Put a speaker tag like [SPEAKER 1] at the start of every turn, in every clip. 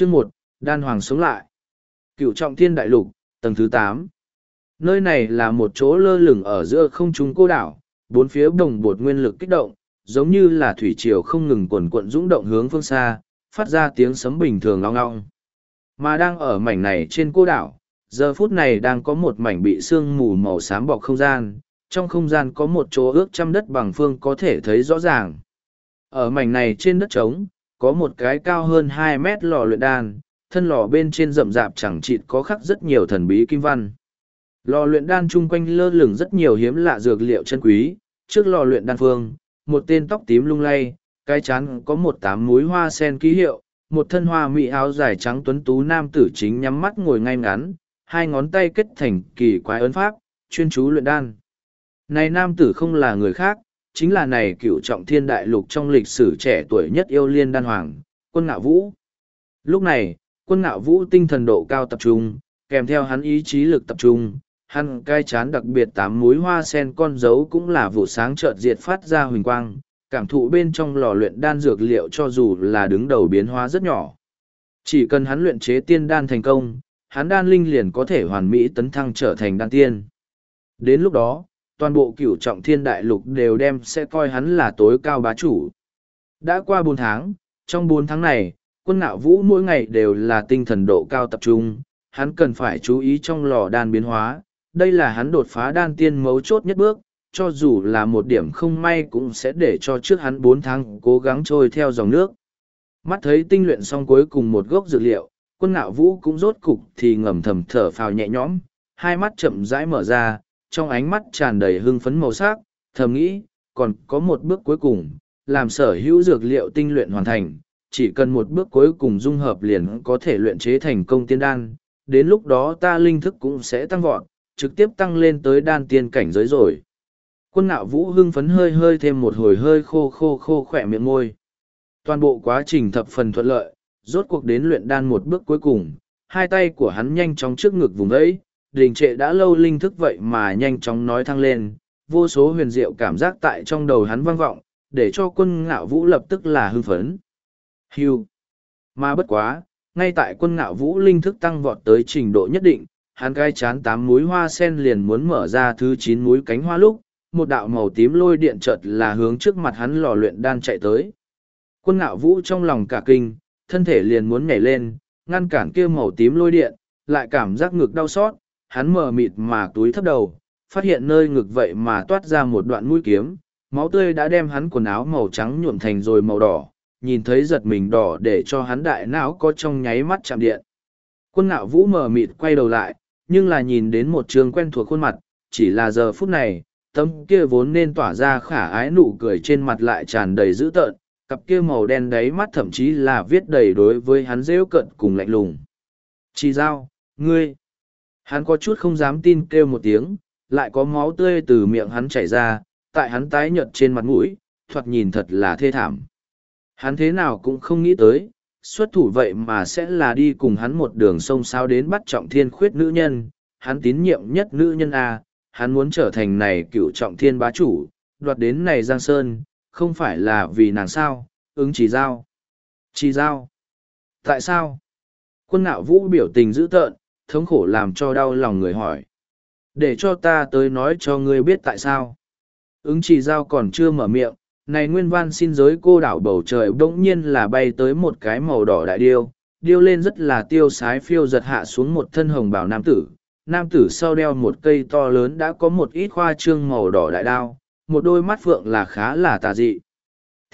[SPEAKER 1] Chương một Đan Hoàng sống lại. Cựu trọng thiên đại lục, tầng thứ tám Nơi này là một chỗ lơ lửng ở giữa không trung cô đảo, bốn phía đồng bột nguyên lực kích động, giống như là thủy triều không ngừng quần quận dũng động hướng phương xa, phát ra tiếng sấm bình thường long long. Mà đang ở mảnh này trên cô đảo, giờ phút này đang có một mảnh bị sương mù màu xám bọc không gian, trong không gian có một chỗ ước trăm đất bằng phương có thể thấy rõ ràng. Ở mảnh này trên đất trống, có một cái cao hơn hai mét lò luyện đan, thân lò bên trên rậm rạp chẳng chịt có khắc rất nhiều thần bí kim văn. Lò luyện đan chung quanh lơ lửng rất nhiều hiếm lạ dược liệu chân quý, trước lò luyện đan phương, một tên tóc tím lung lay, cái chán có một tám múi hoa sen ký hiệu, một thân hoa mỹ áo dài trắng tuấn tú nam tử chính nhắm mắt ngồi ngay ngắn, hai ngón tay kết thành kỳ quái ấn pháp, chuyên chú luyện đan. Này nam tử không là người khác, chính là này cựu trọng thiên đại lục trong lịch sử trẻ tuổi nhất yêu liên đan hoàng, quân ngạo vũ. Lúc này, quân ngạo vũ tinh thần độ cao tập trung, kèm theo hắn ý chí lực tập trung, hắn cai chán đặc biệt tám múi hoa sen con dấu cũng là vụ sáng chợt diệt phát ra huỳnh quang, cảm thụ bên trong lò luyện đan dược liệu cho dù là đứng đầu biến hóa rất nhỏ. Chỉ cần hắn luyện chế tiên đan thành công, hắn đan linh liền có thể hoàn mỹ tấn thăng trở thành đan tiên. Đến lúc đó, toàn bộ cửu trọng thiên đại lục đều đem sẽ coi hắn là tối cao bá chủ. Đã qua bốn tháng, trong bốn tháng này, quân ngạo vũ mỗi ngày đều là tinh thần độ cao tập trung, hắn cần phải chú ý trong lò đan biến hóa, đây là hắn đột phá đan tiên mấu chốt nhất bước, cho dù là một điểm không may cũng sẽ để cho trước hắn bốn tháng cố gắng trôi theo dòng nước. Mắt thấy tinh luyện xong cuối cùng một gốc dược liệu, quân ngạo vũ cũng rốt cục thì ngầm thầm thở phào nhẹ nhõm, hai mắt chậm rãi mở ra, trong ánh mắt tràn đầy hưng phấn màu sắc, thầm nghĩ, còn có một bước cuối cùng, làm sở hữu dược liệu tinh luyện hoàn thành, chỉ cần một bước cuối cùng dung hợp liền có thể luyện chế thành công tiên đan, đến lúc đó ta linh thức cũng sẽ tăng vọt, trực tiếp tăng lên tới đan tiên cảnh giới rồi. Quân nạo vũ hưng phấn hơi hơi thêm một hồi hơi khô khô khô khỏe miệng môi. Toàn bộ quá trình thập phần thuận lợi, rốt cuộc đến luyện đan một bước cuối cùng, hai tay của hắn nhanh chóng trước ngực vùng ấy, đình trệ đã lâu linh thức vậy mà nhanh chóng nói thăng lên, vô số huyền diệu cảm giác tại trong đầu hắn vang vọng, để cho quân ngạo vũ lập tức là hưng phấn. Hưu. Mà bất quá, ngay tại quân ngạo vũ linh thức tăng vọt tới trình độ nhất định, hắn gai chán tám múi hoa sen liền muốn mở ra thứ chín múi cánh hoa lúc, một đạo màu tím lôi điện chợt là hướng trước mặt hắn lò luyện đan chạy tới. Quân ngạo vũ trong lòng cả kinh, thân thể liền muốn nhảy lên, ngăn cản kia màu tím lôi điện, lại cảm giác ngực đau xót, hắn mờ mịt mà túi thấp đầu, phát hiện nơi ngực vậy mà toát ra một đoạn mũi kiếm, máu tươi đã đem hắn quần áo màu trắng nhuộm thành rồi màu đỏ, nhìn thấy giật mình đỏ để cho hắn đại não có trong nháy mắt chạm điện. Quân ngạo vũ mờ mịt quay đầu lại, nhưng là nhìn đến một trường quen thuộc khuôn mặt, chỉ là giờ phút này, tấm kia vốn nên tỏa ra khả ái nụ cười trên mặt lại tràn đầy dữ tợn, cặp kia màu đen đáy mắt thậm chí là viết đầy đối với hắn rêu cận cùng lạnh lùng. Chỉ giao, ngươi. Hắn có chút không dám tin kêu một tiếng, lại có máu tươi từ miệng hắn chảy ra, tại hắn tái nhợt trên mặt mũi, thoạt nhìn thật là thê thảm. Hắn thế nào cũng không nghĩ tới, xuất thủ vậy mà sẽ là đi cùng hắn một đường sông sao đến bắt trọng thiên khuyết nữ nhân, hắn tín nhiệm nhất nữ nhân A, hắn muốn trở thành này cựu trọng thiên bá chủ, đoạt đến này Giang Sơn, không phải là vì nàng sao, ứng chỉ giao. Chỉ giao. Tại sao? Quân nạo vũ biểu tình dữ tợn, thống khổ làm cho đau lòng người hỏi để cho ta tới nói cho ngươi biết tại sao ứng chỉ giao còn chưa mở miệng này nguyên văn xin giới cô đảo bầu trời bỗng nhiên là bay tới một cái màu đỏ đại điêu điêu lên rất là tiêu sái phiêu giật hạ xuống một thân hồng bảo nam tử nam tử sau đeo một cây to lớn đã có một ít khoa trương màu đỏ đại đao một đôi mắt phượng là khá là tà dị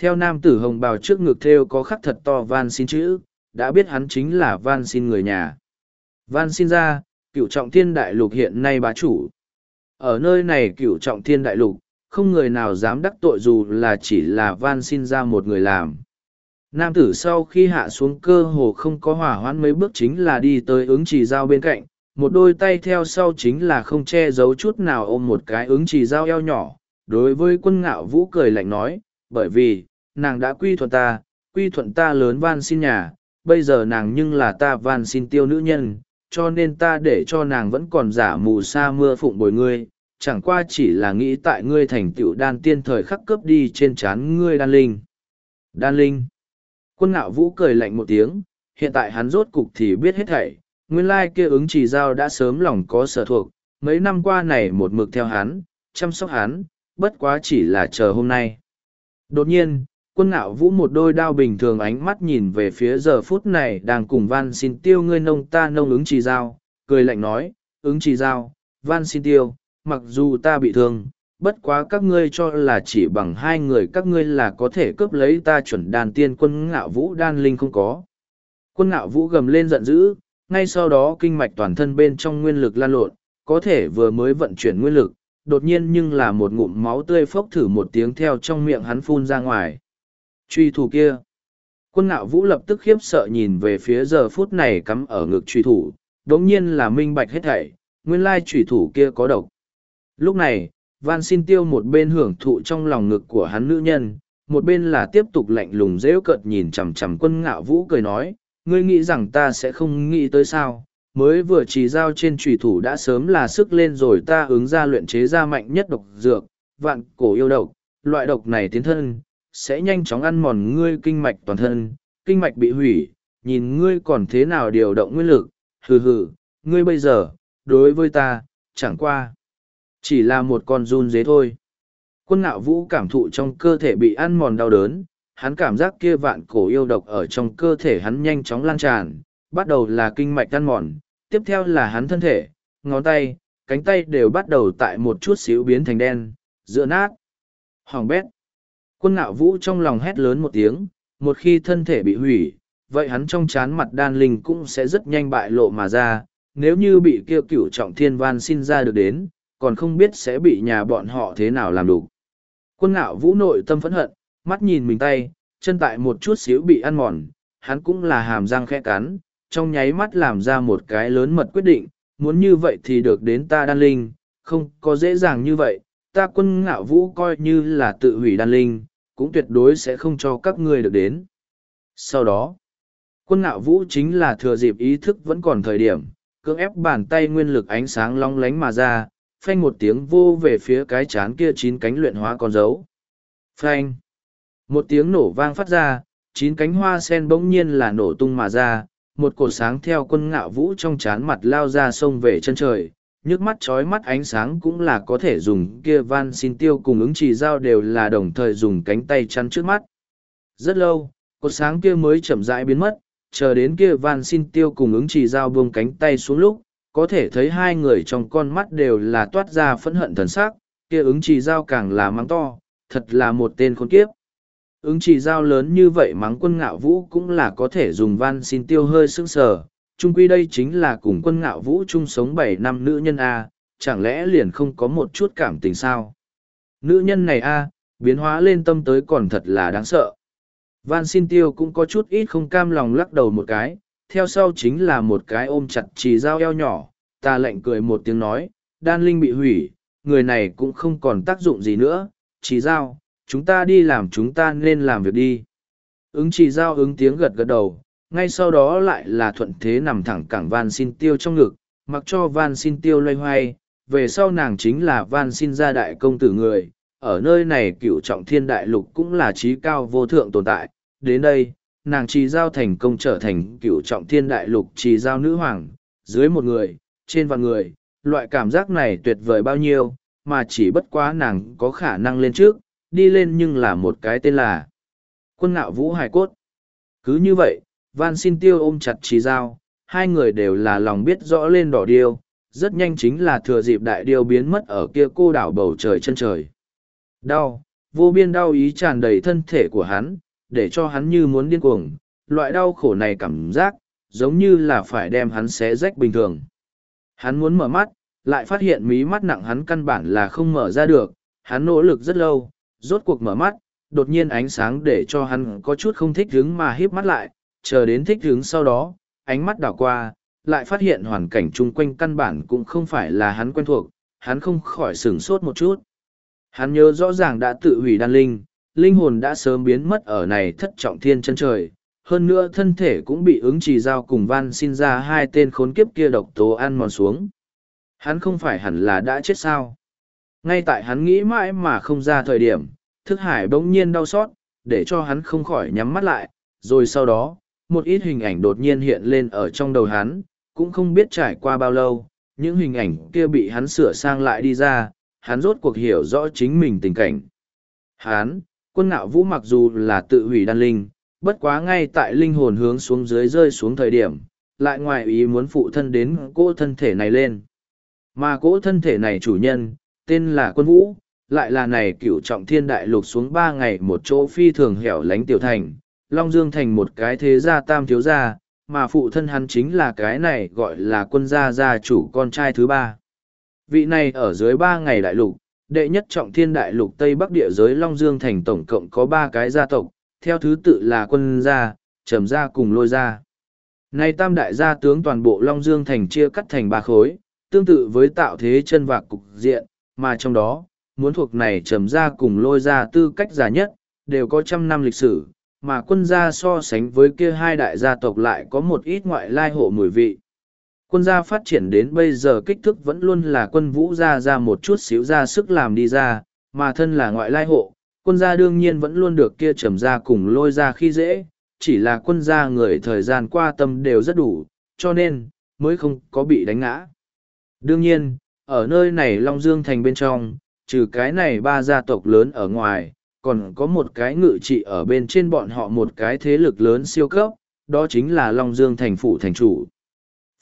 [SPEAKER 1] theo nam tử hồng bào trước ngực theo có khắc thật to van xin chữ đã biết hắn chính là van xin người nhà Van xin ra, cựu trọng thiên đại lục hiện nay bá chủ. Ở nơi này cựu trọng thiên đại lục, không người nào dám đắc tội dù là chỉ là van xin ra một người làm. Nam tử sau khi hạ xuống cơ hồ không có hỏa hoãn mấy bước chính là đi tới ứng chỉ dao bên cạnh, một đôi tay theo sau chính là không che giấu chút nào ôm một cái ứng chỉ dao eo nhỏ. Đối với quân ngạo vũ cười lạnh nói, bởi vì, nàng đã quy thuận ta, quy thuận ta lớn van xin nhà, bây giờ nàng nhưng là ta van xin tiêu nữ nhân, cho nên ta để cho nàng vẫn còn giả mù sa mưa phụng bồi ngươi, chẳng qua chỉ là nghĩ tại ngươi thành tựu đan tiên thời khắc cướp đi trên trán ngươi đan linh. Đan linh. Quân ngạo vũ cười lạnh một tiếng, hiện tại hắn rốt cục thì biết hết thảy, nguyên lai kia ứng chỉ giao đã sớm lòng có sở thuộc, mấy năm qua này một mực theo hắn, chăm sóc hắn, bất quá chỉ là chờ hôm nay. Đột nhiên, quân ngạo vũ một đôi đao bình thường ánh mắt nhìn về phía giờ phút này đang cùng van xin tiêu ngươi nông ta nông ứng trì dao cười lạnh nói ứng trì dao van xin tiêu mặc dù ta bị thương bất quá các ngươi cho là chỉ bằng hai người các ngươi là có thể cướp lấy ta chuẩn đàn tiên quân ngạo vũ đan linh không có quân ngạo vũ gầm lên giận dữ ngay sau đó kinh mạch toàn thân bên trong nguyên lực lan lộn có thể vừa mới vận chuyển nguyên lực đột nhiên nhưng là một ngụm máu tươi phốc thử một tiếng theo trong miệng hắn phun ra ngoài Truy thủ kia. Quân ngạo vũ lập tức khiếp sợ nhìn về phía giờ phút này cắm ở ngực truy thủ, đống nhiên là minh bạch hết thảy, nguyên lai truy thủ kia có độc. Lúc này, van xin tiêu một bên hưởng thụ trong lòng ngực của hắn nữ nhân, một bên là tiếp tục lạnh lùng dễu cợt nhìn chằm chằm quân ngạo vũ cười nói, ngươi nghĩ rằng ta sẽ không nghĩ tới sao, mới vừa chỉ giao trên trùy thủ đã sớm là sức lên rồi ta ứng ra luyện chế ra mạnh nhất độc dược, vạn cổ yêu độc, loại độc này tiến thân, sẽ nhanh chóng ăn mòn ngươi kinh mạch toàn thân, kinh mạch bị hủy, nhìn ngươi còn thế nào điều động nguyên lực, hừ hừ, ngươi bây giờ, đối với ta, chẳng qua. Chỉ là một con run dế thôi. Quân nạo vũ cảm thụ trong cơ thể bị ăn mòn đau đớn, hắn cảm giác kia vạn cổ yêu độc ở trong cơ thể hắn nhanh chóng lan tràn, bắt đầu là kinh mạch ăn mòn, tiếp theo là hắn thân thể, ngón tay, cánh tay đều bắt đầu tại một chút xíu biến thành đen, dựa nát. Hoàng bét. Quân ngạo vũ trong lòng hét lớn một tiếng, một khi thân thể bị hủy, vậy hắn trong chán mặt đan linh cũng sẽ rất nhanh bại lộ mà ra, nếu như bị kêu cửu trọng thiên van xin ra được đến, còn không biết sẽ bị nhà bọn họ thế nào làm đủ. Quân ngạo vũ nội tâm phẫn hận, mắt nhìn mình tay, chân tại một chút xíu bị ăn mòn, hắn cũng là hàm răng khẽ cắn, trong nháy mắt làm ra một cái lớn mật quyết định, muốn như vậy thì được đến ta đan linh, không có dễ dàng như vậy, ta quân ngạo vũ coi như là tự hủy đan linh, cũng tuyệt đối sẽ không cho các ngươi được đến. Sau đó, quân ngạo vũ chính là thừa dịp ý thức vẫn còn thời điểm, cưỡng ép bàn tay nguyên lực ánh sáng long lánh mà ra, phanh một tiếng vô về phía cái chán kia chín cánh luyện hóa con dấu. Phanh! Một tiếng nổ vang phát ra, chín cánh hoa sen bỗng nhiên là nổ tung mà ra, một cột sáng theo quân ngạo vũ trong chán mặt lao ra sông về chân trời, Nước mắt trói mắt ánh sáng cũng là có thể dùng kia van xin tiêu cùng ứng chỉ dao đều là đồng thời dùng cánh tay chắn trước mắt. Rất lâu, cột sáng kia mới chậm rãi biến mất, chờ đến kia van xin tiêu cùng ứng chỉ dao buông cánh tay xuống lúc, có thể thấy hai người trong con mắt đều là toát ra phẫn hận thần sắc, kia ứng chỉ dao càng là mắng to, thật là một tên khốn kiếp. Ứng chỉ dao lớn như vậy mắng quân ngạo vũ cũng là có thể dùng van xin tiêu hơi sưng sờ, chung quy đây chính là cùng quân ngạo vũ chung sống bảy năm nữ nhân A, chẳng lẽ liền không có một chút cảm tình sao? Nữ nhân này A, biến hóa lên tâm tới còn thật là đáng sợ. Van xin tiêu cũng có chút ít không cam lòng lắc đầu một cái, theo sau chính là một cái ôm chặt chỉ dao eo nhỏ, ta lạnh cười một tiếng nói, đan linh bị hủy, người này cũng không còn tác dụng gì nữa, chỉ dao, chúng ta đi làm chúng ta nên làm việc đi. Ứng chỉ dao ứng tiếng gật gật đầu, ngay sau đó lại là thuận thế nằm thẳng cẳng van xin tiêu trong ngực, mặc cho van xin tiêu loay hoay, về sau nàng chính là van xin gia đại công tử người, ở nơi này cựu trọng thiên đại lục cũng là trí cao vô thượng tồn tại, đến đây, nàng trì giao thành công trở thành cựu trọng thiên đại lục trì giao nữ hoàng, dưới một người, trên vạn người, loại cảm giác này tuyệt vời bao nhiêu, mà chỉ bất quá nàng có khả năng lên trước, đi lên nhưng là một cái tên là quân ngạo vũ hài cốt. Cứ như vậy, van xin tiêu ôm chặt trí dao hai người đều là lòng biết rõ lên đỏ điêu rất nhanh chính là thừa dịp đại điêu biến mất ở kia cô đảo bầu trời chân trời đau vô biên đau ý tràn đầy thân thể của hắn để cho hắn như muốn điên cuồng loại đau khổ này cảm giác giống như là phải đem hắn xé rách bình thường hắn muốn mở mắt lại phát hiện mí mắt nặng hắn căn bản là không mở ra được hắn nỗ lực rất lâu rốt cuộc mở mắt đột nhiên ánh sáng để cho hắn có chút không thích đứng mà híp mắt lại chờ đến thích hướng sau đó, ánh mắt đảo qua, lại phát hiện hoàn cảnh chung quanh căn bản cũng không phải là hắn quen thuộc, hắn không khỏi sửng sốt một chút. Hắn nhớ rõ ràng đã tự hủy đan linh, linh hồn đã sớm biến mất ở này thất trọng thiên chân trời, hơn nữa thân thể cũng bị ứng trì giao cùng văn xin ra hai tên khốn kiếp kia độc tố ăn mòn xuống. Hắn không phải hẳn là đã chết sao. Ngay tại hắn nghĩ mãi mà không ra thời điểm, thức hải bỗng nhiên đau xót, để cho hắn không khỏi nhắm mắt lại, rồi sau đó, một ít hình ảnh đột nhiên hiện lên ở trong đầu hắn, cũng không biết trải qua bao lâu, những hình ảnh kia bị hắn sửa sang lại đi ra, hắn rốt cuộc hiểu rõ chính mình tình cảnh. Hắn, quân ngạo vũ mặc dù là tự hủy đan linh, bất quá ngay tại linh hồn hướng xuống dưới rơi xuống thời điểm, lại ngoài ý muốn phụ thân đến cỗ thân thể này lên. Mà cỗ thân thể này chủ nhân, tên là quân vũ, lại là này cửu trọng thiên đại lục xuống ba ngày một chỗ phi thường hẻo lánh tiểu thành, Long Dương thành một cái thế gia tam thiếu gia, mà phụ thân hắn chính là cái này gọi là quân gia gia chủ con trai thứ ba. Vị này ở dưới ba ngày đại lục, đệ nhất trọng thiên đại lục Tây Bắc địa giới Long Dương thành tổng cộng có ba cái gia tộc, theo thứ tự là quân gia, trầm gia cùng lôi gia. Nay tam đại gia tướng toàn bộ Long Dương thành chia cắt thành ba khối, tương tự với tạo thế chân vạc cục diện, mà trong đó, muốn thuộc này trầm gia cùng lôi gia tư cách già nhất, đều có trăm năm lịch sử, mà quân gia so sánh với kia hai đại gia tộc lại có một ít ngoại lai hộ mùi vị. Quân gia phát triển đến bây giờ kích thước vẫn luôn là quân vũ gia ra một chút xíu ra sức làm đi ra, mà thân là ngoại lai hộ, quân gia đương nhiên vẫn luôn được kia trầm gia cùng lôi ra khi dễ, chỉ là quân gia người thời gian qua tâm đều rất đủ, cho nên, mới không có bị đánh ngã. Đương nhiên, ở nơi này Long Dương Thành bên trong, trừ cái này ba gia tộc lớn ở ngoài, còn có một cái ngự trị ở bên trên bọn họ một cái thế lực lớn siêu cấp, đó chính là Long Dương thành phủ thành chủ.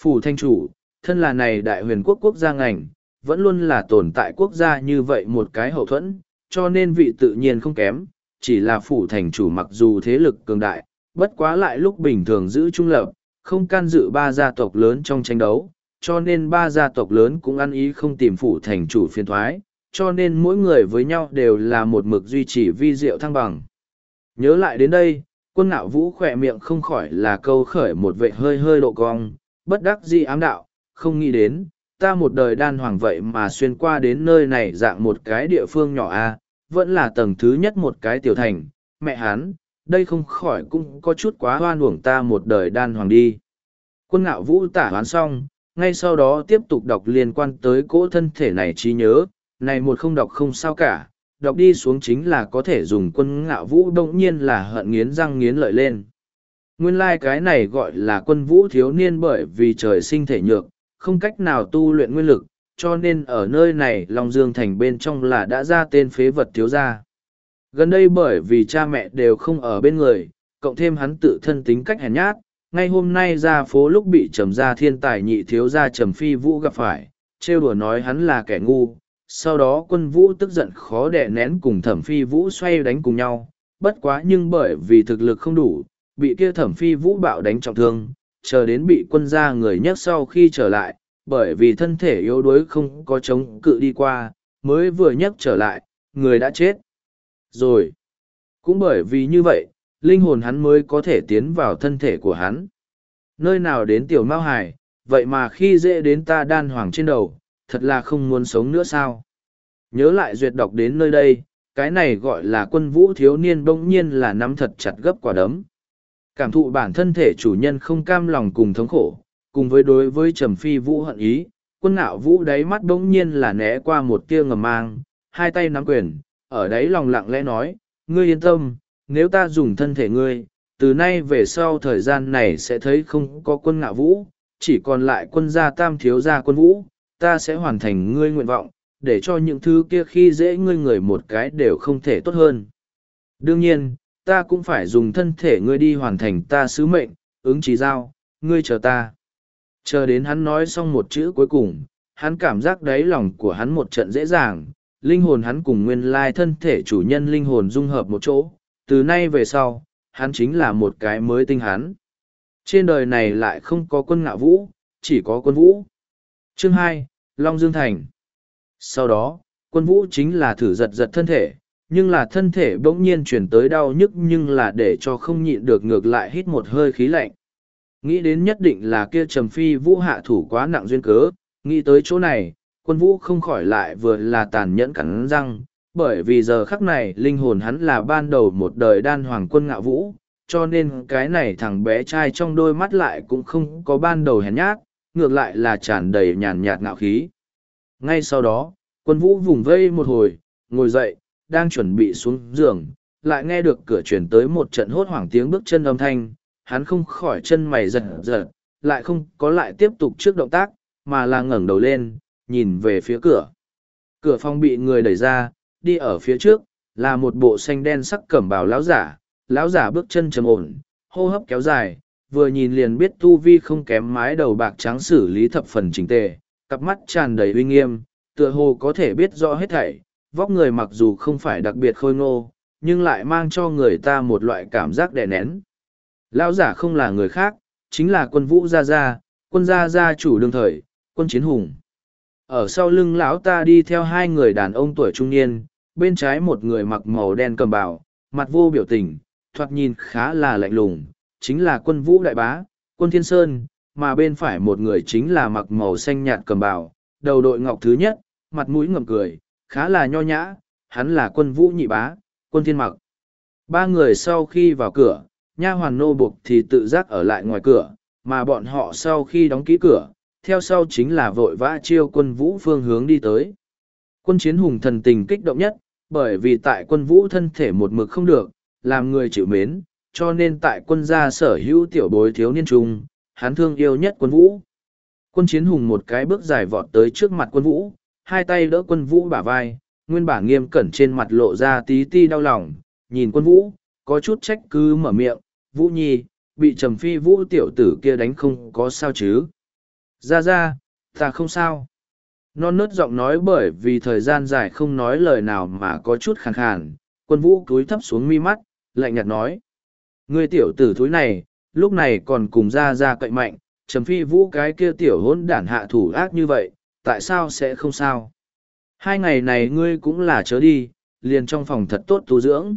[SPEAKER 1] Phủ thành chủ, thân là này đại huyền quốc quốc gia ngành, vẫn luôn là tồn tại quốc gia như vậy một cái hậu thuẫn, cho nên vị tự nhiên không kém, chỉ là phủ thành chủ mặc dù thế lực cường đại, bất quá lại lúc bình thường giữ trung lập, không can dự ba gia tộc lớn trong tranh đấu, cho nên ba gia tộc lớn cũng ăn ý không tìm phủ thành chủ phiên thoái, cho nên mỗi người với nhau đều là một mực duy trì vi diệu thăng bằng. Nhớ lại đến đây, quân nạo vũ khỏe miệng không khỏi là câu khởi một vệ hơi hơi độ cong, bất đắc dĩ ám đạo, không nghĩ đến, ta một đời đan hoàng vậy mà xuyên qua đến nơi này dạng một cái địa phương nhỏ a vẫn là tầng thứ nhất một cái tiểu thành, mẹ hắn, đây không khỏi cũng có chút quá hoan uổng ta một đời đan hoàng đi. Quân ngạo vũ tả hoán xong, ngay sau đó tiếp tục đọc liên quan tới cỗ thân thể này trí nhớ, này một không đọc không sao cả, đọc đi xuống chính là có thể dùng quân ngạo vũ đông nhiên là hận nghiến răng nghiến lợi lên. Nguyên lai like cái này gọi là quân vũ thiếu niên bởi vì trời sinh thể nhược, không cách nào tu luyện nguyên lực, cho nên ở nơi này Long Dương Thành bên trong là đã ra tên phế vật thiếu gia. Gần đây bởi vì cha mẹ đều không ở bên người, cộng thêm hắn tự thân tính cách hèn nhát, ngay hôm nay ra phố lúc bị trầm gia thiên tài nhị thiếu gia trầm phi vũ gặp phải, trêu đùa nói hắn là kẻ ngu, sau đó quân vũ tức giận khó đè nén cùng thẩm phi vũ xoay đánh cùng nhau, bất quá nhưng bởi vì thực lực không đủ, bị kia thẩm phi vũ bạo đánh trọng thương, chờ đến bị quân gia người nhấc sau khi trở lại, bởi vì thân thể yếu đuối không có chống cự đi qua, mới vừa nhấc trở lại, người đã chết. Rồi, cũng bởi vì như vậy, linh hồn hắn mới có thể tiến vào thân thể của hắn. Nơi nào đến tiểu mao hải, vậy mà khi dễ đến ta đan hoàng trên đầu, thật là không muốn sống nữa sao. Nhớ lại duyệt đọc đến nơi đây, cái này gọi là quân vũ thiếu niên bỗng nhiên là nắm thật chặt gấp quả đấm. Cảm thụ bản thân thể chủ nhân không cam lòng cùng thống khổ, cùng với đối với trầm phi vũ hận ý, quân ngạo vũ đáy mắt bỗng nhiên là né qua một tia ngầm mang, hai tay nắm quyền, ở đáy lòng lặng lẽ nói, ngươi yên tâm, nếu ta dùng thân thể ngươi, từ nay về sau thời gian này sẽ thấy không có quân ngạo vũ, chỉ còn lại quân gia tam thiếu gia quân vũ, ta sẽ hoàn thành ngươi nguyện vọng, để cho những thứ kia khi dễ ngươi người một cái đều không thể tốt hơn. Đương nhiên, ta cũng phải dùng thân thể ngươi đi hoàn thành ta sứ mệnh, ứng trí giao, ngươi chờ ta. Chờ đến hắn nói xong một chữ cuối cùng, hắn cảm giác đáy lòng của hắn một trận dễ dàng, linh hồn hắn cùng nguyên lai thân thể chủ nhân linh hồn dung hợp một chỗ, từ nay về sau, hắn chính là một cái mới tinh hắn. Trên đời này lại không có quân ngạo vũ, chỉ có quân vũ. Chương hai Long Dương Thành. Sau đó, quân vũ chính là thử giật giật thân thể, nhưng là thân thể bỗng nhiên chuyển tới đau nhức nhưng là để cho không nhịn được ngược lại hít một hơi khí lạnh. Nghĩ đến nhất định là kia trầm phi vũ hạ thủ quá nặng duyên cớ, nghĩ tới chỗ này, quân vũ không khỏi lại vừa là tàn nhẫn cắn răng, bởi vì giờ khắc này linh hồn hắn là ban đầu một đời đan hoàng quân ngạo vũ, cho nên cái này thằng bé trai trong đôi mắt lại cũng không có ban đầu hèn nhát, ngược lại là tràn đầy nhàn nhạt ngạo khí. Ngay sau đó, quân vũ vùng vây một hồi, ngồi dậy, đang chuẩn bị xuống giường, lại nghe được cửa truyền tới một trận hốt hoảng tiếng bước chân âm thanh, hắn không khỏi chân mày giật giật, lại không có lại tiếp tục trước động tác, mà là ngẩng đầu lên, nhìn về phía cửa. Cửa phòng bị người đẩy ra, đi ở phía trước, là một bộ xanh đen sắc cẩm bào lão giả, lão giả bước chân trầm ổn, hô hấp kéo dài, vừa nhìn liền biết tu vi không kém mái đầu bạc trắng xử lý thập phần chính tề, cặp mắt tràn đầy uy nghiêm, tựa hồ có thể biết rõ hết thảy, vóc người mặc dù không phải đặc biệt khôi ngô, nhưng lại mang cho người ta một loại cảm giác đè nén. Lão giả không là người khác, chính là quân vũ gia gia, quân gia gia chủ đương thời, quân chiến hùng. Ở sau lưng lão ta đi theo hai người đàn ông tuổi trung niên, bên trái một người mặc màu đen cầm bào, mặt vô biểu tình, thoạt nhìn khá là lạnh lùng, chính là quân vũ đại bá, quân thiên sơn, mà bên phải một người chính là mặc màu xanh nhạt cầm bào, đầu đội ngọc thứ nhất, mặt mũi ngậm cười, khá là nho nhã, hắn là quân vũ nhị bá, quân thiên mặc. Ba người sau khi vào cửa, nha hoàn nô buộc thì tự giác ở lại ngoài cửa, mà bọn họ sau khi đóng kỹ cửa, theo sau chính là vội vã chiêu quân vũ phương hướng đi tới. Quân chiến hùng thần tình kích động nhất, bởi vì tại quân vũ thân thể một mực không được, làm người chịu mến, cho nên tại quân gia sở hữu tiểu bối thiếu niên trung, hắn thương yêu nhất quân vũ. Quân chiến hùng một cái bước dài vọt tới trước mặt quân vũ, hai tay đỡ quân vũ bả vai, nguyên bản nghiêm cẩn trên mặt lộ ra tí ti đau lòng, nhìn quân vũ, có chút trách cứ mở miệng, vũ nhi, bị trầm phi vũ tiểu tử kia đánh không có sao chứ. Ra ra, ta không sao. Non nớt giọng nói bởi vì thời gian dài không nói lời nào mà có chút khàn khàn, quân vũ cúi thấp xuống mi mắt, lạnh nhạt nói. Người tiểu tử thúi này, lúc này còn cùng ra ra cậy mạnh, trầm phi vũ cái kia tiểu hỗn đản hạ thủ ác như vậy, tại sao sẽ không sao? Hai ngày này ngươi cũng là chớ đi, liền trong phòng thật tốt tu dưỡng.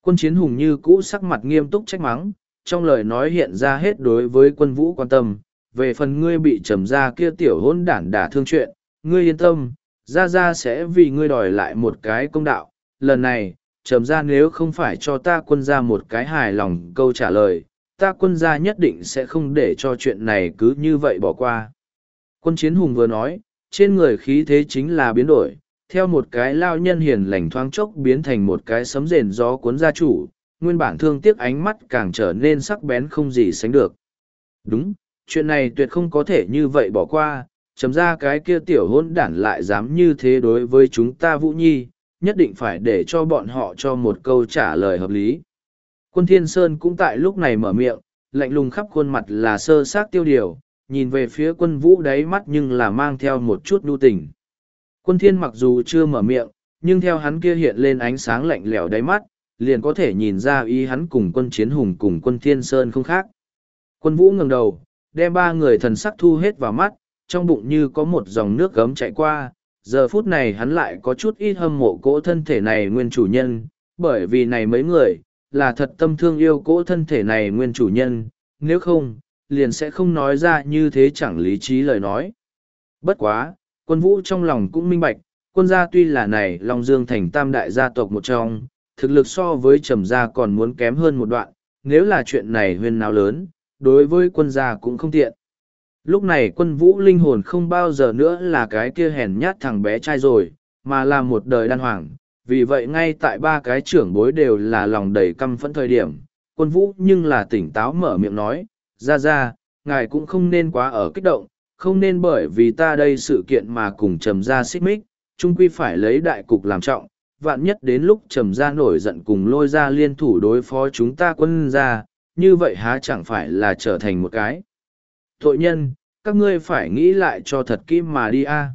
[SPEAKER 1] Quân chiến hùng như cũ sắc mặt nghiêm túc trách mắng, trong lời nói hiện ra hết đối với quân vũ quan tâm, về phần ngươi bị trầm ra kia tiểu hỗn đản đả thương chuyện, ngươi yên tâm, ra ra sẽ vì ngươi đòi lại một cái công đạo, lần này, trầm ra nếu không phải cho ta quân ra một cái hài lòng câu trả lời, ta quân ra nhất định sẽ không để cho chuyện này cứ như vậy bỏ qua. Quân chiến hùng vừa nói, trên người khí thế chính là biến đổi, theo một cái lao nhân hiền lành thoáng chốc biến thành một cái sấm rền gió cuốn gia chủ, nguyên bản thương tiếc ánh mắt càng trở nên sắc bén không gì sánh được. Đúng, chuyện này tuyệt không có thể như vậy bỏ qua, chấm ra cái kia tiểu hôn đản lại dám như thế đối với chúng ta Vũ Nhi, nhất định phải để cho bọn họ cho một câu trả lời hợp lý. Quân Thiên Sơn cũng tại lúc này mở miệng, lạnh lùng khắp khuôn mặt là sơ sát tiêu điều, nhìn về phía quân vũ đáy mắt nhưng là mang theo một chút nhu tình. Quân Thiên mặc dù chưa mở miệng, nhưng theo hắn kia hiện lên ánh sáng lạnh lẽo đáy mắt, liền có thể nhìn ra ý hắn cùng quân chiến hùng cùng quân Thiên Sơn không khác. Quân vũ ngẩng đầu, đem ba người thần sắc thu hết vào mắt, trong bụng như có một dòng nước gấm chảy qua, giờ phút này hắn lại có chút ít hâm mộ cỗ thân thể này nguyên chủ nhân, bởi vì này mấy người, là thật tâm thương yêu cỗ thân thể này nguyên chủ nhân, nếu không, liền sẽ không nói ra như thế chẳng lý trí lời nói. Bất quá, quân vũ trong lòng cũng minh bạch, quân gia tuy là này Long Dương thành tam đại gia tộc một trong, thực lực so với trầm gia còn muốn kém hơn một đoạn, nếu là chuyện này huyên nào lớn, đối với quân gia cũng không tiện lúc này quân vũ linh hồn không bao giờ nữa là cái kia hèn nhát thằng bé trai rồi, mà là một đời đan hoàng. Vì vậy ngay tại ba cái trưởng bối đều là lòng đầy căm phẫn thời điểm, quân vũ nhưng là tỉnh táo mở miệng nói, ra ra, ngài cũng không nên quá ở kích động, không nên bởi vì ta đây sự kiện mà cùng trầm ra xích mích, chung quy phải lấy đại cục làm trọng, vạn nhất đến lúc trầm gia nổi giận cùng lôi ra liên thủ đối phó chúng ta quân gia như vậy há chẳng phải là trở thành một cái. Tội nhân, các ngươi phải nghĩ lại cho thật kỹ mà đi a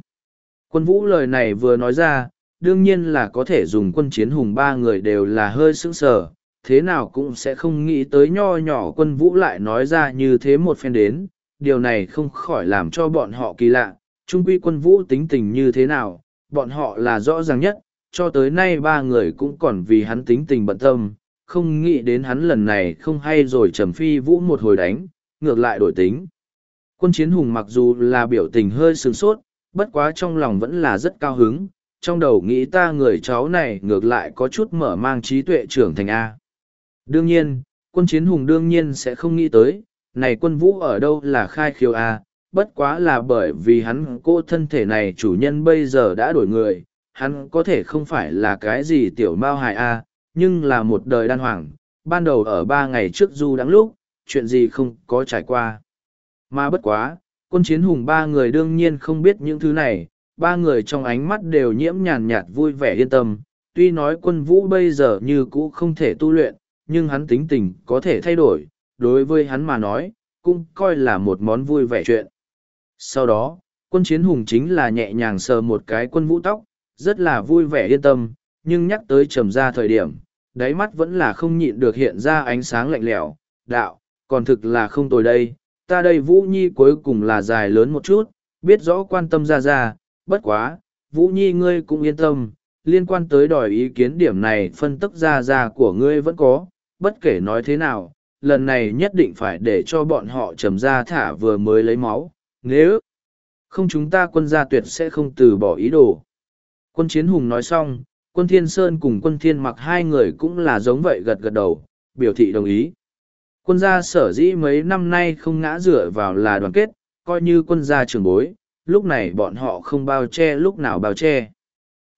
[SPEAKER 1] quân vũ lời này vừa nói ra đương nhiên là có thể dùng quân chiến hùng ba người đều là hơi sững sờ thế nào cũng sẽ không nghĩ tới nho nhỏ quân vũ lại nói ra như thế một phen đến điều này không khỏi làm cho bọn họ kỳ lạ trung quy quân vũ tính tình như thế nào bọn họ là rõ ràng nhất cho tới nay ba người cũng còn vì hắn tính tình bận tâm không nghĩ đến hắn lần này không hay rồi trầm phi vũ một hồi đánh ngược lại đổi tính Quân chiến hùng mặc dù là biểu tình hơi sướng sốt, bất quá trong lòng vẫn là rất cao hứng, trong đầu nghĩ ta người cháu này ngược lại có chút mở mang trí tuệ trưởng thành A. Đương nhiên, quân chiến hùng đương nhiên sẽ không nghĩ tới, này quân vũ ở đâu là khai khiêu A, bất quá là bởi vì hắn cô thân thể này chủ nhân bây giờ đã đổi người, hắn có thể không phải là cái gì tiểu mao hài A, nhưng là một đời đan hoàng, ban đầu ở ba ngày trước du đáng lúc, chuyện gì không có trải qua. Mà bất quá, quân chiến hùng ba người đương nhiên không biết những thứ này, ba người trong ánh mắt đều nhiễm nhàn nhạt vui vẻ yên tâm. Tuy nói quân vũ bây giờ như cũ không thể tu luyện, nhưng hắn tính tình có thể thay đổi, đối với hắn mà nói, cũng coi là một món vui vẻ chuyện. Sau đó, quân chiến hùng chính là nhẹ nhàng sờ một cái quân vũ tóc, rất là vui vẻ yên tâm, nhưng nhắc tới trầm ra thời điểm, đáy mắt vẫn là không nhịn được hiện ra ánh sáng lạnh lẽo, đạo, còn thực là không tồi đây, ta đây Vũ Nhi cuối cùng là dài lớn một chút, biết rõ quan tâm ra ra, bất quá, Vũ Nhi ngươi cũng yên tâm, liên quan tới đòi ý kiến điểm này phân tức ra ra của ngươi vẫn có, bất kể nói thế nào, lần này nhất định phải để cho bọn họ trầm ra thả vừa mới lấy máu, nếu không chúng ta quân gia tuyệt sẽ không từ bỏ ý đồ. Quân Chiến Hùng nói xong, quân Thiên Sơn cùng quân Thiên mặc hai người cũng là giống vậy gật gật đầu, biểu thị đồng ý. Quân gia sở dĩ mấy năm nay không ngã dựa vào là đoàn kết, coi như quân gia trưởng bối, lúc này bọn họ không bao che lúc nào bao che.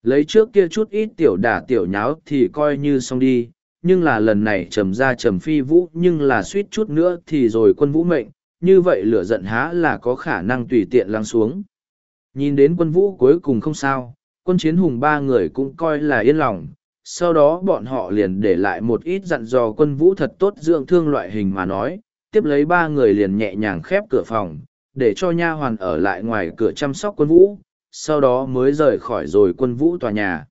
[SPEAKER 1] Lấy trước kia chút ít tiểu đả tiểu nháo thì coi như xong đi, nhưng là lần này trầm ra trầm phi vũ nhưng là suýt chút nữa thì rồi quân vũ mệnh, như vậy lửa giận há là có khả năng tùy tiện lắng xuống. Nhìn đến quân vũ cuối cùng không sao, quân chiến hùng ba người cũng coi là yên lòng, sau đó bọn họ liền để lại một ít dặn dò quân vũ thật tốt dưỡng thương loại hình mà nói, tiếp lấy ba người liền nhẹ nhàng khép cửa phòng, để cho nha hoàn ở lại ngoài cửa chăm sóc quân vũ, sau đó mới rời khỏi rồi quân vũ tòa nhà.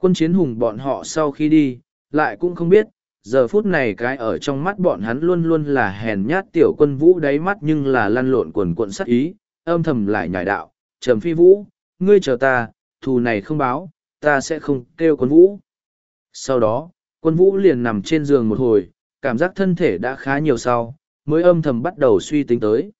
[SPEAKER 1] Quân chiến hùng bọn họ sau khi đi, lại cũng không biết, giờ phút này cái ở trong mắt bọn hắn luôn luôn là hèn nhát tiểu quân vũ đáy mắt nhưng là lăn lộn quần cuộn sắc ý, âm thầm lại nhảy đạo, trầm phi vũ, ngươi chờ ta, thù này không báo, ta sẽ không kêu quân vũ sau đó quân vũ liền nằm trên giường một hồi cảm giác thân thể đã khá nhiều sau mới âm thầm bắt đầu suy tính tới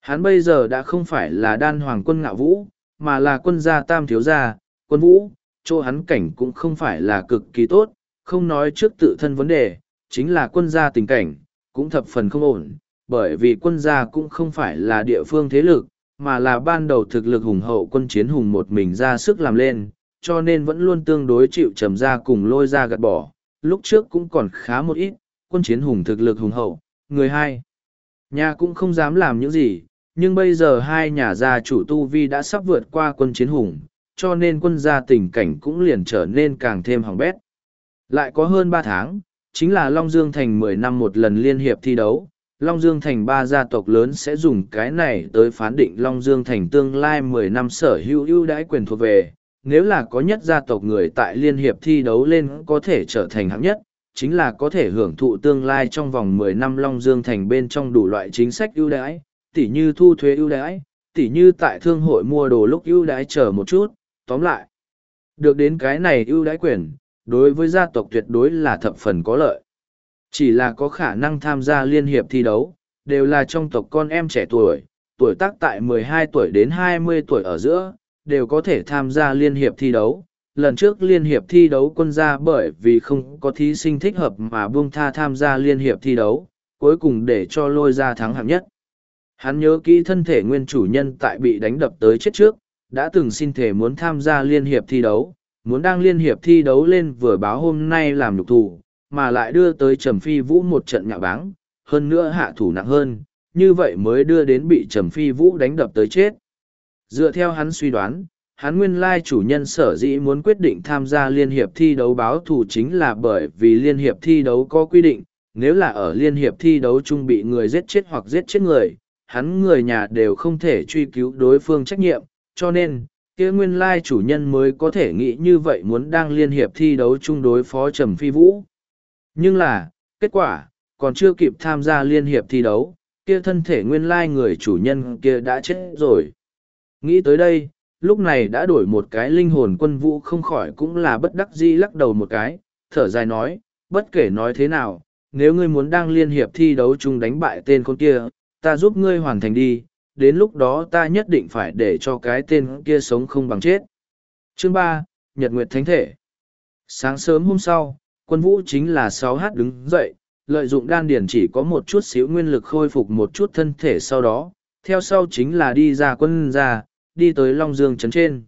[SPEAKER 1] hắn bây giờ đã không phải là đan hoàng quân ngạo vũ mà là quân gia tam thiếu gia quân vũ chỗ hắn cảnh cũng không phải là cực kỳ tốt không nói trước tự thân vấn đề chính là quân gia tình cảnh cũng thập phần không ổn bởi vì quân gia cũng không phải là địa phương thế lực mà là ban đầu thực lực hùng hậu quân chiến hùng một mình ra sức làm lên cho nên vẫn luôn tương đối chịu trầm ra cùng lôi ra gạt bỏ, lúc trước cũng còn khá một ít, quân chiến hùng thực lực hùng hậu, người hai. Nhà cũng không dám làm những gì, nhưng bây giờ hai nhà gia chủ Tu Vi đã sắp vượt qua quân chiến hùng, cho nên quân gia tình cảnh cũng liền trở nên càng thêm hỏng bét. Lại có hơn ba tháng, chính là Long Dương Thành mười năm một lần liên hiệp thi đấu, Long Dương Thành ba gia tộc lớn sẽ dùng cái này tới phán định Long Dương Thành tương lai mười năm sở hữu ưu đãi quyền thuộc về, nếu là có nhất gia tộc người tại liên hiệp thi đấu lên có thể trở thành hạng nhất, chính là có thể hưởng thụ tương lai trong vòng mười năm Long Dương Thành bên trong đủ loại chính sách ưu đãi, tỉ như thu thuế ưu đãi, tỉ như tại thương hội mua đồ lúc ưu đãi chờ một chút, tóm lại. Được đến cái này ưu đãi quyền, đối với gia tộc tuyệt đối là thập phần có lợi. Chỉ là có khả năng tham gia liên hiệp thi đấu, đều là trong tộc con em trẻ tuổi, tuổi tác tại mười hai tuổi đến hai mươi tuổi ở giữa, đều có thể tham gia liên hiệp thi đấu. Lần trước liên hiệp thi đấu quân gia bởi vì không có thí sinh thích hợp mà buông tha tham gia liên hiệp thi đấu, cuối cùng để cho lôi ra thắng hạng nhất. Hắn nhớ kỹ thân thể nguyên chủ nhân tại bị đánh đập tới chết trước, đã từng xin thể muốn tham gia liên hiệp thi đấu, muốn đang liên hiệp thi đấu lên vừa báo hôm nay làm nhục thủ, mà lại đưa tới Trầm Phi Vũ một trận nhạo báng, hơn nữa hạ thủ nặng hơn, như vậy mới đưa đến bị Trầm Phi Vũ đánh đập tới chết. Dựa theo hắn suy đoán, hắn nguyên lai chủ nhân sở dĩ muốn quyết định tham gia liên hiệp thi đấu báo thù chính là bởi vì liên hiệp thi đấu có quy định, nếu là ở liên hiệp thi đấu chung bị người giết chết hoặc giết chết người, hắn người nhà đều không thể truy cứu đối phương trách nhiệm, cho nên, kia nguyên lai chủ nhân mới có thể nghĩ như vậy muốn đang liên hiệp thi đấu chung đối phó Trầm Phi Vũ. Nhưng là, kết quả, còn chưa kịp tham gia liên hiệp thi đấu, kia thân thể nguyên lai người chủ nhân kia đã chết rồi. Nghĩ tới đây, lúc này đã đổi một cái linh hồn quân vũ không khỏi cũng là bất đắc dĩ lắc đầu một cái, thở dài nói, bất kể nói thế nào, nếu ngươi muốn đang liên hiệp thi đấu chung đánh bại tên con kia, ta giúp ngươi hoàn thành đi, đến lúc đó ta nhất định phải để cho cái tên kia sống không bằng chết. Chương ba Nhật Nguyệt Thánh Thể Sáng sớm hôm sau, quân vũ chính là sáu h đứng dậy, lợi dụng đan điển chỉ có một chút xíu nguyên lực khôi phục một chút thân thể sau đó, theo sau chính là đi ra quân gia đi tới Long Dương Trấn trên.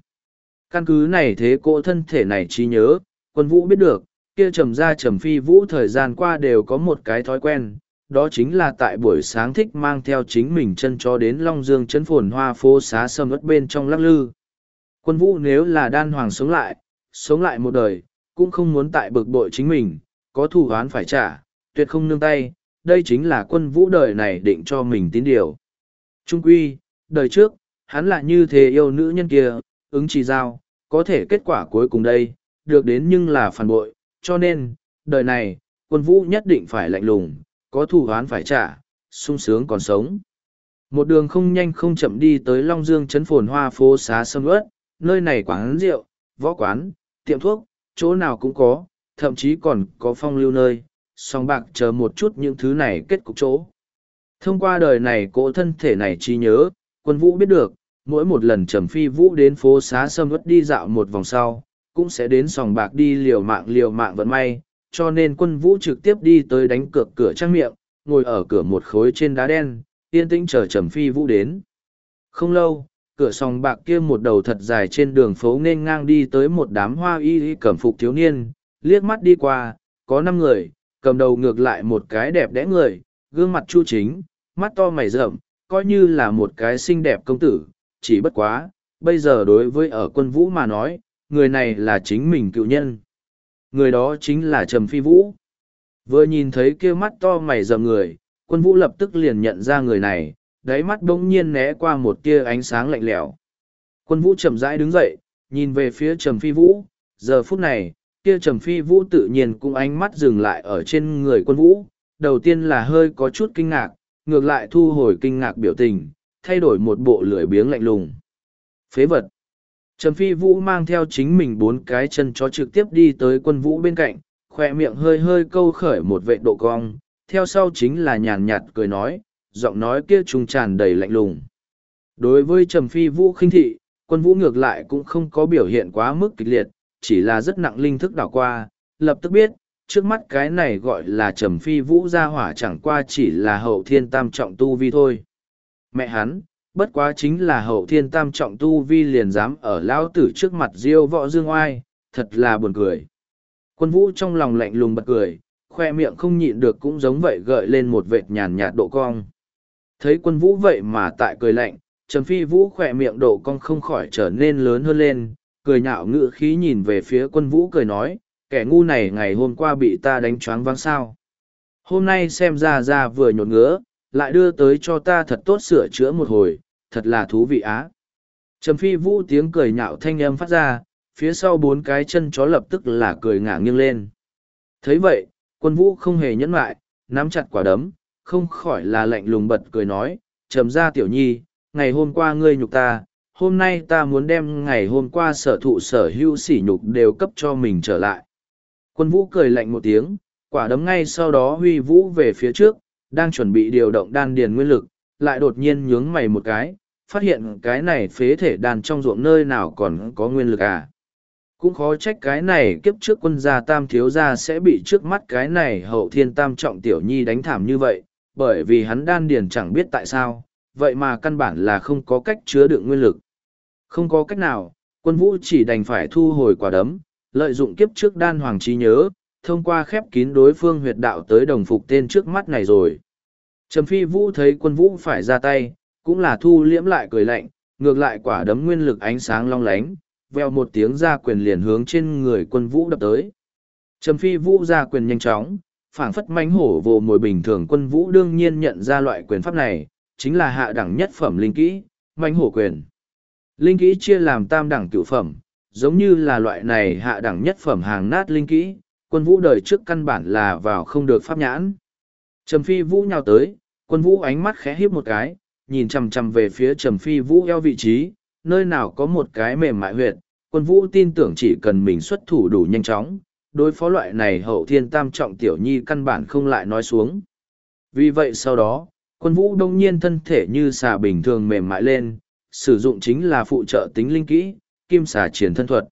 [SPEAKER 1] Căn cứ này thế cỗ thân thể này trí nhớ, quân vũ biết được, kia trầm ra trầm phi vũ thời gian qua đều có một cái thói quen, đó chính là tại buổi sáng thích mang theo chính mình chân cho đến Long Dương Trấn phồn hoa phố xá sâm ớt bên trong lắc lư. Quân vũ nếu là đan hoàng sống lại, sống lại một đời, cũng không muốn tại bực bội chính mình, có thù oán phải trả, tuyệt không nương tay, đây chính là quân vũ đời này định cho mình tín điều. Trung quy, đời trước, Hắn là như thế yêu nữ nhân kia, ứng chỉ giao, có thể kết quả cuối cùng đây, được đến nhưng là phản bội, cho nên, đời này, quân vũ nhất định phải lạnh lùng, có thù oán phải trả, sung sướng còn sống. Một đường không nhanh không chậm đi tới Long Dương trấn phồn hoa phố xá sâm ớt, nơi này quán rượu, võ quán, tiệm thuốc, chỗ nào cũng có, thậm chí còn có phong lưu nơi, song bạc chờ một chút những thứ này kết cục chỗ. Thông qua đời này cỗ thân thể này chi nhớ, quân vũ biết được, mỗi một lần trầm phi vũ đến phố xá sâm ướt đi dạo một vòng sau cũng sẽ đến sòng bạc đi liều mạng liều mạng vận may cho nên quân vũ trực tiếp đi tới đánh cược cửa trang miệng ngồi ở cửa một khối trên đá đen yên tĩnh chờ trầm phi vũ đến không lâu cửa sòng bạc kia một đầu thật dài trên đường phố nên ngang đi tới một đám hoa y y cẩm phục thiếu niên liếc mắt đi qua có năm người cầm đầu ngược lại một cái đẹp đẽ người gương mặt chu chính mắt to mày rậm coi như là một cái xinh đẹp công tử chỉ bất quá, bây giờ đối với ở quân vũ mà nói, người này là chính mình cựu nhân. Người đó chính là Trầm Phi Vũ. Vừa nhìn thấy kia mắt to mày rậm người, quân vũ lập tức liền nhận ra người này, đáy mắt đống nhiên né qua một tia ánh sáng lạnh lẽo. Quân vũ chậm rãi đứng dậy, nhìn về phía Trầm Phi Vũ, giờ phút này, kia Trầm Phi Vũ tự nhiên cũng ánh mắt dừng lại ở trên người quân vũ, đầu tiên là hơi có chút kinh ngạc, ngược lại thu hồi kinh ngạc biểu tình, thay đổi một bộ lưỡi biếng lạnh lùng. Phế vật. Trầm Phi Vũ mang theo chính mình bốn cái chân chó trực tiếp đi tới quân vũ bên cạnh, khoe miệng hơi hơi câu khởi một vệ độ cong, theo sau chính là nhàn nhạt cười nói, giọng nói kia trùng tràn đầy lạnh lùng. Đối với Trầm Phi Vũ khinh thị, quân vũ ngược lại cũng không có biểu hiện quá mức kịch liệt, chỉ là rất nặng linh thức đảo qua, lập tức biết, trước mắt cái này gọi là Trầm Phi Vũ gia hỏa chẳng qua chỉ là hậu thiên tam trọng tu vi thôi. Mẹ hắn, bất quá chính là hậu thiên tam trọng tu vi liền dám ở lão tử trước mặt diêu võ dương oai, thật là buồn cười. Quân vũ trong lòng lạnh lùng bật cười, khoe miệng không nhịn được cũng giống vậy gợi lên một vệt nhàn nhạt độ cong. Thấy quân vũ vậy mà tại cười lạnh, Trần Phi Vũ khoe miệng độ cong không khỏi trở nên lớn hơn lên, cười nhạo ngựa khí nhìn về phía quân vũ cười nói, kẻ ngu này ngày hôm qua bị ta đánh choáng váng sao. Hôm nay xem ra ra vừa nhột ngứa, lại đưa tới cho ta thật tốt sửa chữa một hồi, thật là thú vị á. Trầm phi vũ tiếng cười nhạo thanh âm phát ra, phía sau bốn cái chân chó lập tức là cười ngả nghiêng lên. thấy vậy, quân vũ không hề nhẫn lại, nắm chặt quả đấm, không khỏi là lạnh lùng bật cười nói, trầm gia tiểu nhi, ngày hôm qua ngươi nhục ta, hôm nay ta muốn đem ngày hôm qua sở thụ sở hưu sỉ nhục đều cấp cho mình trở lại. Quân vũ cười lạnh một tiếng, quả đấm ngay sau đó huy vũ về phía trước, đang chuẩn bị điều động đan điền nguyên lực, lại đột nhiên nhướng mày một cái, phát hiện cái này phế thể đan trong ruộng nơi nào còn có nguyên lực à. Cũng khó trách cái này kiếp trước quân gia tam thiếu gia sẽ bị trước mắt cái này hậu thiên tam trọng tiểu nhi đánh thảm như vậy, bởi vì hắn đan điền chẳng biết tại sao, vậy mà căn bản là không có cách chứa đựng nguyên lực. Không có cách nào, quân vũ chỉ đành phải thu hồi quả đấm, lợi dụng kiếp trước đan hoàng trí nhớ, thông qua khép kín đối phương huyệt đạo tới đồng phục tên trước mắt này rồi. Trầm phi vũ thấy quân vũ phải ra tay, cũng là thu liễm lại cười lạnh, ngược lại quả đấm nguyên lực ánh sáng long lánh, veo một tiếng ra quyền liền hướng trên người quân vũ đập tới. Trầm phi vũ ra quyền nhanh chóng, phảng phất mánh hổ vồ mồi bình thường quân vũ đương nhiên nhận ra loại quyền pháp này, chính là hạ đẳng nhất phẩm linh kỹ, mánh hổ quyền. Linh kỹ chia làm tam đẳng cựu phẩm, giống như là loại này hạ đẳng nhất phẩm hàng nát linh kỹ, quân vũ đời trước căn bản là vào không được pháp nhãn. Trầm phi vũ nhào tới, quân vũ ánh mắt khẽ híp một cái, nhìn chằm chằm về phía trầm phi vũ eo vị trí, nơi nào có một cái mềm mại huyệt, quân vũ tin tưởng chỉ cần mình xuất thủ đủ nhanh chóng, đối phó loại này hậu thiên tam trọng tiểu nhi căn bản không lại nói xuống. Vì vậy sau đó, quân vũ đông nhiên thân thể như xà bình thường mềm mại lên, sử dụng chính là phụ trợ tính linh kỹ, kim xà triển thân thuật.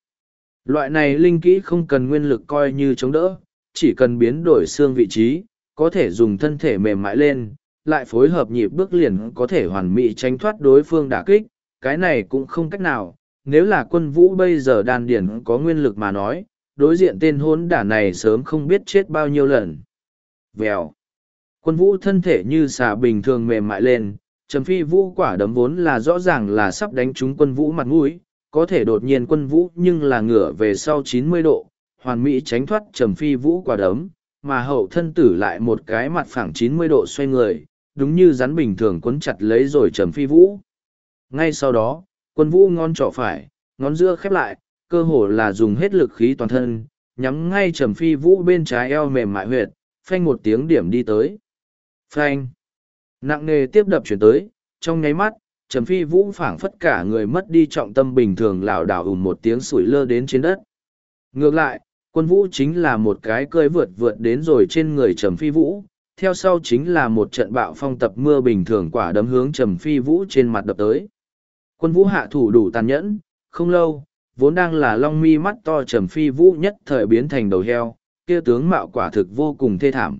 [SPEAKER 1] Loại này linh kỹ không cần nguyên lực coi như chống đỡ, chỉ cần biến đổi xương vị trí, có thể dùng thân thể mềm mại lên, lại phối hợp nhịp bước liền có thể hoàn mỹ tránh thoát đối phương đả kích, cái này cũng không cách nào. Nếu là quân vũ bây giờ đàn điển có nguyên lực mà nói, đối diện tên hốn đả này sớm không biết chết bao nhiêu lần. Vèo. Quân vũ thân thể như xà bình thường mềm mại lên, trầm phi vũ quả đấm vốn là rõ ràng là sắp đánh trúng quân vũ mặt mũi, có thể đột nhiên quân vũ nhưng là ngửa về sau 90 độ, hoàn mỹ tránh thoát trầm phi vũ quả đấm, mà hậu thân tử lại một cái mặt phẳng 90 độ xoay người, đúng như rắn bình thường cuốn chặt lấy rồi trầm phi vũ. Ngay sau đó, quân vũ ngón trỏ phải, ngón giữa khép lại, cơ hồ là dùng hết lực khí toàn thân, nhắm ngay trầm phi vũ bên trái eo mềm mại huyệt, phanh một tiếng điểm đi tới. Phanh! Nặng nề tiếp đập chuyển tới, trong nháy mắt, trầm phi vũ phảng phất cả người mất đi trọng tâm bình thường lảo đảo ùm một tiếng sủi lơ đến trên đất ngược lại quân vũ chính là một cái cơi vượt vượt đến rồi trên người trầm phi vũ theo sau chính là một trận bạo phong tập mưa bình thường quả đấm hướng trầm phi vũ trên mặt đập tới quân vũ hạ thủ đủ tàn nhẫn không lâu vốn đang là long mi mắt to trầm phi vũ nhất thời biến thành đầu heo kia tướng mạo quả thực vô cùng thê thảm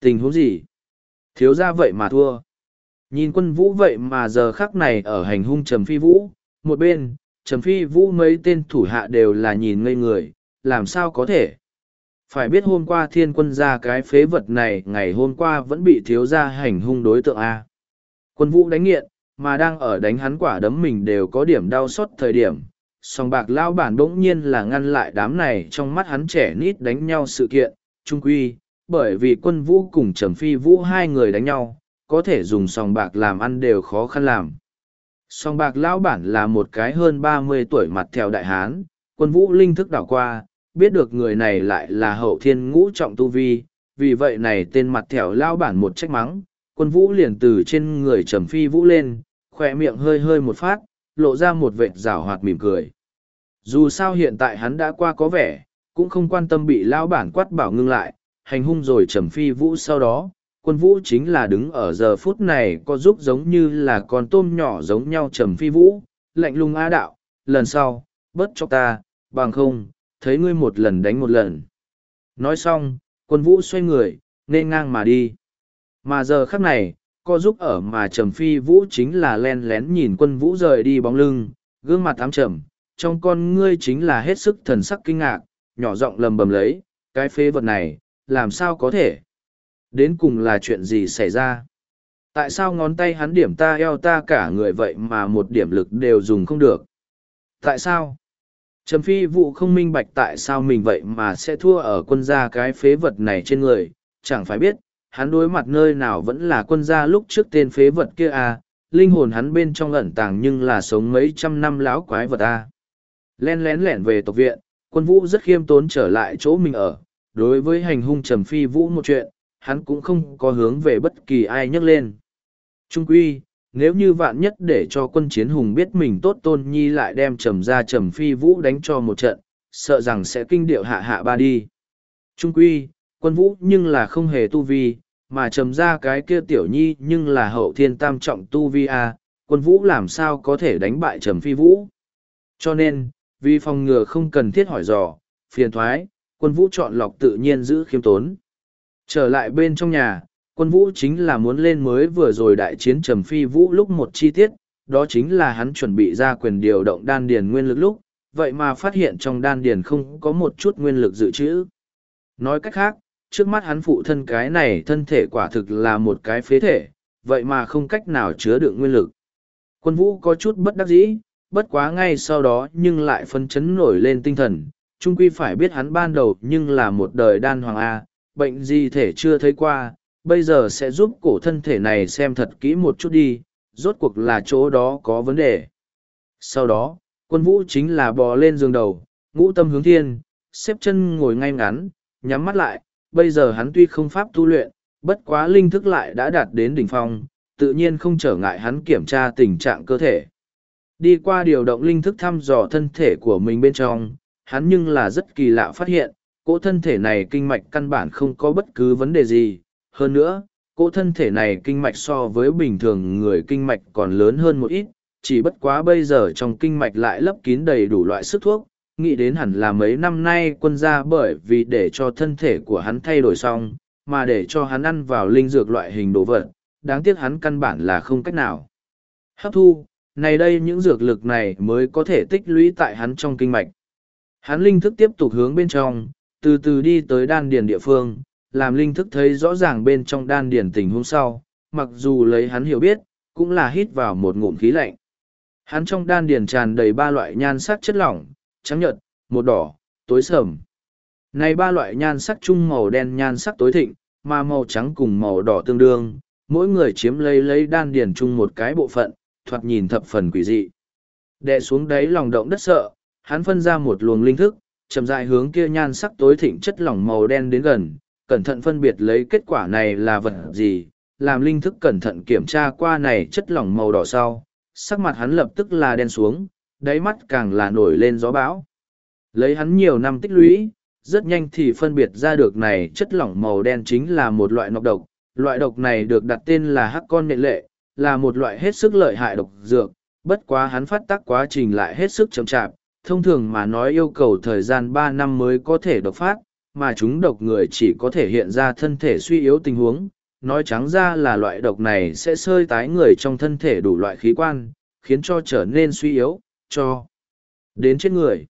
[SPEAKER 1] tình huống gì thiếu ra vậy mà thua Nhìn quân vũ vậy mà giờ khắc này ở hành hung Trầm Phi Vũ, một bên, Trầm Phi Vũ mấy tên thủ hạ đều là nhìn ngây người, làm sao có thể. Phải biết hôm qua thiên quân ra cái phế vật này ngày hôm qua vẫn bị thiếu gia hành hung đối tượng A. Quân vũ đánh nghiện, mà đang ở đánh hắn quả đấm mình đều có điểm đau xót thời điểm. Song bạc lao bản bỗng nhiên là ngăn lại đám này trong mắt hắn trẻ nít đánh nhau sự kiện, trung quy, bởi vì quân vũ cùng trầm phi vũ hai người đánh nhau, có thể dùng sòng bạc làm ăn đều khó khăn làm. Sòng bạc lão bản là một cái hơn ba mươi tuổi mặt theo đại hán, quân vũ linh thức đảo qua, biết được người này lại là hậu thiên ngũ trọng tu vi, vì vậy này tên mặt thẻo lão bản một trách mắng, quân vũ liền từ trên người trầm phi vũ lên, khỏe miệng hơi hơi một phát, lộ ra một vệt rào hoạt mỉm cười. Dù sao hiện tại hắn đã qua có vẻ, cũng không quan tâm bị lão bản quát bảo ngưng lại, hành hung rồi trầm phi vũ sau đó, quân vũ chính là đứng ở giờ phút này có giúp giống như là con tôm nhỏ giống nhau trầm phi vũ, lạnh lùng á đạo, lần sau, bớt cho ta, bằng không, thấy ngươi một lần đánh một lần. Nói xong, quân vũ xoay người, nên ngang mà đi. Mà giờ khắc này, co giúp ở mà trầm phi vũ chính là len lén nhìn quân vũ rời đi bóng lưng, gương mặt ám trầm, trong con ngươi chính là hết sức thần sắc kinh ngạc, nhỏ giọng lầm bầm lấy, cái phế vật này, làm sao có thể đến cùng là chuyện gì xảy ra tại sao ngón tay hắn điểm ta eo ta cả người vậy mà một điểm lực đều dùng không được tại sao trầm phi vụ không minh bạch tại sao mình vậy mà sẽ thua ở quân gia cái phế vật này trên người chẳng phải biết hắn đối mặt nơi nào vẫn là quân gia lúc trước tên phế vật kia à linh hồn hắn bên trong ẩn tàng nhưng là sống mấy trăm năm lão quái vật à. len lén lẻn về tộc viện quân vũ rất khiêm tốn trở lại chỗ mình ở đối với hành hung trầm phi vũ một chuyện hắn cũng không có hướng về bất kỳ ai nhắc lên. Trung quy, nếu như vạn nhất để cho quân chiến hùng biết mình tốt tôn nhi lại đem trầm ra trầm phi vũ đánh cho một trận, sợ rằng sẽ kinh điệu hạ hạ ba đi. Trung quy, quân vũ nhưng là không hề tu vi, mà trầm ra cái kia tiểu nhi nhưng là hậu thiên tam trọng tu vi a quân vũ làm sao có thể đánh bại trầm phi vũ. Cho nên, vì phòng ngừa không cần thiết hỏi dò, phiền thoái, quân vũ chọn lọc tự nhiên giữ khiêm tốn. Trở lại bên trong nhà, quân vũ chính là muốn lên mới vừa rồi đại chiến trầm phi vũ lúc một chi tiết, đó chính là hắn chuẩn bị ra quyền điều động đan điền nguyên lực lúc, vậy mà phát hiện trong đan điền không có một chút nguyên lực dự trữ. Nói cách khác, trước mắt hắn phụ thân cái này thân thể quả thực là một cái phế thể, vậy mà không cách nào chứa được nguyên lực. Quân vũ có chút bất đắc dĩ, bất quá ngay sau đó nhưng lại phân chấn nổi lên tinh thần, chung quy phải biết hắn ban đầu nhưng là một đời đan hoàng A, bệnh gì thể chưa thấy qua, bây giờ sẽ giúp cổ thân thể này xem thật kỹ một chút đi, rốt cuộc là chỗ đó có vấn đề. Sau đó, quân vũ chính là bò lên giường đầu, ngũ tâm hướng thiên, xếp chân ngồi ngay ngắn, nhắm mắt lại, bây giờ hắn tuy không pháp tu luyện, bất quá linh thức lại đã đạt đến đỉnh phong, tự nhiên không trở ngại hắn kiểm tra tình trạng cơ thể. Đi qua điều động linh thức thăm dò thân thể của mình bên trong, hắn nhưng là rất kỳ lạ phát hiện, cỗ thân thể này kinh mạch căn bản không có bất cứ vấn đề gì. Hơn nữa, cỗ thân thể này kinh mạch so với bình thường người kinh mạch còn lớn hơn một ít, chỉ bất quá bây giờ trong kinh mạch lại lấp kín đầy đủ loại sức thuốc. Nghĩ đến hẳn là mấy năm nay quân ra bởi vì để cho thân thể của hắn thay đổi xong, mà để cho hắn ăn vào linh dược loại hình đồ vật, đáng tiếc hắn căn bản là không cách nào. Hấp thu, này đây những dược lực này mới có thể tích lũy tại hắn trong kinh mạch. Hắn linh thức tiếp tục hướng bên trong, từ từ đi tới đan điền địa phương làm linh thức thấy rõ ràng bên trong đan điền tình huống sau mặc dù lấy hắn hiểu biết cũng là hít vào một ngụm khí lạnh hắn trong đan điền tràn đầy ba loại nhan sắc chất lỏng trắng nhợt một đỏ tối sầm này ba loại nhan sắc chung màu đen nhan sắc tối thịnh mà màu trắng cùng màu đỏ tương đương mỗi người chiếm lấy lấy đan điền chung một cái bộ phận thoạt nhìn thập phần quỷ dị đè xuống đáy lòng động đất sợ hắn phân ra một luồng linh thức chậm dại hướng kia nhan sắc tối thịnh chất lỏng màu đen đến gần, cẩn thận phân biệt lấy kết quả này là vật gì, làm linh thức cẩn thận kiểm tra qua này chất lỏng màu đỏ sau, sắc mặt hắn lập tức là đen xuống, đáy mắt càng là nổi lên gió bão. Lấy hắn nhiều năm tích lũy, rất nhanh thì phân biệt ra được này chất lỏng màu đen chính là một loại nọc độc, loại độc này được đặt tên là hắc con nệ lệ, là một loại hết sức lợi hại độc dược, bất quá hắn phát tác quá trình lại hết sức chậm chạp, thông thường mà nói yêu cầu thời gian ba năm mới có thể độc phát, mà chúng độc người chỉ có thể hiện ra thân thể suy yếu tình huống. Nói trắng ra là loại độc này sẽ sơi tái người trong thân thể đủ loại khí quan, khiến cho trở nên suy yếu, cho đến chết người.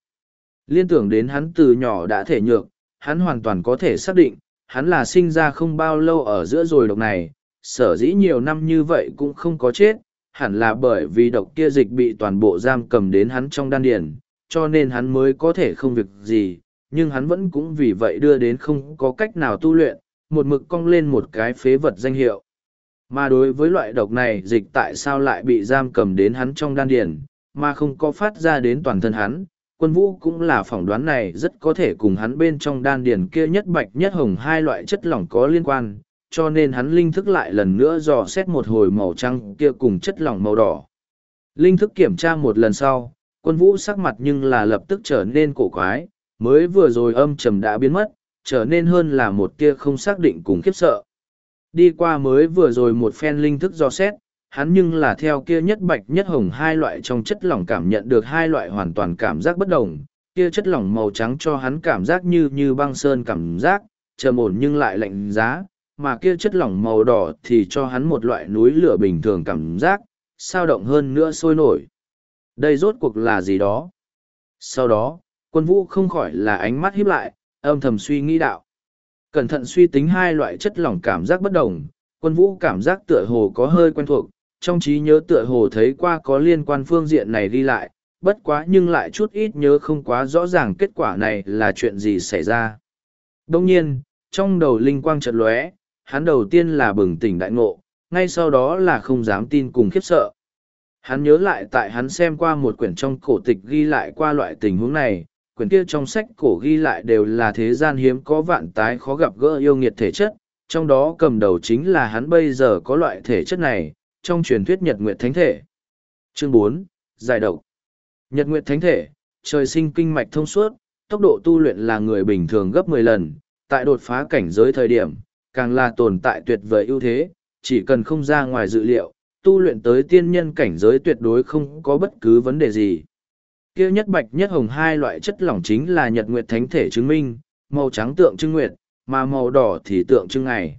[SPEAKER 1] Liên tưởng đến hắn từ nhỏ đã thể nhược, hắn hoàn toàn có thể xác định, hắn là sinh ra không bao lâu ở giữa rồi độc này, sở dĩ nhiều năm như vậy cũng không có chết, hẳn là bởi vì độc kia dịch bị toàn bộ giam cầm đến hắn trong đan điền, cho nên hắn mới có thể không việc gì, nhưng hắn vẫn cũng vì vậy đưa đến không có cách nào tu luyện, một mực cong lên một cái phế vật danh hiệu. Mà đối với loại độc này dịch tại sao lại bị giam cầm đến hắn trong đan điển, mà không có phát ra đến toàn thân hắn, quân vũ cũng là phỏng đoán này rất có thể cùng hắn bên trong đan điển kia nhất bạch nhất hồng hai loại chất lỏng có liên quan, cho nên hắn linh thức lại lần nữa dò xét một hồi màu trắng kia cùng chất lỏng màu đỏ. Linh thức kiểm tra một lần sau, quân vũ sắc mặt nhưng là lập tức trở nên cổ quái, mới vừa rồi âm trầm đã biến mất, trở nên hơn là một kia không xác định cùng khiếp sợ. Đi qua mới vừa rồi một phen linh thức do xét, hắn nhưng là theo kia nhất bạch nhất hồng hai loại trong chất lỏng cảm nhận được hai loại hoàn toàn cảm giác bất đồng, kia chất lỏng màu trắng cho hắn cảm giác như như băng sơn cảm giác, trầm ổn nhưng lại lạnh giá, mà kia chất lỏng màu đỏ thì cho hắn một loại núi lửa bình thường cảm giác, sao động hơn nữa sôi nổi. Đây rốt cuộc là gì đó? Sau đó, quân vũ không khỏi là ánh mắt híp lại, âm thầm suy nghĩ đạo. Cẩn thận suy tính hai loại chất lỏng cảm giác bất đồng, quân vũ cảm giác tựa hồ có hơi quen thuộc, trong trí nhớ tựa hồ thấy qua có liên quan phương diện này đi lại, bất quá nhưng lại chút ít nhớ không quá rõ ràng kết quả này là chuyện gì xảy ra. Đồng nhiên, trong đầu linh quang chợt lóe, hắn đầu tiên là bừng tỉnh đại ngộ, ngay sau đó là không dám tin cùng khiếp sợ. Hắn nhớ lại tại hắn xem qua một quyển trong cổ tịch ghi lại qua loại tình huống này, quyển kia trong sách cổ ghi lại đều là thế gian hiếm có vạn tái khó gặp gỡ yêu nghiệt thể chất, trong đó cầm đầu chính là hắn bây giờ có loại thể chất này, trong truyền thuyết Nhật nguyện Thánh Thể. Chương bốn Giải độc Nhật nguyện Thánh Thể, trời sinh kinh mạch thông suốt, tốc độ tu luyện là người bình thường gấp mười lần, tại đột phá cảnh giới thời điểm, càng là tồn tại tuyệt vời ưu thế, chỉ cần không ra ngoài dự liệu, tu luyện tới tiên nhân cảnh giới tuyệt đối không có bất cứ vấn đề gì. Kia nhất bạch nhất hồng hai loại chất lỏng chính là nhật nguyệt thánh thể chứng minh, màu trắng tượng trưng nguyệt, mà màu đỏ thì tượng trưng ngày.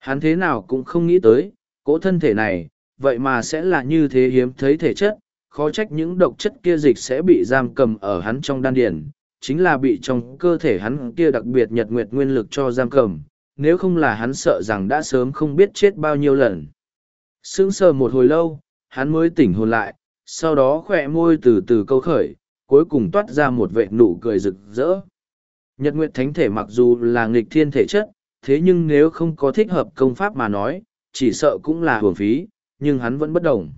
[SPEAKER 1] Hắn thế nào cũng không nghĩ tới, cỗ thân thể này, vậy mà sẽ là như thế hiếm thấy thể chất, khó trách những độc chất kia dịch sẽ bị giam cầm ở hắn trong đan điển, chính là bị trong cơ thể hắn kia đặc biệt nhật nguyệt nguyên lực cho giam cầm, nếu không là hắn sợ rằng đã sớm không biết chết bao nhiêu lần sững sờ một hồi lâu hắn mới tỉnh hồn lại sau đó khỏe môi từ từ câu khởi cuối cùng toát ra một vệ nụ cười rực rỡ nhật nguyện thánh thể mặc dù là nghịch thiên thể chất thế nhưng nếu không có thích hợp công pháp mà nói chỉ sợ cũng là hưởng phí nhưng hắn vẫn bất đồng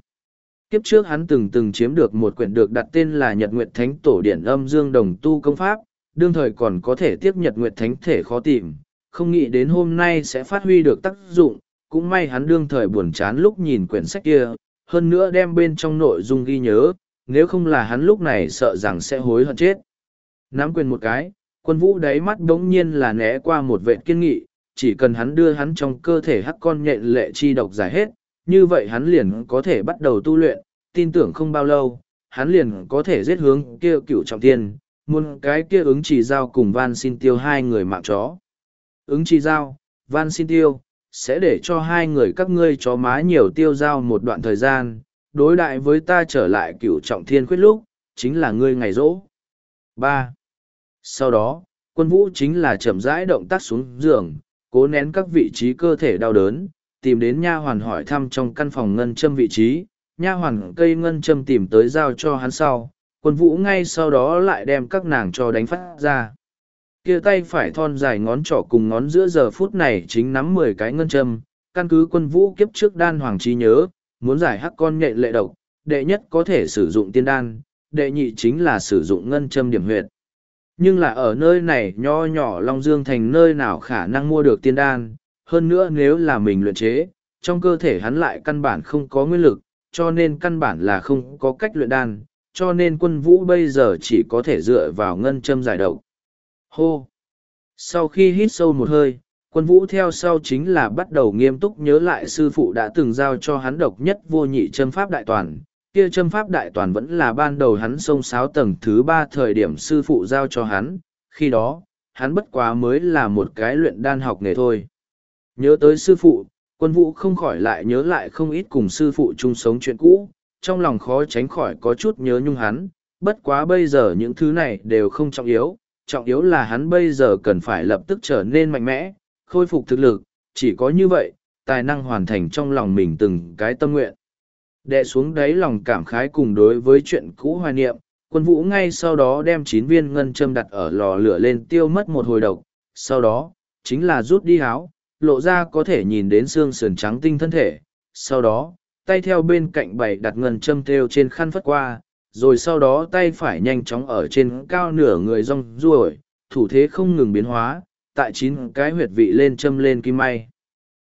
[SPEAKER 1] kiếp trước hắn từng từng chiếm được một quyển được đặt tên là Nhật Nguyệt Thánh Tổ Điển Âm Dương Đồng Tu Công Pháp, đương thời còn có thể tiếp Nhật Nguyệt Thánh Thể khó tìm, không nghĩ đến hôm nay sẽ phát huy được tác dụng, cũng may hắn đương thời buồn chán lúc nhìn quyển sách kia, hơn nữa đem bên trong nội dung ghi nhớ, nếu không là hắn lúc này sợ rằng sẽ hối hận chết. Nắm quyền một cái, quân vũ đáy mắt đống nhiên là né qua một vệ kiên nghị, chỉ cần hắn đưa hắn trong cơ thể hắc con nhện lệ chi độc giải hết, như vậy hắn liền có thể bắt đầu tu luyện, tin tưởng không bao lâu, hắn liền có thể giết hướng kia cựu trọng tiên, muốn cái kia ứng chỉ giao cùng van xin tiêu hai người mạng chó. Ứng chỉ giao, van xin tiêu, sẽ để cho hai người các ngươi chó má nhiều tiêu dao một đoạn thời gian, đối đại với ta trở lại cựu trọng thiên khuyết lúc, chính là ngươi ngày rỗ. ba Sau đó, quân vũ chính là chậm rãi động tác xuống giường, cố nén các vị trí cơ thể đau đớn, tìm đến nha hoàn hỏi thăm trong căn phòng ngân châm vị trí, nha hoàn cây ngân châm tìm tới giao cho hắn sau, quân vũ ngay sau đó lại đem các nàng cho đánh phát ra kia tay phải thon dài ngón trỏ cùng ngón giữa giờ phút này chính nắm mười cái ngân châm căn cứ quân vũ kiếp trước đan hoàng trí nhớ muốn giải hắc con nhện lệ độc đệ nhất có thể sử dụng tiên đan đệ nhị chính là sử dụng ngân châm điểm huyệt nhưng là ở nơi này nho nhỏ long dương thành nơi nào khả năng mua được tiên đan hơn nữa nếu là mình luyện chế trong cơ thể hắn lại căn bản không có nguyên lực cho nên căn bản là không có cách luyện đan cho nên quân vũ bây giờ chỉ có thể dựa vào ngân châm giải độc Hô! Sau khi hít sâu một hơi, quân vũ theo sau chính là bắt đầu nghiêm túc nhớ lại sư phụ đã từng giao cho hắn độc nhất vô nhị châm pháp đại toàn. Kia châm pháp đại toàn vẫn là ban đầu hắn sông sáo tầng thứ ba thời điểm sư phụ giao cho hắn, khi đó, hắn bất quá mới là một cái luyện đan học nghề thôi. Nhớ tới sư phụ, quân vũ không khỏi lại nhớ lại không ít cùng sư phụ chung sống chuyện cũ, trong lòng khó tránh khỏi có chút nhớ nhung hắn, bất quá bây giờ những thứ này đều không trọng yếu, trọng yếu là hắn bây giờ cần phải lập tức trở nên mạnh mẽ, khôi phục thực lực, chỉ có như vậy, tài năng hoàn thành trong lòng mình từng cái tâm nguyện. Đệ xuống đáy lòng cảm khái cùng đối với chuyện cũ hoài niệm, quân vũ ngay sau đó đem chín viên ngân châm đặt ở lò lửa lên tiêu mất một hồi độc, sau đó, chính là rút đi háo, lộ ra có thể nhìn đến xương sườn trắng tinh thân thể, sau đó, tay theo bên cạnh bảy đặt ngân châm theo trên khăn phất qua, rồi sau đó tay phải nhanh chóng ở trên cao nửa người rong ruổi, thủ thế không ngừng biến hóa, tại chín cái huyệt vị lên châm lên kim may.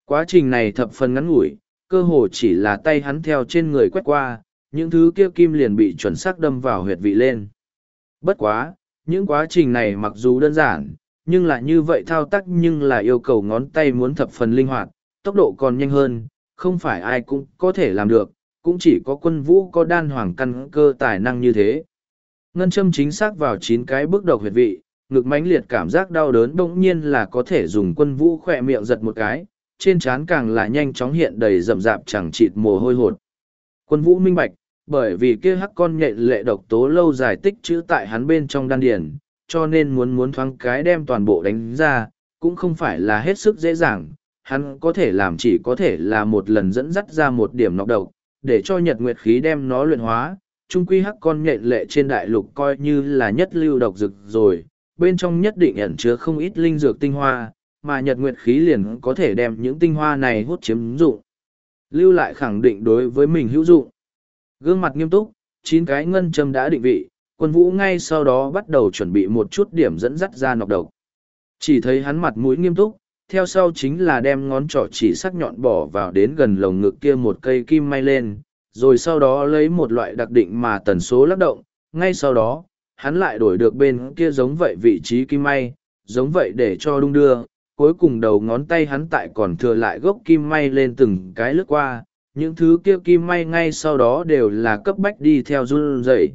[SPEAKER 1] Quá trình này thập phần ngắn ngủi, cơ hồ chỉ là tay hắn theo trên người quét qua, những thứ kia kim liền bị chuẩn xác đâm vào huyệt vị lên. Bất quá, những quá trình này mặc dù đơn giản, nhưng là như vậy thao tác nhưng là yêu cầu ngón tay muốn thập phần linh hoạt, tốc độ còn nhanh hơn, không phải ai cũng có thể làm được, cũng chỉ có quân vũ có đan hoàng căn cơ tài năng như thế. Ngân châm chính xác vào chín cái bước độc huyệt vị, ngực mãnh liệt cảm giác đau đớn bỗng nhiên là có thể dùng quân vũ khỏe miệng giật một cái, trên trán càng là nhanh chóng hiện đầy rậm rạp chẳng chịt mồ hôi hột. Quân vũ minh bạch, bởi vì kia hắc con nhện lệ độc tố lâu dài tích trữ tại hắn bên trong đan điền, cho nên muốn muốn thoáng cái đem toàn bộ đánh ra, cũng không phải là hết sức dễ dàng, hắn có thể làm chỉ có thể là một lần dẫn dắt ra một điểm nọc độc, để cho nhật nguyệt khí đem nó luyện hóa, trung quy hắc con nhện lệ trên đại lục coi như là nhất lưu độc dược rồi, bên trong nhất định ẩn chứa không ít linh dược tinh hoa, mà nhật nguyệt khí liền có thể đem những tinh hoa này hút chiếm dụng. Lưu lại khẳng định đối với mình hữu dụng. Gương mặt nghiêm túc, chín cái ngân châm đã định vị, quân vũ ngay sau đó bắt đầu chuẩn bị một chút điểm dẫn dắt ra nọc độc. Chỉ thấy hắn mặt mũi nghiêm túc, theo sau chính là đem ngón trỏ chỉ sắc nhọn bỏ vào đến gần lồng ngực kia một cây kim may lên, rồi sau đó lấy một loại đặc định mà tần số lắc động, ngay sau đó, hắn lại đổi được bên kia giống vậy vị trí kim may, giống vậy để cho đung đưa, cuối cùng đầu ngón tay hắn tại còn thừa lại gốc kim may lên từng cái lướt qua, những thứ kia kim may ngay sau đó đều là cấp bách đi theo run rẩy.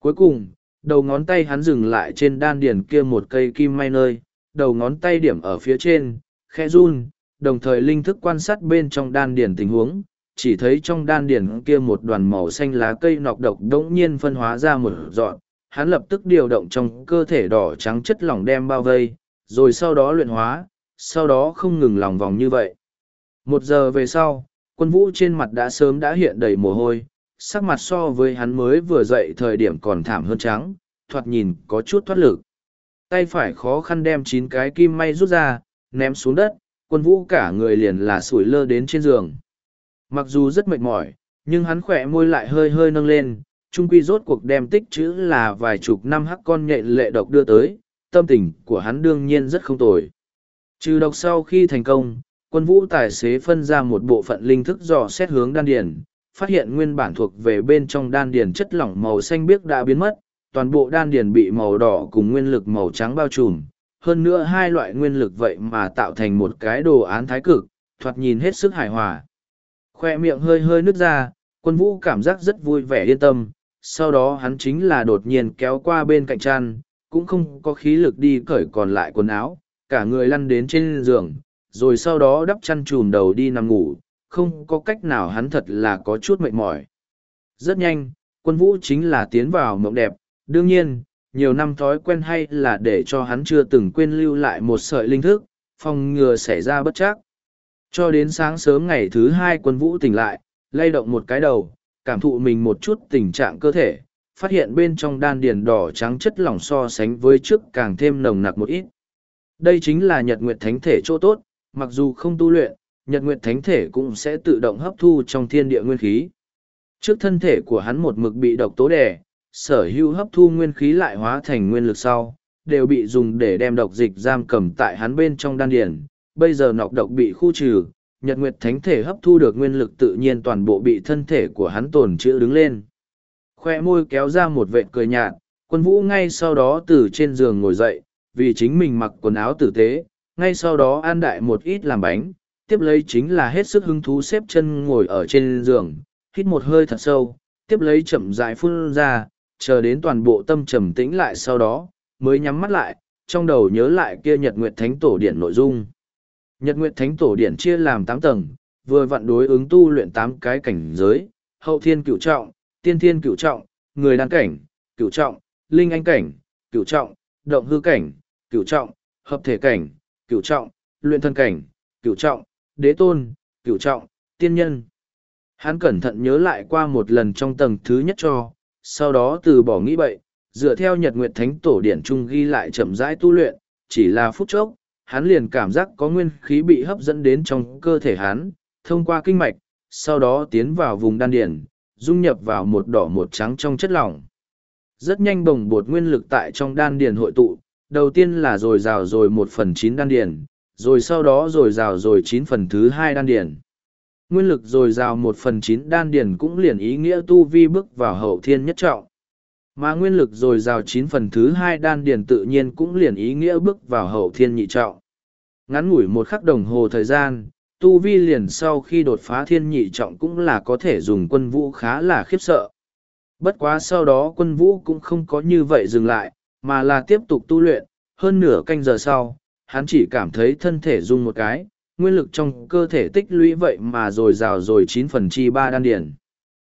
[SPEAKER 1] Cuối cùng, đầu ngón tay hắn dừng lại trên đan điển kia một cây kim may nơi, đầu ngón tay điểm ở phía trên, khẽ run, đồng thời linh thức quan sát bên trong đan điền tình huống, chỉ thấy trong đan điền kia một đoàn màu xanh lá cây nọc độc đống nhiên phân hóa ra một dọn, hắn lập tức điều động trong cơ thể đỏ trắng chất lỏng đem bao vây, rồi sau đó luyện hóa, sau đó không ngừng lòng vòng như vậy. Một giờ về sau, quân vũ trên mặt đã sớm đã hiện đầy mồ hôi, sắc mặt so với hắn mới vừa dậy thời điểm còn thảm hơn trắng, thoạt nhìn có chút thoát lực tay phải khó khăn đem chín cái kim may rút ra, ném xuống đất, quân vũ cả người liền là sủi lơ đến trên giường. Mặc dù rất mệt mỏi, nhưng hắn khỏe môi lại hơi hơi nâng lên, trung quy rốt cuộc đem tích chữ là vài chục năm hắc con nhện lệ độc đưa tới, tâm tình của hắn đương nhiên rất không tồi. Trừ độc sau khi thành công, quân vũ tài xế phân ra một bộ phận linh thức dò xét hướng đan điền, phát hiện nguyên bản thuộc về bên trong đan điền chất lỏng màu xanh biếc đã biến mất, toàn bộ đan điền bị màu đỏ cùng nguyên lực màu trắng bao trùm, hơn nữa hai loại nguyên lực vậy mà tạo thành một cái đồ án thái cực, thoạt nhìn hết sức hài hòa. Khoe miệng hơi hơi nứt ra, quân vũ cảm giác rất vui vẻ yên tâm, sau đó hắn chính là đột nhiên kéo qua bên cạnh chăn, cũng không có khí lực đi cởi còn lại quần áo, cả người lăn đến trên giường, rồi sau đó đắp chăn trùm đầu đi nằm ngủ, không có cách nào hắn thật là có chút mệt mỏi. Rất nhanh, quân vũ chính là tiến vào mộng đẹp, đương nhiên, nhiều năm thói quen hay là để cho hắn chưa từng quên lưu lại một sợi linh thức, phòng ngừa xảy ra bất chắc. Cho đến sáng sớm ngày thứ hai quân vũ tỉnh lại, lay động một cái đầu, cảm thụ mình một chút tình trạng cơ thể, phát hiện bên trong đan điền đỏ trắng chất lỏng so sánh với trước càng thêm nồng nặc một ít. Đây chính là nhật nguyệt thánh thể chỗ tốt, mặc dù không tu luyện, nhật nguyệt thánh thể cũng sẽ tự động hấp thu trong thiên địa nguyên khí. Trước thân thể của hắn một mực bị độc tố đè, sở hữu hấp thu nguyên khí lại hóa thành nguyên lực sau, đều bị dùng để đem độc dịch giam cầm tại hắn bên trong đan điển. Bây giờ nọc độc bị khu trừ, nhật nguyệt thánh thể hấp thu được nguyên lực tự nhiên toàn bộ bị thân thể của hắn tổn chữ đứng lên. Khoe môi kéo ra một vệt cười nhạt, quân vũ ngay sau đó từ trên giường ngồi dậy, vì chính mình mặc quần áo tử tế, ngay sau đó an đại một ít làm bánh, tiếp lấy chính là hết sức hứng thú xếp chân ngồi ở trên giường, hít một hơi thật sâu, tiếp lấy chậm rãi phun ra, chờ đến toàn bộ tâm trầm tĩnh lại sau đó, mới nhắm mắt lại, trong đầu nhớ lại kia Nhật Nguyệt Thánh Tổ Điển nội dung. Nhật Nguyệt Thánh Tổ Điển chia làm tám tầng, vừa vặn đối ứng tu luyện tám cái cảnh giới, hậu thiên cửu trọng, tiên thiên cửu trọng, người đàn cảnh, cửu trọng, linh anh cảnh, cửu trọng, động hư cảnh, cửu trọng, hợp thể cảnh, cửu trọng, luyện thân cảnh, cửu trọng, đế tôn, cửu trọng, tiên nhân. Hắn cẩn thận nhớ lại qua một lần trong tầng thứ nhất cho, sau đó từ bỏ nghĩ bậy, dựa theo Nhật Nguyệt Thánh Tổ Điển Trung ghi lại chậm rãi tu luyện, chỉ là phút chốc, hắn liền cảm giác có nguyên khí bị hấp dẫn đến trong cơ thể hắn, thông qua kinh mạch, sau đó tiến vào vùng đan điển, dung nhập vào một đỏ một trắng trong chất lỏng. Rất nhanh bồng bột nguyên lực tại trong đan điển hội tụ, đầu tiên là rồi rào rồi một phần chín đan điển, rồi sau đó rồi rào rồi chín phần thứ hai đan điển nguyên lực dồi dào một phần chín đan điển cũng liền ý nghĩa tu vi bước vào hậu thiên nhất trọng mà nguyên lực dồi dào chín phần thứ hai đan điển tự nhiên cũng liền ý nghĩa bước vào hậu thiên nhị trọng ngắn ngủi một khắc đồng hồ thời gian tu vi liền sau khi đột phá thiên nhị trọng cũng là có thể dùng quân vũ khá là khiếp sợ bất quá sau đó quân vũ cũng không có như vậy dừng lại mà là tiếp tục tu luyện hơn nửa canh giờ sau hắn chỉ cảm thấy thân thể rung một cái nguyên lực trong cơ thể tích lũy vậy mà rồi rào rồi chín phần chi ba đan điển.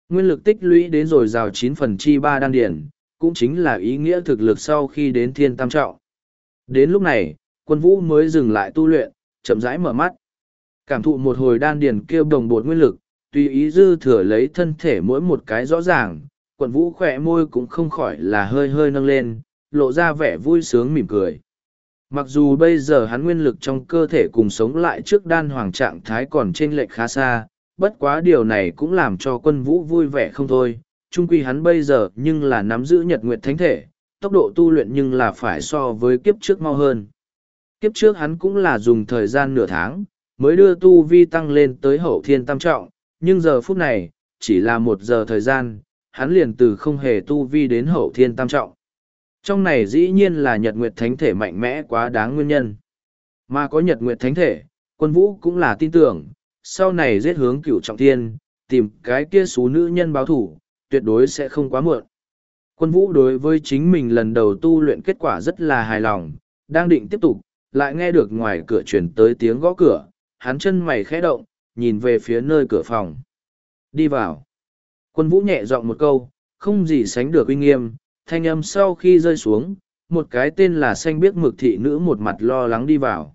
[SPEAKER 1] Nguyên lực tích lũy đến rồi rào chín phần chi ba đan điển, cũng chính là ý nghĩa thực lực sau khi đến thiên tam trọng. Đến lúc này, quân vũ mới dừng lại tu luyện, chậm rãi mở mắt. Cảm thụ một hồi đan điển kêu đồng bột nguyên lực, tùy ý dư thừa lấy thân thể mỗi một cái rõ ràng, quận vũ khỏe môi cũng không khỏi là hơi hơi nâng lên, lộ ra vẻ vui sướng mỉm cười. Mặc dù bây giờ hắn nguyên lực trong cơ thể cùng sống lại trước đan hoàng trạng thái còn trên lệch khá xa, bất quá điều này cũng làm cho quân vũ vui vẻ không thôi. Trung quy hắn bây giờ nhưng là nắm giữ nhật nguyệt thánh thể, tốc độ tu luyện nhưng là phải so với kiếp trước mau hơn. Kiếp trước hắn cũng là dùng thời gian nửa tháng, mới đưa tu vi tăng lên tới hậu thiên tam trọng, nhưng giờ phút này, chỉ là một giờ thời gian, hắn liền từ không hề tu vi đến hậu thiên tam trọng. Trong này dĩ nhiên là Nhật Nguyệt Thánh Thể mạnh mẽ quá đáng nguyên nhân. Mà có Nhật Nguyệt Thánh Thể, quân vũ cũng là tin tưởng, sau này giết hướng cửu trọng thiên, tìm cái kia số nữ nhân báo thù tuyệt đối sẽ không quá muộn. Quân vũ đối với chính mình lần đầu tu luyện kết quả rất là hài lòng, đang định tiếp tục, lại nghe được ngoài cửa truyền tới tiếng gõ cửa, hắn chân mày khẽ động, nhìn về phía nơi cửa phòng. Đi vào. Quân vũ nhẹ giọng một câu, không gì sánh được uy nghiêm, thanh âm sau khi rơi xuống, một cái tên là xanh Biết mực thị nữ một mặt lo lắng đi vào.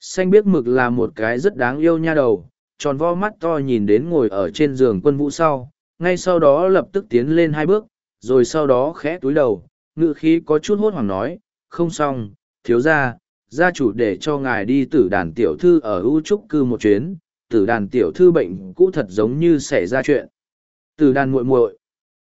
[SPEAKER 1] Xanh Biết mực là một cái rất đáng yêu nha đầu, tròn vo mắt to nhìn đến ngồi ở trên giường quân vũ sau, ngay sau đó lập tức tiến lên hai bước, rồi sau đó khẽ túi đầu, ngự khí có chút hốt hoảng nói, không xong, thiếu gia, gia chủ để cho ngài đi tử đàn tiểu thư ở ưu trúc cư một chuyến, tử đàn tiểu thư bệnh cũ thật giống như xảy ra chuyện. Tử đàn muội muội.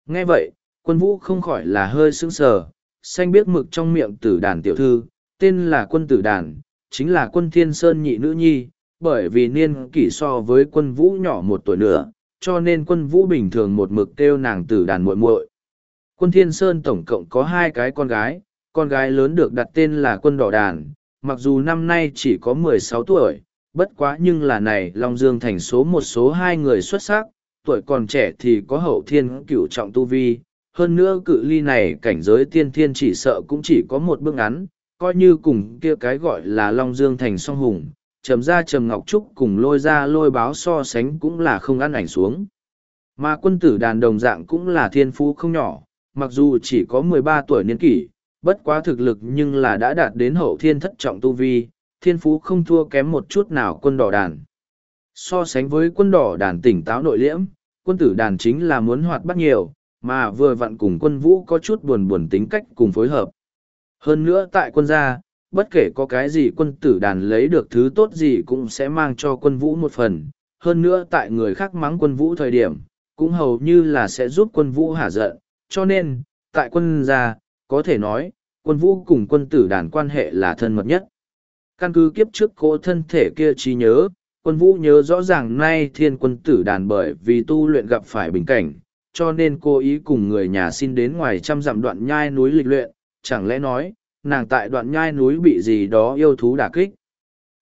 [SPEAKER 1] Nghe vậy, quân vũ không khỏi là hơi sững sờ, xanh biết mực trong miệng tử đàn tiểu thư, tên là quân tử đàn, chính là quân thiên sơn nhị nữ nhi, bởi vì niên kỷ so với quân vũ nhỏ một tuổi nữa, cho nên quân vũ bình thường một mực kêu nàng tử đàn muội muội. Quân thiên sơn tổng cộng có hai cái con gái, con gái lớn được đặt tên là quân đỏ đàn, mặc dù năm nay chỉ có 16 tuổi, bất quá nhưng là này Long Dương thành số một số hai người xuất sắc, tuổi còn trẻ thì có hậu thiên cửu trọng tu vi, hơn nữa cự ly này cảnh giới tiên thiên chỉ sợ cũng chỉ có một bước ngắn, coi như cùng kia cái gọi là Long Dương Thành song hùng, trầm ra trầm ngọc trúc cùng lôi ra lôi báo so sánh cũng là không ăn ảnh xuống. Mà quân tử đàn đồng dạng cũng là thiên phú không nhỏ, mặc dù chỉ có mười ba tuổi niên kỷ, bất quá thực lực nhưng là đã đạt đến hậu thiên thất trọng tu vi, thiên phú không thua kém một chút nào quân đỏ đàn. So sánh với quân đỏ đàn tỉnh táo nội liễm, quân tử đàn chính là muốn hoạt bát nhiều, mà vừa vặn cùng quân vũ có chút buồn buồn tính cách cùng phối hợp. Hơn nữa tại quân gia, bất kể có cái gì quân tử đàn lấy được thứ tốt gì cũng sẽ mang cho quân vũ một phần, hơn nữa tại người khác mắng quân vũ thời điểm, cũng hầu như là sẽ giúp quân vũ hả giận, cho nên, tại quân gia, có thể nói, quân vũ cùng quân tử đàn quan hệ là thân mật nhất. Căn cứ kiếp trước cố thân thể kia trí nhớ, quân vũ nhớ rõ ràng nay thiên quân tử đàn bởi vì tu luyện gặp phải bình cảnh, cho nên cô ý cùng người nhà xin đến ngoài trăm dặm đoạn nhai núi lịch luyện, chẳng lẽ nói, nàng tại đoạn nhai núi bị gì đó yêu thú đả kích.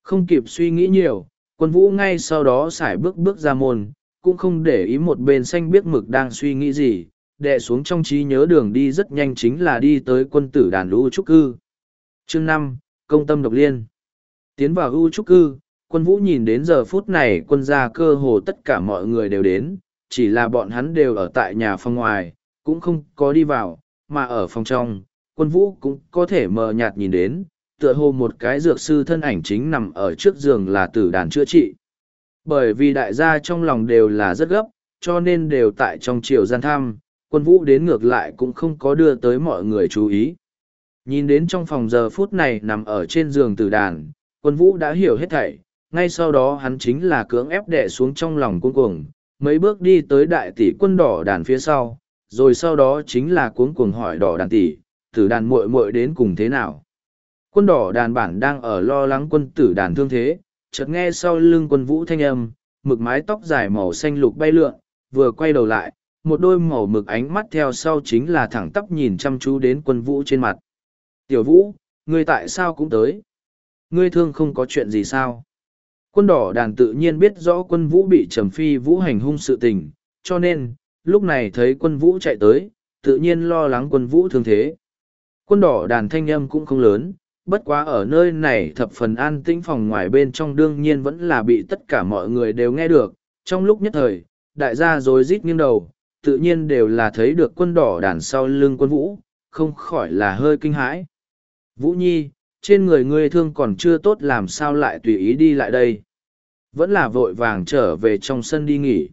[SPEAKER 1] Không kịp suy nghĩ nhiều, quân vũ ngay sau đó xài bước bước ra môn, cũng không để ý một bên xanh biết mực đang suy nghĩ gì, đệ xuống trong trí nhớ đường đi rất nhanh chính là đi tới quân tử đàn lũ trúc cư. Chương năm Công tâm độc liên Tiến vào ưu trúc cư, quân vũ nhìn đến giờ phút này quân gia cơ hồ tất cả mọi người đều đến, chỉ là bọn hắn đều ở tại nhà phòng ngoài, cũng không có đi vào, mà ở phòng trong, quân vũ cũng có thể mờ nhạt nhìn đến, tựa hồ một cái dược sư thân ảnh chính nằm ở trước giường là tử đàn chữa trị. Bởi vì đại gia trong lòng đều là rất gấp, cho nên đều tại trong triều gian thăm, quân vũ đến ngược lại cũng không có đưa tới mọi người chú ý. Nhìn đến trong phòng giờ phút này nằm ở trên giường tử đàn, quân vũ đã hiểu hết thảy, ngay sau đó hắn chính là cưỡng ép đè xuống trong lòng cuống cuồng, mấy bước đi tới đại tỷ quân đỏ đàn phía sau, rồi sau đó chính là cuống cuồng hỏi đỏ đàn tỷ, tử đàn muội muội đến cùng thế nào. Quân đỏ đàn bản đang ở lo lắng quân tử đàn thương thế, chợt nghe sau lưng quân vũ thanh âm, mực mái tóc dài màu xanh lục bay lượn, vừa quay đầu lại, một đôi màu mực ánh mắt theo sau chính là thẳng tắp nhìn chăm chú đến quân vũ trên mặt. Tiểu vũ, ngươi tại sao cũng tới? Ngươi thương không có chuyện gì sao? Quân đỏ đàn tự nhiên biết rõ quân vũ bị trầm phi vũ hành hung sự tình, cho nên, lúc này thấy quân vũ chạy tới, tự nhiên lo lắng quân vũ thương thế. Quân đỏ đàn thanh âm cũng không lớn, bất quá ở nơi này thập phần an tĩnh phòng ngoài bên trong đương nhiên vẫn là bị tất cả mọi người đều nghe được, trong lúc nhất thời, đại gia rồi rít nghiêng đầu, tự nhiên đều là thấy được quân đỏ đàn sau lưng quân vũ, không khỏi là hơi kinh hãi. Vũ Nhi, trên người ngươi thương còn chưa tốt làm sao lại tùy ý đi lại đây. Vẫn là vội vàng trở về trong sân đi nghỉ.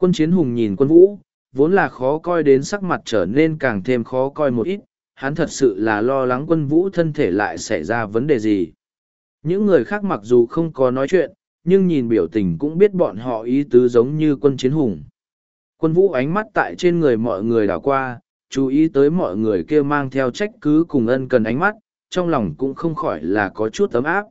[SPEAKER 1] Quân chiến hùng nhìn quân vũ, vốn là khó coi đến sắc mặt trở nên càng thêm khó coi một ít, hắn thật sự là lo lắng quân vũ thân thể lại xảy ra vấn đề gì. Những người khác mặc dù không có nói chuyện, nhưng nhìn biểu tình cũng biết bọn họ ý tứ giống như quân chiến hùng. Quân vũ ánh mắt tại trên người mọi người đảo qua, chú ý tới mọi người kia mang theo trách cứ cùng ân cần ánh mắt, trong lòng cũng không khỏi là có chút ấm áp.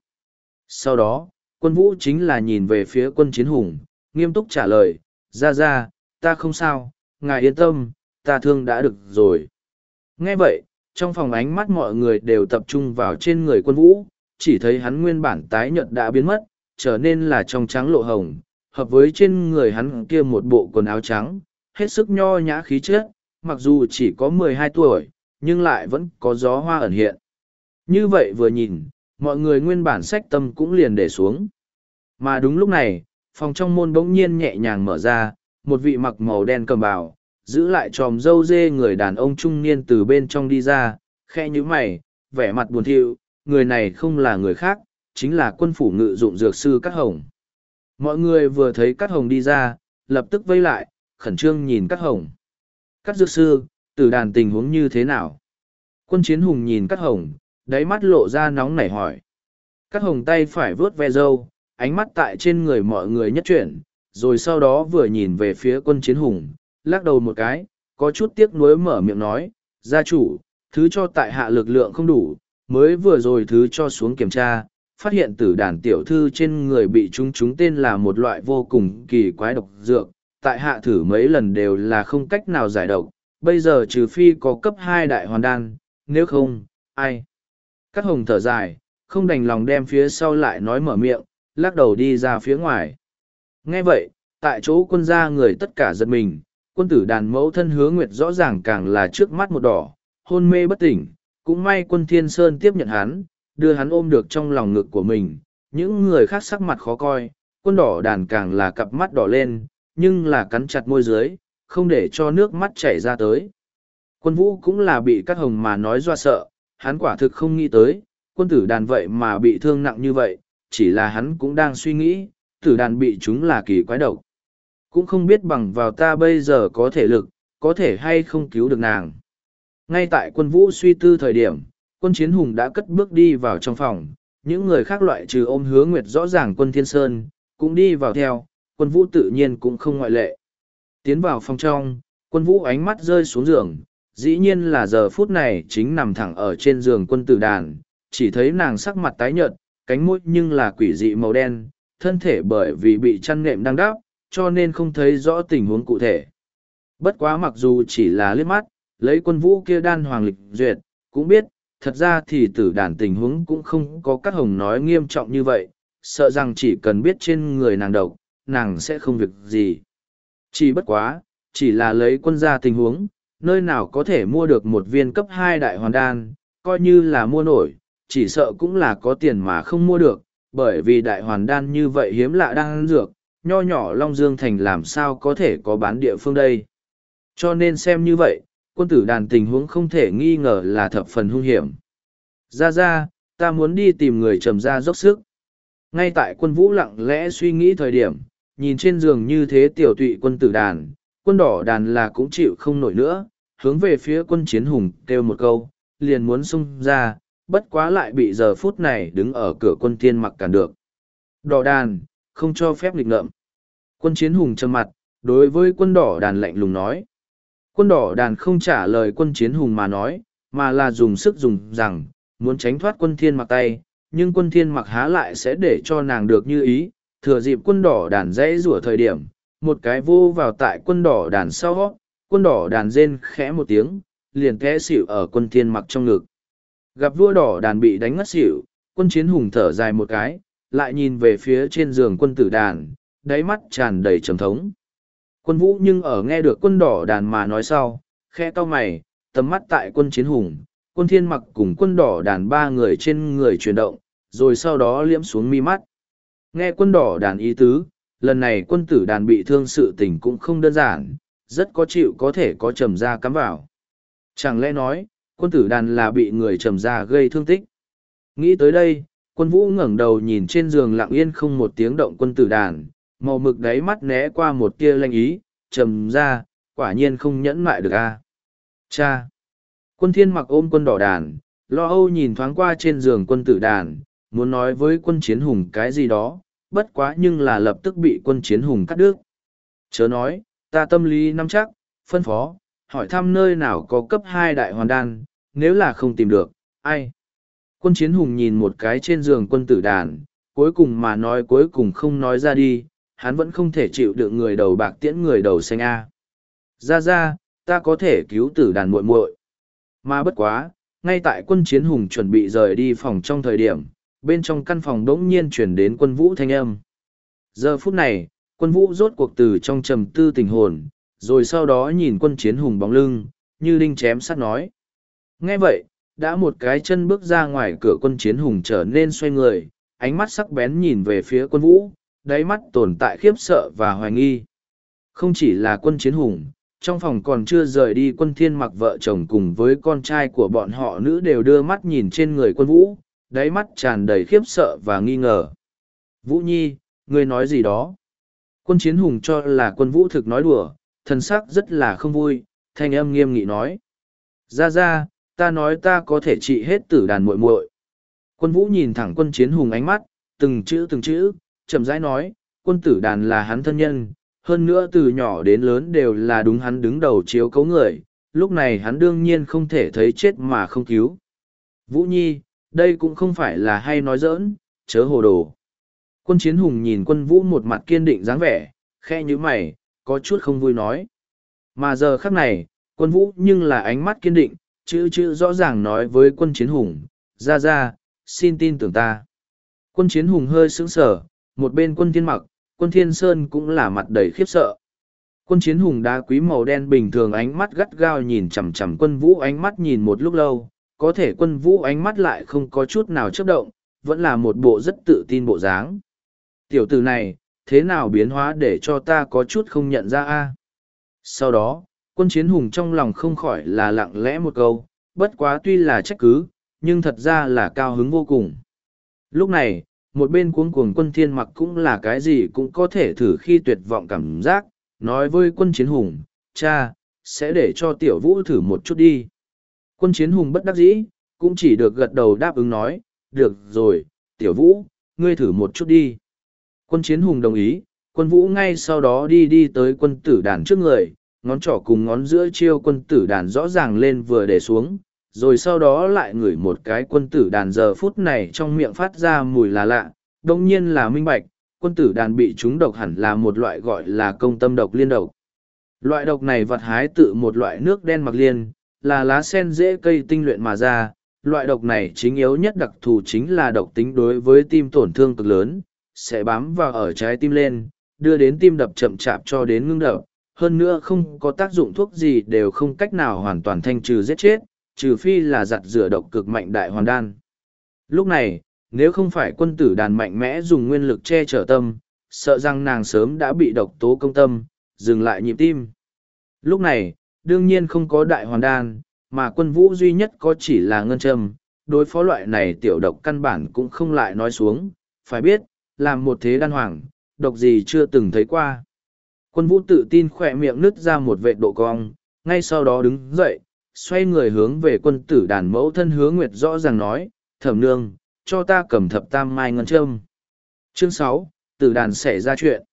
[SPEAKER 1] Sau đó, quân vũ chính là nhìn về phía quân chiến hùng, nghiêm túc trả lời, ra ra, ta không sao, ngài yên tâm, ta thương đã được rồi. Nghe vậy, trong phòng ánh mắt mọi người đều tập trung vào trên người quân vũ, chỉ thấy hắn nguyên bản tái nhợt đã biến mất, trở nên là trong trắng lộ hồng, hợp với trên người hắn kia một bộ quần áo trắng, hết sức nho nhã khí chất, mặc dù chỉ có mười hai tuổi, nhưng lại vẫn có gió hoa ẩn hiện. Như vậy vừa nhìn, mọi người nguyên bản sách tâm cũng liền để xuống. Mà đúng lúc này, phòng trong môn bỗng nhiên nhẹ nhàng mở ra, một vị mặc màu đen cầm bào, giữ lại tròm dâu dê người đàn ông trung niên từ bên trong đi ra, khe như mày, vẻ mặt buồn thiu, người này không là người khác, chính là quân phủ ngự dụng dược sư Cát Hồng. Mọi người vừa thấy Cát Hồng đi ra, lập tức vây lại, khẩn trương nhìn Cát Hồng. Cát dược sư, tử đàn tình huống như thế nào? Quân chiến hùng nhìn Cát Hồng, đáy mắt lộ ra nóng nảy hỏi. Các hồng tay phải vớt ve dâu, ánh mắt tại trên người mọi người nhất chuyển, rồi sau đó vừa nhìn về phía quân chiến hùng, lắc đầu một cái, có chút tiếc nuối mở miệng nói, gia chủ, thứ cho tại hạ lực lượng không đủ, mới vừa rồi thứ cho xuống kiểm tra, phát hiện tử đàn tiểu thư trên người bị chúng chúng tên là một loại vô cùng kỳ quái độc dược, tại hạ thử mấy lần đều là không cách nào giải độc, bây giờ trừ phi có cấp hai đại hoàn đan, nếu không, ai? Cát hồng thở dài, không đành lòng đem phía sau lại nói mở miệng, lắc đầu đi ra phía ngoài. Nghe vậy, tại chỗ quân gia người tất cả giật mình, quân tử đàn mẫu thân hứa nguyệt rõ ràng càng là trước mắt một đỏ, hôn mê bất tỉnh, cũng may quân thiên sơn tiếp nhận hắn, đưa hắn ôm được trong lòng ngực của mình, những người khác sắc mặt khó coi, quân đỏ đàn càng là cặp mắt đỏ lên, nhưng là cắn chặt môi dưới, không để cho nước mắt chảy ra tới. Quân vũ cũng là bị các hồng mà nói doa sợ, hắn quả thực không nghĩ tới, quân tử đàn vậy mà bị thương nặng như vậy, chỉ là hắn cũng đang suy nghĩ, tử đàn bị chúng là kỳ quái độc. Cũng không biết bằng vào ta bây giờ có thể lực, có thể hay không cứu được nàng. Ngay tại quân vũ suy tư thời điểm, quân chiến hùng đã cất bước đi vào trong phòng, những người khác loại trừ ôm hứa nguyệt rõ ràng quân thiên sơn, cũng đi vào theo, quân vũ tự nhiên cũng không ngoại lệ. Tiến vào phòng trong, quân vũ ánh mắt rơi xuống giường, dĩ nhiên là giờ phút này chính nằm thẳng ở trên giường quân tử đàn, chỉ thấy nàng sắc mặt tái nhợt, cánh mũi nhưng là quỷ dị màu đen, thân thể bởi vì bị chăn nệm đang đắp cho nên không thấy rõ tình huống cụ thể. Bất quá mặc dù chỉ là liếc mắt, lấy quân vũ kia đan hoàng lịch duyệt, cũng biết, thật ra thì tử đàn tình huống cũng không có các hồng nói nghiêm trọng như vậy, sợ rằng chỉ cần biết trên người nàng độc, nàng sẽ không việc gì. Chỉ bất quá, chỉ là lấy quân gia tình huống, nơi nào có thể mua được một viên cấp hai đại hoàn đan, coi như là mua nổi, chỉ sợ cũng là có tiền mà không mua được, bởi vì đại hoàn đan như vậy hiếm lạ đang dược, nho nhỏ Long Dương Thành làm sao có thể có bán địa phương đây. Cho nên xem như vậy, quân tử đàn tình huống không thể nghi ngờ là thập phần hung hiểm. Ra ra, ta muốn đi tìm người trầm ra dốc sức. Ngay tại quân vũ lặng lẽ suy nghĩ thời điểm, nhìn trên giường như thế tiểu tụy quân tử đàn, quân đỏ đàn là cũng chịu không nổi nữa, hướng về phía quân chiến hùng kêu một câu, liền muốn xung ra, bất quá lại bị giờ phút này đứng ở cửa quân thiên mặc cản được. Đỏ đàn, không cho phép lịch ngợm. Quân chiến hùng trầm mặt, đối với quân đỏ đàn lạnh lùng nói. Quân đỏ đàn không trả lời quân chiến hùng mà nói, mà là dùng sức dùng rằng, muốn tránh thoát quân thiên mặc tay, nhưng quân thiên mặc há lại sẽ để cho nàng được như ý, thừa dịp quân đỏ đàn dãy rủa thời điểm, một cái vô vào tại quân đỏ đàn sau quân đỏ đàn rên khẽ một tiếng, liền té xỉu ở quân thiên mặc trong ngực. Gặp vua đỏ đàn bị đánh ngất xỉu, quân chiến hùng thở dài một cái, lại nhìn về phía trên giường quân tử đàn, đáy mắt tràn đầy trầm thống. Quân vũ nhưng ở nghe được quân đỏ đàn mà nói sau, khẽ to mày, tầm mắt tại quân chiến hùng, quân thiên mặc cùng quân đỏ đàn ba người trên người chuyển động, rồi sau đó liễm xuống mi mắt. Nghe quân đỏ đàn ý tứ, lần này quân tử đàn bị thương sự tình cũng không đơn giản, rất có chịu có thể có trầm da cắm vào. Chẳng lẽ nói, quân tử đàn là bị người trầm da gây thương tích? Nghĩ tới đây, quân vũ ngẩng đầu nhìn trên giường lặng yên không một tiếng động quân tử đàn, màu mực đáy mắt né qua một tia lanh ý, trầm da, quả nhiên không nhẫn mại được a. Cha! Quân thiên mặc ôm quân đỏ đàn, lo âu nhìn thoáng qua trên giường quân tử đàn, muốn nói với quân chiến hùng cái gì đó, bất quá nhưng là lập tức bị quân chiến hùng cắt đứt. Chớ nói, Ta tâm lý nắm chắc, phân phó, hỏi thăm nơi nào có cấp hai đại hoàn đan, nếu là không tìm được, ai? Quân chiến hùng nhìn một cái trên giường quân tử đàn, cuối cùng mà nói cuối cùng không nói ra đi, hắn vẫn không thể chịu được người đầu bạc tiễn người đầu xanh A. Ra ra, ta có thể cứu tử đàn muội muội. Mà bất quá, ngay tại quân chiến hùng chuẩn bị rời đi phòng trong thời điểm, bên trong căn phòng đỗng nhiên chuyển đến quân vũ thanh âm. Giờ phút này, quân vũ rốt cuộc từ trong trầm tư tình hồn, rồi sau đó nhìn quân chiến hùng bóng lưng, như đinh chém sắt nói. Nghe vậy, đã một cái chân bước ra ngoài cửa quân chiến hùng trở nên xoay người, ánh mắt sắc bén nhìn về phía quân vũ, đáy mắt tồn tại khiếp sợ và hoài nghi. Không chỉ là quân chiến hùng, trong phòng còn chưa rời đi quân thiên mặc vợ chồng cùng với con trai của bọn họ nữ đều đưa mắt nhìn trên người quân vũ, đáy mắt tràn đầy khiếp sợ và nghi ngờ. Vũ Nhi, ngươi nói gì đó? Quân chiến hùng cho là quân vũ thực nói đùa, thần sắc rất là không vui, thanh âm nghiêm nghị nói. Ra ra, ta nói ta có thể trị hết tử đàn muội muội. Quân vũ nhìn thẳng quân chiến hùng ánh mắt, từng chữ từng chữ, chậm rãi nói, quân tử đàn là hắn thân nhân, hơn nữa từ nhỏ đến lớn đều là đúng hắn đứng đầu chiếu cấu người, lúc này hắn đương nhiên không thể thấy chết mà không cứu. Vũ Nhi, đây cũng không phải là hay nói giỡn, chớ hồ đồ. Quân chiến hùng nhìn quân vũ một mặt kiên định dáng vẻ, khe như mày, có chút không vui nói. Mà giờ khắc này, quân vũ nhưng là ánh mắt kiên định, chữ chữ rõ ràng nói với quân chiến hùng, ra ra, xin tin tưởng ta. Quân chiến hùng hơi sững sờ, một bên quân thiên mặc, quân thiên sơn cũng là mặt đầy khiếp sợ. Quân chiến hùng đá quý màu đen bình thường ánh mắt gắt gao nhìn chằm chằm quân vũ ánh mắt nhìn một lúc lâu, có thể quân vũ ánh mắt lại không có chút nào chớp động, vẫn là một bộ rất tự tin bộ dáng. Tiểu tử này, thế nào biến hóa để cho ta có chút không nhận ra a Sau đó, quân chiến hùng trong lòng không khỏi là lặng lẽ một câu, bất quá tuy là trách cứ, nhưng thật ra là cao hứng vô cùng. Lúc này, một bên cuống cuồng quân thiên mặc cũng là cái gì cũng có thể thử khi tuyệt vọng cảm giác, nói với quân chiến hùng, cha, sẽ để cho tiểu vũ thử một chút đi. Quân chiến hùng bất đắc dĩ, cũng chỉ được gật đầu đáp ứng nói, được rồi, tiểu vũ, ngươi thử một chút đi. Quân chiến hùng đồng ý, quân vũ ngay sau đó đi đi tới quân tử đàn trước người, ngón trỏ cùng ngón giữa chiêu quân tử đàn rõ ràng lên vừa để xuống, rồi sau đó lại ngửi một cái quân tử đàn giờ phút này trong miệng phát ra mùi lạ lạ, đồng nhiên là minh bạch, quân tử đàn bị chúng độc hẳn là một loại gọi là công tâm độc liên độc. Loại độc này vật hái tự một loại nước đen mặc liên, là lá sen dễ cây tinh luyện mà ra, loại độc này chính yếu nhất đặc thù chính là độc tính đối với tim tổn thương cực lớn, sẽ bám vào ở trái tim lên, đưa đến tim đập chậm chạp cho đến ngưng đập. Hơn nữa không có tác dụng thuốc gì đều không cách nào hoàn toàn thanh trừ giết chết, trừ phi là giặt rửa độc cực mạnh đại hoàn đan. Lúc này, nếu không phải quân tử đàn mạnh mẽ dùng nguyên lực che chở tâm, sợ rằng nàng sớm đã bị độc tố công tâm, dừng lại nhịp tim. Lúc này, đương nhiên không có đại hoàn đan, mà quân vũ duy nhất có chỉ là ngân châm, đối phó loại này tiểu độc căn bản cũng không lại nói xuống. Phải biết, làm một thế đan hoàng, độc gì chưa từng thấy qua. Quân vũ tự tin khỏe miệng nứt ra một vệ độ cong, ngay sau đó đứng dậy, xoay người hướng về quân tử đàn mẫu thân hứa nguyệt rõ ràng nói, thẩm nương, cho ta cầm thập tam mai ngân châm. Chương sáu, tử đàn xảy ra chuyện.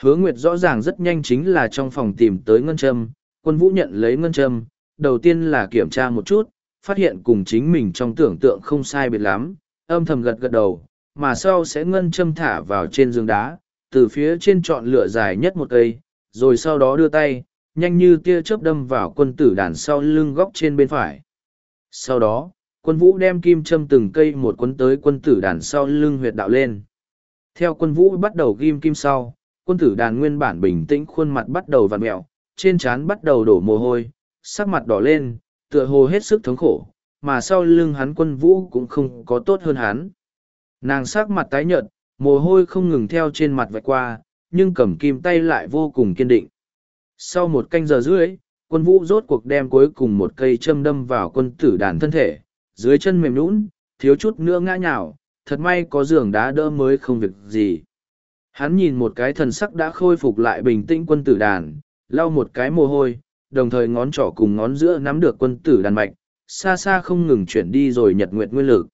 [SPEAKER 1] Hứa nguyệt rõ ràng rất nhanh chính là trong phòng tìm tới ngân châm, quân vũ nhận lấy ngân châm, đầu tiên là kiểm tra một chút, phát hiện cùng chính mình trong tưởng tượng không sai biệt lắm, âm thầm gật gật đầu, mà sau sẽ ngân châm thả vào trên giường đá, từ phía trên chọn lựa dài nhất một cây, rồi sau đó đưa tay, nhanh như tia chớp đâm vào quân tử đàn sau lưng góc trên bên phải. Sau đó, quân vũ đem kim châm từng cây một cuốn tới quân tử đàn sau lưng huyệt đạo lên. Theo quân vũ bắt đầu ghim kim sau, quân tử đàn nguyên bản bình tĩnh khuôn mặt bắt đầu vặn mẹo, trên trán bắt đầu đổ mồ hôi, sắc mặt đỏ lên, tựa hồ hết sức thống khổ, mà sau lưng hắn quân vũ cũng không có tốt hơn hắn nàng sắc mặt tái nhợt mồ hôi không ngừng theo trên mặt vạch qua nhưng cầm kim tay lại vô cùng kiên định sau một canh giờ rưỡi quân vũ rốt cuộc đem cuối cùng một cây châm đâm vào quân tử đàn thân thể dưới chân mềm lún thiếu chút nữa ngã nhào thật may có giường đá đỡ mới không việc gì hắn nhìn một cái thần sắc đã khôi phục lại bình tĩnh quân tử đàn lau một cái mồ hôi đồng thời ngón trỏ cùng ngón giữa nắm được quân tử đàn mạch xa xa không ngừng chuyển đi rồi nhật nguyện nguyên lực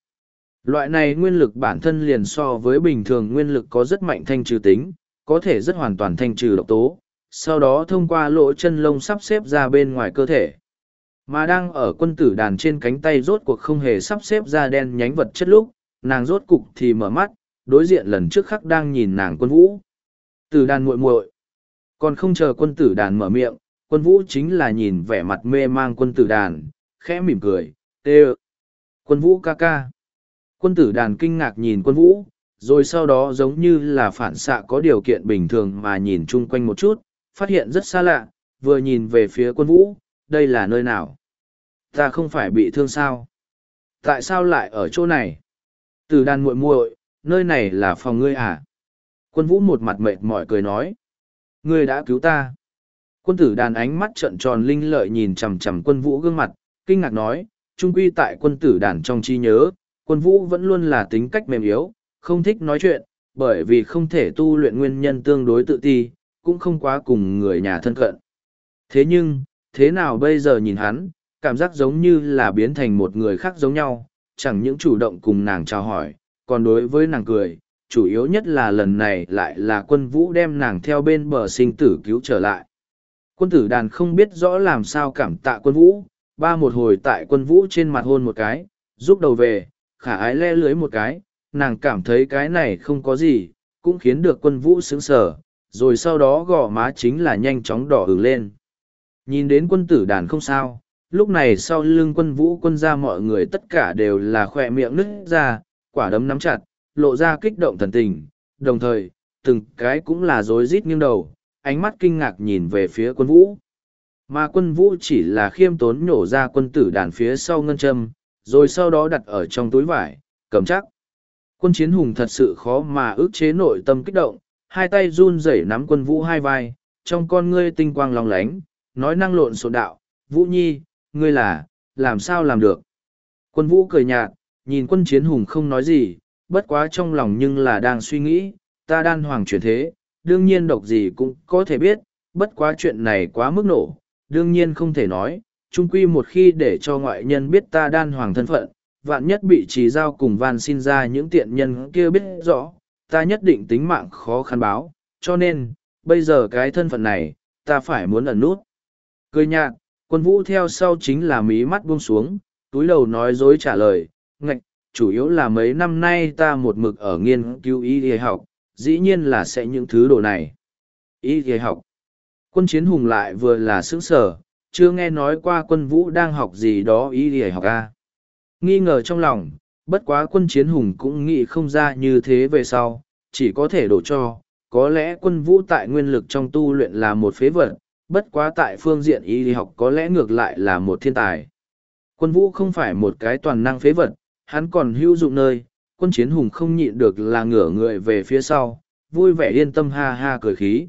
[SPEAKER 1] Loại này nguyên lực bản thân liền so với bình thường nguyên lực có rất mạnh thanh trừ tính, có thể rất hoàn toàn thanh trừ độc tố, sau đó thông qua lỗ chân lông sắp xếp ra bên ngoài cơ thể. Mà đang ở quân tử đàn trên cánh tay rốt cuộc không hề sắp xếp ra đen nhánh vật chất lúc, nàng rốt cục thì mở mắt, đối diện lần trước khắc đang nhìn nàng quân vũ. từ đàn muội muội. Còn không chờ quân tử đàn mở miệng, quân vũ chính là nhìn vẻ mặt mê mang quân tử đàn, khẽ mỉm cười, tê Quân vũ ca ca. Quân tử đàn kinh ngạc nhìn quân vũ, rồi sau đó giống như là phản xạ có điều kiện bình thường mà nhìn chung quanh một chút, phát hiện rất xa lạ, vừa nhìn về phía quân vũ, đây là nơi nào? Ta không phải bị thương sao? Tại sao lại ở chỗ này? Tử đàn muội muội, nơi này là phòng ngươi à? Quân vũ một mặt mệt mỏi cười nói. Ngươi đã cứu ta. Quân tử đàn ánh mắt trợn tròn linh lợi nhìn chằm chằm quân vũ gương mặt, kinh ngạc nói, trung quy tại quân tử đàn trong chi nhớ, quân vũ vẫn luôn là tính cách mềm yếu, không thích nói chuyện, bởi vì không thể tu luyện nguyên nhân tương đối tự ti, cũng không quá cùng người nhà thân cận. Thế nhưng, thế nào bây giờ nhìn hắn, cảm giác giống như là biến thành một người khác giống nhau, chẳng những chủ động cùng nàng chào hỏi, còn đối với nàng cười, chủ yếu nhất là lần này lại là quân vũ đem nàng theo bên bờ sinh tử cứu trở lại. Quân tử đàn không biết rõ làm sao cảm tạ quân vũ, ba một hồi tại quân vũ trên mặt hôn một cái, rút đầu về, khả ái le lưới một cái, nàng cảm thấy cái này không có gì, cũng khiến được quân vũ sướng sở, rồi sau đó gò má chính là nhanh chóng đỏ ửng lên. Nhìn đến quân tử đàn không sao, lúc này sau lưng quân vũ quân gia mọi người tất cả đều là khỏe miệng nứt ra, quả đấm nắm chặt, lộ ra kích động thần tình, đồng thời, từng cái cũng là rối rít nghiêng đầu, ánh mắt kinh ngạc nhìn về phía quân vũ. Mà quân vũ chỉ là khiêm tốn nhổ ra quân tử đàn phía sau ngân châm, rồi sau đó đặt ở trong túi vải, cầm chắc. Quân chiến hùng thật sự khó mà ước chế nội tâm kích động, hai tay run rẩy nắm quân vũ hai vai, trong con ngươi tinh quang long lánh, nói năng lộn xộn đạo, vũ nhi, ngươi là, làm sao làm được. Quân vũ cười nhạt, nhìn quân chiến hùng không nói gì, bất quá trong lòng nhưng là đang suy nghĩ, ta đan hoàng chuyển thế, đương nhiên độc gì cũng có thể biết, bất quá chuyện này quá mức nổ, đương nhiên không thể nói, trung quy một khi để cho ngoại nhân biết ta đan hoàng thân phận, vạn nhất bị trì giao cùng van xin ra những tiện nhân kia biết rõ, ta nhất định tính mạng khó khăn báo, cho nên, bây giờ cái thân phận này, ta phải muốn ẩn nút. Cười nhạt, quân vũ theo sau chính là mí mắt buông xuống, túi đầu nói dối trả lời, ngạch, chủ yếu là mấy năm nay ta một mực ở nghiên cứu y y học, dĩ nhiên là sẽ những thứ đồ này. Y y học. Quân chiến hùng lại vừa là sướng sở, chưa nghe nói qua quân vũ đang học gì đó ý gì học a à? Nghi ngờ trong lòng, bất quá quân chiến hùng cũng nghĩ không ra như thế về sau, chỉ có thể đổ cho, có lẽ quân vũ tại nguyên lực trong tu luyện là một phế vật, bất quá tại phương diện y học có lẽ ngược lại là một thiên tài. Quân vũ không phải một cái toàn năng phế vật, hắn còn hữu dụng nơi, quân chiến hùng không nhịn được là ngửa người về phía sau, vui vẻ yên tâm ha ha cười khí.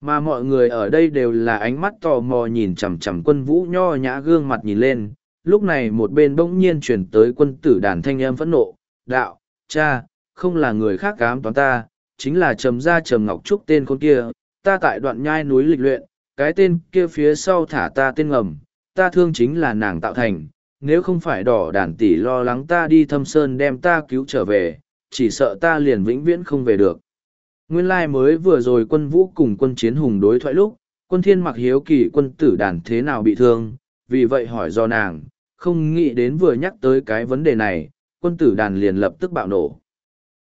[SPEAKER 1] Mà mọi người ở đây đều là ánh mắt tò mò nhìn chằm chằm quân vũ nho nhã gương mặt nhìn lên, lúc này một bên bỗng nhiên chuyển tới quân tử đàn thanh âm phẫn nộ, đạo, cha, không là người khác cám toán ta, chính là trầm gia trầm ngọc trúc tên con kia, ta tại đoạn nhai núi lịch luyện, cái tên kia phía sau thả ta tên ngầm, ta thương chính là nàng tạo thành, nếu không phải đỏ đàn tỷ lo lắng ta đi thâm sơn đem ta cứu trở về, chỉ sợ ta liền vĩnh viễn không về được. Nguyên lai mới vừa rồi quân vũ cùng quân chiến hùng đối thoại lúc, quân thiên mặc hiếu kỳ quân tử đàn thế nào bị thương, vì vậy hỏi do nàng, không nghĩ đến vừa nhắc tới cái vấn đề này, quân tử đàn liền lập tức bạo nổ.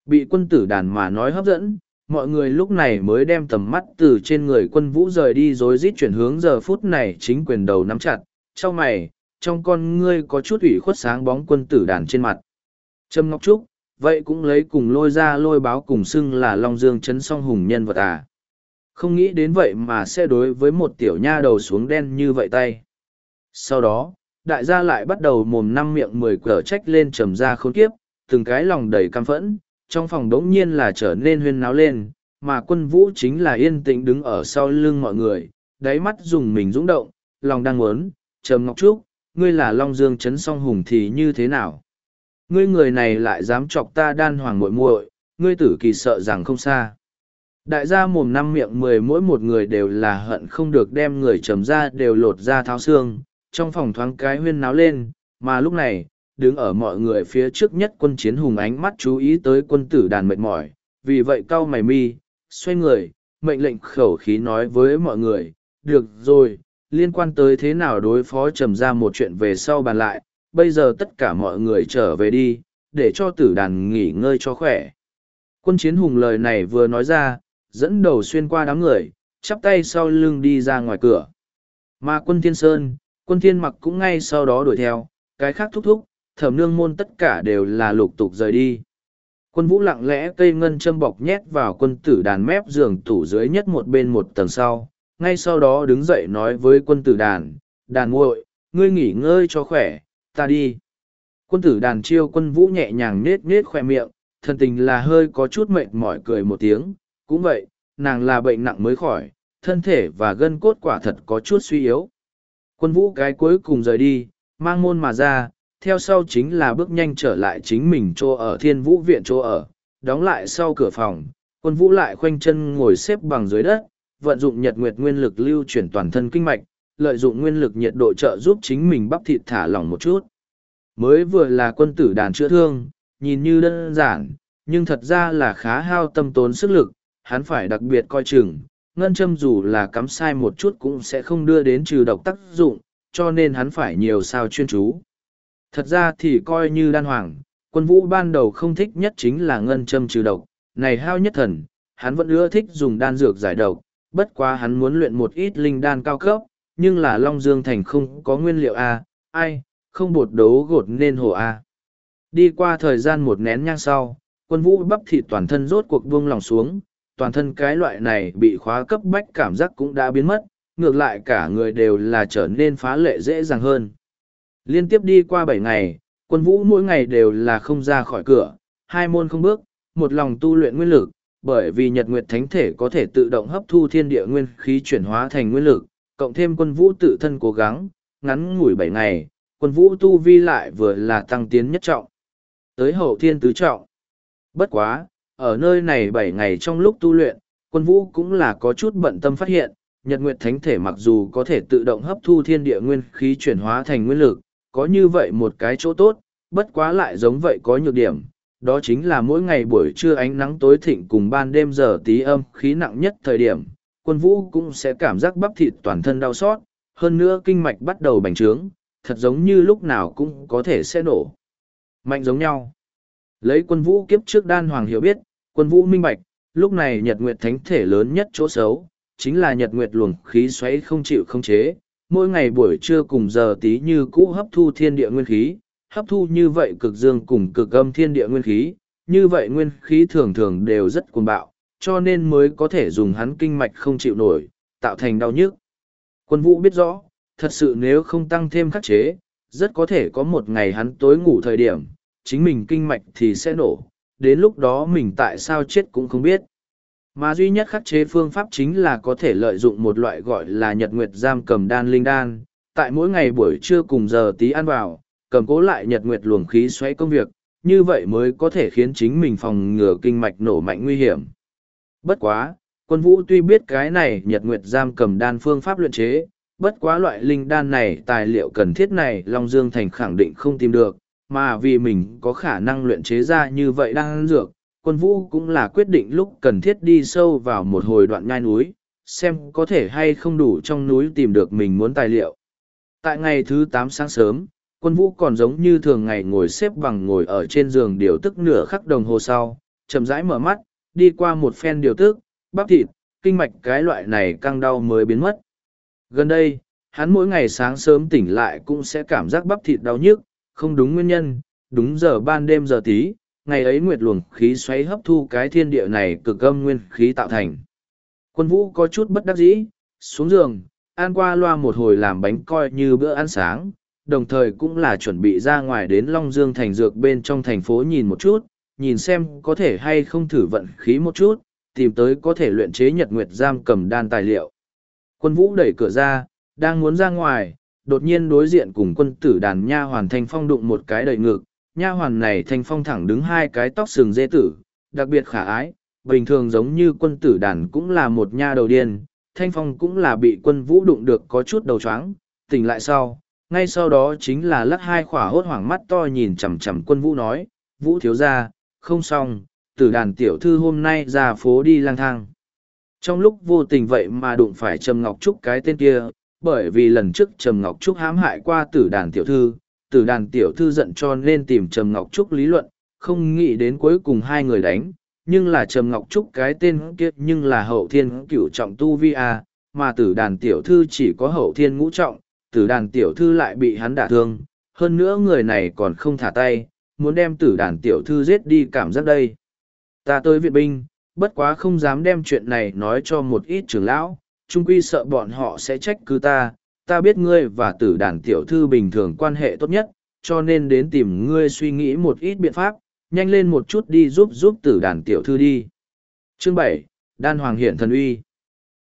[SPEAKER 1] Bị quân tử đàn mà nói hấp dẫn, mọi người lúc này mới đem tầm mắt từ trên người quân vũ rời đi rồi rít chuyển hướng giờ phút này chính quyền đầu nắm chặt, trong mày, trong con ngươi có chút ủy khuất sáng bóng quân tử đàn trên mặt. Trâm Ngọc Trúc, vậy cũng lấy cùng lôi ra lôi báo cùng xưng là long dương chấn song hùng nhân vật à. Không nghĩ đến vậy mà sẽ đối với một tiểu nha đầu xuống đen như vậy tay. Sau đó, đại gia lại bắt đầu mồm năm miệng mười cờ trách lên trầm ra khốn kiếp, từng cái lòng đầy căm phẫn, trong phòng đống nhiên là trở nên huyên náo lên, mà quân vũ chính là yên tĩnh đứng ở sau lưng mọi người, đáy mắt dùng mình rung động, lòng đang muốn, trầm ngọc trúc, ngươi là Long Dương Trấn song hùng thì như thế nào? ngươi người này lại dám chọc ta đan hoàng muội muội, ngươi tử kỳ sợ rằng không xa. Đại gia mồm năm miệng mười mỗi một người đều là hận không được đem người trầm ra đều lột ra tháo xương, trong phòng thoáng cái huyên náo lên, mà lúc này, đứng ở mọi người phía trước nhất quân chiến hùng ánh mắt chú ý tới quân tử đàn mệt mỏi, vì vậy cau mày mi, xoay người, mệnh lệnh khẩu khí nói với mọi người, được rồi, liên quan tới thế nào đối phó trầm ra một chuyện về sau bàn lại, bây giờ tất cả mọi người trở về đi, để cho tử đàn nghỉ ngơi cho khỏe. Quân chiến hùng lời này vừa nói ra, dẫn đầu xuyên qua đám người, chắp tay sau lưng đi ra ngoài cửa. Mà quân thiên sơn, quân thiên mặc cũng ngay sau đó đuổi theo, cái khác thúc thúc, thẩm nương môn tất cả đều là lục tục rời đi. Quân vũ lặng lẽ cây ngân châm bọc nhét vào quân tử đàn mép giường tủ dưới nhất một bên một tầng sau, ngay sau đó đứng dậy nói với quân tử đàn, đàn muội, ngươi nghỉ ngơi cho khỏe, ta đi. Quân tử đàn chiêu quân vũ nhẹ nhàng nết nết khoe miệng, thần tình là hơi có chút mệt mỏi cười một tiếng, cũng vậy, nàng là bệnh nặng mới khỏi, thân thể và gân cốt quả thật có chút suy yếu. Quân vũ cái cuối cùng rời đi, mang môn mà ra, theo sau chính là bước nhanh trở lại chính mình chỗ ở thiên vũ viện chỗ ở, đóng lại sau cửa phòng, quân vũ lại khoanh chân ngồi xếp bằng dưới đất, vận dụng nhật nguyệt nguyên lực lưu chuyển toàn thân kinh mạch, lợi dụng nguyên lực nhiệt độ trợ giúp chính mình bắp thịt thả lỏng một chút. Mới vừa là quân tử đàn chữa thương, nhìn như đơn giản, nhưng thật ra là khá hao tâm tốn sức lực, hắn phải đặc biệt coi chừng, ngân châm dù là cắm sai một chút cũng sẽ không đưa đến trừ độc tác dụng, cho nên hắn phải nhiều sao chuyên chú. Thật ra thì coi như đan hoàng, quân vũ ban đầu không thích nhất chính là ngân châm trừ độc, này hao nhất thần, hắn vẫn ưa thích dùng đan dược giải độc, bất quá hắn muốn luyện một ít linh đan cao cấp, nhưng là Long Dương Thành không có nguyên liệu A, à, ai, không bột đấu gột nên hồ A. À. Đi qua thời gian một nén nhang sau, quân vũ bắp thịt toàn thân rốt cuộc buông lòng xuống, toàn thân cái loại này bị khóa cấp bách cảm giác cũng đã biến mất, ngược lại cả người đều là trở nên phá lệ dễ dàng hơn. Liên tiếp đi qua bảy ngày, quân vũ mỗi ngày đều là không ra khỏi cửa, hai môn không bước, một lòng tu luyện nguyên lực, bởi vì nhật nguyệt thánh thể có thể tự động hấp thu thiên địa nguyên khí chuyển hóa thành nguyên lực, cộng thêm quân vũ tự thân cố gắng, ngắn ngủi bảy ngày, quân vũ tu vi lại vừa là tăng tiến nhất trọng. Tới hậu thiên tứ trọng. Bất quá, ở nơi này bảy ngày trong lúc tu luyện, quân vũ cũng là có chút bận tâm phát hiện, Nhật Nguyệt Thánh Thể mặc dù có thể tự động hấp thu thiên địa nguyên khí chuyển hóa thành nguyên lực, có như vậy một cái chỗ tốt, bất quá lại giống vậy có nhược điểm, đó chính là mỗi ngày buổi trưa ánh nắng tối thịnh cùng ban đêm giờ tí âm khí nặng nhất thời điểm, quân vũ cũng sẽ cảm giác bắp thịt toàn thân đau xót, hơn nữa kinh mạch bắt đầu bành trướng, thật giống như lúc nào cũng có thể sẽ nổ. Mạnh giống nhau. Lấy quân vũ kiếp trước đan hoàng hiểu biết, quân vũ minh bạch, lúc này nhật nguyệt thánh thể lớn nhất chỗ xấu, chính là nhật nguyệt luồng khí xoáy không chịu không chế, mỗi ngày buổi trưa cùng giờ tí như cũ hấp thu thiên địa nguyên khí, hấp thu như vậy cực dương cùng cực âm thiên địa nguyên khí, như vậy nguyên khí thường thường đều rất cuồng bạo, cho nên mới có thể dùng hắn kinh mạch không chịu nổi, tạo thành đau nhức. Quân vũ biết rõ, thật sự nếu không tăng thêm khắc chế, rất có thể có một ngày hắn tối ngủ thời điểm, chính mình kinh mạch thì sẽ nổ, đến lúc đó mình tại sao chết cũng không biết. Mà duy nhất khắc chế phương pháp chính là có thể lợi dụng một loại gọi là nhật nguyệt giam cầm đan linh đan, tại mỗi ngày buổi trưa cùng giờ tí ăn vào, cầm cố lại nhật nguyệt luồng khí xoáy công việc, như vậy mới có thể khiến chính mình phòng ngừa kinh mạch nổ mạnh nguy hiểm. Bất quá, quân vũ tuy biết cái này nhật nguyệt giam cầm đan phương pháp luyện chế, bất quá loại linh đan này tài liệu cần thiết này Long Dương Thành khẳng định không tìm được, mà vì mình có khả năng luyện chế ra như vậy đang dược, quân vũ cũng là quyết định lúc cần thiết đi sâu vào một hồi đoạn nhai núi, xem có thể hay không đủ trong núi tìm được mình muốn tài liệu. Tại ngày thứ tám sáng sớm, quân vũ còn giống như thường ngày ngồi xếp bằng ngồi ở trên giường điều tức nửa khắc đồng hồ sau, chậm rãi mở mắt, đi qua một phen điều tức, bắp thịt, kinh mạch cái loại này căng đau mới biến mất. Gần đây, hắn mỗi ngày sáng sớm tỉnh lại cũng sẽ cảm giác bắp thịt đau nhức, không đúng nguyên nhân, đúng giờ ban đêm giờ tí, ngày ấy nguyệt luồng khí xoáy hấp thu cái thiên địa này cực âm nguyên khí tạo thành. Quân vũ có chút bất đắc dĩ, xuống giường, ăn qua loa một hồi làm bánh coi như bữa ăn sáng, đồng thời cũng là chuẩn bị ra ngoài đến Long Dương thành dược bên trong thành phố nhìn một chút, nhìn xem có thể hay không thử vận khí một chút, tìm tới có thể luyện chế nhật nguyệt giam cầm đan tài liệu. Quân vũ đẩy cửa ra, đang muốn ra ngoài, đột nhiên đối diện cùng quân tử đàn nha hoàn thanh phong đụng một cái đầy ngực, nha hoàn này thanh phong thẳng đứng hai cái tóc sừng dê tử, đặc biệt khả ái, bình thường giống như quân tử đàn cũng là một nha đầu điên, thanh phong cũng là bị quân vũ đụng được có chút đầu chóng, tỉnh lại sau, ngay sau đó chính là lắc hai khỏa hốt hoảng mắt to nhìn chằm chằm quân vũ nói, vũ thiếu gia, không xong, tử đàn tiểu thư hôm nay ra phố đi lang thang. Trong lúc vô tình vậy mà đụng phải Trầm Ngọc Trúc cái tên kia, bởi vì lần trước Trầm Ngọc Trúc hãm hại qua tử đàn tiểu thư, tử đàn tiểu thư giận cho nên tìm Trầm Ngọc Trúc lý luận, không nghĩ đến cuối cùng hai người đánh, nhưng là Trầm Ngọc Trúc cái tên kia nhưng là hậu thiên cửu trọng tu vi a, mà tử đàn tiểu thư chỉ có hậu thiên ngũ trọng, tử đàn tiểu thư lại bị hắn đả thương, hơn nữa người này còn không thả tay, muốn đem tử đàn tiểu thư giết đi cảm giác đây. Ta tới viện binh, bất quá không dám đem chuyện này nói cho một ít trưởng lão, chung quy sợ bọn họ sẽ trách cứ ta, ta biết ngươi và tử đàn tiểu thư bình thường quan hệ tốt nhất, cho nên đến tìm ngươi suy nghĩ một ít biện pháp, nhanh lên một chút đi giúp giúp tử đàn tiểu thư đi. Chương bảy, Đan Hoàng Hiển Thần Uy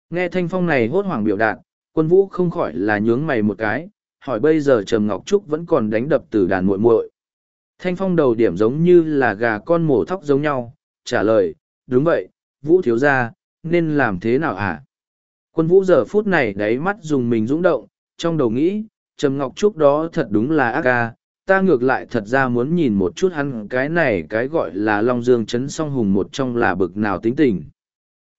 [SPEAKER 1] Nghe thanh phong này hốt hoàng biểu đạt, quân vũ không khỏi là nhướng mày một cái, hỏi bây giờ Trầm Ngọc Trúc vẫn còn đánh đập tử đàn muội muội, Thanh Phong đầu điểm giống như là gà con mổ thóc giống nhau, trả lời, đúng vậy, Vũ thiếu gia, nên làm thế nào hả? À? Quân Vũ giờ phút này đáy mắt dùng mình rung động, trong đầu nghĩ, Trầm Ngọc Trúc đó thật đúng là ác ca, ta ngược lại thật ra muốn nhìn một chút hắn cái này cái gọi là Long Dương chấn Song Hùng một trong là bực nào tính tình.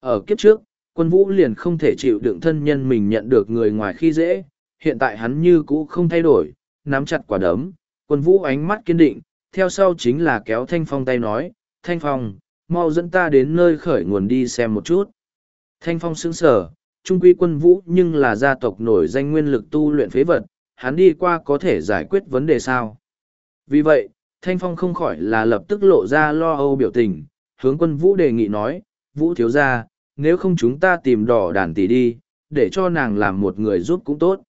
[SPEAKER 1] Ở kiếp trước, quân Vũ liền không thể chịu đựng thân nhân mình nhận được người ngoài khi dễ, hiện tại hắn như cũ không thay đổi, nắm chặt quả đấm, quân Vũ ánh mắt kiên định, theo sau chính là kéo Thanh Phong tay nói, Thanh Phong, mau dẫn ta đến nơi khởi nguồn đi xem một chút. Thanh Phong sững sở, trung quy quân vũ nhưng là gia tộc nổi danh nguyên lực tu luyện phế vật, hắn đi qua có thể giải quyết vấn đề sao. Vì vậy, Thanh Phong không khỏi là lập tức lộ ra lo âu biểu tình, hướng quân vũ đề nghị nói, vũ thiếu gia, nếu không chúng ta tìm đỏ đàn tỷ đi, để cho nàng làm một người giúp cũng tốt.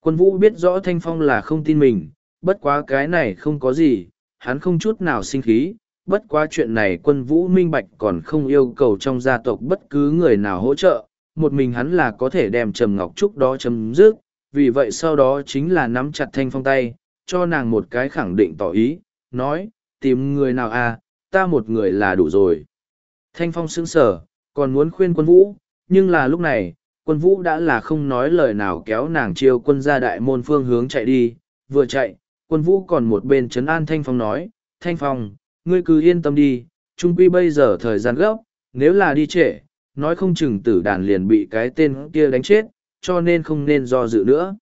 [SPEAKER 1] Quân vũ biết rõ Thanh Phong là không tin mình, bất quá cái này không có gì, hắn không chút nào sinh khí, bất qua chuyện này quân vũ minh bạch còn không yêu cầu trong gia tộc bất cứ người nào hỗ trợ, một mình hắn là có thể đem Trầm Ngọc Trúc đó chấm dứt, vì vậy sau đó chính là nắm chặt thanh phong tay, cho nàng một cái khẳng định tỏ ý, nói, tìm người nào à, ta một người là đủ rồi. Thanh phong sững sờ, còn muốn khuyên quân vũ, nhưng là lúc này, quân vũ đã là không nói lời nào kéo nàng chiêu quân ra đại môn phương hướng chạy đi, vừa chạy, quân vũ còn một bên chấn an Thanh Phong nói, Thanh Phong, ngươi cứ yên tâm đi, trung quy bây giờ thời gian gấp, nếu là đi trễ, nói không chừng tử đàn liền bị cái tên kia đánh chết, cho nên không nên do dự nữa.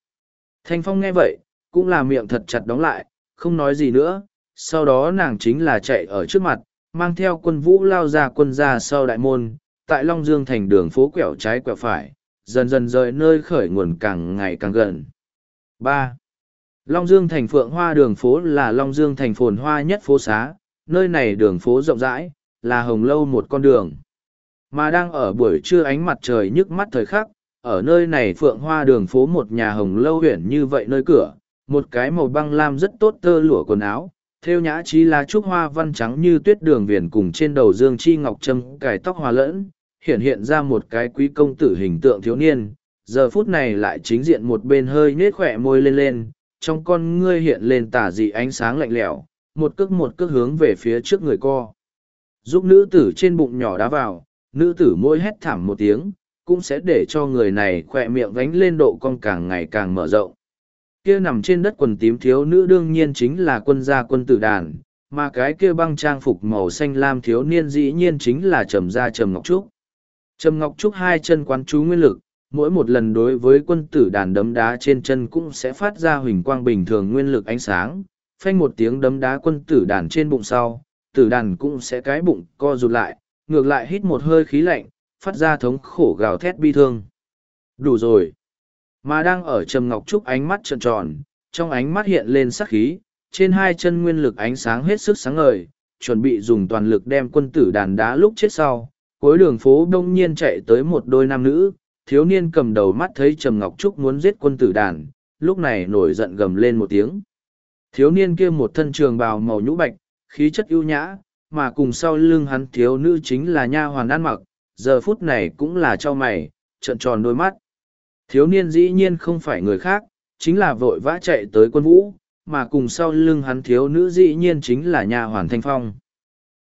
[SPEAKER 1] Thanh Phong nghe vậy, cũng là miệng thật chặt đóng lại, không nói gì nữa, sau đó nàng chính là chạy ở trước mặt, mang theo quân vũ lao ra quân ra sau đại môn, tại Long Dương thành đường phố quẹo trái quẹo phải, dần dần rời nơi khởi nguồn càng ngày càng gần. 3. Long Dương thành phượng hoa đường phố là Long Dương thành phồn hoa nhất phố xá, nơi này đường phố rộng rãi, là hồng lâu một con đường. Mà đang ở buổi trưa ánh mặt trời nhức mắt thời khắc, ở nơi này phượng hoa đường phố một nhà hồng lâu huyền như vậy nơi cửa, một cái màu băng lam rất tốt tơ lụa quần áo, theo nhã trí là trúc hoa văn trắng như tuyết đường viền cùng trên đầu dương chi ngọc trâm cài tóc hòa lẫn, hiện hiện ra một cái quý công tử hình tượng thiếu niên, giờ phút này lại chính diện một bên hơi nết khỏe môi lên lên, trong con ngươi hiện lên tả dị ánh sáng lạnh lẽo một cước một cước hướng về phía trước người co giúp nữ tử trên bụng nhỏ đá vào nữ tử mỗi hét thảm một tiếng cũng sẽ để cho người này khỏe miệng gánh lên độ cong càng ngày càng mở rộng kia nằm trên đất quần tím thiếu nữ đương nhiên chính là quân gia quân tử đàn mà cái kia băng trang phục màu xanh lam thiếu niên dĩ nhiên chính là trầm gia trầm ngọc trúc trầm ngọc trúc hai chân quán chú nguyên lực mỗi một lần đối với quân tử đàn đấm đá trên chân cũng sẽ phát ra huỳnh quang bình thường nguyên lực ánh sáng, phanh một tiếng đấm đá quân tử đàn trên bụng sau, tử đàn cũng sẽ cái bụng co rụt lại, ngược lại hít một hơi khí lạnh, phát ra thống khổ gào thét bi thương. Đủ rồi. Mà đang ở Trầm Ngọc Trúc ánh mắt trợn tròn, trong ánh mắt hiện lên sắc khí, trên hai chân nguyên lực ánh sáng hết sức sáng ngời, chuẩn bị dùng toàn lực đem quân tử đàn đá lúc chết sau. Cuối đường phố đông nhiên chạy tới một đôi nam nữ, thiếu niên cầm đầu mắt thấy Trầm Ngọc Trúc muốn giết quân tử đàn, lúc này nổi giận gầm lên một tiếng. Thiếu niên kia một thân trường bào màu nhũ bạch, khí chất ưu nhã, mà cùng sau lưng hắn thiếu nữ chính là nha hoàn ăn mặc, giờ phút này cũng là cho mày, trợn tròn đôi mắt. Thiếu niên dĩ nhiên không phải người khác, chính là vội vã chạy tới quân vũ, mà cùng sau lưng hắn thiếu nữ dĩ nhiên chính là nha hoàn Thanh Phong.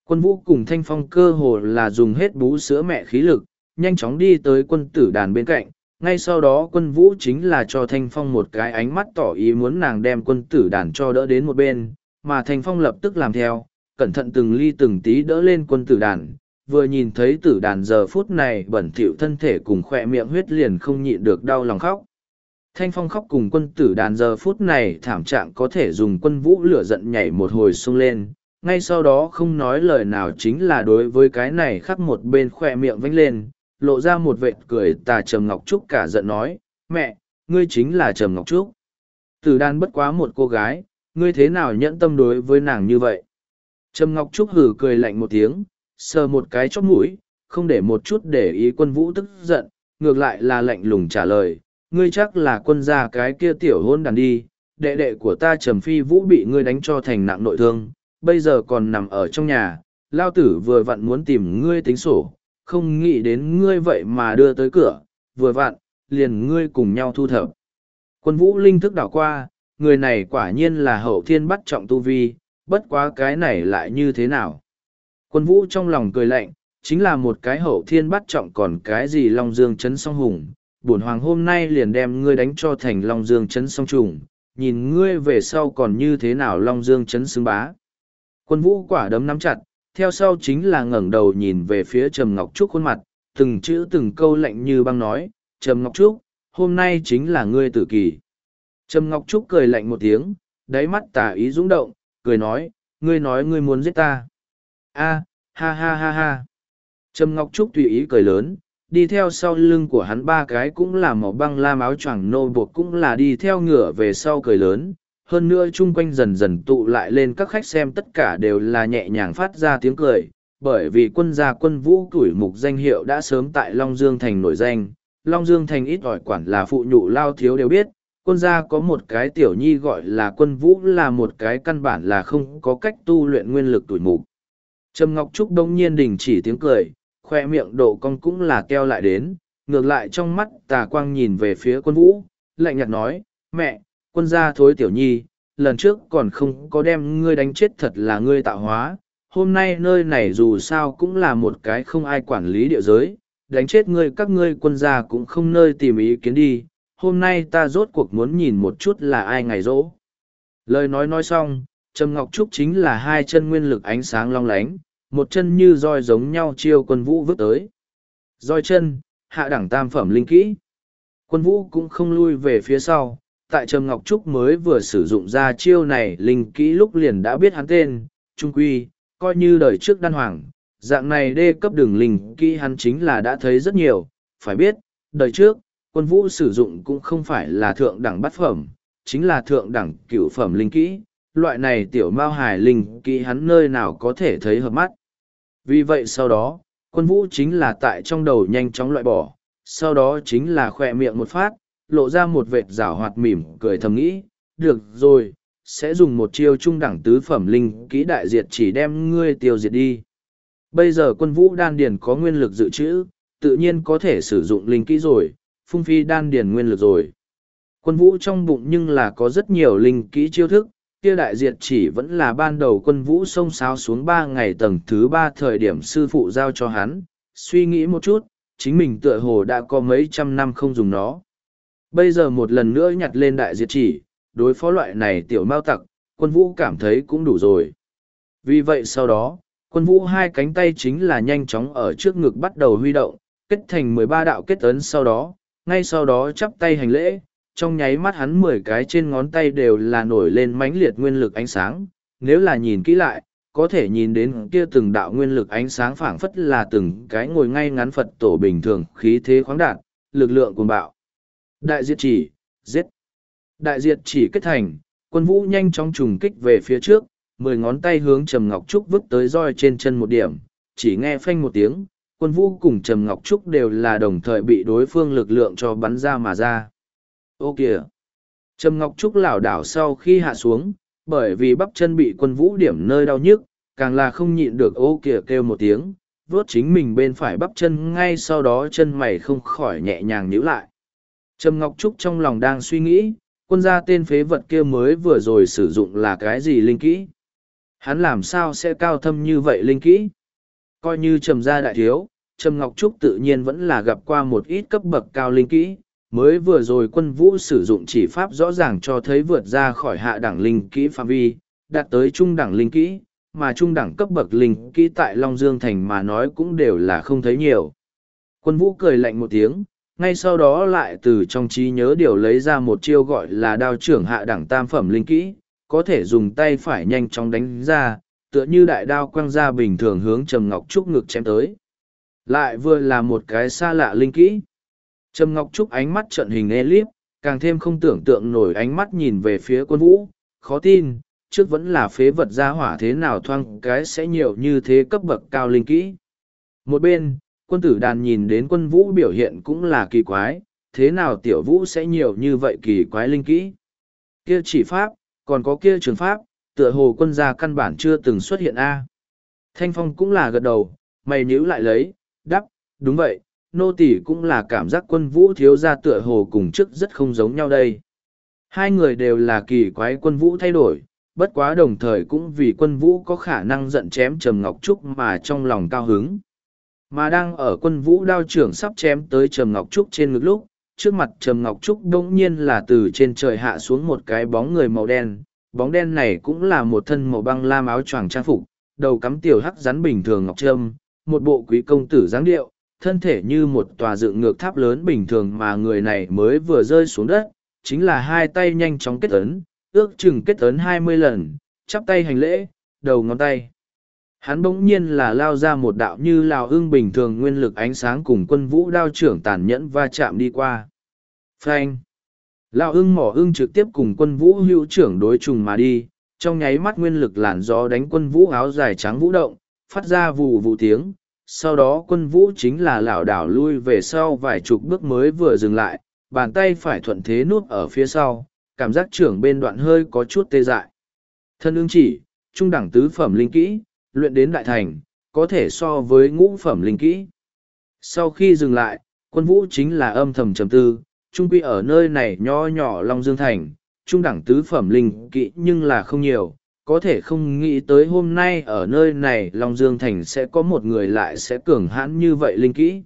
[SPEAKER 1] Quân vũ cùng Thanh Phong cơ hồ là dùng hết bú sữa mẹ khí lực, nhanh chóng đi tới quân tử đàn bên cạnh. Ngay sau đó quân vũ chính là cho Thanh Phong một cái ánh mắt tỏ ý muốn nàng đem quân tử đàn cho đỡ đến một bên, mà Thanh Phong lập tức làm theo, cẩn thận từng ly từng tí đỡ lên quân tử đàn, vừa nhìn thấy tử đàn giờ phút này bẩn thỉu thân thể cùng khỏe miệng huyết liền không nhịn được đau lòng khóc. Thanh Phong khóc cùng quân tử đàn giờ phút này thảm trạng có thể dùng quân vũ lửa giận nhảy một hồi xuống lên, ngay sau đó không nói lời nào chính là đối với cái này khắc một bên khỏe miệng vánh lên, lộ ra một vệt cười tà trầm ngọc trúc cả giận nói mẹ ngươi chính là trầm ngọc trúc tử đan bất quá một cô gái ngươi thế nào nhẫn tâm đối với nàng như vậy trầm ngọc trúc hử cười lạnh một tiếng sờ một cái chót mũi không để một chút để ý quân vũ tức giận ngược lại là lạnh lùng trả lời ngươi chắc là quân gia cái kia tiểu hôn đàn đi đệ đệ của ta trầm phi vũ bị ngươi đánh cho thành nặng nội thương bây giờ còn nằm ở trong nhà lao tử vừa vặn muốn tìm ngươi tính sổ không nghĩ đến ngươi vậy mà đưa tới cửa, vừa vặn, liền ngươi cùng nhau thu thập. Quân vũ linh thức đảo qua, người này quả nhiên là hậu thiên bắt trọng tu vi, bất quá cái này lại như thế nào. Quân vũ trong lòng cười lạnh, chính là một cái hậu thiên bắt trọng còn cái gì Long Dương chấn song hùng, bổn hoàng hôm nay liền đem ngươi đánh cho thành Long Dương chấn song trùng, nhìn ngươi về sau còn như thế nào Long Dương chấn xứng bá. Quân vũ quả đấm nắm chặt, theo sau chính là ngẩng đầu nhìn về phía trầm ngọc trúc khuôn mặt từng chữ từng câu lạnh như băng nói trầm ngọc trúc hôm nay chính là ngươi tử kỳ trầm ngọc trúc cười lạnh một tiếng đáy mắt tả ý rúng động cười nói ngươi nói ngươi muốn giết ta a ha ha ha ha trầm ngọc trúc tùy ý cười lớn đi theo sau lưng của hắn ba cái cũng là màu băng lam áo choàng nô buộc cũng là đi theo ngửa về sau cười lớn hơn nữa chung quanh dần dần tụ lại lên các khách xem tất cả đều là nhẹ nhàng phát ra tiếng cười, bởi vì quân gia quân vũ tuổi mục danh hiệu đã sớm tại Long Dương Thành nổi danh, Long Dương Thành ít ỏi quản là phụ nhụ lao thiếu đều biết, quân gia có một cái tiểu nhi gọi là quân vũ là một cái căn bản là không có cách tu luyện nguyên lực tuổi mục. Trầm Ngọc Trúc đông nhiên đình chỉ tiếng cười, khoe miệng độ cong cũng là keo lại đến, ngược lại trong mắt tà quang nhìn về phía quân vũ, lạnh nhạt nói, mẹ, quân gia thối tiểu nhi, lần trước còn không có đem ngươi đánh chết thật là ngươi tạo hóa, hôm nay nơi này dù sao cũng là một cái không ai quản lý địa giới, đánh chết ngươi các ngươi quân gia cũng không nơi tìm ý kiến đi, hôm nay ta rốt cuộc muốn nhìn một chút là ai ngày rỗ. Lời nói nói xong, Trầm Ngọc Trúc chính là hai chân nguyên lực ánh sáng long lánh, một chân như roi giống nhau chiêu quân vũ vứt tới. Roi chân, hạ đẳng tam phẩm linh kỹ. Quân vũ cũng không lui về phía sau, tại Trầm Ngọc Trúc mới vừa sử dụng ra chiêu này linh kỹ lúc liền đã biết hắn tên, Trung Quy, coi như đời trước đan hoàng, dạng này đê cấp đường linh kỹ hắn chính là đã thấy rất nhiều, phải biết, đời trước, quân vũ sử dụng cũng không phải là thượng đẳng bát phẩm, chính là thượng đẳng cửu phẩm linh kỹ, loại này tiểu mao hải linh kỹ hắn nơi nào có thể thấy hợp mắt. Vì vậy sau đó, quân vũ chính là tại trong đầu nhanh chóng loại bỏ, sau đó chính là khoe miệng một phát, lộ ra một vệt rảo hoạt mỉm cười thầm nghĩ, được rồi, sẽ dùng một chiêu trung đẳng tứ phẩm linh kỹ đại diệt chỉ đem ngươi tiêu diệt đi. Bây giờ quân vũ đan điền có nguyên lực dự trữ, tự nhiên có thể sử dụng linh kỹ rồi, phung phi đan điền nguyên lực rồi. Quân vũ trong bụng nhưng là có rất nhiều linh kỹ chiêu thức, kia đại diệt chỉ vẫn là ban đầu quân vũ xông xáo xuống ba ngày tầng thứ ba thời điểm sư phụ giao cho hắn, suy nghĩ một chút, chính mình tựa hồ đã có mấy trăm năm không dùng nó. Bây giờ một lần nữa nhặt lên đại diệt chỉ, đối phó loại này tiểu mao tặc, quân vũ cảm thấy cũng đủ rồi. Vì vậy sau đó, quân vũ hai cánh tay chính là nhanh chóng ở trước ngực bắt đầu huy động, kết thành mười ba đạo kết ấn sau đó, ngay sau đó chắp tay hành lễ, trong nháy mắt hắn mười cái trên ngón tay đều là nổi lên mãnh liệt nguyên lực ánh sáng, nếu là nhìn kỹ lại, có thể nhìn đến kia từng đạo nguyên lực ánh sáng phảng phất là từng cái ngồi ngay ngắn Phật tổ bình thường khí thế khoáng đạt, lực lượng cuồng bạo. Đại diệt chỉ, giết. Đại diệt chỉ kết thành, quân vũ nhanh chóng trùng kích về phía trước, mười ngón tay hướng Trầm Ngọc Trúc vứt tới roi trên chân một điểm, chỉ nghe phanh một tiếng, quân vũ cùng Trầm Ngọc Trúc đều là đồng thời bị đối phương lực lượng cho bắn ra mà ra. Ô kìa! Trầm Ngọc Trúc lảo đảo sau khi hạ xuống, bởi vì bắp chân bị quân vũ điểm nơi đau nhức, càng là không nhịn được ô kìa kêu một tiếng, vướt chính mình bên phải bắp chân ngay sau đó chân mày không khỏi nhẹ nhàng nhíu lại. Trầm Ngọc Trúc trong lòng đang suy nghĩ, quân gia tên phế vật kia mới vừa rồi sử dụng là cái gì linh kỹ. Hắn làm sao sẽ cao thâm như vậy linh kỹ? Coi như trầm gia đại thiếu, trầm Ngọc Trúc tự nhiên vẫn là gặp qua một ít cấp bậc cao linh kỹ. Mới vừa rồi quân vũ sử dụng chỉ pháp rõ ràng cho thấy vượt ra khỏi hạ đẳng linh kỹ phạm vi, đạt tới trung đẳng linh kỹ, mà trung đẳng cấp bậc linh kỹ tại Long Dương Thành mà nói cũng đều là không thấy nhiều. Quân vũ cười lạnh một tiếng, ngay sau đó lại từ trong trí nhớ điều lấy ra một chiêu gọi là đao trưởng hạ đẳng tam phẩm linh kỹ, có thể dùng tay phải nhanh chóng đánh ra, tựa như đại đao quăng ra bình thường hướng Trầm Ngọc Trúc ngực chém tới. Lại vừa là một cái xa lạ linh kỹ. Trầm Ngọc Trúc ánh mắt trận hình elip, càng thêm không tưởng tượng nổi ánh mắt nhìn về phía quân vũ, khó tin, trước vẫn là phế vật gia hỏa thế nào thoang cái sẽ nhiều như thế cấp bậc cao linh kỹ. Một bên, quân tử đàn nhìn đến quân vũ biểu hiện cũng là kỳ quái, thế nào tiểu vũ sẽ nhiều như vậy kỳ quái linh kỹ. Kia chỉ pháp, còn có kia trường pháp, tựa hồ quân gia căn bản chưa từng xuất hiện a. Thanh Phong cũng là gật đầu, mày nhíu lại lấy, đắp, đúng vậy, nô tỷ cũng là cảm giác quân vũ thiếu gia tựa hồ cùng trước rất không giống nhau đây. Hai người đều là kỳ quái quân vũ thay đổi, bất quá đồng thời cũng vì quân vũ có khả năng giận chém Trầm Ngọc Trúc mà trong lòng cao hứng mà đang ở quân vũ đao trưởng sắp chém tới trầm ngọc trúc trên ngực lúc trước mặt trầm ngọc trúc đông nhiên là từ trên trời hạ xuống một cái bóng người màu đen bóng đen này cũng là một thân màu băng lam áo choàng trang phục đầu cắm tiểu hắc rắn bình thường ngọc trâm một bộ quý công tử dáng điệu thân thể như một tòa dựng ngược tháp lớn bình thường mà người này mới vừa rơi xuống đất chính là hai tay nhanh chóng kết ấn ước chừng kết ấn hai mươi lần chắp tay hành lễ đầu ngón tay hắn bỗng nhiên là lao ra một đạo như lào hưng bình thường nguyên lực ánh sáng cùng quân vũ đao trưởng tàn nhẫn va chạm đi qua phanh lao hưng mỏ hưng trực tiếp cùng quân vũ hữu trưởng đối trùng mà đi trong nháy mắt nguyên lực làn gió đánh quân vũ áo dài trắng vũ động phát ra vù vù tiếng sau đó quân vũ chính là lảo đảo lui về sau vài chục bước mới vừa dừng lại bàn tay phải thuận thế nuốt ở phía sau cảm giác trưởng bên đoạn hơi có chút tê dại thân ương chỉ trung đẳng tứ phẩm linh kỹ luyện đến đại thành, có thể so với ngũ phẩm linh kỹ. Sau khi dừng lại, quân vũ chính là âm thầm trầm tư, trung quy ở nơi này nho nhỏ Long Dương Thành, trung đẳng tứ phẩm linh kỹ nhưng là không nhiều, có thể không nghĩ tới hôm nay ở nơi này Long Dương Thành sẽ có một người lại sẽ cường hãn như vậy linh kỹ.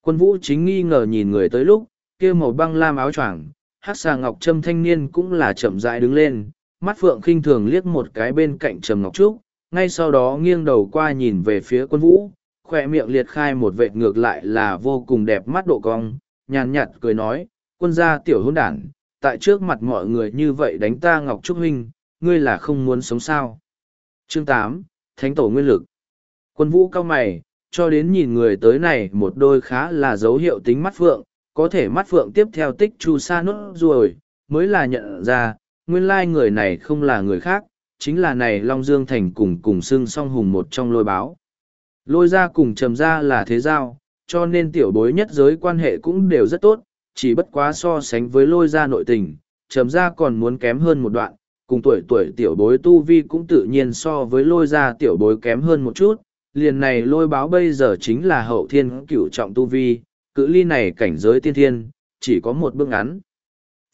[SPEAKER 1] Quân vũ chính nghi ngờ nhìn người tới lúc, kia màu băng lam áo choàng, hắc xà ngọc trâm thanh niên cũng là chậm rãi đứng lên, mắt phượng khinh thường liếc một cái bên cạnh trầm ngọc trúc, ngay sau đó nghiêng đầu qua nhìn về phía quân vũ, khoe miệng liệt khai một vệt ngược lại là vô cùng đẹp mắt độ cong, nhàn nhạt cười nói, quân gia tiểu hôn đản, tại trước mặt mọi người như vậy đánh ta Ngọc Trúc Huynh, ngươi là không muốn sống sao. Chương tám Thánh Tổ Nguyên Lực Quân vũ cao mày, cho đến nhìn người tới này một đôi khá là dấu hiệu tính mắt phượng, có thể mắt phượng tiếp theo tích chu sa nốt rồi mới là nhận ra, nguyên lai người này không là người khác, chính là này Long Dương Thành cùng cùng xưng song hùng một trong lôi báo. Lôi ra cùng trầm ra là thế giao, cho nên tiểu bối nhất giới quan hệ cũng đều rất tốt, chỉ bất quá so sánh với lôi ra nội tình, trầm ra còn muốn kém hơn một đoạn, cùng tuổi tuổi tiểu bối tu vi cũng tự nhiên so với lôi ra tiểu bối kém hơn một chút, liền này lôi báo bây giờ chính là hậu thiên cửu trọng tu vi, cự ly này cảnh giới tiên thiên, chỉ có một bước ngắn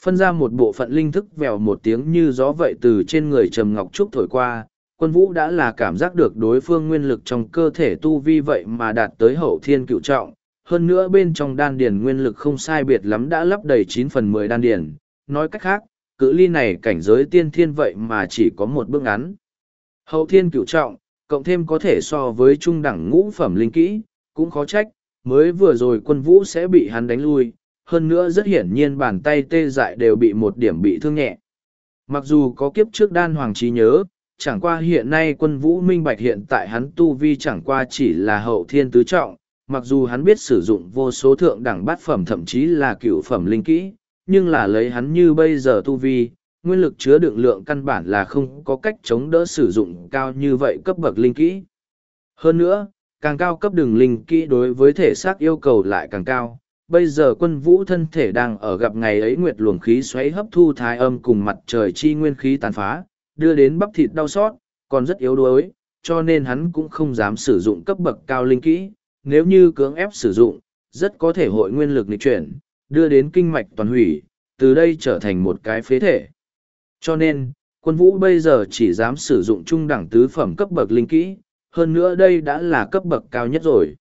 [SPEAKER 1] phân ra một bộ phận linh thức vèo một tiếng như gió vậy từ trên người trầm ngọc trúc thổi qua quân vũ đã là cảm giác được đối phương nguyên lực trong cơ thể tu vi vậy mà đạt tới hậu thiên cựu trọng hơn nữa bên trong đan điền nguyên lực không sai biệt lắm đã lấp đầy chín phần mười đan điền nói cách khác cự ly này cảnh giới tiên thiên vậy mà chỉ có một bước ngắn hậu thiên cựu trọng cộng thêm có thể so với trung đẳng ngũ phẩm linh kỹ cũng khó trách mới vừa rồi quân vũ sẽ bị hắn đánh lui hơn nữa rất hiển nhiên bàn tay tê dại đều bị một điểm bị thương nhẹ. Mặc dù có kiếp trước đan hoàng trí nhớ, chẳng qua hiện nay quân vũ minh bạch hiện tại hắn tu vi chẳng qua chỉ là hậu thiên tứ trọng, mặc dù hắn biết sử dụng vô số thượng đẳng bát phẩm thậm chí là cửu phẩm linh kỹ, nhưng là lấy hắn như bây giờ tu vi, nguyên lực chứa đựng lượng căn bản là không có cách chống đỡ sử dụng cao như vậy cấp bậc linh kỹ. Hơn nữa, càng cao cấp đường linh kỹ đối với thể xác yêu cầu lại càng cao, bây giờ quân vũ thân thể đang ở gặp ngày ấy nguyệt luồng khí xoáy hấp thu thái âm cùng mặt trời chi nguyên khí tàn phá, đưa đến bắp thịt đau xót, còn rất yếu đuối, cho nên hắn cũng không dám sử dụng cấp bậc cao linh kỹ, nếu như cưỡng ép sử dụng, rất có thể hội nguyên lực nghịch chuyển, đưa đến kinh mạch toàn hủy, từ đây trở thành một cái phế thể. Cho nên, quân vũ bây giờ chỉ dám sử dụng trung đẳng tứ phẩm cấp bậc linh kỹ, hơn nữa đây đã là cấp bậc cao nhất rồi.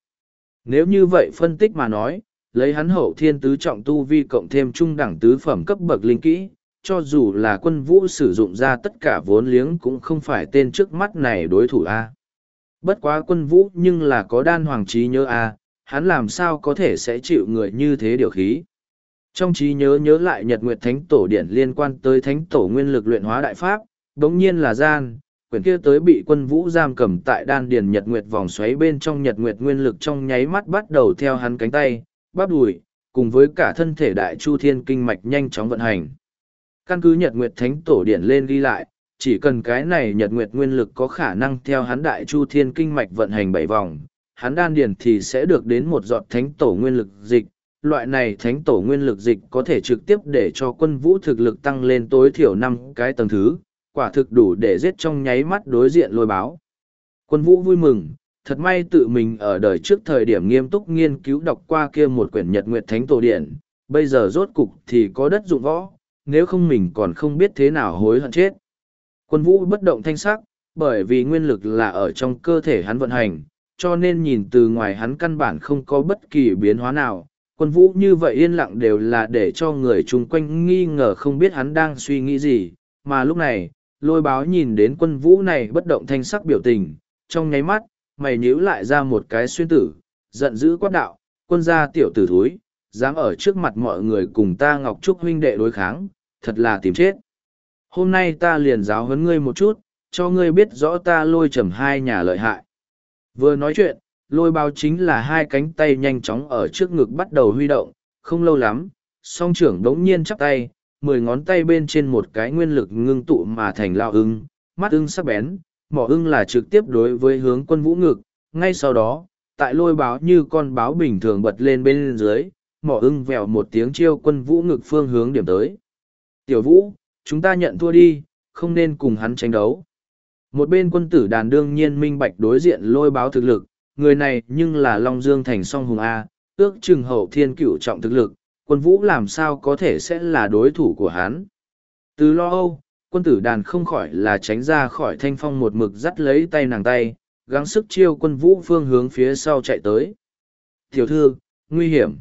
[SPEAKER 1] Nếu như vậy phân tích mà nói, lấy hắn hậu thiên tứ trọng tu vi cộng thêm trung đẳng tứ phẩm cấp bậc linh kỹ, cho dù là quân vũ sử dụng ra tất cả vốn liếng cũng không phải tên trước mắt này đối thủ a. Bất quá quân vũ nhưng là có đan hoàng trí nhớ a, hắn làm sao có thể sẽ chịu người như thế điều khí. Trong trí nhớ nhớ lại Nhật Nguyệt Thánh Tổ điển liên quan tới Thánh Tổ nguyên lực luyện hóa đại pháp, đống nhiên là gian, quyển kia tới bị quân vũ giam cầm tại đan điền Nhật Nguyệt vòng xoáy bên trong Nhật Nguyệt nguyên lực trong nháy mắt bắt đầu theo hắn cánh tay, bắp đùi, cùng với cả thân thể đại chu thiên kinh mạch nhanh chóng vận hành. Căn cứ Nhật Nguyệt Thánh Tổ điển lên ghi lại, chỉ cần cái này Nhật Nguyệt nguyên lực có khả năng theo hắn đại chu thiên kinh mạch vận hành bảy vòng, hắn đan điển thì sẽ được đến một giọt Thánh Tổ nguyên lực dịch. Loại này Thánh Tổ nguyên lực dịch có thể trực tiếp để cho quân vũ thực lực tăng lên tối thiểu năm cái tầng thứ, quả thực đủ để giết trong nháy mắt đối diện lôi báo. Quân vũ vui mừng, thật may tự mình ở đời trước thời điểm nghiêm túc nghiên cứu đọc qua kia một quyển Nhật Nguyệt Thánh Tổ Điển, bây giờ rốt cục thì có đất dụng võ, nếu không mình còn không biết thế nào hối hận chết. Quân vũ bất động thanh sắc, bởi vì nguyên lực là ở trong cơ thể hắn vận hành, cho nên nhìn từ ngoài hắn căn bản không có bất kỳ biến hóa nào. Quân vũ như vậy yên lặng đều là để cho người chung quanh nghi ngờ không biết hắn đang suy nghĩ gì, mà lúc này, lôi báo nhìn đến quân vũ này bất động thanh sắc biểu tình, trong nháy mắt, mày nhíu lại ra một cái xuyên tử, giận dữ quát đạo, quân gia tiểu tử thúi, dám ở trước mặt mọi người cùng ta Ngọc Trúc huynh đệ đối kháng, thật là tìm chết. Hôm nay ta liền giáo huấn ngươi một chút, cho ngươi biết rõ ta lôi trầm hai nhà lợi hại. Vừa nói chuyện, lôi bao chính là hai cánh tay nhanh chóng ở trước ngực bắt đầu huy động, không lâu lắm, song trưởng đống nhiên chắp tay, mười ngón tay bên trên một cái nguyên lực ngưng tụ mà thành lao ưng, mắt ưng sắc bén, mỏ ưng là trực tiếp đối với hướng quân vũ ngực, ngay sau đó, tại lôi báo như con báo bình thường bật lên bên dưới, mỏ ưng vèo một tiếng chiêu quân vũ ngực phương hướng điểm tới. Tiểu vũ, chúng ta nhận thua đi, không nên cùng hắn tranh đấu. Một bên quân tử đàn đương nhiên minh bạch đối diện lôi báo thực lực, người này nhưng là Long Dương thành song hùng A, ước chừng hậu thiên cửu trọng thực lực, quân vũ làm sao có thể sẽ là đối thủ của hắn. Từ lo âu, quân tử đàn không khỏi là tránh ra khỏi thanh phong một mực dắt lấy tay nàng tay, gắng sức chiêu quân vũ phương hướng phía sau chạy tới. Tiểu thư, nguy hiểm.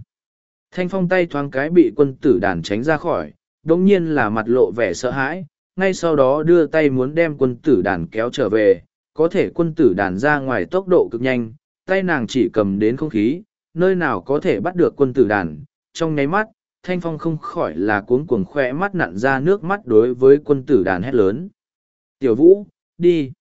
[SPEAKER 1] Thanh phong tay thoáng cái bị quân tử đàn tránh ra khỏi, đồng nhiên là mặt lộ vẻ sợ hãi, ngay sau đó đưa tay muốn đem quân tử đàn kéo trở về, có thể quân tử đàn ra ngoài tốc độ cực nhanh, tay nàng chỉ cầm đến không khí, nơi nào có thể bắt được quân tử đàn, trong nháy mắt, thanh phong không khỏi là cuống cuồng khoe mắt nặn ra nước mắt đối với quân tử đàn hét lớn tiểu vũ đi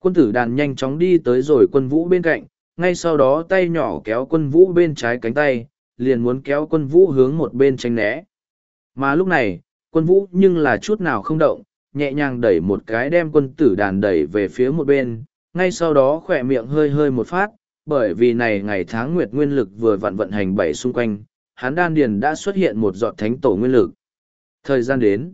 [SPEAKER 1] quân tử đàn nhanh chóng đi tới rồi quân vũ bên cạnh ngay sau đó tay nhỏ kéo quân vũ bên trái cánh tay liền muốn kéo quân vũ hướng một bên tránh né mà lúc này quân vũ nhưng là chút nào không động nhẹ nhàng đẩy một cái đem quân tử đàn đẩy về phía một bên ngay sau đó khoe miệng hơi hơi một phát bởi vì này ngày tháng nguyệt nguyên lực vừa vặn vận hành bảy xung quanh hắn đan điền đã xuất hiện một giọt thánh tổ nguyên lực. Thời gian đến.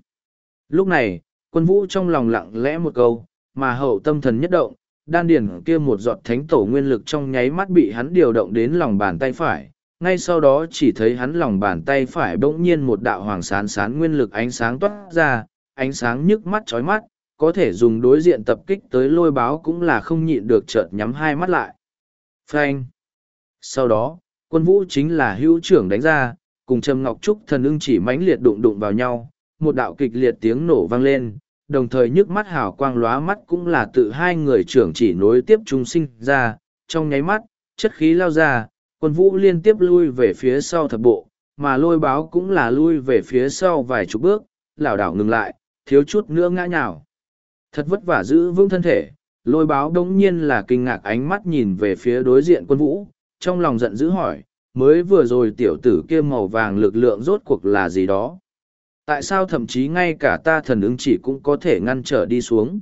[SPEAKER 1] Lúc này, quân vũ trong lòng lặng lẽ một câu, mà hậu tâm thần nhất động, đan điền kia một giọt thánh tổ nguyên lực trong nháy mắt bị hắn điều động đến lòng bàn tay phải. Ngay sau đó chỉ thấy hắn lòng bàn tay phải bỗng nhiên một đạo hoàng sán sán nguyên lực ánh sáng toát ra, ánh sáng nhức mắt chói mắt, có thể dùng đối diện tập kích tới lôi báo cũng là không nhịn được chợt nhắm hai mắt lại. Phanh. Sau đó, Quân vũ chính là hữu trưởng đánh ra, cùng Trầm Ngọc Trúc thần ưng chỉ mãnh liệt đụng đụng vào nhau, một đạo kịch liệt tiếng nổ vang lên, đồng thời nhức mắt hào quang lóa mắt cũng là tự hai người trưởng chỉ nối tiếp chúng sinh ra, trong nháy mắt, chất khí lao ra, quân vũ liên tiếp lui về phía sau thập bộ, mà lôi báo cũng là lui về phía sau vài chục bước, lão đảo ngừng lại, thiếu chút nữa ngã nhào. Thật vất vả giữ vững thân thể, lôi báo đống nhiên là kinh ngạc ánh mắt nhìn về phía đối diện quân vũ, trong lòng giận dữ hỏi, mới vừa rồi tiểu tử kia màu vàng lực lượng rốt cuộc là gì đó. Tại sao thậm chí ngay cả ta thần ứng chỉ cũng có thể ngăn trở đi xuống.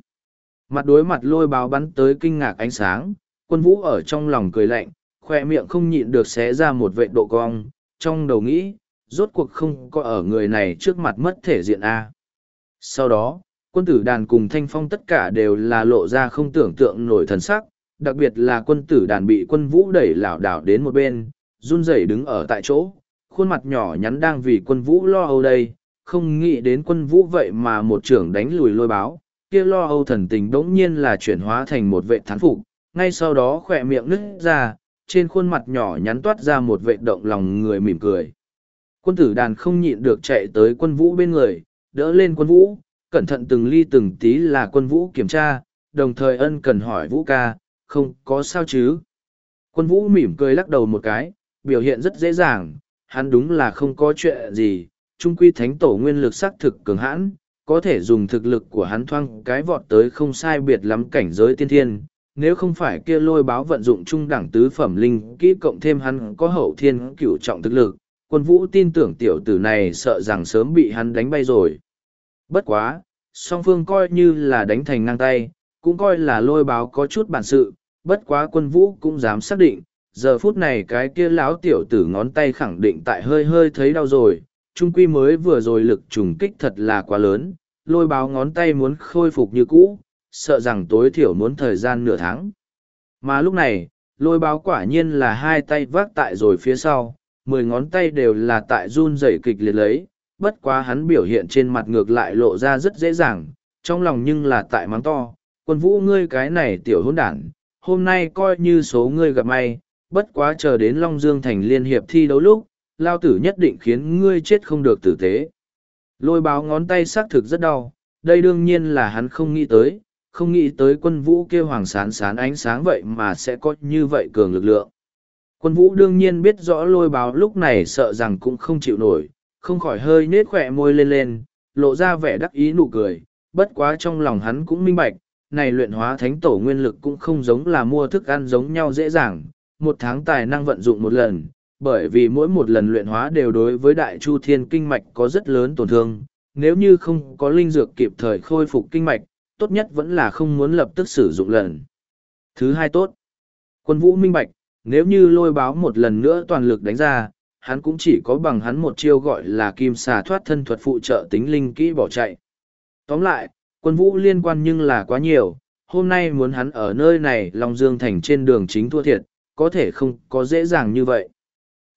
[SPEAKER 1] Mặt đối mặt lôi báo bắn tới kinh ngạc ánh sáng, quân vũ ở trong lòng cười lạnh, khoe miệng không nhịn được xé ra một vệ độ cong, trong đầu nghĩ, rốt cuộc không có ở người này trước mặt mất thể diện A. Sau đó, quân tử đàn cùng thanh phong tất cả đều là lộ ra không tưởng tượng nổi thần sắc, đặc biệt là quân tử đàn bị quân vũ đẩy lảo đảo đến một bên, run rẩy đứng ở tại chỗ, khuôn mặt nhỏ nhắn đang vì quân vũ lo âu đây, không nghĩ đến quân vũ vậy mà một trưởng đánh lùi lôi báo, kia lo âu thần tình đống nhiên là chuyển hóa thành một vệ thán phục, ngay sau đó khỏe miệng nứt ra, trên khuôn mặt nhỏ nhắn toát ra một vệ động lòng người mỉm cười. Quân tử đàn không nhịn được chạy tới quân vũ bên người, đỡ lên quân vũ, cẩn thận từng ly từng tí là quân vũ kiểm tra, đồng thời ân cần hỏi vũ ca, không có sao chứ. Quân vũ mỉm cười lắc đầu một cái, biểu hiện rất dễ dàng, hắn đúng là không có chuyện gì, trung quy thánh tổ nguyên lực sắc thực cường hãn, có thể dùng thực lực của hắn thoang cái vọt tới không sai biệt lắm cảnh giới tiên thiên, nếu không phải kia lôi báo vận dụng trung đẳng tứ phẩm linh kỹ cộng thêm hắn có hậu thiên cửu trọng thực lực, quân vũ tin tưởng tiểu tử này sợ rằng sớm bị hắn đánh bay rồi. Bất quá, song phương coi như là đánh thành ngang tay, cũng coi là lôi báo có chút bản sự, bất quá quân vũ cũng dám xác định, giờ phút này cái kia lão tiểu tử ngón tay khẳng định tại hơi hơi thấy đau rồi, trung quy mới vừa rồi lực trùng kích thật là quá lớn, lôi báo ngón tay muốn khôi phục như cũ, sợ rằng tối thiểu muốn thời gian nửa tháng. Mà lúc này, lôi báo quả nhiên là hai tay vác tại rồi phía sau, mười ngón tay đều là tại run rẩy kịch liệt lấy, bất quá hắn biểu hiện trên mặt ngược lại lộ ra rất dễ dàng, trong lòng nhưng là tại mắng to, quân vũ ngươi cái này tiểu hỗn đảng hôm nay coi như số ngươi gặp may, bất quá chờ đến Long Dương Thành Liên Hiệp thi đấu lúc, lao tử nhất định khiến ngươi chết không được tử tế. Lôi báo ngón tay xác thực rất đau, đây đương nhiên là hắn không nghĩ tới, không nghĩ tới quân vũ kia hoàng sán sán ánh sáng vậy mà sẽ có như vậy cường lực lượng. Quân vũ đương nhiên biết rõ lôi báo lúc này sợ rằng cũng không chịu nổi, không khỏi hơi nết khỏe môi lên lên, lộ ra vẻ đắc ý nụ cười, bất quá trong lòng hắn cũng minh bạch, này luyện hóa thánh tổ nguyên lực cũng không giống là mua thức ăn giống nhau dễ dàng, một tháng tài năng vận dụng một lần, bởi vì mỗi một lần luyện hóa đều đối với đại chu thiên kinh mạch có rất lớn tổn thương, nếu như không có linh dược kịp thời khôi phục kinh mạch, tốt nhất vẫn là không muốn lập tức sử dụng lần. Thứ hai tốt, quân vũ minh bạch, nếu như lôi báo một lần nữa toàn lực đánh ra, hắn cũng chỉ có bằng hắn một chiêu gọi là kim xà thoát thân thuật phụ trợ tính linh kỹ bỏ chạy. Tóm lại, quân vũ liên quan nhưng là quá nhiều, hôm nay muốn hắn ở nơi này Long Dương Thành trên đường chính thua thiệt, có thể không có dễ dàng như vậy.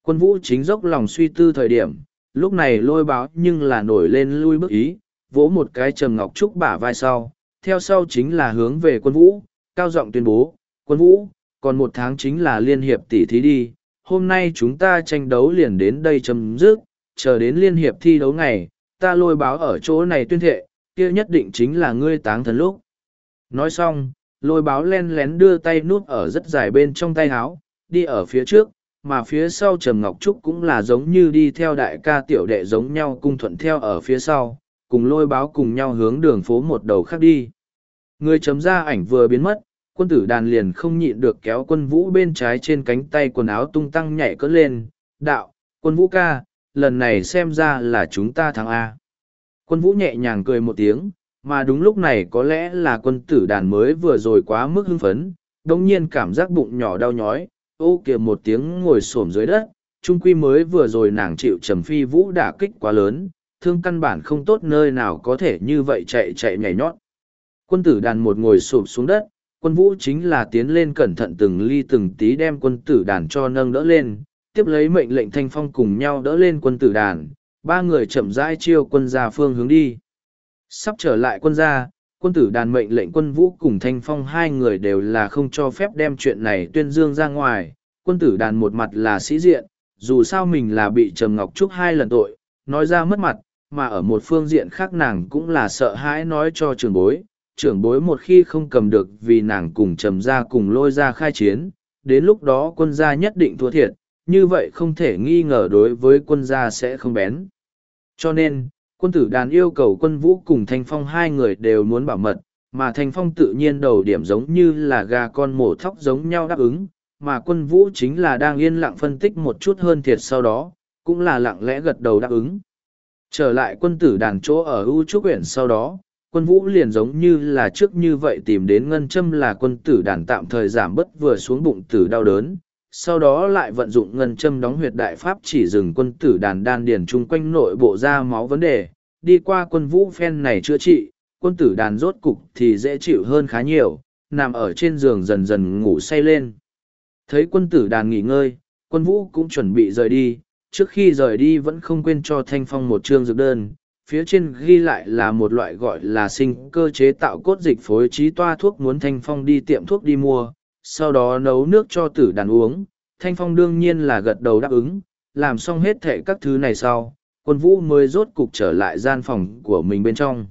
[SPEAKER 1] Quân vũ chính dốc lòng suy tư thời điểm, lúc này lôi báo nhưng là nổi lên lui bước ý, vỗ một cái trầm ngọc trúc bả vai sau, theo sau chính là hướng về quân vũ, cao giọng tuyên bố, quân vũ, còn một tháng chính là liên hiệp tỷ thí đi, hôm nay chúng ta tranh đấu liền đến đây chấm dứt, chờ đến liên hiệp thi đấu ngày, ta lôi báo ở chỗ này tuyên thệ, kia nhất định chính là ngươi táng thần lúc. Nói xong, lôi báo len lén đưa tay núp ở rất dài bên trong tay áo, đi ở phía trước, mà phía sau Trầm Ngọc Trúc cũng là giống như đi theo đại ca tiểu đệ giống nhau cung thuận theo ở phía sau, cùng lôi báo cùng nhau hướng đường phố một đầu khác đi. Người chấm ra ảnh vừa biến mất, quân tử đàn liền không nhịn được kéo quân vũ bên trái trên cánh tay quần áo tung tăng nhảy cất lên, đạo, quân vũ ca, lần này xem ra là chúng ta thắng A. Quân vũ nhẹ nhàng cười một tiếng, mà đúng lúc này có lẽ là quân tử đàn mới vừa rồi quá mức hưng phấn, đồng nhiên cảm giác bụng nhỏ đau nhói, ô kìa một tiếng ngồi xổm dưới đất, trung quy mới vừa rồi nàng chịu trầm phi vũ đả kích quá lớn, thương căn bản không tốt nơi nào có thể như vậy chạy chạy nhảy nhót. Quân tử đàn một ngồi sụp xuống đất, quân vũ chính là tiến lên cẩn thận từng ly từng tí đem quân tử đàn cho nâng đỡ lên, tiếp lấy mệnh lệnh thanh phong cùng nhau đỡ lên quân tử đàn, ba người chậm rãi chiêu quân ra phương hướng đi. Sắp trở lại quân gia, quân tử đàn mệnh lệnh quân vũ cùng thanh phong hai người đều là không cho phép đem chuyện này tuyên dương ra ngoài. Quân tử đàn một mặt là sĩ diện, dù sao mình là bị Trầm Ngọc Trúc hai lần tội, nói ra mất mặt, mà ở một phương diện khác nàng cũng là sợ hãi nói cho trưởng bối. Trưởng bối một khi không cầm được vì nàng cùng Trầm gia cùng lôi ra khai chiến, đến lúc đó quân gia nhất định thua thiệt, như vậy không thể nghi ngờ đối với quân gia sẽ không bén. Cho nên, quân tử đàn yêu cầu quân vũ cùng Thanh Phong hai người đều muốn bảo mật, mà Thanh Phong tự nhiên đầu điểm giống như là gà con mổ thóc giống nhau đáp ứng, mà quân vũ chính là đang yên lặng phân tích một chút hơn thiệt sau đó, cũng là lặng lẽ gật đầu đáp ứng. Trở lại quân tử đàn chỗ ở U Trúc Quyển sau đó, quân vũ liền giống như là trước như vậy tìm đến ngân châm là quân tử đàn tạm thời giảm bớt vừa xuống bụng tử đau đớn, sau đó lại vận dụng ngân châm đóng huyệt đại pháp chỉ dừng quân tử đàn đan điền chung quanh nội bộ ra máu vấn đề, đi qua quân vũ phen này chữa trị, quân tử đàn rốt cục thì dễ chịu hơn khá nhiều, nằm ở trên giường dần dần ngủ say lên. Thấy quân tử đàn nghỉ ngơi, quân vũ cũng chuẩn bị rời đi, trước khi rời đi vẫn không quên cho Thanh Phong một chương dược đơn, phía trên ghi lại là một loại gọi là sinh cơ chế tạo cốt dịch phối trí toa thuốc muốn Thanh Phong đi tiệm thuốc đi mua, sau đó nấu nước cho tử đàn uống. Thanh Phong đương nhiên là gật đầu đáp ứng, làm xong hết thệ các thứ này sau, quân vũ mới rốt cục trở lại gian phòng của mình bên trong.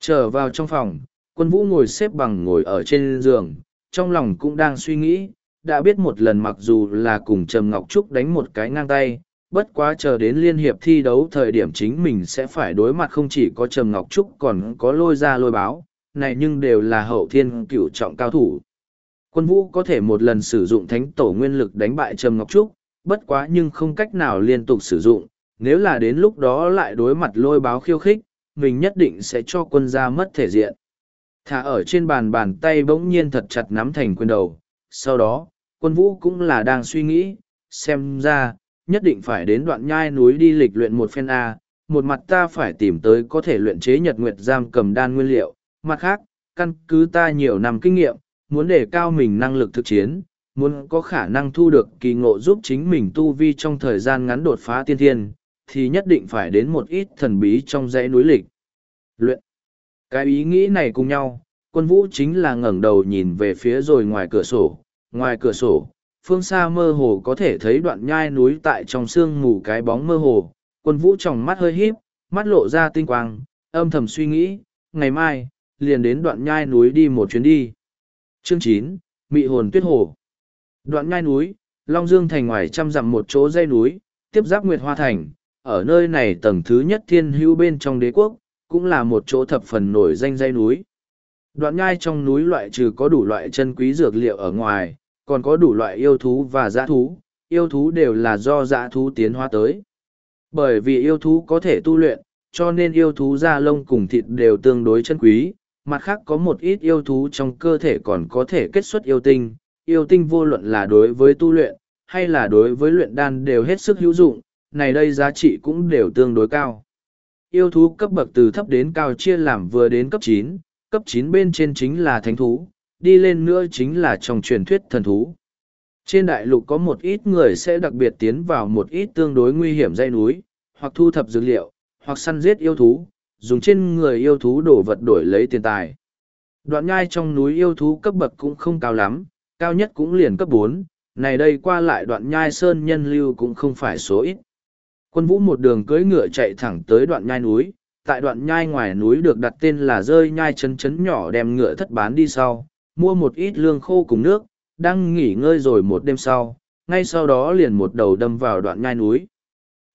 [SPEAKER 1] Trở vào trong phòng, quân vũ ngồi xếp bằng ngồi ở trên giường, trong lòng cũng đang suy nghĩ, đã biết một lần mặc dù là cùng Trầm Ngọc Trúc đánh một cái ngang tay, bất quá chờ đến liên hiệp thi đấu thời điểm chính mình sẽ phải đối mặt không chỉ có Trầm Ngọc Trúc còn có lôi ra lôi báo, này nhưng đều là hậu thiên cửu trọng cao thủ. Quân vũ có thể một lần sử dụng thánh tổ nguyên lực đánh bại Trầm Ngọc Trúc, bất quá nhưng không cách nào liên tục sử dụng, nếu là đến lúc đó lại đối mặt lôi báo khiêu khích, mình nhất định sẽ cho quân gia mất thể diện. Thả ở trên bàn bàn tay bỗng nhiên thật chặt nắm thành quyền đầu, sau đó, quân vũ cũng là đang suy nghĩ, xem ra, nhất định phải đến đoạn nhai núi đi lịch luyện một phen A, một mặt ta phải tìm tới có thể luyện chế nhật nguyệt giam cầm đan nguyên liệu, mặt khác, căn cứ ta nhiều năm kinh nghiệm, muốn đề cao mình năng lực thực chiến, muốn có khả năng thu được kỳ ngộ giúp chính mình tu vi trong thời gian ngắn đột phá tiên thiên, thì nhất định phải đến một ít thần bí trong dãy núi lịch. Luyện. Cái ý nghĩ này cùng nhau, quân vũ chính là ngẩng đầu nhìn về phía rồi ngoài cửa sổ, ngoài cửa sổ, phương xa mơ hồ có thể thấy đoạn nhai núi tại trong sương mù cái bóng mơ hồ, quân vũ trong mắt hơi híp, mắt lộ ra tinh quang, âm thầm suy nghĩ, ngày mai, liền đến đoạn nhai núi đi một chuyến đi. Chương chín Mị hồn tuyết hồ. Đoạn ngai núi, Long Dương thành ngoài trăm dặm một chỗ dây núi, tiếp giáp Nguyệt Hoa thành, ở nơi này tầng thứ nhất thiên hữu bên trong đế quốc, cũng là một chỗ thập phần nổi danh dây núi. Đoạn ngai trong núi loại trừ có đủ loại chân quý dược liệu ở ngoài, còn có đủ loại yêu thú và dã thú, yêu thú đều là do dã thú tiến hóa tới. Bởi vì yêu thú có thể tu luyện, cho nên yêu thú da lông cùng thịt đều tương đối chân quý, mặt khác có một ít yêu thú trong cơ thể còn có thể kết xuất yêu tinh, yêu tinh vô luận là đối với tu luyện, hay là đối với luyện đan đều hết sức hữu dụng, này đây giá trị cũng đều tương đối cao. Yêu thú cấp bậc từ thấp đến cao chia làm vừa đến cấp chín, cấp chín bên trên chính là thánh thú, đi lên nữa chính là trong truyền thuyết thần thú. Trên đại lục có một ít người sẽ đặc biệt tiến vào một ít tương đối nguy hiểm dây núi, hoặc thu thập dược liệu, hoặc săn giết yêu thú, dùng trên người yêu thú đổ vật đổi lấy tiền tài. Đoạn nhai trong núi yêu thú cấp bậc cũng không cao lắm, cao nhất cũng liền cấp bốn. này đây qua lại đoạn nhai sơn nhân lưu cũng không phải số ít. Quân vũ một đường cưỡi ngựa chạy thẳng tới đoạn nhai núi, tại đoạn nhai ngoài núi được đặt tên là rơi nhai chấn chấn nhỏ đem ngựa thất bán đi sau, mua một ít lương khô cùng nước, đang nghỉ ngơi rồi một đêm sau, ngay sau đó liền một đầu đâm vào đoạn nhai núi.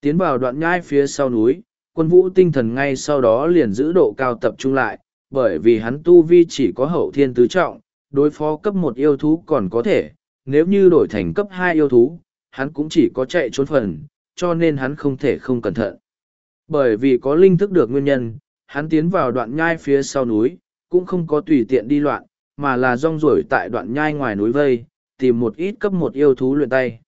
[SPEAKER 1] Tiến vào đoạn nhai phía sau núi, quân vũ tinh thần ngay sau đó liền giữ độ cao tập trung lại, bởi vì hắn tu vi chỉ có hậu thiên tứ trọng, đối phó cấp một yêu thú còn có thể, nếu như đổi thành cấp hai yêu thú, hắn cũng chỉ có chạy trốn phần, cho nên hắn không thể không cẩn thận. Bởi vì có linh thức được nguyên nhân, hắn tiến vào đoạn nhai phía sau núi, cũng không có tùy tiện đi loạn, mà là rong ruổi tại đoạn nhai ngoài núi vây, tìm một ít cấp một yêu thú luyện tay.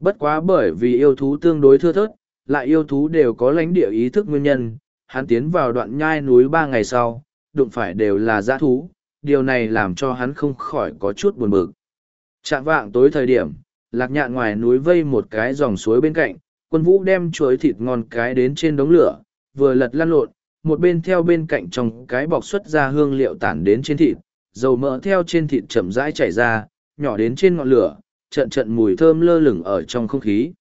[SPEAKER 1] Bất quá bởi vì yêu thú tương đối thưa thớt, lại yêu thú đều có lãnh địa ý thức nguyên nhân, hắn tiến vào đoạn nhai núi ba ngày sau, đụng phải đều là dã thú, điều này làm cho hắn không khỏi có chút buồn bực. Trạng vạng tối thời điểm, lạc nhạn ngoài núi vây một cái dòng suối bên cạnh, quân vũ đem chuối thịt ngon cái đến trên đống lửa, vừa lật lăn lộn, một bên theo bên cạnh trong cái bọc xuất ra hương liệu tản đến trên thịt, dầu mỡ theo trên thịt chậm rãi chảy ra, nhỏ đến trên ngọn lửa, trận trận mùi thơm lơ lửng ở trong không khí.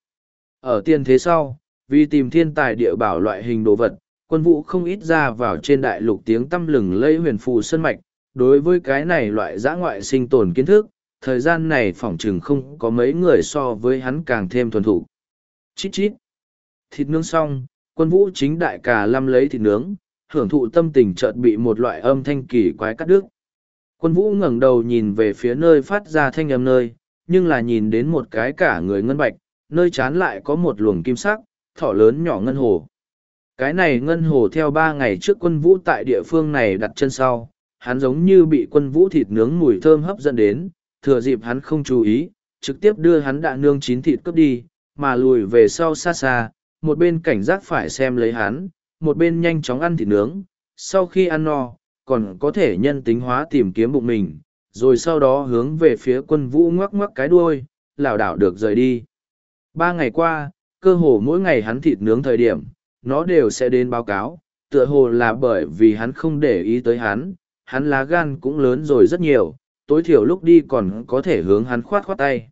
[SPEAKER 1] Ở tiên thế sau, vì tìm thiên tài địa bảo loại hình đồ vật, quân vũ không ít ra vào trên đại lục tiếng tâm lừng lây huyền phù sơn mạch. Đối với cái này loại giã ngoại sinh tồn kiến thức, thời gian này phỏng chừng không có mấy người so với hắn càng thêm thuần thủ. Chít chít. Thịt nướng xong, quân vũ chính đại cà lăm lấy thịt nướng, hưởng thụ tâm tình chợt bị một loại âm thanh kỳ quái cắt đứt. Quân vũ ngẩng đầu nhìn về phía nơi phát ra thanh âm nơi, nhưng là nhìn đến một cái cả người ngân bạch, nơi chán lại có một luồng kim sắc, thỏ lớn nhỏ ngân hồ. Cái này ngân hồ theo ba ngày trước quân vũ tại địa phương này đặt chân sau, hắn giống như bị quân vũ thịt nướng mùi thơm hấp dẫn đến, thừa dịp hắn không chú ý, trực tiếp đưa hắn đã nương chín thịt cướp đi, mà lùi về sau xa xa, một bên cảnh giác phải xem lấy hắn, một bên nhanh chóng ăn thịt nướng, sau khi ăn no, còn có thể nhân tính hóa tìm kiếm bụng mình, rồi sau đó hướng về phía quân vũ ngoắc ngoắc cái đuôi, lảo đảo được rời đi. Ba ngày qua, cơ hồ mỗi ngày hắn thịt nướng thời điểm, nó đều sẽ đến báo cáo, tựa hồ là bởi vì hắn không để ý tới hắn, hắn lá gan cũng lớn rồi rất nhiều, tối thiểu lúc đi còn có thể hướng hắn khoát khoát tay.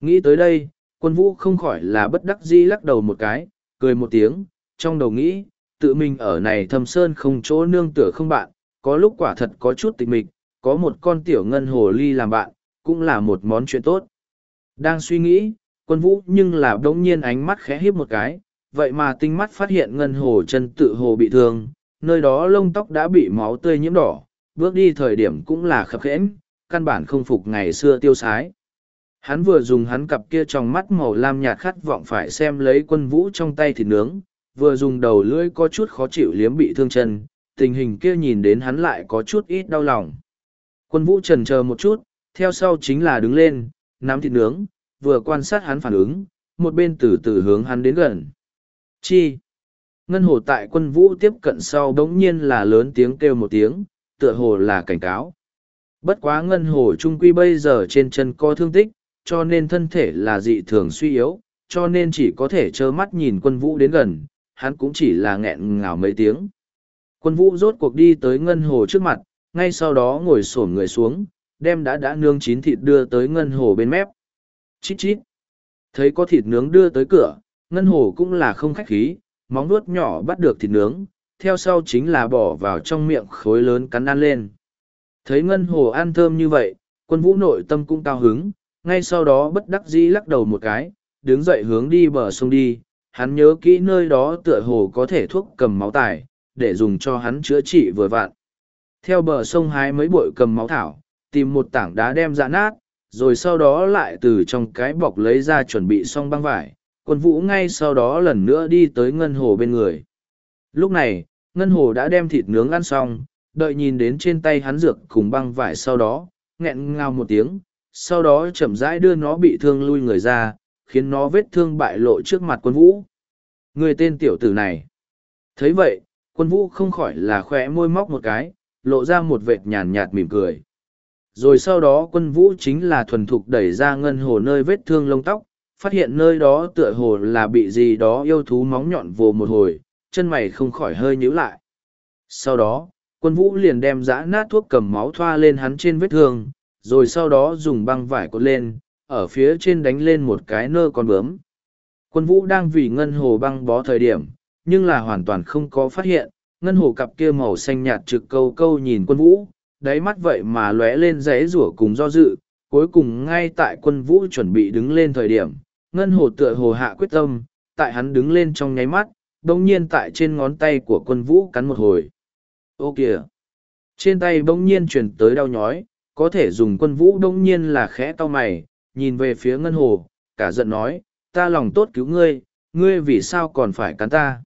[SPEAKER 1] Nghĩ tới đây, quân vũ không khỏi là bất đắc dĩ lắc đầu một cái, cười một tiếng, trong đầu nghĩ, tự mình ở này thâm sơn không chỗ nương tựa không bạn, có lúc quả thật có chút tịch mịch, có một con tiểu ngân hồ ly làm bạn, cũng là một món chuyện tốt. Đang suy nghĩ, quân vũ nhưng là đống nhiên ánh mắt khẽ híp một cái, vậy mà tinh mắt phát hiện ngân hồ chân tự hồ bị thương, nơi đó lông tóc đã bị máu tươi nhiễm đỏ, bước đi thời điểm cũng là khập khẽn, căn bản không phục ngày xưa tiêu sái. Hắn vừa dùng hắn cặp kia trong mắt màu lam nhạt khát vọng phải xem lấy quân vũ trong tay thịt nướng, vừa dùng đầu lưỡi có chút khó chịu liếm bị thương chân, tình hình kia nhìn đến hắn lại có chút ít đau lòng. Quân vũ trần chờ một chút, theo sau chính là đứng lên, nắm thịt nướng, vừa quan sát hắn phản ứng, một bên từ từ hướng hắn đến gần. Chi? Ngân hồ tại quân vũ tiếp cận sau đống nhiên là lớn tiếng kêu một tiếng, tựa hồ là cảnh cáo. Bất quá ngân hồ trung quy bây giờ trên chân có thương tích, cho nên thân thể là dị thường suy yếu, cho nên chỉ có thể trơ mắt nhìn quân vũ đến gần, hắn cũng chỉ là nghẹn ngào mấy tiếng. Quân vũ rốt cuộc đi tới ngân hồ trước mặt, ngay sau đó ngồi xổm người xuống, đem đã đã nương chín thịt đưa tới ngân hồ bên mép, Chít chít. Thấy có thịt nướng đưa tới cửa, Ngân Hồ cũng là không khách khí, móng nuốt nhỏ bắt được thịt nướng, theo sau chính là bỏ vào trong miệng khối lớn cắn ăn lên. Thấy Ngân Hồ ăn thơm như vậy, quân vũ nội tâm cũng cao hứng, ngay sau đó bất đắc dĩ lắc đầu một cái, đứng dậy hướng đi bờ sông đi, hắn nhớ kỹ nơi đó tựa hồ có thể thuốc cầm máu tải, để dùng cho hắn chữa trị vừa vạn. Theo bờ sông hái mấy bụi cầm máu thảo, tìm một tảng đá đem dã nát, rồi sau đó lại từ trong cái bọc lấy ra chuẩn bị xong băng vải quân vũ ngay sau đó lần nữa đi tới ngân hồ bên người lúc này ngân hồ đã đem thịt nướng ăn xong đợi nhìn đến trên tay hắn dược cùng băng vải sau đó nghẹn ngào một tiếng sau đó chậm rãi đưa nó bị thương lui người ra khiến nó vết thương bại lộ trước mặt quân vũ người tên tiểu tử này thấy vậy quân vũ không khỏi là khoe môi móc một cái lộ ra một vệt nhàn nhạt mỉm cười rồi sau đó quân vũ chính là thuần thục đẩy ra ngân hồ nơi vết thương lông tóc, phát hiện nơi đó tựa hồ là bị gì đó yêu thú móng nhọn vồ một hồi, chân mày không khỏi hơi nhíu lại. Sau đó, quân vũ liền đem dã nát thuốc cầm máu thoa lên hắn trên vết thương, rồi sau đó dùng băng vải cột lên, ở phía trên đánh lên một cái nơ con bướm. Quân vũ đang vì ngân hồ băng bó thời điểm, nhưng là hoàn toàn không có phát hiện, ngân hồ cặp kia màu xanh nhạt trực câu câu nhìn quân vũ, đáy mắt vậy mà lóe lên rẽ rủa cùng do dự, cuối cùng ngay tại quân vũ chuẩn bị đứng lên thời điểm, ngân hồ tựa hồ hạ quyết tâm, tại hắn đứng lên trong nháy mắt, đồng nhiên tại trên ngón tay của quân vũ cắn một hồi. Ô kìa! Trên tay bỗng nhiên truyền tới đau nhói, có thể dùng quân vũ đông nhiên là khẽ to mày, nhìn về phía ngân hồ, cả giận nói, ta lòng tốt cứu ngươi, ngươi vì sao còn phải cắn ta.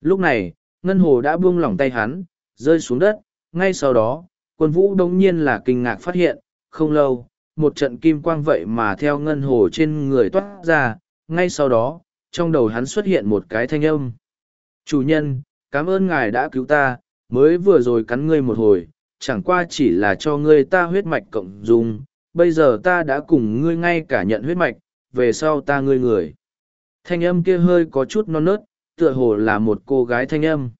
[SPEAKER 1] Lúc này, ngân hồ đã buông lỏng tay hắn, rơi xuống đất, ngay sau đó, quân vũ đống nhiên là kinh ngạc phát hiện, không lâu, một trận kim quang vậy mà theo ngân hồ trên người toát ra, ngay sau đó, trong đầu hắn xuất hiện một cái thanh âm. Chủ nhân, cảm ơn ngài đã cứu ta, mới vừa rồi cắn ngươi một hồi, chẳng qua chỉ là cho ngươi ta huyết mạch cộng dung, bây giờ ta đã cùng ngươi ngay cả nhận huyết mạch, về sau ta ngươi người. Thanh âm kia hơi có chút non nớt, tựa hồ là một cô gái thanh âm.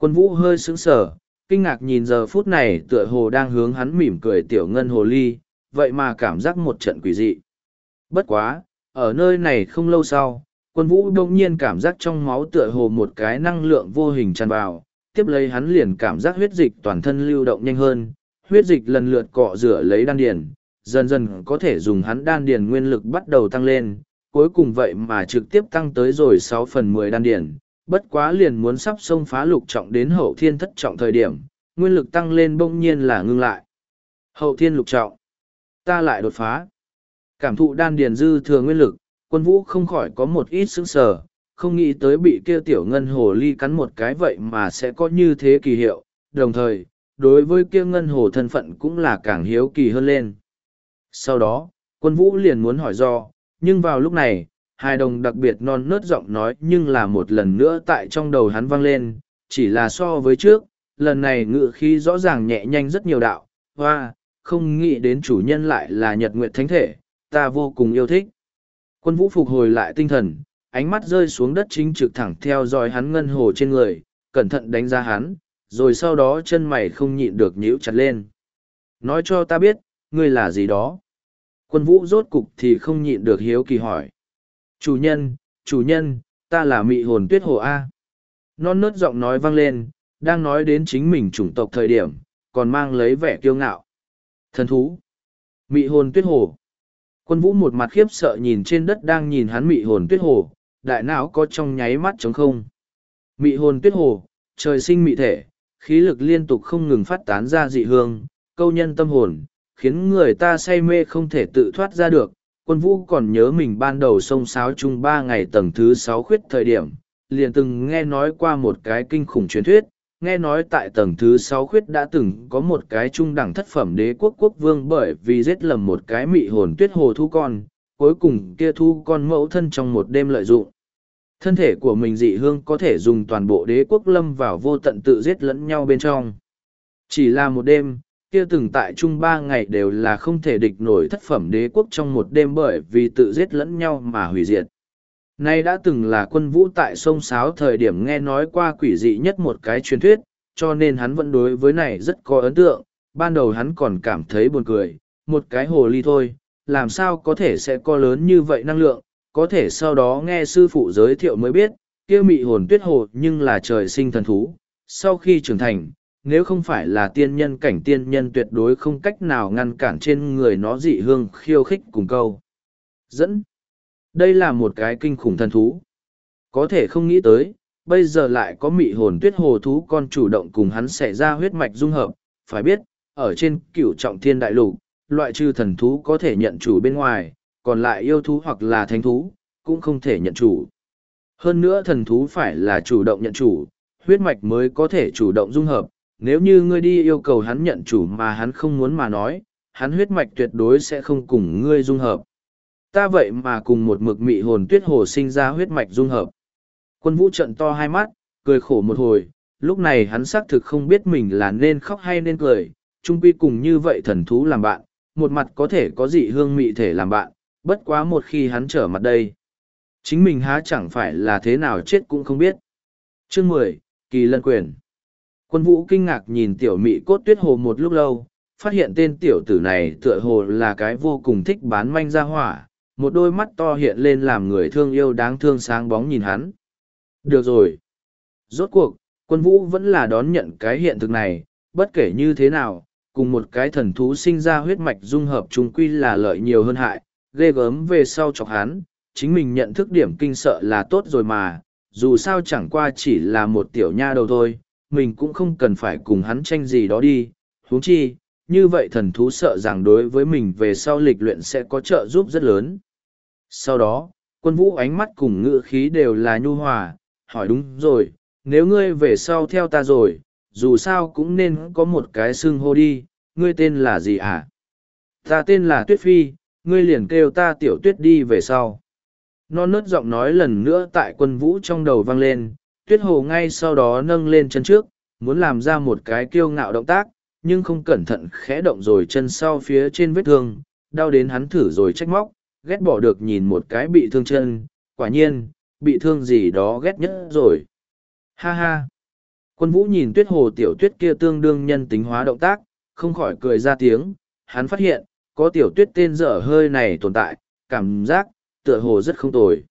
[SPEAKER 1] Quân vũ hơi sững sờ, kinh ngạc nhìn giờ phút này tựa hồ đang hướng hắn mỉm cười tiểu ngân hồ ly, vậy mà cảm giác một trận quỷ dị. Bất quá, ở nơi này không lâu sau, quân vũ đông nhiên cảm giác trong máu tựa hồ một cái năng lượng vô hình tràn vào, tiếp lấy hắn liền cảm giác huyết dịch toàn thân lưu động nhanh hơn, huyết dịch lần lượt cọ rửa lấy đan điền, dần dần có thể dùng hắn đan điền nguyên lực bắt đầu tăng lên, cuối cùng vậy mà trực tiếp tăng tới rồi sáu phần mười đan điền, bất quá liền muốn sắp xông phá lục trọng đến hậu thiên thất trọng thời điểm, nguyên lực tăng lên bỗng nhiên là ngưng lại. Hậu thiên lục trọng, ta lại đột phá. Cảm thụ đan điền dư thừa nguyên lực, quân vũ không khỏi có một ít sững sờ, không nghĩ tới bị kia tiểu ngân hồ ly cắn một cái vậy mà sẽ có như thế kỳ hiệu, đồng thời, đối với kia ngân hồ thân phận cũng là càng hiếu kỳ hơn lên. Sau đó, quân vũ liền muốn hỏi do, nhưng vào lúc này, hai đồng đặc biệt non nớt giọng nói nhưng là một lần nữa tại trong đầu hắn vang lên, chỉ là so với trước, lần này ngự khí rõ ràng nhẹ nhanh rất nhiều đạo, hoa, không nghĩ đến chủ nhân lại là nhật nguyệt thánh thể, ta vô cùng yêu thích. Quân vũ phục hồi lại tinh thần, ánh mắt rơi xuống đất chính trực thẳng theo dõi hắn ngân hồ trên người, cẩn thận đánh ra hắn, rồi sau đó chân mày không nhịn được nhíu chặt lên. Nói cho ta biết, ngươi là gì đó? Quân vũ rốt cục thì không nhịn được hiếu kỳ hỏi. Chủ nhân, chủ nhân, ta là mị hồn tuyết hồ A. Non nớt giọng nói vang lên, đang nói đến chính mình chủng tộc thời điểm, còn mang lấy vẻ kiêu ngạo. Thần thú. Mị hồn tuyết hồ. Quân vũ một mặt khiếp sợ nhìn trên đất đang nhìn hắn mị hồn tuyết hồ, đại não có trong nháy mắt trống không. Mị hồn tuyết hồ, trời sinh mị thể, khí lực liên tục không ngừng phát tán ra dị hương, câu nhân tâm hồn, khiến người ta say mê không thể tự thoát ra được, quân vũ còn nhớ mình ban đầu sông sáo chung ba ngày tầng thứ sáu khuyết thời điểm, liền từng nghe nói qua một cái kinh khủng truyền thuyết, nghe nói tại tầng thứ sáu khuyết đã từng có một cái trung đẳng thất phẩm đế quốc quốc vương bởi vì giết lầm một cái mị hồn tuyết hồ thu con, cuối cùng kia thu con mẫu thân trong một đêm lợi dụng. Thân thể của mình dị hương có thể dùng toàn bộ đế quốc lâm vào vô tận tự giết lẫn nhau bên trong. Chỉ là một đêm, kia từng tại chung ba ngày đều là không thể địch nổi thất phẩm đế quốc trong một đêm bởi vì tự giết lẫn nhau mà hủy diệt. Nay đã từng là quân vũ tại sông Sáo thời điểm nghe nói qua quỷ dị nhất một cái truyền thuyết, cho nên hắn vẫn đối với này rất có ấn tượng, ban đầu hắn còn cảm thấy buồn cười, một cái hồ ly thôi, làm sao có thể sẽ có lớn như vậy năng lượng, có thể sau đó nghe sư phụ giới thiệu mới biết, kia mị hồn tuyết hồ nhưng là trời sinh thần thú, sau khi trưởng thành, nếu không phải là tiên nhân cảnh tiên nhân tuyệt đối không cách nào ngăn cản trên người nó dị hương khiêu khích cùng câu. Dẫn. Đây là một cái kinh khủng thần thú. Có thể không nghĩ tới, bây giờ lại có mị hồn tuyết hồ thú con chủ động cùng hắn xảy ra huyết mạch dung hợp. Phải biết, ở trên cửu trọng thiên đại lục, loại trừ thần thú có thể nhận chủ bên ngoài, còn lại yêu thú hoặc là thánh thú, cũng không thể nhận chủ. Hơn nữa thần thú phải là chủ động nhận chủ, huyết mạch mới có thể chủ động dung hợp, nếu như ngươi đi yêu cầu hắn nhận chủ mà hắn không muốn mà nói, hắn huyết mạch tuyệt đối sẽ không cùng ngươi dung hợp. Ta vậy mà cùng một mực mị hồn tuyết hồ sinh ra huyết mạch dung hợp. Quân vũ trận to hai mắt, cười khổ một hồi, lúc này hắn xác thực không biết mình là nên khóc hay nên cười, Trung quy cùng như vậy thần thú làm bạn, một mặt có thể có dị hương mị thể làm bạn, bất quá một khi hắn trở mặt đây. Chính mình há chẳng phải là thế nào chết cũng không biết. Chương mười, Kỳ Lân Quyền Quân vũ kinh ngạc nhìn tiểu mị cốt tuyết hồ một lúc lâu, phát hiện tên tiểu tử này tựa hồ là cái vô cùng thích bán manh ra hỏa, một đôi mắt to hiện lên làm người thương yêu đáng thương sáng bóng nhìn hắn. Được rồi. Rốt cuộc, quân vũ vẫn là đón nhận cái hiện thực này, bất kể như thế nào, cùng một cái thần thú sinh ra huyết mạch dung hợp chung quy là lợi nhiều hơn hại, ghê gớm về sau chọc hắn, chính mình nhận thức điểm kinh sợ là tốt rồi mà, dù sao chẳng qua chỉ là một tiểu nha đầu thôi, mình cũng không cần phải cùng hắn tranh gì đó đi, huống chi, như vậy thần thú sợ rằng đối với mình về sau lịch luyện sẽ có trợ giúp rất lớn. Sau đó, quân vũ ánh mắt cùng ngựa khí đều là nhu hòa, hỏi đúng rồi, nếu ngươi về sau theo ta rồi, dù sao cũng nên có một cái xưng hô đi, ngươi tên là gì ạ? À? Ta tên là Tuyết Phi, ngươi liền kêu ta tiểu tuyết đi về sau. Non nớt giọng nói lần nữa tại quân vũ trong đầu vang lên, tuyết hồ ngay sau đó nâng lên chân trước muốn làm ra một cái kiêu ngạo động tác nhưng không cẩn thận khẽ động rồi chân sau phía trên vết thương đau đến hắn thử rồi trách móc ghét bỏ được nhìn một cái bị thương chân quả nhiên bị thương gì đó ghét nhất rồi ha ha quân vũ nhìn tuyết hồ tiểu tuyết kia tương đương nhân tính hóa động tác không khỏi cười ra tiếng hắn phát hiện có tiểu tuyết tên dở hơi này tồn tại cảm giác tựa hồ rất không tồi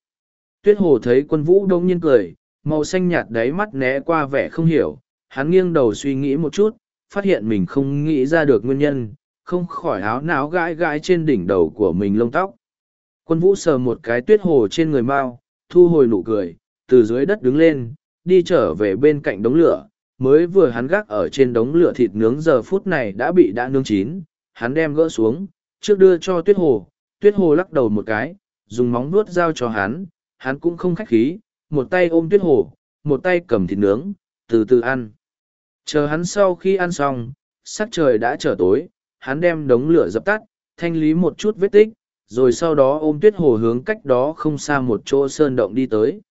[SPEAKER 1] tuyết hồ thấy quân vũ đông nhiên cười màu xanh nhạt đáy mắt né qua vẻ không hiểu, hắn nghiêng đầu suy nghĩ một chút, phát hiện mình không nghĩ ra được nguyên nhân, không khỏi áo não gãi gãi trên đỉnh đầu của mình lông tóc. Quân vũ sờ một cái tuyết hồ trên người Mao, thu hồi nụ cười, từ dưới đất đứng lên, đi trở về bên cạnh đống lửa, mới vừa hắn gác ở trên đống lửa thịt nướng giờ phút này đã bị đã nướng chín, hắn đem gỡ xuống, trước đưa cho tuyết hồ, tuyết hồ lắc đầu một cái, dùng móng nuốt dao cho hắn, hắn cũng không khách khí, một tay ôm tuyết hổ, một tay cầm thịt nướng, từ từ ăn. Chờ hắn sau khi ăn xong, sắc trời đã trở tối, hắn đem đống lửa dập tắt, thanh lý một chút vết tích, rồi sau đó ôm tuyết hồ hướng cách đó không xa một chỗ sơn động đi tới.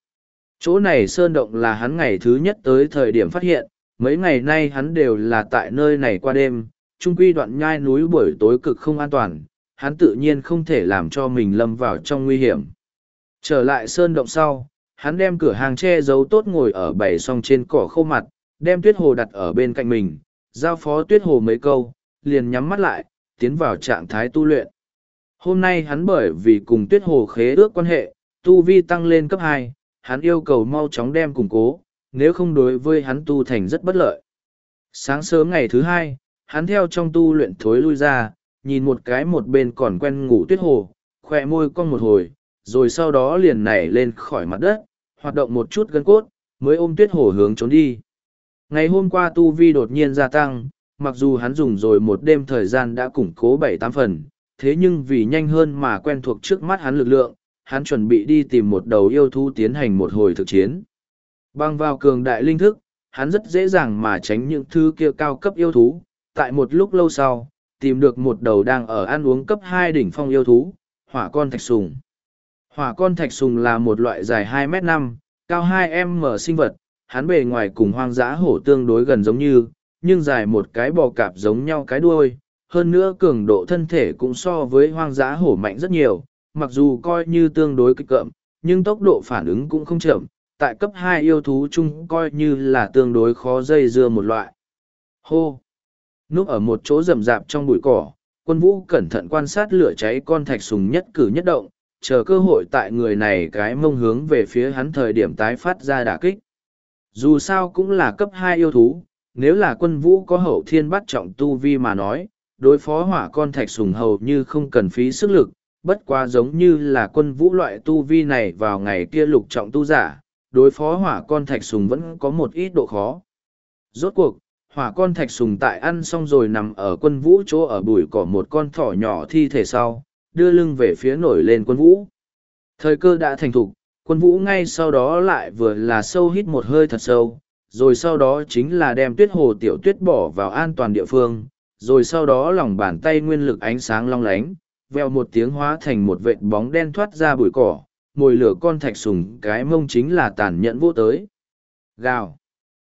[SPEAKER 1] Chỗ này sơn động là hắn ngày thứ nhất tới thời điểm phát hiện, mấy ngày nay hắn đều là tại nơi này qua đêm, trung quy đoạn nhai núi buổi tối cực không an toàn, hắn tự nhiên không thể làm cho mình lâm vào trong nguy hiểm. Trở lại sơn động sau, hắn đem cửa hàng che giấu tốt ngồi ở bảy song trên cỏ khô mặt, đem tuyết hồ đặt ở bên cạnh mình, giao phó tuyết hồ mấy câu, liền nhắm mắt lại, tiến vào trạng thái tu luyện. Hôm nay hắn bởi vì cùng tuyết hồ khế ước quan hệ, tu vi tăng lên cấp hai, hắn yêu cầu mau chóng đem củng cố, nếu không đối với hắn tu thành rất bất lợi. Sáng sớm ngày thứ hai, hắn theo trong tu luyện thối lui ra, nhìn một cái một bên còn quen ngủ tuyết hồ, khỏe môi cong một hồi, rồi sau đó liền nảy lên khỏi mặt đất, hoạt động một chút gân cốt, mới ôm tuyết hổ hướng trốn đi. Ngày hôm qua tu vi đột nhiên gia tăng, mặc dù hắn dùng rồi một đêm thời gian đã củng cố bảy tám phần, thế nhưng vì nhanh hơn mà quen thuộc trước mắt hắn lực lượng, hắn chuẩn bị đi tìm một đầu yêu thú tiến hành một hồi thực chiến. Bằng vào cường đại linh thức, hắn rất dễ dàng mà tránh những thứ kia cao cấp yêu thú, tại một lúc lâu sau, tìm được một đầu đang ở ăn uống cấp hai đỉnh phong yêu thú, hỏa con thạch sùng. Hỏa con thạch sùng là một loại dài 2 m năm, cao 2 m sinh vật, hắn bề ngoài cùng hoang dã hổ tương đối gần giống như, nhưng dài một cái bò cạp giống nhau cái đuôi, hơn nữa cường độ thân thể cũng so với hoang dã hổ mạnh rất nhiều, mặc dù coi như tương đối kịch cậm, nhưng tốc độ phản ứng cũng không chậm, tại cấp hai yêu thú chung coi như là tương đối khó dây dưa một loại. Hô! Núp ở một chỗ rậm rạp trong bụi cỏ, quân vũ cẩn thận quan sát lửa cháy con thạch sùng nhất cử nhất động, chờ cơ hội tại người này cái mông hướng về phía hắn thời điểm tái phát ra đả kích. Dù sao cũng là cấp hai yêu thú, nếu là quân vũ có hậu thiên bắt trọng tu vi mà nói, đối phó hỏa con thạch sùng hầu như không cần phí sức lực, bất quá giống như là quân vũ loại tu vi này vào ngày kia lục trọng tu giả, đối phó hỏa con thạch sùng vẫn có một ít độ khó. Rốt cuộc, hỏa con thạch sùng tại ăn xong rồi nằm ở quân vũ chỗ ở bụi cỏ một con thỏ nhỏ thi thể sau, đưa lưng về phía nổi lên quân vũ. Thời cơ đã thành thục, quân vũ ngay sau đó lại vừa là sâu hít một hơi thật sâu, rồi sau đó chính là đem tuyết hồ tiểu tuyết bỏ vào an toàn địa phương, rồi sau đó lòng bàn tay nguyên lực ánh sáng long lánh, veo một tiếng hóa thành một vệt bóng đen thoát ra bụi cỏ, mồi lửa con thạch sùng cái mông chính là tàn nhẫn vô tới. Gào!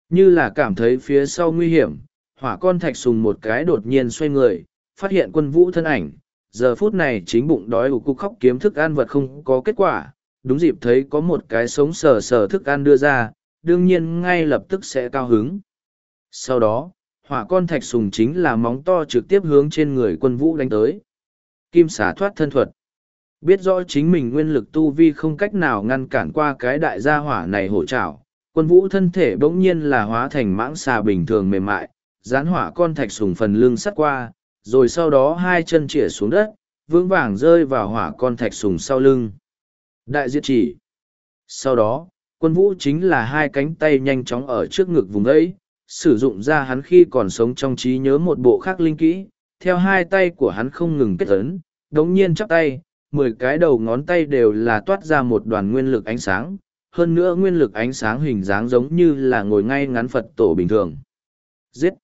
[SPEAKER 1] Như là cảm thấy phía sau nguy hiểm, hỏa con thạch sùng một cái đột nhiên xoay người, phát hiện quân vũ thân ảnh, giờ phút này chính bụng đói ủ cục khóc kiếm thức ăn vật không có kết quả đúng dịp thấy có một cái sống sờ sờ thức ăn đưa ra đương nhiên ngay lập tức sẽ cao hứng sau đó hỏa con thạch sùng chính là móng to trực tiếp hướng trên người quân vũ đánh tới kim xả thoát thân thuật biết rõ chính mình nguyên lực tu vi không cách nào ngăn cản qua cái đại gia hỏa này hổ trảo quân vũ thân thể bỗng nhiên là hóa thành mãng xà bình thường mềm mại dán hỏa con thạch sùng phần lưng sắt qua rồi sau đó hai chân chĩa xuống đất, vững vàng rơi vào hỏa con thạch sùng sau lưng. Đại diệt chỉ. Sau đó, quân vũ chính là hai cánh tay nhanh chóng ở trước ngực vùng ấy, sử dụng ra hắn khi còn sống trong trí nhớ một bộ khác linh kỹ, theo hai tay của hắn không ngừng kết ấn, đống nhiên chắp tay, mười cái đầu ngón tay đều là toát ra một đoàn nguyên lực ánh sáng, hơn nữa nguyên lực ánh sáng hình dáng giống như là ngồi ngay ngắn Phật tổ bình thường. Giết!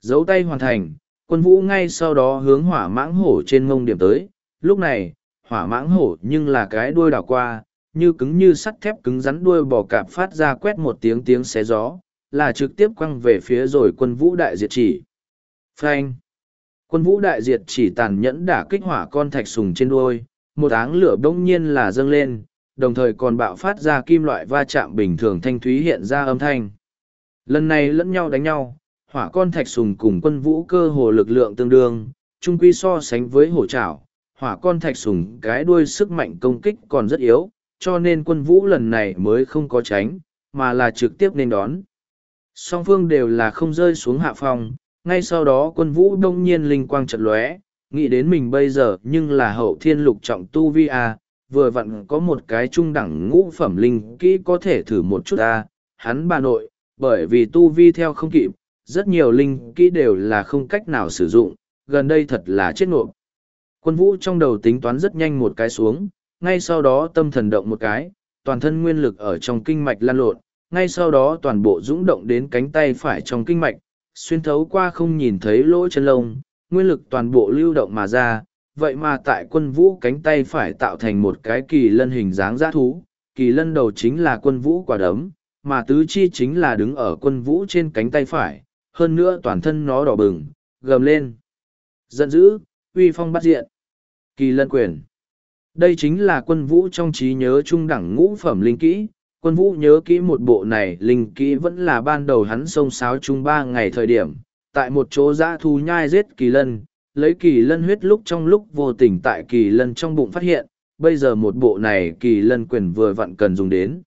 [SPEAKER 1] giấu tay hoàn thành, quân vũ ngay sau đó hướng hỏa mãng hổ trên ngông điểm tới. Lúc này, hỏa mãng hổ nhưng là cái đuôi đảo qua, như cứng như sắt thép cứng rắn đuôi bò cạp phát ra quét một tiếng tiếng xé gió, là trực tiếp quăng về phía rồi quân vũ đại diệt chỉ. Phanh! Quân vũ đại diệt chỉ tàn nhẫn đả kích hỏa con thạch sùng trên đuôi, một áng lửa đông nhiên là dâng lên, đồng thời còn bạo phát ra kim loại va chạm bình thường thanh thúy hiện ra âm thanh. Lần này lẫn nhau đánh nhau, hỏa con thạch sùng cùng quân vũ cơ hồ lực lượng tương đương, chung quy so sánh với hổ trảo, hỏa con thạch sùng cái đuôi sức mạnh công kích còn rất yếu, cho nên quân vũ lần này mới không có tránh, mà là trực tiếp nên đón. Song phương đều là không rơi xuống hạ phòng, ngay sau đó quân vũ đông nhiên linh quang chợt lóe, nghĩ đến mình bây giờ nhưng là hậu thiên lục trọng tu vi à, vừa vặn có một cái trung đẳng ngũ phẩm linh kỹ có thể thử một chút a, hắn bà nội, bởi vì tu vi theo không kịp, rất nhiều linh kỹ đều là không cách nào sử dụng, gần đây thật là chết nộp. Quân vũ trong đầu tính toán rất nhanh một cái xuống, ngay sau đó tâm thần động một cái, toàn thân nguyên lực ở trong kinh mạch lan lộn, ngay sau đó toàn bộ dũng động đến cánh tay phải trong kinh mạch, xuyên thấu qua không nhìn thấy lỗ chân lông, nguyên lực toàn bộ lưu động mà ra, vậy mà tại quân vũ cánh tay phải tạo thành một cái kỳ lân hình dáng giã thú, kỳ lân đầu chính là quân vũ quả đấm, mà tứ chi chính là đứng ở quân vũ trên cánh tay phải, hơn nữa toàn thân nó đỏ bừng, gầm lên. Giận dữ, uy phong bắt diện. Kỳ lân quyền. Đây chính là quân vũ trong trí nhớ trung đẳng ngũ phẩm linh kỹ. Quân vũ nhớ kỹ một bộ này linh kỹ vẫn là ban đầu hắn sông sáo chung ba ngày thời điểm. Tại một chỗ dã thu nhai giết kỳ lân, lấy kỳ lân huyết lúc trong lúc vô tình tại kỳ lân trong bụng phát hiện. Bây giờ một bộ này kỳ lân quyền vừa vặn cần dùng đến.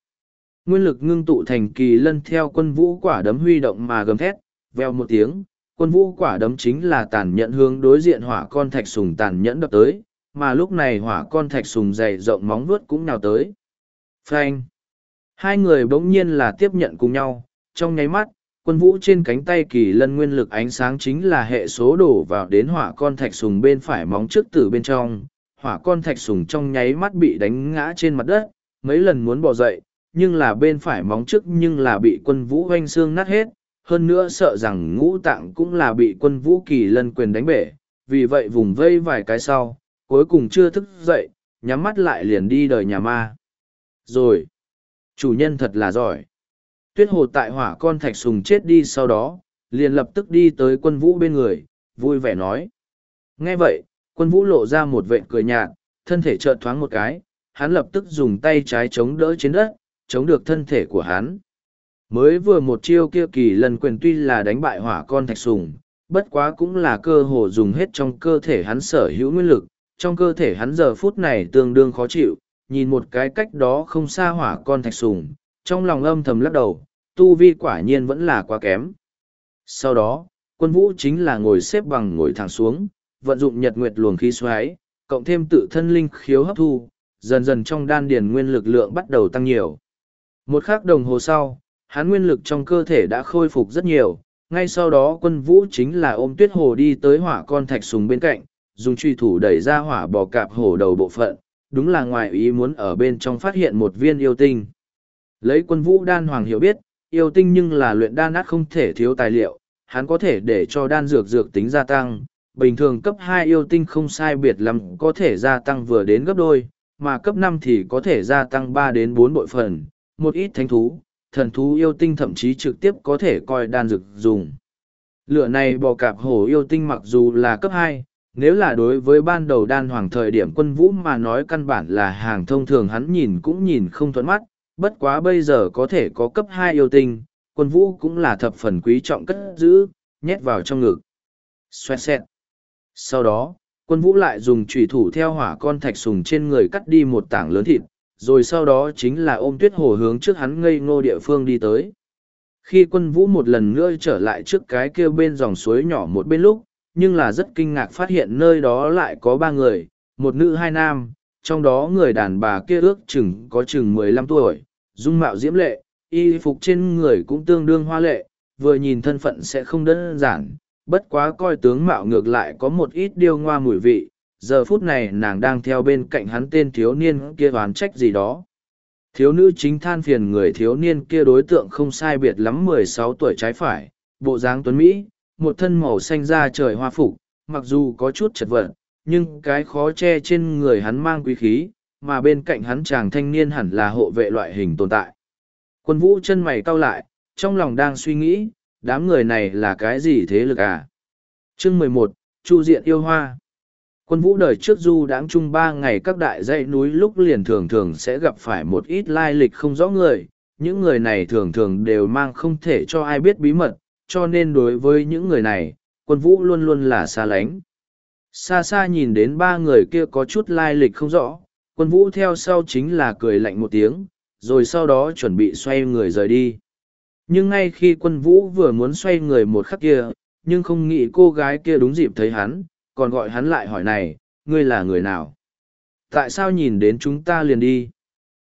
[SPEAKER 1] Nguyên lực ngưng tụ thành kỳ lân theo quân vũ quả đấm huy động mà gầm thét, veo một tiếng, quân vũ quả đấm chính là tàn nhẫn hướng đối diện hỏa con thạch sùng tàn nhẫn đập tới, mà lúc này hỏa con thạch sùng dày rộng móng vuốt cũng nào tới. Phanh! Hai người bỗng nhiên là tiếp nhận cùng nhau, trong nháy mắt, quân vũ trên cánh tay kỳ lân nguyên lực ánh sáng chính là hệ số đổ vào đến hỏa con thạch sùng bên phải móng trước từ bên trong, hỏa con thạch sùng trong nháy mắt bị đánh ngã trên mặt đất, mấy lần muốn bỏ dậy, nhưng là bên phải móng trước nhưng là bị quân vũ hoanh xương nát hết, hơn nữa sợ rằng ngũ tạng cũng là bị quân vũ kỳ lân quyền đánh bể, vì vậy vùng vây vài cái sau, cuối cùng chưa thức dậy, nhắm mắt lại liền đi đời nhà ma. Rồi, chủ nhân thật là giỏi. Tuyết hồ tại hỏa con thạch sùng chết đi sau đó, liền lập tức đi tới quân vũ bên người, vui vẻ nói. Nghe vậy, quân vũ lộ ra một vệt cười nhạt, thân thể chợt thoáng một cái, hắn lập tức dùng tay trái chống đỡ trên đất, chống được thân thể của hắn mới vừa một chiêu kia kỳ lần quyền tuy là đánh bại hỏa con thạch sùng bất quá cũng là cơ hồ dùng hết trong cơ thể hắn sở hữu nguyên lực trong cơ thể hắn giờ phút này tương đương khó chịu nhìn một cái cách đó không xa hỏa con thạch sùng trong lòng âm thầm lắc đầu tu vi quả nhiên vẫn là quá kém sau đó quân vũ chính là ngồi xếp bằng ngồi thẳng xuống vận dụng nhật nguyệt luồng khí xoáy cộng thêm tự thân linh khiếu hấp thu dần dần trong đan điền nguyên lực lượng bắt đầu tăng nhiều một khắc đồng hồ sau hắn nguyên lực trong cơ thể đã khôi phục rất nhiều. Ngay sau đó quân vũ chính là ôm tuyết hồ đi tới hỏa con thạch sùng bên cạnh, dùng truy thủ đẩy ra hỏa bò cạp hổ đầu bộ phận, đúng là ngoài ý muốn ở bên trong phát hiện một viên yêu tinh. Lấy quân vũ đan hoàng hiểu biết, yêu tinh nhưng là luyện đan nát không thể thiếu tài liệu, hắn có thể để cho đan dược dược tính gia tăng, bình thường cấp hai yêu tinh không sai biệt lắm có thể gia tăng vừa đến gấp đôi, mà cấp năm thì có thể gia tăng ba đến bốn bội phần, một ít thánh thú, thần thú yêu tinh thậm chí trực tiếp có thể coi đan dược dùng. Lửa này bò cạp hổ yêu tinh mặc dù là cấp hai, nếu là đối với ban đầu đan hoàng thời điểm quân vũ mà nói căn bản là hàng thông thường hắn nhìn cũng nhìn không thuận mắt, bất quá bây giờ có thể có cấp hai yêu tinh, quân vũ cũng là thập phần quý trọng cất giữ, nhét vào trong ngực. Xoẹt xẹt. Sau đó, quân vũ lại dùng chủy thủ theo hỏa con thạch sùng trên người cắt đi một tảng lớn thịt, rồi sau đó chính là ôm tuyết hồ hướng trước hắn ngây ngô địa phương đi tới. Khi quân vũ một lần nữa trở lại trước cái kia bên dòng suối nhỏ một bên lúc, nhưng là rất kinh ngạc phát hiện nơi đó lại có ba người, một nữ hai nam, trong đó người đàn bà kia ước chừng có chừng mười lăm tuổi, dung mạo diễm lệ, y phục trên người cũng tương đương hoa lệ, vừa nhìn thân phận sẽ không đơn giản, bất quá coi tướng mạo ngược lại có một ít điêu ngoa mùi vị, giờ phút này nàng đang theo bên cạnh hắn tên thiếu niên kia oán trách gì đó. Thiếu nữ chính than phiền người thiếu niên kia đối tượng không sai biệt lắm mười sáu tuổi trái phải, bộ dáng tuấn Mỹ, một thân màu xanh da trời hoa phục, mặc dù có chút chật vật, nhưng cái khó che trên người hắn mang quý khí, mà bên cạnh hắn chàng thanh niên hẳn là hộ vệ loại hình tồn tại. Quân vũ chân mày cau lại, trong lòng đang suy nghĩ, đám người này là cái gì thế lực à? Chương mười một Chu Diện Yêu Hoa Quân vũ đời trước du đáng chung ba ngày các đại dãy núi lúc liền thường thường sẽ gặp phải một ít lai lịch không rõ người, những người này thường thường đều mang không thể cho ai biết bí mật, cho nên đối với những người này, quân vũ luôn luôn là xa lánh. Xa xa nhìn đến ba người kia có chút lai lịch không rõ, quân vũ theo sau chính là cười lạnh một tiếng, rồi sau đó chuẩn bị xoay người rời đi. Nhưng ngay khi quân vũ vừa muốn xoay người một khắc kia, nhưng không nghĩ cô gái kia đúng dịp thấy hắn, còn gọi hắn lại hỏi này, ngươi là người nào? Tại sao nhìn đến chúng ta liền đi?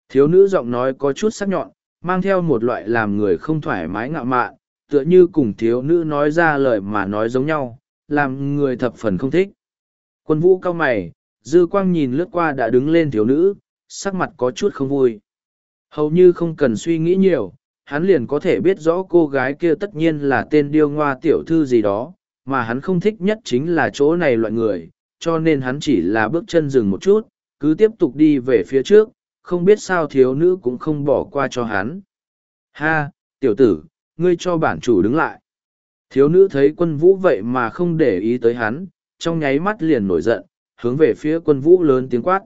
[SPEAKER 1] Thiếu nữ giọng nói có chút sắc nhọn, mang theo một loại làm người không thoải mái ngạo mạn, tựa như cùng thiếu nữ nói ra lời mà nói giống nhau, làm người thập phần không thích. Quân vũ cao mày, dư quang nhìn lướt qua đã đứng lên thiếu nữ, sắc mặt có chút không vui. Hầu như không cần suy nghĩ nhiều, hắn liền có thể biết rõ cô gái kia tất nhiên là tên điêu ngoa tiểu thư gì đó, mà hắn không thích nhất chính là chỗ này loại người, cho nên hắn chỉ là bước chân dừng một chút, cứ tiếp tục đi về phía trước, không biết sao thiếu nữ cũng không bỏ qua cho hắn. Ha, tiểu tử, ngươi cho bản chủ đứng lại. Thiếu nữ thấy quân vũ vậy mà không để ý tới hắn, trong nháy mắt liền nổi giận, hướng về phía quân vũ lớn tiếng quát.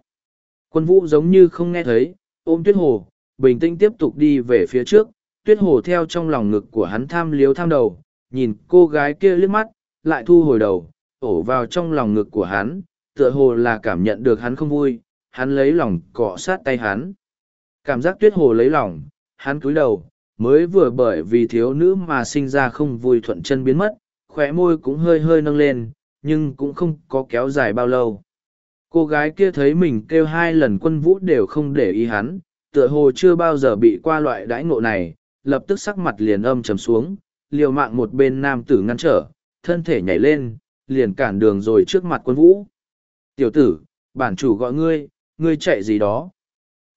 [SPEAKER 1] Quân vũ giống như không nghe thấy, ôm tuyết hồ, bình tĩnh tiếp tục đi về phía trước, tuyết hồ theo trong lòng ngực của hắn tham liếu tham đầu, nhìn cô gái kia liếc mắt, lại thu hồi đầu, ổ vào trong lòng ngực của hắn, tựa hồ là cảm nhận được hắn không vui, hắn lấy lòng cọ sát tay hắn. Cảm giác tuyết hồ lấy lòng, hắn cúi đầu, mới vừa bởi vì thiếu nữ mà sinh ra không vui thuận chân biến mất, khóe môi cũng hơi hơi nâng lên, nhưng cũng không có kéo dài bao lâu. Cô gái kia thấy mình kêu hai lần quân vũ đều không để ý hắn, tựa hồ chưa bao giờ bị qua loại đãi ngộ này, lập tức sắc mặt liền âm trầm xuống, liều mạng một bên nam tử ngăn trở, thân thể nhảy lên, liền cản đường rồi trước mặt quân vũ. Tiểu tử, bản chủ gọi ngươi, ngươi chạy gì đó.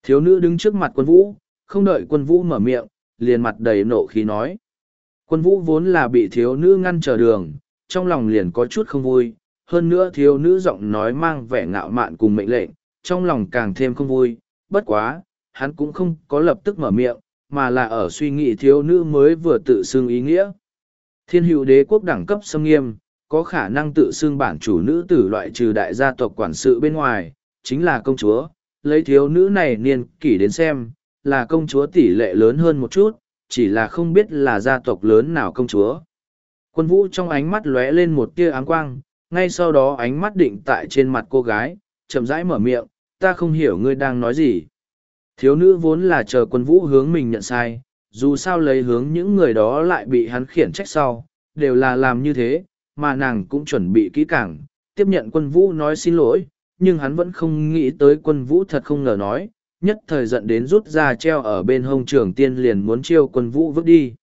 [SPEAKER 1] Thiếu nữ đứng trước mặt quân vũ, không đợi quân vũ mở miệng, liền mặt đầy nộ khí nói. Quân vũ vốn là bị thiếu nữ ngăn trở đường, trong lòng liền có chút không vui, hơn nữa thiếu nữ giọng nói mang vẻ ngạo mạn cùng mệnh lệnh, trong lòng càng thêm không vui, bất quá, hắn cũng không có lập tức mở miệng, mà là ở suy nghĩ thiếu nữ mới vừa tự xưng ý nghĩa. Thiên hữu đế quốc đẳng cấp xâm nghiêm, có khả năng tự xưng bản chủ nữ tử loại trừ đại gia tộc quản sự bên ngoài, chính là công chúa, lấy thiếu nữ này niên kỷ đến xem, là công chúa tỷ lệ lớn hơn một chút, chỉ là không biết là gia tộc lớn nào công chúa. Quân vũ trong ánh mắt lóe lên một tia áng quang, ngay sau đó ánh mắt định tại trên mặt cô gái, chậm rãi mở miệng, ta không hiểu ngươi đang nói gì. Thiếu nữ vốn là chờ quân vũ hướng mình nhận sai, dù sao lấy hướng những người đó lại bị hắn khiển trách sau, đều là làm như thế, mà nàng cũng chuẩn bị kỹ càng, tiếp nhận quân vũ nói xin lỗi, nhưng hắn vẫn không nghĩ tới quân vũ thật không ngờ nói, nhất thời giận đến rút ra treo ở bên hông trường tiên liền muốn chiêu quân vũ vứt đi.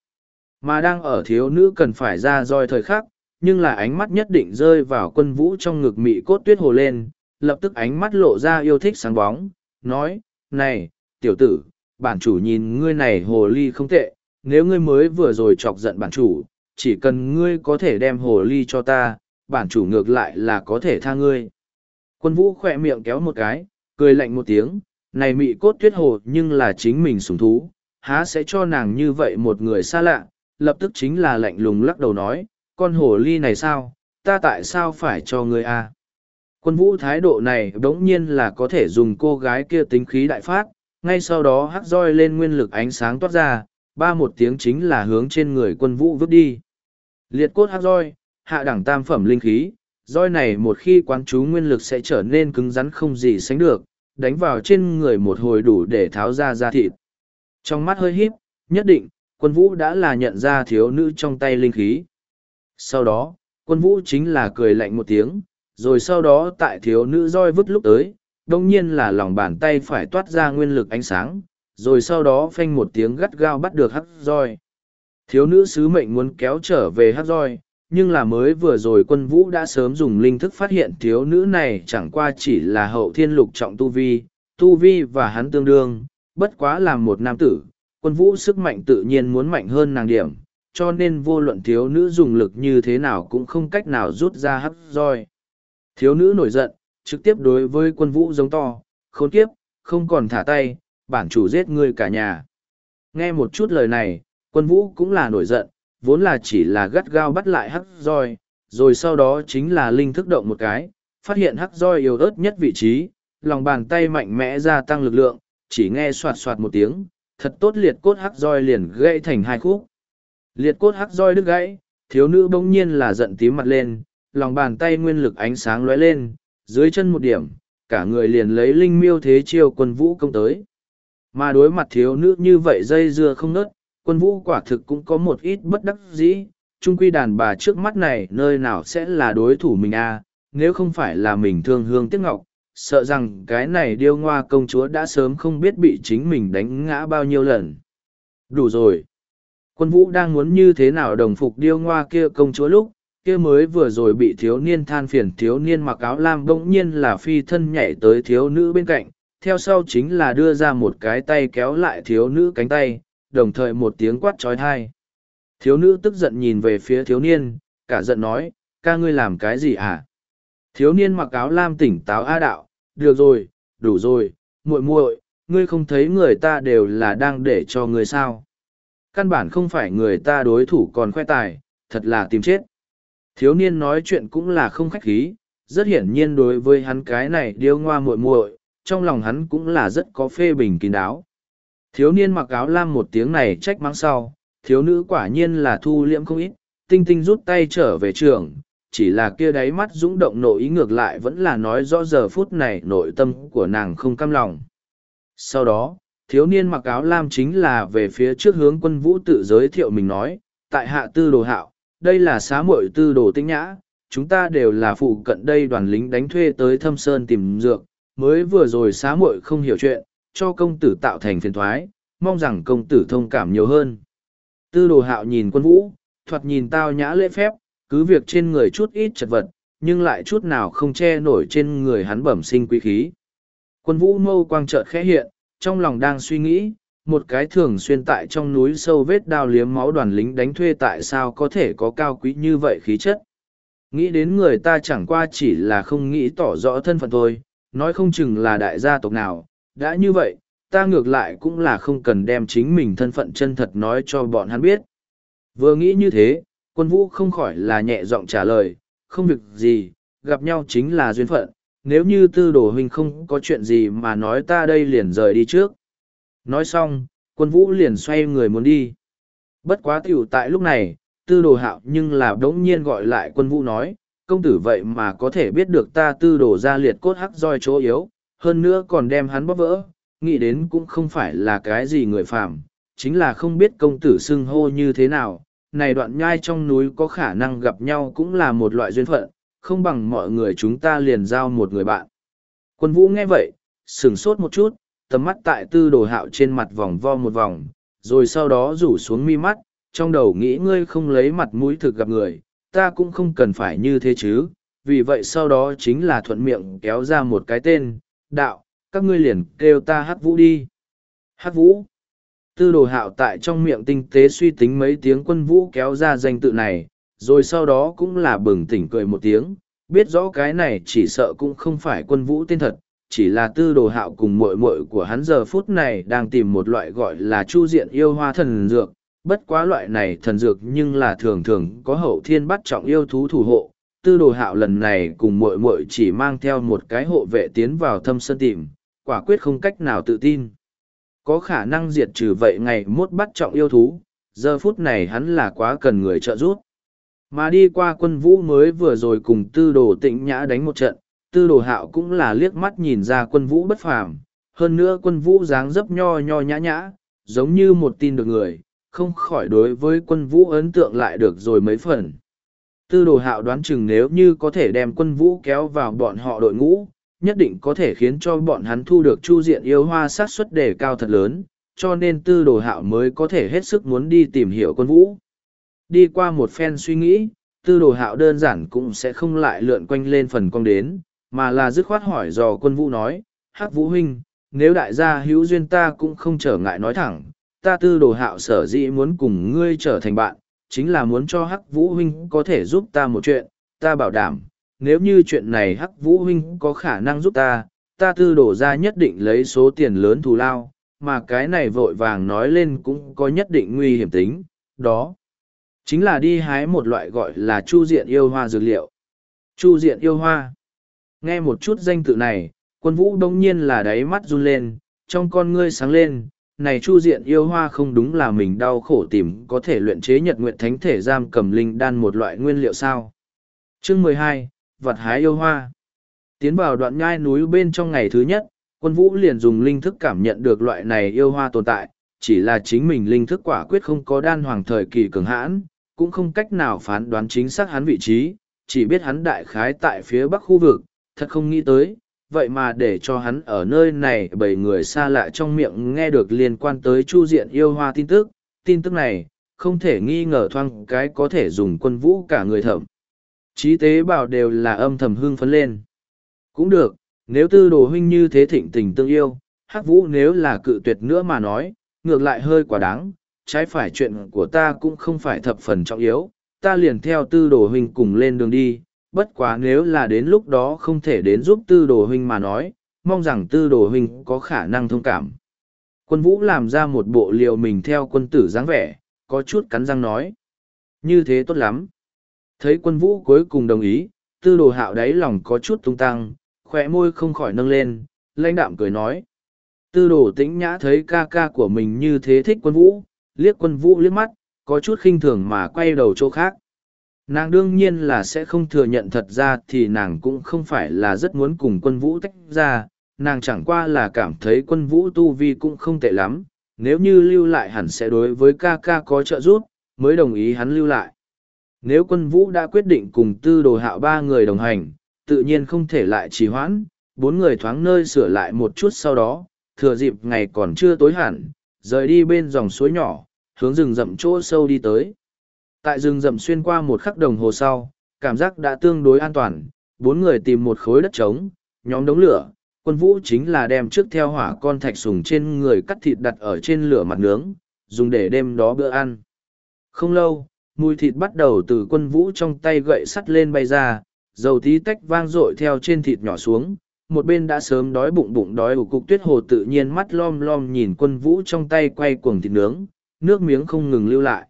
[SPEAKER 1] Mà đang ở thiếu nữ cần phải ra roi thời khắc, nhưng là ánh mắt nhất định rơi vào quân vũ trong ngực mị cốt tuyết hồ lên, lập tức ánh mắt lộ ra yêu thích sáng bóng, nói, này, tiểu tử, bản chủ nhìn ngươi này hồ ly không tệ, nếu ngươi mới vừa rồi chọc giận bản chủ, chỉ cần ngươi có thể đem hồ ly cho ta, bản chủ ngược lại là có thể tha ngươi. Quân vũ khỏe miệng kéo một cái, cười lạnh một tiếng, này mị cốt tuyết hồ nhưng là chính mình sủng thú, há sẽ cho nàng như vậy một người xa lạ, lập tức chính là lạnh lùng lắc đầu nói, con hồ ly này sao, ta tại sao phải cho ngươi a? Quân vũ thái độ này đống nhiên là có thể dùng cô gái kia tính khí đại phát, ngay sau đó hắc roi lên nguyên lực ánh sáng toát ra, ba một tiếng chính là hướng trên người quân vũ vứt đi. Liệt cốt hắc roi, hạ đẳng tam phẩm linh khí, roi này một khi quán chú nguyên lực sẽ trở nên cứng rắn không gì sánh được, đánh vào trên người một hồi đủ để tháo ra da thịt. Trong mắt hơi híp, nhất định, quân vũ đã là nhận ra thiếu nữ trong tay linh khí. Sau đó, quân vũ chính là cười lạnh một tiếng, rồi sau đó tại thiếu nữ roi vứt lúc tới, đông nhiên là lòng bàn tay phải toát ra nguyên lực ánh sáng, rồi sau đó phanh một tiếng gắt gao bắt được hắc roi. Thiếu nữ sứ mệnh muốn kéo trở về hắc roi, nhưng là mới vừa rồi quân vũ đã sớm dùng linh thức phát hiện thiếu nữ này chẳng qua chỉ là hậu thiên lục trọng tu vi, tu vi và hắn tương đương, bất quá là một nam tử, quân vũ sức mạnh tự nhiên muốn mạnh hơn nàng điểm, cho nên vô luận thiếu nữ dùng lực như thế nào cũng không cách nào rút ra hắc roi. Thiếu nữ nổi giận, trực tiếp đối với quân vũ giống to, khốn kiếp, không còn thả tay, bản chủ giết ngươi cả nhà. Nghe một chút lời này, quân vũ cũng là nổi giận, vốn là chỉ là gắt gao bắt lại hắc roi, rồi sau đó chính là linh thức động một cái, phát hiện hắc roi yếu ớt nhất vị trí, lòng bàn tay mạnh mẽ gia tăng lực lượng, chỉ nghe soạt soạt một tiếng, thật tốt liệt cốt hắc roi liền gãy thành hai khúc. Liệt cốt hắc roi đứt gãy, thiếu nữ bỗng nhiên là giận tím mặt lên, lòng bàn tay nguyên lực ánh sáng lóe lên, dưới chân một điểm, cả người liền lấy linh miêu thế chiêu quân vũ công tới. Mà đối mặt thiếu nữ như vậy dây dưa không nớt, quân vũ quả thực cũng có một ít bất đắc dĩ, trung quy đàn bà trước mắt này nơi nào sẽ là đối thủ mình a à? nếu không phải là mình thương hương tiếc ngọc, sợ rằng cái này điêu ngoa công chúa đã sớm không biết bị chính mình đánh ngã bao nhiêu lần. Đủ rồi. Quân vũ đang muốn như thế nào đồng phục điêu ngoa kia công chúa lúc, kia mới vừa rồi bị thiếu niên than phiền thiếu niên mặc áo lam bỗng nhiên là phi thân nhảy tới thiếu nữ bên cạnh theo sau chính là đưa ra một cái tay kéo lại thiếu nữ cánh tay đồng thời một tiếng quát trói thai thiếu nữ tức giận nhìn về phía thiếu niên cả giận nói ca ngươi làm cái gì ạ à? thiếu niên mặc áo lam tỉnh táo a đạo được rồi đủ rồi muội muội ngươi không thấy người ta đều là đang để cho ngươi sao căn bản không phải người ta đối thủ còn khoe tài thật là tìm chết Thiếu niên nói chuyện cũng là không khách khí, rất hiển nhiên đối với hắn cái này điêu ngoa muội muội, trong lòng hắn cũng là rất có phê bình kín đáo. Thiếu niên mặc áo lam một tiếng này trách mắng sau, thiếu nữ quả nhiên là thu liễm không ít, tinh tinh rút tay trở về trường, chỉ là kia đáy mắt dũng động nội ý ngược lại vẫn là nói rõ giờ phút này nội tâm của nàng không căm lòng. Sau đó, thiếu niên mặc áo lam chính là về phía trước hướng quân vũ tự giới thiệu mình nói, tại hạ tư đồ hạo, đây là xá muội tư đồ tinh nhã, chúng ta đều là phụ cận đây đoàn lính đánh thuê tới thâm sơn tìm dược, mới vừa rồi xá muội không hiểu chuyện, cho công tử tạo thành phiền thoái, mong rằng công tử thông cảm nhiều hơn. Tư đồ hạo nhìn quân vũ, thoạt nhìn tao nhã lễ phép, cứ việc trên người chút ít chật vật, nhưng lại chút nào không che nổi trên người hắn bẩm sinh quý khí. Quân vũ mâu quang chợt khẽ hiện, trong lòng đang suy nghĩ, một cái thường xuyên tại trong núi sâu vết đao liếm máu đoàn lính đánh thuê tại sao có thể có cao quý như vậy khí chất. Nghĩ đến người ta chẳng qua chỉ là không nghĩ tỏ rõ thân phận thôi, nói không chừng là đại gia tộc nào, đã như vậy, ta ngược lại cũng là không cần đem chính mình thân phận chân thật nói cho bọn hắn biết. Vừa nghĩ như thế, quân vũ không khỏi là nhẹ giọng trả lời, không việc gì, gặp nhau chính là duyên phận, nếu như tư đồ huynh không có chuyện gì mà nói ta đây liền rời đi trước. Nói xong, quân vũ liền xoay người muốn đi. Bất quá tiểu tại lúc này, tư đồ hạo nhưng là đống nhiên gọi lại quân vũ nói, công tử vậy mà có thể biết được ta tư đồ ra liệt cốt hắc roi chỗ yếu, hơn nữa còn đem hắn bóp vỡ, nghĩ đến cũng không phải là cái gì người phạm, chính là không biết công tử xưng hô như thế nào. Này đoạn nhai trong núi có khả năng gặp nhau cũng là một loại duyên phận, không bằng mọi người chúng ta liền giao một người bạn. Quân vũ nghe vậy, sừng sốt một chút, tầm mắt tại tư đồ hạo trên mặt vòng vo một vòng, rồi sau đó rủ xuống mi mắt, trong đầu nghĩ ngươi không lấy mặt mũi thực gặp người, ta cũng không cần phải như thế chứ, vì vậy sau đó chính là thuận miệng kéo ra một cái tên, đạo, các ngươi liền kêu ta hát vũ đi. Hát vũ. Tư đồ hạo tại trong miệng tinh tế suy tính mấy tiếng quân vũ kéo ra danh tự này, rồi sau đó cũng là bừng tỉnh cười một tiếng, biết rõ cái này chỉ sợ cũng không phải quân vũ tên thật, chỉ là tư đồ hạo cùng mội mội của hắn giờ phút này đang tìm một loại gọi là chu diện yêu hoa thần dược bất quá loại này thần dược nhưng là thường thường có hậu thiên bắt trọng yêu thú thủ hộ tư đồ hạo lần này cùng mội mội chỉ mang theo một cái hộ vệ tiến vào thâm sân tìm quả quyết không cách nào tự tin có khả năng diệt trừ vậy ngày mốt bắt trọng yêu thú giờ phút này hắn là quá cần người trợ giúp mà đi qua quân vũ mới vừa rồi cùng tư đồ tịnh nhã đánh một trận tư đồ hạo cũng là liếc mắt nhìn ra quân vũ bất phàm, hơn nữa quân vũ dáng dấp nho nho nhã nhã, giống như một tin được người, không khỏi đối với quân vũ ấn tượng lại được rồi mấy phần. Tư đồ hạo đoán chừng nếu như có thể đem quân vũ kéo vào bọn họ đội ngũ, nhất định có thể khiến cho bọn hắn thu được chu diện yêu hoa sát suất đề cao thật lớn, cho nên tư đồ hạo mới có thể hết sức muốn đi tìm hiểu quân vũ. Đi qua một phen suy nghĩ, tư đồ hạo đơn giản cũng sẽ không lại lượn quanh lên phần cong đến, mà là dứt khoát hỏi dò quân vũ nói, Hắc Vũ Huynh, nếu đại gia hữu duyên ta cũng không trở ngại nói thẳng, ta tư đồ hạo sở dĩ muốn cùng ngươi trở thành bạn, chính là muốn cho Hắc Vũ Huynh có thể giúp ta một chuyện, ta bảo đảm, nếu như chuyện này Hắc Vũ Huynh có khả năng giúp ta, ta tư đồ gia nhất định lấy số tiền lớn thù lao, mà cái này vội vàng nói lên cũng có nhất định nguy hiểm tính, đó. Chính là đi hái một loại gọi là chu diện yêu hoa dược liệu. Chu diện yêu hoa. Nghe một chút danh tự này, quân vũ đông nhiên là đáy mắt run lên, trong con ngươi sáng lên, này chu diện yêu hoa không đúng là mình đau khổ tìm có thể luyện chế nhật nguyện thánh thể giam cầm linh đan một loại nguyên liệu sao. Chương mười hai Vật hái yêu hoa Tiến vào đoạn nhai núi bên trong ngày thứ nhất, quân vũ liền dùng linh thức cảm nhận được loại này yêu hoa tồn tại, chỉ là chính mình linh thức quả quyết không có đan hoàng thời kỳ cường hãn, cũng không cách nào phán đoán chính xác hắn vị trí, chỉ biết hắn đại khái tại phía bắc khu vực, thật không nghĩ tới, vậy mà để cho hắn ở nơi này bảy người xa lạ trong miệng nghe được liên quan tới Chu Diện yêu hoa tin tức, tin tức này, không thể nghi ngờ thoang cái có thể dùng quân vũ cả người thẩm. Trí tế bảo đều là âm thầm hưng phấn lên. Cũng được, nếu tư đồ huynh như thế thịnh tình tương yêu, hắc vũ nếu là cự tuyệt nữa mà nói, ngược lại hơi quá đáng, trái phải chuyện của ta cũng không phải thập phần trọng yếu, ta liền theo tư đồ huynh cùng lên đường đi, bất quá nếu là đến lúc đó không thể đến giúp tư đồ huynh mà nói, mong rằng tư đồ huynh có khả năng thông cảm. Quân vũ làm ra một bộ liều mình theo quân tử dáng vẻ, có chút cắn răng nói. Như thế tốt lắm. Thấy quân vũ cuối cùng đồng ý, tư đồ hạo đáy lòng có chút tung tăng, khỏe môi không khỏi nâng lên, lãnh đạm cười nói. Tư đồ tĩnh nhã thấy ca ca của mình như thế thích quân vũ, liếc quân vũ liếc mắt, có chút khinh thường mà quay đầu chỗ khác. Nàng đương nhiên là sẽ không thừa nhận thật ra thì nàng cũng không phải là rất muốn cùng quân vũ tách ra, nàng chẳng qua là cảm thấy quân vũ tu vi cũng không tệ lắm, nếu như lưu lại hẳn sẽ đối với ca ca có trợ giúp, mới đồng ý hắn lưu lại. Nếu quân vũ đã quyết định cùng tư đồ hạo ba người đồng hành, tự nhiên không thể lại trì hoãn, bốn người thoáng nơi sửa lại một chút sau đó, thừa dịp ngày còn chưa tối hẳn, rời đi bên dòng suối nhỏ, hướng rừng rậm chỗ sâu đi tới tại rừng rậm xuyên qua một khắc đồng hồ sau cảm giác đã tương đối an toàn bốn người tìm một khối đất trống nhóm đống lửa quân vũ chính là đem trước theo hỏa con thạch sùng trên người cắt thịt đặt ở trên lửa mặt nướng dùng để đêm đó bữa ăn không lâu mùi thịt bắt đầu từ quân vũ trong tay gậy sắt lên bay ra dầu tí tách vang rội theo trên thịt nhỏ xuống một bên đã sớm đói bụng bụng đói ủ cục tuyết hồ tự nhiên mắt lom lom nhìn quân vũ trong tay quay cuồng thịt nướng, nước miếng không ngừng lưu lại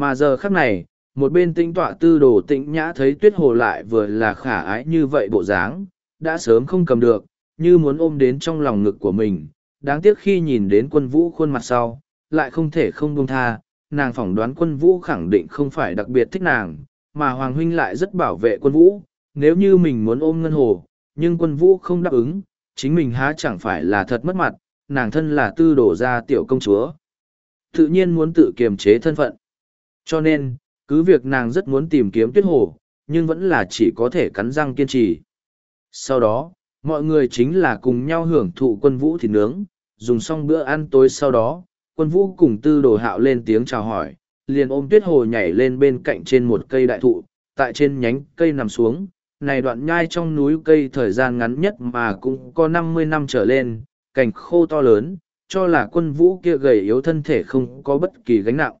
[SPEAKER 1] mà giờ khắc này một bên tĩnh tọa tư đồ tĩnh nhã thấy tuyết hồ lại vừa là khả ái như vậy bộ dáng đã sớm không cầm được như muốn ôm đến trong lòng ngực của mình đáng tiếc khi nhìn đến quân vũ khuôn mặt sau lại không thể không buông tha nàng phỏng đoán quân vũ khẳng định không phải đặc biệt thích nàng mà hoàng huynh lại rất bảo vệ quân vũ nếu như mình muốn ôm ngân hồ nhưng quân vũ không đáp ứng chính mình há chẳng phải là thật mất mặt nàng thân là tư đồ gia tiểu công chúa tự nhiên muốn tự kiềm chế thân phận cho nên, cứ việc nàng rất muốn tìm kiếm tuyết hồ, nhưng vẫn là chỉ có thể cắn răng kiên trì. Sau đó, mọi người chính là cùng nhau hưởng thụ quân vũ thịt nướng, dùng xong bữa ăn tối sau đó, quân vũ cùng tư đồ hạo lên tiếng chào hỏi, liền ôm tuyết hồ nhảy lên bên cạnh trên một cây đại thụ, tại trên nhánh cây nằm xuống, này đoạn nhai trong núi cây thời gian ngắn nhất mà cũng có năm mươi năm trở lên, cành khô to lớn, cho là quân vũ kia gầy yếu thân thể không có bất kỳ gánh nặng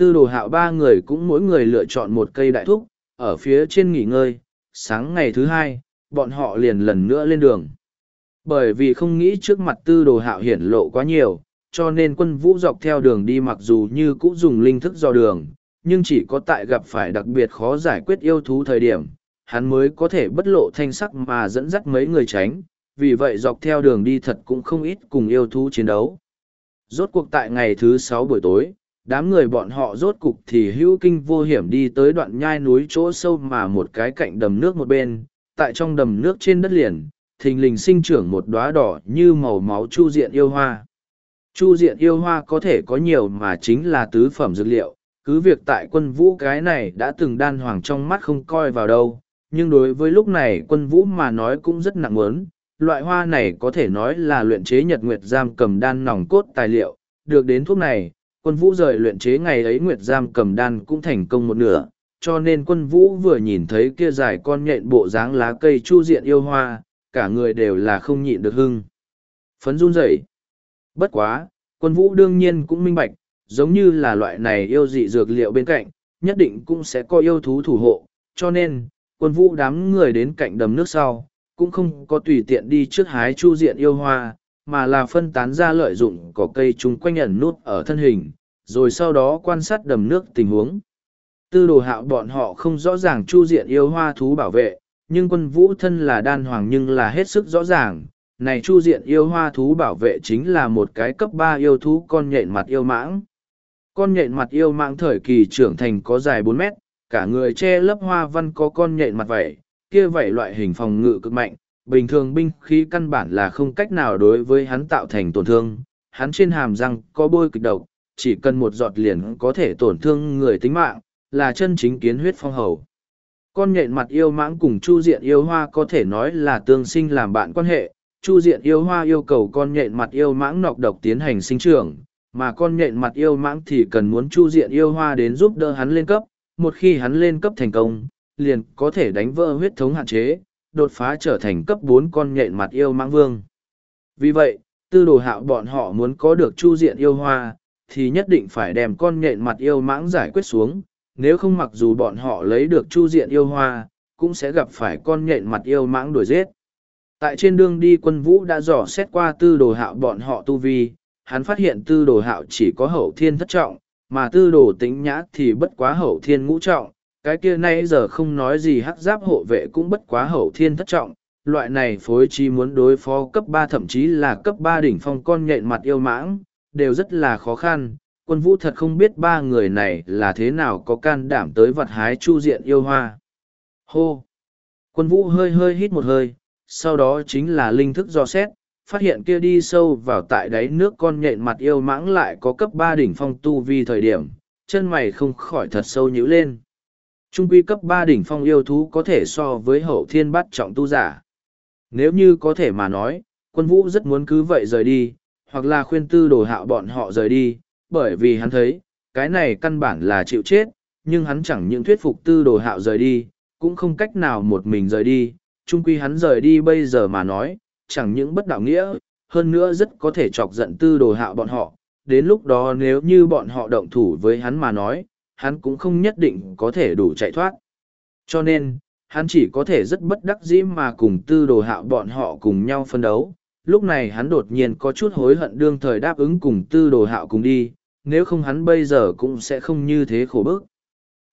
[SPEAKER 1] tư đồ hạo ba người cũng mỗi người lựa chọn một cây đại thúc, ở phía trên nghỉ ngơi, sáng ngày thứ hai, bọn họ liền lần nữa lên đường. Bởi vì không nghĩ trước mặt tư đồ hạo hiển lộ quá nhiều, cho nên quân vũ dọc theo đường đi mặc dù như cũ dùng linh thức dò đường, nhưng chỉ có tại gặp phải đặc biệt khó giải quyết yêu thú thời điểm, hắn mới có thể bất lộ thanh sắc mà dẫn dắt mấy người tránh, vì vậy dọc theo đường đi thật cũng không ít cùng yêu thú chiến đấu. Rốt cuộc tại ngày thứ sáu buổi tối, đám người bọn họ rốt cục thì hữu kinh vô hiểm đi tới đoạn nhai núi chỗ sâu mà một cái cạnh đầm nước một bên, tại trong đầm nước trên đất liền, thình lình sinh trưởng một đóa đỏ như màu máu chu diện yêu hoa. Chu diện yêu hoa có thể có nhiều mà chính là tứ phẩm dược liệu, cứ việc tại quân vũ cái này đã từng đan hoàng trong mắt không coi vào đâu, nhưng đối với lúc này quân vũ mà nói cũng rất nặng mớn, loại hoa này có thể nói là luyện chế nhật nguyệt giam cầm đan nòng cốt tài liệu, được đến thuốc này quân vũ rời luyện chế ngày ấy Nguyệt Giam cầm đan cũng thành công một nửa, cho nên quân vũ vừa nhìn thấy kia dài con nhện bộ dáng lá cây chu diện yêu hoa, cả người đều là không nhịn được hưng. Phấn run rẩy. Bất quá, quân vũ đương nhiên cũng minh bạch, giống như là loại này yêu dị dược liệu bên cạnh, nhất định cũng sẽ có yêu thú thủ hộ, cho nên, quân vũ đám người đến cạnh đầm nước sau, cũng không có tùy tiện đi trước hái chu diện yêu hoa, mà là phân tán ra lợi dụng cỏ cây chung quanh ẩn nút ở thân hình, rồi sau đó quan sát đầm nước tình huống. Tư đồ hạo bọn họ không rõ ràng chu diện yêu hoa thú bảo vệ, nhưng quân vũ thân là đan hoàng nhưng là hết sức rõ ràng. Này chu diện yêu hoa thú bảo vệ chính là một cái cấp ba yêu thú con nhện mặt yêu mãng. Con nhện mặt yêu mãng thời kỳ trưởng thành có dài bốn mét, cả người che lớp hoa văn có con nhện mặt vảy, kia vảy loại hình phòng ngự cực mạnh, bình thường binh khí căn bản là không cách nào đối với hắn tạo thành tổn thương, hắn trên hàm răng có bôi kịch độc, chỉ cần một giọt liền có thể tổn thương người tính mạng, là chân chính kiến huyết phong hầu. Con nhện mặt yêu mãng cùng Chu Diện yêu hoa có thể nói là tương sinh làm bạn quan hệ, Chu Diện yêu hoa yêu cầu con nhện mặt yêu mãng nọc độc tiến hành sinh trưởng, mà con nhện mặt yêu mãng thì cần muốn Chu Diện yêu hoa đến giúp đỡ hắn lên cấp, một khi hắn lên cấp thành công, liền có thể đánh vỡ huyết thống hạn chế, đột phá trở thành cấp bốn con nhện mặt yêu mãng vương. Vì vậy, tư đồ hạo bọn họ muốn có được chu diện yêu hoa, thì nhất định phải đem con nhện mặt yêu mãng giải quyết xuống, nếu không mặc dù bọn họ lấy được chu diện yêu hoa, cũng sẽ gặp phải con nhện mặt yêu mãng đuổi giết. Tại trên đường đi quân vũ đã dò xét qua tư đồ hạo bọn họ tu vi, hắn phát hiện tư đồ hạo chỉ có hậu thiên thất trọng, mà tư đồ tính nhã thì bất quá hậu thiên ngũ trọng, cái kia nay giờ không nói gì hắc giáp hộ vệ cũng bất quá hậu thiên thất trọng loại này phối trí muốn đối phó cấp ba thậm chí là cấp ba đỉnh phong con nhện mặt yêu mãng đều rất là khó khăn quân vũ thật không biết ba người này là thế nào có can đảm tới vật hái chu diện yêu hoa hô quân vũ hơi hơi hít một hơi sau đó chính là linh thức do xét phát hiện kia đi sâu vào tại đáy nước con nhện mặt yêu mãng lại có cấp ba đỉnh phong tu vi thời điểm chân mày không khỏi thật sâu nhíu lên Trung quy cấp ba đỉnh phong yêu thú có thể so với hậu thiên bắt trọng tu giả. Nếu như có thể mà nói, quân vũ rất muốn cứ vậy rời đi, hoặc là khuyên tư đồ hạo bọn họ rời đi, bởi vì hắn thấy, cái này căn bản là chịu chết, nhưng hắn chẳng những thuyết phục tư đồ hạo rời đi, cũng không cách nào một mình rời đi, trung quy hắn rời đi bây giờ mà nói, chẳng những bất đạo nghĩa, hơn nữa rất có thể chọc giận tư đồ hạo bọn họ, đến lúc đó nếu như bọn họ động thủ với hắn mà nói, hắn cũng không nhất định có thể đủ chạy thoát. Cho nên, hắn chỉ có thể rất bất đắc dĩ mà cùng tư đồ hạo bọn họ cùng nhau phân đấu. Lúc này hắn đột nhiên có chút hối hận đương thời đáp ứng cùng tư đồ hạo cùng đi, nếu không hắn bây giờ cũng sẽ không như thế khổ bức.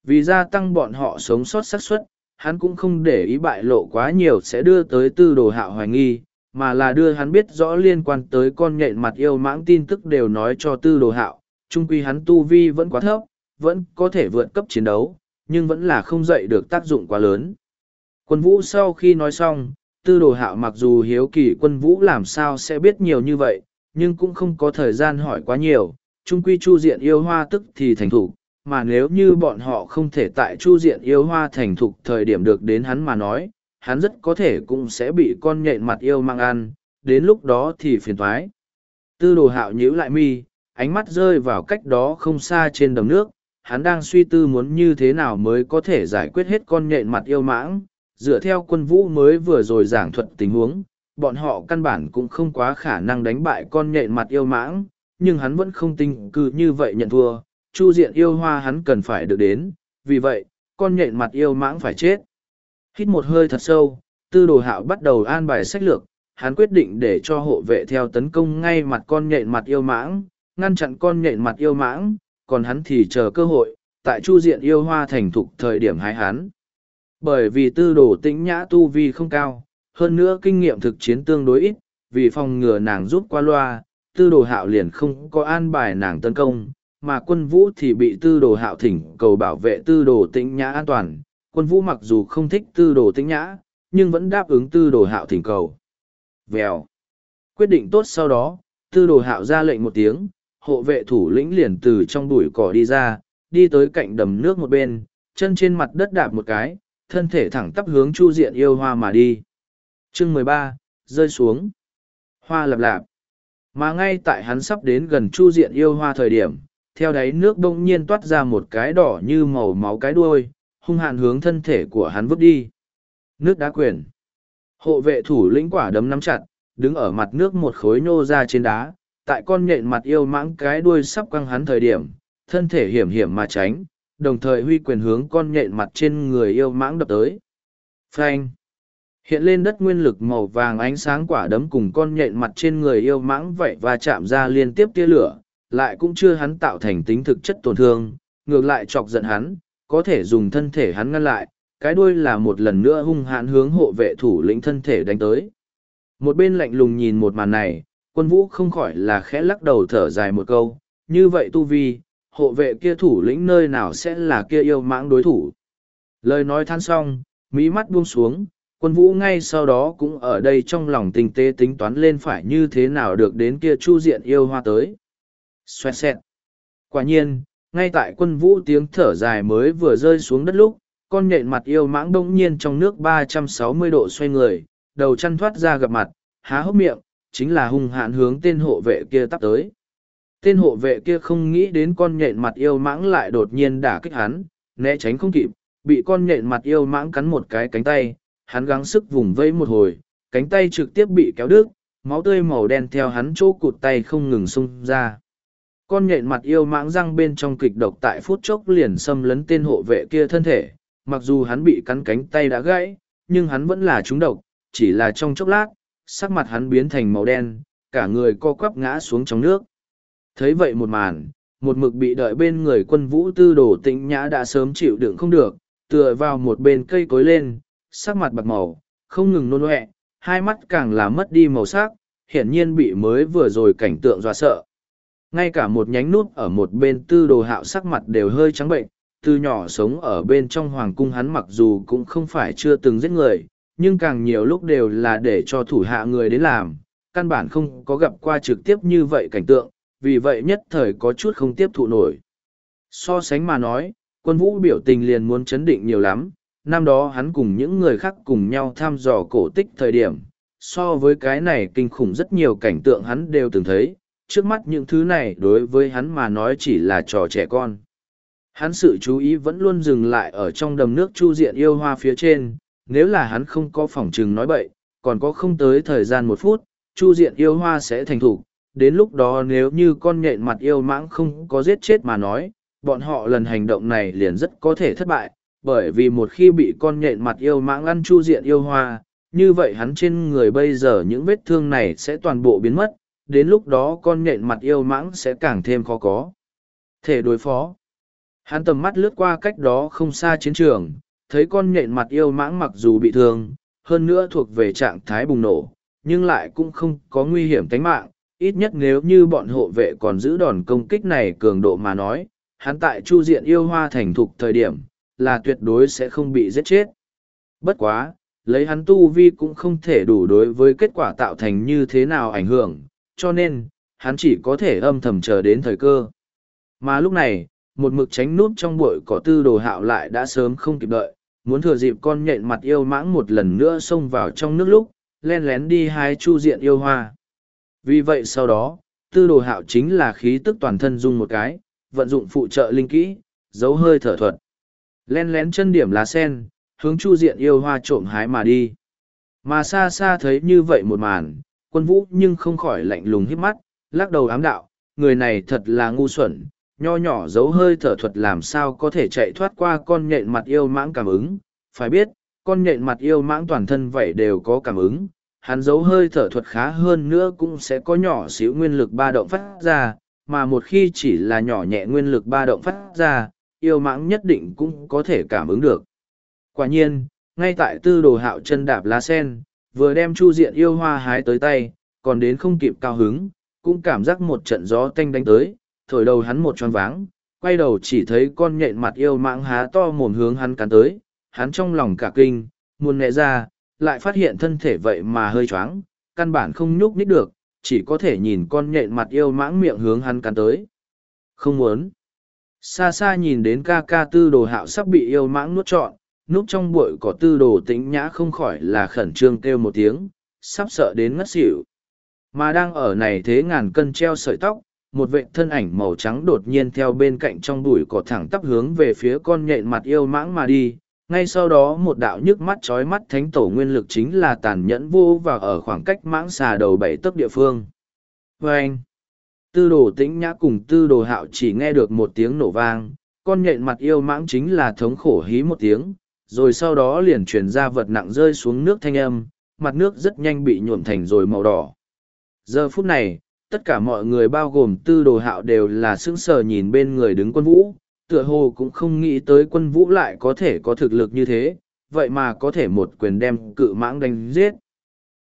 [SPEAKER 1] Vì gia tăng bọn họ sống sót xác suất, hắn cũng không để ý bại lộ quá nhiều sẽ đưa tới tư đồ hạo hoài nghi, mà là đưa hắn biết rõ liên quan tới con nhện mặt yêu mãng tin tức đều nói cho tư đồ hạo, chung quy hắn tu vi vẫn quá thấp, vẫn có thể vượt cấp chiến đấu, nhưng vẫn là không dậy được tác dụng quá lớn. Quân vũ sau khi nói xong, tư đồ hạo mặc dù hiếu kỳ quân vũ làm sao sẽ biết nhiều như vậy, nhưng cũng không có thời gian hỏi quá nhiều, Trung quy chu diện yêu hoa tức thì thành thủ, mà nếu như bọn họ không thể tại chu diện yêu hoa thành thục thời điểm được đến hắn mà nói, hắn rất có thể cũng sẽ bị con nhện mặt yêu mang ăn, đến lúc đó thì phiền toái. Tư đồ hạo nhíu lại mi, ánh mắt rơi vào cách đó không xa trên đầm nước, hắn đang suy tư muốn như thế nào mới có thể giải quyết hết con nhện mặt yêu mãng dựa theo quân vũ mới vừa rồi giảng thuật tình huống bọn họ căn bản cũng không quá khả năng đánh bại con nhện mặt yêu mãng nhưng hắn vẫn không tin cứ như vậy nhận thua chu diện yêu hoa hắn cần phải được đến vì vậy con nhện mặt yêu mãng phải chết hít một hơi thật sâu tư đồ hạo bắt đầu an bài sách lược hắn quyết định để cho hộ vệ theo tấn công ngay mặt con nhện mặt yêu mãng ngăn chặn con nhện mặt yêu mãng còn hắn thì chờ cơ hội, tại chu diện yêu hoa thành thục thời điểm hái hắn. Bởi vì tư đồ tĩnh nhã tu vi không cao, hơn nữa kinh nghiệm thực chiến tương đối ít, vì phòng ngừa nàng rút qua loa, tư đồ hạo liền không có an bài nàng tấn công, mà quân vũ thì bị tư đồ hạo thỉnh cầu bảo vệ tư đồ tĩnh nhã an toàn. Quân vũ mặc dù không thích tư đồ tĩnh nhã, nhưng vẫn đáp ứng tư đồ hạo thỉnh cầu. Vèo. Quyết định tốt sau đó, tư đồ hạo ra lệnh một tiếng, hộ vệ thủ lĩnh liền từ trong bụi cỏ đi ra, đi tới cạnh đầm nước một bên, chân trên mặt đất đạp một cái, thân thể thẳng tắp hướng chu diện yêu hoa mà đi. chương mười ba rơi xuống. Hoa lập lạp. Mà ngay tại hắn sắp đến gần chu diện yêu hoa thời điểm, theo đáy nước bỗng nhiên toát ra một cái đỏ như màu máu cái đuôi, hung hạn hướng thân thể của hắn vứt đi. Nước đá quyển, Hộ vệ thủ lĩnh quả đấm nắm chặt, đứng ở mặt nước một khối nhô ra trên đá, tại con nhện mặt yêu mãng cái đuôi sắp căng hắn thời điểm, thân thể hiểm hiểm mà tránh, đồng thời huy quyền hướng con nhện mặt trên người yêu mãng đập tới. Phanh! Hiện lên đất nguyên lực màu vàng ánh sáng quả đấm cùng con nhện mặt trên người yêu mãng vậy và chạm ra liên tiếp tia lửa, lại cũng chưa hắn tạo thành tính thực chất tổn thương, ngược lại chọc giận hắn, có thể dùng thân thể hắn ngăn lại, cái đuôi là một lần nữa hung hãn hướng hộ vệ thủ lĩnh thân thể đánh tới. Một bên lạnh lùng nhìn một màn này, quân vũ không khỏi là khẽ lắc đầu thở dài một câu, như vậy tu vi, hộ vệ kia thủ lĩnh nơi nào sẽ là kia yêu mãng đối thủ. Lời nói than xong, mỹ mắt buông xuống, quân vũ ngay sau đó cũng ở đây trong lòng tình tế tính toán lên phải như thế nào được đến kia chu diện yêu hoa tới. Xoẹt xẹt. Quả nhiên, ngay tại quân vũ tiếng thở dài mới vừa rơi xuống đất lúc, con nhện mặt yêu mãng đông nhiên trong nước 360 độ xoay người, đầu chăn thoát ra gặp mặt, há hốc miệng, chính là hung hãn hướng tên hộ vệ kia tắp tới. Tên hộ vệ kia không nghĩ đến con nhện mặt yêu mãng lại đột nhiên đả kích hắn, né tránh không kịp, bị con nhện mặt yêu mãng cắn một cái cánh tay, hắn gắng sức vùng vẫy một hồi, cánh tay trực tiếp bị kéo đứt, máu tươi màu đen theo hắn chỗ cụt tay không ngừng xung ra. Con nhện mặt yêu mãng răng bên trong kịch độc tại phút chốc liền xâm lấn tên hộ vệ kia thân thể, mặc dù hắn bị cắn cánh tay đã gãy, nhưng hắn vẫn là trúng độc, chỉ là trong chốc lát, sắc mặt hắn biến thành màu đen, cả người co quắp ngã xuống trong nước. Thấy vậy một màn, một mực bị đợi bên người quân vũ tư đồ tĩnh nhã đã sớm chịu đựng không được, tựa vào một bên cây cối lên, sắc mặt bạc màu, không ngừng nôn ọe, hai mắt càng là mất đi màu sắc, hiển nhiên bị mới vừa rồi cảnh tượng dọa sợ. Ngay cả một nhánh nút ở một bên tư đồ hạo sắc mặt đều hơi trắng bệnh, từ nhỏ sống ở bên trong hoàng cung hắn mặc dù cũng không phải chưa từng giết người, nhưng càng nhiều lúc đều là để cho thủ hạ người đến làm, căn bản không có gặp qua trực tiếp như vậy cảnh tượng, vì vậy nhất thời có chút không tiếp thụ nổi. So sánh mà nói, quân vũ biểu tình liền muốn chấn định nhiều lắm, năm đó hắn cùng những người khác cùng nhau tham dò cổ tích thời điểm. So với cái này kinh khủng rất nhiều cảnh tượng hắn đều từng thấy, trước mắt những thứ này đối với hắn mà nói chỉ là trò trẻ con. Hắn sự chú ý vẫn luôn dừng lại ở trong đầm nước chu diện yêu hoa phía trên, nếu là hắn không có phỏng chừng nói bậy, còn có không tới thời gian một phút, chu diện yêu hoa sẽ thành thủ. Đến lúc đó nếu như con nhện mặt yêu mãng không có giết chết mà nói, bọn họ lần hành động này liền rất có thể thất bại, bởi vì một khi bị con nhện mặt yêu mãng ăn chu diện yêu hoa, như vậy hắn trên người bây giờ những vết thương này sẽ toàn bộ biến mất, đến lúc đó con nhện mặt yêu mãng sẽ càng thêm khó có. Thể đối phó. Hắn tầm mắt lướt qua cách đó không xa chiến trường, thấy con nhện mặt yêu mãng mặc dù bị thương, hơn nữa thuộc về trạng thái bùng nổ, nhưng lại cũng không có nguy hiểm tính mạng, ít nhất nếu như bọn hộ vệ còn giữ đòn công kích này cường độ mà nói, hắn tại chu diện yêu hoa thành thục thời điểm, là tuyệt đối sẽ không bị giết chết. Bất quá, lấy hắn tu vi cũng không thể đủ đối với kết quả tạo thành như thế nào ảnh hưởng, cho nên, hắn chỉ có thể âm thầm chờ đến thời cơ. Mà lúc này, một mực tránh núp trong bụi cỏ tư đồ hạo lại đã sớm không kịp đợi, muốn thừa dịp con nhện mặt yêu mãng một lần nữa xông vào trong nước lúc len lén đi hai chu diện yêu hoa vì vậy sau đó tư đồ hạo chính là khí tức toàn thân dung một cái vận dụng phụ trợ linh kỹ giấu hơi thở thuật len lén chân điểm lá sen hướng chu diện yêu hoa trộm hái mà đi mà xa xa thấy như vậy một màn quân vũ nhưng không khỏi lạnh lùng hít mắt lắc đầu ám đạo người này thật là ngu xuẩn nho nhỏ giấu hơi thở thuật làm sao có thể chạy thoát qua con nhện mặt yêu mãng cảm ứng. Phải biết, con nhện mặt yêu mãng toàn thân vậy đều có cảm ứng, hắn giấu hơi thở thuật khá hơn nữa cũng sẽ có nhỏ xíu nguyên lực ba động phát ra, mà một khi chỉ là nhỏ nhẹ nguyên lực ba động phát ra, yêu mãng nhất định cũng có thể cảm ứng được. Quả nhiên, ngay tại tư đồ hạo chân đạp lá sen, vừa đem chu diện yêu hoa hái tới tay, còn đến không kịp cao hứng, cũng cảm giác một trận gió tanh đánh tới, thổi đầu hắn một choáng váng, quay đầu chỉ thấy con nhện mặt yêu mãng há to mồm hướng hắn cắn tới, hắn trong lòng cả kinh, muốn nẹ ra, lại phát hiện thân thể vậy mà hơi choáng, căn bản không nhúc nít được, chỉ có thể nhìn con nhện mặt yêu mãng miệng hướng hắn cắn tới. Không muốn. Xa xa nhìn đến ca ca tư đồ hạo sắp bị yêu mãng nuốt trọn, núp trong bụi có tư đồ tĩnh nhã không khỏi là khẩn trương kêu một tiếng, sắp sợ đến ngất xỉu. Mà đang ở này thế ngàn cân treo sợi tóc, một vệ thân ảnh màu trắng đột nhiên theo bên cạnh trong bụi cỏ thẳng tắp hướng về phía con nhện mặt yêu mãng mà đi ngay sau đó một đạo nhức mắt trói mắt thánh tổ nguyên lực chính là tàn nhẫn vô và ở khoảng cách mãng xà đầu bảy tấc địa phương vê vâng! anh tư đồ tĩnh nhã cùng tư đồ hạo chỉ nghe được một tiếng nổ vang con nhện mặt yêu mãng chính là thống khổ hí một tiếng rồi sau đó liền truyền ra vật nặng rơi xuống nước thanh âm mặt nước rất nhanh bị nhuộm thành rồi màu đỏ giờ phút này tất cả mọi người bao gồm tư đồ hạo đều là sững sờ nhìn bên người đứng quân vũ, tựa hồ cũng không nghĩ tới quân vũ lại có thể có thực lực như thế, vậy mà có thể một quyền đem cự mãng đánh giết.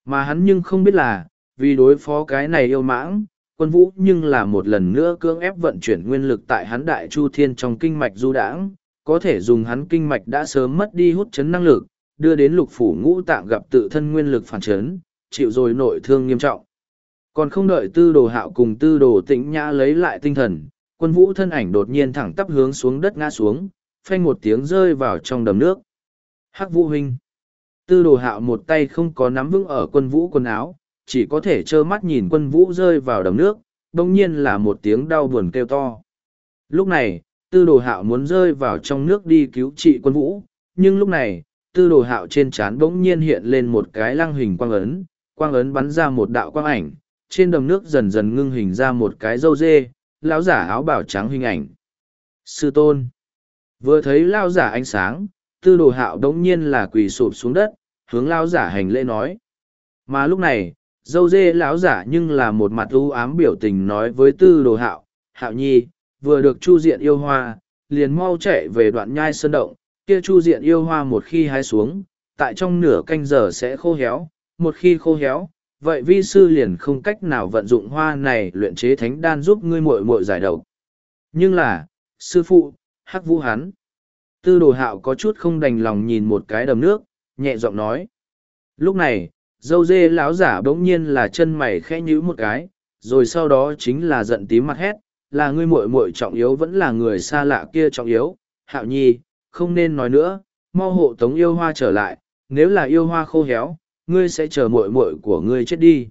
[SPEAKER 1] Mà hắn nhưng không biết là, vì đối phó cái này yêu mãng, quân vũ nhưng là một lần nữa cưỡng ép vận chuyển nguyên lực tại hắn đại chu thiên trong kinh mạch du đãng, có thể dùng hắn kinh mạch đã sớm mất đi hút chấn năng lực, đưa đến lục phủ ngũ tạng gặp tự thân nguyên lực phản chấn, chịu rồi nội thương nghiêm trọng còn không đợi tư đồ hạo cùng tư đồ tĩnh nhã lấy lại tinh thần quân vũ thân ảnh đột nhiên thẳng tắp hướng xuống đất ngã xuống phanh một tiếng rơi vào trong đầm nước hắc vũ huynh tư đồ hạo một tay không có nắm vững ở quân vũ quần áo chỉ có thể trơ mắt nhìn quân vũ rơi vào đầm nước bỗng nhiên là một tiếng đau buồn kêu to lúc này tư đồ hạo muốn rơi vào trong nước đi cứu trị quân vũ nhưng lúc này tư đồ hạo trên trán bỗng nhiên hiện lên một cái lăng hình quang ấn quang ấn bắn ra một đạo quang ảnh trên đầm nước dần dần ngưng hình ra một cái râu dê, lão giả áo bảo trắng hình ảnh. Sư tôn. Vừa thấy lão giả ánh sáng, tư đồ hạo đống nhiên là quỳ sụp xuống đất, hướng lão giả hành lễ nói. Mà lúc này, dâu dê lão giả nhưng là một mặt u ám biểu tình nói với tư đồ hạo, hạo nhi, vừa được chu diện yêu hoa, liền mau chạy về đoạn nhai sơn động, kia chu diện yêu hoa một khi hái xuống, tại trong nửa canh giờ sẽ khô héo, một khi khô héo, vậy vi sư liền không cách nào vận dụng hoa này luyện chế thánh đan giúp ngươi muội muội giải độc. Nhưng là, sư phụ, hắc vũ hắn. Tư đồ hạo có chút không đành lòng nhìn một cái đầm nước, nhẹ giọng nói. Lúc này, dâu dê lão giả bỗng nhiên là chân mày khẽ nhíu một cái, rồi sau đó chính là giận tím mặt hét, là ngươi muội muội trọng yếu vẫn là người xa lạ kia trọng yếu, hạo nhi, không nên nói nữa, mau hộ tống yêu hoa trở lại, nếu là yêu hoa khô héo, ngươi sẽ chờ mội mội của ngươi chết đi.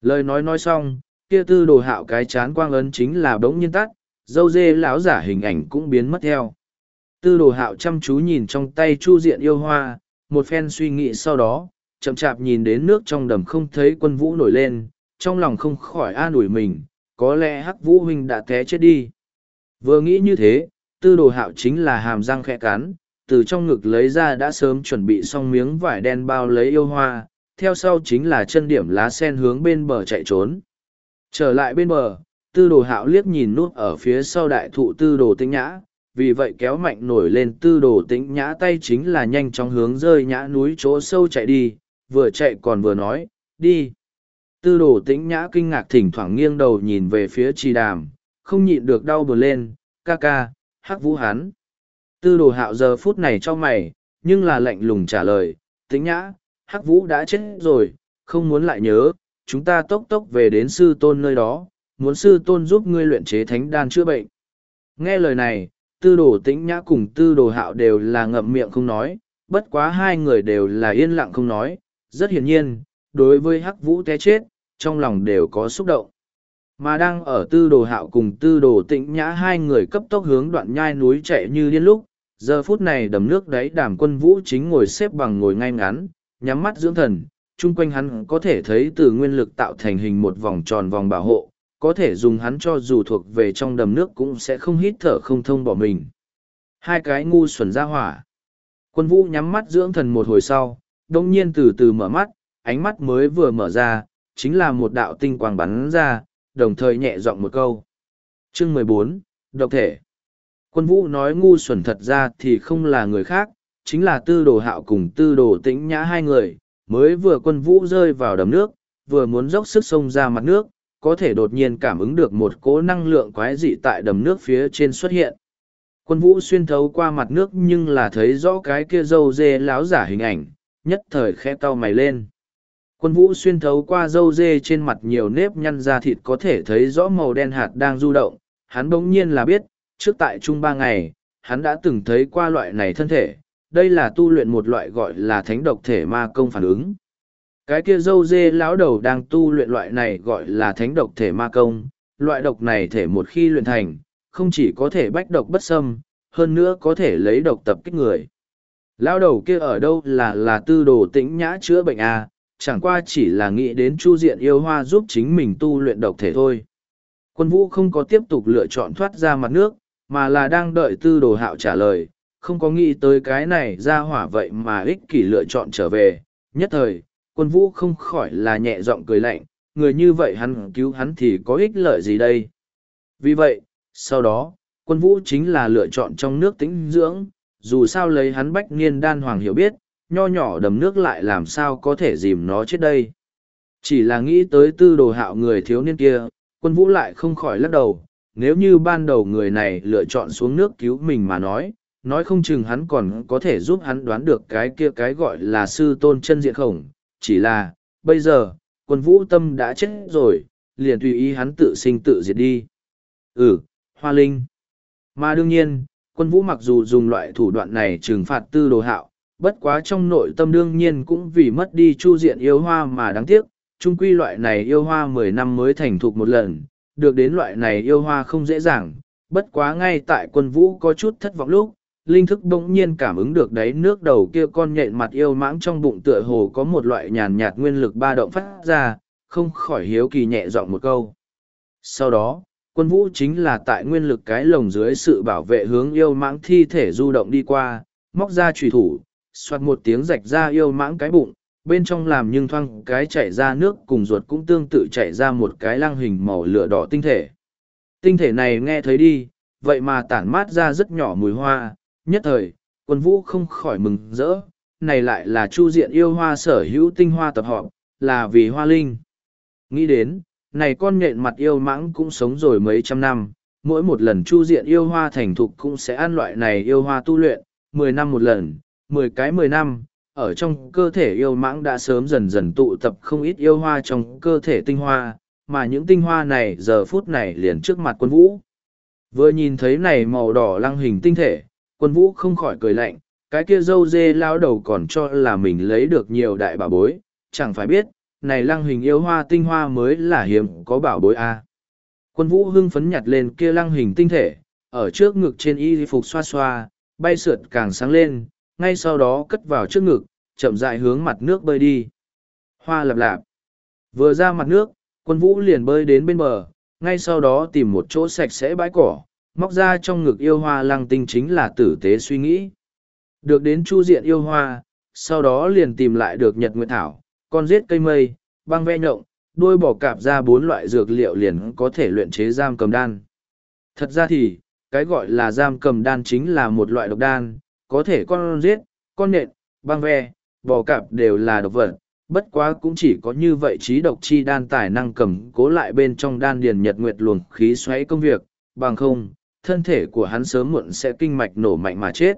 [SPEAKER 1] Lời nói nói xong, kia tư đồ hạo cái chán quang ấn chính là đống nhân tắt, dâu dê lão giả hình ảnh cũng biến mất theo. Tư đồ hạo chăm chú nhìn trong tay chu diện yêu hoa, một phen suy nghĩ sau đó, chậm chạp nhìn đến nước trong đầm không thấy quân vũ nổi lên, trong lòng không khỏi an ủi mình, có lẽ hắc vũ huynh đã té chết đi. Vừa nghĩ như thế, tư đồ hạo chính là hàm răng khẽ cắn, từ trong ngực lấy ra đã sớm chuẩn bị xong miếng vải đen bao lấy yêu hoa, theo sau chính là chân điểm lá sen hướng bên bờ chạy trốn. Trở lại bên bờ, tư đồ hạo liếc nhìn nút ở phía sau đại thụ tư đồ tĩnh nhã, vì vậy kéo mạnh nổi lên tư đồ tĩnh nhã tay chính là nhanh chóng hướng rơi nhã núi chỗ sâu chạy đi, vừa chạy còn vừa nói, đi. Tư đồ tĩnh nhã kinh ngạc thỉnh thoảng nghiêng đầu nhìn về phía trì đàm, không nhịn được đau buồn lên, ca ca, hắc vũ hắn. Tư đồ hạo giờ phút này cho mày, nhưng là lạnh lùng trả lời, tính nhã, hắc vũ đã chết rồi, không muốn lại nhớ, chúng ta tốc tốc về đến sư tôn nơi đó, muốn sư tôn giúp ngươi luyện chế thánh đan chữa bệnh. Nghe lời này, tư đồ tĩnh nhã cùng tư đồ hạo đều là ngậm miệng không nói, bất quá hai người đều là yên lặng không nói, rất hiển nhiên, đối với hắc vũ té chết, trong lòng đều có xúc động. Mà đang ở tư đồ hạo cùng tư đồ tĩnh nhã hai người cấp tốc hướng đoạn nhai núi chạy như điên lúc, Giờ phút này đầm nước đáy đàm quân vũ chính ngồi xếp bằng ngồi ngay ngắn, nhắm mắt dưỡng thần, chung quanh hắn có thể thấy từ nguyên lực tạo thành hình một vòng tròn vòng bảo hộ, có thể dùng hắn cho dù thuộc về trong đầm nước cũng sẽ không hít thở không thông bỏ mình. Hai cái ngu xuẩn ra hỏa. Quân vũ nhắm mắt dưỡng thần một hồi sau, đồng nhiên từ từ mở mắt, ánh mắt mới vừa mở ra, chính là một đạo tinh quang bắn ra, đồng thời nhẹ giọng một câu. Chương 14, Độc thể quân vũ nói ngu xuẩn thật ra thì không là người khác, chính là tư đồ hạo cùng tư đồ tĩnh nhã hai người, mới vừa quân vũ rơi vào đầm nước, vừa muốn dốc sức sông ra mặt nước, có thể đột nhiên cảm ứng được một cỗ năng lượng quái dị tại đầm nước phía trên xuất hiện. Quân vũ xuyên thấu qua mặt nước nhưng là thấy rõ cái kia dâu dê láo giả hình ảnh, nhất thời khẽ cau mày lên. Quân vũ xuyên thấu qua dâu dê trên mặt nhiều nếp nhăn da thịt có thể thấy rõ màu đen hạt đang du động, hắn bỗng nhiên là biết, trước tại chung ba ngày, hắn đã từng thấy qua loại này thân thể, đây là tu luyện một loại gọi là thánh độc thể ma công phản ứng. Cái kia dâu dê lão đầu đang tu luyện loại này gọi là thánh độc thể ma công, loại độc này thể một khi luyện thành, không chỉ có thể bách độc bất sâm, hơn nữa có thể lấy độc tập kích người. Lão đầu kia ở đâu là là tư đồ tĩnh nhã chữa bệnh à, chẳng qua chỉ là nghĩ đến chu diện yêu hoa giúp chính mình tu luyện độc thể thôi. Quân vũ không có tiếp tục lựa chọn thoát ra mặt nước, mà là đang đợi tư đồ hạo trả lời, không có nghĩ tới cái này ra hỏa vậy mà ích kỷ lựa chọn trở về. Nhất thời, quân vũ không khỏi là nhẹ giọng cười lạnh, người như vậy hắn cứu hắn thì có ích lợi gì đây. Vì vậy, sau đó, quân vũ chính là lựa chọn trong nước tĩnh dưỡng, dù sao lấy hắn bách niên đan hoàng hiểu biết, nho nhỏ đầm nước lại làm sao có thể dìm nó chết đây. Chỉ là nghĩ tới tư đồ hạo người thiếu niên kia, quân vũ lại không khỏi lắc đầu, nếu như ban đầu người này lựa chọn xuống nước cứu mình mà nói nói không chừng hắn còn có thể giúp hắn đoán được cái kia cái gọi là sư tôn chân diện khổng chỉ là bây giờ quân vũ tâm đã chết rồi liền tùy ý hắn tự sinh tự diệt đi ừ hoa linh mà đương nhiên quân vũ mặc dù dùng loại thủ đoạn này trừng phạt tư đồ hạo bất quá trong nội tâm đương nhiên cũng vì mất đi chu diện yêu hoa mà đáng tiếc trung quy loại này yêu hoa mười năm mới thành thục một lần được đến loại này yêu hoa không dễ dàng, bất quá ngay tại quân vũ có chút thất vọng lúc, linh thức bỗng nhiên cảm ứng được đáy nước đầu kia con nhện mặt yêu mãng trong bụng tựa hồ có một loại nhàn nhạt nguyên lực ba động phát ra, không khỏi hiếu kỳ nhẹ giọng một câu. Sau đó, quân vũ chính là tại nguyên lực cái lồng dưới sự bảo vệ hướng yêu mãng thi thể du động đi qua, móc ra trùy thủ, xoát một tiếng rạch ra yêu mãng cái bụng, bên trong làm nhưng thoang cái chảy ra nước cùng ruột cũng tương tự chảy ra một cái lăng hình màu lửa đỏ tinh thể. Tinh thể này nghe thấy đi, vậy mà tản mát ra rất nhỏ mùi hoa, nhất thời, quân vũ không khỏi mừng rỡ, này lại là chu diện yêu hoa sở hữu tinh hoa tập hợp, là vì hoa linh. Nghĩ đến, này con nhện mặt yêu mãng cũng sống rồi mấy trăm năm, mỗi một lần chu diện yêu hoa thành thục cũng sẽ ăn loại này yêu hoa tu luyện, mười năm một lần, mười cái mười năm, ở trong cơ thể yêu mãng đã sớm dần dần tụ tập không ít yêu hoa trong cơ thể tinh hoa, mà những tinh hoa này giờ phút này liền trước mặt quân vũ. Vừa nhìn thấy này màu đỏ lăng hình tinh thể, quân vũ không khỏi cười lạnh, cái kia dâu dê lao đầu còn cho là mình lấy được nhiều đại bảo bối, chẳng phải biết, này lăng hình yêu hoa tinh hoa mới là hiếm có bảo bối a. À. Quân vũ hưng phấn nhặt lên kia lăng hình tinh thể, ở trước ngực trên y phục xoa xoa, bay sượt càng sáng lên, ngay sau đó cất vào trước ngực, chậm rãi hướng mặt nước bơi đi. Hoa lạp lạp. Vừa ra mặt nước, quân vũ liền bơi đến bên bờ, ngay sau đó tìm một chỗ sạch sẽ bãi cỏ, móc ra trong ngực yêu hoa lăng tinh chính là tử tế suy nghĩ. Được đến chu diện yêu hoa, sau đó liền tìm lại được nhật nguyệt thảo, con giết cây mây, băng ve nhộng, đôi bỏ cạp ra bốn loại dược liệu liền có thể luyện chế giam cầm đan. Thật ra thì, cái gọi là giam cầm đan chính là một loại độc đan, có thể con giết, con nện, băng ve, bò cạp đều là độc vật, bất quá cũng chỉ có như vậy trí độc chi đan tài năng cầm cố lại bên trong đan điền nhật nguyệt luồng khí xoáy công việc, bằng không, thân thể của hắn sớm muộn sẽ kinh mạch nổ mạnh mà chết.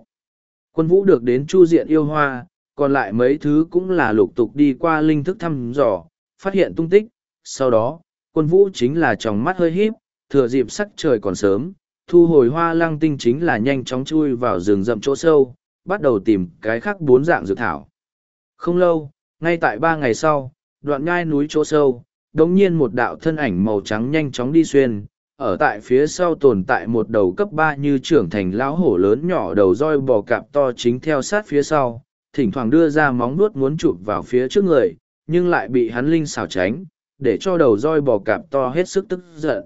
[SPEAKER 1] Quân vũ được đến chu diện yêu hoa, còn lại mấy thứ cũng là lục tục đi qua linh thức thăm dò, phát hiện tung tích, sau đó, quân vũ chính là tròng mắt hơi híp, thừa dịp sắc trời còn sớm, thu hồi hoa Lang tinh chính là nhanh chóng chui vào rừng rậm chỗ sâu, bắt đầu tìm cái khác bốn dạng dược thảo. Không lâu, ngay tại ba ngày sau, đoạn ngai núi chỗ sâu, đống nhiên một đạo thân ảnh màu trắng nhanh chóng đi xuyên, ở tại phía sau tồn tại một đầu cấp ba như trưởng thành lão hổ lớn nhỏ đầu roi bò cạp to chính theo sát phía sau, thỉnh thoảng đưa ra móng nuốt muốn chụp vào phía trước người, nhưng lại bị hắn linh xào tránh, để cho đầu roi bò cạp to hết sức tức giận.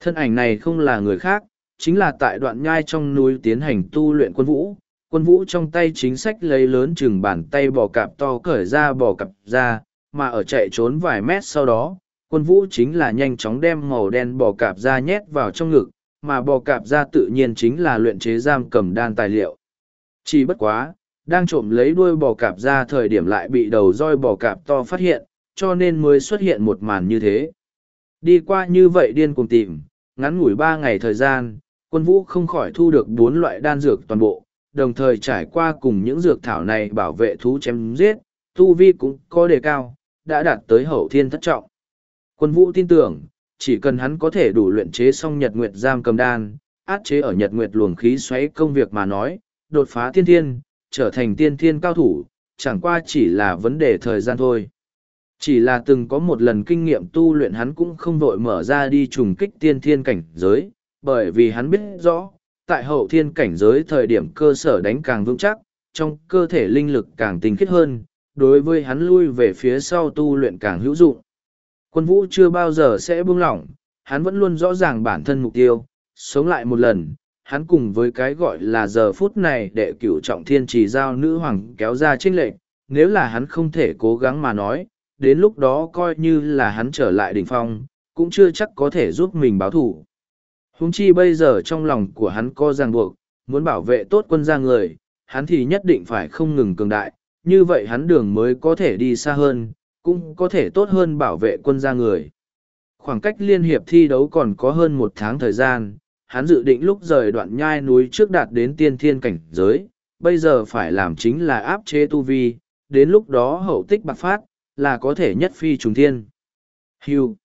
[SPEAKER 1] Thân ảnh này không là người khác, chính là tại đoạn nhai trong núi tiến hành tu luyện quân vũ. Quân vũ trong tay chính sách lấy lớn chừng bàn tay bò cạp to cởi ra bò cạp ra, mà ở chạy trốn vài mét sau đó, quân vũ chính là nhanh chóng đem màu đen bò cạp ra nhét vào trong ngực, mà bò cạp ra tự nhiên chính là luyện chế giam cầm đan tài liệu. Chỉ bất quá, đang trộm lấy đuôi bò cạp ra thời điểm lại bị đầu roi bò cạp to phát hiện, cho nên mới xuất hiện một màn như thế. Đi qua như vậy điên cùng tìm, ngắn ngủi ba ngày thời gian, quân vũ không khỏi thu được bốn loại đan dược toàn bộ, đồng thời trải qua cùng những dược thảo này bảo vệ thú chém giết, tu vi cũng có đề cao, đã đạt tới hậu thiên thất trọng. Quân vũ tin tưởng, chỉ cần hắn có thể đủ luyện chế xong nhật nguyệt giam cầm đan, át chế ở nhật nguyệt luồng khí xoáy công việc mà nói, đột phá thiên thiên, trở thành tiên thiên cao thủ, chẳng qua chỉ là vấn đề thời gian thôi. Chỉ là từng có một lần kinh nghiệm tu luyện hắn cũng không vội mở ra đi trùng kích tiên thiên cảnh giới, bởi vì hắn biết rõ, tại hậu thiên cảnh giới thời điểm cơ sở đánh càng vững chắc, trong cơ thể linh lực càng tinh khiết hơn, đối với hắn lui về phía sau tu luyện càng hữu dụng. Quân vũ chưa bao giờ sẽ buông lỏng, hắn vẫn luôn rõ ràng bản thân mục tiêu, sống lại một lần, hắn cùng với cái gọi là giờ phút này để cửu trọng thiên trì giao nữ hoàng kéo ra trinh lệnh, nếu là hắn không thể cố gắng mà nói, đến lúc đó coi như là hắn trở lại đỉnh phong, cũng chưa chắc có thể giúp mình báo thù huống chi bây giờ trong lòng của hắn có ràng buộc, muốn bảo vệ tốt quân gia người, hắn thì nhất định phải không ngừng cường đại, như vậy hắn đường mới có thể đi xa hơn, cũng có thể tốt hơn bảo vệ quân gia người. Khoảng cách liên hiệp thi đấu còn có hơn một tháng thời gian, hắn dự định lúc rời đoạn nhai núi trước đạt đến tiên thiên cảnh giới, bây giờ phải làm chính là áp chế tu vi, đến lúc đó hậu tích bạc phát, là có thể nhất phi trùng thiên. Hưu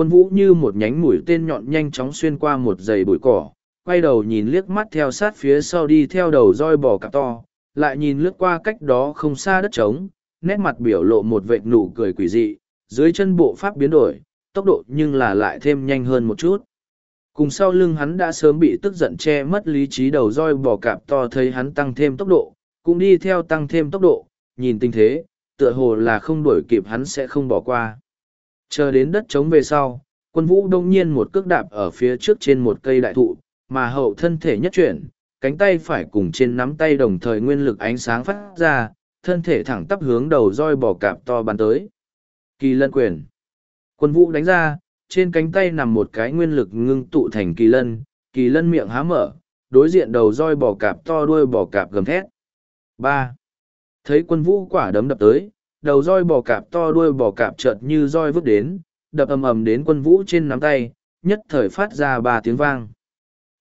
[SPEAKER 1] quân vũ như một nhánh mũi tên nhọn nhanh chóng xuyên qua một giày bụi cỏ, quay đầu nhìn liếc mắt theo sát phía sau đi theo đầu roi bò cạp to, lại nhìn lướt qua cách đó không xa đất trống, nét mặt biểu lộ một vệt nụ cười quỷ dị, dưới chân bộ pháp biến đổi, tốc độ nhưng là lại thêm nhanh hơn một chút. Cùng sau lưng hắn đã sớm bị tức giận che mất lý trí đầu roi bò cạp to thấy hắn tăng thêm tốc độ, cũng đi theo tăng thêm tốc độ, nhìn tình thế, tựa hồ là không đuổi kịp hắn sẽ không bỏ qua. Chờ đến đất trống về sau, quân vũ đông nhiên một cước đạp ở phía trước trên một cây đại thụ, mà hậu thân thể nhất chuyển, cánh tay phải cùng trên nắm tay đồng thời nguyên lực ánh sáng phát ra, thân thể thẳng tắp hướng đầu roi bò cạp to bắn tới. Kỳ lân quyền. Quân vũ đánh ra, trên cánh tay nằm một cái nguyên lực ngưng tụ thành kỳ lân, kỳ lân miệng há mở, đối diện đầu roi bò cạp to đuôi bò cạp gầm thét. ba Thấy quân vũ quả đấm đập tới, đầu roi bò cạp to đuôi bò cạp chợt như roi vứt đến, đập ầm ầm đến quân vũ trên nắm tay, nhất thời phát ra ba tiếng vang.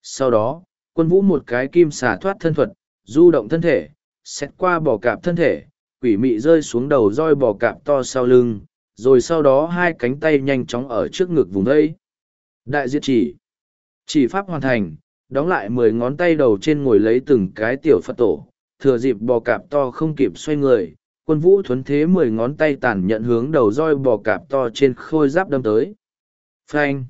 [SPEAKER 1] Sau đó, quân vũ một cái kim xả thoát thân thuật, du động thân thể, xét qua bò cạp thân thể, quỷ mị rơi xuống đầu roi bò cạp to sau lưng, rồi sau đó hai cánh tay nhanh chóng ở trước ngực vùng đây. Đại diệt chỉ. Chỉ pháp hoàn thành, đóng lại mười ngón tay đầu trên ngồi lấy từng cái tiểu Phật tổ, thừa dịp bò cạp to không kịp xoay người, quân vũ thuấn thế mười ngón tay tàn nhận hướng đầu roi bò cạp to trên khôi giáp đâm tới. Phanh!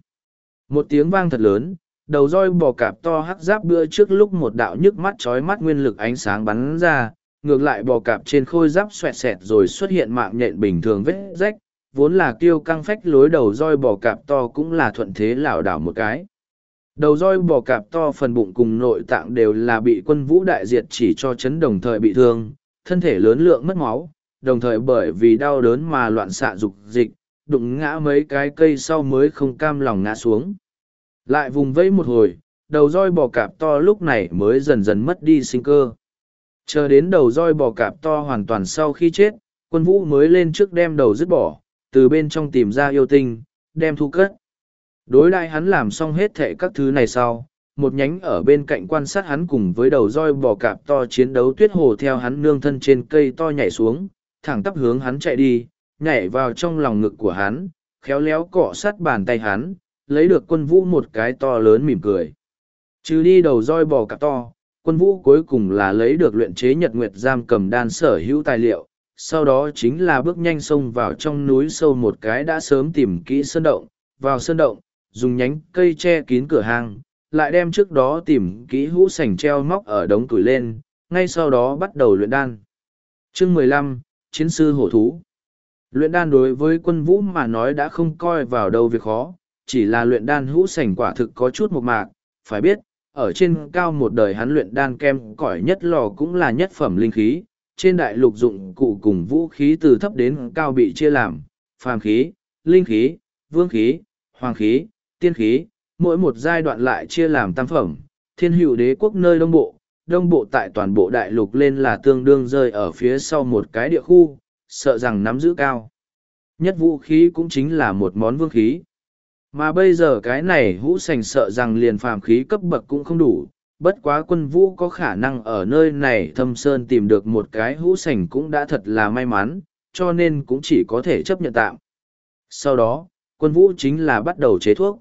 [SPEAKER 1] Một tiếng vang thật lớn, đầu roi bò cạp to hắc giáp bữa trước lúc một đạo nhức mắt chói mắt nguyên lực ánh sáng bắn ra, ngược lại bò cạp trên khôi giáp xoẹt xẹt rồi xuất hiện mạng nhện bình thường vết rách, vốn là kiêu căng phách lối đầu roi bò cạp to cũng là thuận thế lảo đảo một cái. Đầu roi bò cạp to phần bụng cùng nội tạng đều là bị quân vũ đại diệt chỉ cho chấn đồng thời bị thương, thân thể lớn lượng mất máu, đồng thời bởi vì đau đớn mà loạn xạ dục dịch, đụng ngã mấy cái cây sau mới không cam lòng ngã xuống. Lại vùng vẫy một hồi, đầu roi bò cạp to lúc này mới dần dần mất đi sinh cơ. Chờ đến đầu roi bò cạp to hoàn toàn sau khi chết, quân vũ mới lên trước đem đầu dứt bỏ, từ bên trong tìm ra yêu tinh, đem thu cất. Đối lại hắn làm xong hết thệ các thứ này sau, một nhánh ở bên cạnh quan sát hắn cùng với đầu roi bò cạp to chiến đấu tuyết hồ theo hắn nương thân trên cây to nhảy xuống, thẳng tắp hướng hắn chạy đi, nhảy vào trong lòng ngực của hắn, khéo léo cọ sát bàn tay hắn, lấy được quân vũ một cái to lớn mỉm cười. Trừ đi đầu roi bò cạp to, quân vũ cuối cùng là lấy được luyện chế nhật nguyệt giam cầm đan sở hữu tài liệu, sau đó chính là bước nhanh xông vào trong núi sâu một cái đã sớm tìm kỹ sơn động, vào sơn động, dùng nhánh cây che kín cửa hang, lại đem trước đó tìm kỹ hũ sành treo móc ở đống tuổi lên, ngay sau đó bắt đầu luyện đan. Chương mười lăm Chiến sư hổ thú Luyện đan đối với quân vũ mà nói đã không coi vào đâu việc khó, chỉ là luyện đan hũ sành quả thực có chút một mạc, phải biết, ở trên cao một đời hắn luyện đan kem cỏi nhất lò cũng là nhất phẩm linh khí, trên đại lục dụng cụ cùng vũ khí từ thấp đến cao bị chia làm, phàm khí, linh khí, vương khí, hoàng khí, tiên khí, mỗi một giai đoạn lại chia làm tam phẩm, thiên hữu đế quốc nơi đông bộ, đông bộ tại toàn bộ đại lục lên là tương đương rơi ở phía sau một cái địa khu, sợ rằng nắm giữ cao. Nhất vũ khí cũng chính là một món vương khí. Mà bây giờ cái này hũ sành sợ rằng liền phàm khí cấp bậc cũng không đủ, bất quá quân vũ có khả năng ở nơi này thâm sơn tìm được một cái hũ sành cũng đã thật là may mắn, cho nên cũng chỉ có thể chấp nhận tạm. Sau đó, quân vũ chính là bắt đầu chế thuốc.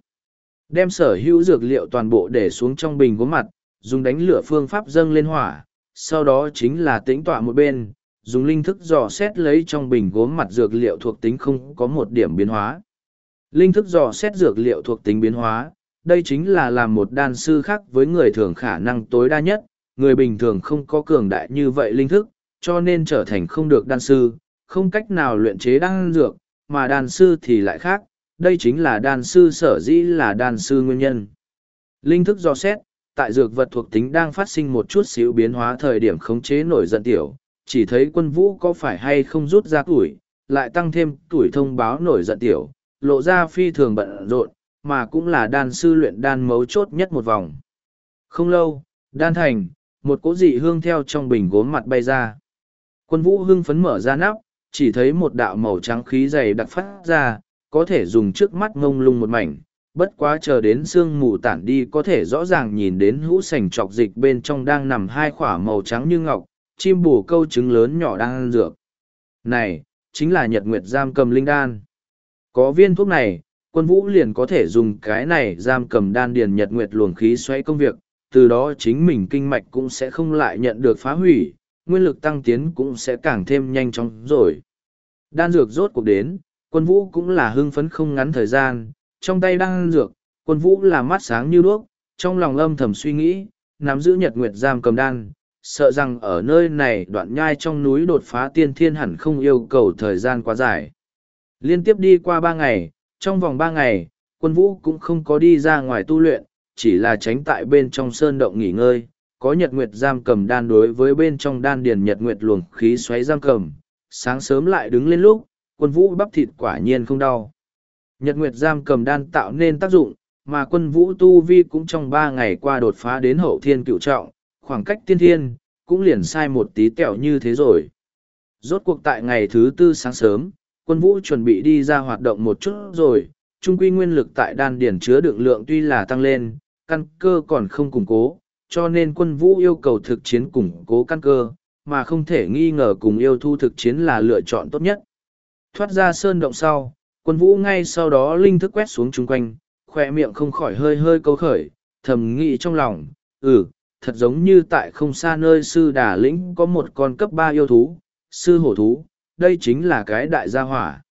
[SPEAKER 1] Đem sở hữu dược liệu toàn bộ để xuống trong bình gốm mặt, dùng đánh lửa phương pháp dâng lên hỏa, sau đó chính là tĩnh tọa một bên, dùng linh thức dò xét lấy trong bình gốm mặt dược liệu thuộc tính không có một điểm biến hóa. Linh thức dò xét dược liệu thuộc tính biến hóa, đây chính là làm một đan sư khác với người thường khả năng tối đa nhất, người bình thường không có cường đại như vậy linh thức, cho nên trở thành không được đan sư, không cách nào luyện chế đan dược, mà đan sư thì lại khác, đây chính là đan sư sở dĩ là đan sư nguyên nhân. Linh thức do xét, tại dược vật thuộc tính đang phát sinh một chút xíu biến hóa thời điểm khống chế nổi giận tiểu, chỉ thấy quân vũ có phải hay không rút ra tuổi, lại tăng thêm tuổi thông báo nổi giận tiểu, lộ ra phi thường bận rộn, mà cũng là đan sư luyện đan mấu chốt nhất một vòng. Không lâu, đan thành, một cỗ dị hương theo trong bình gốm mặt bay ra. Quân vũ hưng phấn mở ra nắp, chỉ thấy một đạo màu trắng khí dày đặc phát ra, có thể dùng trước mắt ngông lung một mảnh bất quá chờ đến sương mù tản đi có thể rõ ràng nhìn đến hũ sành chọc dịch bên trong đang nằm hai k màu trắng như ngọc chim bù câu trứng lớn nhỏ đang ăn dược này chính là nhật nguyệt giam cầm linh đan có viên thuốc này quân vũ liền có thể dùng cái này giam cầm đan điền nhật nguyệt luồng khí xoay công việc từ đó chính mình kinh mạch cũng sẽ không lại nhận được phá hủy nguyên lực tăng tiến cũng sẽ càng thêm nhanh chóng rồi đan dược rốt cuộc đến quân vũ cũng là hưng phấn không ngắn thời gian, trong tay đang ăn dược, quân vũ là mắt sáng như đuốc, trong lòng âm thầm suy nghĩ, nắm giữ nhật nguyệt giam cầm đan, sợ rằng ở nơi này đoạn nhai trong núi đột phá tiên thiên hẳn không yêu cầu thời gian quá dài. Liên tiếp đi qua ba ngày, trong vòng ba ngày, quân vũ cũng không có đi ra ngoài tu luyện, chỉ là tránh tại bên trong sơn động nghỉ ngơi, có nhật nguyệt giam cầm đan đối với bên trong đan điền nhật nguyệt luồng khí xoáy giam cầm. Sáng sớm lại đứng lên lúc, quân vũ bắp thịt quả nhiên không đau. Nhật Nguyệt giam cầm đan tạo nên tác dụng, mà quân vũ tu vi cũng trong ba ngày qua đột phá đến hậu thiên cựu trọng, khoảng cách tiên thiên, cũng liền sai một tí tẹo như thế rồi. Rốt cuộc tại ngày thứ tư sáng sớm, quân vũ chuẩn bị đi ra hoạt động một chút rồi, trung quy nguyên lực tại đan điển chứa đựng lượng tuy là tăng lên, căn cơ còn không củng cố, cho nên quân vũ yêu cầu thực chiến củng cố căn cơ, mà không thể nghi ngờ cùng yêu thu thực chiến là lựa chọn tốt nhất. Thoát ra sơn động sau, quân vũ ngay sau đó linh thức quét xuống chung quanh, khỏe miệng không khỏi hơi hơi câu khởi, thầm nghĩ trong lòng, ừ, thật giống như tại không xa nơi sư đà lĩnh có một con cấp ba yêu thú, sư hổ thú, đây chính là cái đại gia hỏa.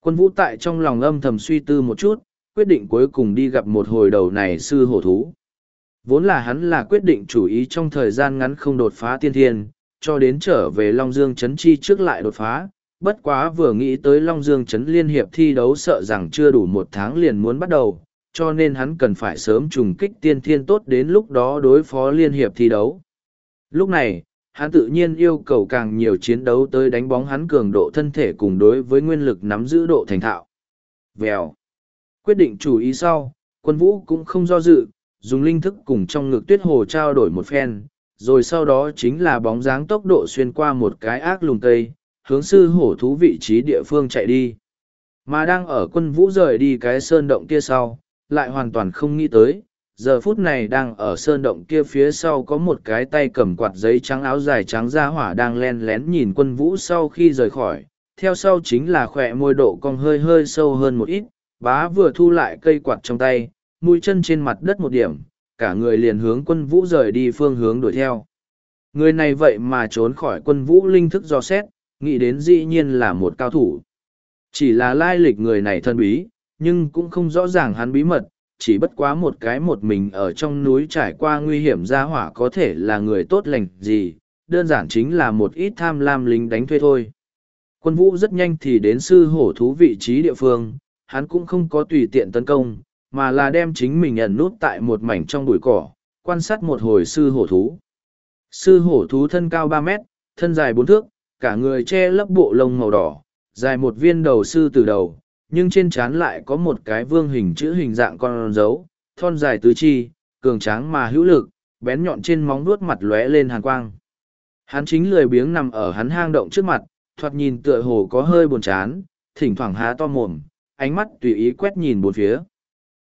[SPEAKER 1] Quân vũ tại trong lòng âm thầm suy tư một chút, quyết định cuối cùng đi gặp một hồi đầu này sư hổ thú. Vốn là hắn là quyết định chủ ý trong thời gian ngắn không đột phá tiên thiên, cho đến trở về Long Dương chấn Chi trước lại đột phá, bất quá vừa nghĩ tới Long Dương Trấn Liên Hiệp thi đấu sợ rằng chưa đủ một tháng liền muốn bắt đầu, cho nên hắn cần phải sớm trùng kích tiên thiên tốt đến lúc đó đối phó Liên Hiệp thi đấu. Lúc này, hắn tự nhiên yêu cầu càng nhiều chiến đấu tới đánh bóng hắn cường độ thân thể cùng đối với nguyên lực nắm giữ độ thành thạo. Vèo. Quyết định chủ ý sau, quân vũ cũng không do dự, dùng linh thức cùng trong ngực tuyết hồ trao đổi một phen, rồi sau đó chính là bóng dáng tốc độ xuyên qua một cái ác lùng cây, hướng sư hổ thú vị trí địa phương chạy đi. Mà đang ở quân vũ rời đi cái sơn động kia sau, lại hoàn toàn không nghĩ tới, giờ phút này đang ở sơn động kia phía sau có một cái tay cầm quạt giấy trắng áo dài trắng da hỏa đang len lén nhìn quân vũ sau khi rời khỏi, theo sau chính là khỏe môi độ cong hơi hơi sâu hơn một ít, bá vừa thu lại cây quạt trong tay, mũi chân trên mặt đất một điểm, cả người liền hướng quân vũ rời đi phương hướng đuổi theo. Người này vậy mà trốn khỏi quân vũ linh thức do xét, nghĩ đến dĩ nhiên là một cao thủ. Chỉ là lai lịch người này thân bí, nhưng cũng không rõ ràng hắn bí mật, chỉ bất quá một cái một mình ở trong núi trải qua nguy hiểm ra hỏa có thể là người tốt lành gì, đơn giản chính là một ít tham lam lính đánh thuê thôi. Quân vũ rất nhanh thì đến sư hổ thú vị trí địa phương, hắn cũng không có tùy tiện tấn công, mà là đem chính mình ẩn nút tại một mảnh trong bụi cỏ, quan sát một hồi sư hổ thú. Sư hổ thú thân cao ba mét, thân dài bốn thước, cả người che lấp bộ lông màu đỏ, dài một viên đầu sư từ đầu, nhưng trên trán lại có một cái vương hình chữ hình dạng con dấu, thon dài tứ chi, cường tráng mà hữu lực, bén nhọn trên móng vuốt mặt lóe lên hàn quang. Hắn chính lười biếng nằm ở hắn hang động trước mặt, thoạt nhìn tựa hồ có hơi buồn chán, thỉnh thoảng há to mồm, ánh mắt tùy ý quét nhìn bốn phía.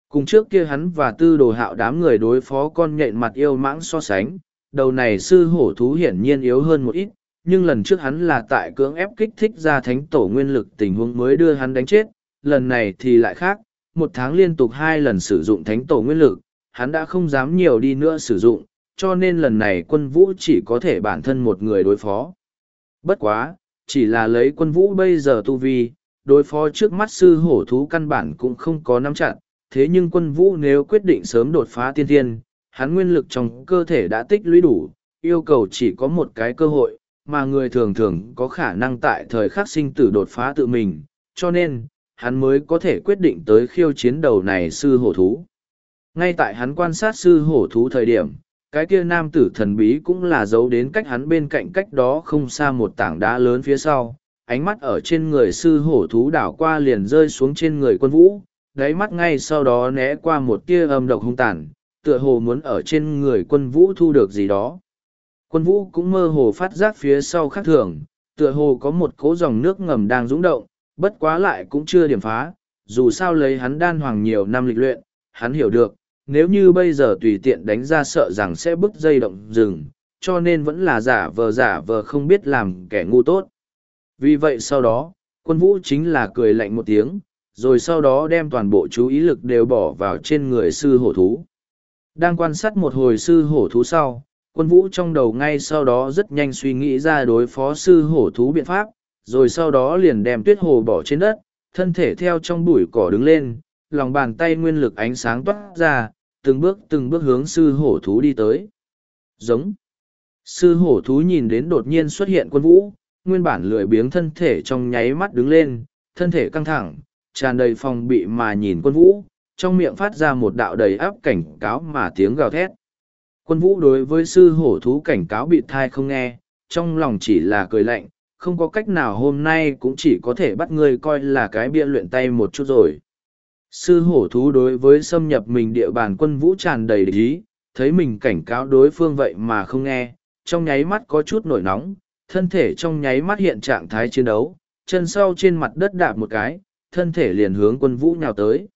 [SPEAKER 1] Cùng trước kia hắn và tư đồ hạo đám người đối phó con nhện mặt yêu mãng so sánh, đầu này sư hổ thú hiển nhiên yếu hơn một ít, nhưng lần trước hắn là tại cưỡng ép kích thích ra thánh tổ nguyên lực tình huống mới đưa hắn đánh chết, lần này thì lại khác, một tháng liên tục hai lần sử dụng thánh tổ nguyên lực, hắn đã không dám nhiều đi nữa sử dụng, cho nên lần này quân vũ chỉ có thể bản thân một người đối phó. Bất quá, chỉ là lấy quân vũ bây giờ tu vi, đối phó trước mắt sư hổ thú căn bản cũng không có nắm chặt, thế nhưng quân vũ nếu quyết định sớm đột phá tiên thiên, hắn nguyên lực trong cơ thể đã tích lũy đủ, yêu cầu chỉ có một cái cơ hội, mà người thường thường có khả năng tại thời khắc sinh tử đột phá tự mình, cho nên, hắn mới có thể quyết định tới khiêu chiến đầu này sư hổ thú. Ngay tại hắn quan sát sư hổ thú thời điểm, cái kia nam tử thần bí cũng là giấu đến cách hắn bên cạnh cách đó không xa một tảng đá lớn phía sau, ánh mắt ở trên người sư hổ thú đảo qua liền rơi xuống trên người quân vũ, đáy mắt ngay sau đó né qua một tia âm độc hung tàn, tựa hồ muốn ở trên người quân vũ thu được gì đó quân vũ cũng mơ hồ phát giác phía sau khắc thường, tựa hồ có một cố dòng nước ngầm đang rung động, bất quá lại cũng chưa điểm phá, dù sao lấy hắn đan hoàng nhiều năm lịch luyện, hắn hiểu được, nếu như bây giờ tùy tiện đánh ra sợ rằng sẽ bức dây động dừng, cho nên vẫn là giả vờ giả vờ không biết làm kẻ ngu tốt. Vì vậy sau đó, quân vũ chính là cười lạnh một tiếng, rồi sau đó đem toàn bộ chú ý lực đều bỏ vào trên người sư hổ thú. Đang quan sát một hồi sư hổ thú sau, quân vũ trong đầu ngay sau đó rất nhanh suy nghĩ ra đối phó sư hổ thú biện pháp, rồi sau đó liền đem tuyết hồ bỏ trên đất, thân thể theo trong bụi cỏ đứng lên, lòng bàn tay nguyên lực ánh sáng toát ra, từng bước từng bước hướng sư hổ thú đi tới. Giống. Sư hổ thú nhìn đến đột nhiên xuất hiện quân vũ, nguyên bản lười biếng thân thể trong nháy mắt đứng lên, thân thể căng thẳng, tràn đầy phòng bị mà nhìn quân vũ, trong miệng phát ra một đạo đầy áp cảnh cáo mà tiếng gào thét. Quân vũ đối với sư hổ thú cảnh cáo bị thai không nghe, trong lòng chỉ là cười lạnh, không có cách nào hôm nay cũng chỉ có thể bắt ngươi coi là cái bia luyện tay một chút rồi. Sư hổ thú đối với xâm nhập mình địa bàn quân vũ tràn đầy ý, thấy mình cảnh cáo đối phương vậy mà không nghe, trong nháy mắt có chút nổi nóng, thân thể trong nháy mắt hiện trạng thái chiến đấu, chân sau trên mặt đất đạp một cái, thân thể liền hướng quân vũ nhào tới.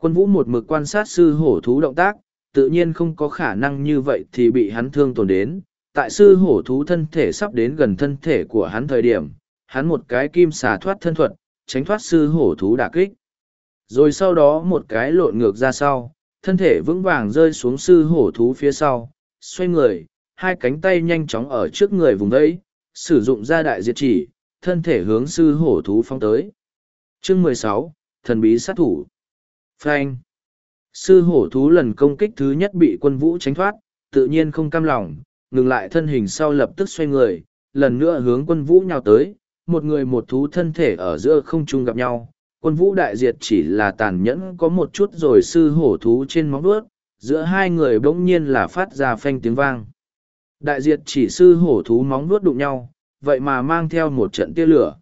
[SPEAKER 1] Quân vũ một mực quan sát sư hổ thú động tác, tự nhiên không có khả năng như vậy thì bị hắn thương tổn đến. Tại sư hổ thú thân thể sắp đến gần thân thể của hắn thời điểm, hắn một cái kim xà thoát thân thuật, tránh thoát sư hổ thú đả kích. Rồi sau đó một cái lộn ngược ra sau, thân thể vững vàng rơi xuống sư hổ thú phía sau, xoay người, hai cánh tay nhanh chóng ở trước người vùng đấy, sử dụng ra đại diệt chỉ, thân thể hướng sư hổ thú phong tới. Chương mười sáu Thần bí sát thủ. Frank. Sư hổ thú lần công kích thứ nhất bị quân vũ tránh thoát, tự nhiên không cam lòng, ngừng lại thân hình sau lập tức xoay người, lần nữa hướng quân vũ nhào tới, một người một thú thân thể ở giữa không trung gặp nhau. Quân vũ đại diệt chỉ là tàn nhẫn có một chút rồi sư hổ thú trên móng vuốt, giữa hai người bỗng nhiên là phát ra phanh tiếng vang. Đại diệt chỉ sư hổ thú móng vuốt đụng nhau, vậy mà mang theo một trận tia lửa.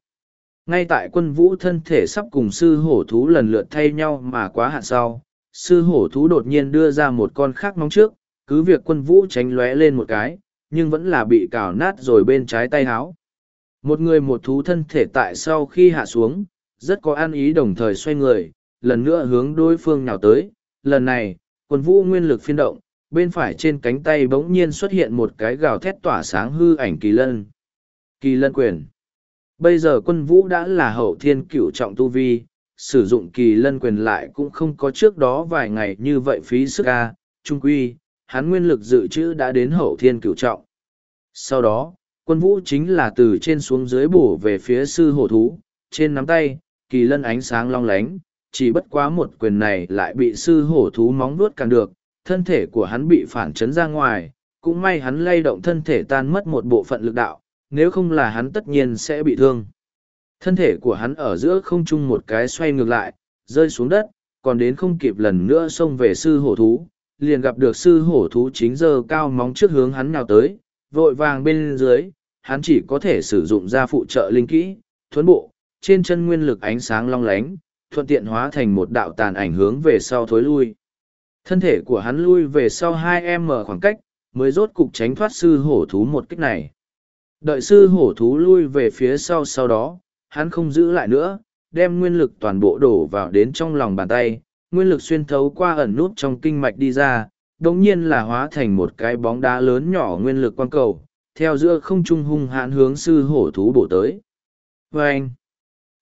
[SPEAKER 1] Ngay tại quân vũ thân thể sắp cùng sư hổ thú lần lượt thay nhau mà quá hạn sau, sư hổ thú đột nhiên đưa ra một con khác móng trước, cứ việc quân vũ tránh lóe lên một cái, nhưng vẫn là bị cào nát rồi bên trái tay háo. Một người một thú thân thể tại sau khi hạ xuống, rất có an ý đồng thời xoay người, lần nữa hướng đối phương nào tới, lần này, quân vũ nguyên lực phiên động, bên phải trên cánh tay bỗng nhiên xuất hiện một cái gào thét tỏa sáng hư ảnh kỳ lân. Kỳ lân quyền. Bây giờ quân vũ đã là hậu thiên cửu trọng tu vi, sử dụng kỳ lân quyền lại cũng không có trước đó vài ngày như vậy phí sức ca, trung quy, hắn nguyên lực dự trữ đã đến hậu thiên cửu trọng. Sau đó, quân vũ chính là từ trên xuống dưới bổ về phía sư hổ thú, trên nắm tay, kỳ lân ánh sáng long lánh, chỉ bất quá một quyền này lại bị sư hổ thú móng vuốt càng được, thân thể của hắn bị phản chấn ra ngoài, cũng may hắn lay động thân thể tan mất một bộ phận lực đạo, nếu không là hắn tất nhiên sẽ bị thương. Thân thể của hắn ở giữa không trung một cái xoay ngược lại, rơi xuống đất, còn đến không kịp lần nữa xông về sư hổ thú, liền gặp được sư hổ thú chính giờ cao móng trước hướng hắn nào tới, vội vàng bên dưới, hắn chỉ có thể sử dụng ra phụ trợ linh kỹ, thuấn bộ, trên chân nguyên lực ánh sáng long lánh, thuận tiện hóa thành một đạo tàn ảnh hướng về sau thối lui. Thân thể của hắn lui về sau hai em mở khoảng cách, mới rốt cục tránh thoát sư hổ thú một kích này. Đợi sư hổ thú lui về phía sau sau đó, hắn không giữ lại nữa, đem nguyên lực toàn bộ đổ vào đến trong lòng bàn tay, nguyên lực xuyên thấu qua ẩn nút trong kinh mạch đi ra, đồng nhiên là hóa thành một cái bóng đá lớn nhỏ nguyên lực quang cầu, theo giữa không trung hung hãn hướng sư hổ thú bổ tới. Và anh,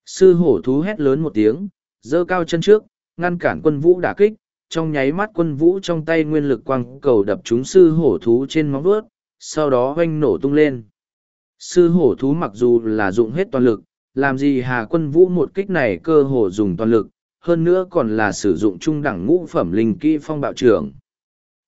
[SPEAKER 1] sư hổ thú hét lớn một tiếng, dơ cao chân trước, ngăn cản quân vũ đả kích, trong nháy mắt quân vũ trong tay nguyên lực quang cầu đập trúng sư hổ thú trên móng vuốt, sau đó hoanh nổ tung lên. Sư hổ thú mặc dù là dụng hết toàn lực, làm gì hà quân vũ một kích này cơ hồ dùng toàn lực hơn nữa còn là sử dụng trung đẳng ngũ phẩm linh kỹ phong bạo trưởng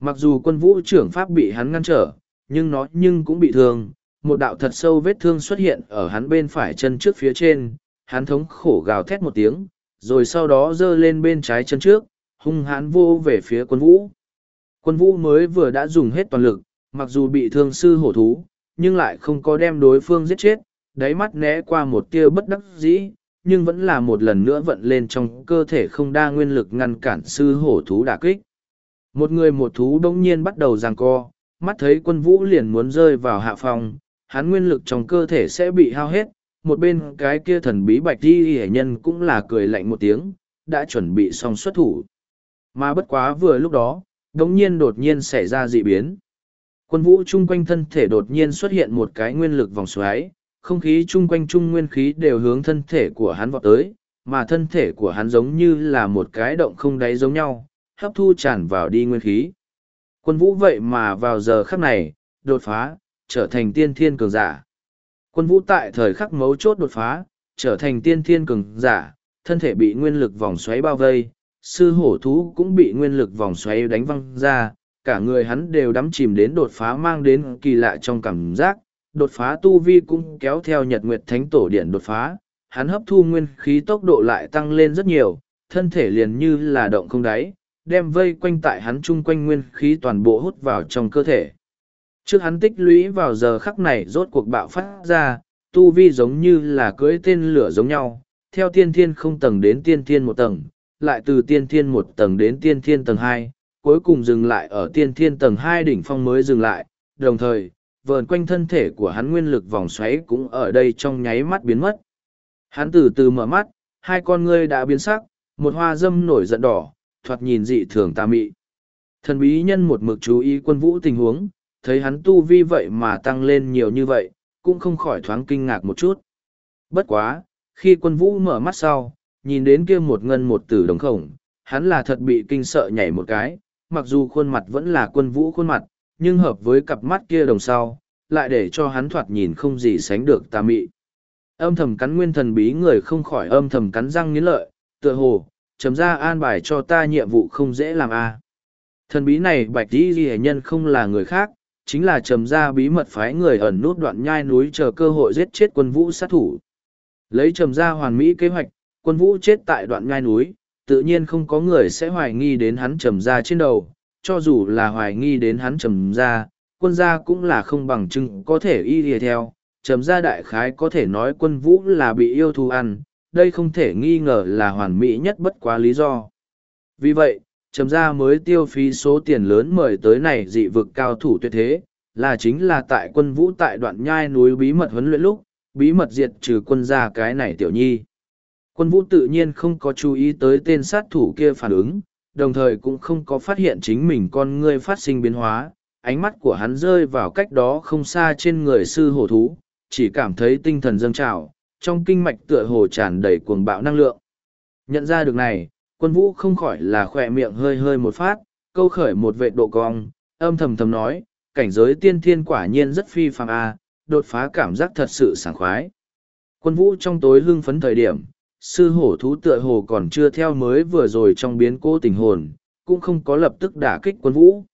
[SPEAKER 1] mặc dù quân vũ trưởng pháp bị hắn ngăn trở nhưng nó nhưng cũng bị thương một đạo thật sâu vết thương xuất hiện ở hắn bên phải chân trước phía trên hắn thống khổ gào thét một tiếng rồi sau đó dơ lên bên trái chân trước hung hãn vô về phía quân vũ quân vũ mới vừa đã dùng hết toàn lực mặc dù bị thương sư hổ thú nhưng lại không có đem đối phương giết chết đáy mắt né qua một tia bất đắc dĩ, nhưng vẫn là một lần nữa vận lên trong cơ thể không đa nguyên lực ngăn cản sư hổ thú đả kích. Một người một thú bỗng nhiên bắt đầu giằng co, mắt thấy quân vũ liền muốn rơi vào hạ phòng, hắn nguyên lực trong cơ thể sẽ bị hao hết, một bên cái kia thần bí bạch đi hệ nhân cũng là cười lạnh một tiếng, đã chuẩn bị xong xuất thủ. Mà bất quá vừa lúc đó, đống nhiên đột nhiên xảy ra dị biến. Quân vũ chung quanh thân thể đột nhiên xuất hiện một cái nguyên lực vòng xoáy, không khí chung quanh trung nguyên khí đều hướng thân thể của hắn vọt tới, mà thân thể của hắn giống như là một cái động không đáy giống nhau, hấp thu tràn vào đi nguyên khí. Quân vũ vậy mà vào giờ khắc này, đột phá, trở thành tiên thiên cường giả. Quân vũ tại thời khắc mấu chốt đột phá, trở thành tiên thiên cường giả, thân thể bị nguyên lực vòng xoáy bao vây, sư hổ thú cũng bị nguyên lực vòng xoáy đánh văng ra, cả người hắn đều đắm chìm đến đột phá mang đến kỳ lạ trong cảm giác, đột phá tu vi cũng kéo theo nhật nguyệt thánh tổ điện đột phá, hắn hấp thu nguyên khí tốc độ lại tăng lên rất nhiều, thân thể liền như là động không đáy, đem vây quanh tại hắn chung quanh nguyên khí toàn bộ hút vào trong cơ thể. Trước hắn tích lũy vào giờ khắc này rốt cuộc bạo phát ra, tu vi giống như là cưỡi tên lửa giống nhau, theo tiên thiên không tầng đến tiên thiên một tầng, lại từ tiên thiên một tầng đến tiên thiên tầng hai, cuối cùng dừng lại ở tiên thiên tầng hai đỉnh phong mới dừng lại, đồng thời, vờn quanh thân thể của hắn nguyên lực vòng xoáy cũng ở đây trong nháy mắt biến mất. Hắn từ từ mở mắt, hai con ngươi đã biến sắc, một hoa dâm nổi giận đỏ, thoạt nhìn dị thường tà mị. Thần bí nhân một mực chú ý quân vũ tình huống, thấy hắn tu vi vậy mà tăng lên nhiều như vậy, cũng không khỏi thoáng kinh ngạc một chút. Bất quá, khi quân vũ mở mắt sau, nhìn đến kia một ngân một tử đồng khổng, hắn là thật bị kinh sợ nhảy một cái, mặc dù khuôn mặt vẫn là quân vũ khuôn mặt, nhưng hợp với cặp mắt kia đồng sau, lại để cho hắn thoạt nhìn không gì sánh được ta mị. Âm thầm cắn nguyên thần bí người không khỏi âm thầm cắn răng nghiến lợi, tựa hồ, chấm ra an bài cho ta nhiệm vụ không dễ làm a. À. Thần bí này bạch đi ghi nhân không là người khác, chính là trầm ra bí mật phái người ẩn nút đoạn nhai núi chờ cơ hội giết chết quân vũ sát thủ. Lấy trầm ra hoàn mỹ kế hoạch, quân vũ chết tại đoạn nhai núi, tự nhiên không có người sẽ hoài nghi đến hắn trầm ra trên đầu, cho dù là hoài nghi đến hắn trầm gia, quân gia cũng là không bằng chứng có thể y lìa theo. Trầm gia đại khái có thể nói quân vũ là bị yêu thù ăn, đây không thể nghi ngờ là hoàn mỹ nhất bất quá lý do. Vì vậy, trầm gia mới tiêu phí số tiền lớn mời tới này dị vực cao thủ tuyệt thế, là chính là tại quân vũ tại đoạn nhai núi bí mật huấn luyện lúc, bí mật diệt trừ quân gia cái này tiểu nhi. Quân vũ tự nhiên không có chú ý tới tên sát thủ kia phản ứng, đồng thời cũng không có phát hiện chính mình con ngươi phát sinh biến hóa, ánh mắt của hắn rơi vào cách đó không xa trên người sư hổ thú, chỉ cảm thấy tinh thần dâng trào, trong kinh mạch tựa hồ tràn đầy cuồng bạo năng lượng. Nhận ra được này, quân vũ không khỏi là khỏe miệng hơi hơi một phát, câu khởi một vệ độ cong, âm thầm thầm nói, cảnh giới tiên thiên quả nhiên rất phi phàm a, à, đột phá cảm giác thật sự sảng khoái. Quân vũ trong tối hưng phấn thời điểm, sư hổ thú tựa hồ còn chưa theo mới vừa rồi trong biến cố tình hồn, cũng không có lập tức đả kích quân vũ.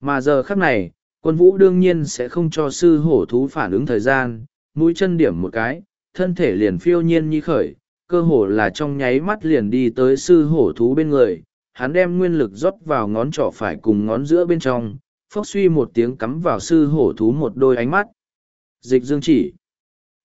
[SPEAKER 1] Mà giờ khắc này, quân vũ đương nhiên sẽ không cho sư hổ thú phản ứng thời gian, mũi chân điểm một cái, thân thể liền phiêu nhiên như khởi, cơ hồ là trong nháy mắt liền đi tới sư hổ thú bên người, hắn đem nguyên lực rót vào ngón trỏ phải cùng ngón giữa bên trong, phốc suy một tiếng cắm vào sư hổ thú một đôi ánh mắt. Dịch dương chỉ.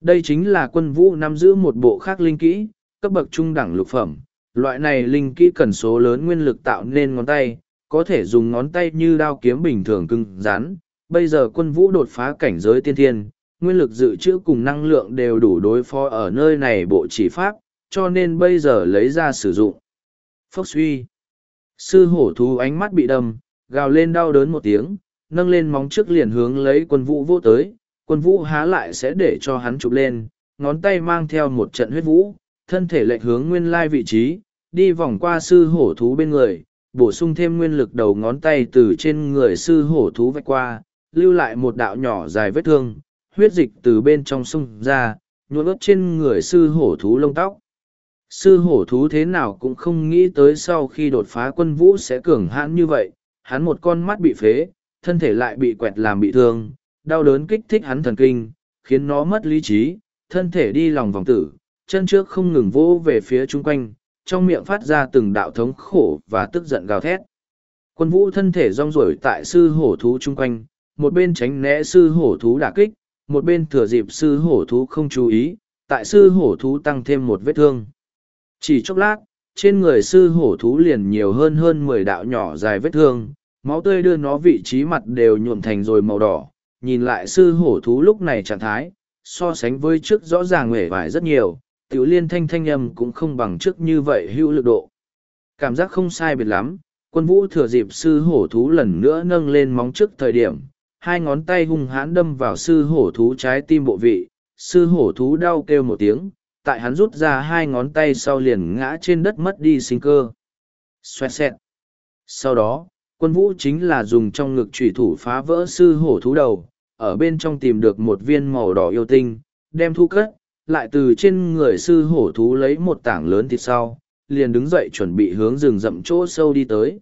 [SPEAKER 1] Đây chính là quân vũ nắm giữ một bộ khác linh kỹ, cấp bậc trung đẳng lục phẩm, loại này linh kỹ cần số lớn nguyên lực tạo nên ngón tay, có thể dùng ngón tay như đao kiếm bình thường cưng rán. Bây giờ quân vũ đột phá cảnh giới tiên thiên, nguyên lực dự trữ cùng năng lượng đều đủ đối phó ở nơi này bộ chỉ pháp, cho nên bây giờ lấy ra sử dụng. Phốc suy. Sư hổ thú ánh mắt bị đâm, gào lên đau đớn một tiếng, nâng lên móng trước liền hướng lấy quân vũ vô tới, quân vũ há lại sẽ để cho hắn chụp lên, ngón tay mang theo một trận huyết vũ, thân thể lệch hướng nguyên lai vị trí, đi vòng qua sư hổ thú bên người, bổ sung thêm nguyên lực đầu ngón tay từ trên người sư hổ thú vạch qua, lưu lại một đạo nhỏ dài vết thương, huyết dịch từ bên trong sông ra, nhuộm ướt trên người sư hổ thú lông tóc. Sư hổ thú thế nào cũng không nghĩ tới sau khi đột phá quân vũ sẽ cường hãn như vậy, hắn một con mắt bị phế, thân thể lại bị quẹt làm bị thương, đau đớn kích thích hắn thần kinh, khiến nó mất lý trí, thân thể đi lòng vòng tử, chân trước không ngừng vỗ về phía chung quanh, trong miệng phát ra từng đạo thống khổ và tức giận gào thét. Quân vũ thân thể rong rổi tại sư hổ thú chung quanh, một bên tránh né sư hổ thú đả kích, một bên thừa dịp sư hổ thú không chú ý, tại sư hổ thú tăng thêm một vết thương. Chỉ chốc lát, trên người sư hổ thú liền nhiều hơn hơn mười đạo nhỏ dài vết thương, máu tươi đưa nó vị trí mặt đều nhuộm thành rồi màu đỏ. Nhìn lại sư hổ thú lúc này trạng thái, so sánh với trước rõ ràng nguệ vải rất nhiều, tiểu liên thanh thanh âm cũng không bằng trước như vậy hữu lực độ. Cảm giác không sai biệt lắm, quân vũ thừa dịp sư hổ thú lần nữa nâng lên móng trước thời điểm, hai ngón tay hung hãn đâm vào sư hổ thú trái tim bộ vị, sư hổ thú đau kêu một tiếng, tại hắn rút ra hai ngón tay sau liền ngã trên đất mất đi sinh cơ. Xoẹt xẹt. Sau đó, quân vũ chính là dùng trong ngực trùy thủ phá vỡ sư hổ thú đầu, ở bên trong tìm được một viên màu đỏ yêu tinh, đem thu cất, lại từ trên người sư hổ thú lấy một tảng lớn thịt sau, liền đứng dậy chuẩn bị hướng rừng rậm chỗ sâu đi tới.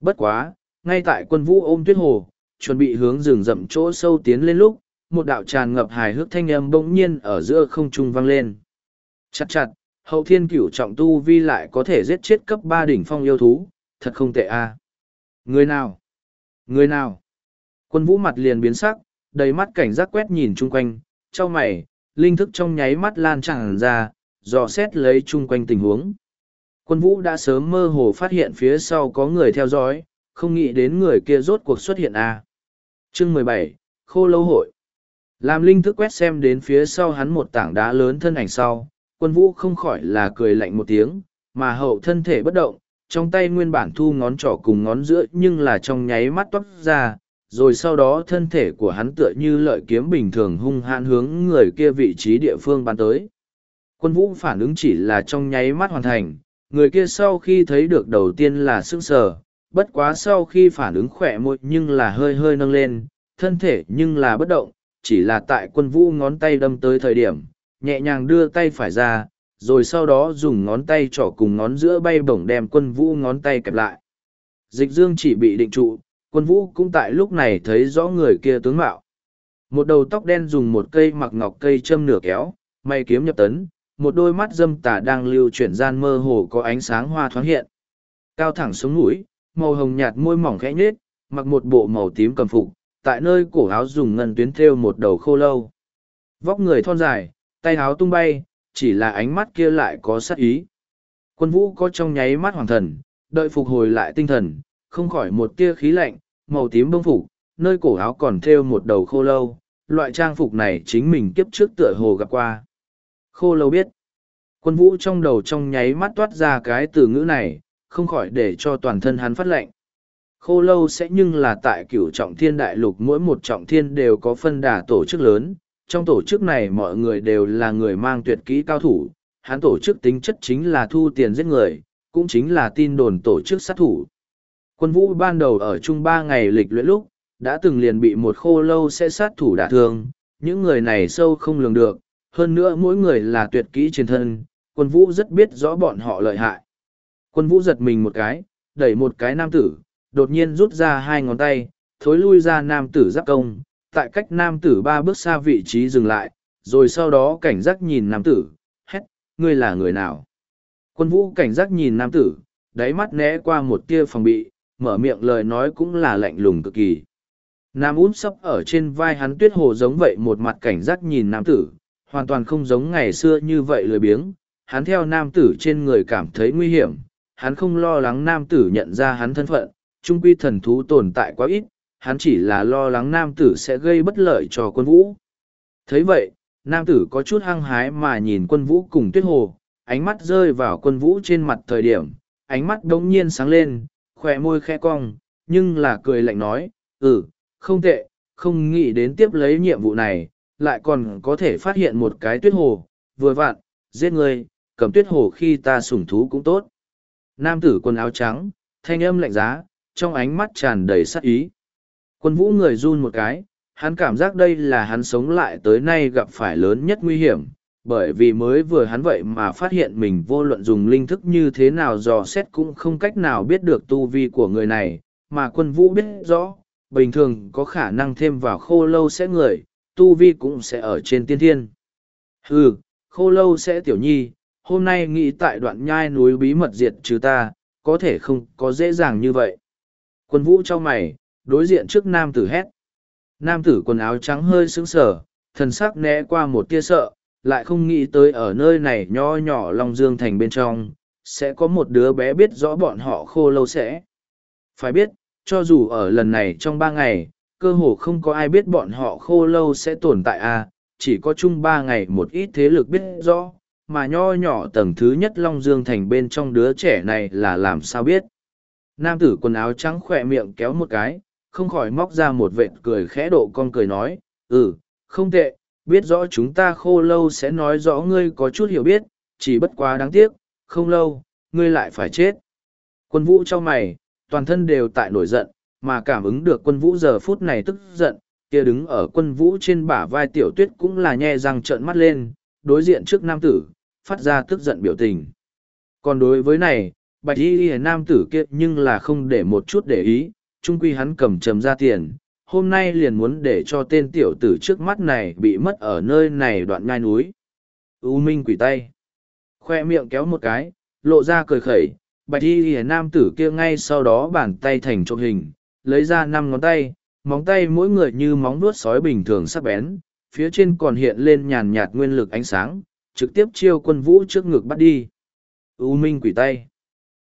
[SPEAKER 1] Bất quá, ngay tại quân vũ ôm tuyết hồ, chuẩn bị hướng rừng rậm chỗ sâu tiến lên lúc, một đạo tràn ngập hài hước thanh âm bỗng nhiên ở giữa không trung vang lên. Chặt chặt, hậu thiên cửu trọng tu vi lại có thể giết chết cấp ba đỉnh phong yêu thú, thật không tệ a. Người nào? Người nào? Quân vũ mặt liền biến sắc, đầy mắt cảnh giác quét nhìn chung quanh, trao mày, linh thức trong nháy mắt lan tràn ra, dò xét lấy chung quanh tình huống. Quân vũ đã sớm mơ hồ phát hiện phía sau có người theo dõi, không nghĩ đến người kia rốt cuộc xuất hiện à. Chương mười bảy, Khô Lâu Hội Làm linh thức quét xem đến phía sau hắn một tảng đá lớn thân ảnh sau, quân vũ không khỏi là cười lạnh một tiếng, mà hậu thân thể bất động, trong tay nguyên bản thu ngón trỏ cùng ngón giữa nhưng là trong nháy mắt toát ra, rồi sau đó thân thể của hắn tựa như lợi kiếm bình thường hung hãn hướng người kia vị trí địa phương bắn tới. Quân vũ phản ứng chỉ là trong nháy mắt hoàn thành, người kia sau khi thấy được đầu tiên là sững sờ, bất quá sau khi phản ứng khỏe môi nhưng là hơi hơi nâng lên, thân thể nhưng là bất động, chỉ là tại quân vũ ngón tay đâm tới thời điểm, nhẹ nhàng đưa tay phải ra, rồi sau đó dùng ngón tay trỏ cùng ngón giữa bay bổng đem quân vũ ngón tay kẹp lại. Dịch dương chỉ bị định trụ, quân vũ cũng tại lúc này thấy rõ người kia tướng mạo. Một đầu tóc đen dùng một cây mặc ngọc cây châm nửa kéo, may kiếm nhập tấn, một đôi mắt dâm tà đang lưu chuyển gian mơ hồ có ánh sáng hoa thoáng hiện. Cao thẳng sống mũi, màu hồng nhạt môi mỏng khẽ nhếch, mặc một bộ màu tím cầm phục, tại nơi cổ áo dùng ngân tuyến thêu một đầu khô lâu. Vóc người thon dài, tay áo tung bay, chỉ là ánh mắt kia lại có sát ý. Quân vũ có trong nháy mắt hoàng thần, đợi phục hồi lại tinh thần, không khỏi một tia khí lạnh, màu tím bông phục, nơi cổ áo còn thêu một đầu khô lâu, loại trang phục này chính mình kiếp trước tựa hồ gặp qua. Khô lâu biết. Quân vũ trong đầu trong nháy mắt toát ra cái từ ngữ này, không khỏi để cho toàn thân hắn phát lạnh. Khô lâu sẽ nhưng là tại cửu trọng thiên đại lục mỗi một trọng thiên đều có phân đà tổ chức lớn, trong tổ chức này mọi người đều là người mang tuyệt kỹ cao thủ, hắn tổ chức tính chất chính là thu tiền giết người, cũng chính là tin đồn tổ chức sát thủ. Quân vũ ban đầu ở chung ba ngày lịch luyện lúc, đã từng liền bị một khô lâu sẽ sát thủ đả thương, những người này sâu không lường được, hơn nữa mỗi người là tuyệt kỹ chiến thân, quân vũ rất biết rõ bọn họ lợi hại. Quân vũ giật mình một cái, đẩy một cái nam tử, đột nhiên rút ra hai ngón tay, thối lui ra nam tử giáp công, tại cách nam tử ba bước xa vị trí dừng lại, rồi sau đó cảnh giác nhìn nam tử, hét, ngươi là người nào? Quân vũ cảnh giác nhìn nam tử, đáy mắt né qua một tia phòng bị, mở miệng lời nói cũng là lạnh lùng cực kỳ. Nam út sấp ở trên vai hắn tuyết hồ giống vậy một mặt cảnh giác nhìn nam tử, hoàn toàn không giống ngày xưa như vậy lười biếng, hắn theo nam tử trên người cảm thấy nguy hiểm, hắn không lo lắng nam tử nhận ra hắn thân phận, trung quy thần thú tồn tại quá ít, hắn chỉ là lo lắng nam tử sẽ gây bất lợi cho quân vũ. thấy vậy, nam tử có chút hăng hái mà nhìn quân vũ cùng tuyết hồ, ánh mắt rơi vào quân vũ trên mặt thời điểm, ánh mắt đống nhiên sáng lên, khỏe môi khẽ cong, nhưng là cười lạnh nói, ừ, không tệ, không nghĩ đến tiếp lấy nhiệm vụ này, lại còn có thể phát hiện một cái tuyết hồ, vừa vặn, giết người, cầm tuyết hồ khi ta sủng thú cũng tốt. Nam tử quần áo trắng, thanh âm lạnh giá, trong ánh mắt tràn đầy sát ý. Quân vũ người run một cái, hắn cảm giác đây là hắn sống lại tới nay gặp phải lớn nhất nguy hiểm, bởi vì mới vừa hắn vậy mà phát hiện mình vô luận dùng linh thức như thế nào dò xét cũng không cách nào biết được tu vi của người này, mà quân vũ biết rõ, bình thường có khả năng thêm vào khô lâu sẽ người, tu vi cũng sẽ ở trên tiên thiên. Hừ, khô lâu sẽ tiểu nhi, hôm nay nghĩ tại đoạn nhai núi bí mật diệt trừ ta, có thể không có dễ dàng như vậy. Quân vũ cho mày, đối diện trước nam tử hét. Nam tử quần áo trắng hơi sững sờ, thần sắc né qua một tia sợ, lại không nghĩ tới ở nơi này nho nhỏ Long Dương Thành bên trong, sẽ có một đứa bé biết rõ bọn họ khô lâu sẽ. Phải biết, cho dù ở lần này trong ba ngày, cơ hồ không có ai biết bọn họ khô lâu sẽ tồn tại à, chỉ có chung ba ngày một ít thế lực biết rõ, mà nho nhỏ tầng thứ nhất Long Dương Thành bên trong đứa trẻ này là làm sao biết. Nam tử quần áo trắng khỏe miệng kéo một cái, không khỏi móc ra một vệt cười khẽ độ con cười nói, ừ, không tệ, biết rõ chúng ta khô lâu sẽ nói rõ ngươi có chút hiểu biết chỉ bất quá đáng tiếc không lâu ngươi lại phải chết quân vũ trong mày toàn thân đều tại nổi giận mà cảm ứng được quân vũ giờ phút này tức giận kia đứng ở quân vũ trên bả vai tiểu tuyết cũng là nhe răng trợn mắt lên đối diện trước nam tử phát ra tức giận biểu tình còn đối với này bạch y y nam tử kia nhưng là không để một chút để ý trung quy hắn cầm trầm ra tiền hôm nay liền muốn để cho tên tiểu tử trước mắt này bị mất ở nơi này đoạn ngai núi. U Minh quỷ tay. Khoe miệng kéo một cái, lộ ra cười khẩy, bạch y hề nam tử kia ngay sau đó bàn tay thành trộm hình, lấy ra năm ngón tay, móng tay mỗi người như móng vuốt sói bình thường sắc bén, phía trên còn hiện lên nhàn nhạt nguyên lực ánh sáng, trực tiếp chiêu quân vũ trước ngực bắt đi. U Minh quỷ tay.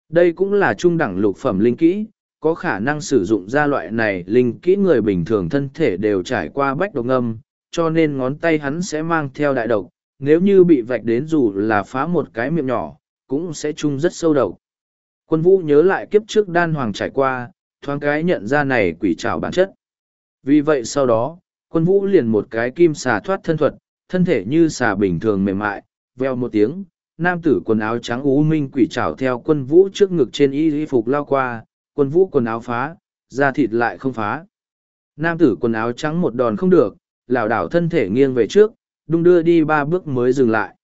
[SPEAKER 1] Đây cũng là trung đẳng lục phẩm linh kỹ, có khả năng sử dụng ra loại này linh kỹ người bình thường thân thể đều trải qua bách độc ngâm, cho nên ngón tay hắn sẽ mang theo đại độc, nếu như bị vạch đến dù là phá một cái miệng nhỏ, cũng sẽ chung rất sâu độc. Quân vũ nhớ lại kiếp trước đan hoàng trải qua, thoáng cái nhận ra này quỷ trảo bản chất. Vì vậy sau đó, quân vũ liền một cái kim xà thoát thân thuật, thân thể như xà bình thường mềm mại, veo một tiếng, nam tử quần áo trắng ú minh quỷ trảo theo quân vũ trước ngực trên y y phục lao qua, quân vũ quần áo phá, da thịt lại không phá. Nam tử quần áo trắng một đòn không được, lảo đảo thân thể nghiêng về trước, đung đưa đi ba bước mới dừng lại.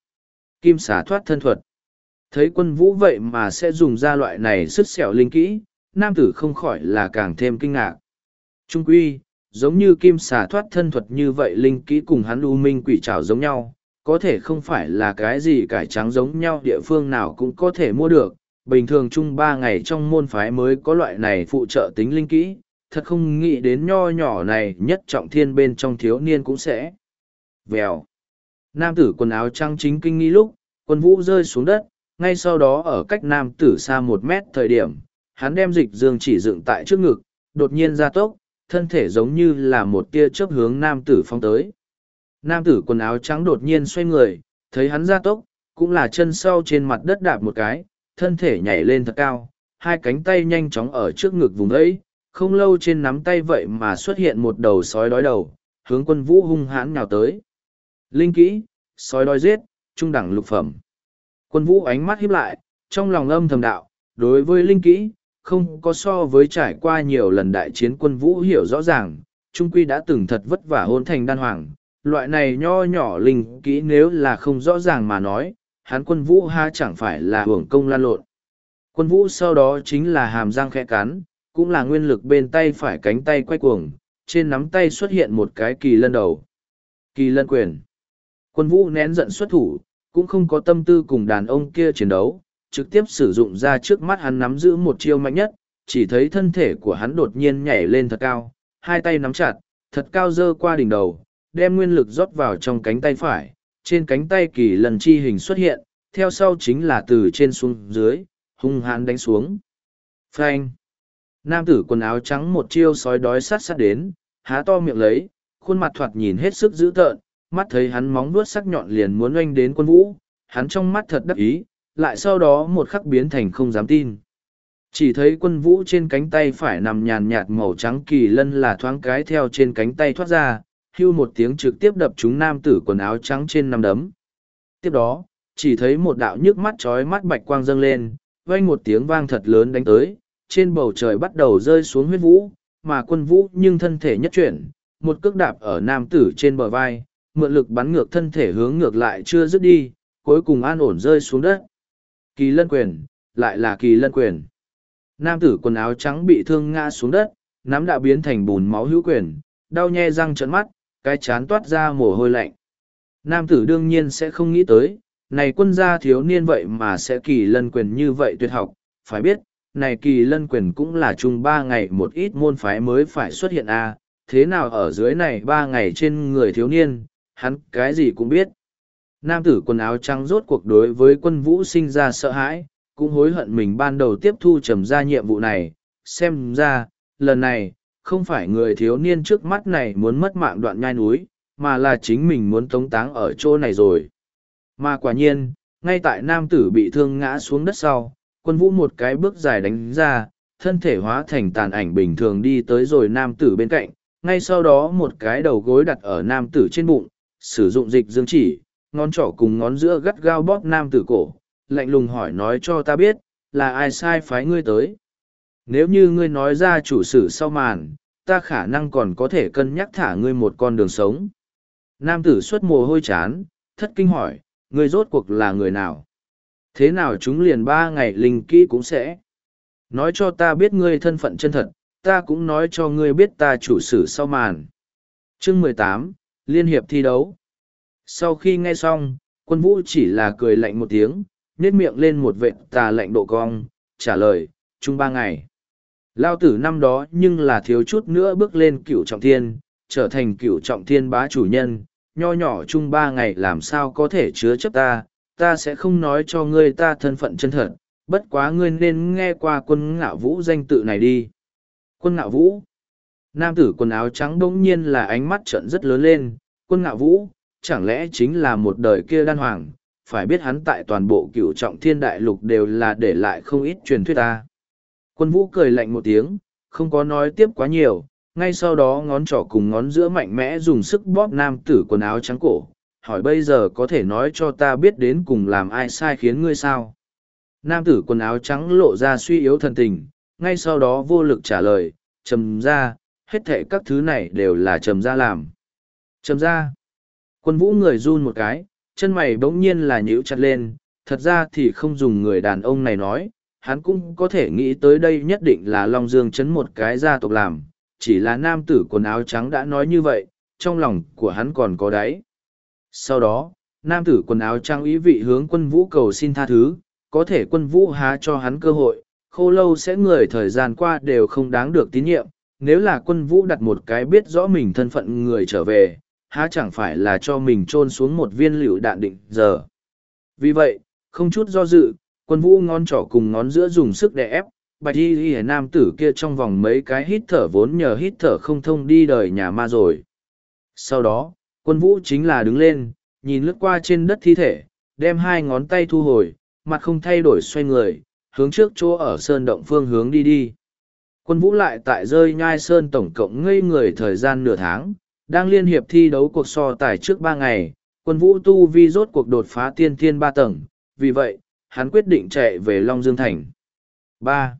[SPEAKER 1] Kim xả thoát thân thuật. Thấy quân vũ vậy mà sẽ dùng ra loại này sứt sẹo linh kỹ, nam tử không khỏi là càng thêm kinh ngạc. Trung quy, giống như kim xà thoát thân thuật như vậy linh kỹ cùng hắn u minh quỷ trảo giống nhau, có thể không phải là cái gì cải trắng giống nhau địa phương nào cũng có thể mua được, bình thường chung ba ngày trong môn phái mới có loại này phụ trợ tính linh kỹ, thật không nghĩ đến nho nhỏ này nhất trọng thiên bên trong thiếu niên cũng sẽ. Vèo. Nam tử quần áo trắng chính kinh nghi lúc, quân vũ rơi xuống đất, ngay sau đó ở cách nam tử xa một mét thời điểm, hắn đem dịch dương chỉ dựng tại trước ngực, đột nhiên ra tốc, thân thể giống như là một tia chớp hướng nam tử phong tới. Nam tử quần áo trắng đột nhiên xoay người, thấy hắn ra tốc, cũng là chân sau trên mặt đất đạp một cái, thân thể nhảy lên thật cao, hai cánh tay nhanh chóng ở trước ngực vùng ấy, không lâu trên nắm tay vậy mà xuất hiện một đầu sói đói đầu, hướng quân vũ hung hãn nhào tới. Linh kỹ, sói đói giết, trung đẳng lục phẩm. Quân vũ ánh mắt híp lại, trong lòng âm thầm đạo, đối với linh kỹ, không có so với trải qua nhiều lần đại chiến quân vũ hiểu rõ ràng, trung quy đã từng thật vất vả hôn thành đan hoàng, loại này nho nhỏ linh kỹ nếu là không rõ ràng mà nói, hán quân vũ ha chẳng phải là hưởng công lan lộn. Quân vũ sau đó chính là hàm răng khẽ cắn, cũng là nguyên lực bên tay phải cánh tay quay cuồng, trên nắm tay xuất hiện một cái kỳ lân đầu. Kỳ lân quyền. Quân vũ nén giận xuất thủ, cũng không có tâm tư cùng đàn ông kia chiến đấu, trực tiếp sử dụng ra trước mắt hắn nắm giữ một chiêu mạnh nhất, chỉ thấy thân thể của hắn đột nhiên nhảy lên thật cao, hai tay nắm chặt, thật cao dơ qua đỉnh đầu, đem nguyên lực rót vào trong cánh tay phải, trên cánh tay kỳ lần chi hình xuất hiện, theo sau chính là từ trên xuống dưới, hung hãn đánh xuống. Phanh! Nam tử quần áo trắng một chiêu sói đói sát sát đến, há to miệng lấy, khuôn mặt thoạt nhìn hết sức dữ tợn, mắt thấy hắn móng vuốt sắc nhọn liền muốn oanh đến quân vũ, hắn trong mắt thật đắc ý, lại sau đó một khắc biến thành không dám tin. Chỉ thấy quân vũ trên cánh tay phải nằm nhàn nhạt màu trắng kỳ lân là thoáng cái theo trên cánh tay thoát ra, hưu một tiếng trực tiếp đập chúng nam tử quần áo trắng trên năm đấm. Tiếp đó, chỉ thấy một đạo nhức mắt trói mắt bạch quang dâng lên, vang một tiếng vang thật lớn đánh tới, trên bầu trời bắt đầu rơi xuống huyết vũ, mà quân vũ nhưng thân thể nhất chuyển, một cước đạp ở nam tử trên bờ vai, mượn lực bắn ngược thân thể hướng ngược lại chưa dứt đi, cuối cùng an ổn rơi xuống đất. Kỳ lân quyền, lại là kỳ lân quyền. Nam tử quần áo trắng bị thương ngã xuống đất, nắm đã biến thành bùn máu hữu quyền, đau nhe răng trợn mắt, cái chán toát ra mồ hôi lạnh. Nam tử đương nhiên sẽ không nghĩ tới, này quân gia thiếu niên vậy mà sẽ kỳ lân quyền như vậy tuyệt học, phải biết, này kỳ lân quyền cũng là chung ba ngày một ít môn phái mới phải xuất hiện a à, thế nào ở dưới này ba ngày trên người thiếu niên, hắn cái gì cũng biết. Nam tử quần áo trắng rốt cuộc đối với quân vũ sinh ra sợ hãi, cũng hối hận mình ban đầu tiếp thu trầm ra nhiệm vụ này, xem ra, lần này, không phải người thiếu niên trước mắt này muốn mất mạng đoạn nhai núi, mà là chính mình muốn tống táng ở chỗ này rồi. Mà quả nhiên, ngay tại nam tử bị thương ngã xuống đất sau, quân vũ một cái bước dài đánh ra, thân thể hóa thành tàn ảnh bình thường đi tới rồi nam tử bên cạnh, ngay sau đó một cái đầu gối đặt ở nam tử trên bụng, sử dụng dịch dương chỉ, ngón trỏ cùng ngón giữa gắt gao bóp nam tử cổ, lạnh lùng hỏi nói cho ta biết, là ai sai phái ngươi tới. Nếu như ngươi nói ra chủ sử sau màn, ta khả năng còn có thể cân nhắc thả ngươi một con đường sống. Nam tử xuất mồ hôi chán, thất kinh hỏi, ngươi rốt cuộc là người nào? Thế nào chúng liền ba ngày linh kỹ cũng sẽ. Nói cho ta biết ngươi thân phận chân thật, ta cũng nói cho ngươi biết ta chủ sử sau màn. Chương mười tám Liên hiệp thi đấu. Sau khi nghe xong, quân vũ chỉ là cười lạnh một tiếng, nét miệng lên một vệt tà lạnh độ cong, trả lời, chung ba ngày. Lao tử năm đó nhưng là thiếu chút nữa bước lên cửu trọng thiên, trở thành cửu trọng thiên bá chủ nhân, nho nhỏ chung ba ngày làm sao có thể chứa chấp ta, ta sẽ không nói cho ngươi ta thân phận chân thật, bất quá ngươi nên nghe qua quân ngạo vũ danh tự này đi. Quân ngạo vũ. Nam tử quần áo trắng đống nhiên là ánh mắt trận rất lớn lên, quân ngạo vũ, chẳng lẽ chính là một đời kia đan hoàng, phải biết hắn tại toàn bộ cửu trọng thiên đại lục đều là để lại không ít truyền thuyết ta. Quân vũ cười lạnh một tiếng, không có nói tiếp quá nhiều, ngay sau đó ngón trỏ cùng ngón giữa mạnh mẽ dùng sức bóp nam tử quần áo trắng cổ, hỏi bây giờ có thể nói cho ta biết đến cùng làm ai sai khiến ngươi sao. Nam tử quần áo trắng lộ ra suy yếu thần tình, ngay sau đó vô lực trả lời, trầm ra, hết thệ các thứ này đều là trầm ra làm. Trầm ra, quân vũ người run một cái, chân mày bỗng nhiên là nhíu chặt lên, thật ra thì không dùng người đàn ông này nói, hắn cũng có thể nghĩ tới đây nhất định là Long Dương chấn một cái gia tộc làm, chỉ là nam tử quần áo trắng đã nói như vậy, trong lòng của hắn còn có đáy. Sau đó, nam tử quần áo trắng ý vị hướng quân vũ cầu xin tha thứ, có thể quân vũ há cho hắn cơ hội, khô lâu sẽ người thời gian qua đều không đáng được tín nhiệm, nếu là quân vũ đặt một cái biết rõ mình thân phận người trở về, há chẳng phải là cho mình trôn xuống một viên liều đạn định giờ. Vì vậy, không chút do dự, Quân vũ ngón trỏ cùng ngón giữa dùng sức đè ép, bạch y y nam tử kia trong vòng mấy cái hít thở vốn nhờ hít thở không thông đi đời nhà ma rồi. Sau đó, quân vũ chính là đứng lên, nhìn lướt qua trên đất thi thể, đem hai ngón tay thu hồi, mặt không thay đổi xoay người, hướng trước chỗ ở sơn động phương hướng đi đi. Quân vũ lại tại rơi nhai sơn tổng cộng ngây người thời gian nửa tháng, đang liên hiệp thi đấu cuộc so tài trước ba ngày, quân vũ tu vi rốt cuộc đột phá tiên thiên ba tầng, vì vậy, hắn quyết định chạy về Long Dương Thành. ba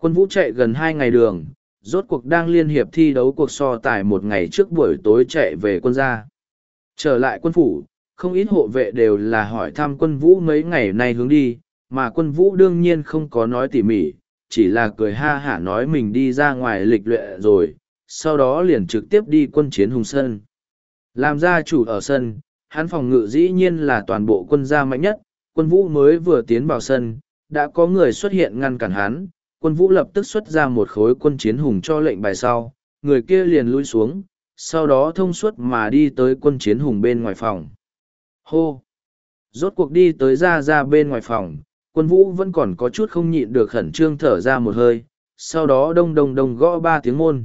[SPEAKER 1] Quân vũ chạy gần hai ngày đường, rốt cuộc đang liên hiệp thi đấu cuộc so tài một ngày trước buổi tối chạy về quân gia. Trở lại quân phủ, không ít hộ vệ đều là hỏi thăm quân vũ mấy ngày nay hướng đi, mà quân vũ đương nhiên không có nói tỉ mỉ, chỉ là cười ha hả nói mình đi ra ngoài lịch luyện rồi, sau đó liền trực tiếp đi quân chiến hùng sơn. Làm gia chủ ở sân, hắn phòng ngự dĩ nhiên là toàn bộ quân gia mạnh nhất, quân vũ mới vừa tiến vào sân, đã có người xuất hiện ngăn cản hắn, quân vũ lập tức xuất ra một khối quân chiến hùng cho lệnh bài sau, người kia liền lui xuống, sau đó thông suốt mà đi tới quân chiến hùng bên ngoài phòng. Hô! Rốt cuộc đi tới ra ra bên ngoài phòng, quân vũ vẫn còn có chút không nhịn được khẩn trương thở ra một hơi, sau đó đông đông đông gõ ba tiếng môn.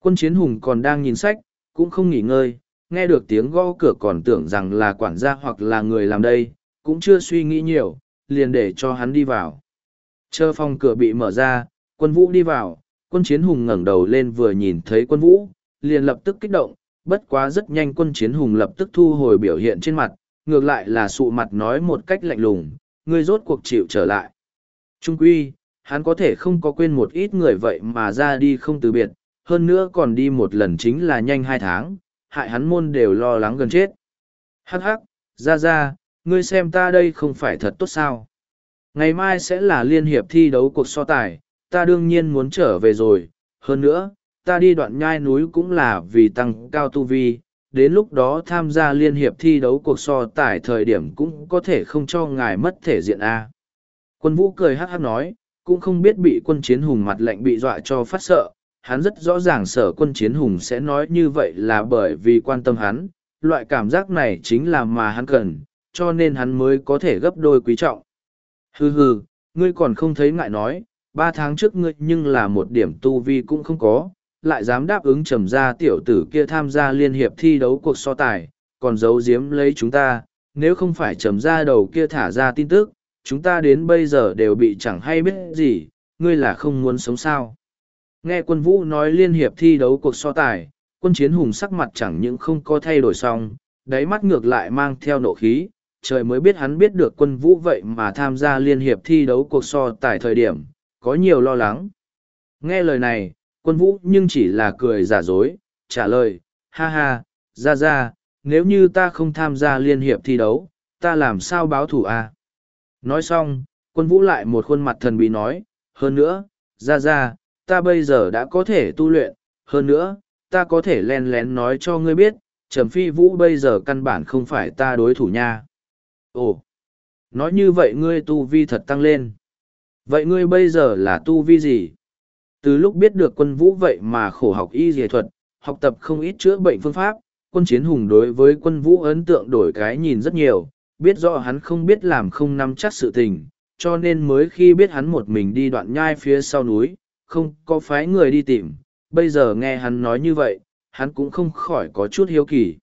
[SPEAKER 1] Quân chiến hùng còn đang nhìn sách, cũng không nghỉ ngơi, nghe được tiếng gõ cửa còn tưởng rằng là quản gia hoặc là người làm đây, cũng chưa suy nghĩ nhiều, liền để cho hắn đi vào. Chờ phòng cửa bị mở ra, quân vũ đi vào, quân chiến hùng ngẩng đầu lên vừa nhìn thấy quân vũ, liền lập tức kích động, bất quá rất nhanh quân chiến hùng lập tức thu hồi biểu hiện trên mặt, ngược lại là sụ mặt nói một cách lạnh lùng, ngươi rốt cuộc chịu trở lại. Trung quy, hắn có thể không có quên một ít người vậy mà ra đi không từ biệt, hơn nữa còn đi một lần chính là nhanh hai tháng, hại hắn môn đều lo lắng gần chết. Hắc hắc, ra ra, ngươi xem ta đây không phải thật tốt sao ngày mai sẽ là liên hiệp thi đấu cuộc so tài ta đương nhiên muốn trở về rồi hơn nữa ta đi đoạn nhai núi cũng là vì tăng cao tu vi đến lúc đó tham gia liên hiệp thi đấu cuộc so tài thời điểm cũng có thể không cho ngài mất thể diện a quân vũ cười hắc hắc nói cũng không biết bị quân chiến hùng mặt lạnh bị dọa cho phát sợ hắn rất rõ ràng sở quân chiến hùng sẽ nói như vậy là bởi vì quan tâm hắn loại cảm giác này chính là mà hắn cần cho nên hắn mới có thể gấp đôi quý trọng. Hừ hừ, ngươi còn không thấy ngại nói, ba tháng trước ngươi nhưng là một điểm tu vi cũng không có, lại dám đáp ứng trầm ra tiểu tử kia tham gia liên hiệp thi đấu cuộc so tài, còn giấu giếm lấy chúng ta, nếu không phải trầm ra đầu kia thả ra tin tức, chúng ta đến bây giờ đều bị chẳng hay biết gì, ngươi là không muốn sống sao. Nghe quân vũ nói liên hiệp thi đấu cuộc so tài, quân chiến hùng sắc mặt chẳng những không có thay đổi song, đáy mắt ngược lại mang theo nộ khí, trời mới biết hắn biết được quân vũ vậy mà tham gia liên hiệp thi đấu cuộc so tại thời điểm, có nhiều lo lắng. Nghe lời này, quân vũ nhưng chỉ là cười giả dối, trả lời, ha ha, ra ra, nếu như ta không tham gia liên hiệp thi đấu, ta làm sao báo thủ à? Nói xong, quân vũ lại một khuôn mặt thần bí nói, hơn nữa, ra ra, ta bây giờ đã có thể tu luyện, hơn nữa, ta có thể lén lén nói cho ngươi biết, Trầm Phi Vũ bây giờ căn bản không phải ta đối thủ nha. Ồ, nói như vậy ngươi tu vi thật tăng lên. Vậy ngươi bây giờ là tu vi gì? Từ lúc biết được quân vũ vậy mà khổ học y dề thuật, học tập không ít chữa bệnh phương pháp, quân chiến hùng đối với quân vũ ấn tượng đổi cái nhìn rất nhiều, biết rõ hắn không biết làm không nắm chắc sự tình, cho nên mới khi biết hắn một mình đi đoạn nhai phía sau núi, không có phái người đi tìm, bây giờ nghe hắn nói như vậy, hắn cũng không khỏi có chút hiếu kỳ.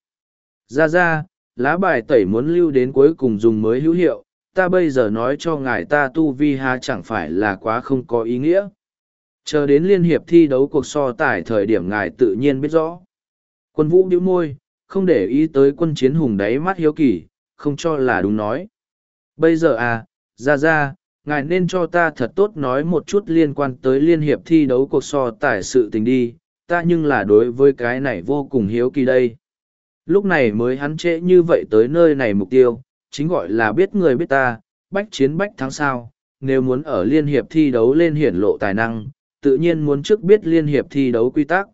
[SPEAKER 1] Ra ra, lá bài tẩy muốn lưu đến cuối cùng dùng mới hữu hiệu, ta bây giờ nói cho ngài ta tu vi ha chẳng phải là quá không có ý nghĩa. Chờ đến liên hiệp thi đấu cuộc so tài thời điểm ngài tự nhiên biết rõ. Quân vũ điếu môi, không để ý tới quân chiến hùng đáy mắt hiếu kỳ, không cho là đúng nói. Bây giờ à, ra ra, ngài nên cho ta thật tốt nói một chút liên quan tới liên hiệp thi đấu cuộc so tài sự tình đi, ta nhưng là đối với cái này vô cùng hiếu kỳ đây. Lúc này mới hắn trễ như vậy tới nơi này mục tiêu, chính gọi là biết người biết ta, bách chiến bách thắng sao, nếu muốn ở liên hiệp thi đấu lên hiển lộ tài năng, tự nhiên muốn trước biết liên hiệp thi đấu quy tắc.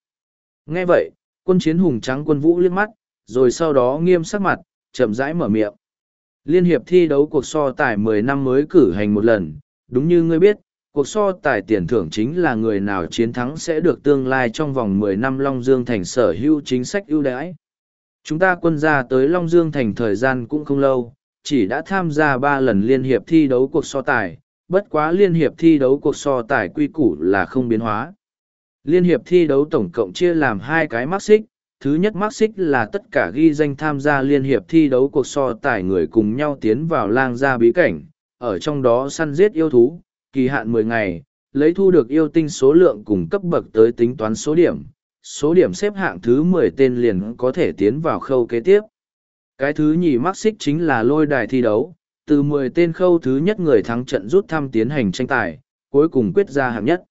[SPEAKER 1] Nghe vậy, quân chiến hùng trắng quân vũ liếc mắt, rồi sau đó nghiêm sắc mặt, chậm rãi mở miệng. Liên hiệp thi đấu cuộc so tài 10 năm mới cử hành một lần, đúng như ngươi biết, cuộc so tài tiền thưởng chính là người nào chiến thắng sẽ được tương lai trong vòng 10 năm Long Dương thành sở hữu chính sách ưu đãi chúng ta quân ra tới Long Dương thành thời gian cũng không lâu, chỉ đã tham gia ba lần liên hiệp thi đấu cuộc so tài, bất quá liên hiệp thi đấu cuộc so tài quy củ là không biến hóa. Liên hiệp thi đấu tổng cộng chia làm hai cái mắc xích, thứ nhất mắc xích là tất cả ghi danh tham gia liên hiệp thi đấu cuộc so tài người cùng nhau tiến vào lang gia bí cảnh, ở trong đó săn giết yêu thú, kỳ hạn mười ngày, lấy thu được yêu tinh số lượng cùng cấp bậc tới tính toán số điểm, số điểm xếp hạng thứ mười tên liền có thể tiến vào khâu kế tiếp. Cái thứ nhì mắc xích chính là lôi đài thi đấu, từ mười tên khâu thứ nhất người thắng trận rút thăm tiến hành tranh tài, cuối cùng quyết ra hạng nhất.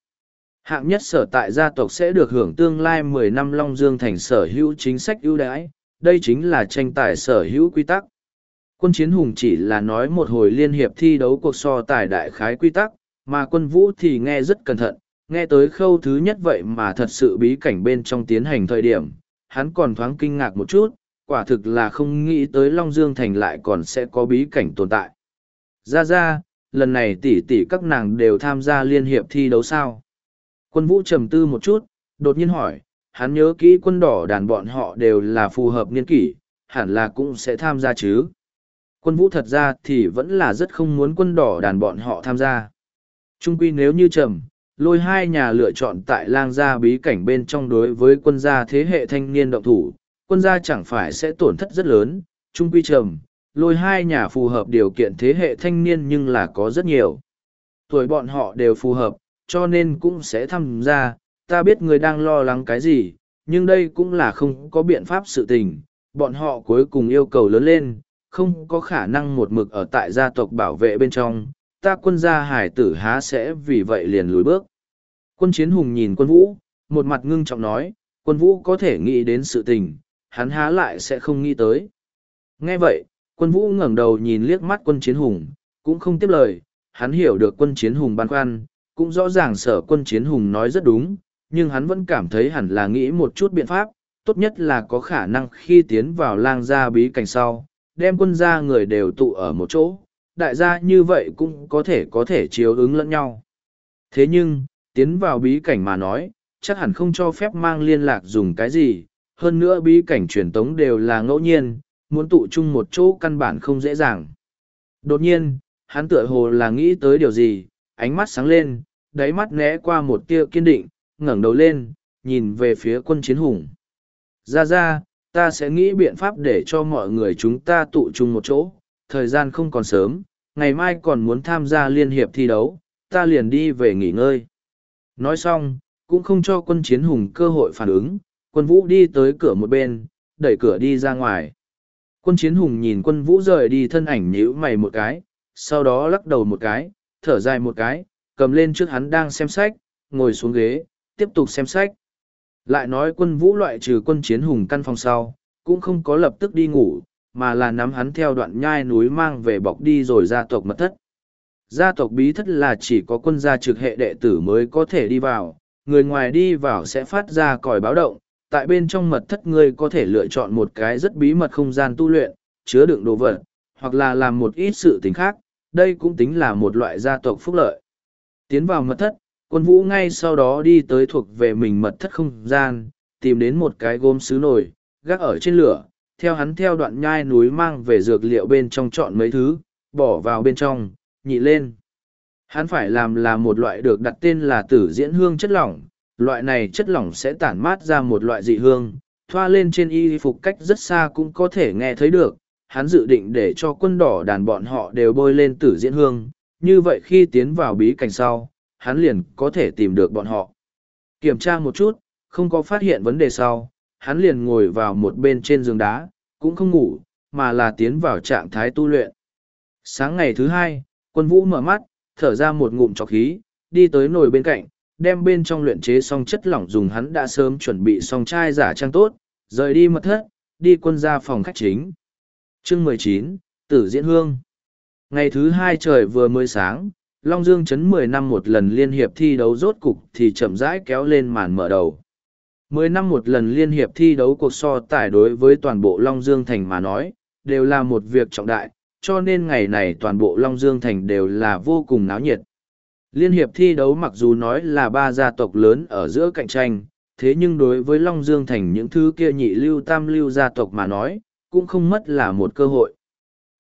[SPEAKER 1] Hạng nhất sở tại gia tộc sẽ được hưởng tương lai mười năm Long Dương thành sở hữu chính sách ưu đãi, đây chính là tranh tài sở hữu quy tắc. Quân chiến hùng chỉ là nói một hồi liên hiệp thi đấu cuộc so tài đại khái quy tắc, mà quân vũ thì nghe rất cẩn thận, nghe tới khâu thứ nhất vậy mà thật sự bí cảnh bên trong tiến hành thời điểm, hắn còn thoáng kinh ngạc một chút, quả thực là không nghĩ tới Long Dương Thành lại còn sẽ có bí cảnh tồn tại. Ra ra, lần này tỷ tỷ các nàng đều tham gia liên hiệp thi đấu sao. Quân vũ trầm tư một chút, đột nhiên hỏi, hắn nhớ kỹ quân đỏ đàn bọn họ đều là phù hợp niên kỷ, hẳn là cũng sẽ tham gia chứ. Quân vũ thật ra thì vẫn là rất không muốn quân đỏ đàn bọn họ tham gia. Trung quy nếu như trầm, lôi hai nhà lựa chọn tại lang gia bí cảnh bên trong đối với quân gia thế hệ thanh niên động thủ, quân gia chẳng phải sẽ tổn thất rất lớn, trung quy trầm, lôi hai nhà phù hợp điều kiện thế hệ thanh niên nhưng là có rất nhiều. Tuổi bọn họ đều phù hợp, cho nên cũng sẽ tham gia, ta biết người đang lo lắng cái gì, nhưng đây cũng là không có biện pháp sự tình, bọn họ cuối cùng yêu cầu lớn lên, không có khả năng một mực ở tại gia tộc bảo vệ bên trong, ta quân gia hải tử há sẽ vì vậy liền lùi bước. Quân chiến hùng nhìn quân vũ, một mặt ngưng trọng nói, quân vũ có thể nghĩ đến sự tình, hắn há lại sẽ không nghĩ tới. Nghe vậy, quân vũ ngẩng đầu nhìn liếc mắt quân chiến hùng, cũng không tiếp lời, hắn hiểu được quân chiến hùng băn khoăn, cũng rõ ràng sở quân chiến hùng nói rất đúng, nhưng hắn vẫn cảm thấy hẳn là nghĩ một chút biện pháp, tốt nhất là có khả năng khi tiến vào lang gia bí cảnh sau, đem quân gia người đều tụ ở một chỗ, đại gia như vậy cũng có thể có thể chiếu ứng lẫn nhau. Thế nhưng, tiến vào bí cảnh mà nói, chắc hẳn không cho phép mang liên lạc dùng cái gì, hơn nữa bí cảnh truyền tống đều là ngẫu nhiên, muốn tụ chung một chỗ căn bản không dễ dàng. Đột nhiên, hắn tựa hồ là nghĩ tới điều gì, ánh mắt sáng lên, đáy mắt né qua một tia kiên định, ngẩng đầu lên, nhìn về phía quân chiến hùng. Ra ra, ta sẽ nghĩ biện pháp để cho mọi người chúng ta tụ chung một chỗ, thời gian không còn sớm, ngày mai còn muốn tham gia liên hiệp thi đấu, ta liền đi về nghỉ ngơi. Nói xong, cũng không cho quân chiến hùng cơ hội phản ứng, quân vũ đi tới cửa một bên, đẩy cửa đi ra ngoài. Quân chiến hùng nhìn quân vũ rời đi thân ảnh nhíu mày một cái, sau đó lắc đầu một cái, thở dài một cái, cầm lên trước hắn đang xem sách, ngồi xuống ghế, tiếp tục xem sách. Lại nói quân vũ loại trừ quân chiến hùng căn phòng sau, cũng không có lập tức đi ngủ, mà là nắm hắn theo đoạn nhai núi mang về bọc đi rồi gia tộc mật thất. Gia tộc bí thất là chỉ có quân gia trực hệ đệ tử mới có thể đi vào, người ngoài đi vào sẽ phát ra còi báo động, tại bên trong mật thất người có thể lựa chọn một cái rất bí mật không gian tu luyện, chứa đựng đồ vật, hoặc là làm một ít sự tình khác, đây cũng tính là một loại gia tộc phúc lợi. Tiến vào mật thất, quân vũ ngay sau đó đi tới thuộc về mình mật thất không gian, tìm đến một cái gốm sứ nồi, gác ở trên lửa, theo hắn theo đoạn nhai núi mang về dược liệu bên trong chọn mấy thứ, bỏ vào bên trong, nhị lên. Hắn phải làm là một loại được đặt tên là tử diễn hương chất lỏng, loại này chất lỏng sẽ tản mát ra một loại dị hương, thoa lên trên y phục cách rất xa cũng có thể nghe thấy được. Hắn dự định để cho quân đỏ đàn bọn họ đều bôi lên tử diễn hương, như vậy khi tiến vào bí cảnh sau, hắn liền có thể tìm được bọn họ. Kiểm tra một chút, không có phát hiện vấn đề sau, hắn liền ngồi vào một bên trên giường đá, cũng không ngủ, mà là tiến vào trạng thái tu luyện. Sáng ngày thứ hai, quân vũ mở mắt, thở ra một ngụm trọc khí, đi tới nồi bên cạnh, đem bên trong luyện chế xong chất lỏng dùng hắn đã sớm chuẩn bị xong chai giả trang tốt, rời đi mật thất, đi quân ra phòng khách chính. Chương mười chín Tử Diễn Hương Ngày thứ hai trời vừa mới sáng, Long Dương chấn mười năm một lần liên hiệp thi đấu rốt cục thì chậm rãi kéo lên màn mở đầu mười năm một lần liên hiệp thi đấu cuộc so tài đối với toàn bộ long dương thành mà nói đều là một việc trọng đại cho nên ngày này toàn bộ long dương thành đều là vô cùng náo nhiệt liên hiệp thi đấu mặc dù nói là ba gia tộc lớn ở giữa cạnh tranh thế nhưng đối với long dương thành những thứ kia nhị lưu tam lưu gia tộc mà nói cũng không mất là một cơ hội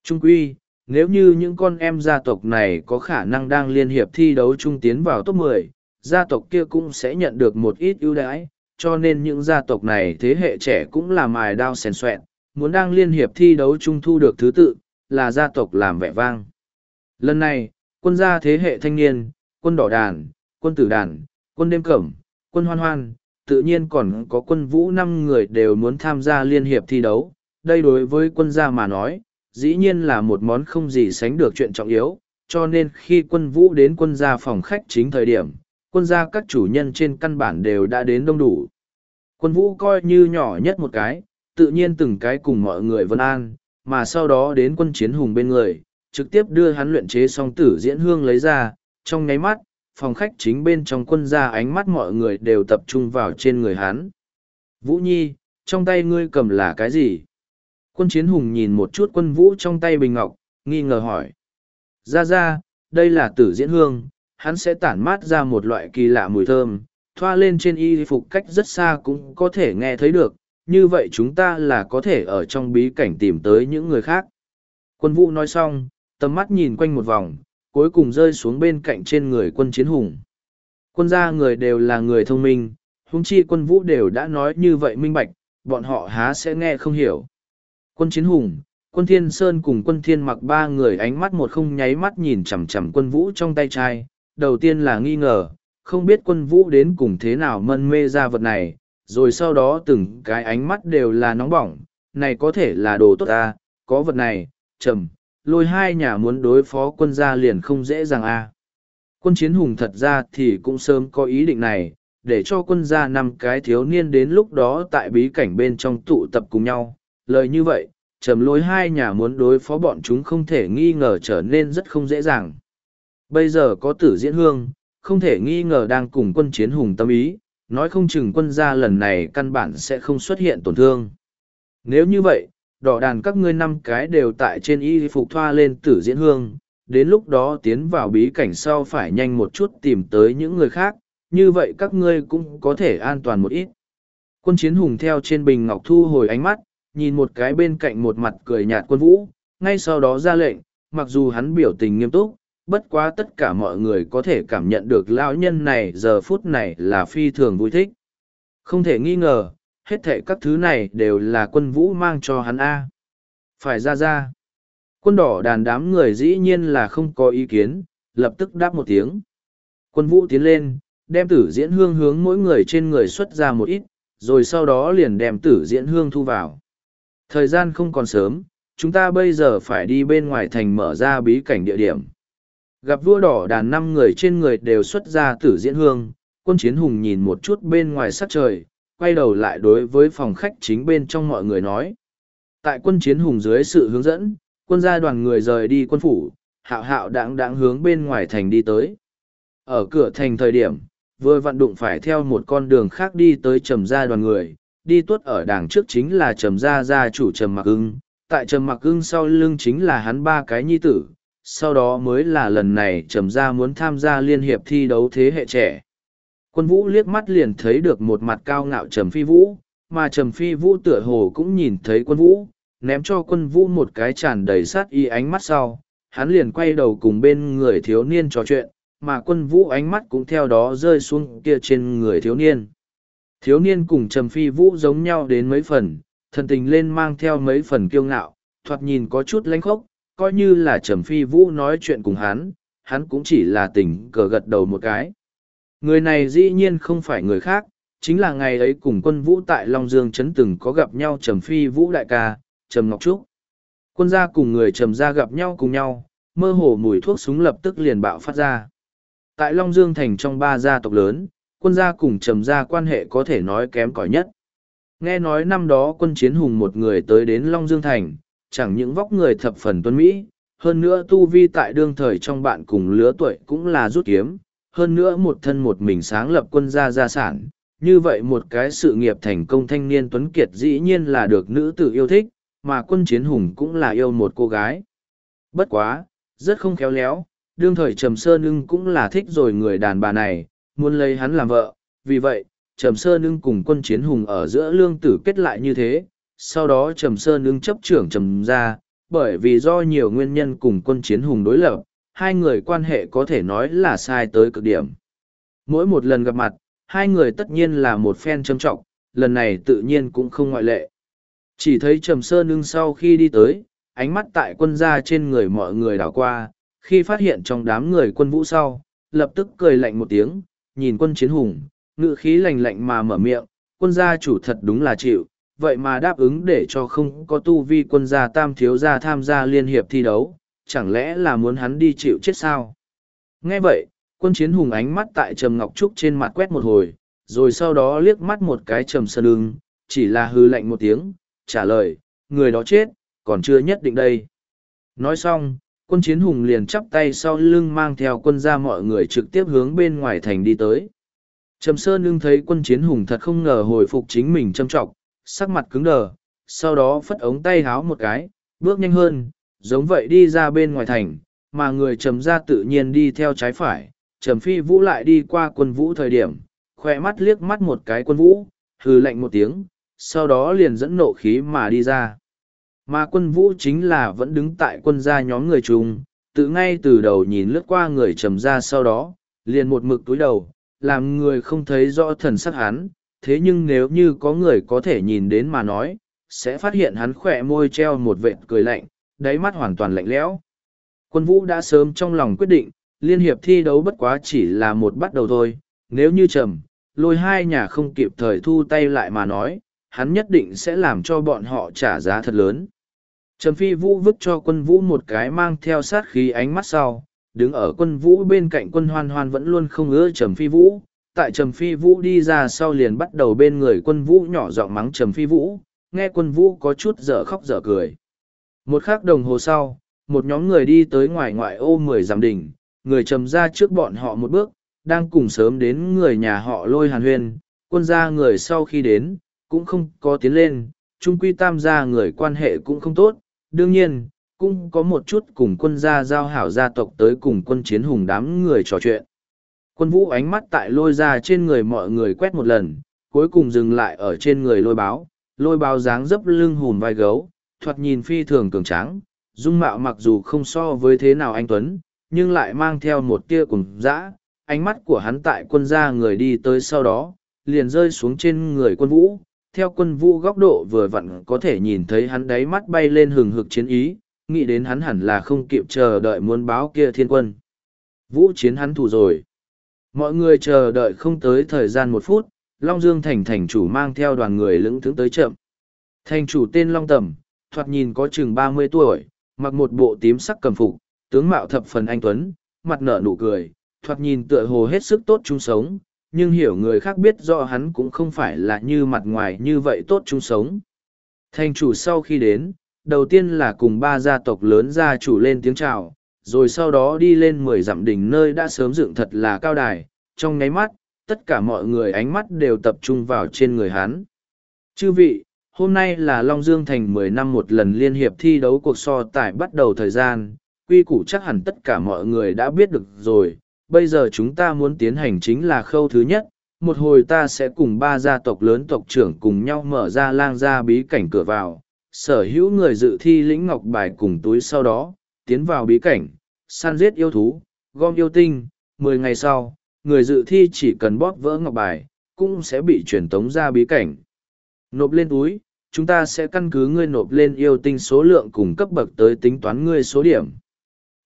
[SPEAKER 1] trung quy nếu như những con em gia tộc này có khả năng đang liên hiệp thi đấu chung tiến vào top 10, gia tộc kia cũng sẽ nhận được một ít ưu đãi, cho nên những gia tộc này thế hệ trẻ cũng là mài đao xèn xoẹn, muốn đang liên hiệp thi đấu trung thu được thứ tự, là gia tộc làm vẻ vang. Lần này, quân gia thế hệ thanh niên, quân đỏ đàn, quân tử đàn, quân đêm cẩm, quân hoan hoan, tự nhiên còn có quân vũ năm người đều muốn tham gia liên hiệp thi đấu. Đây đối với quân gia mà nói, dĩ nhiên là một món không gì sánh được chuyện trọng yếu, cho nên khi quân vũ đến quân gia phòng khách chính thời điểm, quân gia các chủ nhân trên căn bản đều đã đến đông đủ. Quân vũ coi như nhỏ nhất một cái, tự nhiên từng cái cùng mọi người vân an, mà sau đó đến quân chiến hùng bên người, trực tiếp đưa hắn luyện chế song tử diễn hương lấy ra, trong ngáy mắt, phòng khách chính bên trong quân gia ánh mắt mọi người đều tập trung vào trên người hắn. Vũ Nhi, trong tay ngươi cầm là cái gì? Quân chiến hùng nhìn một chút quân vũ trong tay bình ngọc, nghi ngờ hỏi. Ra ra, đây là tử diễn hương, hắn sẽ tản mát ra một loại kỳ lạ mùi thơm, thoa lên trên y phục cách rất xa cũng có thể nghe thấy được, như vậy chúng ta là có thể ở trong bí cảnh tìm tới những người khác. Quân vũ nói xong, tầm mắt nhìn quanh một vòng, cuối cùng rơi xuống bên cạnh trên người quân chiến hùng. Quân gia người đều là người thông minh, huống chi quân vũ đều đã nói như vậy minh bạch, bọn họ há sẽ nghe không hiểu. Quân chiến hùng, quân thiên sơn cùng quân thiên mặc ba người ánh mắt một không nháy mắt nhìn chằm chằm quân vũ trong tay trai, đầu tiên là nghi ngờ, không biết quân vũ đến cùng thế nào mân mê ra vật này, rồi sau đó từng cái ánh mắt đều là nóng bỏng, này có thể là đồ tốt à? có vật này, trầm, lôi hai nhà muốn đối phó quân gia liền không dễ dàng a. À. Quân chiến hùng thật ra thì cũng sớm có ý định này, để cho quân gia năm cái thiếu niên đến lúc đó tại bí cảnh bên trong tụ tập cùng nhau, lời như vậy, trầm lối hai nhà muốn đối phó bọn chúng không thể nghi ngờ trở nên rất không dễ dàng. Bây giờ có tử diễn hương, không thể nghi ngờ đang cùng quân chiến hùng tâm ý, nói không chừng quân gia lần này căn bản sẽ không xuất hiện tổn thương. Nếu như vậy, đỏ đàn các ngươi năm cái đều tại trên y phục thoa lên tử diễn hương, đến lúc đó tiến vào bí cảnh sau phải nhanh một chút tìm tới những người khác, như vậy các ngươi cũng có thể an toàn một ít. Quân chiến hùng theo trên bình ngọc thu hồi ánh mắt, nhìn một cái bên cạnh một mặt cười nhạt quân vũ, ngay sau đó ra lệnh, mặc dù hắn biểu tình nghiêm túc, bất quá tất cả mọi người có thể cảm nhận được lão nhân này giờ phút này là phi thường vui thích không thể nghi ngờ hết thệ các thứ này đều là quân vũ mang cho hắn a phải ra ra quân đỏ đàn đám người dĩ nhiên là không có ý kiến lập tức đáp một tiếng quân vũ tiến lên đem tử diễn hương hướng mỗi người trên người xuất ra một ít rồi sau đó liền đem tử diễn hương thu vào thời gian không còn sớm chúng ta bây giờ phải đi bên ngoài thành mở ra bí cảnh địa điểm Gặp vua đỏ đàn năm người trên người đều xuất ra tử diễn hương, quân chiến hùng nhìn một chút bên ngoài sắc trời, quay đầu lại đối với phòng khách chính bên trong mọi người nói. Tại quân chiến hùng dưới sự hướng dẫn, quân gia đoàn người rời đi quân phủ, hạo hạo đáng đáng hướng bên ngoài thành đi tới. Ở cửa thành thời điểm, vừa vặn đụng phải theo một con đường khác đi tới trầm gia đoàn người, đi tuốt ở đảng trước chính là trầm gia gia chủ trầm mặc ưng, tại trầm mặc ưng sau lưng chính là hắn ba cái nhi tử, sau đó mới là lần này trầm ra muốn tham gia liên hiệp thi đấu thế hệ trẻ quân vũ liếc mắt liền thấy được một mặt cao ngạo trầm phi vũ mà trầm phi vũ tựa hồ cũng nhìn thấy quân vũ ném cho quân vũ một cái tràn đầy sát y ánh mắt sau hắn liền quay đầu cùng bên người thiếu niên trò chuyện mà quân vũ ánh mắt cũng theo đó rơi xuống kia trên người thiếu niên thiếu niên cùng trầm phi vũ giống nhau đến mấy phần thần tình lên mang theo mấy phần kiêu ngạo thoạt nhìn có chút lãnh khốc coi như là Trầm Phi Vũ nói chuyện cùng hắn, hắn cũng chỉ là tình cờ gật đầu một cái. Người này dĩ nhiên không phải người khác, chính là ngày ấy cùng quân vũ tại Long Dương Trấn từng có gặp nhau Trầm Phi Vũ đại ca, Trầm Ngọc Trúc. Quân gia cùng người Trầm gia gặp nhau cùng nhau, mơ hồ mùi thuốc súng lập tức liền bạo phát ra. Tại Long Dương Thành trong ba gia tộc lớn, quân gia cùng Trầm gia quan hệ có thể nói kém cỏi nhất. Nghe nói năm đó quân chiến hùng một người tới đến Long Dương Thành, chẳng những vóc người thập phần tuấn Mỹ, hơn nữa tu vi tại đương thời trong bạn cùng lứa tuổi cũng là rút kiếm, hơn nữa một thân một mình sáng lập quân gia gia sản. Như vậy một cái sự nghiệp thành công thanh niên Tuấn Kiệt dĩ nhiên là được nữ tử yêu thích, mà quân chiến hùng cũng là yêu một cô gái. Bất quá, rất không khéo léo, đương thời Trầm Sơn ưng cũng là thích rồi người đàn bà này, muốn lấy hắn làm vợ, vì vậy, Trầm Sơn ưng cùng quân chiến hùng ở giữa lương tử kết lại như thế, sau đó trầm sơn ứng chấp trưởng trầm ra bởi vì do nhiều nguyên nhân cùng quân chiến hùng đối lập hai người quan hệ có thể nói là sai tới cực điểm mỗi một lần gặp mặt hai người tất nhiên là một phen trâm trọng lần này tự nhiên cũng không ngoại lệ chỉ thấy trầm sơn ưng sau khi đi tới ánh mắt tại quân gia trên người mọi người đảo qua khi phát hiện trong đám người quân vũ sau lập tức cười lạnh một tiếng nhìn quân chiến hùng ngự khí lành lạnh mà mở miệng quân gia chủ thật đúng là chịu vậy mà đáp ứng để cho không có tu vi quân gia tam thiếu gia tham gia liên hiệp thi đấu, chẳng lẽ là muốn hắn đi chịu chết sao? Nghe vậy, quân chiến hùng ánh mắt tại Trầm Ngọc Trúc trên mặt quét một hồi, rồi sau đó liếc mắt một cái Trầm Sơn Ưng, chỉ là hư lạnh một tiếng, trả lời, người đó chết, còn chưa nhất định đây. Nói xong, quân chiến hùng liền chắp tay sau lưng mang theo quân gia mọi người trực tiếp hướng bên ngoài thành đi tới. Trầm Sơn Ưng thấy quân chiến hùng thật không ngờ hồi phục chính mình châm trọng, sắc mặt cứng đờ, sau đó phất ống tay háo một cái, bước nhanh hơn, giống vậy đi ra bên ngoài thành, mà người trầm ra tự nhiên đi theo trái phải, trầm phi vũ lại đi qua quân vũ thời điểm, khoe mắt liếc mắt một cái quân vũ, hừ lạnh một tiếng, sau đó liền dẫn nộ khí mà đi ra. Mà quân vũ chính là vẫn đứng tại quân gia nhóm người chung, tự ngay từ đầu nhìn lướt qua người trầm ra sau đó, liền một mực túi đầu, làm người không thấy rõ thần sắc hắn, thế nhưng nếu như có người có thể nhìn đến mà nói, sẽ phát hiện hắn khỏe môi treo một vệt cười lạnh, đáy mắt hoàn toàn lạnh lẽo. Quân vũ đã sớm trong lòng quyết định, liên hiệp thi đấu bất quá chỉ là một bắt đầu thôi, nếu như trầm, lôi hai nhà không kịp thời thu tay lại mà nói, hắn nhất định sẽ làm cho bọn họ trả giá thật lớn. Trầm phi vũ vứt cho quân vũ một cái mang theo sát khí ánh mắt sau, đứng ở quân vũ bên cạnh quân hoan hoan vẫn luôn không ưa trầm phi vũ, tại Trầm Phi Vũ đi ra sau liền bắt đầu bên người quân vũ nhỏ giọng mắng Trầm Phi Vũ, nghe quân vũ có chút dở khóc dở cười. Một khắc đồng hồ sau, một nhóm người đi tới ngoài ngoại ô mười giảm đỉnh, người Trầm ra trước bọn họ một bước, đang cùng sớm đến người nhà họ lôi hàn huyền. quân gia người sau khi đến, cũng không có tiến lên, trung quy tam gia người quan hệ cũng không tốt, đương nhiên, cũng có một chút cùng quân gia giao hảo gia tộc tới cùng quân chiến hùng đám người trò chuyện. Quân vũ ánh mắt tại lôi ra trên người mọi người quét một lần, cuối cùng dừng lại ở trên người lôi báo, lôi báo dáng dấp lưng hùn vai gấu, thoạt nhìn phi thường cường tráng, dung mạo mặc dù không so với thế nào anh Tuấn, nhưng lại mang theo một tia cùng dã, ánh mắt của hắn tại quân gia người đi tới sau đó, liền rơi xuống trên người quân vũ, theo quân vũ góc độ vừa vặn có thể nhìn thấy hắn đáy mắt bay lên hừng hực chiến ý, nghĩ đến hắn hẳn là không kịp chờ đợi muốn báo kia thiên quân. Vũ chiến hắn thủ rồi mọi người chờ đợi không tới thời gian một phút long dương thành thành chủ mang theo đoàn người lững thững tới chậm thành chủ tên long tầm thoạt nhìn có chừng ba mươi tuổi mặc một bộ tím sắc cầm phục tướng mạo thập phần anh tuấn mặt nở nụ cười thoạt nhìn tựa hồ hết sức tốt chung sống nhưng hiểu người khác biết rõ hắn cũng không phải là như mặt ngoài như vậy tốt chung sống thành chủ sau khi đến đầu tiên là cùng ba gia tộc lớn gia chủ lên tiếng c h à o rồi sau đó đi lên mười dặm đỉnh nơi đã sớm dựng thật là cao đài, trong nháy mắt, tất cả mọi người ánh mắt đều tập trung vào trên người hán Chư vị, hôm nay là Long Dương Thành mười năm một lần liên hiệp thi đấu cuộc so tài bắt đầu thời gian, quy củ chắc hẳn tất cả mọi người đã biết được rồi, bây giờ chúng ta muốn tiến hành chính là khâu thứ nhất, một hồi ta sẽ cùng ba gia tộc lớn tộc trưởng cùng nhau mở ra lang ra bí cảnh cửa vào, sở hữu người dự thi lĩnh ngọc bài cùng túi sau đó, tiến vào bí cảnh, săn giết yêu thú, gom yêu tinh, 10 ngày sau, người dự thi chỉ cần bóp vỡ ngọc bài, cũng sẽ bị truyền tống ra bí cảnh. Nộp lên túi, chúng ta sẽ căn cứ ngươi nộp lên yêu tinh số lượng cùng cấp bậc tới tính toán ngươi số điểm.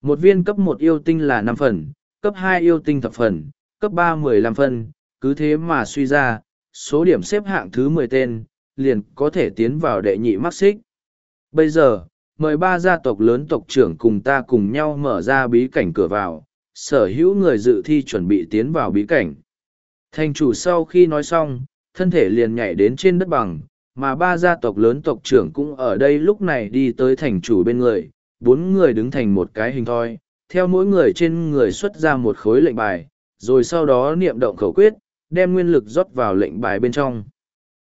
[SPEAKER 1] Một viên cấp một yêu tinh là năm phần, cấp hai yêu tinh thập phần, cấp ba mười lăm phần, cứ thế mà suy ra, số điểm xếp hạng thứ mười tên, liền có thể tiến vào đệ nhị mắc xích. Bây giờ, mời ba gia tộc lớn tộc trưởng cùng ta cùng nhau mở ra bí cảnh cửa vào, sở hữu người dự thi chuẩn bị tiến vào bí cảnh. Thành chủ sau khi nói xong, thân thể liền nhảy đến trên đất bằng, mà ba gia tộc lớn tộc trưởng cũng ở đây lúc này đi tới thành chủ bên người, bốn người đứng thành một cái hình thoi, theo mỗi người trên người xuất ra một khối lệnh bài, rồi sau đó niệm động khẩu quyết, đem nguyên lực rót vào lệnh bài bên trong.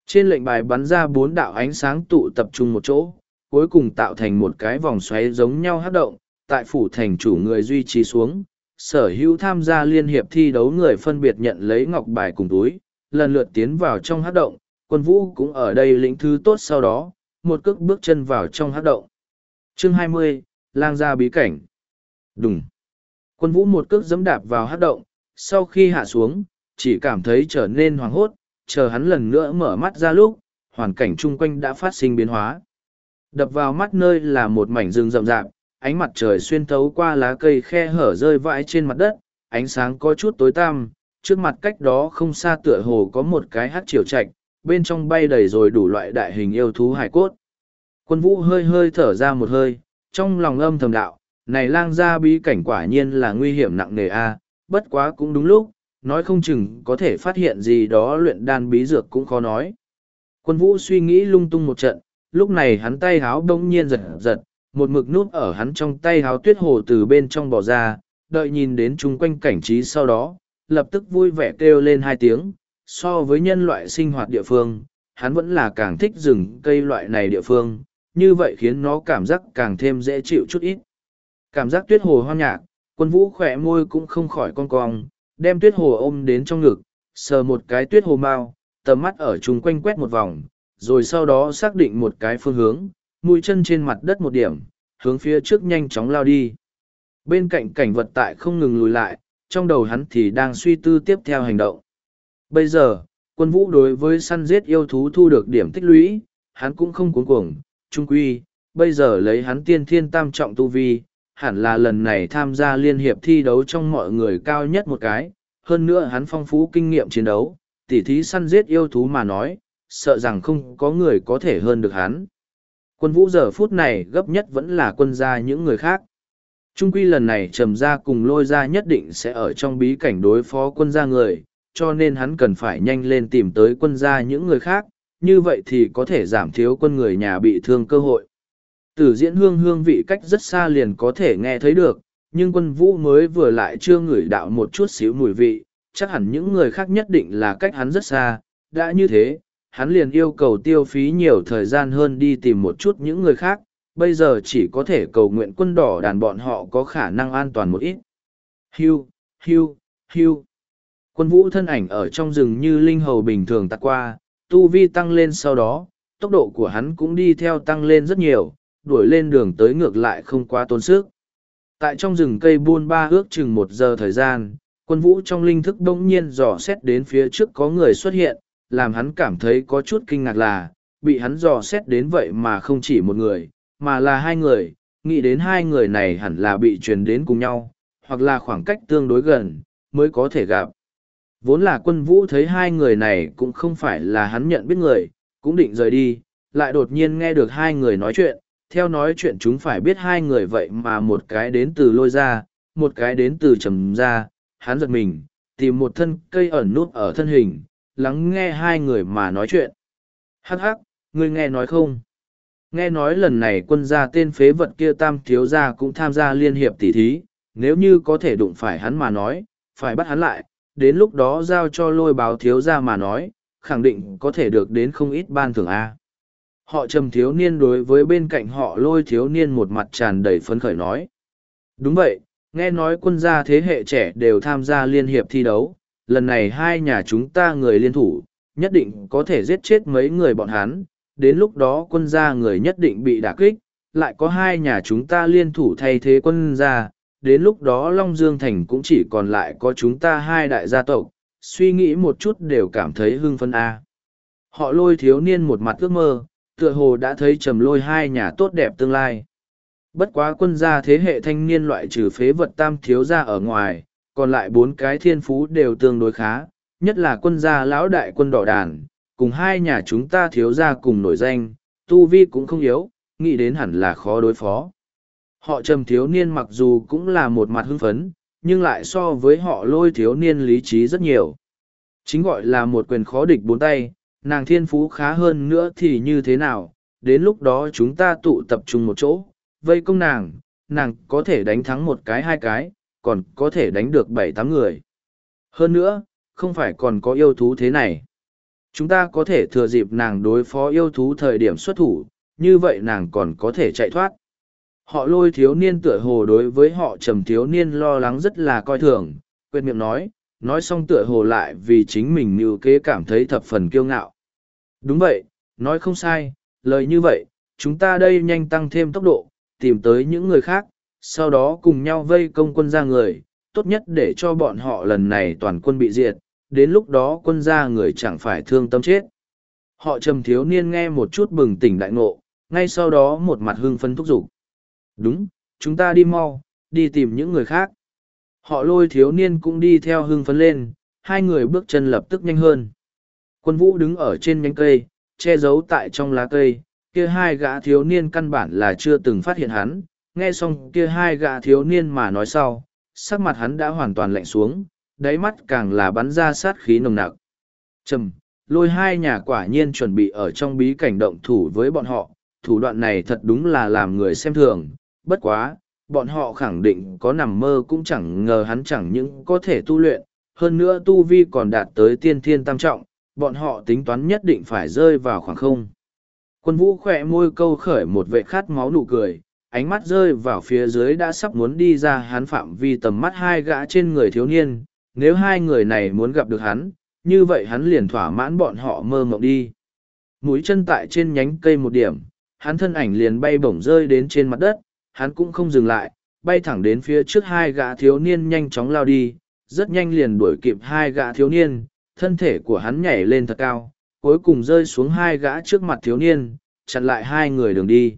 [SPEAKER 1] Trên lệnh bài bắn ra bốn đạo ánh sáng tụ tập trung một chỗ, cuối cùng tạo thành một cái vòng xoáy giống nhau hát động, tại phủ thành chủ người duy trì xuống, sở hữu tham gia liên hiệp thi đấu người phân biệt nhận lấy ngọc bài cùng túi, lần lượt tiến vào trong hát động, quân vũ cũng ở đây lĩnh thứ tốt sau đó, một cước bước chân vào trong hát động. Chương 20, lang gia bí cảnh. Đùng. Quân vũ một cước giẫm đạp vào hát động, sau khi hạ xuống, chỉ cảm thấy trở nên hoảng hốt, chờ hắn lần nữa mở mắt ra lúc, hoàn cảnh chung quanh đã phát sinh biến hóa đập vào mắt nơi là một mảnh rừng rậm rạp ánh mặt trời xuyên thấu qua lá cây khe hở rơi vãi trên mặt đất ánh sáng có chút tối tăm trước mặt cách đó không xa tựa hồ có một cái hát chiều trạch bên trong bay đầy rồi đủ loại đại hình yêu thú hải cốt quân vũ hơi hơi thở ra một hơi trong lòng âm thầm đạo này lang gia bí cảnh quả nhiên là nguy hiểm nặng nề a bất quá cũng đúng lúc nói không chừng có thể phát hiện gì đó luyện đan bí dược cũng khó nói quân vũ suy nghĩ lung tung một trận lúc này hắn tay háo bỗng nhiên giật giật, một mực nút ở hắn trong tay háo tuyết hồ từ bên trong bỏ ra, đợi nhìn đến chung quanh cảnh trí sau đó, lập tức vui vẻ kêu lên hai tiếng, so với nhân loại sinh hoạt địa phương, hắn vẫn là càng thích rừng cây loại này địa phương, như vậy khiến nó cảm giác càng thêm dễ chịu chút ít. Cảm giác tuyết hồ hoang nhạc, quân vũ khỏe môi cũng không khỏi cong cong, đem tuyết hồ ôm đến trong ngực, sờ một cái tuyết hồ mau, tầm mắt ở chung quanh quét một vòng, rồi sau đó xác định một cái phương hướng, mũi chân trên mặt đất một điểm, hướng phía trước nhanh chóng lao đi. Bên cạnh cảnh vật tại không ngừng lùi lại, trong đầu hắn thì đang suy tư tiếp theo hành động. Bây giờ, quân vũ đối với săn giết yêu thú thu được điểm tích lũy, hắn cũng không cuốn cuồng, trung quy, bây giờ lấy hắn tiên thiên tam trọng tu vi, hẳn là lần này tham gia liên hiệp thi đấu trong mọi người cao nhất một cái, hơn nữa hắn phong phú kinh nghiệm chiến đấu, tỉ thí săn giết yêu thú mà nói, sợ rằng không có người có thể hơn được hắn. Quân vũ giờ phút này gấp nhất vẫn là quân gia những người khác. Trung quy lần này trầm gia cùng lôi gia nhất định sẽ ở trong bí cảnh đối phó quân gia người, cho nên hắn cần phải nhanh lên tìm tới quân gia những người khác, như vậy thì có thể giảm thiếu quân người nhà bị thương cơ hội. Tử diễn hương hương vị cách rất xa liền có thể nghe thấy được, nhưng quân vũ mới vừa lại chưa ngửi đạo một chút xíu mùi vị, chắc hẳn những người khác nhất định là cách hắn rất xa, đã như thế, hắn liền yêu cầu tiêu phí nhiều thời gian hơn đi tìm một chút những người khác, bây giờ chỉ có thể cầu nguyện quân đỏ đàn bọn họ có khả năng an toàn một ít. Hiu, hiu, hiu. Quân vũ thân ảnh ở trong rừng như linh hầu bình thường tạt qua, tu vi tăng lên sau đó, tốc độ của hắn cũng đi theo tăng lên rất nhiều, đuổi lên đường tới ngược lại không quá tốn sức. Tại trong rừng cây buôn ba ước chừng một giờ thời gian, quân vũ trong linh thức đông nhiên dò xét đến phía trước có người xuất hiện, làm hắn cảm thấy có chút kinh ngạc là, bị hắn dò xét đến vậy mà không chỉ một người, mà là hai người, nghĩ đến hai người này hẳn là bị truyền đến cùng nhau, hoặc là khoảng cách tương đối gần, mới có thể gặp. Vốn là quân vũ thấy hai người này cũng không phải là hắn nhận biết người, cũng định rời đi, lại đột nhiên nghe được hai người nói chuyện, theo nói chuyện chúng phải biết hai người vậy mà một cái đến từ lôi ra, một cái đến từ trầm ra, hắn giật mình, tìm một thân cây ẩn nút ở thân hình, lắng nghe hai người mà nói chuyện. Hắc hắc, ngươi nghe nói không? Nghe nói lần này quân gia tên phế vật kia tam thiếu gia cũng tham gia liên hiệp tỷ thí, nếu như có thể đụng phải hắn mà nói, phải bắt hắn lại, đến lúc đó giao cho lôi báo thiếu gia mà nói, khẳng định có thể được đến không ít ban thưởng A. Họ trầm thiếu niên đối với bên cạnh họ lôi thiếu niên một mặt tràn đầy phấn khởi nói. Đúng vậy, nghe nói quân gia thế hệ trẻ đều tham gia liên hiệp thi đấu, lần này hai nhà chúng ta người liên thủ, nhất định có thể giết chết mấy người bọn hắn, đến lúc đó quân gia người nhất định bị đả kích, lại có hai nhà chúng ta liên thủ thay thế quân gia, đến lúc đó Long Dương Thành cũng chỉ còn lại có chúng ta hai đại gia tộc, suy nghĩ một chút đều cảm thấy hưng phấn a. À. Họ lôi thiếu niên một mặt ước mơ, tựa hồ đã thấy trầm lôi hai nhà tốt đẹp tương lai. Bất quá quân gia thế hệ thanh niên loại trừ phế vật tam thiếu gia ở ngoài, còn lại bốn cái thiên phú đều tương đối khá, nhất là quân gia lão đại quân đỏ đàn, cùng hai nhà chúng ta thiếu gia cùng nổi danh, tu vi cũng không yếu, nghĩ đến hẳn là khó đối phó. Họ trầm thiếu niên mặc dù cũng là một mặt hưng phấn, nhưng lại so với họ lôi thiếu niên lý trí rất nhiều. Chính gọi là một quyền khó địch bốn tay, nàng thiên phú khá hơn nữa thì như thế nào, đến lúc đó chúng ta tụ tập trung một chỗ, vây công nàng, nàng có thể đánh thắng một cái hai cái, còn có thể đánh được bảy tám người. Hơn nữa, không phải còn có yêu thú thế này. Chúng ta có thể thừa dịp nàng đối phó yêu thú thời điểm xuất thủ, như vậy nàng còn có thể chạy thoát. Họ lôi thiếu niên tựa hồ đối với họ trầm thiếu niên lo lắng rất là coi thường, quên miệng nói, nói xong tựa hồ lại vì chính mình như kế cảm thấy thập phần kiêu ngạo. Đúng vậy, nói không sai, lời như vậy, chúng ta đây nhanh tăng thêm tốc độ, tìm tới những người khác, sau đó cùng nhau vây công quân gia người, tốt nhất để cho bọn họ lần này toàn quân bị diệt, đến lúc đó quân gia người chẳng phải thương tâm chết. Họ trầm thiếu niên nghe một chút bừng tỉnh đại ngộ, ngay sau đó một mặt hưng phấn thúc giục. Đúng, chúng ta đi mau, đi tìm những người khác. Họ lôi thiếu niên cũng đi theo hưng phấn lên, hai người bước chân lập tức nhanh hơn. Quân vũ đứng ở trên nhánh cây, che giấu tại trong lá cây, kia hai gã thiếu niên căn bản là chưa từng phát hiện hắn, nghe xong kia hai gã thiếu niên mà nói sau, sắc mặt hắn đã hoàn toàn lạnh xuống, đáy mắt càng là bắn ra sát khí nồng nặc. Trầm, lôi hai nhà quả nhiên chuẩn bị ở trong bí cảnh động thủ với bọn họ, thủ đoạn này thật đúng là làm người xem thường, bất quá, bọn họ khẳng định có nằm mơ cũng chẳng ngờ hắn chẳng những có thể tu luyện, hơn nữa tu vi còn đạt tới tiên thiên tam trọng, bọn họ tính toán nhất định phải rơi vào khoảng không. Quân vũ khỏe môi câu khởi một vệ khát máu nụ cười, ánh mắt rơi vào phía dưới đã sắp muốn đi ra hắn phạm vi tầm mắt hai gã trên người thiếu niên, nếu hai người này muốn gặp được hắn, như vậy hắn liền thỏa mãn bọn họ mơ mộng đi. Mũi chân tại trên nhánh cây một điểm, hắn thân ảnh liền bay bổng rơi đến trên mặt đất, hắn cũng không dừng lại, bay thẳng đến phía trước hai gã thiếu niên nhanh chóng lao đi, rất nhanh liền đuổi kịp hai gã thiếu niên, thân thể của hắn nhảy lên thật cao, cuối cùng rơi xuống hai gã trước mặt thiếu niên, chặn lại hai người đường đi.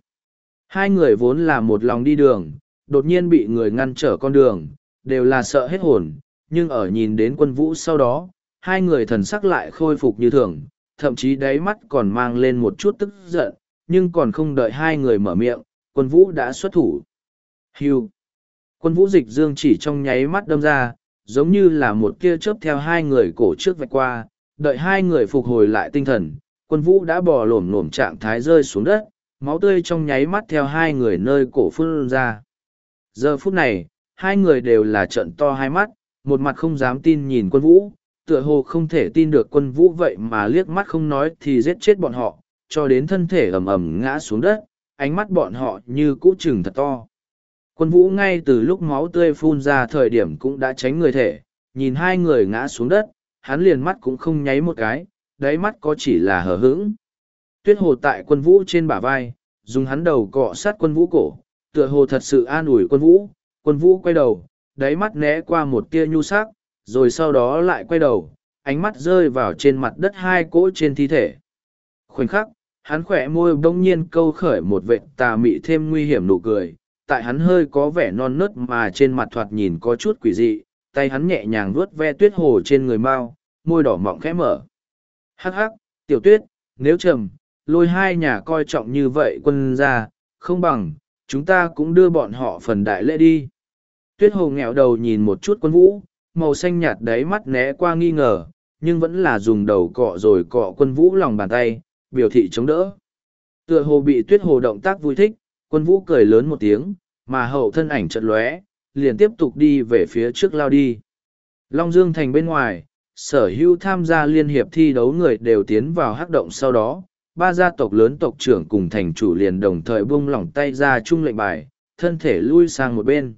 [SPEAKER 1] Hai người vốn là một lòng đi đường, đột nhiên bị người ngăn trở con đường, đều là sợ hết hồn, nhưng ở nhìn đến quân vũ sau đó, hai người thần sắc lại khôi phục như thường, thậm chí đáy mắt còn mang lên một chút tức giận, nhưng còn không đợi hai người mở miệng, quân vũ đã xuất thủ. Hiu! Quân vũ dịch dương chỉ trong nháy mắt đâm ra, giống như là một kia chớp theo hai người cổ trước vạch qua, đợi hai người phục hồi lại tinh thần, quân vũ đã bò lổm lổm trạng thái rơi xuống đất, máu tươi trong nháy mắt theo hai người nơi cổ phun ra. Giờ phút này, hai người đều là trận to hai mắt, một mặt không dám tin nhìn quân vũ, tựa hồ không thể tin được quân vũ vậy mà liếc mắt không nói thì giết chết bọn họ, cho đến thân thể ầm ầm ngã xuống đất, ánh mắt bọn họ như cũ trừng thật to. Quân vũ ngay từ lúc máu tươi phun ra thời điểm cũng đã tránh người thể, nhìn hai người ngã xuống đất, hắn liền mắt cũng không nháy một cái, đáy mắt có chỉ là hờ hững. Tuyết hồ tại quân vũ trên bả vai, dùng hắn đầu cọ sát quân vũ cổ, tựa hồ thật sự an ủi quân vũ, quân vũ quay đầu, đáy mắt né qua một tia nhu sắc, rồi sau đó lại quay đầu, ánh mắt rơi vào trên mặt đất hai cỗ trên thi thể. Khoảnh khắc, hắn khỏe môi bỗng nhiên câu khởi một vệt tà mị thêm nguy hiểm nụ cười, tại hắn hơi có vẻ non nớt mà trên mặt thoạt nhìn có chút quỷ dị, tay hắn nhẹ nhàng vuốt ve tuyết hồ trên người mau, môi đỏ mọng khẽ mở. Hắc hắc, tiểu tuyết, nếu trầm, lôi hai nhà coi trọng như vậy quân ra, không bằng, chúng ta cũng đưa bọn họ phần đại lễ đi. Tuyết hồ nghẹo đầu nhìn một chút quân vũ, màu xanh nhạt đáy mắt né qua nghi ngờ, nhưng vẫn là dùng đầu cọ rồi cọ quân vũ lòng bàn tay, biểu thị chống đỡ. Tựa hồ bị tuyết hồ động tác vui thích, quân vũ cười lớn một tiếng, mà hậu thân ảnh chợt lóe, liền tiếp tục đi về phía trước lao đi. Long Dương Thành bên ngoài, sở hữu tham gia liên hiệp thi đấu người đều tiến vào hắc động sau đó, ba gia tộc lớn tộc trưởng cùng thành chủ liền đồng thời buông lỏng tay ra chung lệnh bài, thân thể lui sang một bên.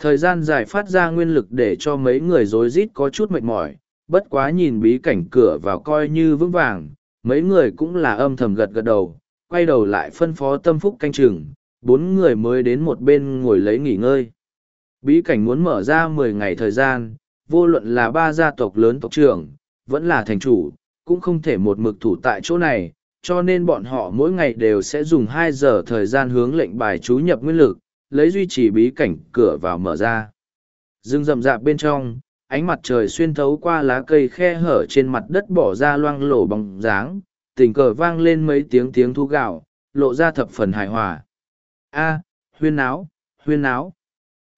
[SPEAKER 1] Thời gian dài phát ra nguyên lực để cho mấy người rối rít có chút mệt mỏi, bất quá nhìn bí cảnh cửa vào coi như vững vàng, mấy người cũng là âm thầm gật gật đầu, quay đầu lại phân phó tâm phúc canh chừng, bốn người mới đến một bên ngồi lấy nghỉ ngơi. Bí cảnh muốn mở ra mười ngày thời gian, vô luận là ba gia tộc lớn tộc trưởng, vẫn là thành chủ, cũng không thể một mực thủ tại chỗ này, cho nên bọn họ mỗi ngày đều sẽ dùng hai giờ thời gian hướng lệnh bài chú nhập nguyên lực, lấy duy trì bí cảnh cửa vào mở ra. Dừng rậm rạp bên trong, ánh mặt trời xuyên thấu qua lá cây khe hở trên mặt đất bỏ ra loang lổ bóng dáng, tình cờ vang lên mấy tiếng tiếng thu gạo, lộ ra thập phần hài hòa. A, huyên náo, huyên náo.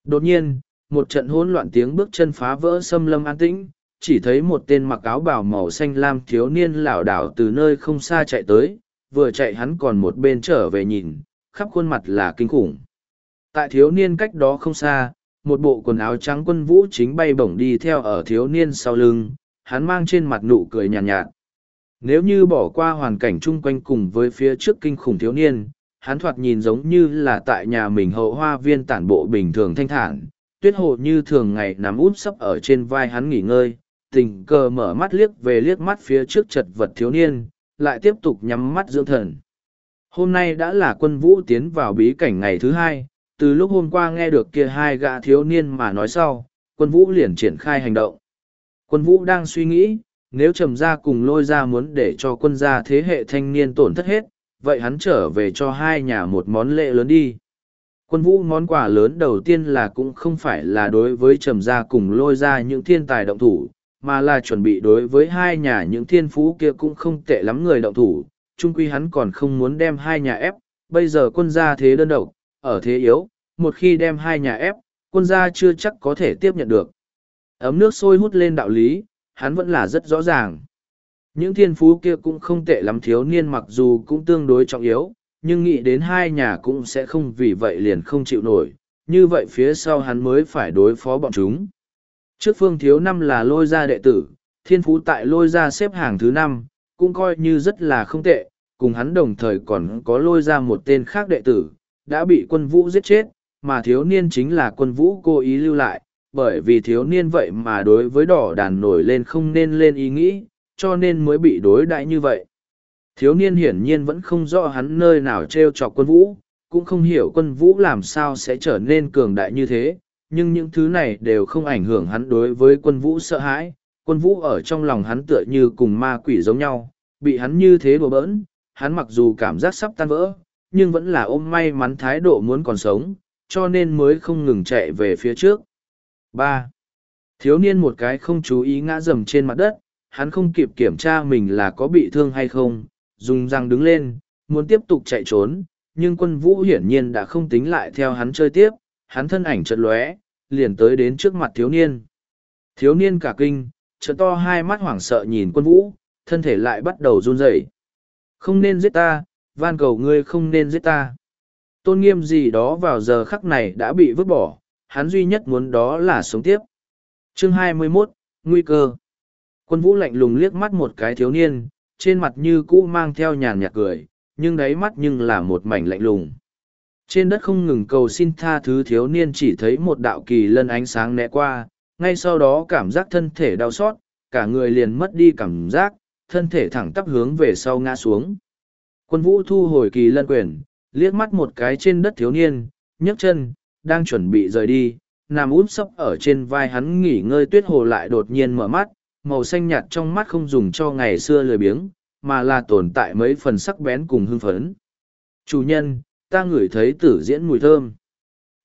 [SPEAKER 1] Đột nhiên, một trận hỗn loạn tiếng bước chân phá vỡ xâm lâm an tĩnh, chỉ thấy một tên mặc áo bào màu xanh lam thiếu niên lảo đảo từ nơi không xa chạy tới, vừa chạy hắn còn một bên trở về nhìn, khắp khuôn mặt là kinh khủng. Tại thiếu niên cách đó không xa, một bộ quần áo trắng quân vũ chính bay bổng đi theo ở thiếu niên sau lưng, hắn mang trên mặt nụ cười nhàn nhạt, nhạt. Nếu như bỏ qua hoàn cảnh chung quanh cùng với phía trước kinh khủng thiếu niên, hắn thoạt nhìn giống như là tại nhà mình hậu hoa viên tản bộ bình thường thanh thản, tuyết hồ như thường ngày nằm úp sấp ở trên vai hắn nghỉ ngơi, tình cờ mở mắt liếc về liếc mắt phía trước chật vật thiếu niên, lại tiếp tục nhắm mắt dưỡng thần. Hôm nay đã là quân vũ tiến vào bí cảnh ngày thứ hai, từ lúc hôm qua nghe được kia hai gã thiếu niên mà nói sau, quân vũ liền triển khai hành động. Quân vũ đang suy nghĩ, nếu trầm gia cùng lôi gia muốn để cho quân gia thế hệ thanh niên tổn thất hết, vậy hắn trở về cho hai nhà một món lễ lớn đi. Quân vũ món quà lớn đầu tiên là cũng không phải là đối với trầm gia cùng lôi gia những thiên tài động thủ, mà là chuẩn bị đối với hai nhà những thiên phú kia cũng không tệ lắm người động thủ, chung quy hắn còn không muốn đem hai nhà ép, bây giờ quân gia thế đơn độc, ở thế yếu, một khi đem hai nhà ép, quân gia chưa chắc có thể tiếp nhận được. Ấm nước sôi hút lên đạo lý, hắn vẫn là rất rõ ràng. Những thiên phú kia cũng không tệ lắm thiếu niên mặc dù cũng tương đối trọng yếu, nhưng nghĩ đến hai nhà cũng sẽ không vì vậy liền không chịu nổi, như vậy phía sau hắn mới phải đối phó bọn chúng. Trước phương thiếu năm là lôi gia đệ tử, thiên phú tại lôi gia xếp hàng thứ năm, cũng coi như rất là không tệ, cùng hắn đồng thời còn có lôi ra một tên khác đệ tử, đã bị quân vũ giết chết, mà thiếu niên chính là quân vũ cố ý lưu lại, bởi vì thiếu niên vậy mà đối với đỏ đàn nổi lên không nên lên ý nghĩ, cho nên mới bị đối đại như vậy. Thiếu niên hiển nhiên vẫn không rõ hắn nơi nào treo chọc quân vũ, cũng không hiểu quân vũ làm sao sẽ trở nên cường đại như thế, nhưng những thứ này đều không ảnh hưởng hắn đối với quân vũ sợ hãi. Quân vũ ở trong lòng hắn tựa như cùng ma quỷ giống nhau, bị hắn như thế đùa bỡn, hắn mặc dù cảm giác sắp tan vỡ, nhưng vẫn là ôm may mắn thái độ muốn còn sống, cho nên mới không ngừng chạy về phía trước. Ba, Thiếu niên một cái không chú ý ngã rầm trên mặt đất, hắn không kịp kiểm tra mình là có bị thương hay không, dùng răng đứng lên, muốn tiếp tục chạy trốn, nhưng quân vũ hiển nhiên đã không tính lại theo hắn chơi tiếp, hắn thân ảnh chợt lóe, liền tới đến trước mặt thiếu niên. Thiếu niên cả kinh, trận to hai mắt hoảng sợ nhìn quân vũ, thân thể lại bắt đầu run rẩy. Không nên giết ta, van cầu ngươi không nên giết ta. Tôn nghiêm gì đó vào giờ khắc này đã bị vứt bỏ, hắn duy nhất muốn đó là sống tiếp. Chương hai mươi 21, Nguy cơ Quân vũ lạnh lùng liếc mắt một cái thiếu niên, trên mặt như cũ mang theo nhàn nhạt cười, nhưng đáy mắt nhưng là một mảnh lạnh lùng. Trên đất không ngừng cầu xin tha thứ thiếu niên chỉ thấy một đạo kỳ lân ánh sáng né qua, ngay sau đó cảm giác thân thể đau xót, cả người liền mất đi cảm giác, thân thể thẳng tắp hướng về sau ngã xuống. Quân vũ thu hồi kỳ lân quyền, liếc mắt một cái trên đất thiếu niên, nhấc chân, đang chuẩn bị rời đi, nằm úp sấp ở trên vai hắn nghỉ ngơi tuyết hồ lại đột nhiên mở mắt, màu xanh nhạt trong mắt không dùng cho ngày xưa lười biếng, mà là tồn tại mấy phần sắc bén cùng hưng phấn. Chủ nhân, ta ngửi thấy tử diễn mùi thơm.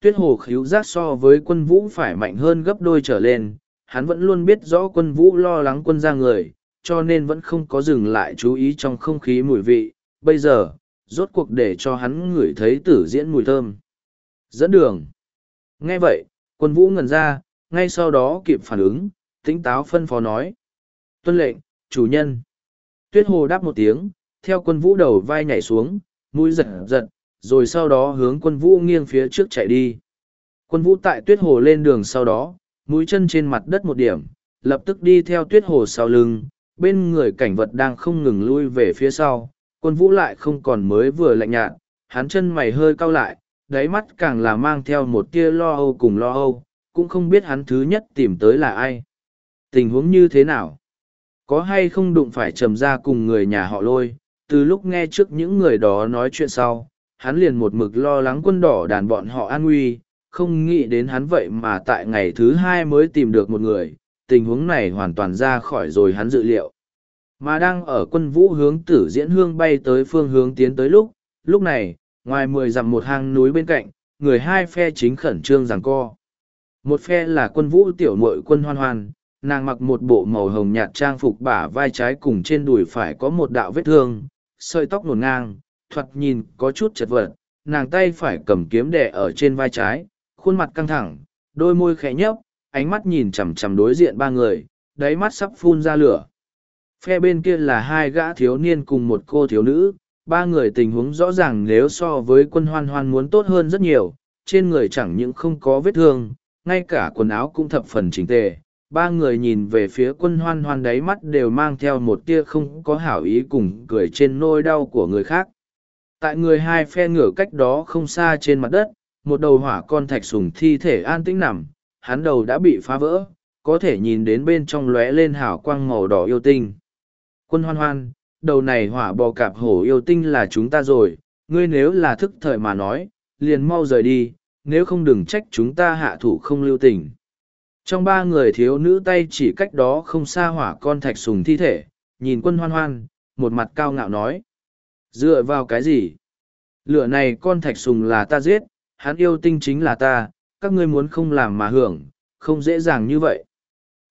[SPEAKER 1] Tuyết hồ khíu giác so với quân vũ phải mạnh hơn gấp đôi trở lên, hắn vẫn luôn biết rõ quân vũ lo lắng quân ra người, cho nên vẫn không có dừng lại chú ý trong không khí mùi vị, bây giờ, rốt cuộc để cho hắn ngửi thấy tử diễn mùi thơm. Dẫn đường. Nghe vậy, quân vũ ngần ra, ngay sau đó kịp phản ứng, tĩnh táo phân phó nói. Tuân lệnh, chủ nhân. Tuyết hồ đáp một tiếng, theo quân vũ đầu vai nhảy xuống, mũi giật giật, rồi sau đó hướng quân vũ nghiêng phía trước chạy đi. Quân vũ tại tuyết hồ lên đường sau đó, mũi chân trên mặt đất một điểm, lập tức đi theo tuyết hồ sau lưng, bên người cảnh vật đang không ngừng lui về phía sau, quân vũ lại không còn mới vừa lạnh nhạt, hắn chân mày hơi cau lại, đáy mắt càng là mang theo một tia lo âu cùng lo âu, cũng không biết hắn thứ nhất tìm tới là ai. Tình huống như thế nào? Có hay không đụng phải trầm ra cùng người nhà họ lôi, từ lúc nghe trước những người đó nói chuyện sau, hắn liền một mực lo lắng quân đỏ đàn bọn họ an nguy, không nghĩ đến hắn vậy mà tại ngày thứ hai mới tìm được một người, tình huống này hoàn toàn ra khỏi rồi hắn dự liệu. Mà đang ở quân vũ hướng tử diễn hương bay tới phương hướng tiến tới lúc, lúc này, ngoài mười dặm một hang núi bên cạnh, người hai phe chính khẩn trương giằng co. Một phe là quân vũ tiểu muội quân hoan hoan, nàng mặc một bộ màu hồng nhạt trang phục bả vai trái cùng trên đùi phải có một đạo vết thương, sợi tóc nổn ngang, thoạt nhìn có chút chật vật, nàng tay phải cầm kiếm đẻ ở trên vai trái, khuôn mặt căng thẳng, đôi môi khẽ nhấp, ánh mắt nhìn chằm chằm đối diện ba người, đáy mắt sắp phun ra lửa. Phe bên kia là hai gã thiếu niên cùng một cô thiếu nữ, ba người tình huống rõ ràng nếu so với quân hoan hoan muốn tốt hơn rất nhiều, trên người chẳng những không có vết thương, ngay cả quần áo cũng thập phần chỉnh tề. Ba người nhìn về phía quân hoan hoan đáy mắt đều mang theo một tia không có hảo ý cùng cười trên nôi đau của người khác tại người hai phe ngửa cách đó không xa trên mặt đất một đầu hỏa con thạch sùng thi thể an tĩnh nằm hắn đầu đã bị phá vỡ có thể nhìn đến bên trong lóe lên hào quang màu đỏ yêu tinh quân hoan hoan đầu này hỏa bò cạp hổ yêu tinh là chúng ta rồi ngươi nếu là thức thời mà nói liền mau rời đi nếu không đừng trách chúng ta hạ thủ không lưu tình trong ba người thiếu nữ tay chỉ cách đó không xa hỏa con thạch sùng thi thể nhìn quân hoan hoan một mặt cao ngạo nói dựa vào cái gì lửa này con thạch sùng là ta giết hắn yêu tinh chính là ta các ngươi muốn không làm mà hưởng không dễ dàng như vậy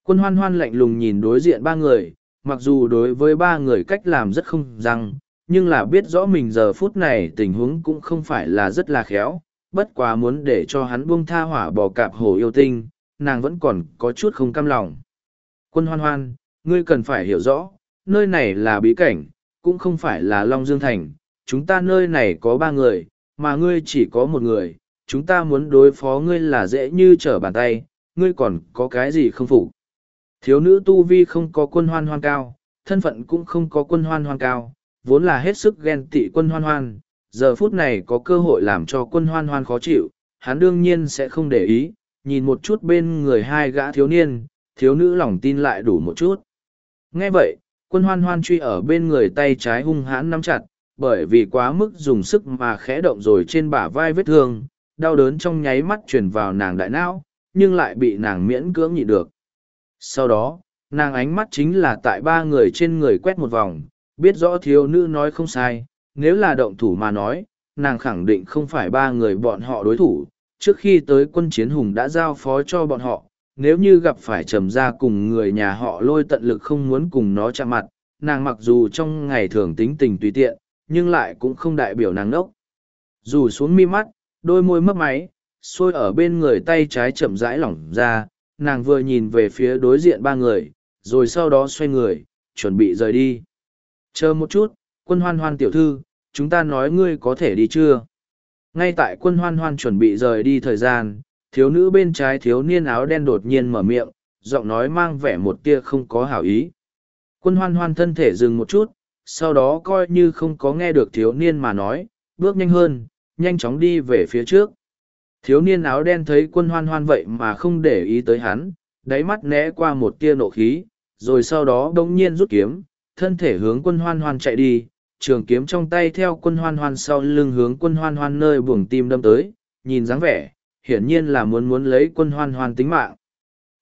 [SPEAKER 1] quân hoan hoan lạnh lùng nhìn đối diện ba người mặc dù đối với ba người cách làm rất không răng nhưng là biết rõ mình giờ phút này tình huống cũng không phải là rất là khéo bất quá muốn để cho hắn buông tha hỏa bò cạp hồ yêu tinh nàng vẫn còn có chút không cam lòng quân hoan hoan ngươi cần phải hiểu rõ nơi này là bí cảnh cũng không phải là Long Dương Thành, chúng ta nơi này có ba người, mà ngươi chỉ có một người, chúng ta muốn đối phó ngươi là dễ như trở bàn tay, ngươi còn có cái gì không phục Thiếu nữ Tu Vi không có quân hoan hoan cao, thân phận cũng không có quân hoan hoan cao, vốn là hết sức ghen tị quân hoan hoan, giờ phút này có cơ hội làm cho quân hoan hoan khó chịu, hắn đương nhiên sẽ không để ý, nhìn một chút bên người hai gã thiếu niên, thiếu nữ lòng tin lại đủ một chút. Nghe vậy, quân hoan hoan truy ở bên người tay trái hung hãn nắm chặt, bởi vì quá mức dùng sức mà khẽ động rồi trên bả vai vết thương, đau đớn trong nháy mắt truyền vào nàng đại não, nhưng lại bị nàng miễn cưỡng nhịn được. Sau đó, nàng ánh mắt chính là tại ba người trên người quét một vòng, biết rõ thiếu nữ nói không sai, nếu là động thủ mà nói, nàng khẳng định không phải ba người bọn họ đối thủ, trước khi tới quân chiến hùng đã giao phó cho bọn họ, nếu như gặp phải trầm gia cùng người nhà họ lôi tận lực không muốn cùng nó chạm mặt, nàng mặc dù trong ngày thường tính tình tùy tiện, nhưng lại cũng không đại biểu nàng nốc. Dù xuống mi mắt, đôi môi mấp máy, xôi ở bên người tay trái chậm rãi lỏng ra, nàng vừa nhìn về phía đối diện ba người, rồi sau đó xoay người, chuẩn bị rời đi. Chờ một chút, quân hoan hoan tiểu thư, chúng ta nói ngươi có thể đi chưa? Ngay tại quân hoan hoan chuẩn bị rời đi thời gian, Thiếu nữ bên trái thiếu niên áo đen đột nhiên mở miệng, giọng nói mang vẻ một tia không có hảo ý. Quân hoan hoan thân thể dừng một chút, sau đó coi như không có nghe được thiếu niên mà nói, bước nhanh hơn, nhanh chóng đi về phía trước. Thiếu niên áo đen thấy quân hoan hoan vậy mà không để ý tới hắn, đáy mắt né qua một tia nộ khí, rồi sau đó đông nhiên rút kiếm, thân thể hướng quân hoan hoan chạy đi, trường kiếm trong tay theo quân hoan hoan sau lưng hướng quân hoan hoan nơi buồng tim đâm tới, nhìn dáng vẻ, hiển nhiên là muốn muốn lấy quân hoan hoan tính mạng.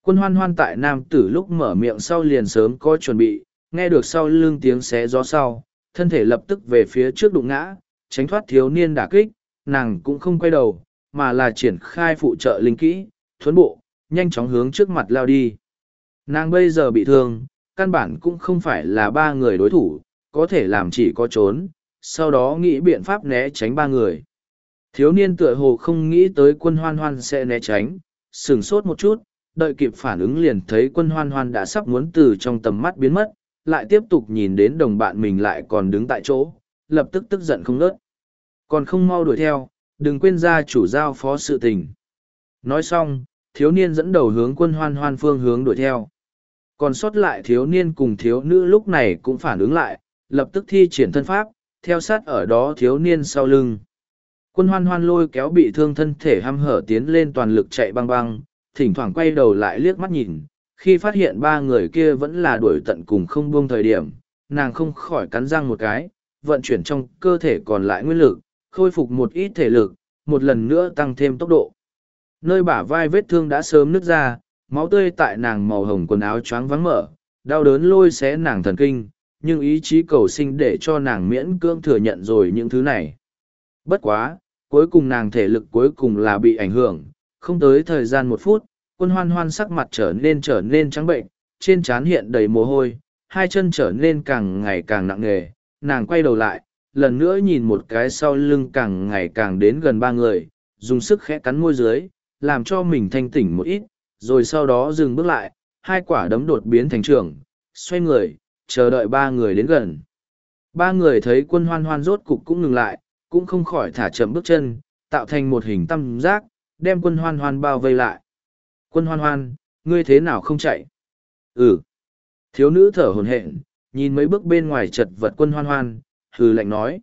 [SPEAKER 1] Quân hoan hoan tại nam tử lúc mở miệng sau liền sớm có chuẩn bị, nghe được sau lưng tiếng xé gió sau, thân thể lập tức về phía trước đụng ngã, tránh thoát thiếu niên đả kích, nàng cũng không quay đầu, mà là triển khai phụ trợ linh kỹ, thuấn bộ, nhanh chóng hướng trước mặt lao đi. Nàng bây giờ bị thương, căn bản cũng không phải là ba người đối thủ, có thể làm chỉ có trốn, sau đó nghĩ biện pháp né tránh ba người. Thiếu niên tựa hồ không nghĩ tới quân hoan hoan sẽ né tránh, sừng sốt một chút, đợi kịp phản ứng liền thấy quân hoan hoan đã sắp muốn từ trong tầm mắt biến mất, lại tiếp tục nhìn đến đồng bạn mình lại còn đứng tại chỗ, lập tức tức giận không ngớt. Còn không mau đuổi theo, đừng quên ra chủ giao phó sự tình. Nói xong, thiếu niên dẫn đầu hướng quân hoan hoan phương hướng đuổi theo. Còn sót lại thiếu niên cùng thiếu nữ lúc này cũng phản ứng lại, lập tức thi triển thân pháp, theo sát ở đó thiếu niên sau lưng. Quân hoan hoan lôi kéo bị thương thân thể ham hở tiến lên toàn lực chạy băng băng, thỉnh thoảng quay đầu lại liếc mắt nhìn, khi phát hiện ba người kia vẫn là đuổi tận cùng không buông thời điểm, nàng không khỏi cắn răng một cái, vận chuyển trong cơ thể còn lại nguyên lực, khôi phục một ít thể lực, một lần nữa tăng thêm tốc độ. Nơi bả vai vết thương đã sớm nứt ra, máu tươi tại nàng màu hồng quần áo choáng vắng mở, đau đớn lôi xé nàng thần kinh, nhưng ý chí cầu sinh để cho nàng miễn cưỡng thừa nhận rồi những thứ này. Bất quá, cuối cùng nàng thể lực cuối cùng là bị ảnh hưởng, không tới thời gian một phút, quân hoan hoan sắc mặt trở nên trở nên trắng bệnh, trên trán hiện đầy mồ hôi, hai chân trở nên càng ngày càng nặng nề, nàng quay đầu lại, lần nữa nhìn một cái sau lưng càng ngày càng đến gần ba người, dùng sức khẽ cắn môi dưới, làm cho mình thanh tỉnh một ít, rồi sau đó dừng bước lại, hai quả đấm đột biến thành trưởng, xoay người, chờ đợi ba người đến gần. Ba người thấy quân hoan hoan rốt cục cũng ngừng lại, cũng không khỏi thả chậm bước chân, tạo thành một hình tam giác, đem quân hoan hoan bao vây lại. Quân hoan hoan, ngươi thế nào không chạy? Ừ. Thiếu nữ thở hồn hện, nhìn mấy bước bên ngoài chật vật quân hoan hoan, hừ lạnh nói.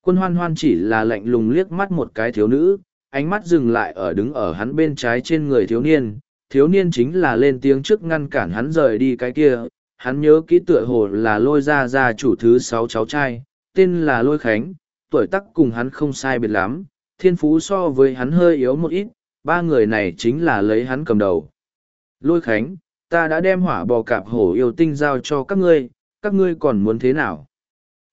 [SPEAKER 1] Quân hoan hoan chỉ là lạnh lùng liếc mắt một cái thiếu nữ, ánh mắt dừng lại ở đứng ở hắn bên trái trên người thiếu niên. Thiếu niên chính là lên tiếng trước ngăn cản hắn rời đi cái kia, hắn nhớ kỹ tựa hồ là lôi ra ra chủ thứ sáu cháu trai, tên là lôi khánh, tuổi tắc cùng hắn không sai biệt lắm, thiên phú so với hắn hơi yếu một ít, ba người này chính là lấy hắn cầm đầu. Lôi Khánh, ta đã đem hỏa bò cạp hổ yêu tinh giao cho các ngươi, các ngươi còn muốn thế nào?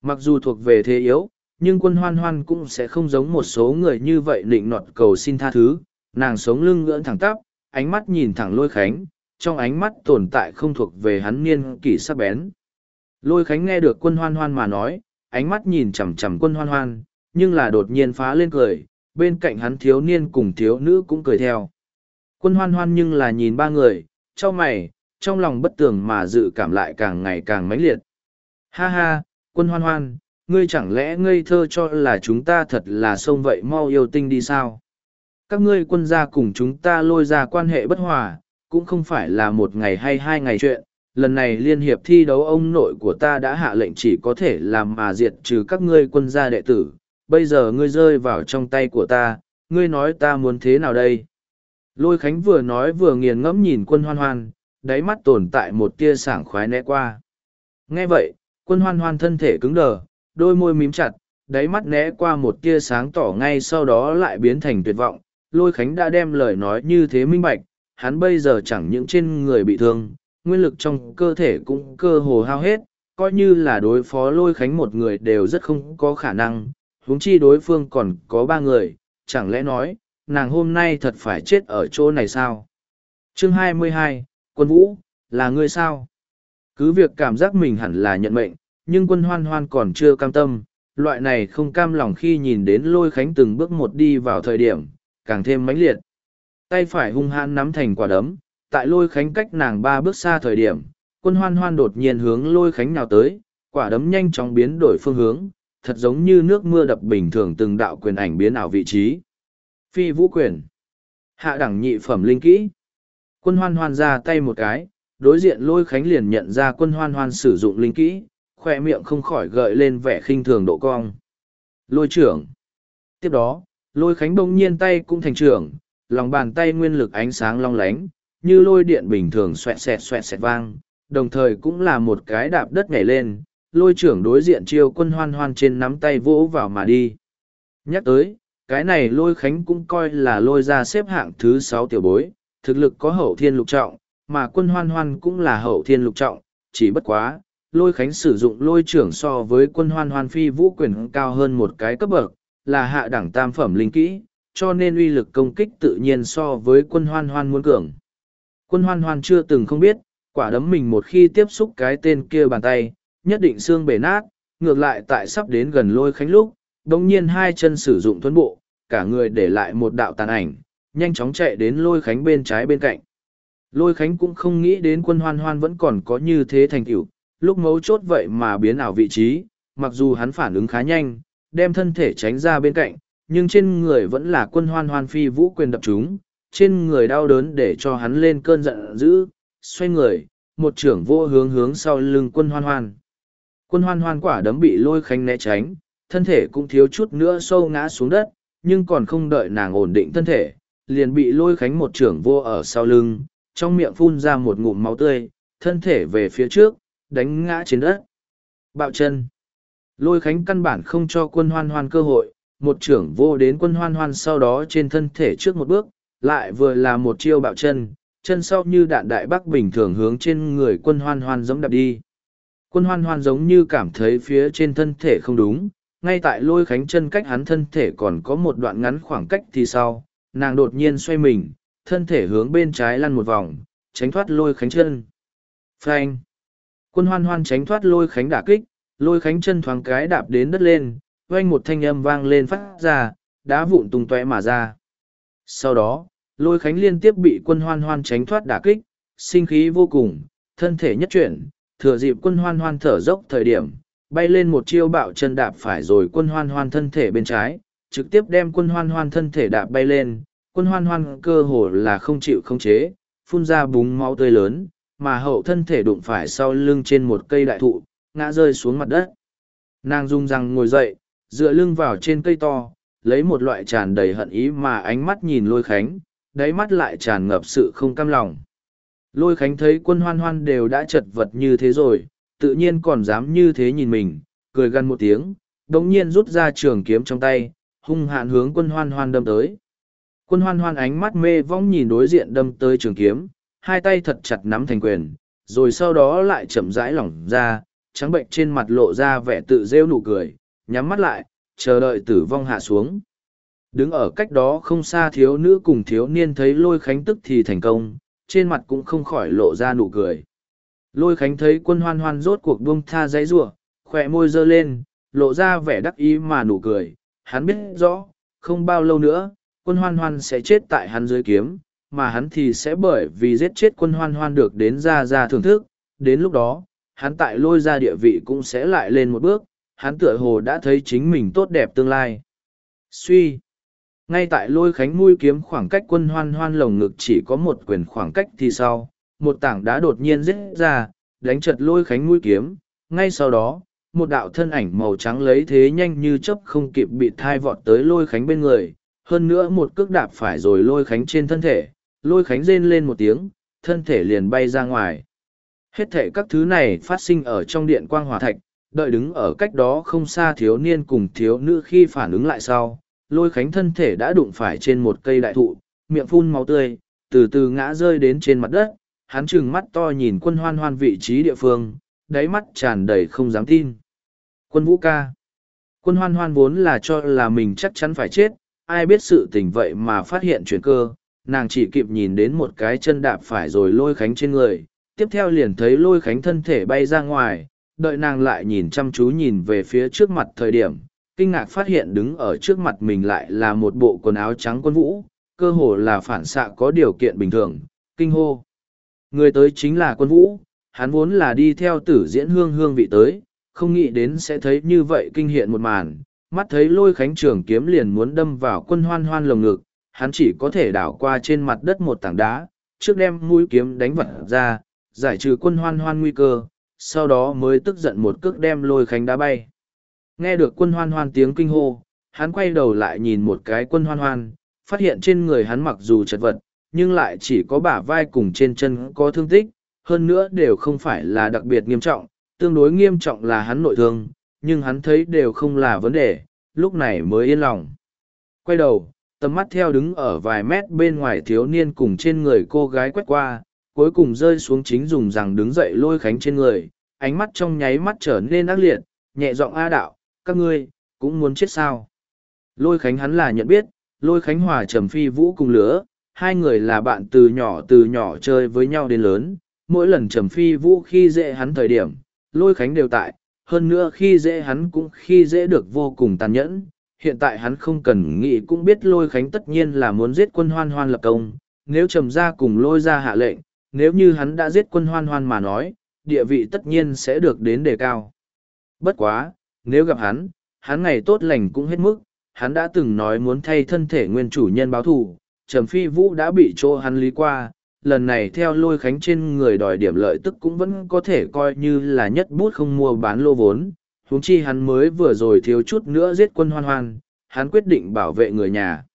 [SPEAKER 1] Mặc dù thuộc về thế yếu, nhưng quân hoan hoan cũng sẽ không giống một số người như vậy định nọt cầu xin tha thứ, nàng sống lưng ngưỡng thẳng tắp, ánh mắt nhìn thẳng Lôi Khánh, trong ánh mắt tồn tại không thuộc về hắn niên kỷ sắc bén. Lôi Khánh nghe được quân hoan hoan mà nói, ánh mắt nhìn chằm chằm quân hoan hoan, nhưng là đột nhiên phá lên cười, bên cạnh hắn thiếu niên cùng thiếu nữ cũng cười theo. Quân hoan hoan nhưng là nhìn ba người, cho mày, trong lòng bất tường mà dự cảm lại càng ngày càng mãnh liệt. Ha ha, quân hoan hoan, ngươi chẳng lẽ ngây thơ cho là chúng ta thật là sông vậy mau yêu tinh đi sao? Các ngươi quân gia cùng chúng ta lôi ra quan hệ bất hòa, cũng không phải là một ngày hay hai ngày chuyện, lần này liên hiệp thi đấu ông nội của ta đã hạ lệnh chỉ có thể làm mà diệt trừ các ngươi quân gia đệ tử, bây giờ ngươi rơi vào trong tay của ta, ngươi nói ta muốn thế nào đây? Lôi Khánh vừa nói vừa nghiền ngẫm nhìn quân hoan hoan, đáy mắt tồn tại một tia sảng khoái né qua. Nghe vậy, quân hoan hoan thân thể cứng đờ, đôi môi mím chặt, đáy mắt né qua một tia sáng tỏ ngay sau đó lại biến thành tuyệt vọng. Lôi Khánh đã đem lời nói như thế minh bạch, hắn bây giờ chẳng những trên người bị thương, nguyên lực trong cơ thể cũng cơ hồ hao hết, coi như là đối phó lôi khánh một người đều rất không có khả năng, huống chi đối phương còn có ba người, chẳng lẽ nói, nàng hôm nay thật phải chết ở chỗ này sao? Chương 22, quân vũ, là ngươi sao? Cứ việc cảm giác mình hẳn là nhận mệnh, nhưng quân hoan hoan còn chưa cam tâm, loại này không cam lòng khi nhìn đến lôi khánh từng bước một đi vào thời điểm, càng thêm mãnh liệt. Tay phải hung hãn nắm thành quả đấm, tại lôi khánh cách nàng ba bước xa thời điểm, quân hoan hoan đột nhiên hướng lôi khánh nào tới, quả đấm nhanh chóng biến đổi phương hướng, thật giống như nước mưa đập bình thường từng đạo quyền ảnh biến ảo vị trí. Phi vũ quyền. Hạ đẳng nhị phẩm linh kỹ. Quân hoan hoan ra tay một cái, đối diện lôi khánh liền nhận ra quân hoan hoan sử dụng linh kỹ, khoe miệng không khỏi gợi lên vẻ khinh thường độ cong. Lôi trưởng. Tiếp đó, lôi khánh bỗng nhiên tay cũng thành trưởng, lòng bàn tay nguyên lực ánh sáng long lánh, như lôi điện bình thường xoẹt xẹt xoẹt xẹt vang, đồng thời cũng là một cái đạp đất nhảy lên, lôi trưởng đối diện chiêu quân hoan hoan trên nắm tay vỗ vào mà đi. Nhắc tới, cái này lôi khánh cũng coi là lôi ra xếp hạng thứ sáu tiểu bối, thực lực có hậu thiên lục trọng, mà quân hoan hoan cũng là hậu thiên lục trọng, chỉ bất quá, lôi khánh sử dụng lôi trưởng so với quân hoan hoan phi vũ quyền cao hơn một cái cấp bậc, là hạ đẳng tam phẩm linh kỹ, cho nên uy lực công kích tự nhiên so với quân hoan hoan muốn cường. Quân hoan hoan chưa từng không biết, quả đấm mình một khi tiếp xúc cái tên kia bàn tay, nhất định xương bể nát, ngược lại tại sắp đến gần lôi khánh lúc, đồng nhiên hai chân sử dụng thuấn bộ, cả người để lại một đạo tàn ảnh, nhanh chóng chạy đến lôi khánh bên trái bên cạnh. Lôi khánh cũng không nghĩ đến quân hoan hoan vẫn còn có như thế thành tựu lúc mấu chốt vậy mà biến ảo vị trí, mặc dù hắn phản ứng khá nhanh, đem thân thể tránh ra bên cạnh, nhưng trên người vẫn là quân hoan hoan phi vũ quyền đập chúng, trên người đau đớn để cho hắn lên cơn giận dữ, xoay người, một trưởng vô hướng hướng sau lưng quân hoan hoan. Quân hoan hoan quả đấm bị lôi khánh né tránh, thân thể cũng thiếu chút nữa sâu ngã xuống đất, nhưng còn không đợi nàng ổn định thân thể, liền bị lôi khánh một trưởng vô ở sau lưng, trong miệng phun ra một ngụm máu tươi, thân thể về phía trước, đánh ngã trên đất. Bạo chân. Lôi khánh căn bản không cho quân hoan hoan cơ hội, một trưởng vô đến quân hoan hoan sau đó trên thân thể trước một bước, lại vừa là một chiêu bạo chân, chân sau như đạn đại bác bình thường hướng trên người quân hoan hoan giống đạp đi. Quân hoan hoan giống như cảm thấy phía trên thân thể không đúng, ngay tại lôi khánh chân cách hắn thân thể còn có một đoạn ngắn khoảng cách thì sau, nàng đột nhiên xoay mình, thân thể hướng bên trái lăn một vòng, tránh thoát lôi khánh chân. Phanh! Quân hoan hoan tránh thoát lôi khánh đả kích, lôi khánh chân thoáng cái đạp đến đất lên, vang một thanh âm vang lên phát ra, đá vụn tung tóe mà ra. Sau đó, Lôi Khánh liên tiếp bị quân hoan hoan tránh thoát đả kích, sinh khí vô cùng, thân thể nhất chuyển, thừa dịp quân hoan hoan thở dốc thời điểm, bay lên một chiêu bạo chân đạp phải rồi quân hoan hoan thân thể bên trái, trực tiếp đem quân hoan hoan thân thể đạp bay lên, quân hoan hoan cơ hồ là không chịu không chế, phun ra búng máu tươi lớn, mà hậu thân thể đụng phải sau lưng trên một cây đại thụ, ngã rơi xuống mặt đất. Nàng rung răng ngồi dậy, dựa lưng vào trên cây to, lấy một loại tràn đầy hận ý mà ánh mắt nhìn lôi khánh, đáy mắt lại tràn ngập sự không cam lòng. Lôi khánh thấy quân hoan hoan đều đã chật vật như thế rồi, tự nhiên còn dám như thế nhìn mình, cười gần một tiếng, đống nhiên rút ra trường kiếm trong tay, hung hạn hướng quân hoan hoan đâm tới. Quân hoan hoan ánh mắt mê vong nhìn đối diện đâm tới trường kiếm, hai tay thật chặt nắm thành quyền, rồi sau đó lại chậm rãi lỏng ra, trắng bệnh trên mặt lộ ra vẻ tự rêu nụ cười, nhắm mắt lại, chờ đợi tử vong hạ xuống. Đứng ở cách đó không xa thiếu nữ cùng thiếu niên thấy lôi khánh tức thì thành công, trên mặt cũng không khỏi lộ ra nụ cười. Lôi khánh thấy quân hoan hoan rốt cuộc buông tha giấy rủa khỏe môi dơ lên, lộ ra vẻ đắc ý mà nụ cười. Hắn biết rõ, không bao lâu nữa, quân hoan hoan sẽ chết tại hắn dưới kiếm, mà hắn thì sẽ bởi vì giết chết quân hoan hoan được đến ra ra thưởng thức. Đến lúc đó, hắn tại lôi ra địa vị cũng sẽ lại lên một bước, hắn tựa hồ đã thấy chính mình tốt đẹp tương lai. Suy ngay tại lôi khánh mũi kiếm khoảng cách quân hoan hoan lồng ngực chỉ có một quyền khoảng cách thì sau, một tảng đá đột nhiên rít ra, đánh chật lôi khánh mũi kiếm. Ngay sau đó, một đạo thân ảnh màu trắng lấy thế nhanh như chớp không kịp bị thai vọt tới lôi khánh bên người. Hơn nữa một cước đạp phải rồi lôi khánh trên thân thể, lôi khánh rên lên một tiếng, thân thể liền bay ra ngoài. Hết thể các thứ này phát sinh ở trong điện quang hỏa thạch, đợi đứng ở cách đó không xa thiếu niên cùng thiếu nữ khi phản ứng lại sau, lôi khánh thân thể đã đụng phải trên một cây đại thụ, miệng phun máu tươi, từ từ ngã rơi đến trên mặt đất, hắn trừng mắt to nhìn quân hoan hoan vị trí địa phương, đáy mắt tràn đầy không dám tin. Quân vũ ca. Quân hoan hoan vốn là cho là mình chắc chắn phải chết, ai biết sự tình vậy mà phát hiện chuyển cơ, nàng chỉ kịp nhìn đến một cái chân đạp phải rồi lôi khánh trên người, tiếp theo liền thấy lôi khánh thân thể bay ra ngoài, đợi nàng lại nhìn chăm chú nhìn về phía trước mặt thời điểm, kinh ngạc phát hiện đứng ở trước mặt mình lại là một bộ quần áo trắng quân vũ, cơ hồ là phản xạ có điều kiện bình thường, kinh hô. Người tới chính là quân vũ, hắn vốn là đi theo tử diễn hương hương vị tới, không nghĩ đến sẽ thấy như vậy kinh hiện một màn, mắt thấy lôi khánh trường kiếm liền muốn đâm vào quân hoan hoan lồng ngực, hắn chỉ có thể đảo qua trên mặt đất một tảng đá, trước đem mũi kiếm đánh vật ra, giải trừ quân hoan hoan nguy cơ, sau đó mới tức giận một cước đem lôi khánh đá bay. Nghe được quân hoan hoan tiếng kinh hô, hắn quay đầu lại nhìn một cái quân hoan hoan, phát hiện trên người hắn mặc dù chật vật, nhưng lại chỉ có bả vai cùng trên chân có thương tích, hơn nữa đều không phải là đặc biệt nghiêm trọng, tương đối nghiêm trọng là hắn nội thương, nhưng hắn thấy đều không là vấn đề, lúc này mới yên lòng. Quay đầu, tầm mắt theo đứng ở vài mét bên ngoài thiếu niên cùng trên người cô gái quét qua, cuối cùng rơi xuống chính dùng rằng đứng dậy lôi khánh trên người, ánh mắt trong nháy mắt trở nên ác liệt, nhẹ giọng a đạo, các ngươi, cũng muốn chết sao. Lôi Khánh hắn là nhận biết, Lôi Khánh Hòa Trầm Phi Vũ cùng lứa, hai người là bạn từ nhỏ từ nhỏ chơi với nhau đến lớn, mỗi lần Trầm Phi Vũ khi dễ hắn thời điểm, Lôi Khánh đều tại, hơn nữa khi dễ hắn cũng khi dễ được vô cùng tàn nhẫn. Hiện tại hắn không cần nghĩ cũng biết Lôi Khánh tất nhiên là muốn giết quân hoan hoan lập công, nếu Trầm ra cùng Lôi ra hạ lệnh, nếu như hắn đã giết quân hoan hoan mà nói, địa vị tất nhiên sẽ được đến đề cao. Bất quá, nếu gặp hắn, hắn ngày tốt lành cũng hết mức, hắn đã từng nói muốn thay thân thể nguyên chủ nhân báo thù, Trầm Phi Vũ đã bị chỗ hắn lý qua, lần này theo lôi khánh trên người đòi điểm lợi tức cũng vẫn có thể coi như là nhất bút không mua bán lô vốn, huống chi hắn mới vừa rồi thiếu chút nữa giết quân hoan hoan, hắn quyết định bảo vệ người nhà.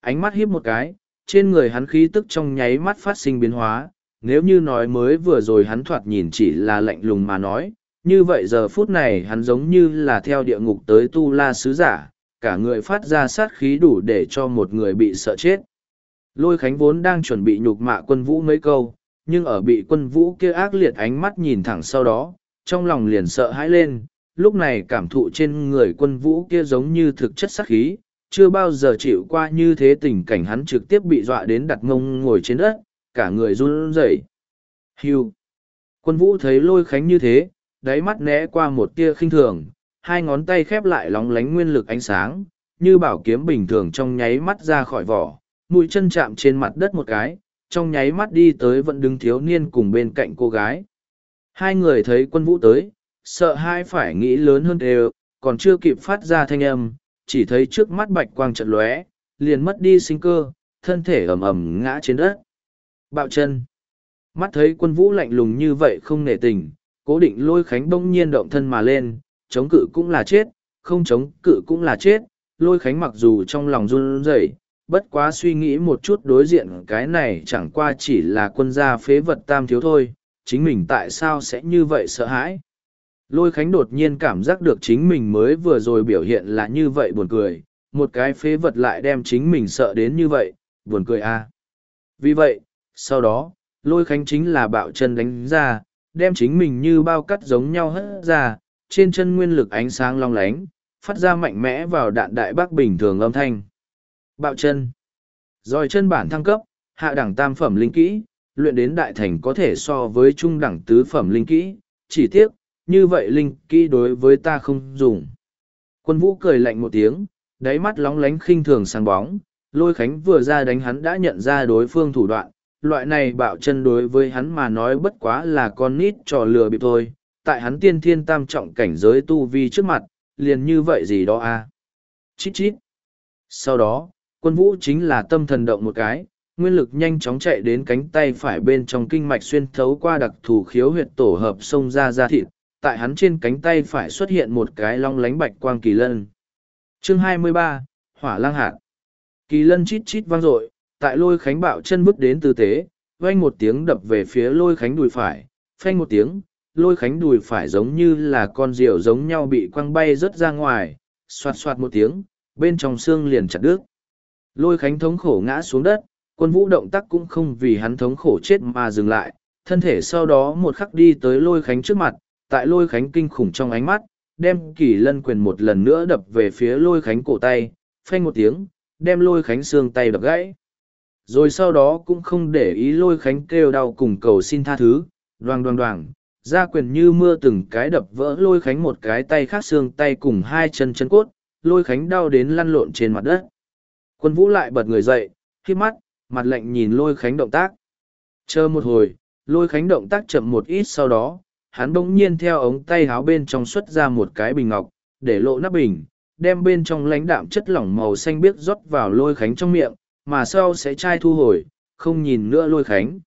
[SPEAKER 1] Ánh mắt híp một cái, trên người hắn khí tức trong nháy mắt phát sinh biến hóa, nếu như nói mới vừa rồi hắn thoạt nhìn chỉ là lạnh lùng mà nói, như vậy giờ phút này hắn giống như là theo địa ngục tới tu la sứ giả cả người phát ra sát khí đủ để cho một người bị sợ chết lôi khánh vốn đang chuẩn bị nhục mạ quân vũ mấy câu nhưng ở bị quân vũ kia ác liệt ánh mắt nhìn thẳng sau đó trong lòng liền sợ hãi lên lúc này cảm thụ trên người quân vũ kia giống như thực chất sát khí chưa bao giờ chịu qua như thế tình cảnh hắn trực tiếp bị dọa đến đặt ngông ngồi trên đất cả người run rẩy hiu quân vũ thấy lôi khánh như thế đáy mắt né qua một tia khinh thường, hai ngón tay khép lại lóng lánh nguyên lực ánh sáng, như bảo kiếm bình thường trong nháy mắt ra khỏi vỏ, mũi chân chạm trên mặt đất một cái, trong nháy mắt đi tới vẫn đứng thiếu niên cùng bên cạnh cô gái. Hai người thấy quân vũ tới, sợ hai phải nghĩ lớn hơn đều, còn chưa kịp phát ra thanh âm, chỉ thấy trước mắt bạch quang trận lóe, liền mất đi sinh cơ, thân thể ầm ầm ngã trên đất. Bạo chân. Mắt thấy quân vũ lạnh lùng như vậy không nể tình, cố định lôi khánh bỗng nhiên động thân mà lên, chống cự cũng là chết, không chống cự cũng là chết, lôi khánh mặc dù trong lòng run rẩy, bất quá suy nghĩ một chút đối diện cái này chẳng qua chỉ là quân gia phế vật tam thiếu thôi, chính mình tại sao sẽ như vậy sợ hãi. Lôi khánh đột nhiên cảm giác được chính mình mới vừa rồi biểu hiện là như vậy buồn cười, một cái phế vật lại đem chính mình sợ đến như vậy, buồn cười a. À. Vì vậy, sau đó, lôi khánh chính là bạo chân đánh ra, đem chính mình như bao cắt giống nhau hất ra, trên chân nguyên lực ánh sáng long lánh, phát ra mạnh mẽ vào đạn đại bác bình thường âm thanh. Bạo chân. Rồi chân bản thăng cấp, hạ đẳng tam phẩm linh kỹ, luyện đến đại thành có thể so với trung đẳng tứ phẩm linh kỹ, chỉ tiếc, như vậy linh kỹ đối với ta không dùng. Quân vũ cười lạnh một tiếng, đáy mắt long lánh khinh thường sáng bóng, lôi khánh vừa ra đánh hắn đã nhận ra đối phương thủ đoạn, loại này bạo chân đối với hắn mà nói bất quá là con nít trò lừa bịp thôi, tại hắn tiên thiên tam trọng cảnh giới tu vi trước mặt, liền như vậy gì đó à. Chít chít. Sau đó, quân vũ chính là tâm thần động một cái, nguyên lực nhanh chóng chạy đến cánh tay phải bên trong kinh mạch xuyên thấu qua đặc thù khiếu huyệt tổ hợp xông ra ra thịt, tại hắn trên cánh tay phải xuất hiện một cái long lánh bạch quang kỳ lân. Chương 23, Hỏa lang hạt. Kỳ lân chít chít vang dội, tại lôi khánh bạo chân bước đến tư tế, vang một tiếng đập về phía lôi khánh đùi phải, phanh một tiếng, lôi khánh đùi phải giống như là con diều giống nhau bị quăng bay rớt ra ngoài, xoạt xoạt một tiếng, bên trong xương liền chặt đứt. Lôi khánh thống khổ ngã xuống đất, quân vũ động tác cũng không vì hắn thống khổ chết mà dừng lại, thân thể sau đó một khắc đi tới lôi khánh trước mặt, tại lôi khánh kinh khủng trong ánh mắt, đem kỷ lân quyền một lần nữa đập về phía lôi khánh cổ tay, phanh một tiếng, đem lôi khánh xương tay đập gãy rồi sau đó cũng không để ý lôi khánh kêu đau cùng cầu xin tha thứ đoàng đoàng đoàng gia quyền như mưa từng cái đập vỡ lôi khánh một cái tay khác xương tay cùng hai chân chân cốt lôi khánh đau đến lăn lộn trên mặt đất quân vũ lại bật người dậy khi mắt mặt lạnh nhìn lôi khánh động tác chờ một hồi lôi khánh động tác chậm một ít sau đó hắn bỗng nhiên theo ống tay háo bên trong xuất ra một cái bình ngọc để lộ nắp bình đem bên trong lãnh đạm chất lỏng màu xanh biếc rót vào lôi khánh trong miệng mà sau sẽ trai thu hồi, không nhìn nữa lôi khánh.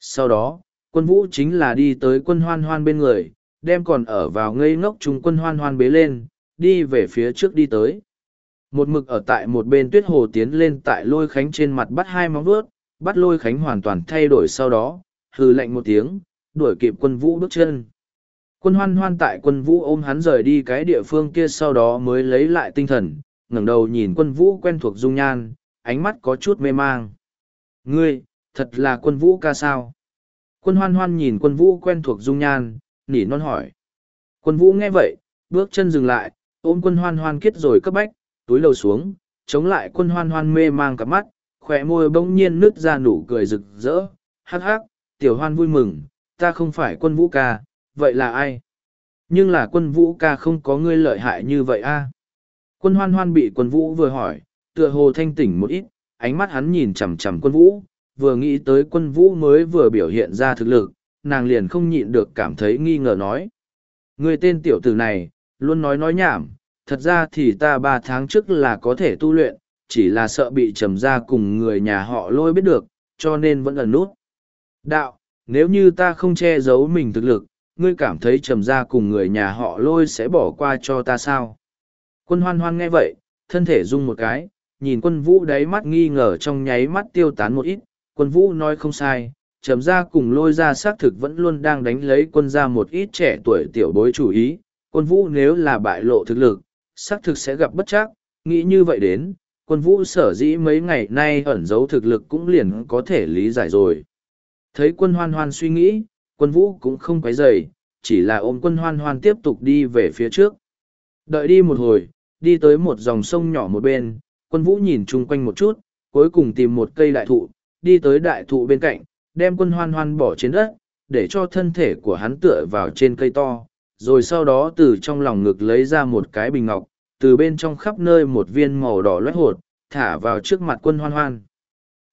[SPEAKER 1] Sau đó, quân vũ chính là đi tới quân hoan hoan bên người, đem còn ở vào ngây ngốc chúng quân hoan hoan bế lên, đi về phía trước đi tới. Một mực ở tại một bên tuyết hồ tiến lên tại lôi khánh trên mặt bắt hai móng vuốt, bắt lôi khánh hoàn toàn thay đổi sau đó, hừ lạnh một tiếng, đuổi kịp quân vũ bước chân. Quân hoan hoan tại quân vũ ôm hắn rời đi cái địa phương kia sau đó mới lấy lại tinh thần, ngẩng đầu nhìn quân vũ quen thuộc dung nhan, ánh mắt có chút mê mang. Ngươi, thật là quân vũ ca sao? Quân hoan hoan nhìn quân vũ quen thuộc dung nhan, nỉ non hỏi. Quân vũ nghe vậy, bước chân dừng lại, ôm quân hoan hoan kết rồi cấp bách, túi lầu xuống, chống lại quân hoan hoan mê mang cặp mắt, khỏe môi bỗng nhiên nứt ra nụ cười rực rỡ. Hắc hắc, tiểu hoan vui mừng, ta không phải quân vũ ca, vậy là ai? Nhưng là quân vũ ca không có ngươi lợi hại như vậy a. Quân hoan hoan bị quân vũ vừa hỏi, tựa hồ thanh tỉnh một ít, ánh mắt hắn nhìn chằm chằm quân vũ, vừa nghĩ tới quân vũ mới vừa biểu hiện ra thực lực, nàng liền không nhịn được cảm thấy nghi ngờ nói. Người tên tiểu tử này, luôn nói nói nhảm, thật ra thì ta ba tháng trước là có thể tu luyện, chỉ là sợ bị trầm gia cùng người nhà họ lôi biết được, cho nên vẫn ẩn nút. Đạo, nếu như ta không che giấu mình thực lực, ngươi cảm thấy trầm gia cùng người nhà họ lôi sẽ bỏ qua cho ta sao? Quân hoan hoan nghe vậy, thân thể rung một cái, nhìn quân vũ đáy mắt nghi ngờ trong nháy mắt tiêu tán một ít, quân vũ nói không sai, trầm ra cùng lôi ra xác thực vẫn luôn đang đánh lấy quân gia một ít trẻ tuổi tiểu bối chủ ý, quân vũ nếu là bại lộ thực lực, xác thực sẽ gặp bất chắc, nghĩ như vậy đến, quân vũ sở dĩ mấy ngày nay ẩn giấu thực lực cũng liền có thể lý giải rồi. Thấy quân hoan hoan suy nghĩ, quân vũ cũng không quấy rầy, chỉ là ôm quân hoan hoan tiếp tục đi về phía trước. Đợi đi một hồi, đi tới một dòng sông nhỏ một bên, quân vũ nhìn chung quanh một chút, cuối cùng tìm một cây đại thụ, đi tới đại thụ bên cạnh, đem quân hoan hoan bỏ trên đất, để cho thân thể của hắn tựa vào trên cây to, rồi sau đó từ trong lòng ngực lấy ra một cái bình ngọc, từ bên trong khắp nơi một viên màu đỏ loét hột, thả vào trước mặt quân hoan hoan.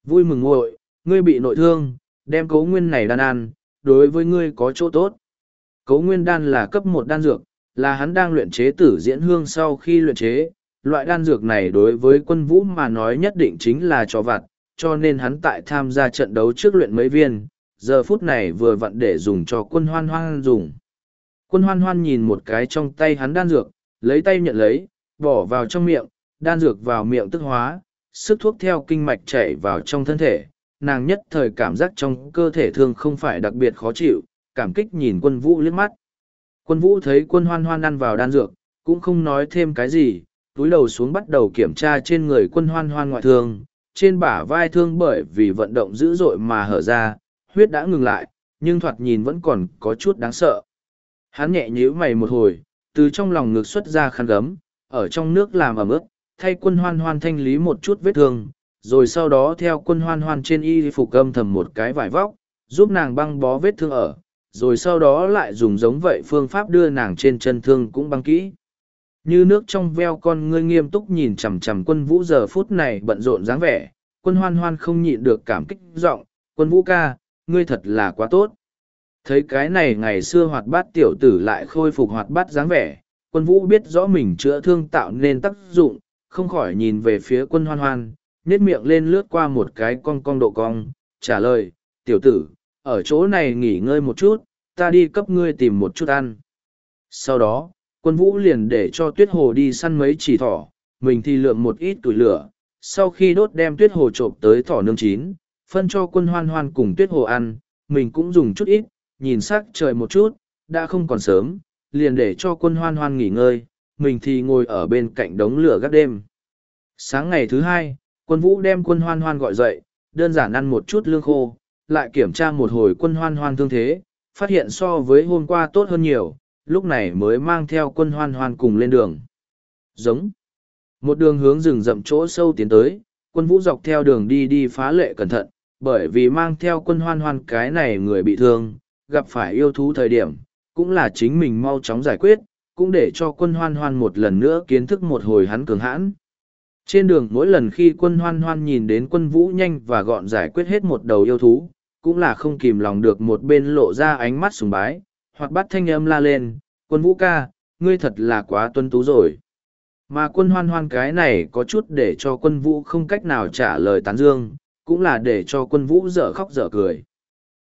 [SPEAKER 1] Vui mừng ngội, ngươi bị nội thương, đem cấu nguyên này đan ăn, đối với ngươi có chỗ tốt. Cấu nguyên đan là cấp một đan dược, là hắn đang luyện chế tử diễn hương sau khi luyện chế, loại đan dược này đối với quân vũ mà nói nhất định chính là trò vặt, cho nên hắn tại tham gia trận đấu trước luyện mấy viên, giờ phút này vừa vặn để dùng cho quân hoan hoan dùng. Quân hoan hoan nhìn một cái trong tay hắn đan dược, lấy tay nhận lấy, bỏ vào trong miệng, đan dược vào miệng tức hóa, sức thuốc theo kinh mạch chảy vào trong thân thể, nàng nhất thời cảm giác trong cơ thể thương không phải đặc biệt khó chịu, cảm kích nhìn quân vũ liếc mắt. Quân vũ thấy quân hoan hoan ăn vào đan dược, cũng không nói thêm cái gì, túi đầu xuống bắt đầu kiểm tra trên người quân hoan hoan ngoại thương, trên bả vai thương bởi vì vận động dữ dội mà hở ra, huyết đã ngừng lại, nhưng thoạt nhìn vẫn còn có chút đáng sợ. Hắn nhẹ nhíu mày một hồi, từ trong lòng ngực xuất ra khăn gấm, ở trong nước làm ẩm ướt, thay quân hoan hoan thanh lý một chút vết thương, rồi sau đó theo quân hoan hoan trên y phục âm thầm một cái vải vóc, giúp nàng băng bó vết thương ở, rồi sau đó lại dùng giống vậy phương pháp đưa nàng trên chân thương cũng băng kỹ như nước trong veo con ngươi nghiêm túc nhìn chằm chằm quân vũ giờ phút này bận rộn dáng vẻ, quân hoan hoan không nhịn được cảm kích giọng, quân vũ ca, ngươi thật là quá tốt. Thấy cái này ngày xưa hoạt bát tiểu tử lại khôi phục hoạt bát dáng vẻ, quân vũ biết rõ mình chữa thương tạo nên tác dụng, không khỏi nhìn về phía quân hoan hoan, nhét miệng lên lướt qua một cái cong cong độ cong, trả lời, tiểu tử, ở chỗ này nghỉ ngơi một chút, ta đi cấp ngươi tìm một chút ăn. Sau đó, quân vũ liền để cho tuyết hồ đi săn mấy chỉ thỏ, mình thì lượm một ít củi lửa, sau khi đốt đem tuyết hồ trộm tới thỏ nương chín, phân cho quân hoan hoan cùng tuyết hồ ăn, mình cũng dùng chút ít, nhìn sắc trời một chút, đã không còn sớm, liền để cho quân hoan hoan nghỉ ngơi, mình thì ngồi ở bên cạnh đống lửa gác đêm. Sáng ngày thứ hai, quân vũ đem quân hoan hoan gọi dậy, đơn giản ăn một chút lương khô, lại kiểm tra một hồi quân hoan hoan thương thế, phát hiện so với hôm qua tốt hơn nhiều, lúc này mới mang theo quân hoan hoan cùng lên đường. Giống. Một đường hướng rừng rậm chỗ sâu tiến tới, quân vũ dọc theo đường đi đi phá lệ cẩn thận, bởi vì mang theo quân hoan hoan cái này người bị thương, gặp phải yêu thú thời điểm, cũng là chính mình mau chóng giải quyết, cũng để cho quân hoan hoan một lần nữa kiến thức một hồi hắn cường hãn. Trên đường mỗi lần khi quân hoan hoan nhìn đến quân vũ nhanh và gọn giải quyết hết một đầu yêu thú, cũng là không kìm lòng được một bên lộ ra ánh mắt sùng bái, hoặc bắt thanh âm la lên, quân vũ ca, ngươi thật là quá tuân tú rồi. Mà quân hoan hoan cái này có chút để cho quân vũ không cách nào trả lời tán dương, cũng là để cho quân vũ dở khóc dở cười.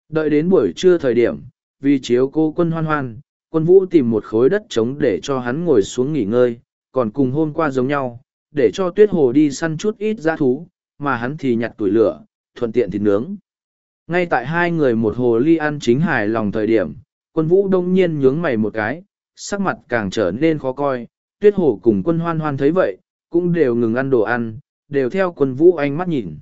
[SPEAKER 1] Đợi đến buổi trưa thời điểm, vì chiếu cô quân hoan hoan, quân vũ tìm một khối đất trống để cho hắn ngồi xuống nghỉ ngơi, còn cùng hôm qua giống nhau, để cho tuyết hồ đi săn chút ít giã thú, mà hắn thì nhặt tuổi lửa, thuận tiện thịt nướng. Ngay tại hai người một hồ ly ăn chính hài lòng thời điểm, quân vũ đông nhiên nhướng mày một cái, sắc mặt càng trở nên khó coi, tuyết hổ cùng quân hoan hoan thấy vậy, cũng đều ngừng ăn đồ ăn, đều theo quân vũ ánh mắt nhìn.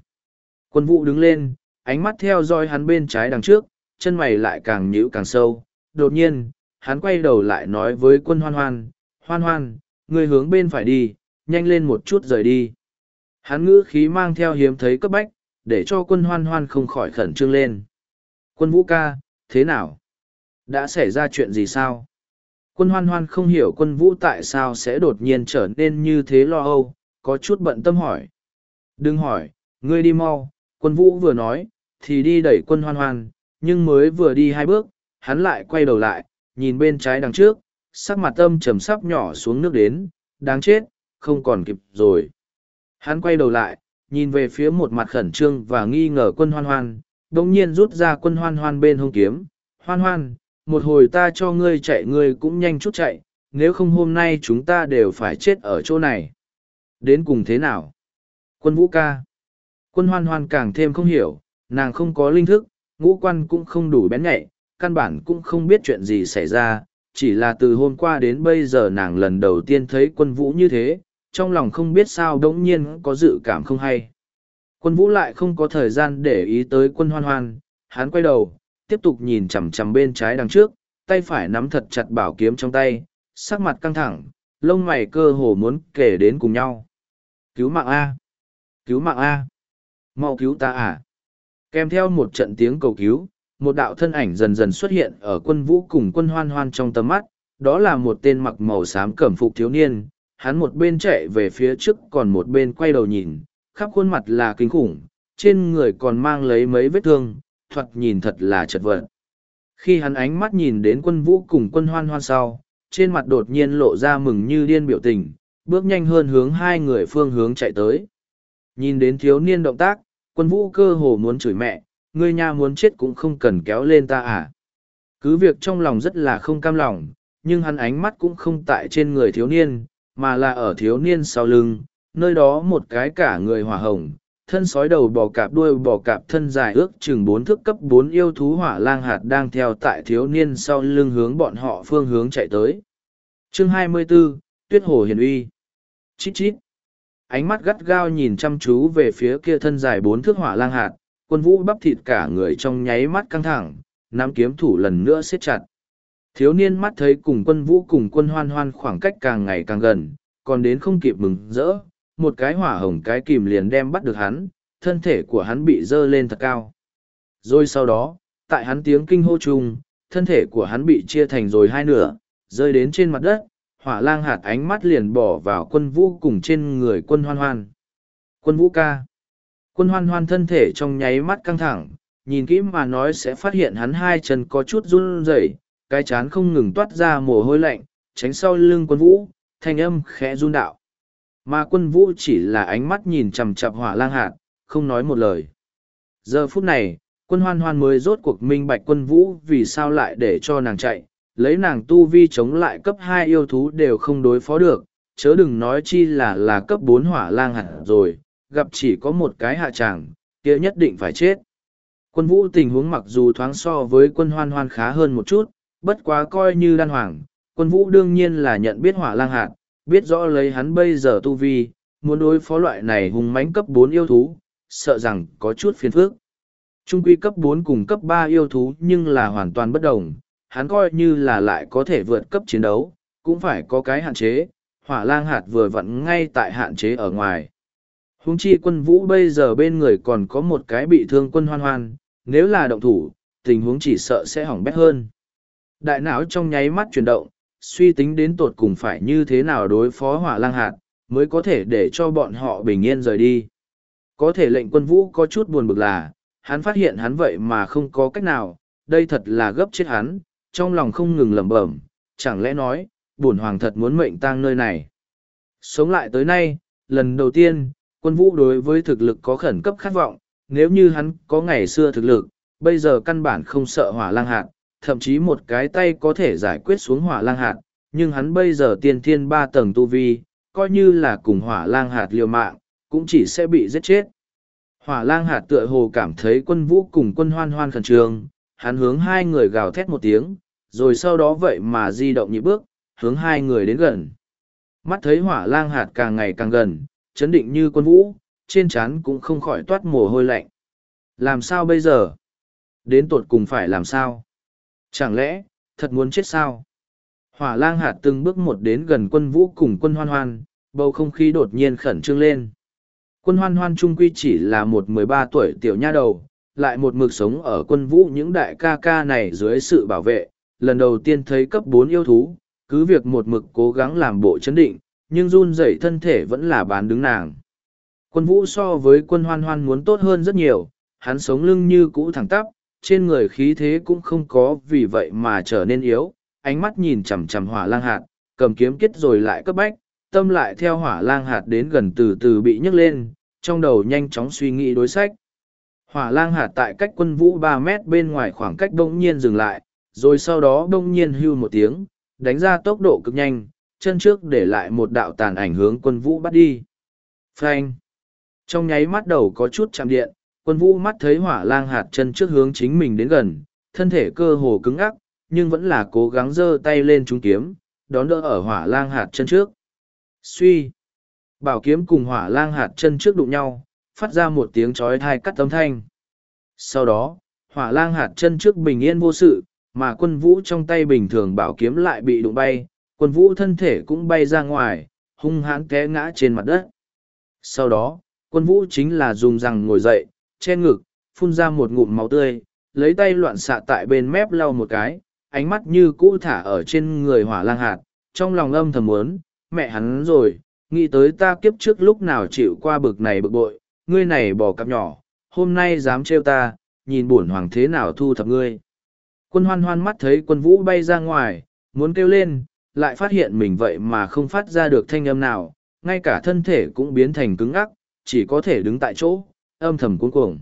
[SPEAKER 1] Quân vũ đứng lên, ánh mắt theo dõi hắn bên trái đằng trước, chân mày lại càng nhíu càng sâu, đột nhiên, hắn quay đầu lại nói với quân hoan hoan, hoan hoan, người hướng bên phải đi, nhanh lên một chút rời đi. Hắn ngữ khí mang theo hiếm thấy cấp bách, để cho quân hoan hoan không khỏi khẩn trương lên. Quân vũ ca, thế nào? đã xảy ra chuyện gì sao quân hoan hoan không hiểu quân vũ tại sao sẽ đột nhiên trở nên như thế lo âu có chút bận tâm hỏi đừng hỏi ngươi đi mau quân vũ vừa nói thì đi đẩy quân hoan hoan nhưng mới vừa đi hai bước hắn lại quay đầu lại nhìn bên trái đằng trước sắc mặt Tâm trầm sắp nhỏ xuống nước đến đáng chết không còn kịp rồi hắn quay đầu lại nhìn về phía một mặt khẩn trương và nghi ngờ quân hoan hoan đ ỗ n g nhiên rút ra quân hoan hoan bên hông kiếm hoan hoan một hồi ta cho ngươi chạy ngươi cũng nhanh chút chạy, nếu không hôm nay chúng ta đều phải chết ở chỗ này. Đến cùng thế nào? Quân vũ ca. Quân hoan hoan càng thêm không hiểu, nàng không có linh thức, ngũ quan cũng không đủ bén nhạy, căn bản cũng không biết chuyện gì xảy ra, chỉ là từ hôm qua đến bây giờ nàng lần đầu tiên thấy quân vũ như thế, trong lòng không biết sao đống nhiên có dự cảm không hay. Quân vũ lại không có thời gian để ý tới quân hoan hoan, hắn quay đầu, tiếp tục nhìn chằm chằm bên trái đằng trước, tay phải nắm thật chặt bảo kiếm trong tay, sắc mặt căng thẳng, lông mày cơ hồ muốn kể đến cùng nhau. Cứu mạng A! Cứu mạng A! Mau cứu ta à! Kèm theo một trận tiếng cầu cứu, một đạo thân ảnh dần dần xuất hiện ở quân vũ cùng quân hoan hoan trong tầm mắt, đó là một tên mặc màu xám cẩm phục thiếu niên, hắn một bên chạy về phía trước còn một bên quay đầu nhìn, khắp khuôn mặt là kinh khủng, trên người còn mang lấy mấy vết thương, thoạt nhìn thật là chật vật. Khi hắn ánh mắt nhìn đến quân vũ cùng quân hoan hoan sau, trên mặt đột nhiên lộ ra mừng như điên biểu tình, bước nhanh hơn hướng hai người phương hướng chạy tới. Nhìn đến thiếu niên động tác, quân vũ cơ hồ muốn chửi mẹ, ngươi nhà muốn chết cũng không cần kéo lên ta à. Cứ việc trong lòng rất là không cam lòng, nhưng hắn ánh mắt cũng không tại trên người thiếu niên, mà là ở thiếu niên sau lưng, nơi đó một cái cả người hỏa hồng, thân sói đầu bò cạp đuôi bò cạp thân dài ước chừng bốn thước cấp bốn yêu thú hỏa lang hạt đang theo tại thiếu niên sau lưng hướng bọn họ phương hướng chạy tới chương hai mươi 24, tuyết hồ hiền uy chít chít ánh mắt gắt gao nhìn chăm chú về phía kia thân dài bốn thước hỏa lang hạt quân vũ bắp thịt cả người trong nháy mắt căng thẳng nắm kiếm thủ lần nữa siết chặt thiếu niên mắt thấy cùng quân vũ cùng quân hoan hoan khoảng cách càng ngày càng gần còn đến không kịp mừng rỡ một cái hỏa hồng cái kìm liền đem bắt được hắn, thân thể của hắn bị dơ lên thật cao. Rồi sau đó, tại hắn tiếng kinh hô chung, thân thể của hắn bị chia thành rồi hai nửa, rơi đến trên mặt đất, hỏa lang hạt ánh mắt liền bỏ vào quân vũ cùng trên người quân hoan hoan. Quân vũ ca. Quân hoan hoan thân thể trong nháy mắt căng thẳng, nhìn kỹ mà nói sẽ phát hiện hắn hai chân có chút run rẩy, cái chán không ngừng toát ra mồ hôi lạnh, tránh sau lưng quân vũ, thanh âm khẽ run đạo. Mà quân vũ chỉ là ánh mắt nhìn chằm chằm hỏa lang hạt, không nói một lời. Giờ phút này, quân hoan hoan mới rốt cuộc minh bạch quân vũ vì sao lại để cho nàng chạy, lấy nàng tu vi chống lại cấp hai yêu thú đều không đối phó được, chớ đừng nói chi là là cấp bốn hỏa lang hạt rồi, gặp chỉ có một cái hạ tràng, kia nhất định phải chết. Quân vũ tình huống mặc dù thoáng so với quân hoan hoan khá hơn một chút, bất quá coi như đan hoàng, quân vũ đương nhiên là nhận biết hỏa lang hạt, biết rõ lấy hắn bây giờ tu vi, muốn đối phó loại này hùng mãnh cấp bốn yêu thú, sợ rằng có chút phiền phức. Trung quy cấp bốn cùng cấp ba yêu thú nhưng là hoàn toàn bất đồng, hắn coi như là lại có thể vượt cấp chiến đấu, cũng phải có cái hạn chế, hỏa lang hạt vừa vặn ngay tại hạn chế ở ngoài. Húng chi quân vũ bây giờ bên người còn có một cái bị thương quân hoan hoan, nếu là động thủ, tình huống chỉ sợ sẽ hỏng bét hơn. Đại não trong nháy mắt chuyển động, suy tính đến tột cùng phải như thế nào đối phó hỏa lang hạt, mới có thể để cho bọn họ bình yên rời đi. Có thể lệnh quân vũ có chút buồn bực là, hắn phát hiện hắn vậy mà không có cách nào, đây thật là gấp chết hắn, trong lòng không ngừng lẩm bẩm, chẳng lẽ nói, buồn hoàng thật muốn mệnh tang nơi này. Sống lại tới nay, lần đầu tiên, quân vũ đối với thực lực có khẩn cấp khát vọng, nếu như hắn có ngày xưa thực lực, bây giờ căn bản không sợ hỏa lang hạt, thậm chí một cái tay có thể giải quyết xuống hỏa lang hạt, nhưng hắn bây giờ tiên thiên ba tầng tu vi, coi như là cùng hỏa lang hạt liều mạng, cũng chỉ sẽ bị giết chết. Hỏa lang hạt tựa hồ cảm thấy quân vũ cùng quân hoan hoan khẩn trương, hắn hướng hai người gào thét một tiếng, rồi sau đó vậy mà di động nhịp bước, hướng hai người đến gần. Mắt thấy hỏa lang hạt càng ngày càng gần, chấn định như quân vũ, trên trán cũng không khỏi toát mồ hôi lạnh. Làm sao bây giờ? Đến tột cùng phải làm sao? Chẳng lẽ, thật muốn chết sao? Hỏa lang hạt từng bước một đến gần quân vũ cùng quân hoan hoan, bầu không khí đột nhiên khẩn trương lên. Quân hoan hoan trung quy chỉ là một mười ba tuổi tiểu nha đầu, lại một mực sống ở quân vũ những đại ca ca này dưới sự bảo vệ, lần đầu tiên thấy cấp bốn yêu thú, cứ việc một mực cố gắng làm bộ chấn định, nhưng run rẩy thân thể vẫn là bán đứng nàng. Quân vũ so với quân hoan hoan muốn tốt hơn rất nhiều, hắn sống lưng như cũ thẳng tắp, trên người khí thế cũng không có vì vậy mà trở nên yếu, ánh mắt nhìn chằm chằm hỏa lang hạt, cầm kiếm kết rồi lại cấp bách, tâm lại theo hỏa lang hạt đến gần từ từ bị nhấc lên, trong đầu nhanh chóng suy nghĩ đối sách. Hỏa lang hạt tại cách quân vũ ba mét bên ngoài khoảng cách bỗng nhiên dừng lại, rồi sau đó bỗng nhiên hưu một tiếng, đánh ra tốc độ cực nhanh, chân trước để lại một đạo tàn ảnh hướng quân vũ bắt đi. Phanh! Trong nháy mắt đầu có chút chạm điện, Quân vũ mắt thấy hỏa lang hạt chân trước hướng chính mình đến gần, thân thể cơ hồ cứng ắc, nhưng vẫn là cố gắng giơ tay lên trúng kiếm, đón đỡ ở hỏa lang hạt chân trước. Suy! Bảo kiếm cùng hỏa lang hạt chân trước đụng nhau, phát ra một tiếng chói tai cắt tấm thanh. Sau đó, hỏa lang hạt chân trước bình yên vô sự, mà quân vũ trong tay bình thường bảo kiếm lại bị đụng bay, quân vũ thân thể cũng bay ra ngoài, hung hãn té ngã trên mặt đất. Sau đó, quân vũ chính là dùng răng ngồi dậy, che ngực, phun ra một ngụm máu tươi, lấy tay loạn xạ tại bên mép lau một cái, ánh mắt như cũ thả ở trên người hỏa lang hạt, trong lòng âm thầm muốn, mẹ hắn rồi, nghĩ tới ta kiếp trước lúc nào chịu qua bực này bực bội, ngươi này bỏ cặp nhỏ, hôm nay dám trêu ta, nhìn bổn hoàng thế nào thu thập ngươi. Quân hoan hoan mắt thấy quân vũ bay ra ngoài, muốn kêu lên, lại phát hiện mình vậy mà không phát ra được thanh âm nào, ngay cả thân thể cũng biến thành cứng ngắc, chỉ có thể đứng tại chỗ, âm thầm cuống cuồng.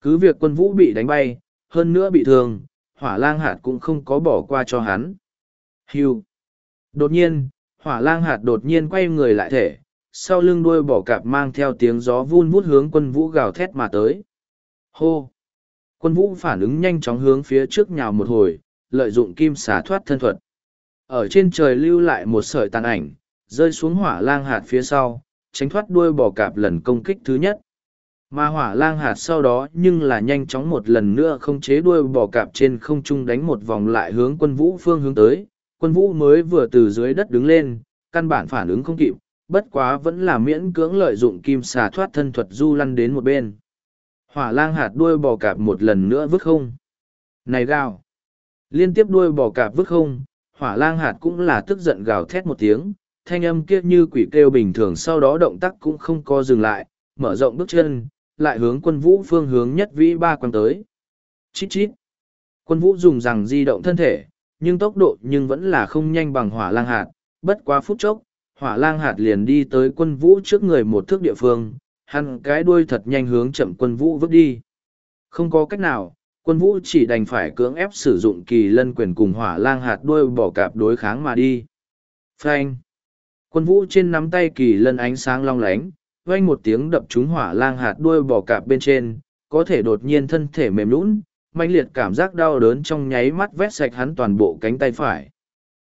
[SPEAKER 1] Cứ việc quân vũ bị đánh bay, hơn nữa bị thương, hỏa lang hạt cũng không có bỏ qua cho hắn. Hiu, Đột nhiên, hỏa lang hạt đột nhiên quay người lại thể, sau lưng đuôi bỏ cạp mang theo tiếng gió vun vút hướng quân vũ gào thét mà tới. Hô. Quân vũ phản ứng nhanh chóng hướng phía trước nhào một hồi, lợi dụng kim xả thoát thân thuật. Ở trên trời lưu lại một sợi tàn ảnh, rơi xuống hỏa lang hạt phía sau, tránh thoát đuôi bò cạp lần công kích thứ nhất mà hỏa lang hạt sau đó nhưng là nhanh chóng một lần nữa không chế đuôi bò cạp trên không trung đánh một vòng lại hướng quân vũ phương hướng tới quân vũ mới vừa từ dưới đất đứng lên căn bản phản ứng không kịp bất quá vẫn là miễn cưỡng lợi dụng kim xà thoát thân thuật du lăn đến một bên hỏa lang hạt đuôi bò cạp một lần nữa vứt không này gào liên tiếp đuôi bò cạp vứt không hỏa lang hạt cũng là tức giận gào thét một tiếng thanh âm kia như quỷ kêu bình thường sau đó động tác cũng không co dừng lại mở rộng bước chân lại hướng quân vũ phương hướng nhất vĩ ba quăng tới. Chít chít. Quân vũ dùng rằng di động thân thể, nhưng tốc độ nhưng vẫn là không nhanh bằng hỏa lang hạt, bất quá phút chốc, hỏa lang hạt liền đi tới quân vũ trước người một thước địa phương, hắn cái đuôi thật nhanh hướng chậm quân vũ vứt đi. Không có cách nào, quân vũ chỉ đành phải cưỡng ép sử dụng kỳ lân quyền cùng hỏa lang hạt đuôi bỏ cạp đối kháng mà đi. Phanh! Quân vũ trên nắm tay kỳ lân ánh sáng long lánh, oanh một tiếng đập trúng hỏa lang hạt đuôi bò cạp bên trên, có thể đột nhiên thân thể mềm lún, mãnh liệt cảm giác đau đớn trong nháy mắt vét sạch hắn toàn bộ cánh tay phải.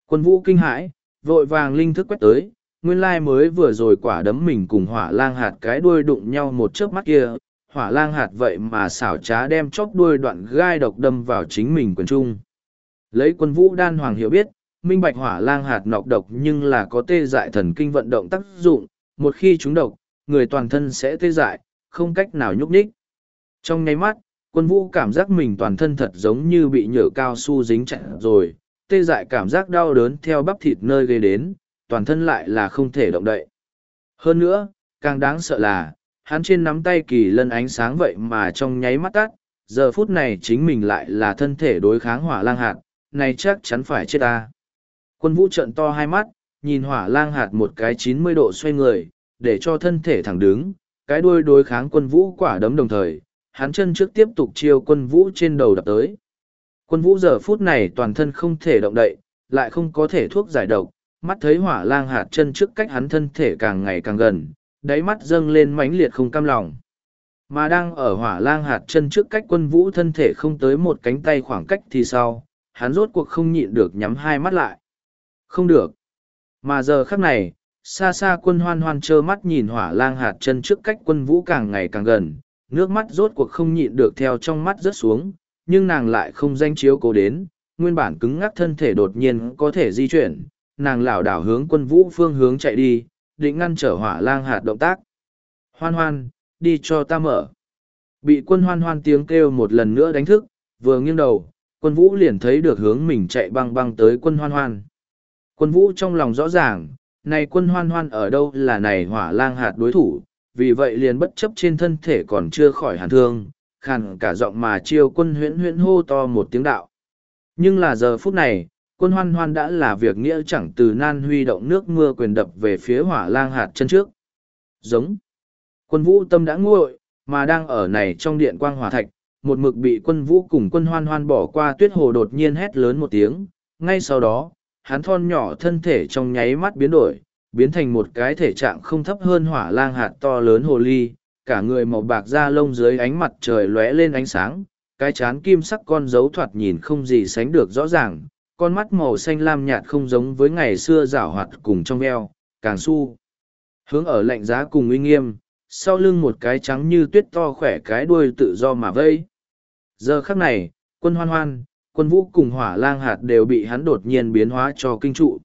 [SPEAKER 1] Quân vũ kinh hãi, vội vàng linh thức quét tới, nguyên lai mới vừa rồi quả đấm mình cùng hỏa lang hạt cái đuôi đụng nhau một chớp mắt kia, hỏa lang hạt vậy mà xảo trá đem chóp đuôi đoạn gai độc đâm vào chính mình quần trung. Lấy quân vũ đan hoàng hiểu biết, minh bạch hỏa lang hạt nọc độc nhưng là có tê dại thần kinh vận động tác dụng, một khi chúng độc, người toàn thân sẽ tê dại, không cách nào nhúc nhích. Trong nháy mắt, quân vũ cảm giác mình toàn thân thật giống như bị nhựa cao su dính chặt rồi, tê dại cảm giác đau đớn theo bắp thịt nơi gây đến, toàn thân lại là không thể động đậy. Hơn nữa, càng đáng sợ là, hắn trên nắm tay kỳ lân ánh sáng vậy mà trong nháy mắt tắt, giờ phút này chính mình lại là thân thể đối kháng hỏa lang hạt, này chắc chắn phải chết ta. Quân vũ trợn to hai mắt, nhìn hỏa lang hạt một cái chín mươi độ xoay người, để cho thân thể thẳng đứng, cái đuôi đối kháng quân vũ quả đấm đồng thời, hắn chân trước tiếp tục chiêu quân vũ trên đầu đập tới. Quân vũ giờ phút này toàn thân không thể động đậy, lại không có thể thuốc giải độc, mắt thấy hỏa lang hạt chân trước cách hắn thân thể càng ngày càng gần, đáy mắt dâng lên mãnh liệt không cam lòng. Mà đang ở hỏa lang hạt chân trước cách quân vũ thân thể không tới một cánh tay khoảng cách thì sau, hắn rốt cuộc không nhịn được nhắm hai mắt lại. Không được. Mà giờ khắc này, xa xa quân hoan hoan trơ mắt nhìn hỏa lang hạt chân trước cách quân vũ càng ngày càng gần, nước mắt rốt cuộc không nhịn được theo trong mắt rớt xuống, nhưng nàng lại không danh chiếu cố đến, nguyên bản cứng ngắc thân thể đột nhiên có thể di chuyển, nàng lảo đảo hướng quân vũ phương hướng chạy đi, định ngăn trở hỏa lang hạt động tác. Hoan hoan, đi cho ta mở. Bị quân hoan hoan tiếng kêu một lần nữa đánh thức, vừa nghiêng đầu, quân vũ liền thấy được hướng mình chạy băng băng tới quân hoan hoan. Quân vũ trong lòng rõ ràng, này quân hoan hoan ở đâu là này hỏa lang hạt đối thủ, vì vậy liền bất chấp trên thân thể còn chưa khỏi hàn thương, khàn cả giọng mà chiêu quân huyễn huyễn hô to một tiếng đạo. Nhưng là giờ phút này, quân hoan hoan đã là việc nghĩa chẳng từ nan huy động nước mưa quyền đập về phía hỏa lang hạt chân trước. Giống. Quân vũ tâm đã nguội, mà đang ở này trong điện quang hỏa thạch, một mực bị quân vũ cùng quân hoan hoan bỏ qua tuyết hồ đột nhiên hét lớn một tiếng, ngay sau đó, hắn thon nhỏ thân thể trong nháy mắt biến đổi, biến thành một cái thể trạng không thấp hơn hỏa lang hạt to lớn hồ ly, cả người màu bạc da lông dưới ánh mặt trời lóe lên ánh sáng, cái chán kim sắc con dấu thoạt nhìn không gì sánh được rõ ràng, con mắt màu xanh lam nhạt không giống với ngày xưa rảo hoạt cùng trong eo, càng su. Hướng ở lạnh giá cùng uy nghiêm, sau lưng một cái trắng như tuyết to khỏe cái đuôi tự do mà vây. Giờ khắc này, quân hoan hoan, quân vũ cùng hỏa lang hạt đều bị hắn đột nhiên biến hóa cho kinh trụ.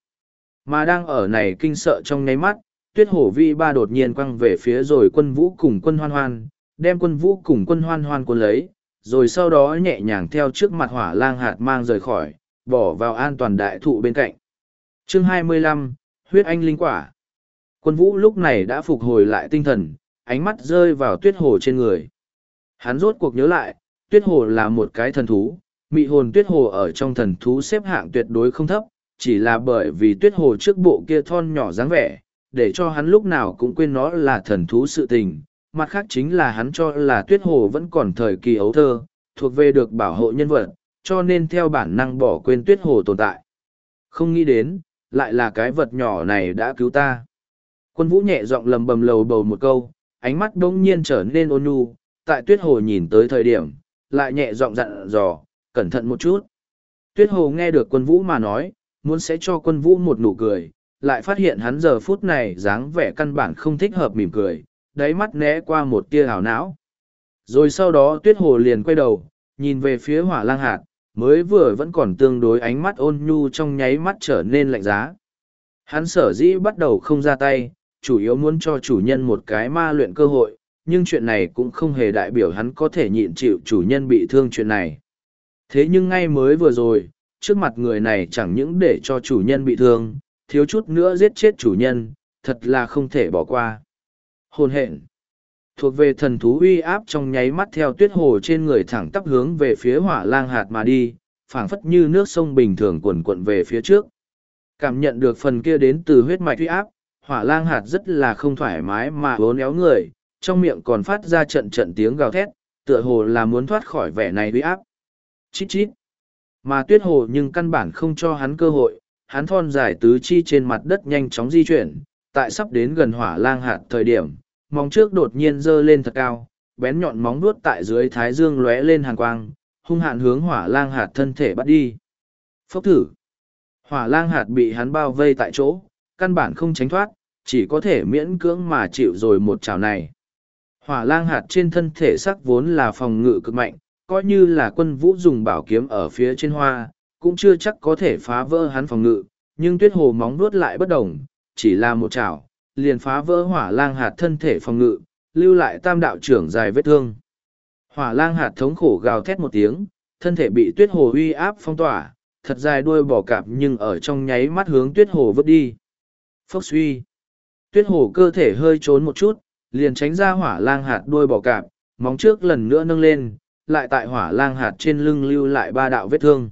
[SPEAKER 1] Mà đang ở này kinh sợ trong ngáy mắt, tuyết hổ vi ba đột nhiên quăng về phía rồi quân vũ cùng quân hoan hoan, đem quân vũ cùng quân hoan hoan cuốn lấy, rồi sau đó nhẹ nhàng theo trước mặt hỏa lang hạt mang rời khỏi, bỏ vào an toàn đại thụ bên cạnh. Chương 25, Huyết Anh Linh Quả Quân vũ lúc này đã phục hồi lại tinh thần, ánh mắt rơi vào tuyết hồ trên người. Hắn rốt cuộc nhớ lại, tuyết hồ là một cái thần thú, mị hồn tuyết hồ ở trong thần thú xếp hạng tuyệt đối không thấp, chỉ là bởi vì tuyết hồ trước bộ kia thon nhỏ dáng vẻ, để cho hắn lúc nào cũng quên nó là thần thú sự tình. Mặt khác chính là hắn cho là tuyết hồ vẫn còn thời kỳ ấu thơ, thuộc về được bảo hộ nhân vật, cho nên theo bản năng bỏ quên tuyết hồ tồn tại. Không nghĩ đến, lại là cái vật nhỏ này đã cứu ta. Quân vũ nhẹ giọng lầm bầm lầu bầu một câu, ánh mắt đông nhiên trở nên ôn nhu, tại tuyết hồ nhìn tới thời điểm, lại nhẹ giọng dặn dò, cẩn thận một chút. Tuyết Hồ nghe được quân vũ mà nói, muốn sẽ cho quân vũ một nụ cười, lại phát hiện hắn giờ phút này dáng vẻ căn bản không thích hợp mỉm cười, đáy mắt né qua một tia hào não. Rồi sau đó Tuyết Hồ liền quay đầu, nhìn về phía hỏa lang hạt, mới vừa vẫn còn tương đối ánh mắt ôn nhu trong nháy mắt trở nên lạnh giá. Hắn sở dĩ bắt đầu không ra tay, chủ yếu muốn cho chủ nhân một cái ma luyện cơ hội, nhưng chuyện này cũng không hề đại biểu hắn có thể nhịn chịu chủ nhân bị thương chuyện này. Thế nhưng ngay mới vừa rồi, trước mặt người này chẳng những để cho chủ nhân bị thương, thiếu chút nữa giết chết chủ nhân, thật là không thể bỏ qua. Hồn hện Thuộc về thần thú uy áp trong nháy mắt theo tuyết hồ trên người thẳng tắp hướng về phía hỏa lang hạt mà đi, phảng phất như nước sông bình thường cuộn cuộn về phía trước. Cảm nhận được phần kia đến từ huyết mạch uy áp, hỏa lang hạt rất là không thoải mái mà bốn éo người, trong miệng còn phát ra trận trận tiếng gào thét, tựa hồ là muốn thoát khỏi vẻ này uy áp chít chít. Mà tuyết hồ nhưng căn bản không cho hắn cơ hội, hắn thon dài tứ chi trên mặt đất nhanh chóng di chuyển, tại sắp đến gần hỏa lang hạt thời điểm, móng trước đột nhiên dơ lên thật cao, bén nhọn móng vuốt tại dưới thái dương lóe lên hàng quang, hung hạn hướng hỏa lang hạt thân thể bắt đi. Phốc thử! Hỏa lang hạt bị hắn bao vây tại chỗ, căn bản không tránh thoát, chỉ có thể miễn cưỡng mà chịu rồi một chảo này. Hỏa lang hạt trên thân thể sắc vốn là phòng ngự cực mạnh, coi như là quân vũ dùng bảo kiếm ở phía trên hoa, cũng chưa chắc có thể phá vỡ hắn phòng ngự, nhưng tuyết hồ móng vuốt lại bất đồng, chỉ là một chảo, liền phá vỡ hỏa lang hạt thân thể phòng ngự, lưu lại tam đạo trưởng dài vết thương. Hỏa lang hạt thống khổ gào thét một tiếng, thân thể bị tuyết hồ uy áp phong tỏa, thật dài đuôi bò cạp nhưng ở trong nháy mắt hướng tuyết hồ vứt đi. Phốc suy. Tuyết hồ cơ thể hơi trốn một chút, liền tránh ra hỏa lang hạt đuôi bò cạp, móng trước lần nữa nâng lên, lại tại hỏa lang hạt trên lưng lưu lại ba đạo vết thương.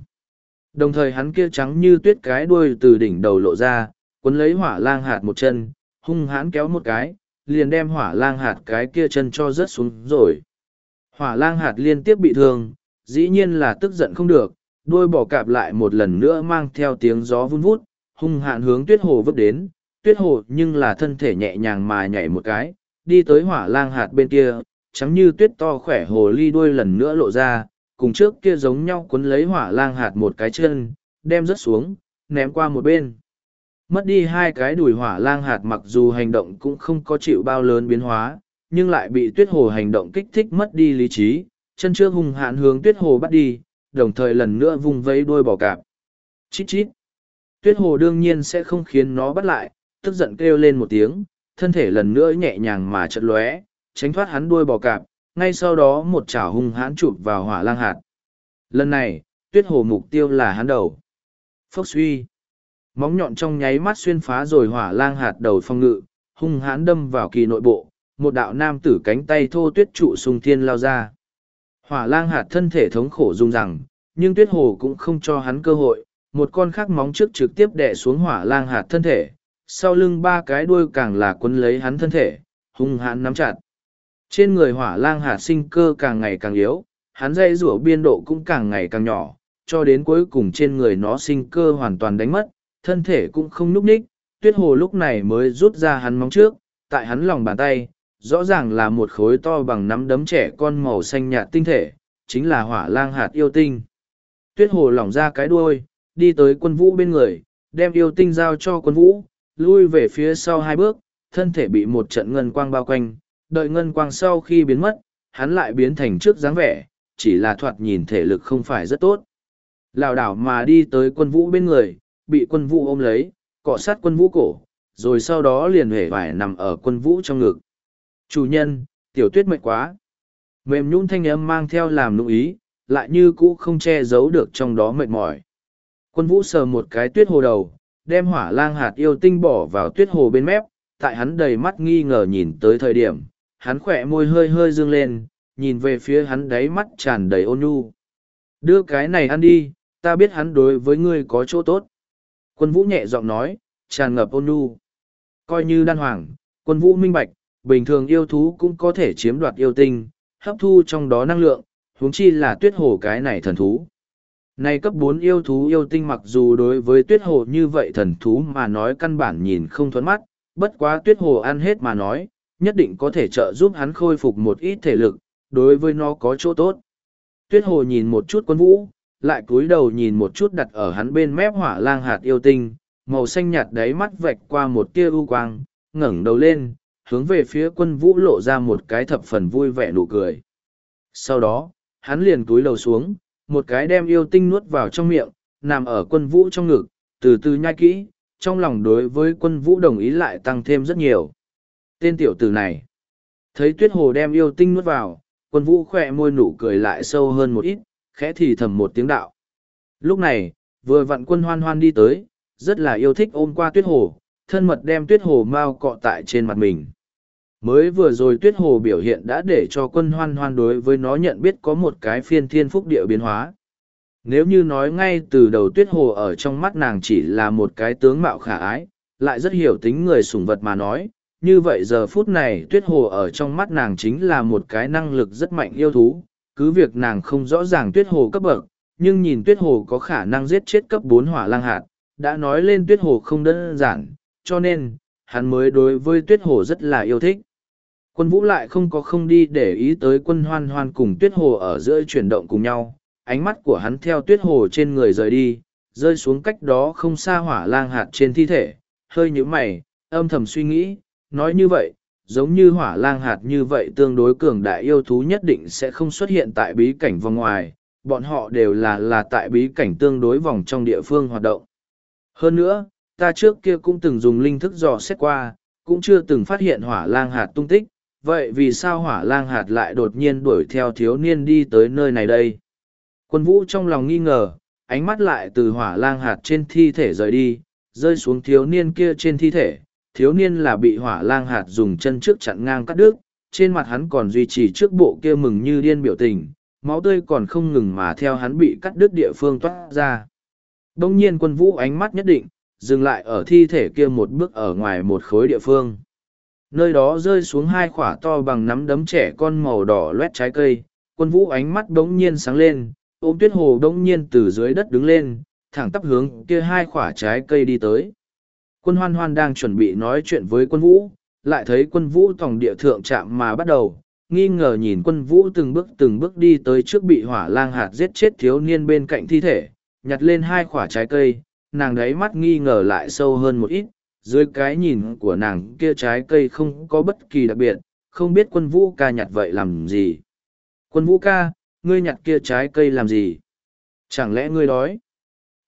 [SPEAKER 1] Đồng thời hắn kia trắng như tuyết cái đuôi từ đỉnh đầu lộ ra, cuốn lấy hỏa lang hạt một chân, hung hãn kéo một cái, liền đem hỏa lang hạt cái kia chân cho rớt xuống rồi. Hỏa lang hạt liên tiếp bị thương, dĩ nhiên là tức giận không được, đuôi bỏ cạp lại một lần nữa mang theo tiếng gió vun vút, hung hạn hướng tuyết hồ vấp đến, tuyết hồ nhưng là thân thể nhẹ nhàng mà nhảy một cái, đi tới hỏa lang hạt bên kia, trắng như tuyết to khỏe hồ ly đuôi lần nữa lộ ra, cùng trước kia giống nhau cuốn lấy hỏa lang hạt một cái chân, đem rớt xuống, ném qua một bên. Mất đi hai cái đùi hỏa lang hạt mặc dù hành động cũng không có chịu bao lớn biến hóa, nhưng lại bị tuyết hồ hành động kích thích mất đi lý trí, chân trước hung hạn hướng tuyết hồ bắt đi, đồng thời lần nữa vùng vẫy đuôi bỏ cạp. Chít chít. Tuyết hồ đương nhiên sẽ không khiến nó bắt lại, tức giận kêu lên một tiếng, thân thể lần nữa nhẹ nhàng mà chật lóe, tránh thoát hắn đuôi bò cạp, ngay sau đó một chảo hung hãn chụp vào hỏa lang hạt. Lần này, tuyết hồ mục tiêu là hắn đầu. Phốc suy. Móng nhọn trong nháy mắt xuyên phá rồi hỏa lang hạt đầu phong ngự, hung hãn đâm vào kỳ nội bộ, một đạo nam tử cánh tay thô tuyết trụ sùng thiên lao ra. Hỏa lang hạt thân thể thống khổ rung rằng, nhưng tuyết hồ cũng không cho hắn cơ hội, một con khác móng trước trực tiếp đè xuống hỏa lang hạt thân thể, sau lưng ba cái đuôi càng là quấn lấy hắn thân thể, hung hãn nắm chặt. Trên người hỏa lang hạt sinh cơ càng ngày càng yếu, hắn dây rủa biên độ cũng càng ngày càng nhỏ, cho đến cuối cùng trên người nó sinh cơ hoàn toàn đánh mất, thân thể cũng không núp ních, tuyết hồ lúc này mới rút ra hắn móng trước, tại hắn lòng bàn tay, rõ ràng là một khối to bằng nắm đấm trẻ con màu xanh nhạt tinh thể, chính là hỏa lang hạt yêu tinh. Tuyết hồ lỏng ra cái đuôi, đi tới quân vũ bên người, đem yêu tinh giao cho quân vũ, lui về phía sau hai bước, thân thể bị một trận ngân quang bao quanh, đợi ngân quang sau khi biến mất, hắn lại biến thành trước dáng vẻ, chỉ là thoạt nhìn thể lực không phải rất tốt. Lào đảo mà đi tới quân vũ bên người, bị quân vũ ôm lấy, cọ sát quân vũ cổ, rồi sau đó liền hề vải nằm ở quân vũ trong ngực. Chủ nhân, tiểu tuyết mệt quá. Mềm nhũn thanh âm mang theo làm nụ ý, lại như cũ không che giấu được trong đó mệt mỏi. Quân vũ sờ một cái tuyết hồ đầu, đem hỏa lang hạt yêu tinh bỏ vào tuyết hồ bên mép, tại hắn đầy mắt nghi ngờ nhìn tới thời điểm, hắn khỏe môi hơi hơi dương lên, nhìn về phía hắn đáy mắt tràn đầy ôn nhu. Đưa cái này ăn đi, ta biết hắn đối với ngươi có chỗ tốt. Quân vũ nhẹ giọng nói, tràn ngập ôn nhu. Coi như đan hoàng, quân vũ minh bạch, bình thường yêu thú cũng có thể chiếm đoạt yêu tinh, hấp thu trong đó năng lượng, huống chi là tuyết hổ cái này thần thú. Nay cấp bốn yêu thú yêu tinh mặc dù đối với tuyết hồ như vậy thần thú mà nói căn bản nhìn không thuẫn mắt, bất quá tuyết hồ ăn hết mà nói, nhất định có thể trợ giúp hắn khôi phục một ít thể lực, đối với nó có chỗ tốt. Tuyết hồ nhìn một chút quân vũ, lại cúi đầu nhìn một chút đặt ở hắn bên mép hỏa lang hạt yêu tinh, màu xanh nhạt đáy mắt vạch qua một tia u quang, ngẩng đầu lên, hướng về phía quân vũ lộ ra một cái thập phần vui vẻ nụ cười. Sau đó, hắn liền cúi đầu xuống, một cái đem yêu tinh nuốt vào trong miệng, nằm ở quân vũ trong ngực, từ từ nhai kỹ, trong lòng đối với quân vũ đồng ý lại tăng thêm rất nhiều. Tên tiểu tử này. Thấy tuyết hồ đem yêu tinh nuốt vào, quân vũ khỏe môi nụ cười lại sâu hơn một ít, khẽ thì thầm một tiếng đạo. Lúc này, vừa vặn quân hoan hoan đi tới, rất là yêu thích ôm qua tuyết hồ, thân mật đem tuyết hồ mau cọ tại trên mặt mình. Mới vừa rồi tuyết hồ biểu hiện đã để cho quân hoan hoan đối với nó nhận biết có một cái phiên thiên phúc địa biến hóa. Nếu như nói ngay từ đầu tuyết hồ ở trong mắt nàng chỉ là một cái tướng mạo khả ái, lại rất hiểu tính người sủng vật mà nói, như vậy giờ phút này tuyết hồ ở trong mắt nàng chính là một cái năng lực rất mạnh yêu thú cứ việc nàng không rõ ràng tuyết hồ cấp bậc nhưng nhìn tuyết hồ có khả năng giết chết cấp bốn hỏa lang hạt đã nói lên tuyết hồ không đơn giản cho nên hắn mới đối với tuyết hồ rất là yêu thích quân vũ lại không có không đi để ý tới quân hoan hoan cùng tuyết hồ ở giữa chuyển động cùng nhau ánh mắt của hắn theo tuyết hồ trên người rời đi rơi xuống cách đó không xa hỏa lang hạt trên thi thể hơi nhũ mày âm thầm suy nghĩ nói như vậy giống như hỏa lang hạt như vậy tương đối cường đại yêu thú nhất định sẽ không xuất hiện tại bí cảnh vòng ngoài bọn họ đều là là tại bí cảnh tương đối vòng trong địa phương hoạt động hơn nữa ta trước kia cũng từng dùng linh thức dò xét qua cũng chưa từng phát hiện hỏa lang hạt tung tích vậy vì sao hỏa lang hạt lại đột nhiên đuổi theo thiếu niên đi tới nơi này đây quân vũ trong lòng nghi ngờ ánh mắt lại từ hỏa lang hạt trên thi thể rời đi rơi xuống thiếu niên kia trên thi thể thiếu niên là bị hỏa lang hạt dùng chân trước chặn ngang cắt đứt, trên mặt hắn còn duy trì trước bộ kia mừng như điên biểu tình, máu tươi còn không ngừng mà theo hắn bị cắt đứt địa phương toát ra. Đông nhiên quân vũ ánh mắt nhất định, dừng lại ở thi thể kia một bước ở ngoài một khối địa phương. Nơi đó rơi xuống hai quả to bằng nắm đấm trẻ con màu đỏ loét trái cây, quân vũ ánh mắt đống nhiên sáng lên, ôm tuyết hồ đống nhiên từ dưới đất đứng lên, thẳng tắp hướng kia hai quả trái cây đi tới. Quân hoan hoan đang chuẩn bị nói chuyện với quân vũ, lại thấy quân vũ tòng địa thượng chạm mà bắt đầu, nghi ngờ nhìn quân vũ từng bước từng bước đi tới trước bị hỏa lang hạt giết chết thiếu niên bên cạnh thi thể, nhặt lên hai quả trái cây, nàng đấy mắt nghi ngờ lại sâu hơn một ít, dưới cái nhìn của nàng kia trái cây không có bất kỳ đặc biệt, không biết quân vũ ca nhặt vậy làm gì. Quân vũ ca, ngươi nhặt kia trái cây làm gì? Chẳng lẽ ngươi đói?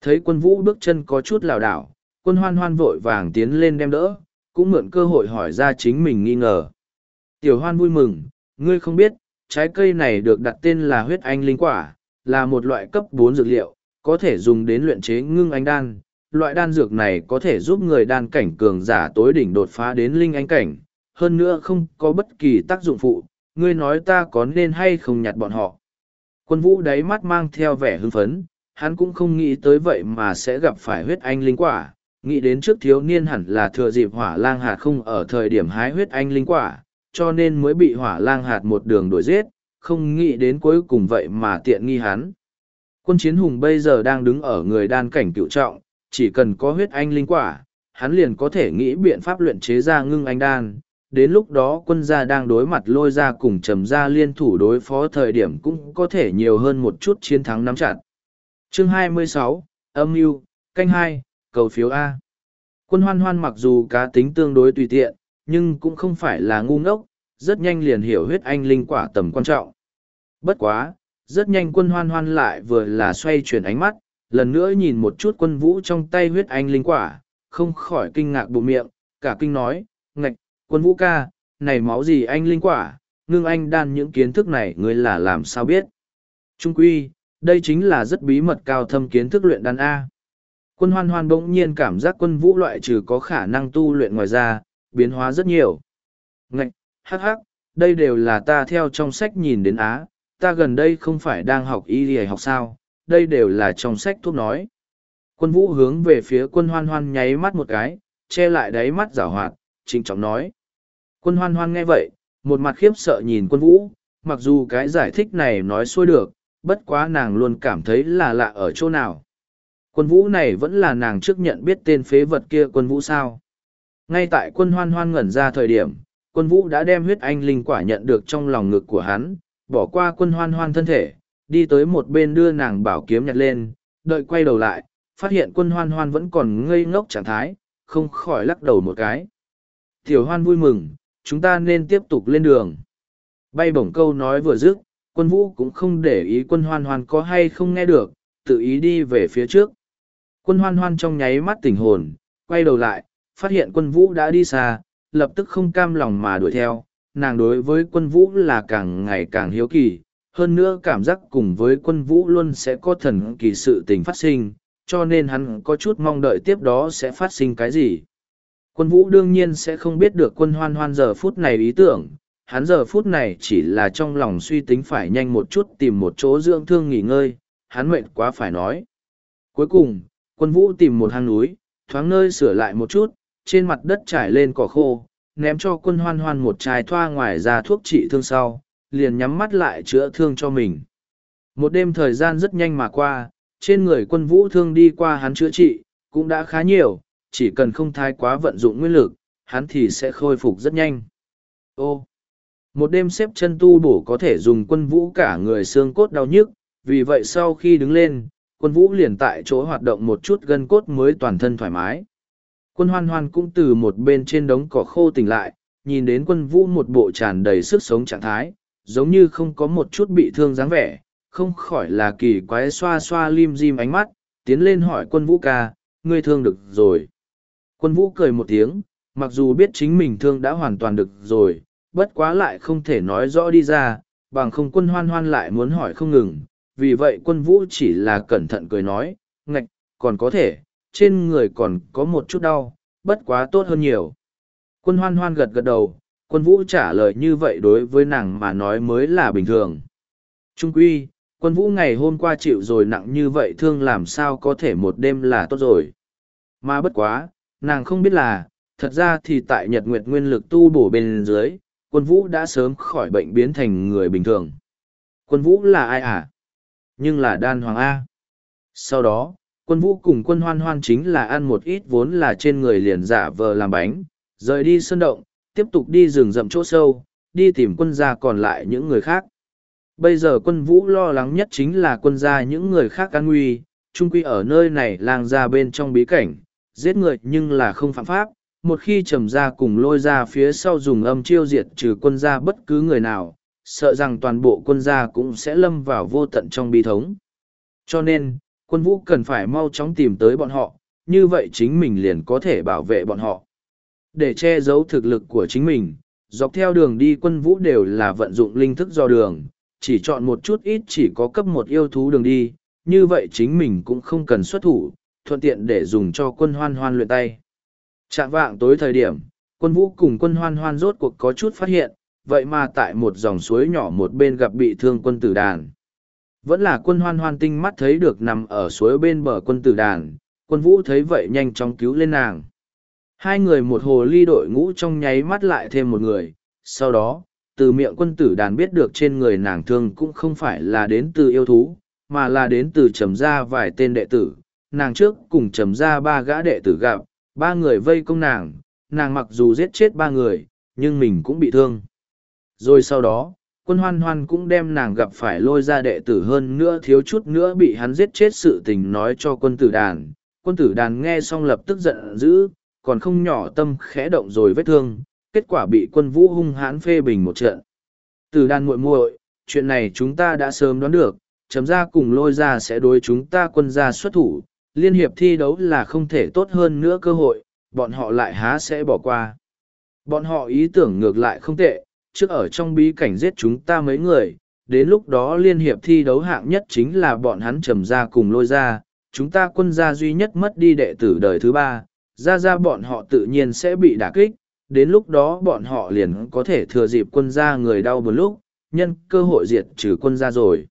[SPEAKER 1] Thấy quân vũ bước chân có chút lảo đảo, quân hoan hoan vội vàng tiến lên đem đỡ, cũng mượn cơ hội hỏi ra chính mình nghi ngờ. Tiểu hoan vui mừng, ngươi không biết, trái cây này được đặt tên là huyết anh linh quả, là một loại cấp bốn dược liệu, có thể dùng đến luyện chế ngưng anh đan. Loại đan dược này có thể giúp người đan cảnh cường giả tối đỉnh đột phá đến linh anh cảnh, hơn nữa không có bất kỳ tác dụng phụ, ngươi nói ta có nên hay không nhặt bọn họ. Quân vũ đáy mắt mang theo vẻ hưng phấn, hắn cũng không nghĩ tới vậy mà sẽ gặp phải huyết anh linh quả, nghĩ đến trước thiếu niên hẳn là thừa dịp hỏa lang hạt không ở thời điểm hái huyết anh linh quả, cho nên mới bị hỏa lang hạt một đường đuổi giết, không nghĩ đến cuối cùng vậy mà tiện nghi hắn. Quân chiến hùng bây giờ đang đứng ở người đan cảnh cựu trọng, chỉ cần có huyết anh linh quả, hắn liền có thể nghĩ biện pháp luyện chế ra ngưng anh đan. Đến lúc đó quân gia đang đối mặt lôi ra cùng trầm gia liên thủ đối phó thời điểm cũng có thể nhiều hơn một chút chiến thắng nắm chặt. Chương 26, âm mưu canh hai cầu phiếu A. Quân hoan hoan mặc dù cá tính tương đối tùy tiện, nhưng cũng không phải là ngu ngốc, rất nhanh liền hiểu huyết anh linh quả tầm quan trọng. Bất quá, rất nhanh quân hoan hoan lại vừa là xoay chuyển ánh mắt, lần nữa nhìn một chút quân vũ trong tay huyết anh linh quả, không khỏi kinh ngạc bụng miệng, cả kinh nói, ngạch, quân vũ ca, này máu gì anh linh quả, ngưng anh đan những kiến thức này ngươi là làm sao biết. Trung quy, đây chính là rất bí mật cao thâm kiến thức luyện đan A. Quân hoan hoan bỗng nhiên cảm giác quân vũ loại trừ có khả năng tu luyện ngoài ra, biến hóa rất nhiều. Ngạch, hắc hắc, đây đều là ta theo trong sách nhìn đến Á, ta gần đây không phải đang học y y học sao, đây đều là trong sách thuốc nói. Quân vũ hướng về phía quân hoan hoan nháy mắt một cái, che lại đáy mắt giả hoạt, trịnh trọng nói. Quân hoan hoan nghe vậy, một mặt khiếp sợ nhìn quân vũ, mặc dù cái giải thích này nói xuôi được, bất quá nàng luôn cảm thấy là lạ ở chỗ nào. Quân vũ này vẫn là nàng trước nhận biết tên phế vật kia quân vũ sao. Ngay tại quân hoan hoan ngẩn ra thời điểm, quân vũ đã đem huyết anh linh quả nhận được trong lòng ngực của hắn, bỏ qua quân hoan hoan thân thể, đi tới một bên đưa nàng bảo kiếm nhặt lên, đợi quay đầu lại, phát hiện quân hoan hoan vẫn còn ngây ngốc trạng thái, không khỏi lắc đầu một cái. Tiểu hoan vui mừng, chúng ta nên tiếp tục lên đường. Bay bổng câu nói vừa dứt, quân vũ cũng không để ý quân hoan hoan có hay không nghe được, tự ý đi về phía trước. Quân hoan hoan trong nháy mắt tỉnh hồn, quay đầu lại, phát hiện quân vũ đã đi xa, lập tức không cam lòng mà đuổi theo. Nàng đối với quân vũ là càng ngày càng hiếu kỳ, hơn nữa cảm giác cùng với quân vũ luôn sẽ có thần kỳ sự tình phát sinh, cho nên hắn có chút mong đợi tiếp đó sẽ phát sinh cái gì. Quân vũ đương nhiên sẽ không biết được quân hoan hoan giờ phút này ý tưởng, hắn giờ phút này chỉ là trong lòng suy tính phải nhanh một chút tìm một chỗ dưỡng thương nghỉ ngơi, hắn mệt quá phải nói. Cuối cùng, quân vũ tìm một hang núi, thoáng nơi sửa lại một chút, trên mặt đất trải lên cỏ khô, ném cho quân hoan hoan một chai thoa ngoài ra thuốc trị thương sau, liền nhắm mắt lại chữa thương cho mình. Một đêm thời gian rất nhanh mà qua, trên người quân vũ thương đi qua hắn chữa trị, cũng đã khá nhiều, chỉ cần không thái quá vận dụng nguyên lực, hắn thì sẽ khôi phục rất nhanh. Ô! Một đêm xếp chân tu bổ có thể dùng quân vũ cả người xương cốt đau nhức, vì vậy sau khi đứng lên, quân vũ liền tại chỗ hoạt động một chút gân cốt mới toàn thân thoải mái. Quân hoan hoan cũng từ một bên trên đống cỏ khô tỉnh lại, nhìn đến quân vũ một bộ tràn đầy sức sống trạng thái, giống như không có một chút bị thương dáng vẻ, không khỏi là kỳ quái xoa xoa lim dim ánh mắt, tiến lên hỏi quân vũ ca, ngươi thương được rồi. Quân vũ cười một tiếng, mặc dù biết chính mình thương đã hoàn toàn được rồi, bất quá lại không thể nói rõ đi ra, bằng không quân hoan hoan lại muốn hỏi không ngừng, vì vậy quân vũ chỉ là cẩn thận cười nói, ngạch, còn có thể, trên người còn có một chút đau, bất quá tốt hơn nhiều. Quân hoan hoan gật gật đầu, quân vũ trả lời như vậy đối với nàng mà nói mới là bình thường. Trung quy, quân vũ ngày hôm qua chịu rồi nặng như vậy thương làm sao có thể một đêm là tốt rồi. Mà bất quá, nàng không biết là, thật ra thì tại Nhật Nguyệt nguyên lực tu bổ bên dưới, quân vũ đã sớm khỏi bệnh biến thành người bình thường. Quân vũ là ai à? Nhưng là đan hoàng A. Sau đó, quân vũ cùng quân hoan hoan chính là ăn một ít vốn là trên người liền giả vờ làm bánh, rời đi sơn động, tiếp tục đi rừng rậm chỗ sâu, đi tìm quân gia còn lại những người khác. Bây giờ quân vũ lo lắng nhất chính là quân gia những người khác an nguy, trung quy ở nơi này làng ra bên trong bí cảnh, giết người nhưng là không phạm pháp, một khi trầm gia cùng lôi gia phía sau dùng âm chiêu diệt trừ quân gia bất cứ người nào, sợ rằng toàn bộ quân gia cũng sẽ lâm vào vô tận trong bi thống. Cho nên, quân vũ cần phải mau chóng tìm tới bọn họ, như vậy chính mình liền có thể bảo vệ bọn họ. Để che giấu thực lực của chính mình, dọc theo đường đi quân vũ đều là vận dụng linh thức do đường, chỉ chọn một chút ít chỉ có cấp một yêu thú đường đi, như vậy chính mình cũng không cần xuất thủ, thuận tiện để dùng cho quân hoan hoan luyện tay. Trạng vạng tối thời điểm, quân vũ cùng quân hoan hoan rốt cuộc có chút phát hiện, vậy mà tại một dòng suối nhỏ một bên gặp bị thương quân tử đàn. Vẫn là quân hoan hoan tinh mắt thấy được nằm ở suối bên bờ quân tử đàn, quân vũ thấy vậy nhanh chóng cứu lên nàng. Hai người một hồ ly đội ngũ trong nháy mắt lại thêm một người, sau đó, từ miệng quân tử đàn biết được trên người nàng thương cũng không phải là đến từ yêu thú, mà là đến từ trầm gia vài tên đệ tử. Nàng trước cùng trầm gia ba gã đệ tử gặp, ba người vây công nàng, nàng mặc dù giết chết ba người, nhưng mình cũng bị thương. Rồi sau đó, quân hoan hoan cũng đem nàng gặp phải lôi ra đệ tử hơn nữa thiếu chút nữa bị hắn giết chết sự tình nói cho quân tử đàn. Quân tử đàn nghe xong lập tức giận dữ, còn không nhỏ tâm khẽ động rồi vết thương, kết quả bị quân vũ hung hãn phê bình một trận. Tử đàn muội muội, chuyện này chúng ta đã sớm đoán được, chấm ra cùng lôi ra sẽ đối chúng ta quân gia xuất thủ, liên hiệp thi đấu là không thể tốt hơn nữa cơ hội, bọn họ lại há sẽ bỏ qua. Bọn họ ý tưởng ngược lại không tệ, trước ở trong bí cảnh giết chúng ta mấy người, đến lúc đó liên hiệp thi đấu hạng nhất chính là bọn hắn trầm ra cùng lôi ra, chúng ta quân gia duy nhất mất đi đệ tử đời thứ ba, ra ra bọn họ tự nhiên sẽ bị đả kích, đến lúc đó bọn họ liền có thể thừa dịp quân gia người đau buồn lúc, nhân cơ hội diệt trừ quân gia rồi.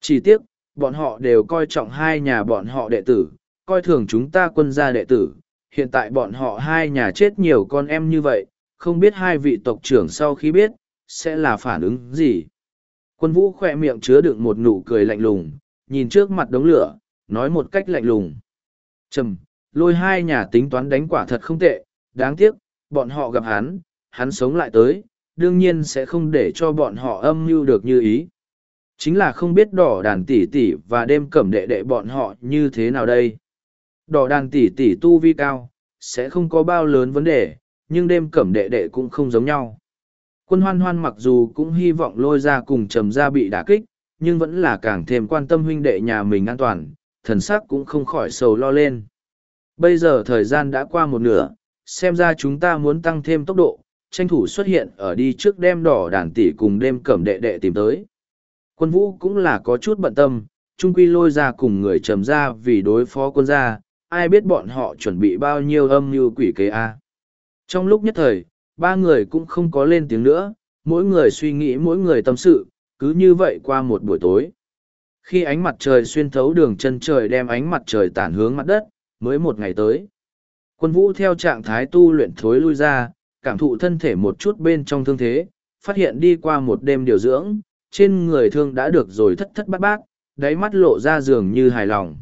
[SPEAKER 1] Chỉ tiếc, bọn họ đều coi trọng hai nhà bọn họ đệ tử, coi thường chúng ta quân gia đệ tử, hiện tại bọn họ hai nhà chết nhiều con em như vậy, không biết hai vị tộc trưởng sau khi biết, sẽ là phản ứng gì. Quân vũ khỏe miệng chứa đựng một nụ cười lạnh lùng, nhìn trước mặt đống lửa, nói một cách lạnh lùng. Trầm, lôi hai nhà tính toán đánh quả thật không tệ, đáng tiếc, bọn họ gặp hắn, hắn sống lại tới, đương nhiên sẽ không để cho bọn họ âm mưu được như ý. Chính là không biết đỏ đàn tỷ tỷ và đêm cẩm đệ đệ bọn họ như thế nào đây. Đỏ đàn tỷ tỷ tu vi cao, sẽ không có bao lớn vấn đề, nhưng đêm cẩm đệ đệ cũng không giống nhau. Quân hoan hoan mặc dù cũng hy vọng lôi ra cùng trầm ra bị đả kích, nhưng vẫn là càng thêm quan tâm huynh đệ nhà mình an toàn, thần sắc cũng không khỏi sầu lo lên. Bây giờ thời gian đã qua một nửa, xem ra chúng ta muốn tăng thêm tốc độ, tranh thủ xuất hiện ở đi trước đêm đỏ đàn tỷ cùng đêm cẩm đệ đệ tìm tới. Quân vũ cũng là có chút bận tâm, Chung quy lôi ra cùng người trầm ra vì đối phó quân gia, ai biết bọn họ chuẩn bị bao nhiêu âm như quỷ kế a. Trong lúc nhất thời, ba người cũng không có lên tiếng nữa, mỗi người suy nghĩ mỗi người tâm sự, cứ như vậy qua một buổi tối. Khi ánh mặt trời xuyên thấu đường chân trời đem ánh mặt trời tản hướng mặt đất, mới một ngày tới. Quân vũ theo trạng thái tu luyện thối lui ra, cảm thụ thân thể một chút bên trong thương thế, phát hiện đi qua một đêm điều dưỡng, trên người thương đã được rồi thất thất bát bát, đáy mắt lộ ra giường như hài lòng.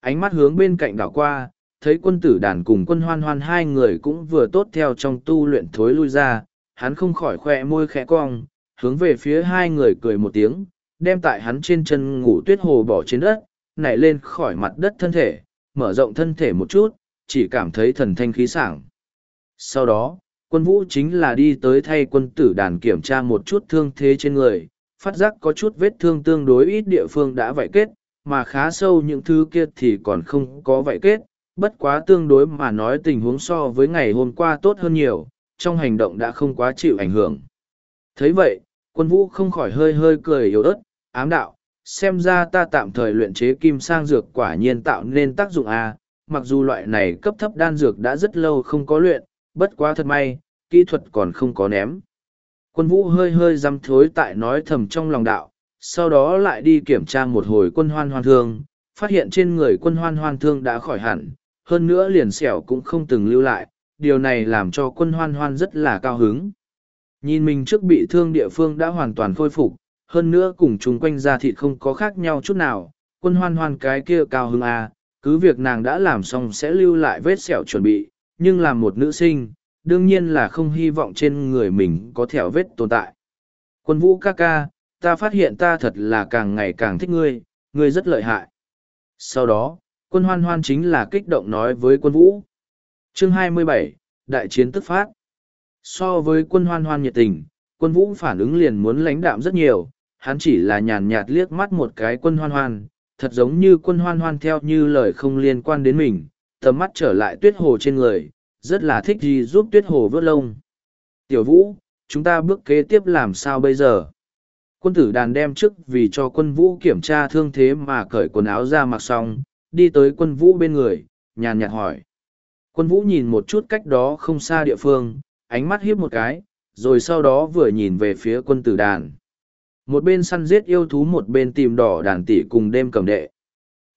[SPEAKER 1] Ánh mắt hướng bên cạnh đảo qua, thấy quân tử đàn cùng quân hoan hoan hai người cũng vừa tốt theo trong tu luyện thối lui ra, hắn không khỏi khoe môi khẽ cong, hướng về phía hai người cười một tiếng, đem tại hắn trên chân ngủ tuyết hồ bỏ trên đất, nảy lên khỏi mặt đất thân thể, mở rộng thân thể một chút, chỉ cảm thấy thần thanh khí sảng. Sau đó, quân vũ chính là đi tới thay quân tử đàn kiểm tra một chút thương thế trên người, phát giác có chút vết thương tương đối ít địa phương đã vảy kết, mà khá sâu những thứ kia thì còn không có vảy kết, bất quá tương đối mà nói tình huống so với ngày hôm qua tốt hơn nhiều, trong hành động đã không quá chịu ảnh hưởng. thấy vậy, quân vũ không khỏi hơi hơi cười yếu ớt, ám đạo, xem ra ta tạm thời luyện chế kim sang dược quả nhiên tạo nên tác dụng A, mặc dù loại này cấp thấp đan dược đã rất lâu không có luyện, bất quá thật may, kỹ thuật còn không có ném. Quân vũ hơi hơi dăm thối tại nói thầm trong lòng đạo, sau đó lại đi kiểm tra một hồi quân hoan hoan thương, phát hiện trên người quân hoan hoan thương đã khỏi hẳn, hơn nữa liền sẹo cũng không từng lưu lại, điều này làm cho quân hoan hoan rất là cao hứng. Nhìn mình trước bị thương địa phương đã hoàn toàn khôi phục, hơn nữa cùng chung quanh da thịt không có khác nhau chút nào, quân hoan hoan cái kia cao hứng à, cứ việc nàng đã làm xong sẽ lưu lại vết sẹo chuẩn bị, nhưng làm một nữ sinh, đương nhiên là không hy vọng trên người mình có thẻo vết tồn tại. Quân vũ ca ca, ta phát hiện ta thật là càng ngày càng thích ngươi, ngươi rất lợi hại. Sau đó, quân hoan hoan chính là kích động nói với quân vũ. Chương 27, Đại chiến tức phát. So với quân hoan hoan nhiệt tình, quân vũ phản ứng liền muốn lãnh đạm rất nhiều, hắn chỉ là nhàn nhạt liếc mắt một cái quân hoan hoan, thật giống như quân hoan hoan theo như lời không liên quan đến mình, tầm mắt trở lại tuyết hồ trên người, rất là thích gì giúp tuyết hồ vớt lông. Tiểu vũ, chúng ta bước kế tiếp làm sao bây giờ? Quân tử đàn đem trước vì cho quân vũ kiểm tra thương thế mà cởi quần áo ra mặc xong, đi tới quân vũ bên người, nhàn nhạt hỏi. Quân vũ nhìn một chút cách đó không xa địa phương, ánh mắt hiếp một cái, rồi sau đó vừa nhìn về phía quân tử đàn. Một bên săn giết yêu thú một bên tìm đỏ đàn tỷ cùng đêm cầm đệ.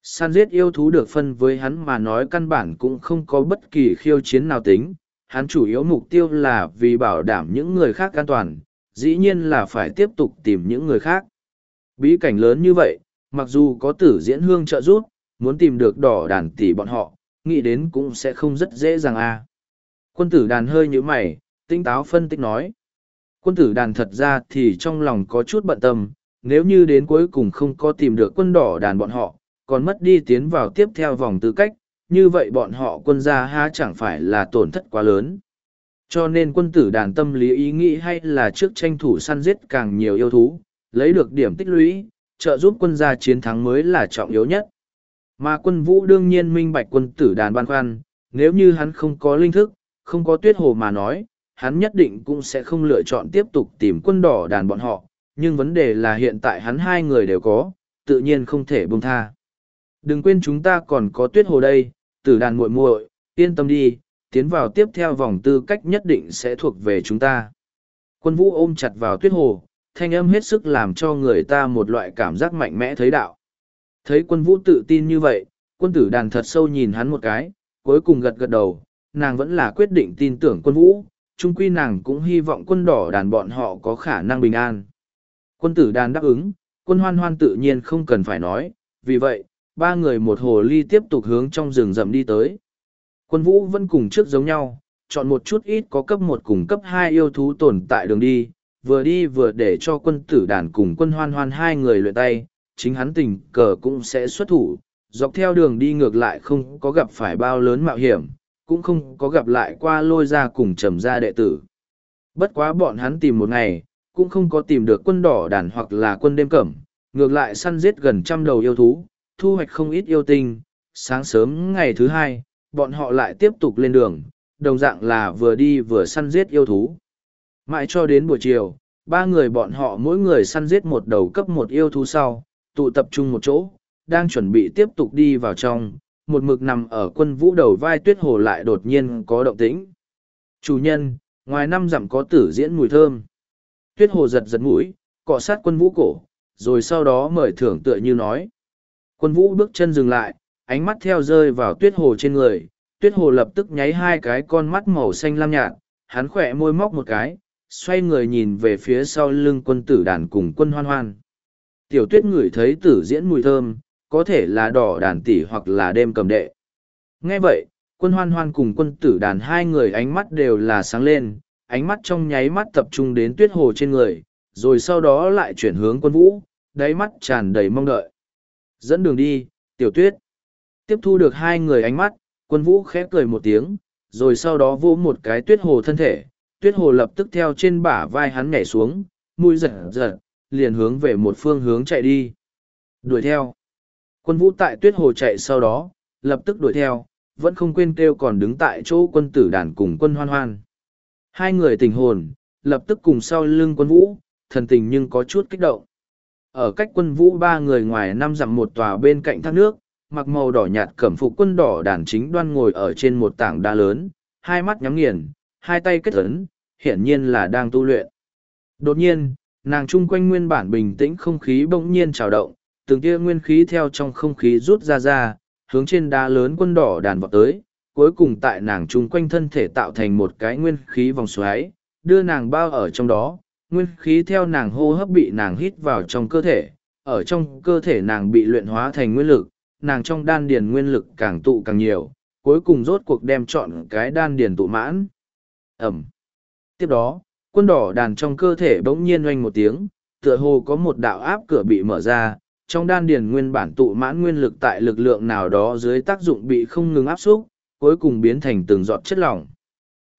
[SPEAKER 1] Săn giết yêu thú được phân với hắn mà nói căn bản cũng không có bất kỳ khiêu chiến nào tính. Hắn chủ yếu mục tiêu là vì bảo đảm những người khác an toàn, dĩ nhiên là phải tiếp tục tìm những người khác. Bí cảnh lớn như vậy, mặc dù có tử diễn hương trợ giúp, muốn tìm được đỏ đàn tỷ bọn họ, nghĩ đến cũng sẽ không rất dễ dàng a. À. Quân tử đàn hơi như mày, tinh táo phân tích nói. Quân tử đàn thật ra thì trong lòng có chút bận tâm, nếu như đến cuối cùng không có tìm được quân đỏ đàn bọn họ, còn mất đi tiến vào tiếp theo vòng tư cách, như vậy bọn họ quân gia há chẳng phải là tổn thất quá lớn. Cho nên quân tử đàn tâm lý ý nghĩ hay là trước tranh thủ săn giết càng nhiều yêu thú, lấy được điểm tích lũy, trợ giúp quân gia chiến thắng mới là trọng yếu nhất. Mà quân vũ đương nhiên minh bạch quân tử đàn ban khoan, nếu như hắn không có linh thức, không có tuyết hồ mà nói, hắn nhất định cũng sẽ không lựa chọn tiếp tục tìm quân đỏ đàn bọn họ, nhưng vấn đề là hiện tại hắn hai người đều có, tự nhiên không thể buông tha. Đừng quên chúng ta còn có tuyết hồ đây, tử đàn muội muội, yên tâm đi, tiến vào tiếp theo vòng tư cách nhất định sẽ thuộc về chúng ta. Quân vũ ôm chặt vào tuyết hồ, thanh âm hết sức làm cho người ta một loại cảm giác mạnh mẽ thấy đạo. Thấy quân vũ tự tin như vậy, quân tử đàn thật sâu nhìn hắn một cái, cuối cùng gật gật đầu, nàng vẫn là quyết định tin tưởng quân vũ, chung quy nàng cũng hy vọng quân đỏ đàn bọn họ có khả năng bình an. Quân tử đàn đáp ứng, quân hoan hoan tự nhiên không cần phải nói, vì vậy, ba người một hồ ly tiếp tục hướng trong rừng rậm đi tới. Quân vũ vẫn cùng trước giống nhau, chọn một chút ít có cấp một cùng cấp hai yêu thú tồn tại đường đi, vừa đi vừa để cho quân tử đàn cùng quân hoan hoan hai người luyện tay, chính hắn tình cờ cũng sẽ xuất thủ, dọc theo đường đi ngược lại không có gặp phải bao lớn mạo hiểm, cũng không có gặp lại qua lôi ra cùng trầm ra đệ tử. Bất quá bọn hắn tìm một ngày, cũng không có tìm được quân đỏ đàn hoặc là quân đêm cẩm, ngược lại săn giết gần trăm đầu yêu thú, thu hoạch không ít yêu tinh. Sáng sớm ngày thứ hai, bọn họ lại tiếp tục lên đường, đồng dạng là vừa đi vừa săn giết yêu thú. Mãi cho đến buổi chiều, ba người bọn họ mỗi người săn giết một đầu cấp một yêu thú sau, tụ tập trung một chỗ, đang chuẩn bị tiếp tục đi vào trong, một mực nằm ở quân vũ đầu vai tuyết hồ lại đột nhiên có động tĩnh. Chủ nhân, ngoài năm dặm có tử diễn mùi thơm. Tuyết hồ giật giật mũi, cọ sát quân vũ cổ, rồi sau đó mời thưởng tựa như nói. Quân vũ bước chân dừng lại, ánh mắt theo rơi vào tuyết hồ trên người, tuyết hồ lập tức nháy hai cái con mắt màu xanh lam nhạt, hắn khỏe môi móc một cái, xoay người nhìn về phía sau lưng quân tử đàn cùng quân hoan hoan tiểu tuyết ngửi thấy tử diễn mùi thơm, có thể là đỏ đàn tỷ hoặc là đêm cầm đệ. Nghe vậy, quân hoan hoan cùng quân tử đàn hai người ánh mắt đều là sáng lên, ánh mắt trong nháy mắt tập trung đến tuyết hồ trên người, rồi sau đó lại chuyển hướng quân vũ, đáy mắt tràn đầy mong đợi. Dẫn đường đi, tiểu tuyết. Tiếp thu được hai người ánh mắt, quân vũ khẽ cười một tiếng, rồi sau đó vỗ một cái tuyết hồ thân thể, tuyết hồ lập tức theo trên bả vai hắn nhảy xuống, mũi giật giật, liền hướng về một phương hướng chạy đi. Đuổi theo. Quân vũ tại tuyết hồ chạy sau đó, lập tức đuổi theo, vẫn không quên kêu còn đứng tại chỗ quân tử đàn cùng quân hoan hoan. Hai người tình hồn, lập tức cùng sau lưng quân vũ, thần tình nhưng có chút kích động. Ở cách quân vũ ba người ngoài năm dặm một tòa bên cạnh thác nước, mặc màu đỏ nhạt cẩm phục quân đỏ đàn chính đoan ngồi ở trên một tảng đá lớn, hai mắt nhắm nghiền, hai tay kết ấn, hiển nhiên là đang tu luyện. Đột nhiên, nàng chung quanh nguyên bản bình tĩnh không khí bỗng nhiên trào động từng tia nguyên khí theo trong không khí rút ra ra hướng trên đá lớn quân đỏ đàn vọt tới cuối cùng tại nàng chung quanh thân thể tạo thành một cái nguyên khí vòng xoáy đưa nàng bao ở trong đó nguyên khí theo nàng hô hấp bị nàng hít vào trong cơ thể ở trong cơ thể nàng bị luyện hóa thành nguyên lực nàng trong đan điền nguyên lực càng tụ càng nhiều cuối cùng rốt cuộc đem chọn cái đan điền tụ mãn ẩm tiếp đó quân đỏ đàn trong cơ thể bỗng nhiên oanh một tiếng, tựa hồ có một đạo áp cửa bị mở ra, trong đan điền nguyên bản tụ mãn nguyên lực tại lực lượng nào đó dưới tác dụng bị không ngừng áp xúc, cuối cùng biến thành từng giọt chất lỏng.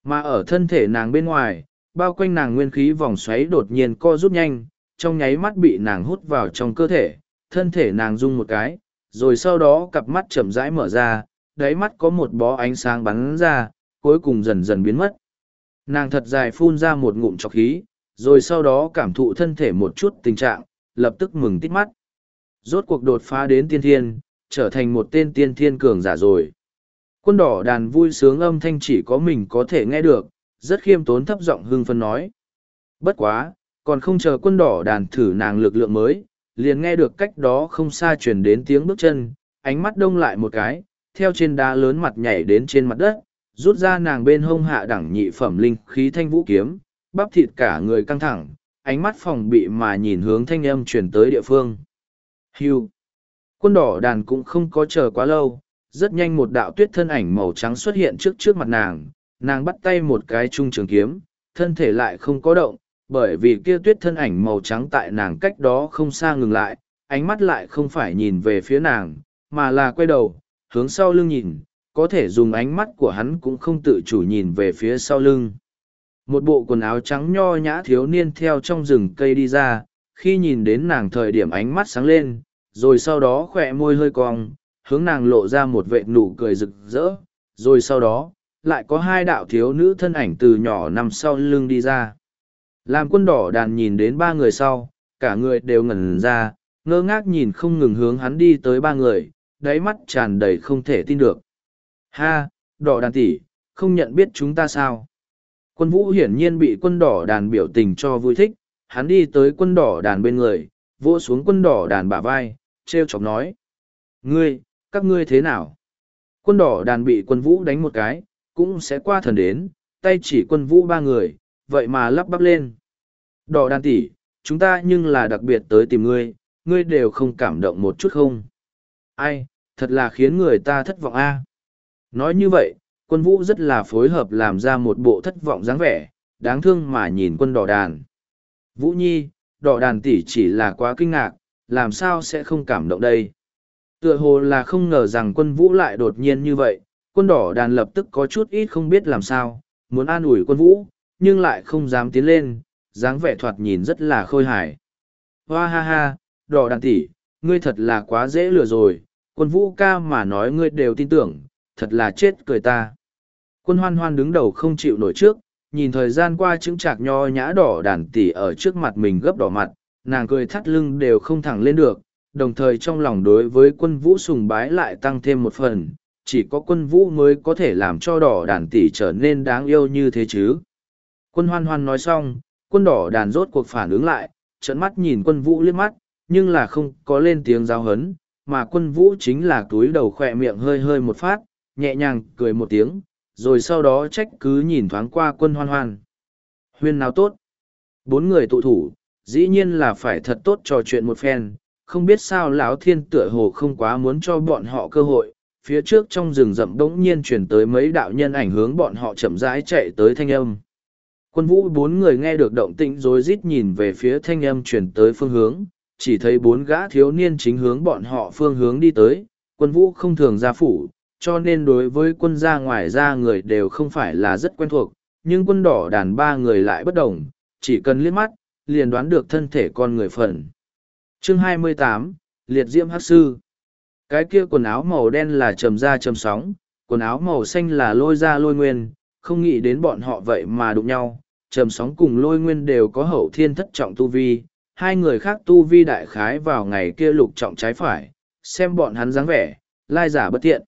[SPEAKER 1] Mà ở thân thể nàng bên ngoài, bao quanh nàng nguyên khí vòng xoáy đột nhiên co rút nhanh, trong nháy mắt bị nàng hút vào trong cơ thể, thân thể nàng rung một cái, rồi sau đó cặp mắt chậm rãi mở ra, đáy mắt có một bó ánh sáng bắn ra, cuối cùng dần dần biến mất nàng thật dài phun ra một ngụm chọc khí rồi sau đó cảm thụ thân thể một chút tình trạng lập tức mừng tít mắt rốt cuộc đột phá đến tiên thiên trở thành một tên tiên thiên cường giả rồi quân đỏ đàn vui sướng âm thanh chỉ có mình có thể nghe được rất khiêm tốn thấp giọng hưng phân nói bất quá còn không chờ quân đỏ đàn thử nàng lực lượng mới liền nghe được cách đó không xa chuyển đến tiếng bước chân ánh mắt đông lại một cái theo trên đá lớn mặt nhảy đến trên mặt đất rút ra nàng bên hông hạ đẳng nhị phẩm linh khí thanh vũ kiếm, bắp thịt cả người căng thẳng, ánh mắt phòng bị mà nhìn hướng thanh âm truyền tới địa phương. Hưu. Quân đỏ đàn cũng không có chờ quá lâu, rất nhanh một đạo tuyết thân ảnh màu trắng xuất hiện trước trước mặt nàng, nàng bắt tay một cái trung trường kiếm, thân thể lại không có động, bởi vì kia tuyết thân ảnh màu trắng tại nàng cách đó không xa ngừng lại, ánh mắt lại không phải nhìn về phía nàng, mà là quay đầu, hướng sau lưng nhìn, có thể dùng ánh mắt của hắn cũng không tự chủ nhìn về phía sau lưng. Một bộ quần áo trắng nho nhã thiếu niên theo trong rừng cây đi ra, khi nhìn đến nàng thời điểm ánh mắt sáng lên, rồi sau đó khỏe môi hơi cong, hướng nàng lộ ra một vệ nụ cười rực rỡ, rồi sau đó, lại có hai đạo thiếu nữ thân ảnh từ nhỏ nằm sau lưng đi ra. Làm quân đỏ đàn nhìn đến ba người sau, cả người đều ngẩn ra, ngơ ngác nhìn không ngừng hướng hắn đi tới ba người, đáy mắt tràn đầy không thể tin được. Ha, đỏ đàn tỷ, không nhận biết chúng ta sao. Quân vũ hiển nhiên bị quân đỏ đàn biểu tình cho vui thích, hắn đi tới quân đỏ đàn bên người, vỗ xuống quân đỏ đàn bả vai, treo chọc nói. Ngươi, các ngươi thế nào? Quân đỏ đàn bị quân vũ đánh một cái, cũng sẽ qua thần đến, tay chỉ quân vũ ba người, vậy mà lắp bắp lên. Đỏ đàn tỷ, chúng ta nhưng là đặc biệt tới tìm ngươi, ngươi đều không cảm động một chút không? Ai, thật là khiến người ta thất vọng a. Nói như vậy, quân vũ rất là phối hợp làm ra một bộ thất vọng dáng vẻ, đáng thương mà nhìn quân đỏ đàn. Vũ Nhi, đỏ đàn tỷ chỉ là quá kinh ngạc, làm sao sẽ không cảm động đây? Tựa hồ là không ngờ rằng quân vũ lại đột nhiên như vậy, quân đỏ đàn lập tức có chút ít không biết làm sao, muốn an ủi quân vũ, nhưng lại không dám tiến lên, dáng vẻ thoạt nhìn rất là khôi hài. Hoa ha ha, đỏ đàn tỷ, ngươi thật là quá dễ lừa rồi, quân vũ ca mà nói ngươi đều tin tưởng, thật là chết cười ta. Quân hoan hoan đứng đầu không chịu nổi trước, nhìn thời gian qua chứng trạc nho nhã đỏ đàn tỷ ở trước mặt mình gấp đỏ mặt, nàng cười thắt lưng đều không thẳng lên được, đồng thời trong lòng đối với quân vũ sùng bái lại tăng thêm một phần, chỉ có quân vũ mới có thể làm cho đỏ đàn tỷ trở nên đáng yêu như thế chứ. Quân hoan hoan nói xong, quân đỏ đàn rốt cuộc phản ứng lại, trợn mắt nhìn quân vũ liếc mắt, nhưng là không có lên tiếng giao hấn, mà quân vũ chính là túi đầu khỏe miệng hơi hơi một phát, nhẹ nhàng cười một tiếng, rồi sau đó trách cứ nhìn thoáng qua quân hoan hoan. Huyên nào tốt? Bốn người tụ thủ, dĩ nhiên là phải thật tốt trò chuyện một phen, không biết sao lão thiên tựa hồ không quá muốn cho bọn họ cơ hội. Phía trước trong rừng rậm bỗng nhiên chuyển tới mấy đạo nhân ảnh hướng bọn họ chậm rãi chạy tới thanh âm. Quân vũ bốn người nghe được động tĩnh rồi rít nhìn về phía thanh âm chuyển tới phương hướng, chỉ thấy bốn gã thiếu niên chính hướng bọn họ phương hướng đi tới, quân vũ không thường ra phủ, cho nên đối với quân ra ngoài ra người đều không phải là rất quen thuộc, nhưng quân đỏ đàn ba người lại bất đồng, chỉ cần liếc mắt, liền đoán được thân thể con người phần. Chương 28, Liệt Diễm Hắc Sư Cái kia quần áo màu đen là trầm ra trầm sóng, quần áo màu xanh là lôi ra lôi nguyên, không nghĩ đến bọn họ vậy mà đụng nhau, trầm sóng cùng lôi nguyên đều có hậu thiên thất trọng tu vi, hai người khác tu vi đại khái vào ngày kia lục trọng trái phải, xem bọn hắn dáng vẻ, lai giả bất tiện.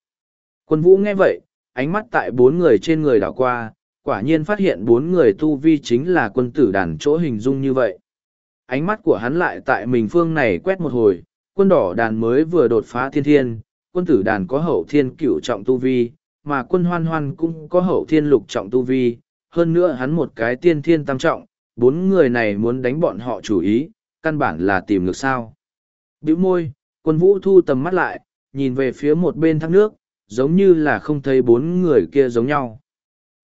[SPEAKER 1] Quân vũ nghe vậy, ánh mắt tại bốn người trên người đảo qua, quả nhiên phát hiện bốn người tu vi chính là quân tử đàn chỗ hình dung như vậy. Ánh mắt của hắn lại tại mình phương này quét một hồi, quân đỏ đàn mới vừa đột phá thiên thiên, quân tử đàn có hậu thiên cửu trọng tu vi, mà quân hoan hoan cũng có hậu thiên lục trọng tu vi, hơn nữa hắn một cái tiên thiên tam trọng, bốn người này muốn đánh bọn họ chủ ý, căn bản là tìm ngược sao. Biểu môi, quân vũ thu tầm mắt lại, nhìn về phía một bên thác nước, giống như là không thấy bốn người kia giống nhau.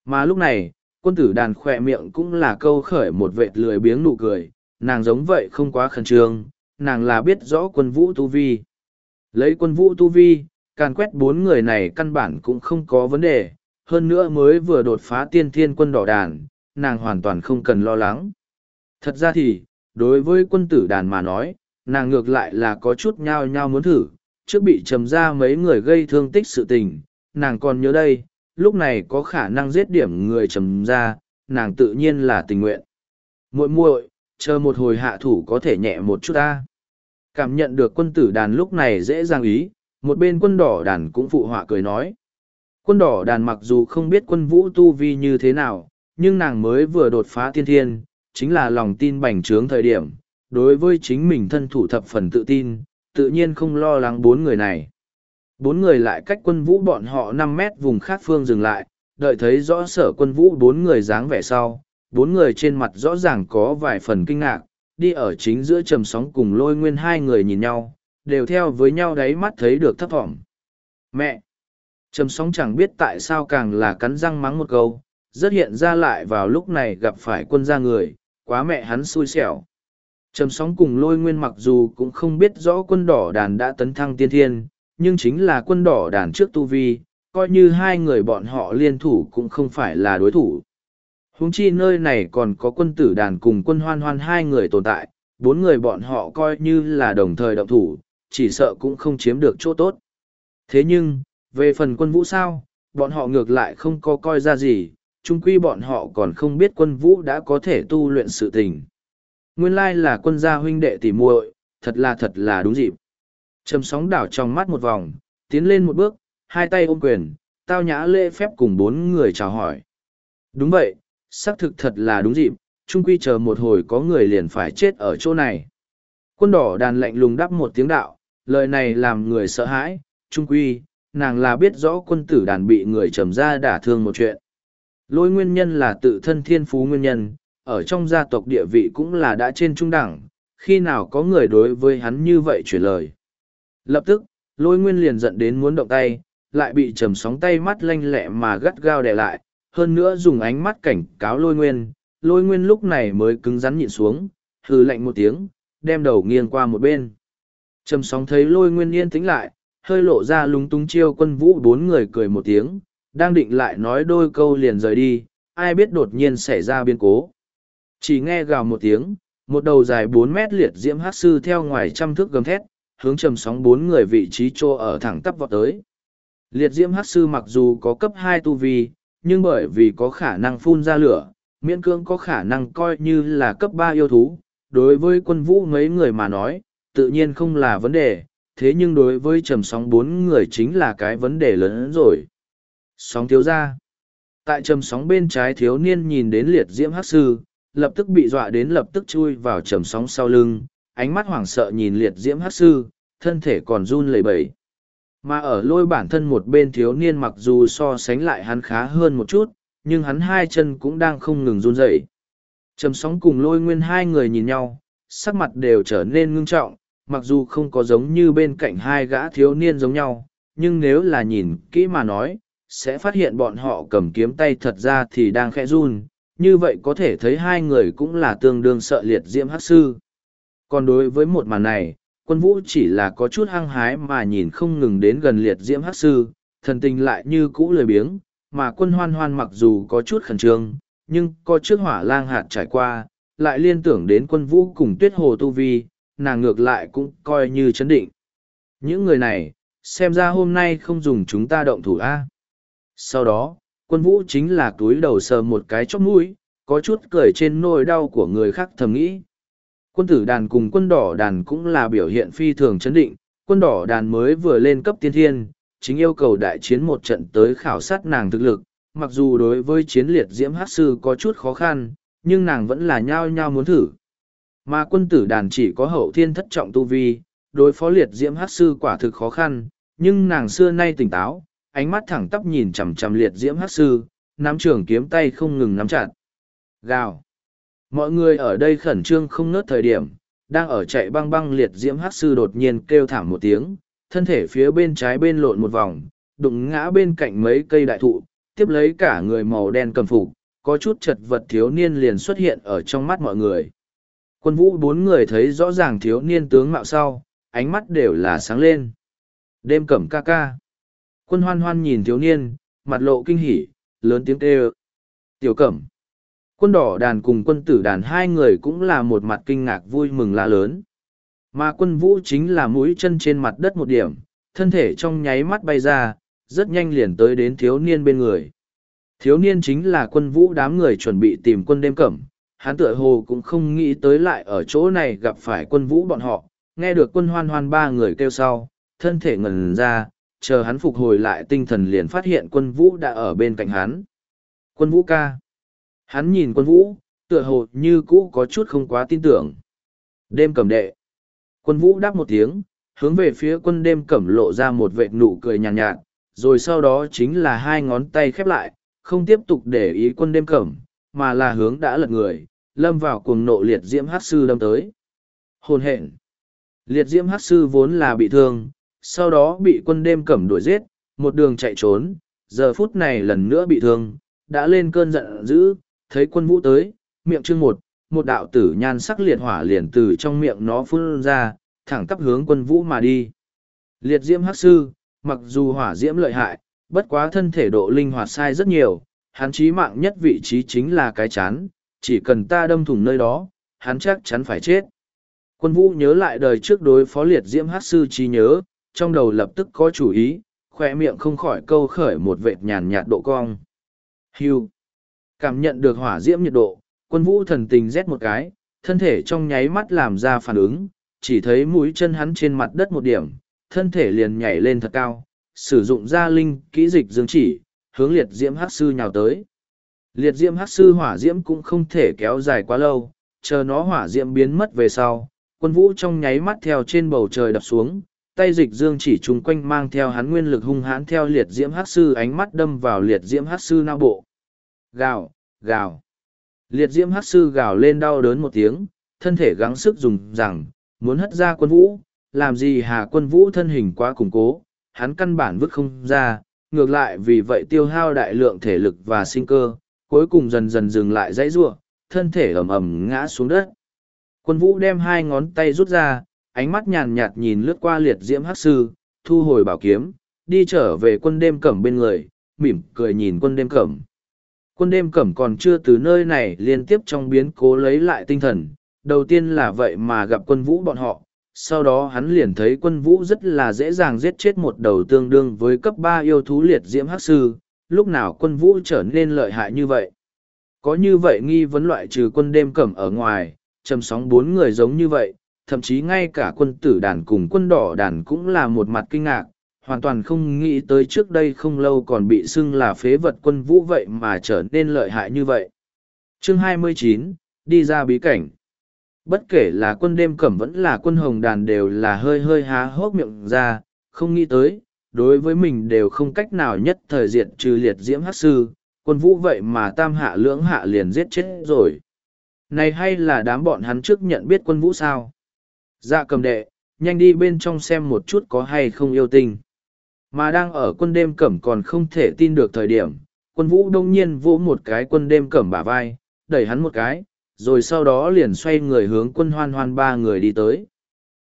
[SPEAKER 1] Mà lúc này, quân tử đàn khỏe miệng cũng là câu khởi một vệt lười biếng nụ cười, nàng giống vậy không quá khẩn trương, nàng là biết rõ quân vũ tu vi. Lấy quân vũ tu vi, càn quét bốn người này căn bản cũng không có vấn đề, hơn nữa mới vừa đột phá tiên thiên quân đỏ đàn, nàng hoàn toàn không cần lo lắng. Thật ra thì, đối với quân tử đàn mà nói, nàng ngược lại là có chút nhao nhao muốn thử, trước bị trầm ra mấy người gây thương tích sự tình, nàng còn nhớ đây, lúc này có khả năng giết điểm người trầm ra, nàng tự nhiên là tình nguyện. muội muội chờ một hồi hạ thủ có thể nhẹ một chút ta. Cảm nhận được quân tử đàn lúc này dễ dàng ý, một bên quân đỏ đàn cũng phụ họa cười nói. Quân đỏ đàn mặc dù không biết quân vũ tu vi như thế nào, nhưng nàng mới vừa đột phá thiên thiên, chính là lòng tin bành trướng thời điểm, đối với chính mình thân thủ thập phần tự tin, tự nhiên không lo lắng bốn người này. Bốn người lại cách quân vũ bọn họ năm mét vùng khác phương dừng lại, đợi thấy rõ sở quân vũ bốn người dáng vẻ sau, bốn người trên mặt rõ ràng có vài phần kinh ngạc, đi ở chính giữa trầm sóng cùng lôi nguyên hai người nhìn nhau, đều theo với nhau đấy mắt thấy được thấp thỏm. Mẹ! Trầm sóng chẳng biết tại sao càng là cắn răng mắng một câu, rất hiện ra lại vào lúc này gặp phải quân gia người, quá mẹ hắn xui xẻo. Trầm sóng cùng lôi nguyên mặc dù cũng không biết rõ quân đỏ đàn đã tấn thăng tiên thiên, nhưng chính là quân đỏ đàn trước tu vi, coi như hai người bọn họ liên thủ cũng không phải là đối thủ. Huống chi nơi này còn có quân tử đàn cùng quân hoan hoan hai người tồn tại, bốn người bọn họ coi như là đồng thời động thủ, chỉ sợ cũng không chiếm được chỗ tốt. Thế nhưng, về phần quân vũ sao, bọn họ ngược lại không có coi ra gì, chung quy bọn họ còn không biết quân vũ đã có thể tu luyện sự tình. Nguyên lai là quân gia huynh đệ tỉ muội, thật là thật là đúng dịp. Trầm sóng đảo trong mắt một vòng, tiến lên một bước, hai tay ôm quyền, tao nhã lễ phép cùng bốn người chào hỏi. Đúng vậy, xác thực thật là đúng dịp, Trung quy chờ một hồi có người liền phải chết ở chỗ này. Quân đỏ đàn lạnh lùng đắp một tiếng đạo, lời này làm người sợ hãi, trung quy, nàng là biết rõ quân tử đàn bị người trầm ra đả thương một chuyện. lỗi nguyên nhân là tự thân thiên phú nguyên nhân, ở trong gia tộc địa vị cũng là đã trên trung đẳng, khi nào có người đối với hắn như vậy chuyển lời. Lập tức, lôi nguyên liền giận đến muốn động tay, lại bị trầm sóng tay mắt lanh lẹ mà gắt gao đè lại, hơn nữa dùng ánh mắt cảnh cáo lôi nguyên, lôi nguyên lúc này mới cứng rắn nhịn xuống, hừ lạnh một tiếng, đem đầu nghiêng qua một bên. Trầm sóng thấy lôi nguyên yên tĩnh lại, hơi lộ ra lúng túng chiêu quân vũ bốn người cười một tiếng, đang định lại nói đôi câu liền rời đi, ai biết đột nhiên xảy ra biến cố. Chỉ nghe gào một tiếng, một đầu dài bốn mét liệt diễm hát sư theo ngoài trăm thước gầm thét, hướng trầm sóng bốn người vị trí trô ở thẳng tắp vọt tới. Liệt diễm hát sư mặc dù có cấp hai tu vi, nhưng bởi vì có khả năng phun ra lửa, miễn cưỡng có khả năng coi như là cấp ba yêu thú. Đối với quân vũ mấy người mà nói, tự nhiên không là vấn đề, thế nhưng đối với trầm sóng bốn người chính là cái vấn đề lớn hơn rồi. Sóng thiếu ra. Tại trầm sóng bên trái thiếu niên nhìn đến liệt diễm hắc sư, lập tức bị dọa đến lập tức chui vào trầm sóng sau lưng, ánh mắt hoảng sợ nhìn liệt diễm hát sư, thân thể còn run lẩy bẩy. Mà ở lôi bản thân một bên thiếu niên mặc dù so sánh lại hắn khá hơn một chút, nhưng hắn hai chân cũng đang không ngừng run rẩy. Trầm sóng cùng lôi nguyên hai người nhìn nhau, sắc mặt đều trở nên ngưng trọng, mặc dù không có giống như bên cạnh hai gã thiếu niên giống nhau, nhưng nếu là nhìn kỹ mà nói, sẽ phát hiện bọn họ cầm kiếm tay thật ra thì đang khẽ run, như vậy có thể thấy hai người cũng là tương đương sợ liệt diễm hắc sư còn đối với một màn này quân vũ chỉ là có chút hăng hái mà nhìn không ngừng đến gần liệt diễm hắc sư thần tình lại như cũ lười biếng mà quân hoan hoan mặc dù có chút khẩn trương nhưng có trước hỏa lang hạt trải qua lại liên tưởng đến quân vũ cùng tuyết hồ tu vi nàng ngược lại cũng coi như chấn định những người này xem ra hôm nay không dùng chúng ta động thủ a sau đó quân vũ chính là túi đầu sờ một cái chóp mũi, có chút cười trên nỗi đau của người khác thầm nghĩ. Quân tử đàn cùng quân đỏ đàn cũng là biểu hiện phi thường chấn định, quân đỏ đàn mới vừa lên cấp tiên thiên, chính yêu cầu đại chiến một trận tới khảo sát nàng thực lực, mặc dù đối với chiến liệt diễm hát sư có chút khó khăn, nhưng nàng vẫn là nhao nhao muốn thử. Mà quân tử đàn chỉ có hậu thiên thất trọng tu vi, đối phó liệt diễm hát sư quả thực khó khăn, nhưng nàng xưa nay tỉnh táo, ánh mắt thẳng tắp nhìn chằm chằm liệt diễm hát sư nắm trường kiếm tay không ngừng nắm chặt gào mọi người ở đây khẩn trương không nớt thời điểm đang ở chạy băng băng liệt diễm hát sư đột nhiên kêu thảm một tiếng thân thể phía bên trái bên lộn một vòng đụng ngã bên cạnh mấy cây đại thụ tiếp lấy cả người màu đen cầm phục có chút chật vật thiếu niên liền xuất hiện ở trong mắt mọi người quân vũ bốn người thấy rõ ràng thiếu niên tướng mạo sau ánh mắt đều là sáng lên đêm cẩm ca ca Quân hoan hoan nhìn thiếu niên, mặt lộ kinh hỉ, lớn tiếng kêu. Tiểu cẩm. Quân đỏ đàn cùng quân tử đàn hai người cũng là một mặt kinh ngạc vui mừng lạ lớn. Mà quân vũ chính là mũi chân trên mặt đất một điểm, thân thể trong nháy mắt bay ra, rất nhanh liền tới đến thiếu niên bên người. Thiếu niên chính là quân vũ đám người chuẩn bị tìm quân đêm cẩm, hắn tựa hồ cũng không nghĩ tới lại ở chỗ này gặp phải quân vũ bọn họ, nghe được quân hoan hoan ba người kêu sau, thân thể ngẩn ra, chờ hắn phục hồi lại tinh thần liền phát hiện quân vũ đã ở bên cạnh hắn. Quân vũ ca. Hắn nhìn quân vũ, tựa hồ như cũ có chút không quá tin tưởng. Đêm cẩm đệ. Quân vũ đáp một tiếng, hướng về phía quân đêm cẩm lộ ra một vệt nụ cười nhàn nhạt, nhạt, rồi sau đó chính là hai ngón tay khép lại, không tiếp tục để ý quân đêm cẩm, mà là hướng đã lật người, lâm vào cuồng nộ liệt diễm hát sư đâm tới. Hồn hện. Liệt diễm hát sư vốn là bị thương, sau đó bị quân đêm cẩm đuổi giết, một đường chạy trốn, giờ phút này lần nữa bị thương, đã lên cơn giận dữ, thấy quân vũ tới, miệng trương một, một đạo tử nhan sắc liệt hỏa liền từ trong miệng nó phun ra, thẳng tắp hướng quân vũ mà đi. Liệt diễm hắc sư, mặc dù hỏa diễm lợi hại, bất quá thân thể độ linh hoạt sai rất nhiều, hắn chí mạng nhất vị trí chính là cái chán, chỉ cần ta đâm thủng nơi đó, hắn chắc chắn phải chết. Quân vũ nhớ lại đời trước đối phó liệt diễm hắc sư chi nhớ, trong đầu lập tức có chủ ý, khoe miệng không khỏi câu khởi một vệt nhàn nhạt độ cong. Hưu. Cảm nhận được hỏa diễm nhiệt độ, quân vũ thần tình rét một cái, thân thể trong nháy mắt làm ra phản ứng, chỉ thấy mũi chân hắn trên mặt đất một điểm, thân thể liền nhảy lên thật cao, sử dụng ra linh kỹ dịch dương chỉ, hướng liệt diễm hắc sư nhào tới. Liệt diễm hắc sư hỏa diễm cũng không thể kéo dài quá lâu, chờ nó hỏa diễm biến mất về sau, quân vũ trong nháy mắt theo trên bầu trời đập xuống, tay dịch dương chỉ chung quanh mang theo hắn nguyên lực hung hãn theo liệt diễm hát sư ánh mắt đâm vào liệt diễm hát sư nao bộ gào gào liệt diễm hát sư gào lên đau đớn một tiếng thân thể gắng sức dùng rằng muốn hất ra quân vũ làm gì hà quân vũ thân hình quá củng cố hắn căn bản vứt không ra ngược lại vì vậy tiêu hao đại lượng thể lực và sinh cơ cuối cùng dần dần dừng lại dãy giụa thân thể ầm ầm ngã xuống đất quân vũ đem hai ngón tay rút ra ánh mắt nhàn nhạt nhìn lướt qua liệt diễm hắc sư, thu hồi bảo kiếm, đi trở về quân đêm cẩm bên người, mỉm cười nhìn quân đêm cẩm. Quân đêm cẩm còn chưa từ nơi này liên tiếp trong biến cố lấy lại tinh thần, đầu tiên là vậy mà gặp quân vũ bọn họ, sau đó hắn liền thấy quân vũ rất là dễ dàng giết chết một đầu tương đương với cấp ba yêu thú liệt diễm hắc sư, lúc nào quân vũ trở nên lợi hại như vậy. Có như vậy nghi vấn loại trừ quân đêm cẩm ở ngoài, trầm sóng bốn người giống như vậy, thậm chí ngay cả quân tử đàn cùng quân đỏ đàn cũng là một mặt kinh ngạc, hoàn toàn không nghĩ tới trước đây không lâu còn bị xưng là phế vật quân vũ vậy mà trở nên lợi hại như vậy. Chương 29, đi ra bí cảnh. Bất kể là quân đêm cẩm vẫn là quân hồng đàn đều là hơi hơi há hốc miệng ra, không nghĩ tới, đối với mình đều không cách nào nhất thời diệt trừ liệt diễm hắc sư, quân vũ vậy mà tam hạ lưỡng hạ liền giết chết rồi. Này hay là đám bọn hắn trước nhận biết quân vũ sao? Dạ cầm đệ, nhanh đi bên trong xem một chút có hay không yêu tinh. Mà đang ở quân đêm cẩm còn không thể tin được thời điểm, quân vũ đông nhiên vỗ một cái quân đêm cẩm bả vai, đẩy hắn một cái, rồi sau đó liền xoay người hướng quân hoan hoan ba người đi tới.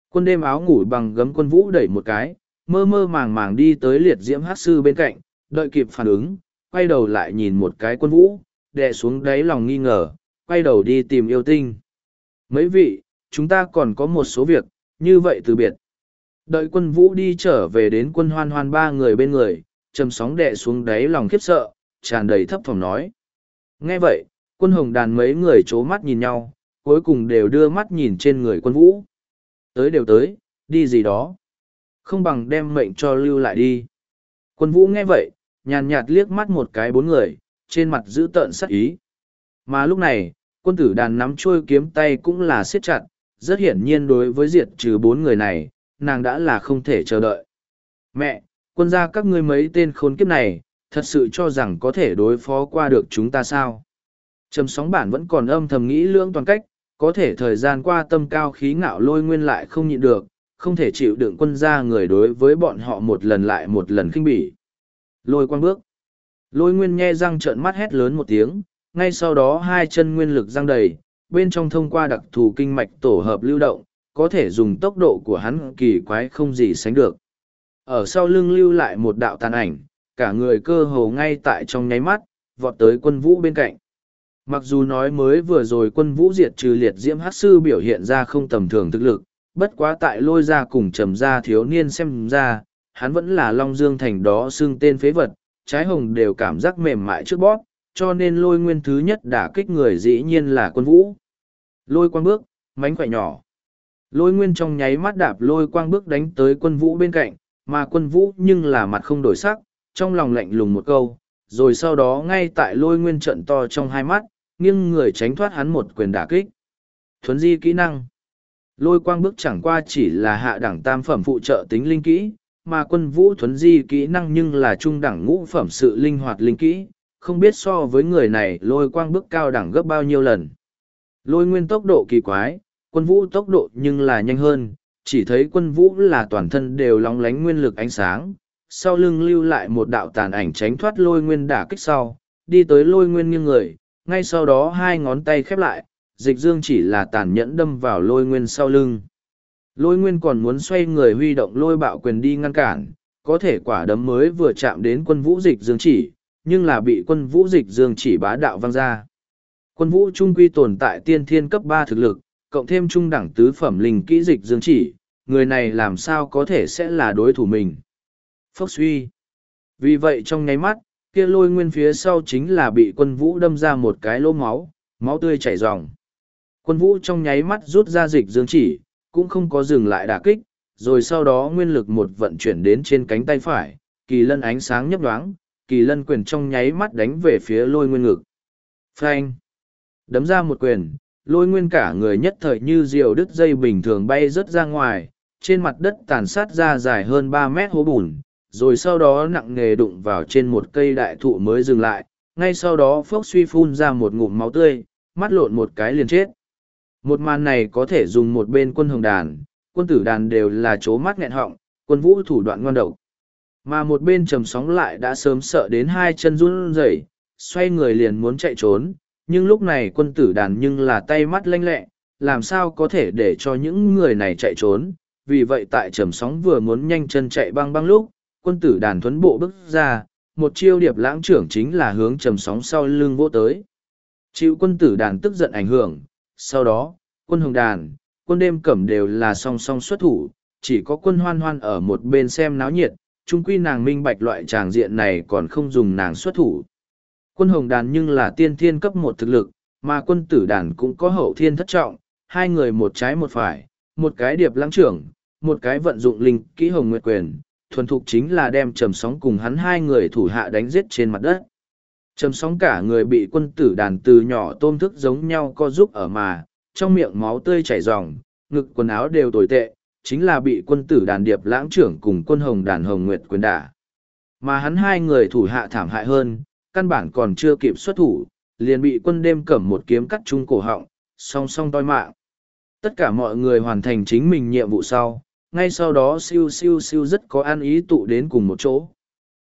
[SPEAKER 1] Quân đêm áo ngủ bằng gấm quân vũ đẩy một cái, mơ mơ màng màng đi tới liệt diễm hát sư bên cạnh, đợi kịp phản ứng, quay đầu lại nhìn một cái quân vũ, đè xuống đáy lòng nghi ngờ, quay đầu đi tìm yêu tinh. Mấy vị, chúng ta còn có một số việc, như vậy từ biệt. Đợi quân vũ đi trở về đến quân hoan hoan ba người bên người, trầm sóng đè xuống đáy lòng khiếp sợ, tràn đầy thấp thỏm nói. Nghe vậy, quân hồng đàn mấy người chố mắt nhìn nhau, cuối cùng đều đưa mắt nhìn trên người quân vũ. Tới đều tới, đi gì đó. Không bằng đem mệnh cho lưu lại đi. Quân vũ nghe vậy, nhàn nhạt liếc mắt một cái bốn người, trên mặt giữ tợn sắc ý. Mà lúc này, quân tử đàn nắm chuôi kiếm tay cũng là siết chặt, rất hiển nhiên đối với diệt trừ bốn người này, nàng đã là không thể chờ đợi. Mẹ, quân gia các ngươi mấy tên khốn kiếp này, thật sự cho rằng có thể đối phó qua được chúng ta sao? Trầm sóng bản vẫn còn âm thầm nghĩ lưỡng toàn cách, có thể thời gian qua tâm cao khí ngạo lôi nguyên lại không nhịn được, không thể chịu đựng quân gia người đối với bọn họ một lần lại một lần khinh bỉ. Lôi quang bước. Lôi nguyên nghe răng trợn mắt hét lớn một tiếng, ngay sau đó hai chân nguyên lực răng đầy, bên trong thông qua đặc thù kinh mạch tổ hợp lưu động, có thể dùng tốc độ của hắn kỳ quái không gì sánh được. Ở sau lưng lưu lại một đạo tàn ảnh, cả người cơ hồ ngay tại trong nháy mắt, vọt tới quân vũ bên cạnh. Mặc dù nói mới vừa rồi quân vũ diệt trừ liệt diễm hát sư biểu hiện ra không tầm thường thực lực, bất quá tại lôi ra cùng trầm ra thiếu niên xem ra, hắn vẫn là Long Dương Thành đó xưng tên phế vật, trái hồng đều cảm giác mềm mại trước bót, cho nên lôi nguyên thứ nhất đả kích người dĩ nhiên là quân vũ. Lôi quang bước, mánh khỏe nhỏ. Lôi nguyên trong nháy mắt đạp lôi quang bước đánh tới quân vũ bên cạnh, mà quân vũ nhưng là mặt không đổi sắc, trong lòng lạnh lùng một câu, rồi sau đó ngay tại lôi nguyên trận to trong hai mắt, nghiêng người tránh thoát hắn một quyền đả kích. Thuấn di kỹ năng Lôi quang bước chẳng qua chỉ là hạ đẳng tam phẩm phụ trợ tính linh kỹ, mà quân vũ thuấn di kỹ năng nhưng là trung đẳng ngũ phẩm sự linh hoạt linh kỹ, không biết so với người này lôi quang bước cao đẳng gấp bao nhiêu lần. Lôi nguyên tốc độ kỳ quái, quân vũ tốc độ nhưng là nhanh hơn, chỉ thấy quân vũ là toàn thân đều lóng lánh nguyên lực ánh sáng, sau lưng lưu lại một đạo tàn ảnh tránh thoát lôi nguyên đả kích sau, đi tới lôi nguyên nghiêng người, ngay sau đó hai ngón tay khép lại, dịch dương chỉ là tàn nhẫn đâm vào lôi nguyên sau lưng. Lôi nguyên còn muốn xoay người huy động lôi bạo quyền đi ngăn cản, có thể quả đấm mới vừa chạm đến quân vũ dịch dương chỉ, nhưng là bị quân vũ dịch dương chỉ bá đạo văng ra. Quân vũ trung quy tồn tại tiên thiên cấp ba thực lực, cộng thêm trung đẳng tứ phẩm linh kỹ dịch dương chỉ, người này làm sao có thể sẽ là đối thủ mình. Phốc suy. Vì vậy trong nháy mắt, kia lôi nguyên phía sau chính là bị quân vũ đâm ra một cái lỗ máu, máu tươi chảy ròng. Quân vũ trong nháy mắt rút ra dịch dương chỉ, cũng không có dừng lại đả kích, rồi sau đó nguyên lực một vận chuyển đến trên cánh tay phải, kỳ lân ánh sáng nhấp nhoáng, kỳ lân quyền trong nháy mắt đánh về phía lôi nguyên ngực. Phanh! Đấm ra một quyền, lôi nguyên cả người nhất thời như diều đứt dây bình thường bay rớt ra ngoài, trên mặt đất tàn sát ra dài hơn ba mét hố bùn, rồi sau đó nặng nghề đụng vào trên một cây đại thụ mới dừng lại, ngay sau đó phốc suy phun ra một ngụm máu tươi, mắt lộn một cái liền chết. Một màn này có thể dùng một bên quân hồng đàn, quân tử đàn đều là chố mắt nghẹn họng, quân vũ thủ đoạn ngoan độc mà một bên trầm sóng lại đã sớm sợ đến hai chân run rẩy xoay người liền muốn chạy trốn nhưng lúc này quân tử đàn nhưng là tay mắt lanh lẹ làm sao có thể để cho những người này chạy trốn vì vậy tại trầm sóng vừa muốn nhanh chân chạy băng băng lúc quân tử đàn thuấn bộ bước ra một chiêu điệp lãng trưởng chính là hướng trầm sóng sau lưng vỗ tới chịu quân tử đàn tức giận ảnh hưởng sau đó quân hồng đàn quân đêm cẩm đều là song song xuất thủ chỉ có quân hoan hoan ở một bên xem náo nhiệt chung quy nàng minh bạch loại tràng diện này còn không dùng nàng xuất thủ. Quân hồng đàn nhưng là tiên thiên cấp một thực lực, mà quân tử đàn cũng có hậu thiên thất trọng, hai người một trái một phải, một cái điệp lãng trưởng, một cái vận dụng linh kỹ hồng nguyệt quyền, thuần thục chính là đem trầm sóng cùng hắn hai người thủ hạ đánh giết trên mặt đất. Trầm sóng cả người bị quân tử đàn từ nhỏ tôm thức giống nhau co giúp ở mà, trong miệng máu tươi chảy ròng, ngực quần áo đều tồi tệ, chính là bị quân tử đàn điệp lãng trưởng cùng quân hồng đàn hồng nguyệt quyền đả. Mà hắn hai người thủ hạ thảm hại hơn, căn bản còn chưa kịp xuất thủ, liền bị quân đêm cẩm một kiếm cắt chung cổ họng, song song toi mạng. Tất cả mọi người hoàn thành chính mình nhiệm vụ sau, ngay sau đó siêu siêu siêu rất có an ý tụ đến cùng một chỗ.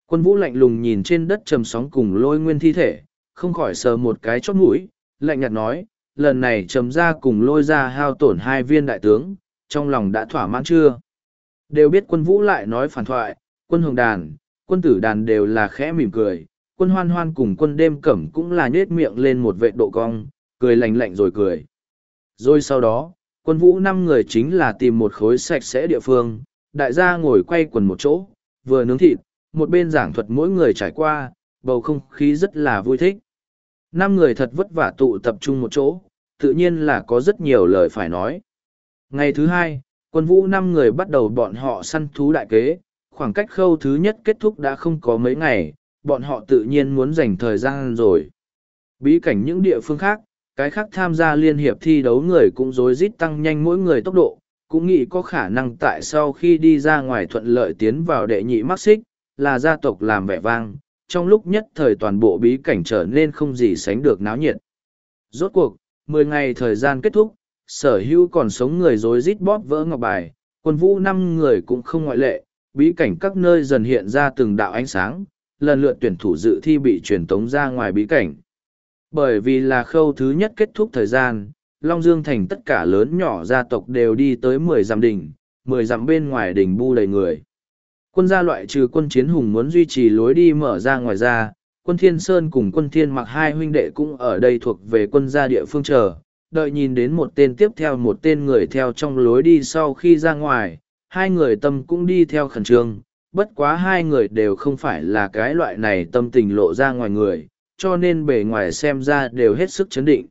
[SPEAKER 1] Quân vũ lạnh lùng nhìn trên đất trầm sóng cùng lôi nguyên thi thể, không khỏi sờ một cái chót mũi, lạnh nhạt nói, lần này trầm ra cùng lôi ra hao tổn hai viên đại tướng, trong lòng đã thỏa mãn chưa? Đều biết quân vũ lại nói phản thoại, quân hồng đàn, quân tử đàn đều là khẽ mỉm cười, quân hoan hoan cùng quân đêm cẩm cũng là nhết miệng lên một vệ độ cong, cười lạnh lạnh rồi cười. Rồi sau đó, quân vũ năm người chính là tìm một khối sạch sẽ địa phương, đại gia ngồi quay quần một chỗ, vừa nướng thịt, một bên giảng thuật mỗi người trải qua, bầu không khí rất là vui thích. Năm người thật vất vả tụ tập trung một chỗ, tự nhiên là có rất nhiều lời phải nói. Ngày thứ hai, quân vũ năm người bắt đầu bọn họ săn thú đại kế, khoảng cách khâu thứ nhất kết thúc đã không có mấy ngày, bọn họ tự nhiên muốn dành thời gian rồi. Bí cảnh những địa phương khác, cái khác tham gia liên hiệp thi đấu người cũng rối rít tăng nhanh mỗi người tốc độ, cũng nghĩ có khả năng tại sau khi đi ra ngoài thuận lợi tiến vào đệ nhị mắc xích, là gia tộc làm vẻ vang, trong lúc nhất thời toàn bộ bí cảnh trở nên không gì sánh được náo nhiệt. Rốt cuộc, mười ngày thời gian kết thúc, sở hữu còn sống người rối rít bóp vỡ ngọc bài, quân vũ năm người cũng không ngoại lệ, bí cảnh các nơi dần hiện ra từng đạo ánh sáng, lần lượt tuyển thủ dự thi bị truyền tống ra ngoài bí cảnh. Bởi vì là khâu thứ nhất kết thúc thời gian, Long Dương Thành tất cả lớn nhỏ gia tộc đều đi tới mười dặm đỉnh, mười dặm bên ngoài đỉnh bu đầy người. Quân gia loại trừ quân chiến hùng muốn duy trì lối đi mở ra ngoài ra, quân Thiên Sơn cùng quân Thiên mặc hai huynh đệ cũng ở đây thuộc về quân gia địa phương chờ, đợi nhìn đến một tên tiếp theo một tên người theo trong lối đi sau khi ra ngoài, hai người tâm cũng đi theo khẩn trương, bất quá hai người đều không phải là cái loại này tâm tình lộ ra ngoài người, cho nên bề ngoài xem ra đều hết sức chấn định.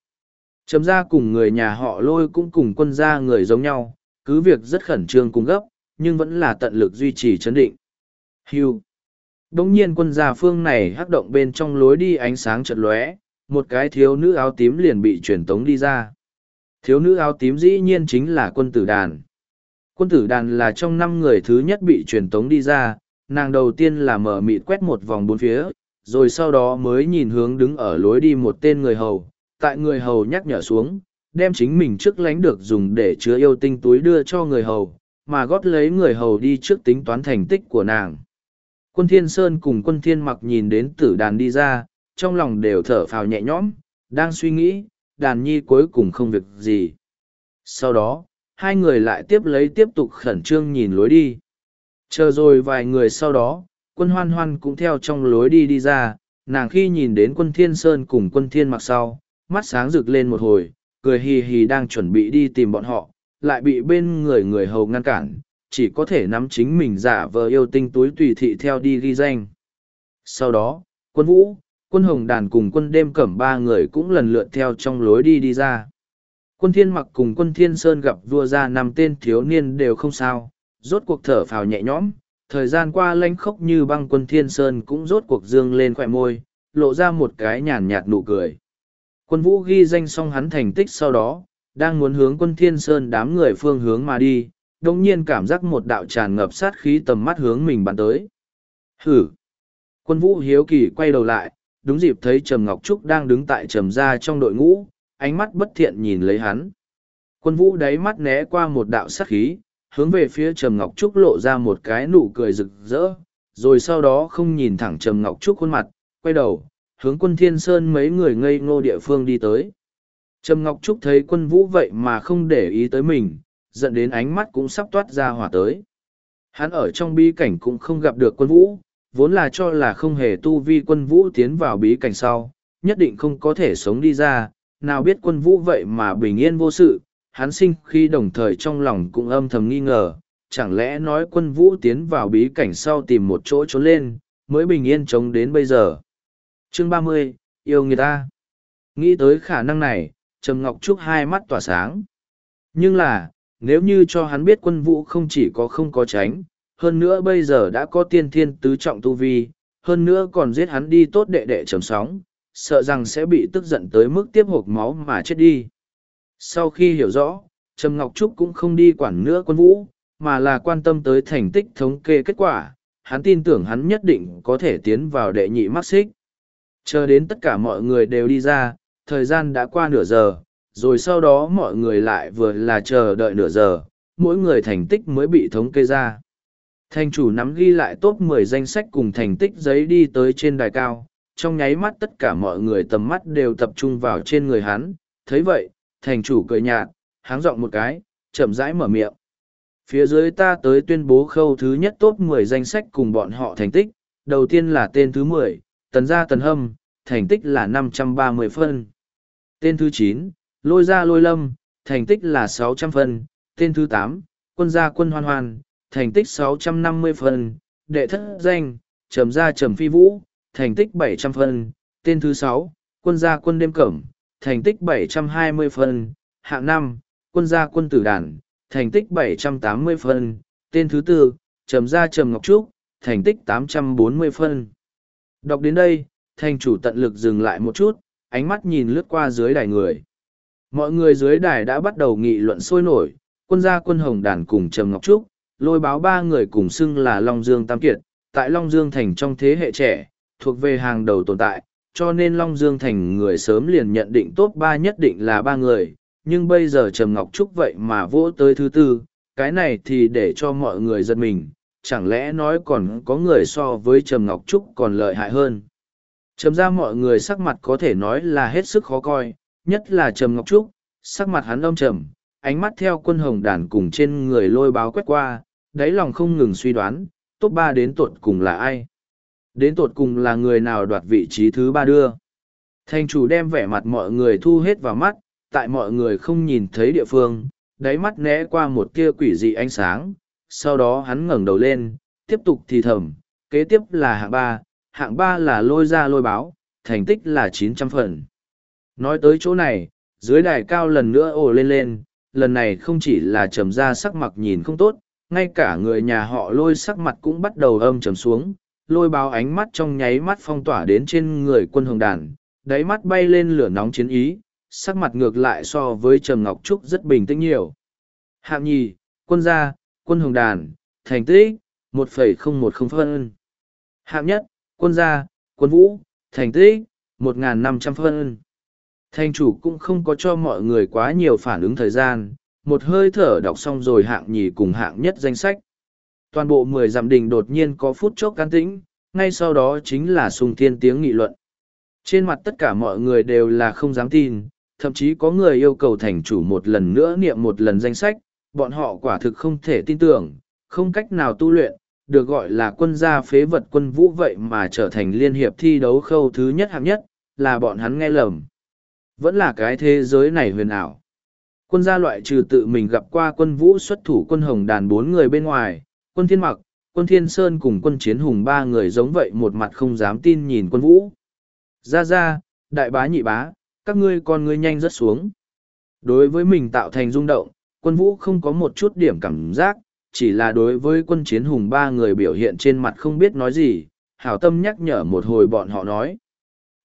[SPEAKER 1] Chấm ra cùng người nhà họ lôi cũng cùng quân gia người giống nhau, cứ việc rất khẩn trương cung gấp, nhưng vẫn là tận lực duy trì chấn định. Hưu. Đống nhiên quân gia phương này hắc động bên trong lối đi ánh sáng chợt lóe, một cái thiếu nữ áo tím liền bị truyền tống đi ra. Thiếu nữ áo tím dĩ nhiên chính là quân tử đàn. Quân tử đàn là trong năm người thứ nhất bị truyền tống đi ra, nàng đầu tiên là mở mịt quét một vòng bốn phía, rồi sau đó mới nhìn hướng đứng ở lối đi một tên người hầu, tại người hầu nhắc nhở xuống, đem chính mình trước lánh được dùng để chứa yêu tinh túi đưa cho người hầu, mà gót lấy người hầu đi trước tính toán thành tích của nàng. Quân Thiên Sơn cùng quân Thiên Mặc nhìn đến tử đàn đi ra, trong lòng đều thở phào nhẹ nhõm, đang suy nghĩ, đàn nhi cuối cùng không việc gì. Sau đó, hai người lại tiếp lấy tiếp tục khẩn trương nhìn lối đi. Chờ rồi vài người sau đó, quân hoan hoan cũng theo trong lối đi đi ra, nàng khi nhìn đến quân thiên sơn cùng quân thiên mặc sau, mắt sáng rực lên một hồi, cười hì hì đang chuẩn bị đi tìm bọn họ, lại bị bên người người hầu ngăn cản, chỉ có thể nắm chính mình giả vờ yêu tinh túi tùy thị theo đi ghi danh. Sau đó, quân vũ, quân hồng đàn cùng quân đêm cẩm ba người cũng lần lượt theo trong lối đi đi ra. Quân thiên mặc cùng quân thiên sơn gặp vua ra năm tên thiếu niên đều không sao, rốt cuộc thở phào nhẹ nhõm, thời gian qua lãnh khốc như băng quân thiên sơn cũng rốt cuộc dương lên khỏe môi, lộ ra một cái nhàn nhạt nụ cười. Quân vũ ghi danh xong hắn thành tích sau đó, đang muốn hướng quân thiên sơn đám người phương hướng mà đi, đồng nhiên cảm giác một đạo tràn ngập sát khí tầm mắt hướng mình bắn tới. Hử! Quân vũ hiếu kỳ quay đầu lại, đúng dịp thấy Trầm Ngọc Trúc đang đứng tại Trầm gia trong đội ngũ, ánh mắt bất thiện nhìn lấy hắn. Quân vũ đáy mắt né qua một đạo sát khí, hướng về phía Trầm Ngọc Trúc lộ ra một cái nụ cười rực rỡ, rồi sau đó không nhìn thẳng Trầm Ngọc Trúc khuôn mặt, quay đầu, hướng quân Thiên Sơn mấy người ngây ngô địa phương đi tới. Trầm Ngọc Trúc thấy quân vũ vậy mà không để ý tới mình, dẫn đến ánh mắt cũng sắp toát ra hỏa tới. Hắn ở trong bi cảnh cũng không gặp được quân vũ, vốn là cho là không hề tu vi quân vũ tiến vào bí cảnh sau, nhất định không có thể sống đi ra, nào biết quân vũ vậy mà bình yên vô sự, hắn sinh khi đồng thời trong lòng cũng âm thầm nghi ngờ, chẳng lẽ nói quân vũ tiến vào bí cảnh sau tìm một chỗ trốn lên, mới bình yên chống đến bây giờ. Chương ba mươi yêu người ta. Nghĩ tới khả năng này, Trầm Ngọc Trúc hai mắt tỏa sáng. Nhưng là, nếu như cho hắn biết quân vũ không chỉ có không có tránh, hơn nữa bây giờ đã có tiên thiên tứ trọng tu vi, hơn nữa còn giết hắn đi tốt đệ đệ trầm sóng, sợ rằng sẽ bị tức giận tới mức tiếp hộp máu mà chết đi. Sau khi hiểu rõ, Trầm Ngọc Trúc cũng không đi quản nữa quân vũ, mà là quan tâm tới thành tích thống kê kết quả, hắn tin tưởng hắn nhất định có thể tiến vào đệ nhị mắc xích. Chờ đến tất cả mọi người đều đi ra, thời gian đã qua nửa giờ, rồi sau đó mọi người lại vừa là chờ đợi nửa giờ, mỗi người thành tích mới bị thống kê ra. Thành chủ nắm ghi lại top 10 danh sách cùng thành tích giấy đi tới trên đài cao, trong nháy mắt tất cả mọi người tầm mắt đều tập trung vào trên người hắn, thấy vậy, thành chủ cười nhạt, háng giọng một cái, chậm rãi mở miệng. Phía dưới ta tới tuyên bố khâu thứ nhất top 10 danh sách cùng bọn họ thành tích, đầu tiên là tên thứ 10, tần gia tần hâm, thành tích là 530 phân. Tên thứ 9, lôi gia lôi lâm, thành tích là 600 phân. Tên thứ 8, quân gia quân hoan hoan, thành tích 650 phân, đệ thất danh, trầm gia trầm phi vũ, thành tích 700 phân, tên thứ 6, quân gia quân đêm cẩm, thành tích 720 phân, hạng 5, quân gia quân tử đàn, thành tích 780 phân, tên thứ 4, trầm gia trầm ngọc trúc, thành tích 840 phân. Đọc đến đây, thành chủ tận lực dừng lại một chút, ánh mắt nhìn lướt qua dưới đài người. Mọi người dưới đài đã bắt đầu nghị luận sôi nổi, quân gia quân hồng đàn cùng Trầm Ngọc Trúc, lôi báo ba người cùng xưng là Long Dương Tam Kiệt, tại Long Dương Thành trong thế hệ trẻ, thuộc về hàng đầu tồn tại, cho nên Long Dương Thành người sớm liền nhận định tốt ba nhất định là ba người, nhưng bây giờ Trầm Ngọc Trúc vậy mà vỗ tới thứ tư, cái này thì để cho mọi người giật mình, chẳng lẽ nói còn có người so với Trầm Ngọc Trúc còn lợi hại hơn. Trầm ra mọi người sắc mặt có thể nói là hết sức khó coi, nhất là Trầm Ngọc Trúc, sắc mặt hắn âm trầm, ánh mắt theo quân hồng đàn cùng trên người lôi báo quét qua, đáy lòng không ngừng suy đoán, top ba đến tột cùng là ai? Đến tột cùng là người nào đoạt vị trí thứ ba đưa? Thành chủ đem vẻ mặt mọi người thu hết vào mắt, tại mọi người không nhìn thấy địa phương, đáy mắt né qua một tia quỷ dị ánh sáng, sau đó hắn ngẩng đầu lên, tiếp tục thì thầm, kế tiếp là hạng ba, hạng ba là lôi ra lôi báo, thành tích là chín trăm phần. Nói tới chỗ này, dưới đài cao lần nữa ồ lên lên, lần này không chỉ là trầm ra sắc mặt nhìn không tốt, ngay cả người nhà họ lôi sắc mặt cũng bắt đầu âm trầm xuống, lôi báo ánh mắt trong nháy mắt phong tỏa đến trên người quân hồng đàn, đáy mắt bay lên lửa nóng chiến ý, sắc mặt ngược lại so với Trầm Ngọc Trúc rất bình tĩnh nhiều. Hạng nhì, quân gia, quân hồng đàn, thành tích, 1,010 phân. Hạng nhất, quân gia, quân vũ, thành tích, 1.500 phân. Thành chủ cũng không có cho mọi người quá nhiều phản ứng thời gian, một hơi thở đọc xong rồi hạng nhì cùng hạng nhất danh sách. Toàn bộ mười giảm đình đột nhiên có phút chốc can tĩnh, ngay sau đó chính là sung thiên tiếng nghị luận. Trên mặt tất cả mọi người đều là không dám tin, thậm chí có người yêu cầu thành chủ một lần nữa niệm một lần danh sách, bọn họ quả thực không thể tin tưởng, không cách nào tu luyện, được gọi là quân gia phế vật quân vũ vậy mà trở thành liên hiệp thi đấu khâu thứ nhất hạng nhất, là bọn hắn nghe lầm. Vẫn là cái thế giới này huyền ảo. Quân gia loại trừ tự mình gặp qua quân vũ xuất thủ quân hồng đàn bốn người bên ngoài, quân thiên mặc, quân thiên sơn cùng quân chiến hùng ba người giống vậy một mặt không dám tin nhìn quân vũ. gia gia đại bá nhị bá, các ngươi con ngươi nhanh rất xuống. Đối với mình tạo thành rung động, quân vũ không có một chút điểm cảm giác, chỉ là đối với quân chiến hùng ba người biểu hiện trên mặt không biết nói gì, hảo tâm nhắc nhở một hồi bọn họ nói.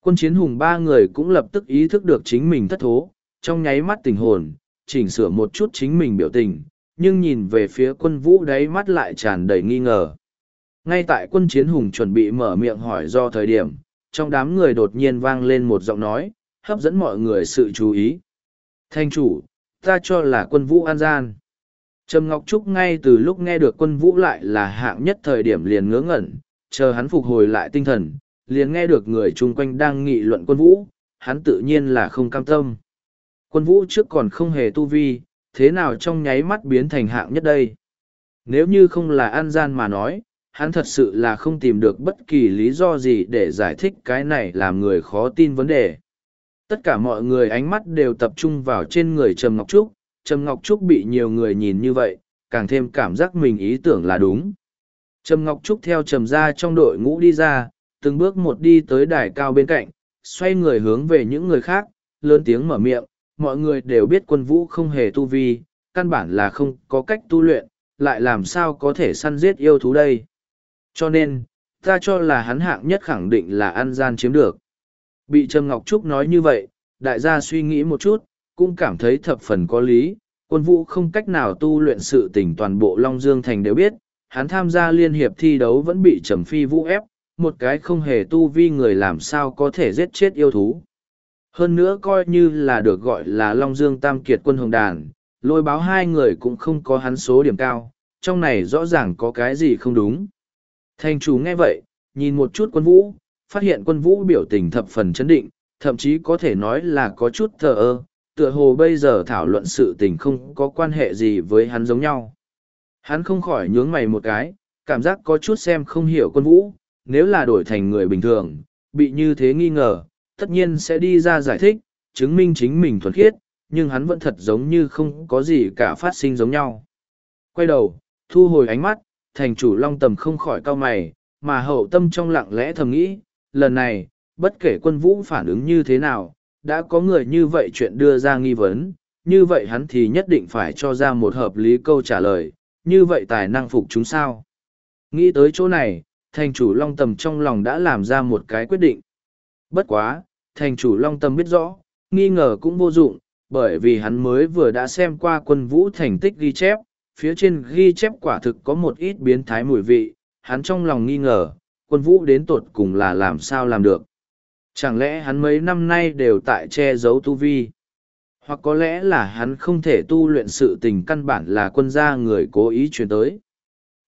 [SPEAKER 1] Quân chiến hùng ba người cũng lập tức ý thức được chính mình thất thố, trong nháy mắt tình hồn, chỉnh sửa một chút chính mình biểu tình, nhưng nhìn về phía quân vũ đáy mắt lại tràn đầy nghi ngờ. Ngay tại quân chiến hùng chuẩn bị mở miệng hỏi do thời điểm, trong đám người đột nhiên vang lên một giọng nói, hấp dẫn mọi người sự chú ý. Thanh chủ, ta cho là quân vũ an gian. Trầm Ngọc Trúc ngay từ lúc nghe được quân vũ lại là hạng nhất thời điểm liền ngớ ngẩn, chờ hắn phục hồi lại tinh thần, liền nghe được người chung quanh đang nghị luận quân vũ, hắn tự nhiên là không cam tâm quân vũ trước còn không hề tu vi, thế nào trong nháy mắt biến thành hạng nhất đây? Nếu như không là an gian mà nói, hắn thật sự là không tìm được bất kỳ lý do gì để giải thích cái này làm người khó tin vấn đề. Tất cả mọi người ánh mắt đều tập trung vào trên người Trầm Ngọc Trúc, Trầm Ngọc Trúc bị nhiều người nhìn như vậy, càng thêm cảm giác mình ý tưởng là đúng. Trầm Ngọc Trúc theo Trầm ra trong đội ngũ đi ra, từng bước một đi tới đài cao bên cạnh, xoay người hướng về những người khác, lớn tiếng mở miệng, mọi người đều biết quân vũ không hề tu vi, căn bản là không có cách tu luyện, lại làm sao có thể săn giết yêu thú đây. Cho nên, ta cho là hắn hạng nhất khẳng định là ăn gian chiếm được. Bị Trầm Ngọc Trúc nói như vậy, đại gia suy nghĩ một chút, cũng cảm thấy thập phần có lý, quân vũ không cách nào tu luyện sự tình toàn bộ Long Dương Thành đều biết, hắn tham gia liên hiệp thi đấu vẫn bị Trầm Phi vũ ép, một cái không hề tu vi người làm sao có thể giết chết yêu thú. Hơn nữa coi như là được gọi là Long Dương Tam Kiệt quân Hồng Đàn, lôi báo hai người cũng không có hắn số điểm cao, trong này rõ ràng có cái gì không đúng. Thành chủ nghe vậy, nhìn một chút quân vũ, phát hiện quân vũ biểu tình thập phần chấn định, thậm chí có thể nói là có chút thờ ơ, tựa hồ bây giờ thảo luận sự tình không có quan hệ gì với hắn giống nhau. Hắn không khỏi nhướng mày một cái, cảm giác có chút xem không hiểu quân vũ, nếu là đổi thành người bình thường, bị như thế nghi ngờ, tất nhiên sẽ đi ra giải thích, chứng minh chính mình thuần khiết, nhưng hắn vẫn thật giống như không có gì cả phát sinh giống nhau. Quay đầu, thu hồi ánh mắt, thành chủ long tầm không khỏi cao mày, mà hậu tâm trong lặng lẽ thầm nghĩ, lần này, bất kể quân vũ phản ứng như thế nào, đã có người như vậy chuyện đưa ra nghi vấn, như vậy hắn thì nhất định phải cho ra một hợp lý câu trả lời, như vậy tài năng phục chúng sao. Nghĩ tới chỗ này, thành chủ long tầm trong lòng đã làm ra một cái quyết định, bất quá, thành chủ Long Tâm biết rõ, nghi ngờ cũng vô dụng, bởi vì hắn mới vừa đã xem qua quân vũ thành tích ghi chép, phía trên ghi chép quả thực có một ít biến thái mùi vị, hắn trong lòng nghi ngờ, quân vũ đến tột cùng là làm sao làm được. Chẳng lẽ hắn mấy năm nay đều tại che giấu tu vi? Hoặc có lẽ là hắn không thể tu luyện sự tình căn bản là quân gia người cố ý truyền tới.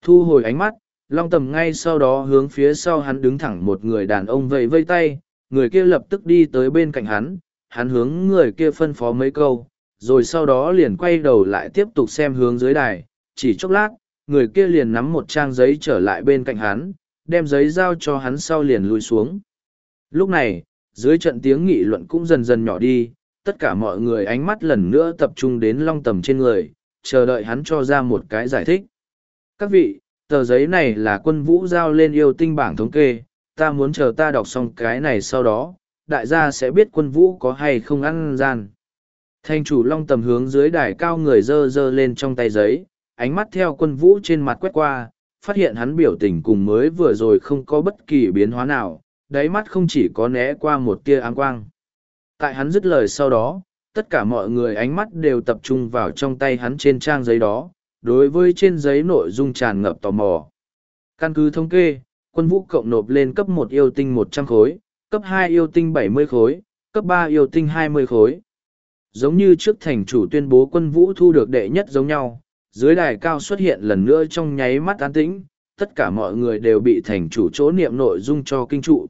[SPEAKER 1] Thu hồi ánh mắt, Long Tầm ngay sau đó hướng phía sau hắn đứng thẳng một người đàn ông vẫy vây tay, người kia lập tức đi tới bên cạnh hắn, hắn hướng người kia phân phó mấy câu, rồi sau đó liền quay đầu lại tiếp tục xem hướng dưới đài, chỉ chốc lát, người kia liền nắm một trang giấy trở lại bên cạnh hắn, đem giấy giao cho hắn sau liền lùi xuống. Lúc này, dưới trận tiếng nghị luận cũng dần dần nhỏ đi, tất cả mọi người ánh mắt lần nữa tập trung đến long tầm trên người, chờ đợi hắn cho ra một cái giải thích. Các vị, tờ giấy này là quân vũ giao lên yêu tinh bảng thống kê, ta muốn chờ ta đọc xong cái này sau đó, đại gia sẽ biết quân vũ có hay không ăn gian. Thanh chủ long tầm hướng dưới đài cao người dơ dơ lên trong tay giấy, ánh mắt theo quân vũ trên mặt quét qua, phát hiện hắn biểu tình cùng mới vừa rồi không có bất kỳ biến hóa nào, đáy mắt không chỉ có né qua một tia áng quang. Tại hắn dứt lời sau đó, tất cả mọi người ánh mắt đều tập trung vào trong tay hắn trên trang giấy đó, đối với trên giấy nội dung tràn ngập tò mò. Căn cứ thống kê, quân vũ cộng nộp lên cấp một yêu tinh một trăm khối, cấp hai yêu tinh bảy mươi khối, cấp ba yêu tinh hai mươi khối. Giống như trước thành chủ tuyên bố quân vũ thu được đệ nhất giống nhau, dưới đài cao xuất hiện lần nữa trong nháy mắt an tĩnh, tất cả mọi người đều bị thành chủ chỗ niệm nội dung cho kinh trụ.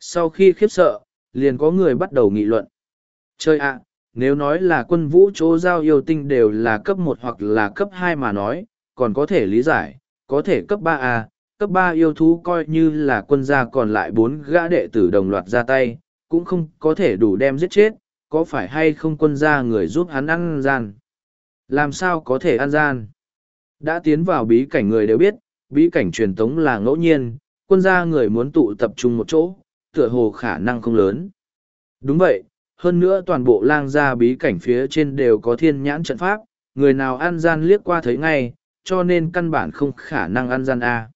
[SPEAKER 1] Sau khi khiếp sợ, liền có người bắt đầu nghị luận. Chơi ạ, nếu nói là quân vũ chỗ giao yêu tinh đều là cấp một hoặc là cấp hai mà nói, còn có thể lý giải, có thể cấp ba à, cấp ba yêu thú coi như là quân gia còn lại bốn gã đệ tử đồng loạt ra tay, cũng không có thể đủ đem giết chết, có phải hay không quân gia người giúp hắn ăn gian. Làm sao có thể ăn gian? Đã tiến vào bí cảnh người đều biết, bí cảnh truyền tống là ngẫu nhiên, quân gia người muốn tụ tập trung một chỗ, tựa hồ khả năng không lớn. Đúng vậy, hơn nữa toàn bộ lang gia bí cảnh phía trên đều có thiên nhãn trận pháp, người nào ăn gian liếc qua thấy ngay, cho nên căn bản không khả năng ăn gian A.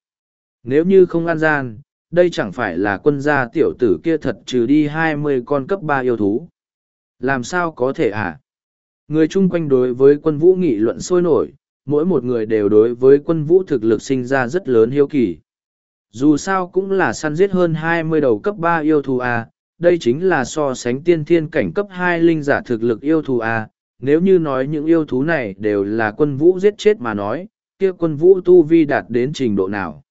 [SPEAKER 1] Nếu như không ăn gian, đây chẳng phải là quân gia tiểu tử kia thật trừ đi hai mươi con cấp ba yêu thú. Làm sao có thể à? Người chung quanh đối với quân vũ nghị luận sôi nổi, mỗi một người đều đối với quân vũ thực lực sinh ra rất lớn hiếu kỳ. Dù sao cũng là săn giết hơn hai mươi đầu cấp ba yêu thú à, đây chính là so sánh tiên thiên cảnh cấp hai linh giả thực lực yêu thú à, nếu như nói những yêu thú này đều là quân vũ giết chết mà nói, kia quân vũ tu vi đạt đến trình độ nào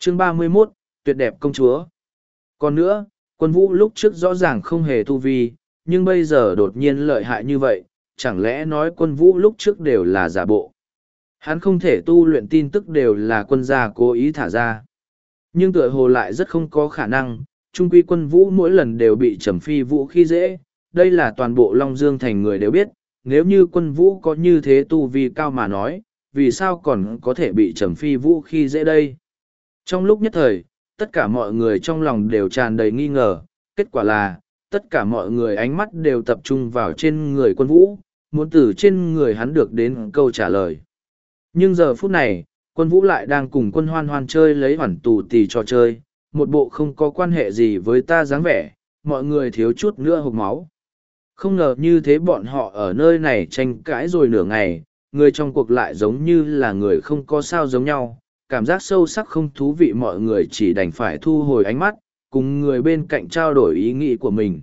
[SPEAKER 1] chương ba mươi 31, tuyệt đẹp công chúa. Còn nữa, quân vũ lúc trước rõ ràng không hề tu vi, nhưng bây giờ đột nhiên lợi hại như vậy, chẳng lẽ nói quân vũ lúc trước đều là giả bộ. Hắn không thể tu luyện tin tức đều là quân gia cố ý thả ra. Nhưng tựa hồ lại rất không có khả năng, trung quy quân vũ mỗi lần đều bị trầm phi vũ khi dễ, đây là toàn bộ Long Dương thành người đều biết, nếu như quân vũ có như thế tu vi cao mà nói, vì sao còn có thể bị trầm phi vũ khi dễ đây? Trong lúc nhất thời, tất cả mọi người trong lòng đều tràn đầy nghi ngờ, kết quả là, tất cả mọi người ánh mắt đều tập trung vào trên người quân vũ, muốn từ trên người hắn được đến câu trả lời. Nhưng giờ phút này, quân vũ lại đang cùng quân hoan hoan chơi lấy hoàn tù tì trò chơi, một bộ không có quan hệ gì với ta dáng vẻ, mọi người thiếu chút nữa hụt máu. Không ngờ như thế bọn họ ở nơi này tranh cãi rồi nửa ngày, người trong cuộc lại giống như là người không có sao giống nhau, cảm giác sâu sắc không thú vị mọi người chỉ đành phải thu hồi ánh mắt, cùng người bên cạnh trao đổi ý nghĩ của mình.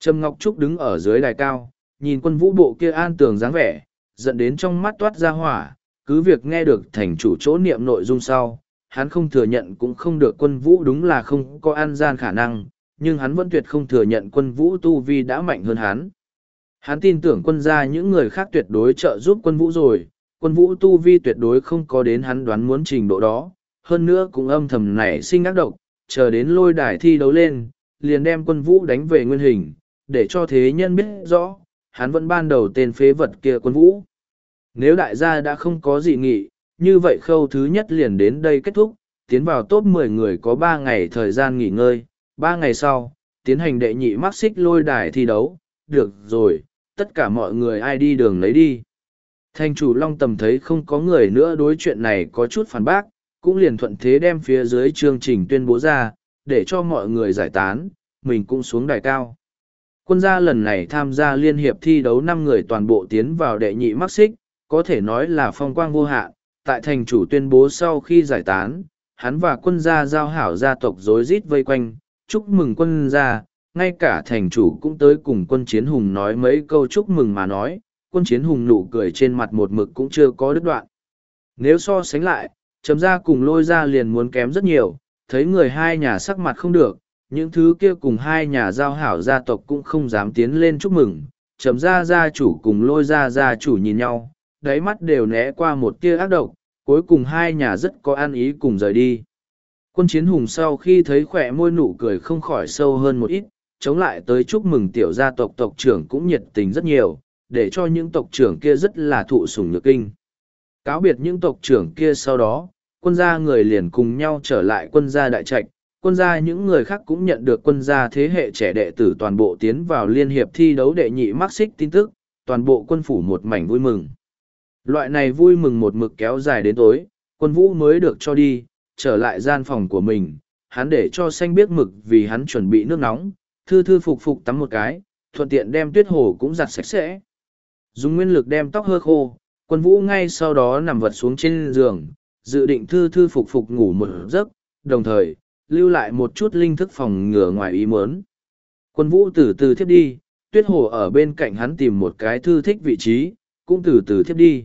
[SPEAKER 1] Trâm Ngọc Trúc đứng ở dưới đài cao, nhìn quân vũ bộ kia an tường dáng vẻ, dẫn đến trong mắt toát ra hỏa, cứ việc nghe được thành chủ chỗ niệm nội dung sau, hắn không thừa nhận cũng không được quân vũ đúng là không có an gian khả năng, nhưng hắn vẫn tuyệt không thừa nhận quân vũ tu vi đã mạnh hơn hắn. Hắn tin tưởng quân gia những người khác tuyệt đối trợ giúp quân vũ rồi, quân vũ tu vi tuyệt đối không có đến hắn đoán muốn trình độ đó, hơn nữa cũng âm thầm nảy sinh ác độc, chờ đến lôi đài thi đấu lên, liền đem quân vũ đánh về nguyên hình, để cho thế nhân biết rõ, hắn vẫn ban đầu tên phế vật kia quân vũ. Nếu đại gia đã không có gì nghị, như vậy khâu thứ nhất liền đến đây kết thúc, tiến vào top 10 người có 3 ngày thời gian nghỉ ngơi, 3 ngày sau, tiến hành đệ nhị mắc xích lôi đài thi đấu, được rồi, tất cả mọi người ai đi đường lấy đi. Thành chủ Long Tầm thấy không có người nữa đối chuyện này có chút phản bác, cũng liền thuận thế đem phía dưới chương trình tuyên bố ra, để cho mọi người giải tán, mình cũng xuống đài cao. Quân gia lần này tham gia liên hiệp thi đấu năm người toàn bộ tiến vào đệ nhị mắc xích, có thể nói là phong quang vô hạn. tại thành chủ tuyên bố sau khi giải tán, hắn và quân gia giao hảo gia tộc rối rít vây quanh, chúc mừng quân gia, ngay cả thành chủ cũng tới cùng quân chiến hùng nói mấy câu chúc mừng mà nói, quân chiến hùng nụ cười trên mặt một mực cũng chưa có đứt đoạn. Nếu so sánh lại, chấm ra cùng lôi ra liền muốn kém rất nhiều, thấy người hai nhà sắc mặt không được, những thứ kia cùng hai nhà giao hảo gia tộc cũng không dám tiến lên chúc mừng, chấm ra gia chủ cùng lôi ra gia chủ nhìn nhau, đáy mắt đều né qua một tia ác độc, cuối cùng hai nhà rất có an ý cùng rời đi. Quân chiến hùng sau khi thấy khỏe môi nụ cười không khỏi sâu hơn một ít, chống lại tới chúc mừng tiểu gia tộc tộc trưởng cũng nhiệt tình rất nhiều, để cho những tộc trưởng kia rất là thụ sủng nhược kinh. Cáo biệt những tộc trưởng kia sau đó, quân gia người liền cùng nhau trở lại quân gia đại trạch, quân gia những người khác cũng nhận được quân gia thế hệ trẻ đệ tử toàn bộ tiến vào liên hiệp thi đấu đệ nhị mắc xích tin tức, toàn bộ quân phủ một mảnh vui mừng. Loại này vui mừng một mực kéo dài đến tối, quân vũ mới được cho đi, trở lại gian phòng của mình, hắn để cho xanh biết mực vì hắn chuẩn bị nước nóng, thư thư phục phục tắm một cái, thuận tiện đem tuyết hồ cũng giặt sạch sẽ dùng nguyên lực đem tóc hơi khô quân vũ ngay sau đó nằm vật xuống trên giường dự định thư thư phục phục ngủ một giấc đồng thời lưu lại một chút linh thức phòng ngừa ngoài ý muốn. quân vũ từ từ thiếp đi tuyết hồ ở bên cạnh hắn tìm một cái thư thích vị trí cũng từ từ thiếp đi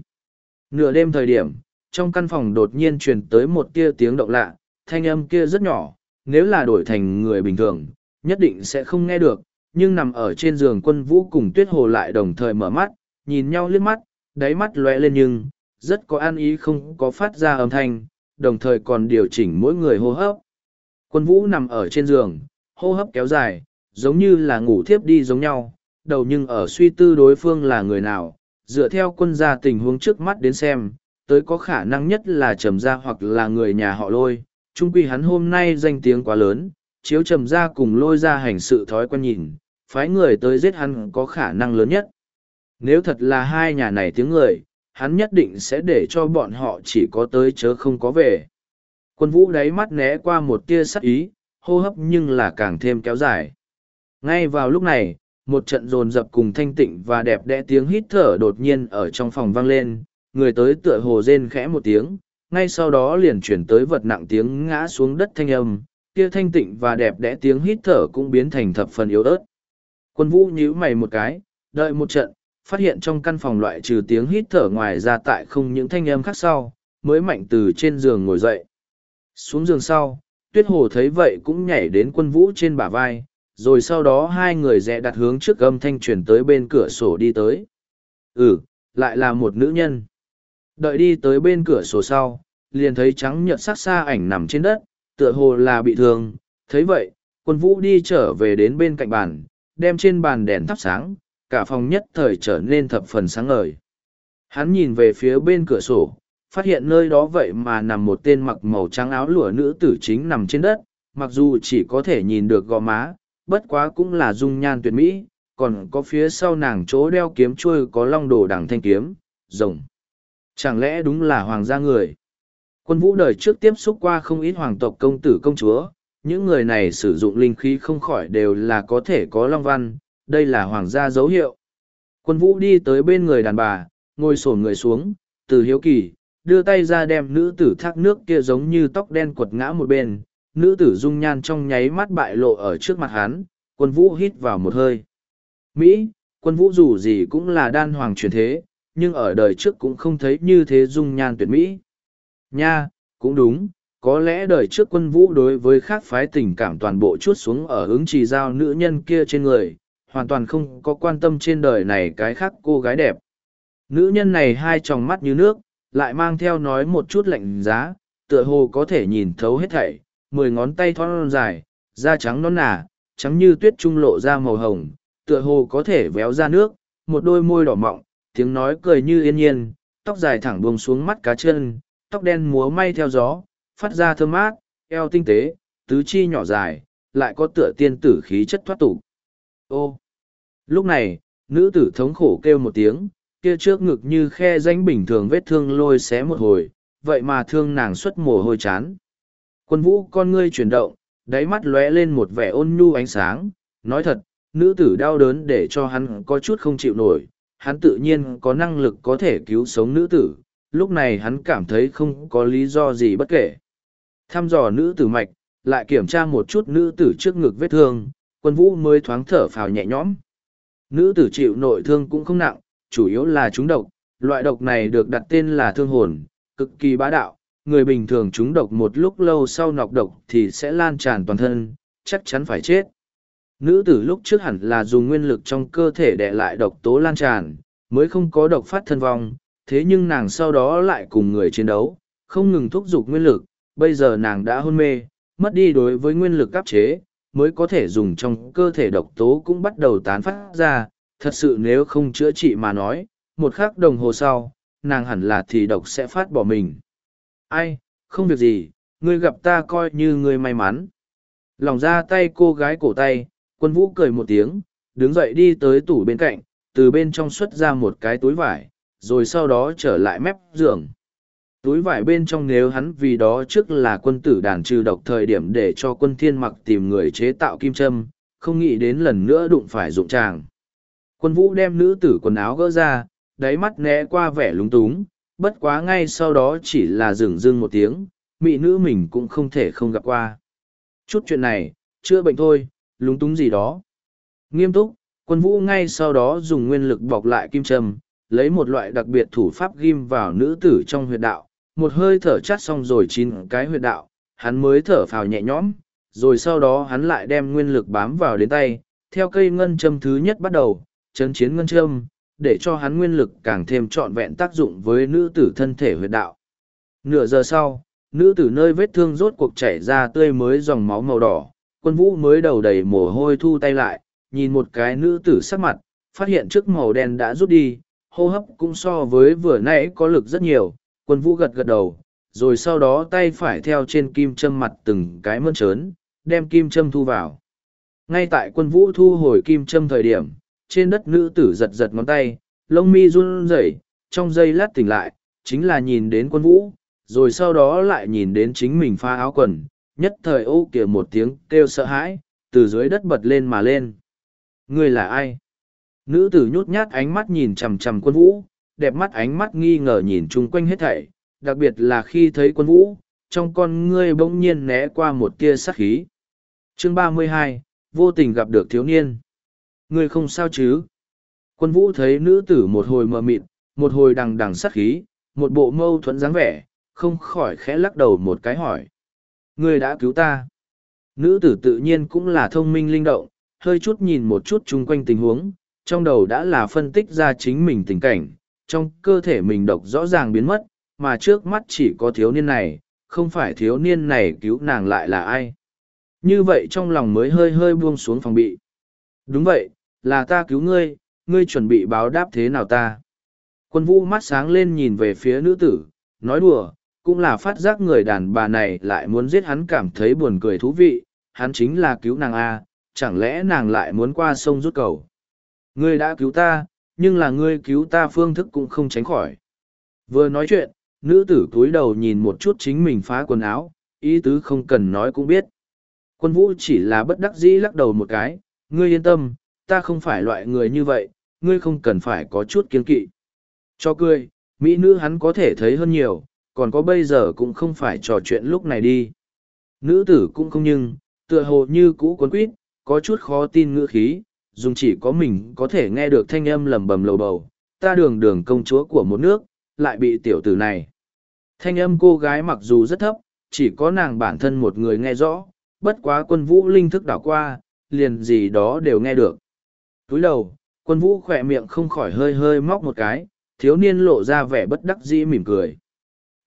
[SPEAKER 1] nửa đêm thời điểm trong căn phòng đột nhiên truyền tới một kia tiếng động lạ thanh âm kia rất nhỏ nếu là đổi thành người bình thường nhất định sẽ không nghe được nhưng nằm ở trên giường quân vũ cùng tuyết hồ lại đồng thời mở mắt, nhìn nhau liếc mắt, đáy mắt lóe lên nhưng, rất có an ý không có phát ra âm thanh, đồng thời còn điều chỉnh mỗi người hô hấp. Quân vũ nằm ở trên giường, hô hấp kéo dài, giống như là ngủ thiếp đi giống nhau, đầu nhưng ở suy tư đối phương là người nào, dựa theo quân gia tình huống trước mắt đến xem, tới có khả năng nhất là trầm gia hoặc là người nhà họ lôi, chung quy hắn hôm nay danh tiếng quá lớn, chiếu trầm gia cùng lôi gia hành sự thói quen nhìn, phái người tới giết hắn có khả năng lớn nhất. Nếu thật là hai nhà này tiếng người, hắn nhất định sẽ để cho bọn họ chỉ có tới chớ không có về. Quân vũ đáy mắt né qua một tia sắc ý, hô hấp nhưng là càng thêm kéo dài. Ngay vào lúc này, một trận rồn rập cùng thanh tịnh và đẹp đẽ tiếng hít thở đột nhiên ở trong phòng vang lên, người tới tựa hồ rên khẽ một tiếng, ngay sau đó liền chuyển tới vật nặng tiếng ngã xuống đất thanh âm, kia thanh tịnh và đẹp đẽ tiếng hít thở cũng biến thành thập phần yếu ớt. Quân vũ nhíu mày một cái, đợi một trận, phát hiện trong căn phòng loại trừ tiếng hít thở ngoài ra tại không những thanh âm khác sau, mới mạnh từ trên giường ngồi dậy. Xuống giường sau, tuyết hồ thấy vậy cũng nhảy đến quân vũ trên bả vai, rồi sau đó hai người dẹ đặt hướng trước âm thanh truyền tới bên cửa sổ đi tới. Ừ, lại là một nữ nhân. Đợi đi tới bên cửa sổ sau, liền thấy trắng nhợt sắc xa ảnh nằm trên đất, tựa hồ là bị thương. Thấy vậy, quân vũ đi trở về đến bên cạnh bàn, đem trên bàn đèn thắp sáng, cả phòng nhất thời trở nên thập phần sáng ngời. Hắn nhìn về phía bên cửa sổ, phát hiện nơi đó vậy mà nằm một tên mặc màu trắng áo lụa nữ tử chính nằm trên đất, mặc dù chỉ có thể nhìn được gò má, bất quá cũng là dung nhan tuyệt mỹ, còn có phía sau nàng chỗ đeo kiếm chuôi có long đồ đằng thanh kiếm, rồng. Chẳng lẽ đúng là hoàng gia người? Quân vũ đời trước tiếp xúc qua không ít hoàng tộc công tử công chúa, những người này sử dụng linh khí không khỏi đều là có thể có long văn, đây là hoàng gia dấu hiệu. Quân vũ đi tới bên người đàn bà, ngồi sổn người xuống, từ hiếu kỳ, đưa tay ra đem nữ tử thác nước kia giống như tóc đen quật ngã một bên, nữ tử dung nhan trong nháy mắt bại lộ ở trước mặt hắn, quân vũ hít vào một hơi. Mỹ, quân vũ dù gì cũng là đan hoàng truyền thế, nhưng ở đời trước cũng không thấy như thế dung nhan tuyệt Mỹ. Nha, cũng đúng, có lẽ đời trước quân vũ đối với khác phái tình cảm toàn bộ chút xuống ở hướng trì giao nữ nhân kia trên người, hoàn toàn không có quan tâm trên đời này cái khác cô gái đẹp. Nữ nhân này hai tròng mắt như nước, lại mang theo nói một chút lạnh giá, tựa hồ có thể nhìn thấu hết thảy, mười ngón tay thon dài, da trắng non nà, trắng như tuyết trung lộ ra màu hồng, tựa hồ có thể véo ra nước, một đôi môi đỏ mọng, tiếng nói cười như yên nhiên, tóc dài thẳng buông xuống mắt cá chân, tóc đen múa may theo gió, phát ra thơm mát, eo tinh tế, tứ chi nhỏ dài, lại có tựa tiên tử khí chất thoát tục. Ô! Lúc này, nữ tử thống khổ kêu một tiếng, kia trước ngực như khe danh bình thường vết thương lôi xé một hồi, vậy mà thương nàng xuất mồ hôi chán. Quân vũ con ngươi chuyển động, đáy mắt lóe lên một vẻ ôn nhu ánh sáng, nói thật, nữ tử đau đớn để cho hắn có chút không chịu nổi, hắn tự nhiên có năng lực có thể cứu sống nữ tử, lúc này hắn cảm thấy không có lý do gì bất kể. Thăm dò nữ tử mạch, lại kiểm tra một chút nữ tử trước ngực vết thương, quân vũ mới thoáng thở phào nhẹ nhõm. Nữ tử chịu nội thương cũng không nặng, chủ yếu là trúng độc, loại độc này được đặt tên là thương hồn, cực kỳ bá đạo, người bình thường trúng độc một lúc lâu sau nọc độc thì sẽ lan tràn toàn thân, chắc chắn phải chết. Nữ tử lúc trước hẳn là dùng nguyên lực trong cơ thể để lại độc tố lan tràn, mới không có độc phát thân vong, thế nhưng nàng sau đó lại cùng người chiến đấu, không ngừng thúc giục nguyên lực, bây giờ nàng đã hôn mê, mất đi đối với nguyên lực áp chế, mới có thể dùng trong cơ thể độc tố cũng bắt đầu tán phát ra, thật sự nếu không chữa trị mà nói, một khắc đồng hồ sau, nàng hẳn là thì độc sẽ phát bỏ mình. Ai, không việc gì, ngươi gặp ta coi như ngươi may mắn. Lòng ra tay cô gái cổ tay, quân vũ cười một tiếng, đứng dậy đi tới tủ bên cạnh, từ bên trong xuất ra một cái túi vải, rồi sau đó trở lại mép giường túi vải bên trong nếu hắn vì đó trước là quân tử đàn trừ độc thời điểm để cho quân thiên mặc tìm người chế tạo kim châm, không nghĩ đến lần nữa đụng phải dụng tràng. Quân vũ đem nữ tử quần áo gỡ ra, đáy mắt né qua vẻ lúng túng, bất quá ngay sau đó chỉ là dừng dưng một tiếng, mỹ nữ mình cũng không thể không gặp qua. Chút chuyện này, chữa bệnh thôi, lúng túng gì đó. Nghiêm túc, quân vũ ngay sau đó dùng nguyên lực bọc lại kim châm, lấy một loại đặc biệt thủ pháp ghim vào nữ tử trong huyệt đạo, một hơi thở chát xong rồi chín cái huyệt đạo, hắn mới thở phào nhẹ nhõm, rồi sau đó hắn lại đem nguyên lực bám vào đến tay, theo cây ngân châm thứ nhất bắt đầu, chấn chiến ngân châm, để cho hắn nguyên lực càng thêm trọn vẹn tác dụng với nữ tử thân thể huyệt đạo. Nửa giờ sau, nữ tử nơi vết thương rốt cuộc chảy ra tươi mới dòng máu màu đỏ, quân vũ mới đầu đầy mồ hôi thu tay lại, nhìn một cái nữ tử sắc mặt, phát hiện trước màu đen đã rút đi, hô hấp cũng so với vừa nãy có lực rất nhiều, quân vũ gật gật đầu, rồi sau đó tay phải theo trên kim châm mặt từng cái mơn trớn, đem kim châm thu vào. Ngay tại quân vũ thu hồi kim châm thời điểm, trên đất nữ tử giật giật ngón tay, lông mi run rẩy, trong giây lát tỉnh lại, chính là nhìn đến quân vũ, rồi sau đó lại nhìn đến chính mình pha áo quần, nhất thời ô kìa một tiếng kêu sợ hãi, từ dưới đất bật lên mà lên. Người là ai? Nữ tử nhút nhát ánh mắt nhìn chằm chằm quân vũ, đẹp mắt ánh mắt nghi ngờ nhìn chung quanh hết thảy, đặc biệt là khi thấy quân vũ, trong con ngươi bỗng nhiên né qua một tia sát khí. Chương ba mươi hai, vô tình gặp được thiếu niên. Ngươi không sao chứ? Quân vũ thấy nữ tử một hồi mờ mịt, một hồi đằng đằng sát khí, một bộ mâu thuẫn dáng vẻ, không khỏi khẽ lắc đầu một cái hỏi. Ngươi đã cứu ta. Nữ tử tự nhiên cũng là thông minh linh động, hơi chút nhìn một chút chung quanh tình huống, trong đầu đã là phân tích ra chính mình tình cảnh, trong cơ thể mình độc rõ ràng biến mất, mà trước mắt chỉ có thiếu niên này, không phải thiếu niên này cứu nàng lại là ai. Như vậy trong lòng mới hơi hơi buông xuống phòng bị. Đúng vậy, là ta cứu ngươi, ngươi chuẩn bị báo đáp thế nào ta. Quân vũ mắt sáng lên nhìn về phía nữ tử, nói đùa, cũng là phát giác người đàn bà này lại muốn giết hắn cảm thấy buồn cười thú vị, hắn chính là cứu nàng A, chẳng lẽ nàng lại muốn qua sông rút cầu. Ngươi đã cứu ta, nhưng là ngươi cứu ta phương thức cũng không tránh khỏi. Vừa nói chuyện, nữ tử cúi đầu nhìn một chút chính mình phá quần áo, ý tứ không cần nói cũng biết. Quân vũ chỉ là bất đắc dĩ lắc đầu một cái, ngươi yên tâm, ta không phải loại người như vậy, ngươi không cần phải có chút kiên kỵ. Cho cười, mỹ nữ hắn có thể thấy hơn nhiều, còn có bây giờ cũng không phải trò chuyện lúc này đi. Nữ tử cũng không nhưng, tựa hồ như cũ quấn quýt, có chút khó tin ngữ khí, dùng chỉ có mình có thể nghe được thanh âm lầm bầm lầu bầu, ta đường đường công chúa của một nước, lại bị tiểu tử này. Thanh âm cô gái mặc dù rất thấp, chỉ có nàng bản thân một người nghe rõ, bất quá quân vũ linh thức đảo qua, liền gì đó đều nghe được. Túi đầu, quân vũ khỏe miệng không khỏi hơi hơi móc một cái, thiếu niên lộ ra vẻ bất đắc dĩ mỉm cười.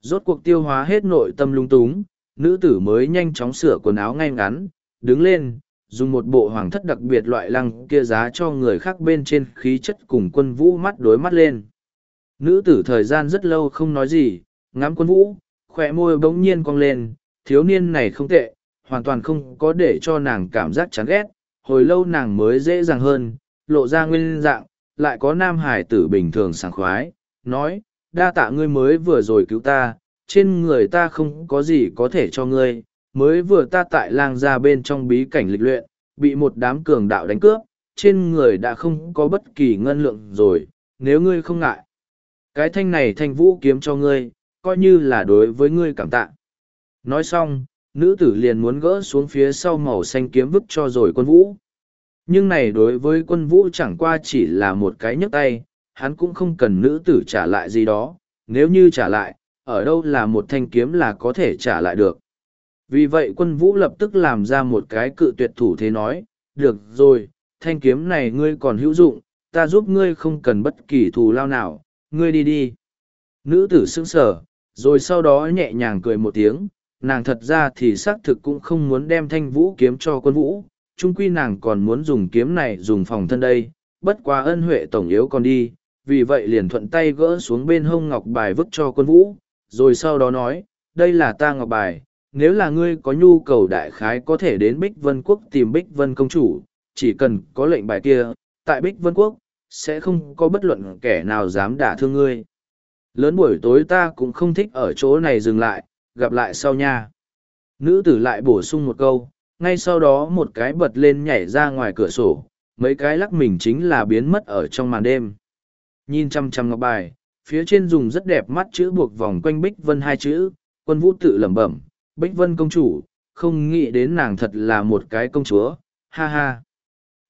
[SPEAKER 1] Rốt cuộc tiêu hóa hết nội tâm lung túng, nữ tử mới nhanh chóng sửa quần áo ngay ngắn, đứng lên, dùng một bộ hoàng thất đặc biệt loại lăng kia giá cho người khác bên trên khí chất cùng quân vũ mắt đối mắt lên. Nữ tử thời gian rất lâu không nói gì, ngắm quân vũ, khỏe môi bỗng nhiên cong lên, thiếu niên này không tệ, hoàn toàn không có để cho nàng cảm giác chán ghét, hồi lâu nàng mới dễ dàng hơn, lộ ra nguyên dạng, lại có nam hải tử bình thường sảng khoái, nói, đa tạ ngươi mới vừa rồi cứu ta, trên người ta không có gì có thể cho ngươi, mới vừa ta tại lang gia bên trong bí cảnh lịch luyện, bị một đám cường đạo đánh cướp, trên người đã không có bất kỳ ngân lượng rồi, nếu ngươi không ngại. Cái thanh này thanh vũ kiếm cho ngươi, coi như là đối với ngươi cảm tạ. Nói xong, nữ tử liền muốn gỡ xuống phía sau màu xanh kiếm vứt cho rồi quân vũ. Nhưng này đối với quân vũ chẳng qua chỉ là một cái nhấc tay, hắn cũng không cần nữ tử trả lại gì đó, nếu như trả lại, ở đâu là một thanh kiếm là có thể trả lại được vì vậy quân vũ lập tức làm ra một cái cự tuyệt thủ thế nói, được rồi, thanh kiếm này ngươi còn hữu dụng, ta giúp ngươi không cần bất kỳ thù lao nào, ngươi đi đi. Nữ tử sững sờ, rồi sau đó nhẹ nhàng cười một tiếng, nàng thật ra thì xác thực cũng không muốn đem thanh vũ kiếm cho quân vũ, chung quy nàng còn muốn dùng kiếm này dùng phòng thân đây, bất quá ân huệ tổng yếu còn đi, vì vậy liền thuận tay gỡ xuống bên hông ngọc bài vứt cho quân vũ, rồi sau đó nói, đây là ta ngọc bài, nếu là ngươi có nhu cầu đại khái có thể đến Bích Vân Quốc tìm Bích Vân Công Chủ, chỉ cần có lệnh bài kia, tại Bích Vân Quốc, sẽ không có bất luận kẻ nào dám đả thương ngươi. Lớn buổi tối ta cũng không thích ở chỗ này dừng lại, gặp lại sau nha. Nữ tử lại bổ sung một câu, ngay sau đó một cái bật lên nhảy ra ngoài cửa sổ, mấy cái lắc mình chính là biến mất ở trong màn đêm. Nhìn chăm chăm ngọc bài, phía trên dùng rất đẹp mắt chữ buộc vòng quanh Bích Vân hai chữ, quân vũ tự lẩm bẩm, Bích Vân công chủ, không nghĩ đến nàng thật là một cái công chúa, ha ha.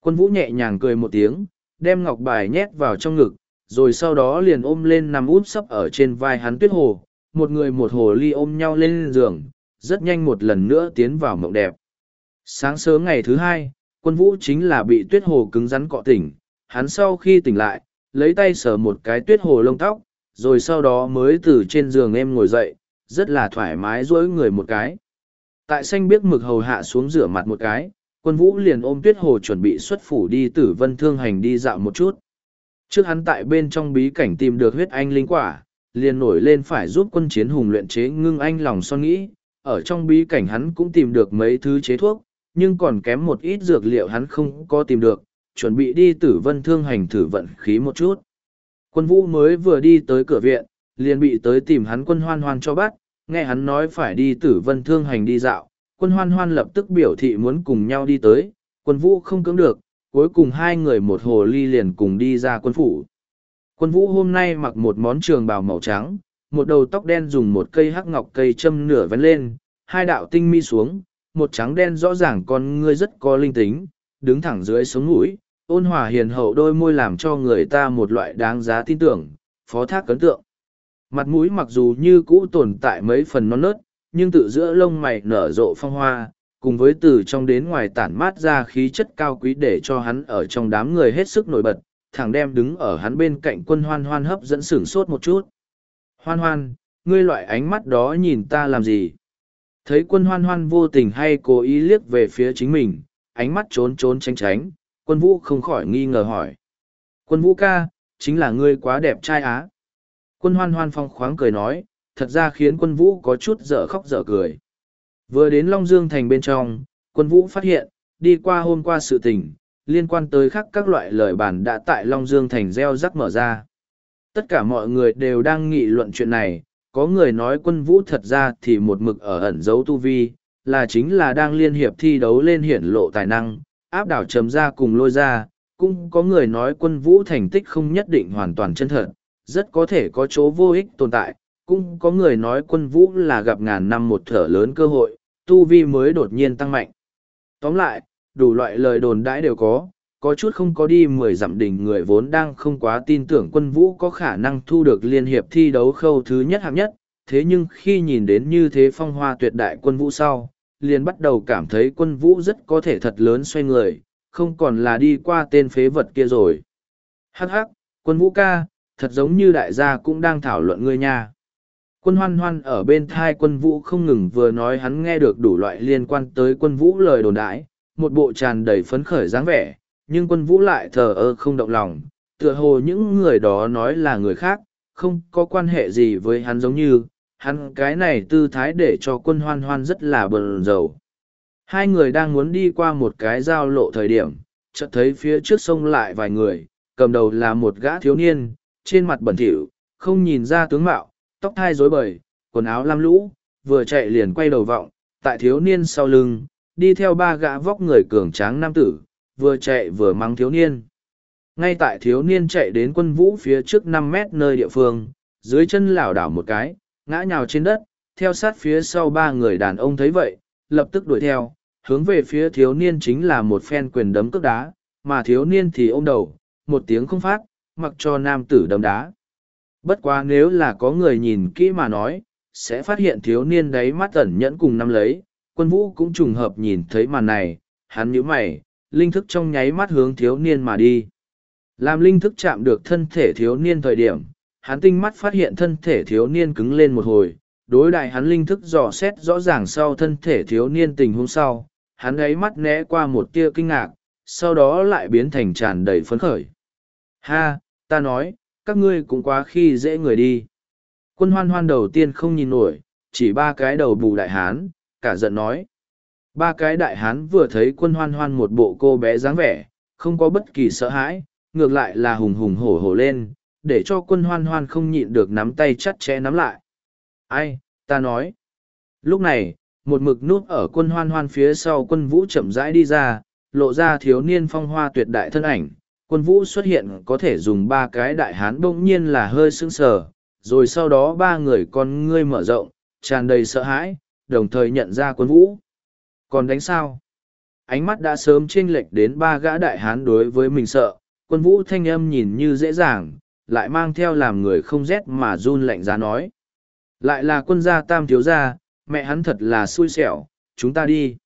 [SPEAKER 1] Quân vũ nhẹ nhàng cười một tiếng, đem ngọc bài nhét vào trong ngực, rồi sau đó liền ôm lên nằm út sấp ở trên vai hắn tuyết hồ, một người một hồ ly ôm nhau lên giường, rất nhanh một lần nữa tiến vào mộng đẹp. Sáng sớm ngày thứ hai, quân vũ chính là bị tuyết hồ cứng rắn cọ tỉnh, hắn sau khi tỉnh lại, lấy tay sờ một cái tuyết hồ lông tóc, rồi sau đó mới từ trên giường em ngồi dậy, rất là thoải mái dỗi người một cái. Tại xanh biếc mực hầu hạ xuống rửa mặt một cái, quân vũ liền ôm tuyết hồ chuẩn bị xuất phủ đi tử vân thương hành đi dạo một chút. Trước hắn tại bên trong bí cảnh tìm được huyết anh linh quả, liền nổi lên phải giúp quân chiến hùng luyện chế ngưng anh lòng son nghĩ, ở trong bí cảnh hắn cũng tìm được mấy thứ chế thuốc, nhưng còn kém một ít dược liệu hắn không có tìm được, chuẩn bị đi tử vân thương hành thử vận khí một chút. Quân vũ mới vừa đi tới cửa viện, liền bị tới tìm hắn quân hoan hoan cho bắt, nghe hắn nói phải đi tử vân thương hành đi dạo, quân hoan hoan lập tức biểu thị muốn cùng nhau đi tới, quân vũ không cưỡng được, cuối cùng hai người một hồ ly liền cùng đi ra quân phủ. Quân vũ hôm nay mặc một món trường bào màu trắng, một đầu tóc đen dùng một cây hắc ngọc cây châm nửa vén lên, hai đạo tinh mi xuống, một trắng đen rõ ràng con ngươi rất có linh tính, đứng thẳng dưới sống mũi, ôn hòa hiền hậu đôi môi làm cho người ta một loại đáng giá tin tưởng, phó thác cấn tượng mặt mũi mặc dù như cũ tồn tại mấy phần non nớt nhưng tự giữa lông mày nở rộ phong hoa cùng với từ trong đến ngoài tản mát ra khí chất cao quý để cho hắn ở trong đám người hết sức nổi bật thằng đem đứng ở hắn bên cạnh quân hoan hoan hấp dẫn sửng sốt một chút hoan hoan ngươi loại ánh mắt đó nhìn ta làm gì thấy quân hoan hoan vô tình hay cố ý liếc về phía chính mình ánh mắt trốn trốn tránh tránh quân vũ không khỏi nghi ngờ hỏi quân vũ ca chính là ngươi quá đẹp trai á Quân hoan hoan phong khoáng cười nói, thật ra khiến quân vũ có chút dở khóc dở cười. Vừa đến Long Dương Thành bên trong, quân vũ phát hiện, đi qua hôm qua sự tình, liên quan tới khác các loại lời bản đã tại Long Dương Thành gieo rắc mở ra. Tất cả mọi người đều đang nghị luận chuyện này, có người nói quân vũ thật ra thì một mực ở ẩn giấu tu vi, là chính là đang liên hiệp thi đấu lên hiển lộ tài năng, áp đảo chấm ra cùng lôi ra, cũng có người nói quân vũ thành tích không nhất định hoàn toàn chân thật, rất có thể có chỗ vô ích tồn tại, cũng có người nói quân vũ là gặp ngàn năm một thở lớn cơ hội, tu vi mới đột nhiên tăng mạnh. Tóm lại, đủ loại lời đồn đãi đều có, có chút không có đi mười dặm đỉnh người vốn đang không quá tin tưởng quân vũ có khả năng thu được liên hiệp thi đấu khâu thứ nhất hạng nhất, thế nhưng khi nhìn đến như thế phong hoa tuyệt đại quân vũ sau, liền bắt đầu cảm thấy quân vũ rất có thể thật lớn xoay người, không còn là đi qua tên phế vật kia rồi. Hắc hắc, quân vũ ca, thật giống như đại gia cũng đang thảo luận ngươi nha. Quân hoan hoan ở bên thai quân vũ không ngừng vừa nói hắn nghe được đủ loại liên quan tới quân vũ lời đồn đãi, một bộ tràn đầy phấn khởi dáng vẻ, nhưng quân vũ lại thờ ơ không động lòng, tựa hồ những người đó nói là người khác, không có quan hệ gì với hắn giống như, hắn cái này tư thái để cho quân hoan hoan rất là bờn dầu. Hai người đang muốn đi qua một cái giao lộ thời điểm, chợt thấy phía trước sông lại vài người, cầm đầu là một gã thiếu niên, trên mặt bẩn thỉu, không nhìn ra tướng mạo, tóc thai rối bời, quần áo lam lũ, vừa chạy liền quay đầu vọng, tại thiếu niên sau lưng, đi theo ba gã vóc người cường tráng nam tử, vừa chạy vừa mắng thiếu niên. Ngay tại thiếu niên chạy đến quân vũ phía trước năm mét nơi địa phương, dưới chân lảo đảo một cái, ngã nhào trên đất, theo sát phía sau ba người đàn ông thấy vậy, lập tức đuổi theo, hướng về phía thiếu niên chính là một phen quyền đấm cước đá, mà thiếu niên thì ôm đầu, một tiếng không phát, mặc cho nam tử đấm đá. Bất quá nếu là có người nhìn kỹ mà nói, sẽ phát hiện thiếu niên đấy mắt ẩn nhẫn cùng năm lấy, quân vũ cũng trùng hợp nhìn thấy màn này, hắn nhíu mày, linh thức trong nháy mắt hướng thiếu niên mà đi. Làm linh thức chạm được thân thể thiếu niên thời điểm, hắn tinh mắt phát hiện thân thể thiếu niên cứng lên một hồi, đối đại hắn linh thức dò xét rõ ràng sau thân thể thiếu niên tình huống sau, hắn ấy mắt né qua một tia kinh ngạc, sau đó lại biến thành tràn đầy phấn khởi. Ha, ta nói các ngươi cũng quá khi dễ người đi quân hoan hoan đầu tiên không nhìn nổi chỉ ba cái đầu bù đại hán cả giận nói ba cái đại hán vừa thấy quân hoan hoan một bộ cô bé dáng vẻ không có bất kỳ sợ hãi ngược lại là hùng hùng hổ hổ lên để cho quân hoan hoan không nhịn được nắm tay chắt chẽ nắm lại ai ta nói lúc này một mực núp ở quân hoan hoan phía sau quân vũ chậm rãi đi ra lộ ra thiếu niên phong hoa tuyệt đại thân ảnh quân vũ xuất hiện có thể dùng ba cái đại hán bỗng nhiên là hơi sững sờ, rồi sau đó ba người con ngươi mở rộng, tràn đầy sợ hãi, đồng thời nhận ra quân vũ. Còn đánh sao? Ánh mắt đã sớm chênh lệch đến ba gã đại hán đối với mình sợ, quân vũ thanh âm nhìn như dễ dàng, lại mang theo làm người không rét mà run lạnh giá nói. Lại là quân gia tam thiếu gia, mẹ hắn thật là xui xẻo, chúng ta đi.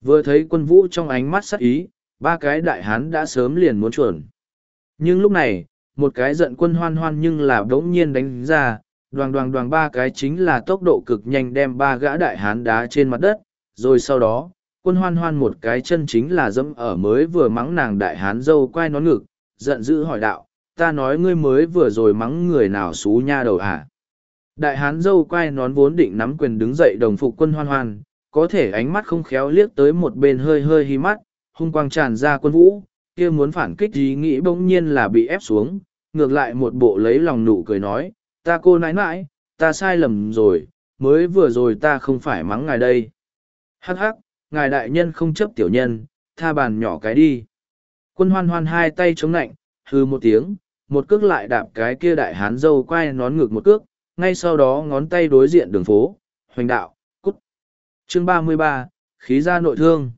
[SPEAKER 1] Vừa thấy quân vũ trong ánh mắt sắc ý, ba cái đại hán đã sớm liền muốn chuẩn. Nhưng lúc này, một cái giận quân hoan hoan nhưng là đống nhiên đánh ra, đoàn đoàn đoàn ba cái chính là tốc độ cực nhanh đem ba gã đại hán đá trên mặt đất, rồi sau đó, quân hoan hoan một cái chân chính là dẫm ở mới vừa mắng nàng đại hán dâu quay nón ngực, giận dữ hỏi đạo, ta nói ngươi mới vừa rồi mắng người nào xú nha đầu hả? Đại hán dâu quay nón vốn định nắm quyền đứng dậy đồng phục quân hoan hoan, có thể ánh mắt không khéo liếc tới một bên hơi hơi hi mắt, hung quang tràn ra quân vũ, kia muốn phản kích ý nghĩ bỗng nhiên là bị ép xuống, ngược lại một bộ lấy lòng nụ cười nói, ta cô nãi nãi, ta sai lầm rồi, mới vừa rồi ta không phải mắng ngài đây. Hắc hắc, ngài đại nhân không chấp tiểu nhân, tha bàn nhỏ cái đi. Quân hoan hoan hai tay chống nạnh, hư một tiếng, một cước lại đạp cái kia đại hán dâu quay nón ngược một cước, ngay sau đó ngón tay đối diện đường phố, hoành đạo, cút. Chương ba mươi ba, khí gia nội thương.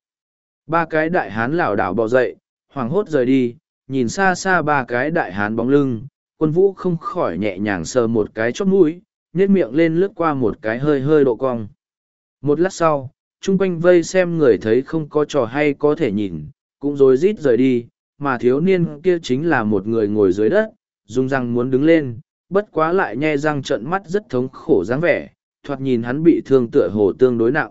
[SPEAKER 1] Ba cái đại hán lảo đảo bò dậy, hoảng hốt rời đi, nhìn xa xa ba cái đại hán bóng lưng, quân vũ không khỏi nhẹ nhàng sờ một cái chóp mũi, nhếch miệng lên lướt qua một cái hơi hơi độ cong. Một lát sau, chung quanh vây xem người thấy không có trò hay có thể nhìn, cũng rồi rít rời đi, mà thiếu niên kia chính là một người ngồi dưới đất, dùng răng muốn đứng lên, bất quá lại nhe răng trợn mắt rất thống khổ dáng vẻ, thoạt nhìn hắn bị thương tựa hồ tương đối nặng.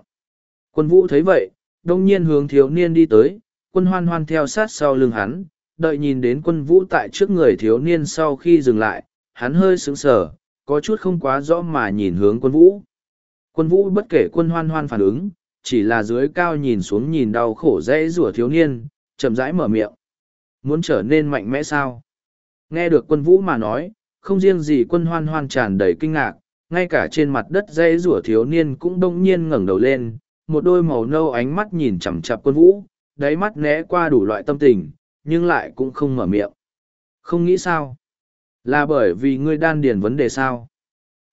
[SPEAKER 1] Quân vũ thấy vậy, đông nhiên hướng thiếu niên đi tới, quân hoan hoan theo sát sau lưng hắn, đợi nhìn đến quân vũ tại trước người thiếu niên sau khi dừng lại, hắn hơi sững sờ, có chút không quá rõ mà nhìn hướng quân vũ. Quân vũ bất kể quân hoan hoan phản ứng, chỉ là dưới cao nhìn xuống nhìn đau khổ dễ rủa thiếu niên, chậm rãi mở miệng. Muốn trở nên mạnh mẽ sao? Nghe được quân vũ mà nói, không riêng gì quân hoan hoan tràn đầy kinh ngạc, ngay cả trên mặt đất dây rủa thiếu niên cũng đông nhiên ngẩng đầu lên, một đôi màu nâu ánh mắt nhìn chằm chặp quân vũ, đáy mắt né qua đủ loại tâm tình, nhưng lại cũng không mở miệng. Không nghĩ sao? Là bởi vì ngươi đan điền vấn đề sao?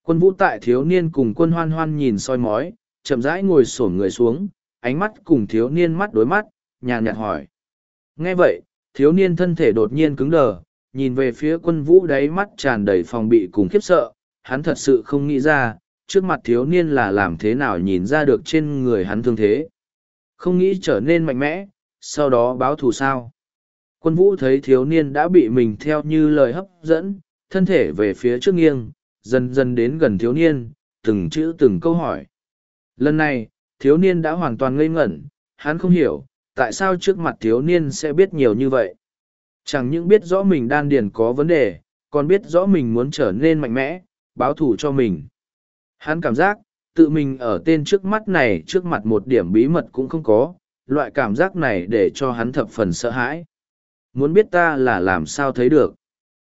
[SPEAKER 1] Quân vũ tại thiếu niên cùng quân hoan hoan nhìn soi mói, chậm rãi ngồi sổn người xuống, ánh mắt cùng thiếu niên mắt đối mắt, nhàn nhạt hỏi. Nghe vậy, thiếu niên thân thể đột nhiên cứng đờ, nhìn về phía quân vũ đáy mắt tràn đầy phòng bị cùng khiếp sợ, hắn thật sự không nghĩ ra, trước mặt thiếu niên là làm thế nào nhìn ra được trên người hắn thương thế. Không nghĩ trở nên mạnh mẽ, sau đó báo thù sao. Quân vũ thấy thiếu niên đã bị mình theo như lời hấp dẫn, thân thể về phía trước nghiêng, dần dần đến gần thiếu niên, từng chữ từng câu hỏi. Lần này, thiếu niên đã hoàn toàn ngây ngẩn, hắn không hiểu, tại sao trước mặt thiếu niên sẽ biết nhiều như vậy. Chẳng những biết rõ mình đan điền có vấn đề, còn biết rõ mình muốn trở nên mạnh mẽ, báo thù cho mình. Hắn cảm giác, tự mình ở tên trước mắt này trước mặt một điểm bí mật cũng không có, loại cảm giác này để cho hắn thập phần sợ hãi. Muốn biết ta là làm sao thấy được.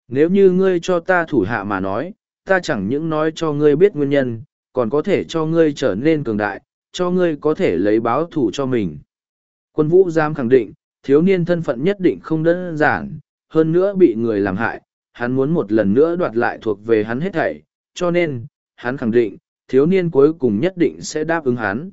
[SPEAKER 1] Nếu như ngươi cho ta thủ hạ mà nói, ta chẳng những nói cho ngươi biết nguyên nhân, còn có thể cho ngươi trở nên cường đại, cho ngươi có thể lấy báo thủ cho mình. Quân vũ giam khẳng định, thiếu niên thân phận nhất định không đơn giản, hơn nữa bị người làm hại, hắn muốn một lần nữa đoạt lại thuộc về hắn hết thảy, cho nên, hắn khẳng định, thiếu niên cuối cùng nhất định sẽ đáp ứng hắn.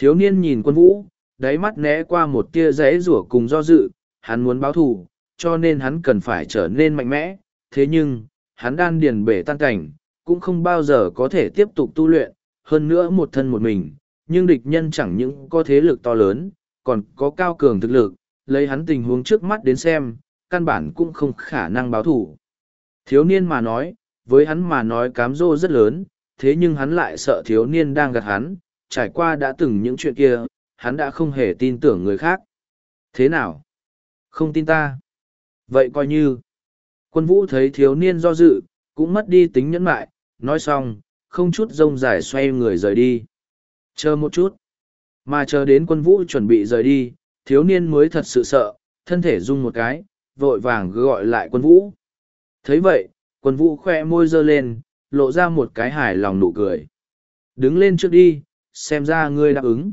[SPEAKER 1] Thiếu niên nhìn quân vũ, đáy mắt né qua một tia rẽ rủa cùng do dự, hắn muốn báo thù, cho nên hắn cần phải trở nên mạnh mẽ, thế nhưng, hắn đan điền bể tan cảnh, cũng không bao giờ có thể tiếp tục tu luyện, hơn nữa một thân một mình, nhưng địch nhân chẳng những có thế lực to lớn, còn có cao cường thực lực, lấy hắn tình huống trước mắt đến xem, căn bản cũng không khả năng báo thù. Thiếu niên mà nói, với hắn mà nói cám dỗ rất lớn, thế nhưng hắn lại sợ thiếu niên đang gạt hắn, trải qua đã từng những chuyện kia, hắn đã không hề tin tưởng người khác. Thế nào? Không tin ta? Vậy coi như. Quân vũ thấy thiếu niên do dự, cũng mất đi tính nhẫn mại, nói xong, không chút rông dài xoay người rời đi. Chờ một chút. Mà chờ đến quân vũ chuẩn bị rời đi, thiếu niên mới thật sự sợ, thân thể rung một cái, vội vàng gọi lại quân vũ. thấy vậy, Quân vũ khoe môi dơ lên, lộ ra một cái hài lòng nụ cười. Đứng lên trước đi, xem ra ngươi đáp ứng.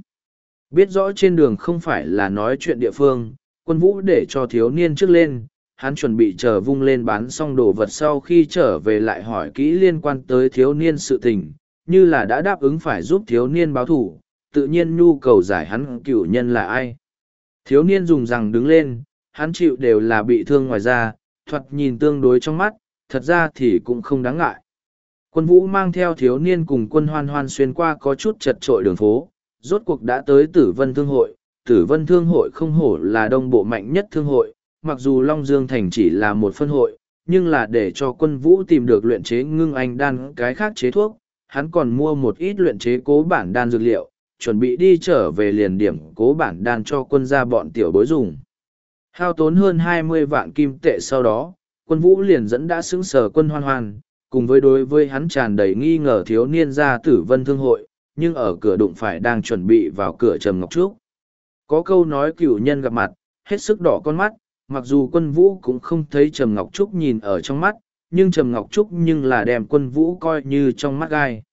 [SPEAKER 1] Biết rõ trên đường không phải là nói chuyện địa phương, quân vũ để cho thiếu niên trước lên, hắn chuẩn bị chờ vung lên bán xong đồ vật sau khi trở về lại hỏi kỹ liên quan tới thiếu niên sự tình, như là đã đáp ứng phải giúp thiếu niên báo thù, tự nhiên nhu cầu giải hắn cửu nhân là ai. Thiếu niên dùng rằng đứng lên, hắn chịu đều là bị thương ngoài da, thuật nhìn tương đối trong mắt, thật ra thì cũng không đáng ngại. Quân vũ mang theo thiếu niên cùng quân hoan hoan xuyên qua có chút chật trội đường phố, rốt cuộc đã tới tử vân thương hội. Tử vân thương hội không hổ là đông bộ mạnh nhất thương hội, mặc dù Long Dương Thành chỉ là một phân hội, nhưng là để cho quân vũ tìm được luyện chế ngưng anh đan cái khác chế thuốc, hắn còn mua một ít luyện chế cố bản đan dược liệu, chuẩn bị đi trở về liền điểm cố bản đan cho quân gia bọn tiểu bối dùng. Hao tốn hơn 20 vạn kim tệ sau đó, quân vũ liền dẫn đã xứng sở quân hoan hoan, cùng với đối với hắn tràn đầy nghi ngờ thiếu niên ra tử vân thương hội, nhưng ở cửa đụng phải đang chuẩn bị vào cửa Trầm Ngọc Trúc. Có câu nói cựu nhân gặp mặt, hết sức đỏ con mắt, mặc dù quân vũ cũng không thấy Trầm Ngọc Trúc nhìn ở trong mắt, nhưng Trầm Ngọc Trúc nhưng là đem quân vũ coi như trong mắt gai.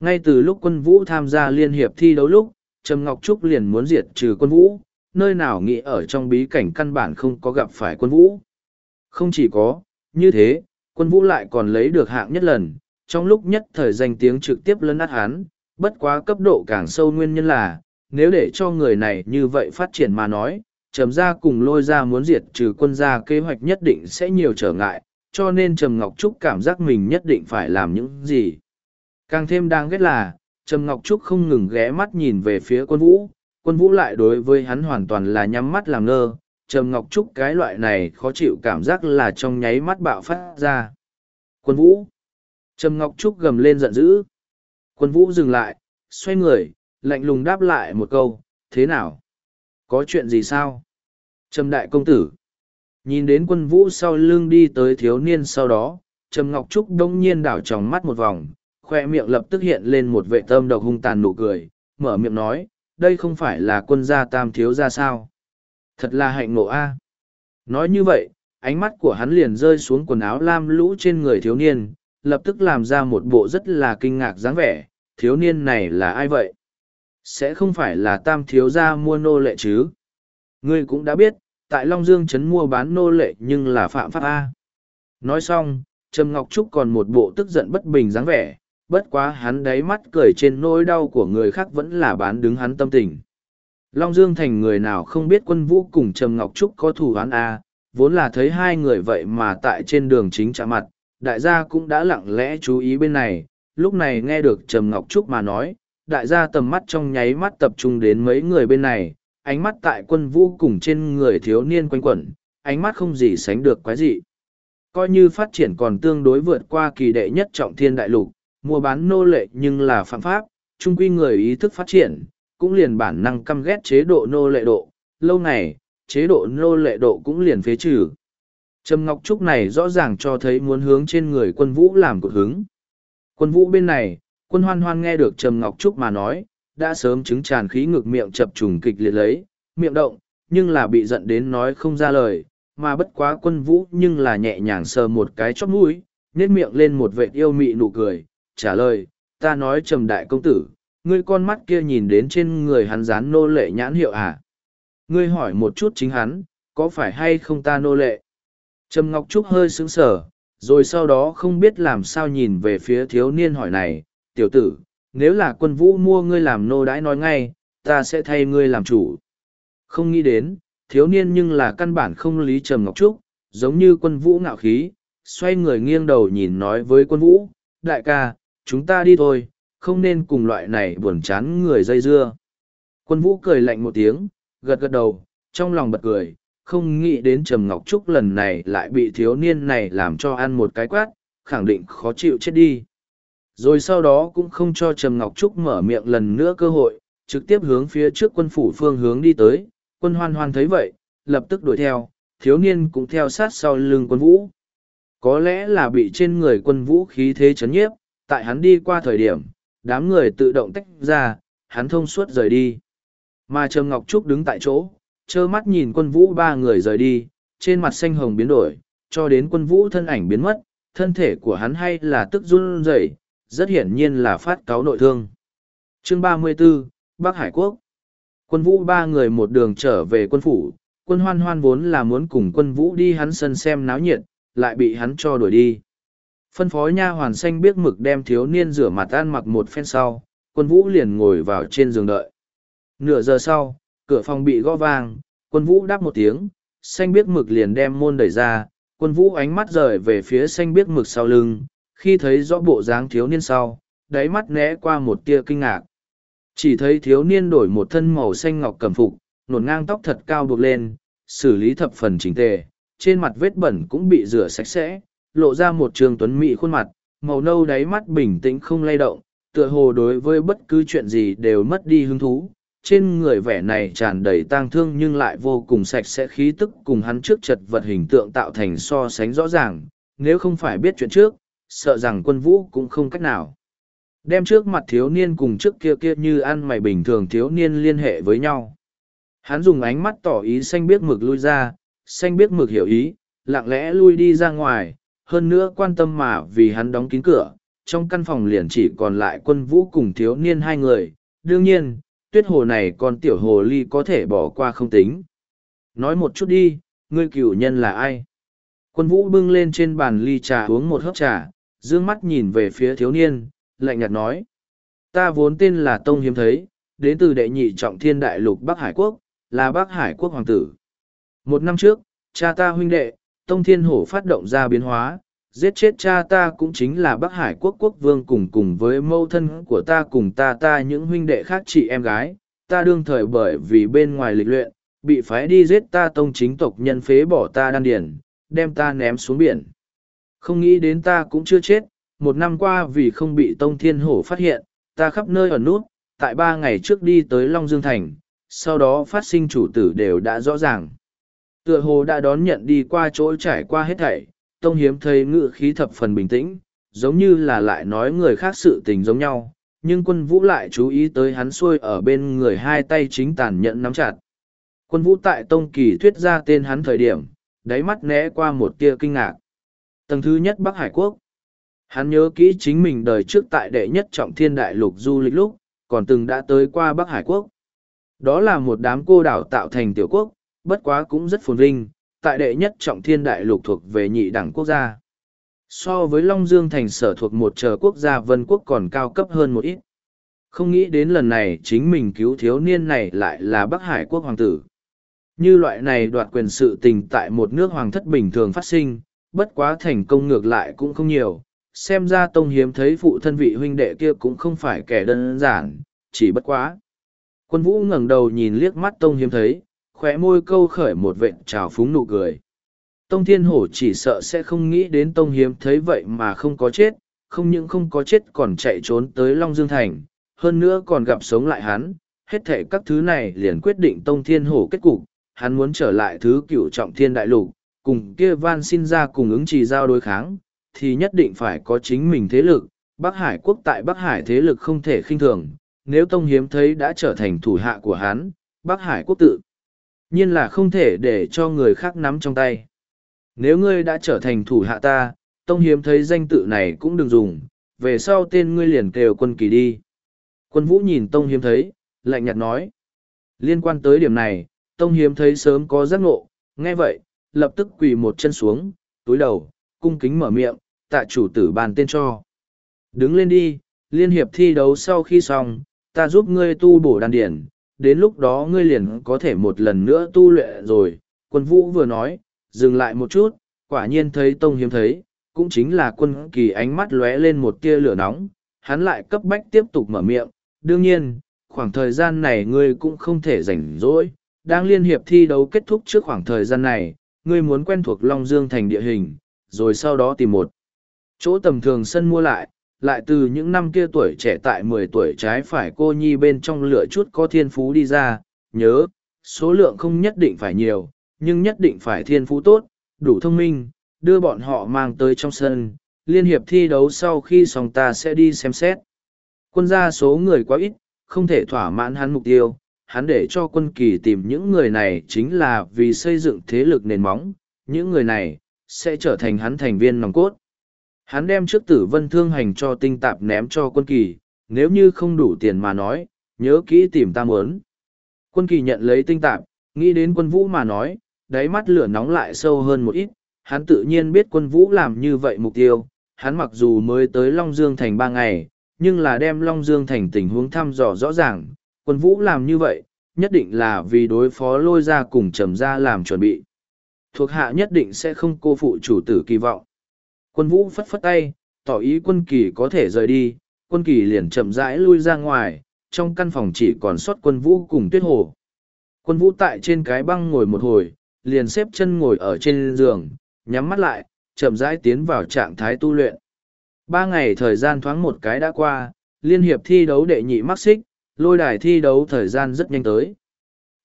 [SPEAKER 1] Ngay từ lúc quân vũ tham gia liên hiệp thi đấu lúc, Trầm Ngọc Trúc liền muốn diệt trừ quân vũ, nơi nào nghĩ ở trong bí cảnh căn bản không có gặp phải quân vũ. Không chỉ có, như thế, quân vũ lại còn lấy được hạng nhất lần, trong lúc nhất thời danh tiếng trực tiếp lấn át hắn, bất quá cấp độ càng sâu nguyên nhân là, nếu để cho người này như vậy phát triển mà nói, trầm gia cùng lôi gia muốn diệt trừ quân gia kế hoạch nhất định sẽ nhiều trở ngại, cho nên trầm ngọc trúc cảm giác mình nhất định phải làm những gì. Càng thêm đáng ghét là, trầm ngọc trúc không ngừng ghé mắt nhìn về phía quân vũ, quân vũ lại đối với hắn hoàn toàn là nhắm mắt làm ngơ, trầm ngọc trúc cái loại này khó chịu cảm giác là trong nháy mắt bạo phát ra quân vũ trầm ngọc trúc gầm lên giận dữ quân vũ dừng lại xoay người lạnh lùng đáp lại một câu thế nào có chuyện gì sao trầm đại công tử nhìn đến quân vũ sau lưng đi tới thiếu niên sau đó trầm ngọc trúc đông nhiên đảo tròng mắt một vòng khoe miệng lập tức hiện lên một vệ tâm độc hung tàn nụ cười mở miệng nói đây không phải là quân gia tam thiếu gia sao Thật là hạnh ngộ a. Nói như vậy, ánh mắt của hắn liền rơi xuống quần áo lam lũ trên người thiếu niên, lập tức làm ra một bộ rất là kinh ngạc dáng vẻ, thiếu niên này là ai vậy? Sẽ không phải là tam thiếu gia mua nô lệ chứ? Ngươi cũng đã biết, tại Long Dương Trấn mua bán nô lệ nhưng là phạm pháp A. Nói xong, Trầm Ngọc Trúc còn một bộ tức giận bất bình dáng vẻ, bất quá hắn đáy mắt cười trên nỗi đau của người khác vẫn là bán đứng hắn tâm tình. Long Dương Thành người nào không biết quân vũ cùng Trầm Ngọc Trúc có thù oán à, vốn là thấy hai người vậy mà tại trên đường chính chạm mặt, đại gia cũng đã lặng lẽ chú ý bên này, lúc này nghe được Trầm Ngọc Trúc mà nói, đại gia tầm mắt trong nháy mắt tập trung đến mấy người bên này, ánh mắt tại quân vũ cùng trên người thiếu niên quanh quẩn, ánh mắt không gì sánh được quái gì. Coi như phát triển còn tương đối vượt qua kỳ đệ nhất trọng thiên đại lục, mua bán nô lệ nhưng là phạm pháp, trung quy người ý thức phát triển cũng liền bản năng căm ghét chế độ nô lệ độ, lâu ngày, chế độ nô lệ độ cũng liền phế trừ. Trầm Ngọc Trúc này rõ ràng cho thấy muốn hướng trên người quân vũ làm cực hứng. Quân vũ bên này, quân hoan hoan nghe được Trầm Ngọc Trúc mà nói, đã sớm chứng tràn khí ngực miệng chập trùng kịch liệt lấy, miệng động, nhưng là bị giận đến nói không ra lời, mà bất quá quân vũ nhưng là nhẹ nhàng sờ một cái chóp mũi, nét miệng lên một vệt yêu mị nụ cười, trả lời, ta nói Trầm Đại Công Tử, ngươi con mắt kia nhìn đến trên người hắn dán nô lệ nhãn hiệu à? Ngươi hỏi một chút chính hắn, có phải hay không ta nô lệ? Trầm Ngọc Trúc hơi sững sờ, rồi sau đó không biết làm sao nhìn về phía thiếu niên hỏi này, tiểu tử, nếu là quân vũ mua ngươi làm nô đãi nói ngay, ta sẽ thay ngươi làm chủ. Không nghĩ đến, thiếu niên nhưng là căn bản không lý Trầm Ngọc Trúc, giống như quân vũ ngạo khí, xoay người nghiêng đầu nhìn nói với quân vũ, đại ca, chúng ta đi thôi, không nên cùng loại này buồn chán người dây dưa. Quân vũ cười lạnh một tiếng, gật gật đầu, trong lòng bật cười, không nghĩ đến Trầm Ngọc Trúc lần này lại bị thiếu niên này làm cho ăn một cái quát, khẳng định khó chịu chết đi. Rồi sau đó cũng không cho Trầm Ngọc Trúc mở miệng lần nữa cơ hội, trực tiếp hướng phía trước quân phủ phương hướng đi tới, quân hoan hoan thấy vậy, lập tức đuổi theo, thiếu niên cũng theo sát sau lưng quân vũ. Có lẽ là bị trên người quân vũ khí thế chấn nhiếp, tại hắn đi qua thời điểm, đám người tự động tách ra, hắn thông suốt rời đi. Mà Trầm Ngọc Trúc đứng tại chỗ, trơ mắt nhìn quân vũ ba người rời đi, trên mặt xanh hồng biến đổi, cho đến quân vũ thân ảnh biến mất, thân thể của hắn hay là tức run rẩy, rất hiển nhiên là phát cáo nội thương. Chương 34, Bắc Hải Quốc Quân vũ ba người một đường trở về quân phủ, quân hoan hoan vốn là muốn cùng quân vũ đi hắn sân xem náo nhiệt, lại bị hắn cho đuổi đi phân phó nha hoàn xanh biết mực đem thiếu niên rửa mặt ăn mặc một phen sau quân vũ liền ngồi vào trên giường đợi nửa giờ sau cửa phòng bị gõ vang quân vũ đáp một tiếng xanh biết mực liền đem môn đẩy ra quân vũ ánh mắt rời về phía xanh biết mực sau lưng khi thấy rõ bộ dáng thiếu niên sau đáy mắt né qua một tia kinh ngạc chỉ thấy thiếu niên đổi một thân màu xanh ngọc cẩm phục nổn ngang tóc thật cao buộc lên xử lý thập phần chỉnh tề trên mặt vết bẩn cũng bị rửa sạch sẽ lộ ra một trường tuấn mỹ khuôn mặt, màu nâu đáy mắt bình tĩnh không lay động, tựa hồ đối với bất cứ chuyện gì đều mất đi hứng thú. Trên người vẻ này tràn đầy tang thương nhưng lại vô cùng sạch sẽ khí tức cùng hắn trước chật vật hình tượng tạo thành so sánh rõ ràng, nếu không phải biết chuyện trước, sợ rằng quân vũ cũng không cách nào. Đem trước mặt thiếu niên cùng trước kia kia như ăn mày bình thường thiếu niên liên hệ với nhau. Hắn dùng ánh mắt tỏ ý xanh biết mực lui ra, xanh biết mực hiểu ý, lặng lẽ lui đi ra ngoài, hơn nữa quan tâm mà vì hắn đóng kín cửa, trong căn phòng liền chỉ còn lại quân vũ cùng thiếu niên hai người. Đương nhiên, tuyết hồ này còn tiểu hồ ly có thể bỏ qua không tính. Nói một chút đi, ngươi cựu nhân là ai? Quân vũ bưng lên trên bàn ly trà uống một hớp trà, dương mắt nhìn về phía thiếu niên, lạnh nhạt nói. Ta vốn tên là Tông Hiếm Thấy, đến từ đệ nhị trọng thiên đại lục Bắc Hải Quốc, là Bắc Hải Quốc Hoàng tử. Một năm trước, cha ta huynh đệ, Tông Thiên Hổ phát động ra biến hóa, giết chết cha ta cũng chính là Bắc Hải quốc quốc vương cùng cùng với mâu thân của ta cùng ta ta những huynh đệ khác chị em gái, ta đương thời bởi vì bên ngoài lịch luyện, bị phái đi giết ta tông chính tộc nhân phế bỏ ta đan điển, đem ta ném xuống biển. Không nghĩ đến ta cũng chưa chết, một năm qua vì không bị Tông Thiên Hổ phát hiện, ta khắp nơi ở nút, tại ba ngày trước đi tới Long Dương Thành, sau đó phát sinh chủ tử đều đã rõ ràng tựa hồ đã đón nhận đi qua chỗ trải qua hết thảy tông hiếm thấy ngự khí thập phần bình tĩnh giống như là lại nói người khác sự tình giống nhau nhưng quân vũ lại chú ý tới hắn xuôi ở bên người hai tay chính tàn nhẫn nắm chặt quân vũ tại tông kỳ thuyết ra tên hắn thời điểm đáy mắt né qua một tia kinh ngạc tầng thứ nhất bắc hải quốc hắn nhớ kỹ chính mình đời trước tại đệ nhất trọng thiên đại lục du lịch lúc còn từng đã tới qua bắc hải quốc đó là một đám cô đảo tạo thành tiểu quốc bất quá cũng rất phồn vinh, tại đệ nhất trọng thiên đại lục thuộc về nhị đẳng quốc gia. So với Long Dương thành sở thuộc một chờ quốc gia vân quốc còn cao cấp hơn một ít. Không nghĩ đến lần này chính mình cứu thiếu niên này lại là Bắc Hải quốc hoàng tử. Như loại này đoạt quyền sự tình tại một nước hoàng thất bình thường phát sinh, bất quá thành công ngược lại cũng không nhiều. Xem ra Tông hiếm thấy phụ thân vị huynh đệ kia cũng không phải kẻ đơn giản, chỉ bất quá. Quân vũ ngẩng đầu nhìn liếc mắt Tông hiếm thấy, khóe môi câu khởi một vện trào phúng nụ cười. Tông Thiên Hổ chỉ sợ sẽ không nghĩ đến Tông Hiếm thấy vậy mà không có chết, không những không có chết còn chạy trốn tới Long Dương Thành, hơn nữa còn gặp sống lại hắn. Hết thể các thứ này liền quyết định Tông Thiên Hổ kết cục, hắn muốn trở lại thứ cửu trọng thiên đại lục, cùng kia van xin ra cùng ứng trì giao đối kháng, thì nhất định phải có chính mình thế lực. Bắc Hải quốc tại Bắc Hải thế lực không thể khinh thường, nếu Tông Hiếm thấy đã trở thành thủ hạ của hắn, Bắc Hải quốc tự nhiên là không thể để cho người khác nắm trong tay nếu ngươi đã trở thành thủ hạ ta tông hiếm thấy danh tự này cũng đừng dùng về sau tên ngươi liền kêu quân kỳ đi quân vũ nhìn tông hiếm thấy lạnh nhạt nói liên quan tới điểm này tông hiếm thấy sớm có giác ngộ nghe vậy lập tức quỳ một chân xuống túi đầu cung kính mở miệng tạ chủ tử bàn tên cho đứng lên đi liên hiệp thi đấu sau khi xong ta giúp ngươi tu bổ đan điển đến lúc đó ngươi liền có thể một lần nữa tu luyện rồi. Quân vũ vừa nói, dừng lại một chút, quả nhiên thấy tông hiếm thấy, cũng chính là quân kỳ ánh mắt lóe lên một tia lửa nóng, hắn lại cấp bách tiếp tục mở miệng. Đương nhiên, khoảng thời gian này ngươi cũng không thể rảnh rỗi, đang liên hiệp thi đấu kết thúc trước khoảng thời gian này, ngươi muốn quen thuộc Long Dương thành địa hình, rồi sau đó tìm một chỗ tầm thường sân mua lại, lại từ những năm kia tuổi trẻ tại mười tuổi trái phải cô nhi bên trong lửa chút có thiên phú đi ra, nhớ, số lượng không nhất định phải nhiều, nhưng nhất định phải thiên phú tốt, đủ thông minh, đưa bọn họ mang tới trong sân, liên hiệp thi đấu sau khi xong ta sẽ đi xem xét. Quân gia số người quá ít, không thể thỏa mãn hắn mục tiêu, hắn để cho quân kỳ tìm những người này chính là vì xây dựng thế lực nền móng, những người này sẽ trở thành hắn thành viên nòng cốt. Hắn đem trước tử vân thương hành cho tinh tạp ném cho quân kỳ, nếu như không đủ tiền mà nói, nhớ kỹ tìm ta muốn. Quân kỳ nhận lấy tinh tạp, nghĩ đến quân vũ mà nói, đáy mắt lửa nóng lại sâu hơn một ít, hắn tự nhiên biết quân vũ làm như vậy mục tiêu, hắn mặc dù mới tới Long Dương Thành ba ngày, nhưng là đem Long Dương Thành tình huống thăm dò rõ ràng, quân vũ làm như vậy, nhất định là vì đối phó lôi ra cùng trầm ra làm chuẩn bị. Thuộc hạ nhất định sẽ không cô phụ chủ tử kỳ vọng. Quân vũ phất phất tay, tỏ ý quân kỳ có thể rời đi, quân kỳ liền chậm rãi lui ra ngoài, trong căn phòng chỉ còn sót quân vũ cùng tuyết hồ. Quân vũ tại trên cái băng ngồi một hồi, liền xếp chân ngồi ở trên giường, nhắm mắt lại, chậm rãi tiến vào trạng thái tu luyện. Ba ngày thời gian thoáng một cái đã qua, liên hiệp thi đấu đệ nhị mắc xích, lôi đài thi đấu thời gian rất nhanh tới.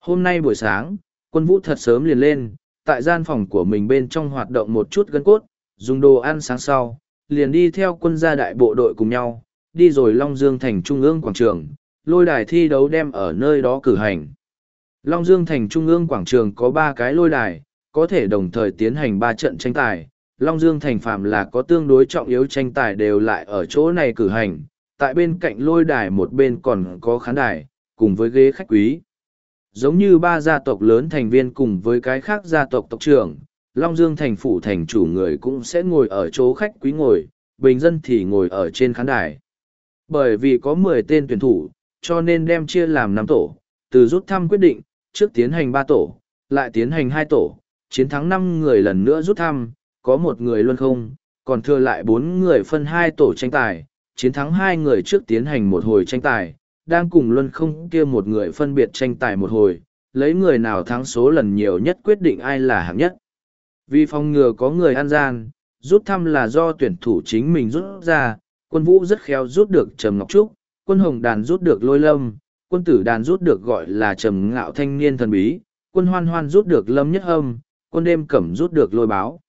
[SPEAKER 1] Hôm nay buổi sáng, quân vũ thật sớm liền lên, tại gian phòng của mình bên trong hoạt động một chút gân cốt, dùng đồ ăn sáng sau, liền đi theo quân gia đại bộ đội cùng nhau, đi rồi Long Dương thành trung ương quảng trường, lôi đài thi đấu đem ở nơi đó cử hành. Long Dương thành trung ương quảng trường có ba cái lôi đài, có thể đồng thời tiến hành ba trận tranh tài. Long Dương thành phạm là có tương đối trọng yếu tranh tài đều lại ở chỗ này cử hành, tại bên cạnh lôi đài một bên còn có khán đài, cùng với ghế khách quý. Giống như ba gia tộc lớn thành viên cùng với cái khác gia tộc tộc trưởng, Long Dương thành phủ thành chủ người cũng sẽ ngồi ở chỗ khách quý ngồi, bình dân thì ngồi ở trên khán đài. Bởi vì có mười tên tuyển thủ, cho nên đem chia làm năm tổ, từ rút thăm quyết định, trước tiến hành ba tổ, lại tiến hành hai tổ, chiến thắng năm người lần nữa rút thăm, có một người luân không, còn thừa lại bốn người phân hai tổ tranh tài, chiến thắng hai người trước tiến hành một hồi tranh tài, đang cùng luân không kia một người phân biệt tranh tài một hồi, lấy người nào thắng số lần nhiều nhất quyết định ai là hạng nhất. Vì phòng ngừa có người ăn gian, rút thăm là do tuyển thủ chính mình rút ra, quân vũ rất khéo rút được Trầm Ngọc Trúc, quân hồng đàn rút được Lôi Lâm, quân tử đàn rút được gọi là Trầm Ngạo Thanh Niên Thần Bí, quân hoan hoan rút được Lâm Nhất âm quân đêm cẩm rút được Lôi Báo.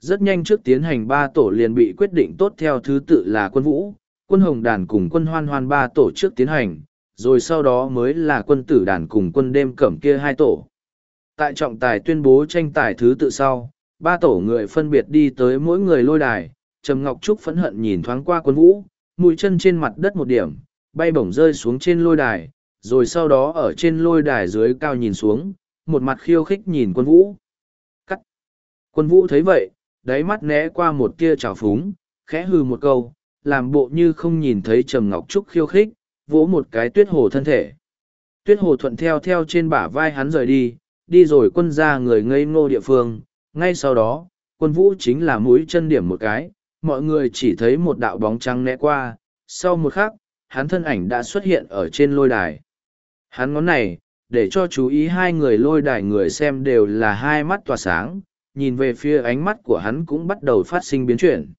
[SPEAKER 1] Rất nhanh trước tiến hành ba tổ liền bị quyết định tốt theo thứ tự là quân vũ, quân hồng đàn cùng quân hoan hoan ba tổ trước tiến hành, rồi sau đó mới là quân tử đàn cùng quân đêm cẩm kia hai tổ. Tại trọng tài tuyên bố tranh tài thứ tự sau, ba tổ người phân biệt đi tới mỗi người lôi đài trầm ngọc trúc phẫn hận nhìn thoáng qua quân vũ mũi chân trên mặt đất một điểm bay bổng rơi xuống trên lôi đài rồi sau đó ở trên lôi đài dưới cao nhìn xuống một mặt khiêu khích nhìn quân vũ cắt quân vũ thấy vậy đáy mắt né qua một tia trào phúng khẽ hừ một câu làm bộ như không nhìn thấy trầm ngọc trúc khiêu khích vỗ một cái tuyết hồ thân thể tuyết hồ thuận theo theo trên bả vai hắn rời đi đi rồi quân ra người ngây ngô địa phương ngay sau đó quân vũ chính là mũi chân điểm một cái mọi người chỉ thấy một đạo bóng trắng né qua sau một khắc hắn thân ảnh đã xuất hiện ở trên lôi đài hắn ngón này để cho chú ý hai người lôi đài người xem đều là hai mắt tỏa sáng nhìn về phía ánh mắt của hắn cũng bắt đầu phát sinh biến chuyển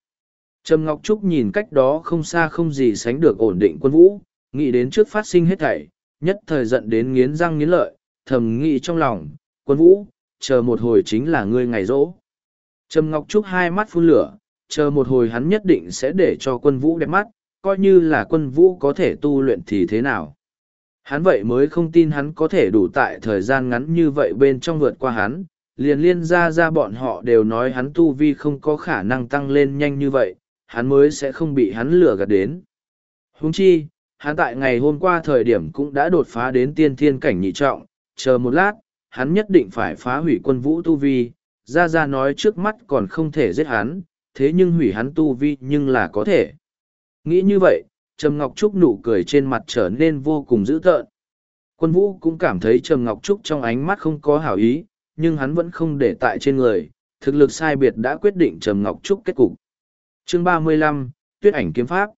[SPEAKER 1] Trâm ngọc trúc nhìn cách đó không xa không gì sánh được ổn định quân vũ nghĩ đến trước phát sinh hết thảy nhất thời giận đến nghiến răng nghiến lợi thầm nghĩ trong lòng quân vũ chờ một hồi chính là ngươi ngày rỗ. Trầm Ngọc Trúc hai mắt phun lửa, chờ một hồi hắn nhất định sẽ để cho quân vũ đẹp mắt, coi như là quân vũ có thể tu luyện thì thế nào. Hắn vậy mới không tin hắn có thể đủ tại thời gian ngắn như vậy bên trong vượt qua hắn, liền liên ra ra bọn họ đều nói hắn tu vi không có khả năng tăng lên nhanh như vậy, hắn mới sẽ không bị hắn lừa gạt đến. Húng chi, hắn tại ngày hôm qua thời điểm cũng đã đột phá đến tiên thiên cảnh nhị trọng, chờ một lát, hắn nhất định phải phá hủy quân vũ tu vi, gia gia nói trước mắt còn không thể giết hắn, thế nhưng hủy hắn tu vi nhưng là có thể. Nghĩ như vậy, Trầm Ngọc Trúc nụ cười trên mặt trở nên vô cùng dữ tợn. Quân vũ cũng cảm thấy Trầm Ngọc Trúc trong ánh mắt không có hảo ý, nhưng hắn vẫn không để tại trên người, thực lực sai biệt đã quyết định Trầm Ngọc Trúc kết cục. Chương 35, Tuyết ảnh kiếm pháp.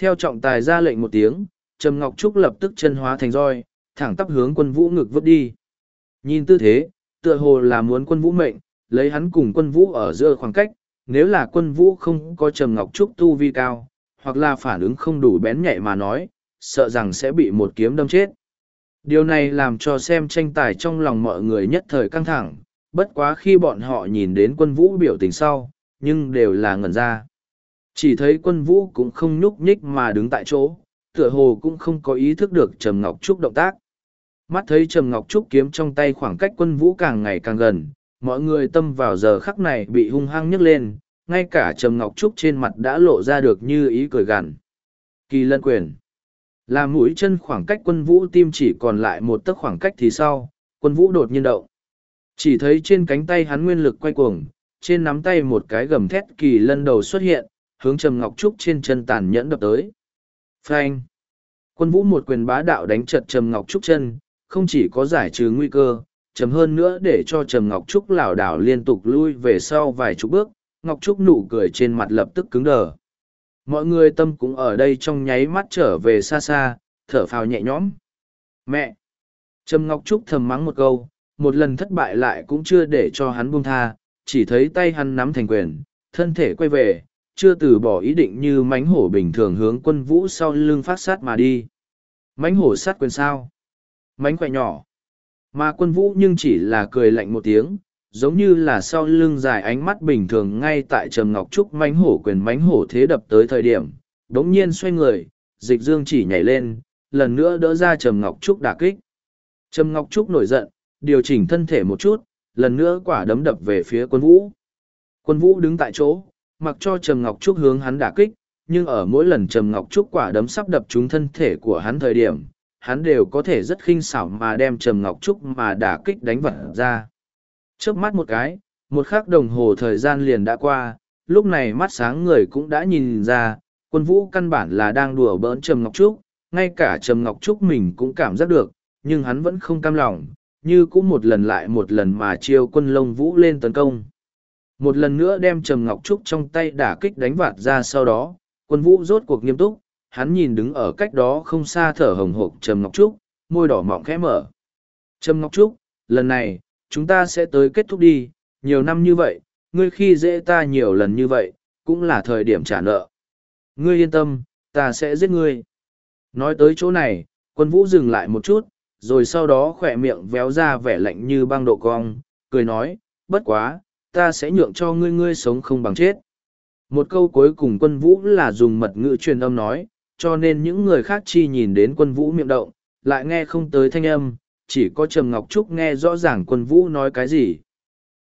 [SPEAKER 1] Theo trọng tài ra lệnh một tiếng, Trầm Ngọc Trúc lập tức chân hóa thành roi, thẳng tắp hướng quân vũ ngực vứt đi. Nhìn tư thế, tựa hồ là muốn quân vũ mệnh, lấy hắn cùng quân vũ ở giữa khoảng cách, nếu là quân vũ không có trầm ngọc trúc tu vi cao, hoặc là phản ứng không đủ bén nhạy mà nói, sợ rằng sẽ bị một kiếm đâm chết. Điều này làm cho xem tranh tài trong lòng mọi người nhất thời căng thẳng, bất quá khi bọn họ nhìn đến quân vũ biểu tình sau, nhưng đều là ngẩn ra. Chỉ thấy quân vũ cũng không nhúc nhích mà đứng tại chỗ, tựa hồ cũng không có ý thức được Trầm Ngọc Trúc động tác. Mắt thấy Trầm Ngọc Trúc kiếm trong tay khoảng cách quân vũ càng ngày càng gần, mọi người tâm vào giờ khắc này bị hung hăng nhấc lên, ngay cả Trầm Ngọc Trúc trên mặt đã lộ ra được như ý cười gằn. Kỳ lân quyền. Là mũi chân khoảng cách quân vũ tim chỉ còn lại một tấc khoảng cách thì sau, quân vũ đột nhiên động. Chỉ thấy trên cánh tay hắn nguyên lực quay cuồng, trên nắm tay một cái gầm thét kỳ lân đầu xuất hiện, hướng Trầm Ngọc Trúc trên chân tàn nhẫn đập tới. Phanh! Quân vũ một quyền bá đạo đánh trật Trầm Ngọc Trúc chân, không chỉ có giải trừ nguy cơ chấm hơn nữa để cho trầm ngọc trúc lảo đảo liên tục lui về sau vài chục bước ngọc trúc nụ cười trên mặt lập tức cứng đờ mọi người tâm cũng ở đây trong nháy mắt trở về xa xa thở phào nhẹ nhõm mẹ trầm ngọc trúc thầm mắng một câu một lần thất bại lại cũng chưa để cho hắn buông tha chỉ thấy tay hắn nắm thành quyền thân thể quay về chưa từ bỏ ý định như mánh hổ bình thường hướng quân vũ sau lưng phát sát mà đi mánh hổ sát quyền sao mánh khỏe nhỏ mà quân vũ nhưng chỉ là cười lạnh một tiếng giống như là sau lưng dài ánh mắt bình thường ngay tại trầm ngọc trúc mánh hổ quyền mánh hổ thế đập tới thời điểm đống nhiên xoay người dịch dương chỉ nhảy lên lần nữa đỡ ra trầm ngọc trúc đả kích trầm ngọc trúc nổi giận điều chỉnh thân thể một chút lần nữa quả đấm đập về phía quân vũ quân vũ đứng tại chỗ mặc cho trầm ngọc trúc hướng hắn đả kích nhưng ở mỗi lần trầm ngọc trúc quả đấm sắp đập trúng thân thể của hắn thời điểm hắn đều có thể rất khinh xảo mà đem trầm ngọc trúc mà đả kích đánh vật ra trước mắt một cái một k h ắ c đồng hồ thời gian liền đã qua lúc này mắt sáng người cũng đã nhìn ra quân vũ căn bản là đang đùa bỡn trầm ngọc trúc ngay cả trầm ngọc trúc mình cũng cảm giác được nhưng hắn vẫn không cam lòng như cũng một lần lại một lần mà chiêu quân lông vũ lên tấn công một lần nữa đem trầm ngọc trúc trong tay đả kích đánh vạt ra sau đó quân vũ rốt cuộc nghiêm túc hắn nhìn đứng ở cách đó không xa thở hồng hộc Trầm Ngọc Trúc, môi đỏ mọng khẽ mở. Trầm Ngọc Trúc, lần này, chúng ta sẽ tới kết thúc đi, nhiều năm như vậy, ngươi khi dễ ta nhiều lần như vậy, cũng là thời điểm trả nợ. Ngươi yên tâm, ta sẽ giết ngươi. Nói tới chỗ này, quân vũ dừng lại một chút, rồi sau đó khỏe miệng véo ra vẻ lạnh như băng độ cong, cười nói, bất quá, ta sẽ nhượng cho ngươi ngươi sống không bằng chết. Một câu cuối cùng quân vũ là dùng mật ngữ truyền âm nói, cho nên những người khác chi nhìn đến quân vũ miệng động, lại nghe không tới thanh âm, chỉ có Trầm Ngọc Trúc nghe rõ ràng quân vũ nói cái gì.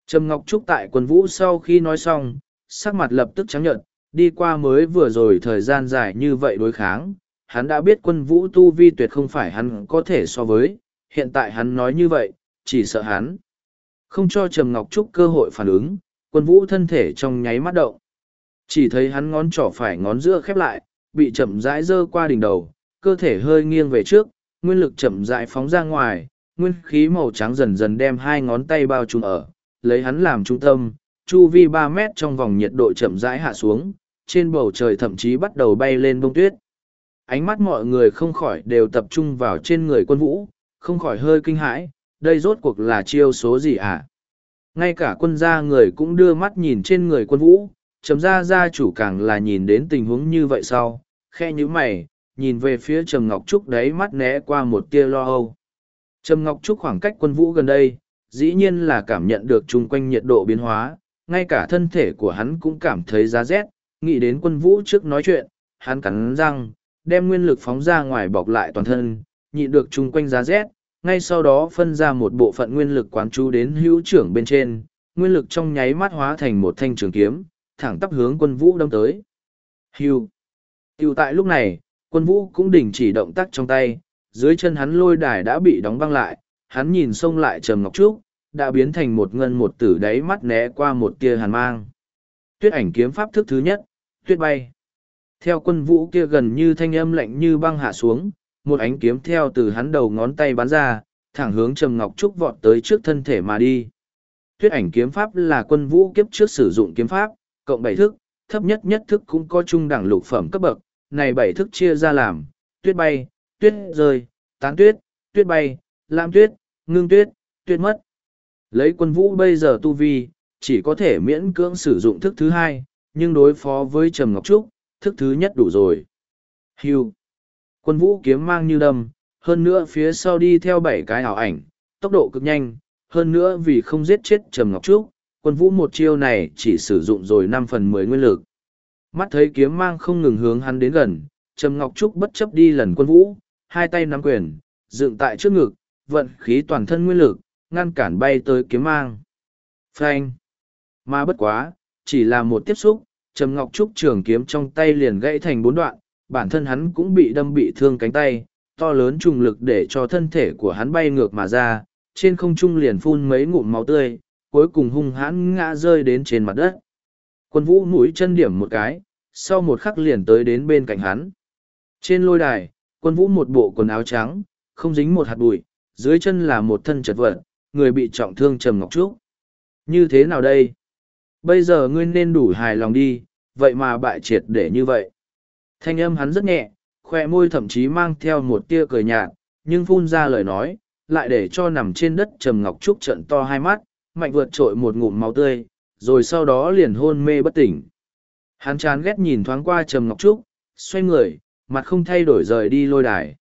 [SPEAKER 1] Trầm Ngọc Trúc tại quân vũ sau khi nói xong, sắc mặt lập tức trắng nhợt, đi qua mới vừa rồi thời gian dài như vậy đối kháng, hắn đã biết quân vũ tu vi tuyệt không phải hắn có thể so với, hiện tại hắn nói như vậy, chỉ sợ hắn. Không cho Trầm Ngọc Trúc cơ hội phản ứng, quân vũ thân thể trong nháy mắt động. Chỉ thấy hắn ngón trỏ phải ngón giữa khép lại, bị chậm rãi dơ qua đỉnh đầu, cơ thể hơi nghiêng về trước, nguyên lực chậm rãi phóng ra ngoài, nguyên khí màu trắng dần dần đem hai ngón tay bao trùm ở, lấy hắn làm trung tâm, chu vi ba mét trong vòng nhiệt độ chậm rãi hạ xuống, trên bầu trời thậm chí bắt đầu bay lên bông tuyết. Ánh mắt mọi người không khỏi đều tập trung vào trên người quân vũ, không khỏi hơi kinh hãi, đây rốt cuộc là chiêu số gì À? Ngay cả quân gia người cũng đưa mắt nhìn trên người quân vũ, trầm gia gia chủ càng là nhìn đến tình huống như vậy sau khe nhữ mày nhìn về phía trầm ngọc trúc đấy mắt né qua một tia lo âu trầm ngọc trúc khoảng cách quân vũ gần đây dĩ nhiên là cảm nhận được chung quanh nhiệt độ biến hóa ngay cả thân thể của hắn cũng cảm thấy giá rét nghĩ đến quân vũ trước nói chuyện hắn cắn răng đem nguyên lực phóng ra ngoài bọc lại toàn thân nhịn được chung quanh giá rét ngay sau đó phân ra một bộ phận nguyên lực quán chú đến hữu trưởng bên trên nguyên lực trong nháy mắt hóa thành một thanh trường kiếm thẳng tắp hướng quân vũ đâm tới. Hiu, Hưu tại lúc này, quân vũ cũng đình chỉ động tác trong tay, dưới chân hắn lôi đài đã bị đóng băng lại, hắn nhìn sông lại Trầm Ngọc Trúc, đã biến thành một ngân một tử đáy mắt né qua một tia hàn mang. Tuyết ảnh kiếm pháp thức thứ nhất, tuyết bay. Theo quân vũ kia gần như thanh âm lạnh như băng hạ xuống, một ánh kiếm theo từ hắn đầu ngón tay bắn ra, thẳng hướng Trầm Ngọc Trúc vọt tới trước thân thể mà đi. Tuyết ảnh kiếm pháp là quân vũ kiếp trước sử dụng kiếm pháp, cộng bảy thức, thấp nhất nhất thức cũng có chung đẳng lục phẩm cấp bậc, này bảy thức chia ra làm, tuyết bay, tuyết rơi, tán tuyết, tuyết bay, lam tuyết, ngưng tuyết, tuyết mất. Lấy quân vũ bây giờ tu vi, chỉ có thể miễn cưỡng sử dụng thức thứ hai, nhưng đối phó với Trầm Ngọc Trúc, thức thứ nhất đủ rồi. hiu, Quân vũ kiếm mang như đâm, hơn nữa phía sau đi theo bảy cái ảo ảnh, tốc độ cực nhanh, hơn nữa vì không giết chết Trầm Ngọc Trúc, quân vũ một chiêu này chỉ sử dụng rồi năm phần mười nguyên lực. Mắt thấy kiếm mang không ngừng hướng hắn đến gần, Trầm Ngọc Trúc bất chấp đi lần quân vũ, hai tay nắm quyền, dựng tại trước ngực, vận khí toàn thân nguyên lực, ngăn cản bay tới kiếm mang. Phanh! Mà bất quá, chỉ là một tiếp xúc, Trầm Ngọc Trúc trường kiếm trong tay liền gãy thành bốn đoạn, bản thân hắn cũng bị đâm bị thương cánh tay, to lớn trùng lực để cho thân thể của hắn bay ngược mà ra, trên không trung liền phun mấy ngụm máu tươi, cuối cùng hung hãn ngã rơi đến trên mặt đất. Quân vũ mũi chân điểm một cái, sau một khắc liền tới đến bên cạnh hắn. Trên lôi đài, quân vũ một bộ quần áo trắng, không dính một hạt bụi, dưới chân là một thân chật vật, người bị trọng thương trầm ngọc trúc. Như thế nào đây? Bây giờ ngươi nên đủ hài lòng đi, vậy mà bại triệt để như vậy. Thanh âm hắn rất nhẹ, khoe môi thậm chí mang theo một tia cười nhạt, nhưng phun ra lời nói, lại để cho nằm trên đất trầm ngọc trúc trợn to hai mắt, mạnh vượt trội một ngụm máu tươi rồi sau đó liền hôn mê bất tỉnh hắn chán ghét nhìn thoáng qua trầm ngọc trúc xoay người mặt không thay đổi rời đi lôi đài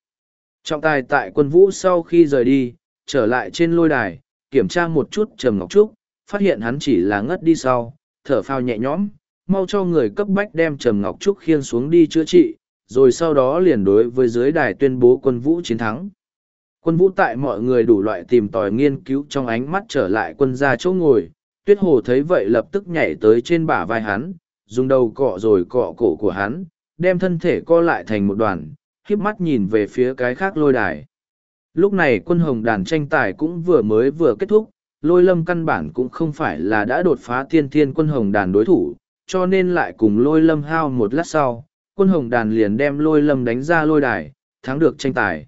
[SPEAKER 1] trọng tài tại quân vũ sau khi rời đi trở lại trên lôi đài kiểm tra một chút trầm ngọc trúc phát hiện hắn chỉ là ngất đi sau thở phào nhẹ nhõm mau cho người cấp bách đem trầm ngọc trúc khiên xuống đi chữa trị rồi sau đó liền đối với dưới đài tuyên bố quân vũ chiến thắng Quân vũ tại mọi người đủ loại tìm tòi nghiên cứu trong ánh mắt trở lại quân ra chỗ ngồi, tuyết hồ thấy vậy lập tức nhảy tới trên bả vai hắn, dùng đầu cọ rồi cọ cổ của hắn, đem thân thể co lại thành một đoàn, khiếp mắt nhìn về phía cái khác lôi đài. Lúc này quân hồng đàn tranh tài cũng vừa mới vừa kết thúc, lôi lâm căn bản cũng không phải là đã đột phá thiên thiên quân hồng đàn đối thủ, cho nên lại cùng lôi lâm hao một lát sau, quân hồng đàn liền đem lôi lâm đánh ra lôi đài, thắng được tranh tài.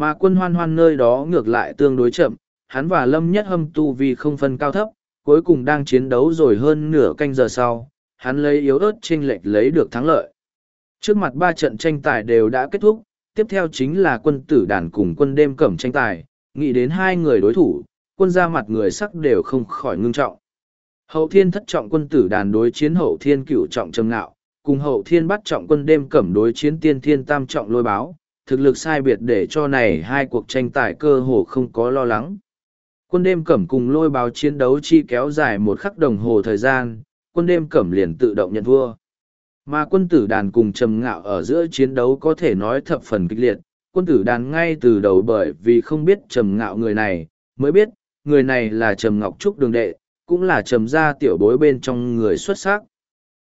[SPEAKER 1] Mà quân hoan hoan nơi đó ngược lại tương đối chậm, hắn và Lâm Nhất Hâm tu vì không phân cao thấp, cuối cùng đang chiến đấu rồi hơn nửa canh giờ sau, hắn lấy yếu ớt chênh lệch lấy được thắng lợi. Trước mặt ba trận tranh tài đều đã kết thúc, tiếp theo chính là quân tử đàn cùng quân đêm cẩm tranh tài, nghĩ đến hai người đối thủ, quân ra mặt người sắc đều không khỏi ngưng trọng. Hậu thiên thất trọng quân tử đàn đối chiến hậu thiên cửu trọng trầm ngạo, cùng hậu thiên bắt trọng quân đêm cẩm đối chiến tiên thiên tam trọng lôi báo, thực lực sai biệt để cho này hai cuộc tranh tài cơ hồ không có lo lắng. Quân đêm cẩm cùng lôi báo chiến đấu chi kéo dài một khắc đồng hồ thời gian, quân đêm cẩm liền tự động nhận vua Mà quân tử đàn cùng trầm ngạo ở giữa chiến đấu có thể nói thập phần kịch liệt, quân tử đàn ngay từ đầu bởi vì không biết trầm ngạo người này, mới biết, người này là trầm ngọc trúc đường đệ, cũng là trầm gia tiểu bối bên trong người xuất sắc.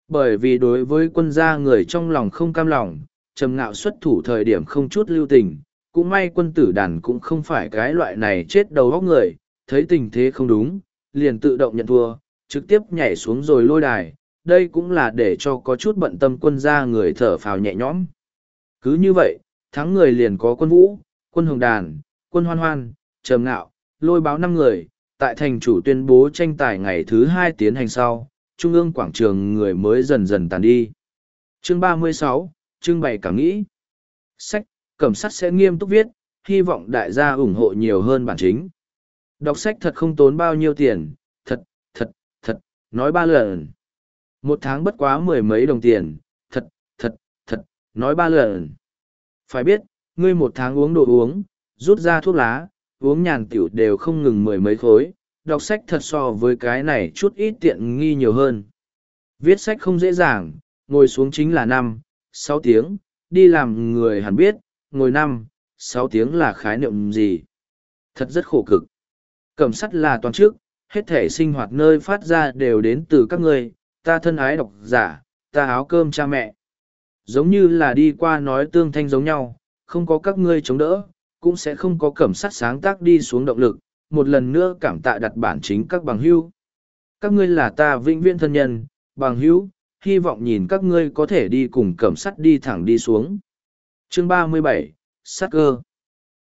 [SPEAKER 1] Bởi vì đối với quân gia người trong lòng không cam lòng, trầm ngạo xuất thủ thời điểm không chút lưu tình, cũng may quân tử đàn cũng không phải cái loại này chết đầu góc người, thấy tình thế không đúng, liền tự động nhận thua, trực tiếp nhảy xuống rồi lôi đài, đây cũng là để cho có chút bận tâm quân ra người thở phào nhẹ nhõm. Cứ như vậy, thắng người liền có quân vũ, quân hồng đàn, quân hoan hoan, trầm ngạo, lôi báo năm người, tại thành chủ tuyên bố tranh tài ngày thứ hai tiến hành sau, trung ương quảng trường người mới dần dần tàn đi. Chương ba mươi sáu trưng bày cảm nghĩ. Sách, cẩm sát sẽ nghiêm túc viết, hy vọng đại gia ủng hộ nhiều hơn bản chính. Đọc sách thật không tốn bao nhiêu tiền, thật, thật, thật, nói ba lần. Một tháng bất quá mười mấy đồng tiền, thật, thật, thật, nói ba lần. Phải biết, ngươi một tháng uống đồ uống, rút ra thuốc lá, uống nhàn tiểu đều không ngừng mười mấy khối, đọc sách thật so với cái này chút ít tiện nghi nhiều hơn. Viết sách không dễ dàng, ngồi xuống chính là năm, sáu tiếng, đi làm người hẳn biết, ngồi năm, sáu tiếng là khái niệm gì. Thật rất khổ cực. Cẩm sắt là toàn trước, hết thể sinh hoạt nơi phát ra đều đến từ các ngươi, ta thân ái độc giả, ta áo cơm cha mẹ. Giống như là đi qua nói tương thanh giống nhau, không có các ngươi chống đỡ, cũng sẽ không có cẩm sắt sáng tác đi xuống động lực, một lần nữa cảm tạ đặt bản chính các bằng hữu. Các ngươi là ta vĩnh viễn thân nhân, bằng hữu, hy vọng nhìn các ngươi có thể đi cùng cẩm sắt đi thẳng đi xuống. Chương 37, sắc cơ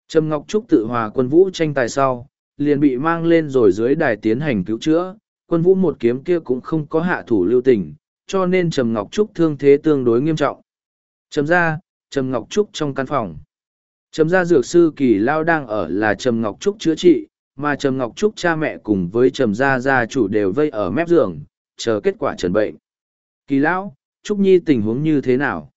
[SPEAKER 1] Trầm Ngọc Trúc tự hòa quân vũ tranh tài sau, liền bị mang lên rồi dưới đài tiến hành cứu chữa, quân vũ một kiếm kia cũng không có hạ thủ lưu tình, cho nên Trầm Ngọc Trúc thương thế tương đối nghiêm trọng. Trầm ra, Trầm Ngọc Trúc trong căn phòng. Trầm ra dược sư kỳ lao đang ở là Trầm Ngọc Trúc chữa trị, mà Trầm Ngọc Trúc cha mẹ cùng với Trầm gia gia chủ đều vây ở mép giường, chờ kết quả trần bệnh. Kỳ lão, Trúc Nhi tình huống như thế nào?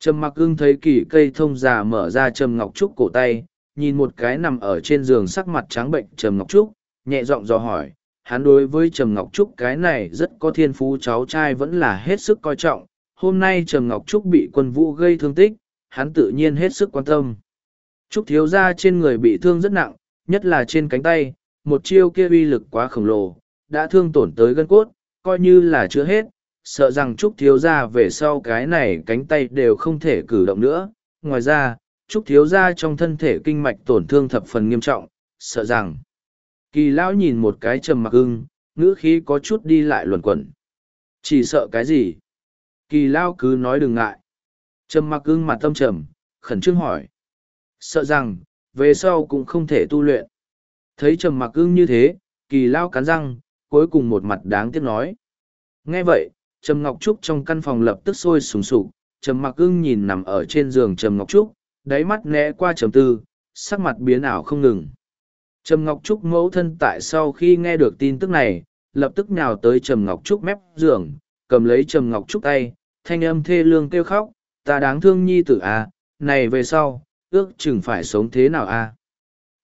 [SPEAKER 1] Trầm mặc ưng thấy kỳ cây thông già mở ra Trầm Ngọc Trúc cổ tay, nhìn một cái nằm ở trên giường sắc mặt trắng bệnh Trầm Ngọc Trúc, nhẹ giọng dò hỏi. Hắn đối với Trầm Ngọc Trúc cái này rất có thiên phú cháu trai vẫn là hết sức coi trọng. Hôm nay Trầm Ngọc Trúc bị quân vũ gây thương tích, hắn tự nhiên hết sức quan tâm. Trúc thiếu gia trên người bị thương rất nặng, nhất là trên cánh tay, một chiêu kia uy lực quá khổng lồ, đã thương tổn tới gân cốt, coi như là chưa hết, sợ rằng Trúc Thiếu Gia về sau cái này cánh tay đều không thể cử động nữa. Ngoài ra, Trúc Thiếu Gia trong thân thể kinh mạch tổn thương thập phần nghiêm trọng, sợ rằng. Kỳ lão nhìn một cái trầm mặc ưng, ngữ khí có chút đi lại luẩn quẩn. Chỉ sợ cái gì? Kỳ lão cứ nói đừng ngại. Trầm mặc ưng mặt tâm trầm, khẩn trương hỏi. Sợ rằng, về sau cũng không thể tu luyện. Thấy trầm mặc ưng như thế, kỳ lão cắn răng, cuối cùng một mặt đáng tiếc nói. Nghe vậy, trầm ngọc trúc trong căn phòng lập tức sôi sùng sục trầm mặc ưng nhìn nằm ở trên giường trầm ngọc trúc đáy mắt né qua trầm tư sắc mặt biến ảo không ngừng trầm ngọc trúc mẫu thân tại sau khi nghe được tin tức này lập tức nhào tới trầm ngọc trúc mép giường cầm lấy trầm ngọc trúc tay thanh âm thê lương kêu khóc ta đáng thương nhi tử a à, này về sau ước chừng phải sống thế nào a à?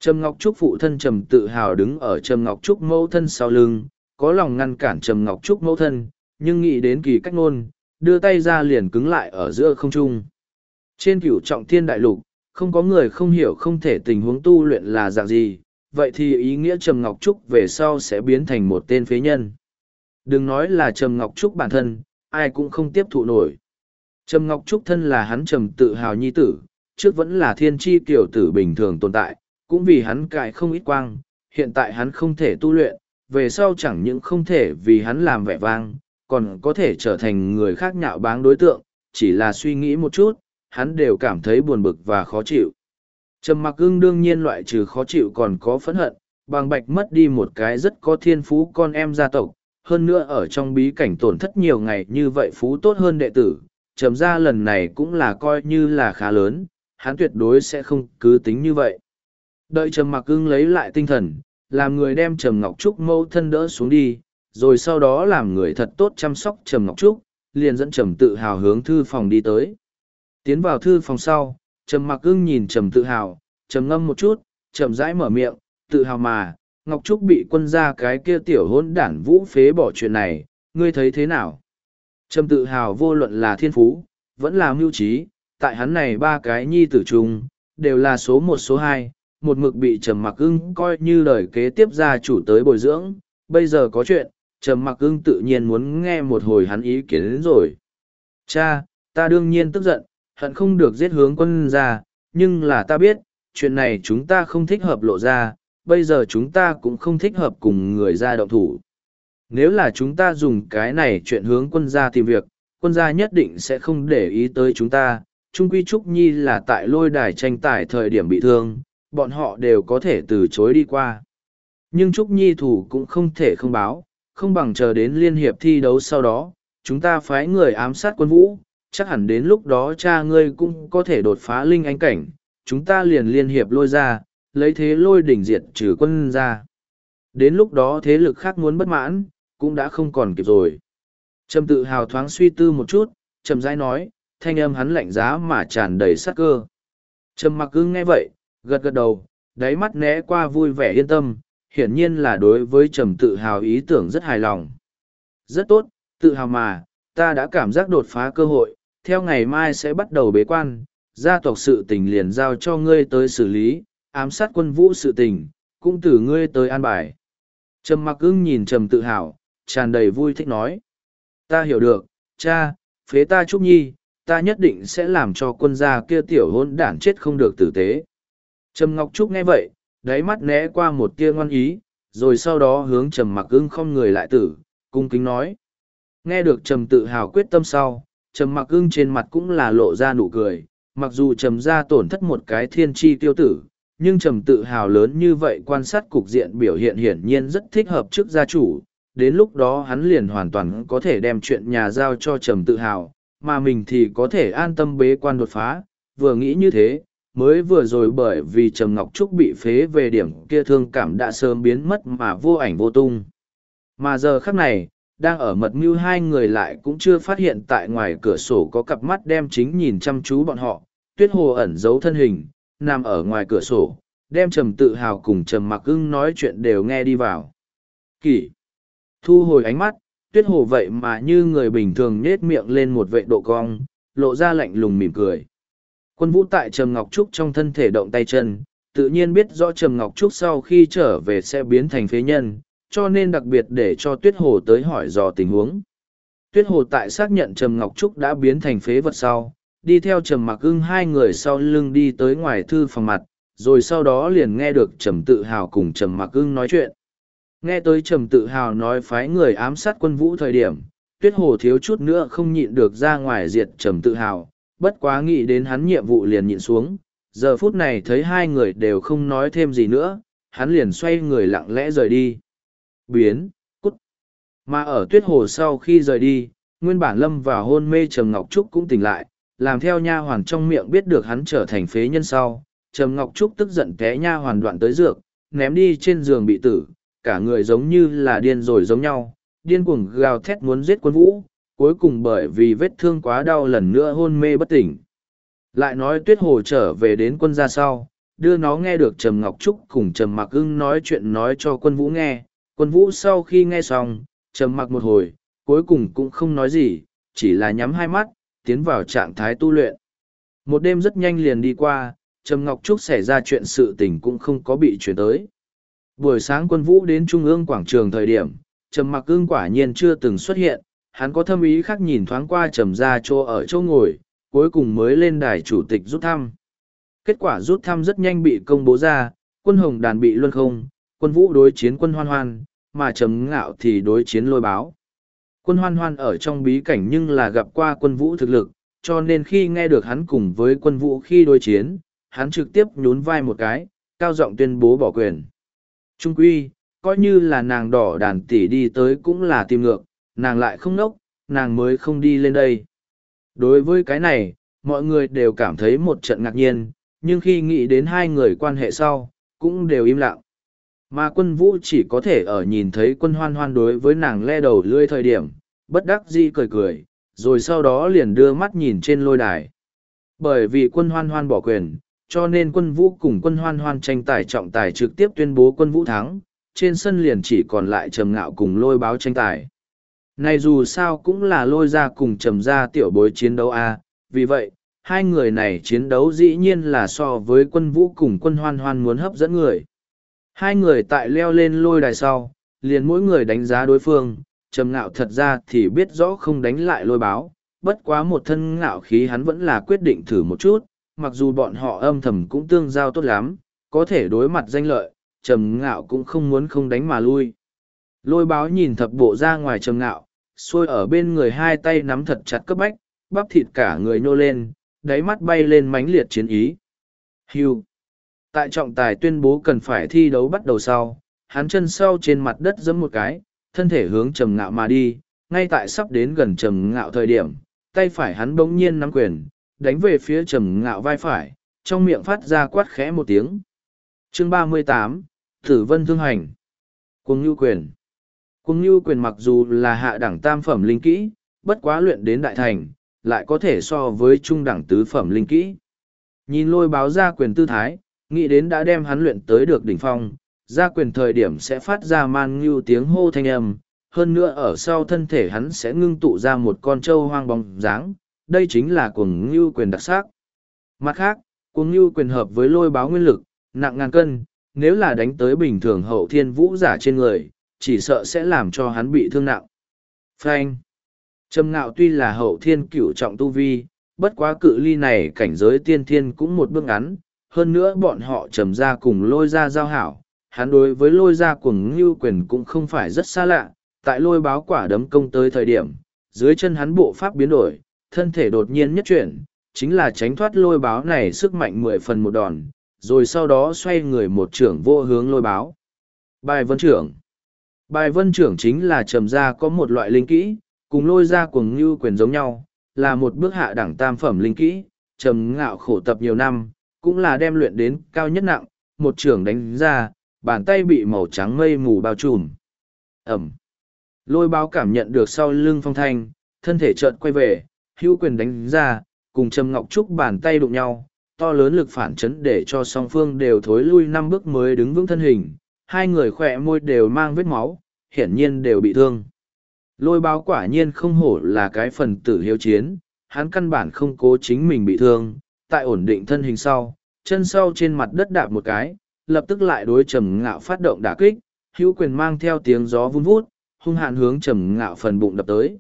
[SPEAKER 1] trầm ngọc trúc phụ thân trầm tự hào đứng ở trầm ngọc trúc mẫu thân sau lưng có lòng ngăn cản trầm ngọc trúc mẫu thân nhưng nghĩ đến kỳ cách ngôn, đưa tay ra liền cứng lại ở giữa không trung. Trên cửu trọng thiên đại lục, không có người không hiểu không thể tình huống tu luyện là dạng gì, vậy thì ý nghĩa Trầm Ngọc Trúc về sau sẽ biến thành một tên phế nhân. Đừng nói là Trầm Ngọc Trúc bản thân, ai cũng không tiếp thụ nổi. Trầm Ngọc Trúc thân là hắn trầm tự hào nhi tử, trước vẫn là thiên tri kiểu tử bình thường tồn tại, cũng vì hắn cại không ít quang, hiện tại hắn không thể tu luyện, về sau chẳng những không thể vì hắn làm vẻ vang, còn có thể trở thành người khác nhạo báng đối tượng, chỉ là suy nghĩ một chút, hắn đều cảm thấy buồn bực và khó chịu. Trầm mặc ưng đương nhiên loại trừ khó chịu còn có phẫn hận, bằng bạch mất đi một cái rất có thiên phú con em gia tộc, hơn nữa ở trong bí cảnh tổn thất nhiều ngày như vậy phú tốt hơn đệ tử, trầm ra lần này cũng là coi như là khá lớn, hắn tuyệt đối sẽ không cứ tính như vậy. Đợi trầm mặc ưng lấy lại tinh thần, làm người đem trầm ngọc trúc mâu thân đỡ xuống đi, rồi sau đó làm người thật tốt chăm sóc Trầm Ngọc Trúc, liền dẫn Trầm tự hào hướng thư phòng đi tới. Tiến vào thư phòng sau, Trầm mặc ưng nhìn Trầm tự hào, Trầm ngâm một chút, Trầm rãi mở miệng, tự hào mà, Ngọc Trúc bị quân ra cái kia tiểu hôn đản vũ phế bỏ chuyện này, ngươi thấy thế nào? Trầm tự hào vô luận là thiên phú, vẫn là mưu trí, tại hắn này ba cái nhi tử chung, đều là số một số hai, một mực bị trầm mặc ưng coi như lời kế tiếp gia chủ tới bồi dưỡng, bây giờ có chuyện, trầm mặc ưng tự nhiên muốn nghe một hồi hắn ý kiến đến rồi. Cha, ta đương nhiên tức giận, hận không được giết hướng quân ra, nhưng là ta biết, chuyện này chúng ta không thích hợp lộ ra, bây giờ chúng ta cũng không thích hợp cùng người ra động thủ. Nếu là chúng ta dùng cái này chuyện hướng quân gia tìm việc, quân gia nhất định sẽ không để ý tới chúng ta. Trung Quy Trúc Nhi là tại lôi đài tranh tài thời điểm bị thương, bọn họ đều có thể từ chối đi qua. Nhưng Trúc Nhi thủ cũng không thể không báo, không bằng chờ đến liên hiệp thi đấu sau đó, chúng ta phái người ám sát quân vũ, chắc hẳn đến lúc đó cha ngươi cũng có thể đột phá linh ánh cảnh, chúng ta liền liên hiệp lôi ra, lấy thế lôi đỉnh diệt trừ quân ra. Đến lúc đó thế lực khác muốn bất mãn, cũng đã không còn kịp rồi. Trầm tự hào thoáng suy tư một chút, trầm rãi nói, thanh âm hắn lạnh giá mà tràn đầy sát cơ. Trầm mặc ưng nghe vậy, gật gật đầu, đáy mắt né qua vui vẻ yên tâm, hiển nhiên là đối với trầm tự hào ý tưởng rất hài lòng. Rất tốt, tự hào mà, ta đã cảm giác đột phá cơ hội, theo ngày mai sẽ bắt đầu bế quan, gia tộc sự tình liền giao cho ngươi tới xử lý, ám sát quân vũ sự tình, cũng từ ngươi tới an bài. Trầm mặc ưng nhìn trầm tự hào, tràn đầy vui thích nói. Ta hiểu được, cha, phế ta Trúc Nhi, ta nhất định sẽ làm cho quân gia kia tiểu hôn đản chết không được tử tế. Trầm Ngọc Trúc nghe vậy, đáy mắt né qua một tia ngoan ý, rồi sau đó hướng trầm mặc ưng không người lại tử, cung kính nói. Nghe được trầm tự hào quyết tâm sau, trầm mặc ưng trên mặt cũng là lộ ra nụ cười, mặc dù trầm ra tổn thất một cái thiên tri tiêu tử, nhưng trầm tự hào lớn như vậy quan sát cục diện biểu hiện hiển nhiên rất thích hợp trước gia chủ, đến lúc đó hắn liền hoàn toàn có thể đem chuyện nhà giao cho trầm tự hào, mà mình thì có thể an tâm bế quan đột phá, vừa nghĩ như thế, mới vừa rồi bởi vì trầm ngọc trúc bị phế về điểm kia thương cảm đã sớm biến mất mà vô ảnh vô tung mà giờ khác này đang ở mật mưu hai người lại cũng chưa phát hiện tại ngoài cửa sổ có cặp mắt đem chính nhìn chăm chú bọn họ tuyết hồ ẩn giấu thân hình nằm ở ngoài cửa sổ đem trầm tự hào cùng trầm mặc ưng nói chuyện đều nghe đi vào kỷ thu hồi ánh mắt tuyết hồ vậy mà như người bình thường nhết miệng lên một vệ độ cong lộ ra lạnh lùng mỉm cười Quân vũ tại Trầm Ngọc Trúc trong thân thể động tay chân, tự nhiên biết rõ Trầm Ngọc Trúc sau khi trở về sẽ biến thành phế nhân, cho nên đặc biệt để cho Tuyết Hồ tới hỏi dò tình huống. Tuyết Hồ tại xác nhận Trầm Ngọc Trúc đã biến thành phế vật sau, đi theo Trầm Mặc ưng hai người sau lưng đi tới ngoài thư phòng mặt, rồi sau đó liền nghe được Trầm Tự Hào cùng Trầm Mặc ưng nói chuyện. Nghe tới Trầm Tự Hào nói phái người ám sát quân vũ thời điểm, Tuyết Hồ thiếu chút nữa không nhịn được ra ngoài diệt Trầm Tự Hào, bất quá nghĩ đến hắn nhiệm vụ liền nhịn xuống, giờ phút này thấy hai người đều không nói thêm gì nữa, hắn liền xoay người lặng lẽ rời đi. Biến, cút. Mà ở tuyết hồ sau khi rời đi, nguyên bản lâm vào hôn mê Trầm Ngọc Trúc cũng tỉnh lại, làm theo nha hoàn trong miệng biết được hắn trở thành phế nhân sau. Trầm Ngọc Trúc tức giận té nha hoàn đoạn tới dược, ném đi trên giường bị tử, cả người giống như là điên rồi giống nhau, điên cuồng gào thét muốn giết quân vũ, cuối cùng bởi vì vết thương quá đau lần nữa hôn mê bất tỉnh. Lại nói tuyết hồ trở về đến quân gia sau, đưa nó nghe được Trầm Ngọc Trúc cùng Trầm Mặc ưng nói chuyện nói cho quân vũ nghe. Quân vũ sau khi nghe xong, Trầm Mặc một hồi, cuối cùng cũng không nói gì, chỉ là nhắm hai mắt, tiến vào trạng thái tu luyện. Một đêm rất nhanh liền đi qua, Trầm Ngọc Trúc xảy ra chuyện sự tình cũng không có bị truyền tới. Buổi sáng quân vũ đến Trung ương quảng trường thời điểm, Trầm Mặc ưng quả nhiên chưa từng xuất hiện, hắn có thâm ý khác nhìn thoáng qua trầm ra chỗ ở chỗ ngồi, cuối cùng mới lên đài chủ tịch rút thăm. Kết quả rút thăm rất nhanh bị công bố ra, quân hồng đàn bị luân không, quân vũ đối chiến quân hoan hoan, mà trầm ngạo thì đối chiến lôi báo. Quân hoan hoan ở trong bí cảnh nhưng là gặp qua quân vũ thực lực, cho nên khi nghe được hắn cùng với quân vũ khi đối chiến, hắn trực tiếp nhún vai một cái, cao giọng tuyên bố bỏ quyền. Trung quy, coi như là nàng đỏ đàn tỷ đi tới cũng là tìm ngược, nàng lại không nốc, nàng mới không đi lên đây. Đối với cái này, mọi người đều cảm thấy một trận ngạc nhiên, nhưng khi nghĩ đến hai người quan hệ sau, cũng đều im lặng. Mà quân vũ chỉ có thể ở nhìn thấy quân hoan hoan đối với nàng le đầu lươi thời điểm, bất đắc dĩ cười cười, rồi sau đó liền đưa mắt nhìn trên lôi đài. Bởi vì quân hoan hoan bỏ quyền, cho nên quân vũ cùng quân hoan hoan tranh tài trọng tài trực tiếp tuyên bố quân vũ thắng, trên sân liền chỉ còn lại trầm ngạo cùng lôi báo tranh tài. Này dù sao cũng là lôi ra cùng trầm ra tiểu bối chiến đấu a à. vì vậy, hai người này chiến đấu dĩ nhiên là so với quân vũ cùng quân hoan hoan muốn hấp dẫn người. Hai người tại leo lên lôi đài sau, liền mỗi người đánh giá đối phương, trầm ngạo thật ra thì biết rõ không đánh lại lôi báo, bất quá một thân ngạo khí hắn vẫn là quyết định thử một chút, mặc dù bọn họ âm thầm cũng tương giao tốt lắm, có thể đối mặt danh lợi, trầm ngạo cũng không muốn không đánh mà lui. Lôi báo nhìn thập bộ ra ngoài trầm ngạo, xuôi ở bên người hai tay nắm thật chặt cấp bách, bắp thịt cả người nô lên, đáy mắt bay lên mãnh liệt chiến ý. Hưu. Tại trọng tài tuyên bố cần phải thi đấu bắt đầu sau, hắn chân sau trên mặt đất giẫm một cái, thân thể hướng trầm ngạo mà đi, ngay tại sắp đến gần trầm ngạo thời điểm, tay phải hắn bỗng nhiên nắm quyền, đánh về phía trầm ngạo vai phải, trong miệng phát ra quát khẽ một tiếng. Chương ba mươi tám Tử Vân Thương Hành Cuồng Nhu Quyền Cung như quyền mặc dù là hạ đẳng tam phẩm linh kỹ, bất quá luyện đến đại thành, lại có thể so với trung đẳng tứ phẩm linh kỹ. Nhìn lôi báo ra quyền tư thái, nghĩ đến đã đem hắn luyện tới được đỉnh phong, ra quyền thời điểm sẽ phát ra man như tiếng hô thanh âm, hơn nữa ở sau thân thể hắn sẽ ngưng tụ ra một con trâu hoang bóng dáng, đây chính là cung như quyền đặc sắc. Mặt khác, cung như quyền hợp với lôi báo nguyên lực, nặng ngàn cân, nếu là đánh tới bình thường hậu thiên vũ giả trên người, chỉ sợ sẽ làm cho hắn bị thương nặng. Frank Trầm ngạo tuy là hậu thiên cửu trọng tu vi, bất quá cự ly này cảnh giới tiên thiên cũng một bước ngắn, hơn nữa bọn họ trầm ra cùng lôi ra giao hảo. Hắn đối với lôi ra cùng ngưu quyền cũng không phải rất xa lạ, tại lôi báo quả đấm công tới thời điểm, dưới chân hắn bộ pháp biến đổi, thân thể đột nhiên nhất chuyển, chính là tránh thoát lôi báo này sức mạnh mười phần một đòn, rồi sau đó xoay người một trưởng vô hướng lôi báo. Bài vấn trưởng Bài vân trưởng chính là trầm gia có một loại linh kỹ, cùng lôi ra cuồng như quyền giống nhau, là một bước hạ đẳng tam phẩm linh kỹ, trầm ngạo khổ tập nhiều năm, cũng là đem luyện đến cao nhất nặng, một trưởng đánh ra, bàn tay bị màu trắng mây mù bao trùm. Ẩm. Lôi báo cảm nhận được sau lưng phong thanh, thân thể chợt quay về, hữu quyền đánh ra, cùng trầm ngọc trúc bàn tay đụng nhau, to lớn lực phản chấn để cho song phương đều thối lui năm bước mới đứng vững thân hình, hai người khỏe môi đều mang vết máu, hiển nhiên đều bị thương. Lôi báo quả nhiên không hổ là cái phần tử hiếu chiến, hắn căn bản không cố chính mình bị thương, tại ổn định thân hình sau, chân sau trên mặt đất đạp một cái, lập tức lại đối trầm ngạo phát động đả kích, hữu quyền mang theo tiếng gió vun vút, hung hạn hướng trầm ngạo phần bụng đập tới.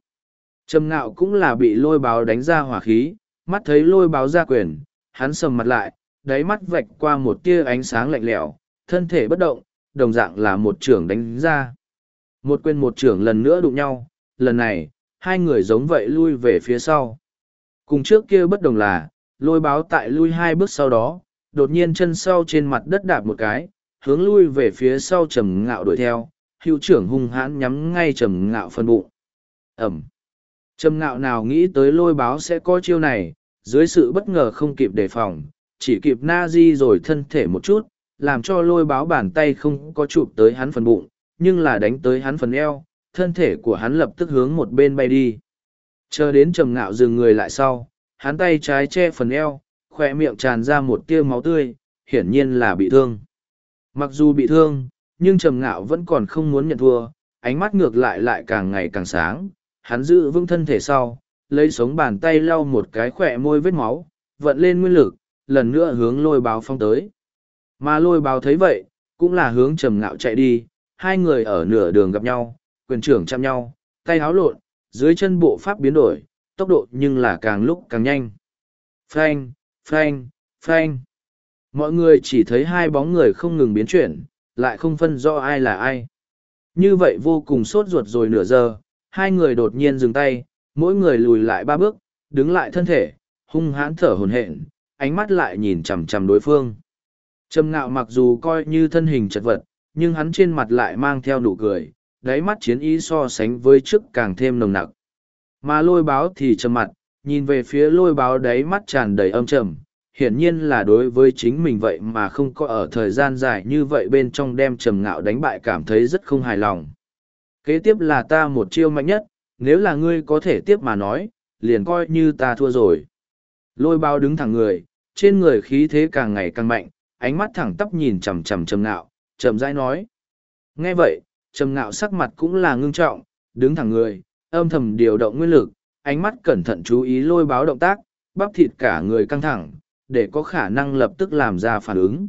[SPEAKER 1] Trầm ngạo cũng là bị lôi báo đánh ra hỏa khí, mắt thấy lôi báo ra quyền, hắn sầm mặt lại, đáy mắt vạch qua một tia ánh sáng lạnh lẽo, thân thể bất động, đồng dạng là một trưởng đánh ra. Một quên một trưởng lần nữa đụng nhau, lần này, hai người giống vậy lui về phía sau. Cùng trước kia bất đồng là, lôi báo tại lui hai bước sau đó, đột nhiên chân sau trên mặt đất đạp một cái, hướng lui về phía sau trầm ngạo đuổi theo, hữu trưởng hung hãn nhắm ngay trầm ngạo phân bụng. Ẩm. Trầm ngạo nào nghĩ tới lôi báo sẽ có chiêu này, dưới sự bất ngờ không kịp đề phòng, chỉ kịp na di rồi thân thể một chút, làm cho lôi báo bàn tay không có chụp tới hắn phần bụng, nhưng là đánh tới hắn phần eo, thân thể của hắn lập tức hướng một bên bay đi. Chờ đến trầm ngạo dừng người lại sau, hắn tay trái che phần eo, khỏe miệng tràn ra một tia máu tươi, hiển nhiên là bị thương. Mặc dù bị thương, nhưng trầm ngạo vẫn còn không muốn nhận thua, ánh mắt ngược lại lại càng ngày càng sáng, hắn giữ vững thân thể sau, lấy sống bàn tay lau một cái khỏe môi vết máu, vận lên nguyên lực, lần nữa hướng lôi báo phong tới. Mà lôi báo thấy vậy, cũng là hướng trầm ngạo chạy đi, hai người ở nửa đường gặp nhau, quyền trưởng chạm nhau, tay háo lộn, dưới chân bộ pháp biến đổi, tốc độ nhưng là càng lúc càng nhanh. Phanh, phanh, phanh. Mọi người chỉ thấy hai bóng người không ngừng biến chuyển, lại không phân rõ ai là ai. Như vậy vô cùng sốt ruột rồi nửa giờ, hai người đột nhiên dừng tay, mỗi người lùi lại ba bước, đứng lại thân thể, hung hãn thở hồn hển, ánh mắt lại nhìn chằm chằm đối phương. Trầm ngạo mặc dù coi như thân hình chật vật, nhưng hắn trên mặt lại mang theo nụ cười, đáy mắt chiến ý so sánh với trước càng thêm nồng nặc. Mà lôi báo thì trầm mặt, nhìn về phía lôi báo đáy mắt tràn đầy âm trầm, hiển nhiên là đối với chính mình vậy mà không có ở thời gian dài như vậy bên trong đem trầm ngạo đánh bại cảm thấy rất không hài lòng. Kế tiếp là ta một chiêu mạnh nhất, nếu là ngươi có thể tiếp mà nói, liền coi như ta thua rồi. Lôi báo đứng thẳng người, trên người khí thế càng ngày càng mạnh, ánh mắt thẳng tắp nhìn chằm chằm trầm ngạo, chậm rãi nói. Nghe vậy, trầm ngạo sắc mặt cũng là ngưng trọng, đứng thẳng người, âm thầm điều động nguyên lực, ánh mắt cẩn thận chú ý lôi báo động tác, bắp thịt cả người căng thẳng, để có khả năng lập tức làm ra phản ứng.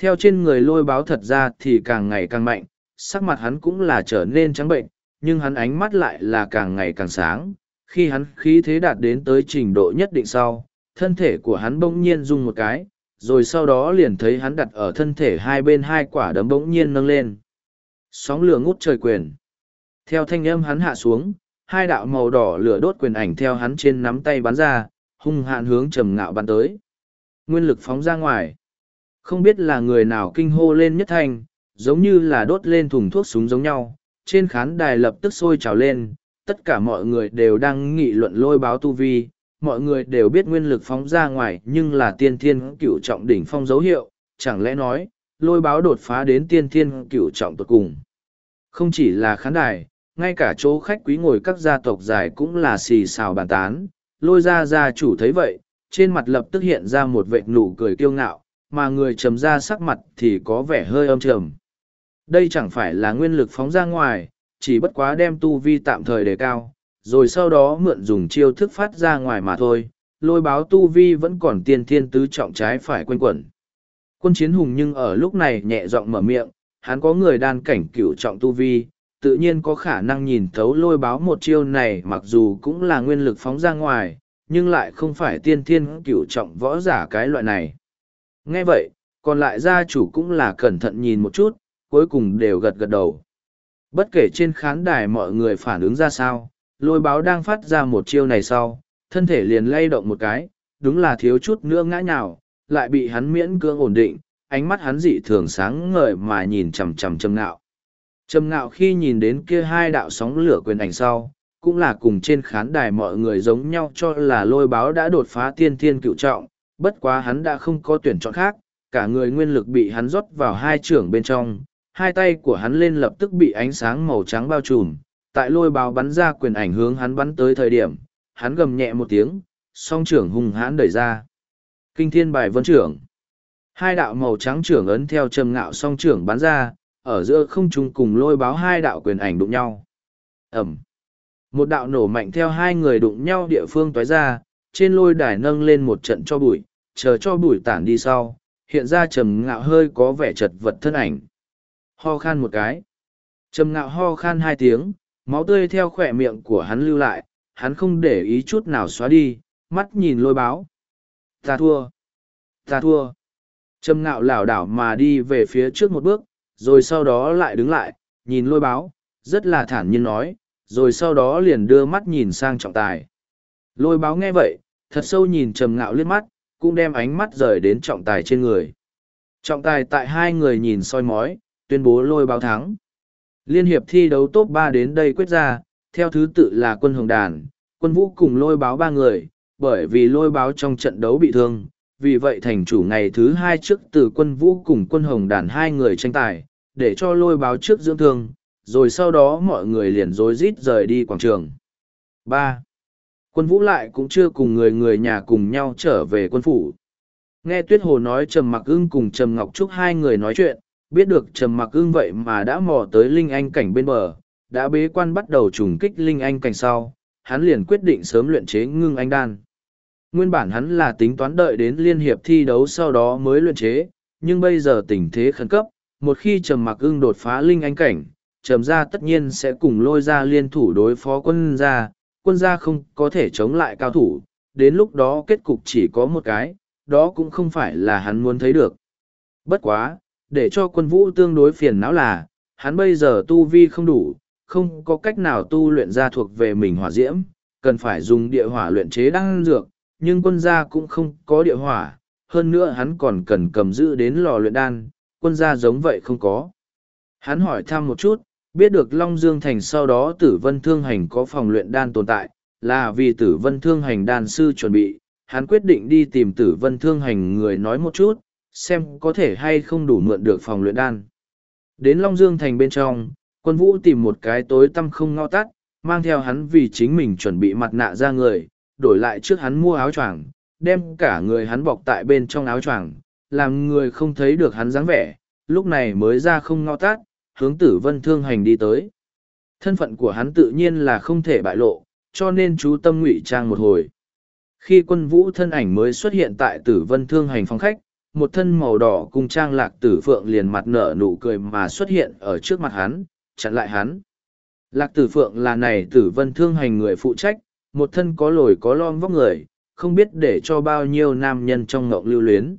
[SPEAKER 1] Theo trên người lôi báo thật ra thì càng ngày càng mạnh, sắc mặt hắn cũng là trở nên trắng bệnh, nhưng hắn ánh mắt lại là càng ngày càng sáng. Khi hắn khí thế đạt đến tới trình độ nhất định sau, thân thể của hắn bỗng nhiên rung một cái, rồi sau đó liền thấy hắn đặt ở thân thể hai bên hai quả đấm bỗng nhiên nâng lên. Sóng lửa ngút trời quyền. Theo thanh âm hắn hạ xuống, hai đạo màu đỏ lửa đốt quyền ảnh theo hắn trên nắm tay bắn ra, hung hạn hướng trầm ngạo bắn tới. Nguyên lực phóng ra ngoài. Không biết là người nào kinh hô lên nhất thanh, giống như là đốt lên thùng thuốc súng giống nhau, trên khán đài lập tức sôi trào lên, tất cả mọi người đều đang nghị luận lôi báo tu vi, mọi người đều biết nguyên lực phóng ra ngoài nhưng là tiên thiên cựu trọng đỉnh phong dấu hiệu, chẳng lẽ nói, lôi báo đột phá đến tiên thiên cựu trọng tuột cùng. Không chỉ là khán đài, ngay cả chỗ khách quý ngồi các gia tộc dài cũng là xì xào bàn tán, lôi ra gia chủ thấy vậy, trên mặt lập tức hiện ra một vệt nụ cười kiêu ngạo, mà người trầm ra sắc mặt thì có vẻ hơi âm trầm. Đây chẳng phải là nguyên lực phóng ra ngoài, chỉ bất quá đem tu vi tạm thời đề cao, rồi sau đó mượn dùng chiêu thức phát ra ngoài mà thôi, lôi báo tu vi vẫn còn tiên thiên tứ trọng trái phải quanh quẩn. Quân chiến hùng nhưng ở lúc này nhẹ giọng mở miệng, hắn có người đan cảnh cửu trọng tu vi, tự nhiên có khả năng nhìn thấu lôi báo một chiêu này mặc dù cũng là nguyên lực phóng ra ngoài, nhưng lại không phải tiên thiên cửu trọng võ giả cái loại này. Nghe vậy, còn lại gia chủ cũng là cẩn thận nhìn một chút, cuối cùng đều gật gật đầu. Bất kể trên khán đài mọi người phản ứng ra sao, lôi báo đang phát ra một chiêu này sau, thân thể liền lay động một cái, đúng là thiếu chút nữa ngã nhào, lại bị hắn miễn cưỡng ổn định, ánh mắt hắn dị thường sáng ngời mà nhìn chằm chằm châm ngạo. Châm ngạo khi nhìn đến kia hai đạo sóng lửa quyền ảnh sau, cũng là cùng trên khán đài mọi người giống nhau cho là lôi báo đã đột phá tiên thiên cựu trọng, bất quá hắn đã không có tuyển chọn khác, cả người nguyên lực bị hắn rót vào hai trưởng bên trong, hai tay của hắn lên lập tức bị ánh sáng màu trắng bao trùm, tại lôi báo bắn ra quyền ảnh hướng hắn bắn tới thời điểm, hắn gầm nhẹ một tiếng, song trưởng hùng hãn đẩy ra. Kinh thiên bài vân trưởng. Hai đạo màu trắng trưởng ấn theo trầm ngạo song trưởng bắn ra, ở giữa không trung cùng lôi báo hai đạo quyền ảnh đụng nhau. Ẩm. Một đạo nổ mạnh theo hai người đụng nhau địa phương toái ra, trên lôi đài nâng lên một trận cho bụi, chờ cho bụi tản đi sau, hiện ra trầm ngạo hơi có vẻ chật vật thân ảnh. Ho khan một cái. Trầm ngạo ho khan hai tiếng, máu tươi theo khỏe miệng của hắn lưu lại hắn không để ý chút nào xóa đi mắt nhìn lôi báo ta thua ta thua trầm ngạo lảo đảo mà đi về phía trước một bước rồi sau đó lại đứng lại nhìn lôi báo rất là thản nhiên nói rồi sau đó liền đưa mắt nhìn sang trọng tài lôi báo nghe vậy thật sâu nhìn trầm ngạo liếc mắt cũng đem ánh mắt rời đến trọng tài trên người trọng tài tại hai người nhìn soi mói tuyên bố lôi báo thắng Liên hiệp thi đấu top 3 đến đây quyết ra, theo thứ tự là quân hồng đàn, quân vũ cùng lôi báo ba người, bởi vì lôi báo trong trận đấu bị thương, vì vậy thành chủ ngày thứ hai trước từ quân vũ cùng quân hồng đàn hai người tranh tài, để cho lôi báo trước dưỡng thương, rồi sau đó mọi người liền rối rít rời đi quảng trường. Ba, Quân vũ lại cũng chưa cùng người người nhà cùng nhau trở về quân phủ. Nghe Tuyết Hồ nói Trầm Mặc Ưng cùng Trầm Ngọc Trúc hai người nói chuyện, biết được trầm mặc ương vậy mà đã mò tới linh anh cảnh bên bờ đã bế quan bắt đầu trùng kích linh anh cảnh sau hắn liền quyết định sớm luyện chế ngưng anh đan nguyên bản hắn là tính toán đợi đến liên hiệp thi đấu sau đó mới luyện chế nhưng bây giờ tình thế khẩn cấp một khi trầm mặc ương đột phá linh anh cảnh trầm gia tất nhiên sẽ cùng lôi ra liên thủ đối phó quân gia quân gia không có thể chống lại cao thủ đến lúc đó kết cục chỉ có một cái đó cũng không phải là hắn muốn thấy được bất quá để cho quân vũ tương đối phiền não là, hắn bây giờ tu vi không đủ, không có cách nào tu luyện ra thuộc về mình hỏa diễm, cần phải dùng địa hỏa luyện chế đan dược, nhưng quân gia cũng không có địa hỏa, hơn nữa hắn còn cần cầm giữ đến lò luyện đan, quân gia giống vậy không có. Hắn hỏi thăm một chút, biết được Long Dương Thành sau đó tử vân thương hành có phòng luyện đan tồn tại, là vì tử vân thương hành đan sư chuẩn bị, hắn quyết định đi tìm tử vân thương hành người nói một chút, xem có thể hay không đủ mượn được phòng luyện đan. Đến Long Dương Thành bên trong, quân vũ tìm một cái tối tăm không ngao tắt, mang theo hắn vì chính mình chuẩn bị mặt nạ ra người, đổi lại trước hắn mua áo choàng, đem cả người hắn bọc tại bên trong áo choàng, làm người không thấy được hắn dáng vẻ, lúc này mới ra không ngao tát, hướng tử vân thương hành đi tới. Thân phận của hắn tự nhiên là không thể bại lộ, cho nên chú tâm ngụy trang một hồi. Khi quân vũ thân ảnh mới xuất hiện tại tử vân thương hành phòng khách, một thân màu đỏ cùng trang lạc tử phượng liền mặt nở nụ cười mà xuất hiện ở trước mặt hắn, chặn lại hắn. Lạc tử phượng là này tử vân thương hành người phụ trách, một thân có lồi có lon vóc người, không biết để cho bao nhiêu nam nhân trong ngộng lưu luyến.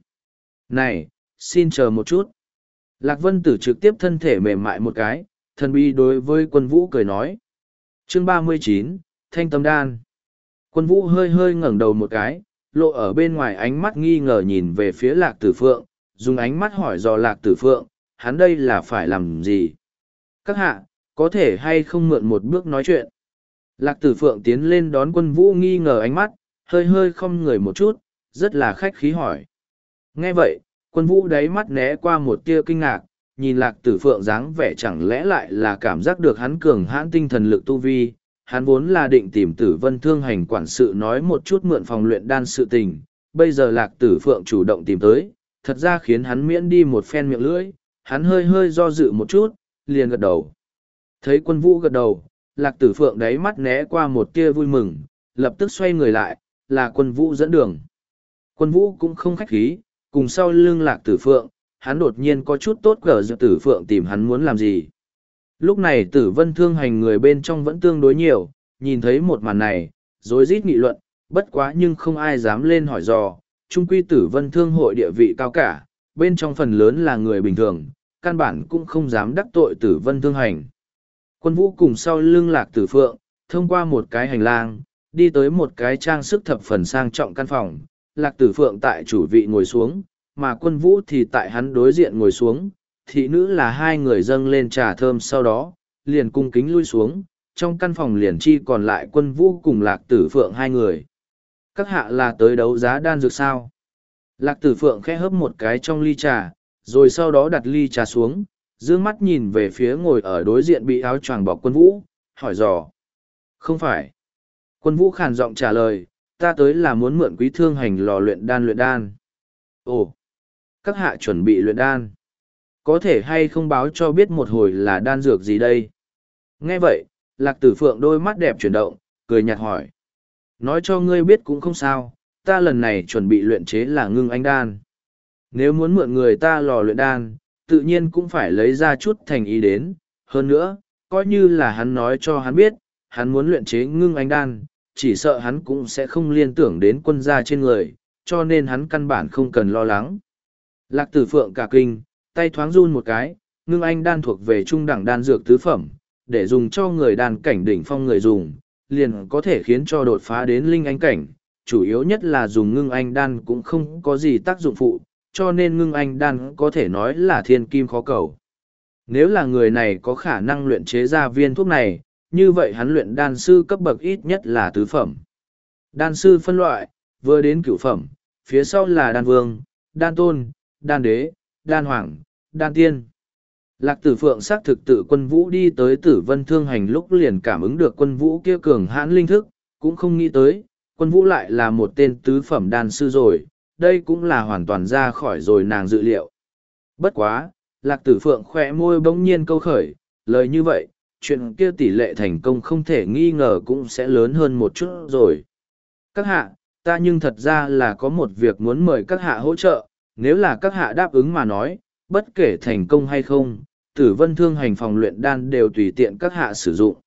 [SPEAKER 1] Này, xin chờ một chút. Lạc vân tử trực tiếp thân thể mềm mại một cái, thần bi đối với quân vũ cười nói. Chương ba mươi chín Thanh Tâm Đan. Quân vũ hơi hơi ngẩng đầu một cái, lộ ở bên ngoài ánh mắt nghi ngờ nhìn về phía lạc tử phượng, dùng ánh mắt hỏi dò lạc tử phượng, hắn đây là phải làm gì? Các hạ, có thể hay không mượn một bước nói chuyện? Lạc tử phượng tiến lên đón quân vũ nghi ngờ ánh mắt, hơi hơi không người một chút, rất là khách khí hỏi. Nghe vậy, quân vũ đáy mắt né qua một tia kinh ngạc, nhìn lạc tử phượng dáng vẻ chẳng lẽ lại là cảm giác được hắn cường hãn tinh thần lực tu vi, hắn vốn là định tìm tử vân thương hành quản sự nói một chút mượn phòng luyện đan sự tình, bây giờ lạc tử phượng chủ động tìm tới, thật ra khiến hắn miễn đi một phen miệng lưỡi, hắn hơi hơi do dự một chút, liền gật đầu. Thấy quân vũ gật đầu, lạc tử phượng đáy mắt né qua một tia vui mừng, lập tức xoay người lại, là quân vũ dẫn đường. Quân vũ cũng không khách khí, cùng sau lưng lạc tử phượng, hắn đột nhiên có chút tốt cờ dự tử phượng tìm hắn muốn làm gì. Lúc này tử vân thương hành người bên trong vẫn tương đối nhiều, nhìn thấy một màn này, rối rít nghị luận, bất quá nhưng không ai dám lên hỏi dò, trung quy tử vân thương hội địa vị cao cả, bên trong phần lớn là người bình thường, căn bản cũng không dám đắc tội tử vân thương hành. Quân vũ cùng sau lưng lạc tử phượng, thông qua một cái hành lang, đi tới một cái trang sức thập phần sang trọng căn phòng, lạc tử phượng tại chủ vị ngồi xuống, mà quân vũ thì tại hắn đối diện ngồi xuống, thị nữ là hai người dâng lên trà thơm sau đó, liền cung kính lui xuống, trong căn phòng liền chi còn lại quân vũ cùng lạc tử phượng hai người. Các hạ là tới đấu giá đan dược sao? Lạc tử phượng khẽ hấp một cái trong ly trà, rồi sau đó đặt ly trà xuống, dương mắt nhìn về phía ngồi ở đối diện bị áo choàng bọc quân vũ, hỏi dò. Không phải. Quân vũ khàn giọng trả lời, ta tới là muốn mượn quý thương hành lò luyện đan luyện đan. Ồ, các hạ chuẩn bị luyện đan có thể hay không báo cho biết một hồi là đan dược gì đây nghe vậy lạc tử phượng đôi mắt đẹp chuyển động cười nhạt hỏi nói cho ngươi biết cũng không sao ta lần này chuẩn bị luyện chế là ngưng anh đan nếu muốn mượn người ta lò luyện đan tự nhiên cũng phải lấy ra chút thành ý đến hơn nữa coi như là hắn nói cho hắn biết hắn muốn luyện chế ngưng anh đan chỉ sợ hắn cũng sẽ không liên tưởng đến quân gia trên người cho nên hắn căn bản không cần lo lắng lạc tử phượng cả kinh tay thoáng run một cái, ngưng anh đan thuộc về trung đẳng đan dược tứ phẩm, để dùng cho người đàn cảnh đỉnh phong người dùng, liền có thể khiến cho đột phá đến linh anh cảnh, chủ yếu nhất là dùng ngưng anh đan cũng không có gì tác dụng phụ, cho nên ngưng anh đan có thể nói là thiên kim khó cầu. Nếu là người này có khả năng luyện chế ra viên thuốc này, như vậy hắn luyện đan sư cấp bậc ít nhất là tứ phẩm. Đan sư phân loại, vừa đến cửu phẩm, phía sau là đan vương, đan tôn, đan đế, đan hoàng, đan tiên. Lạc tử phượng xác thực tử quân vũ đi tới tử vân thương hành lúc liền cảm ứng được quân vũ kia cường hãn linh thức, cũng không nghĩ tới, quân vũ lại là một tên tứ phẩm đan sư rồi, đây cũng là hoàn toàn ra khỏi rồi nàng dự liệu. Bất quá, lạc tử phượng khẽ môi bỗng nhiên câu khởi, lời như vậy, chuyện kia tỷ lệ thành công không thể nghi ngờ cũng sẽ lớn hơn một chút rồi. Các hạ, ta nhưng thật ra là có một việc muốn mời các hạ hỗ trợ, nếu là các hạ đáp ứng mà nói, Bất kể thành công hay không, tử vân thương hành phòng luyện đan đều tùy tiện các hạ sử dụng.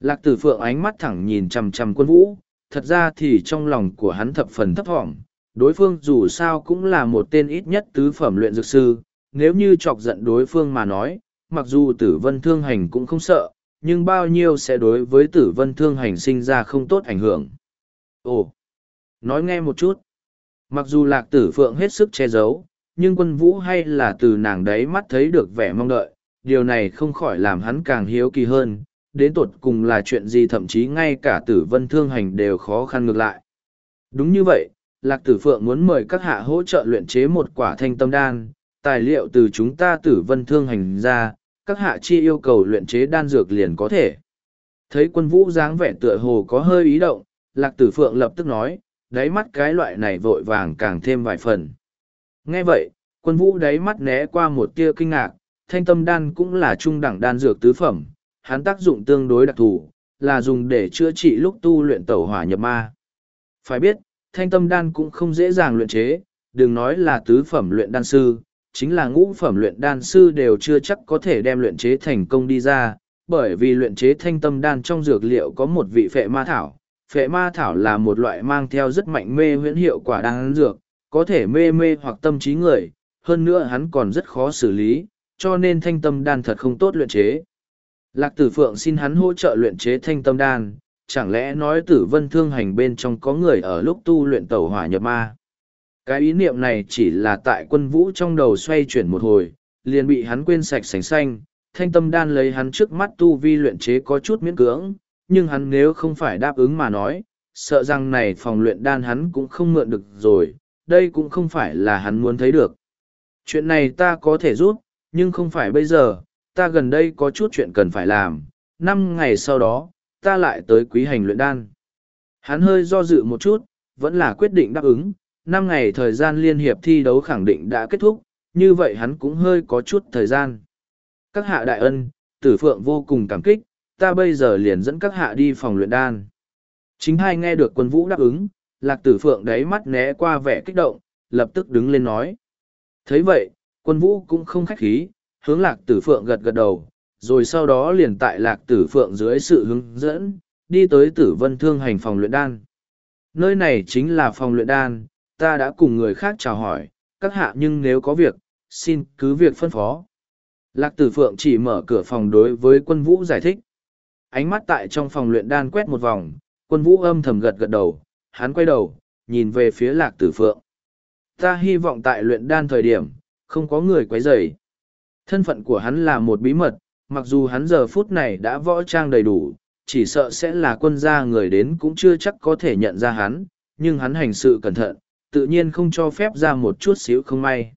[SPEAKER 1] Lạc tử phượng ánh mắt thẳng nhìn chằm chằm quân vũ, thật ra thì trong lòng của hắn thập phần thấp thỏm. Đối phương dù sao cũng là một tên ít nhất tứ phẩm luyện dược sư, nếu như chọc giận đối phương mà nói, mặc dù tử vân thương hành cũng không sợ, nhưng bao nhiêu sẽ đối với tử vân thương hành sinh ra không tốt ảnh hưởng. Ồ, nói nghe một chút. Mặc dù lạc tử phượng hết sức che giấu, nhưng quân vũ hay là từ nàng đấy mắt thấy được vẻ mong đợi, điều này không khỏi làm hắn càng hiếu kỳ hơn, đến tột cùng là chuyện gì thậm chí ngay cả tử vân thương hành đều khó khăn ngược lại. Đúng như vậy, Lạc Tử Phượng muốn mời các hạ hỗ trợ luyện chế một quả thanh tâm đan, tài liệu từ chúng ta tử vân thương hành ra, các hạ chi yêu cầu luyện chế đan dược liền có thể. Thấy quân vũ dáng vẻ tựa hồ có hơi ý động, Lạc Tử Phượng lập tức nói, đáy mắt cái loại này vội vàng càng thêm vài phần nghe vậy quân vũ đáy mắt né qua một tia kinh ngạc thanh tâm đan cũng là trung đẳng đan dược tứ phẩm hắn tác dụng tương đối đặc thù là dùng để chữa trị lúc tu luyện tẩu hỏa nhập ma phải biết thanh tâm đan cũng không dễ dàng luyện chế đừng nói là tứ phẩm luyện đan sư chính là ngũ phẩm luyện đan sư đều chưa chắc có thể đem luyện chế thành công đi ra bởi vì luyện chế thanh tâm đan trong dược liệu có một vị phệ ma thảo phệ ma thảo là một loại mang theo rất mạnh mê huyễn hiệu quả đan dược có thể mê mê hoặc tâm trí người, hơn nữa hắn còn rất khó xử lý, cho nên thanh tâm đan thật không tốt luyện chế. Lạc tử phượng xin hắn hỗ trợ luyện chế thanh tâm đan, chẳng lẽ nói tử vân thương hành bên trong có người ở lúc tu luyện tẩu hỏa nhập ma. Cái ý niệm này chỉ là tại quân vũ trong đầu xoay chuyển một hồi, liền bị hắn quên sạch sành xanh, thanh tâm đan lấy hắn trước mắt tu vi luyện chế có chút miễn cưỡng, nhưng hắn nếu không phải đáp ứng mà nói, sợ rằng này phòng luyện đan hắn cũng không mượn được rồi, đây cũng không phải là hắn muốn thấy được. Chuyện này ta có thể giúp, nhưng không phải bây giờ, ta gần đây có chút chuyện cần phải làm, năm ngày sau đó, ta lại tới quý hành luyện đan. Hắn hơi do dự một chút, vẫn là quyết định đáp ứng, năm ngày thời gian liên hiệp thi đấu khẳng định đã kết thúc, như vậy hắn cũng hơi có chút thời gian. Các hạ đại ân, tử phượng vô cùng cảm kích, ta bây giờ liền dẫn các hạ đi phòng luyện đan. Chính hai nghe được quân vũ đáp ứng, lạc tử phượng đáy mắt né qua vẻ kích động, lập tức đứng lên nói. thấy vậy, quân vũ cũng không khách khí, hướng lạc tử phượng gật gật đầu, rồi sau đó liền tại lạc tử phượng dưới sự hướng dẫn, đi tới tử vân thương hành phòng luyện đan. Nơi này chính là phòng luyện đan, ta đã cùng người khác chào hỏi, các hạ nhưng nếu có việc, xin cứ việc phân phó. Lạc tử phượng chỉ mở cửa phòng đối với quân vũ giải thích. Ánh mắt tại trong phòng luyện đan quét một vòng, quân vũ âm thầm gật gật đầu, hắn quay đầu, nhìn về phía lạc tử phượng. Ta hy vọng tại luyện đan thời điểm, không có người quấy rầy. Thân phận của hắn là một bí mật, mặc dù hắn giờ phút này đã võ trang đầy đủ, chỉ sợ sẽ là quân gia người đến cũng chưa chắc có thể nhận ra hắn, nhưng hắn hành sự cẩn thận, tự nhiên không cho phép ra một chút xíu không may.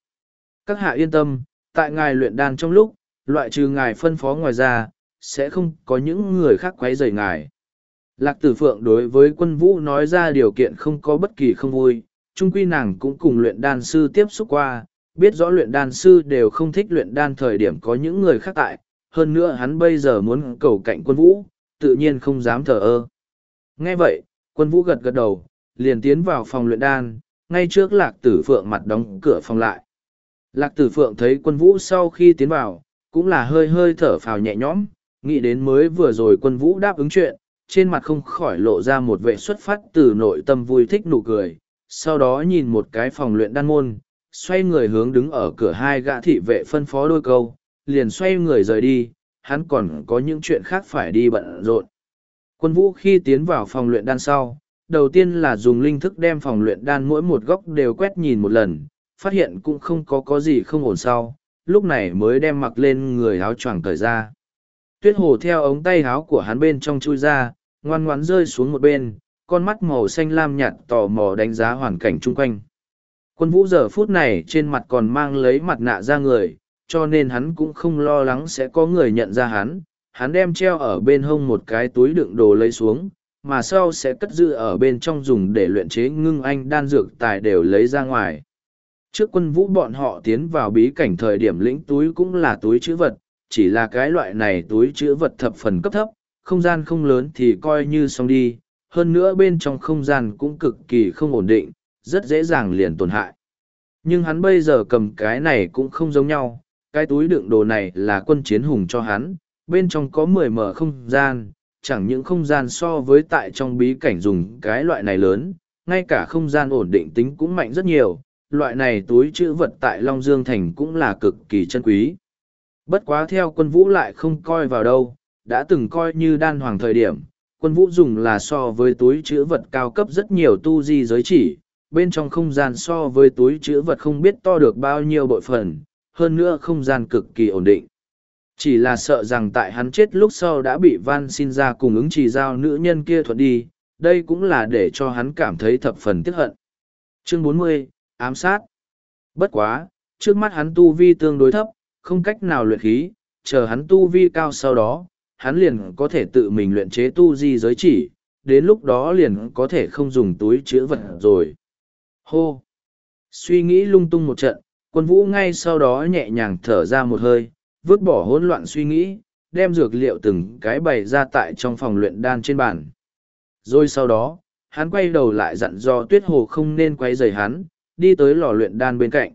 [SPEAKER 1] Các hạ yên tâm, tại ngài luyện đan trong lúc, loại trừ ngài phân phó ngoài ra, sẽ không có những người khác quấy rầy ngài. Lạc tử phượng đối với quân vũ nói ra điều kiện không có bất kỳ không vui, chung quy nàng cũng cùng luyện đan sư tiếp xúc qua, biết rõ luyện đan sư đều không thích luyện đan thời điểm có những người khác tại, hơn nữa hắn bây giờ muốn cầu cạnh quân vũ, tự nhiên không dám thờ ơ. Nghe vậy, quân vũ gật gật đầu, liền tiến vào phòng luyện đan, ngay trước lạc tử phượng mặt đóng cửa phòng lại. Lạc tử phượng thấy quân vũ sau khi tiến vào, cũng là hơi hơi thở phào nhẹ nhõm, nghĩ đến mới vừa rồi quân vũ đáp ứng chuyện, trên mặt không khỏi lộ ra một vệ xuất phát từ nội tâm vui thích nụ cười, sau đó nhìn một cái phòng luyện đan môn, xoay người hướng đứng ở cửa hai gã thị vệ phân phó đôi câu, liền xoay người rời đi, hắn còn có những chuyện khác phải đi bận rộn. Quân vũ khi tiến vào phòng luyện đan sau, đầu tiên là dùng linh thức đem phòng luyện đan mỗi một góc đều quét nhìn một lần, phát hiện cũng không có có gì không ổn sau, lúc này mới đem mặc lên người áo choàng cởi ra. Tuyết hồ theo ống tay áo của hắn bên trong chui ra, ngoan ngoãn rơi xuống một bên, con mắt màu xanh lam nhạt tò mò đánh giá hoàn cảnh chung quanh. Quân vũ giờ phút này trên mặt còn mang lấy mặt nạ ra người, cho nên hắn cũng không lo lắng sẽ có người nhận ra hắn. Hắn đem treo ở bên hông một cái túi đựng đồ lấy xuống, mà sau sẽ cất giữ ở bên trong dùng để luyện chế ngưng anh đan dược tài đều lấy ra ngoài. Trước quân vũ bọn họ tiến vào bí cảnh thời điểm lĩnh túi cũng là túi chữ vật, chỉ là cái loại này túi chữ vật thập phần cấp thấp, không gian không lớn thì coi như xong đi, hơn nữa bên trong không gian cũng cực kỳ không ổn định, rất dễ dàng liền tổn hại. Nhưng hắn bây giờ cầm cái này cũng không giống nhau, cái túi đựng đồ này là quân chiến hùng cho hắn, bên trong có mười mở không gian, chẳng những không gian so với tại trong bí cảnh dùng cái loại này lớn, ngay cả không gian ổn định tính cũng mạnh rất nhiều, loại này túi chữ vật tại Long Dương Thành cũng là cực kỳ chân quý. Bất quá theo quân vũ lại không coi vào đâu, đã từng coi như đan hoàng thời điểm, quân vũ dùng là so với túi chữ vật cao cấp rất nhiều tu di giới chỉ, bên trong không gian so với túi chữ vật không biết to được bao nhiêu bội phần, hơn nữa không gian cực kỳ ổn định. Chỉ là sợ rằng tại hắn chết lúc sau đã bị van xin ra cùng ứng chỉ giao nữ nhân kia thuận đi, đây cũng là để cho hắn cảm thấy thập phần tiếc hận. Chương 40, ám sát. Bất quá, trước mắt hắn tu vi tương đối thấp, không cách nào luyện khí, chờ hắn tu vi cao sau đó, hắn liền có thể tự mình luyện chế tu di giới chỉ, đến lúc đó liền có thể không dùng túi chữ vật rồi. Hô! Suy nghĩ lung tung một trận, quân vũ ngay sau đó nhẹ nhàng thở ra một hơi, vứt bỏ hỗn loạn suy nghĩ, đem dược liệu từng cái bày ra tại trong phòng luyện đan trên bàn. Rồi sau đó, hắn quay đầu lại dặn dò tuyết hồ không nên quay rời hắn, đi tới lò luyện đan bên cạnh.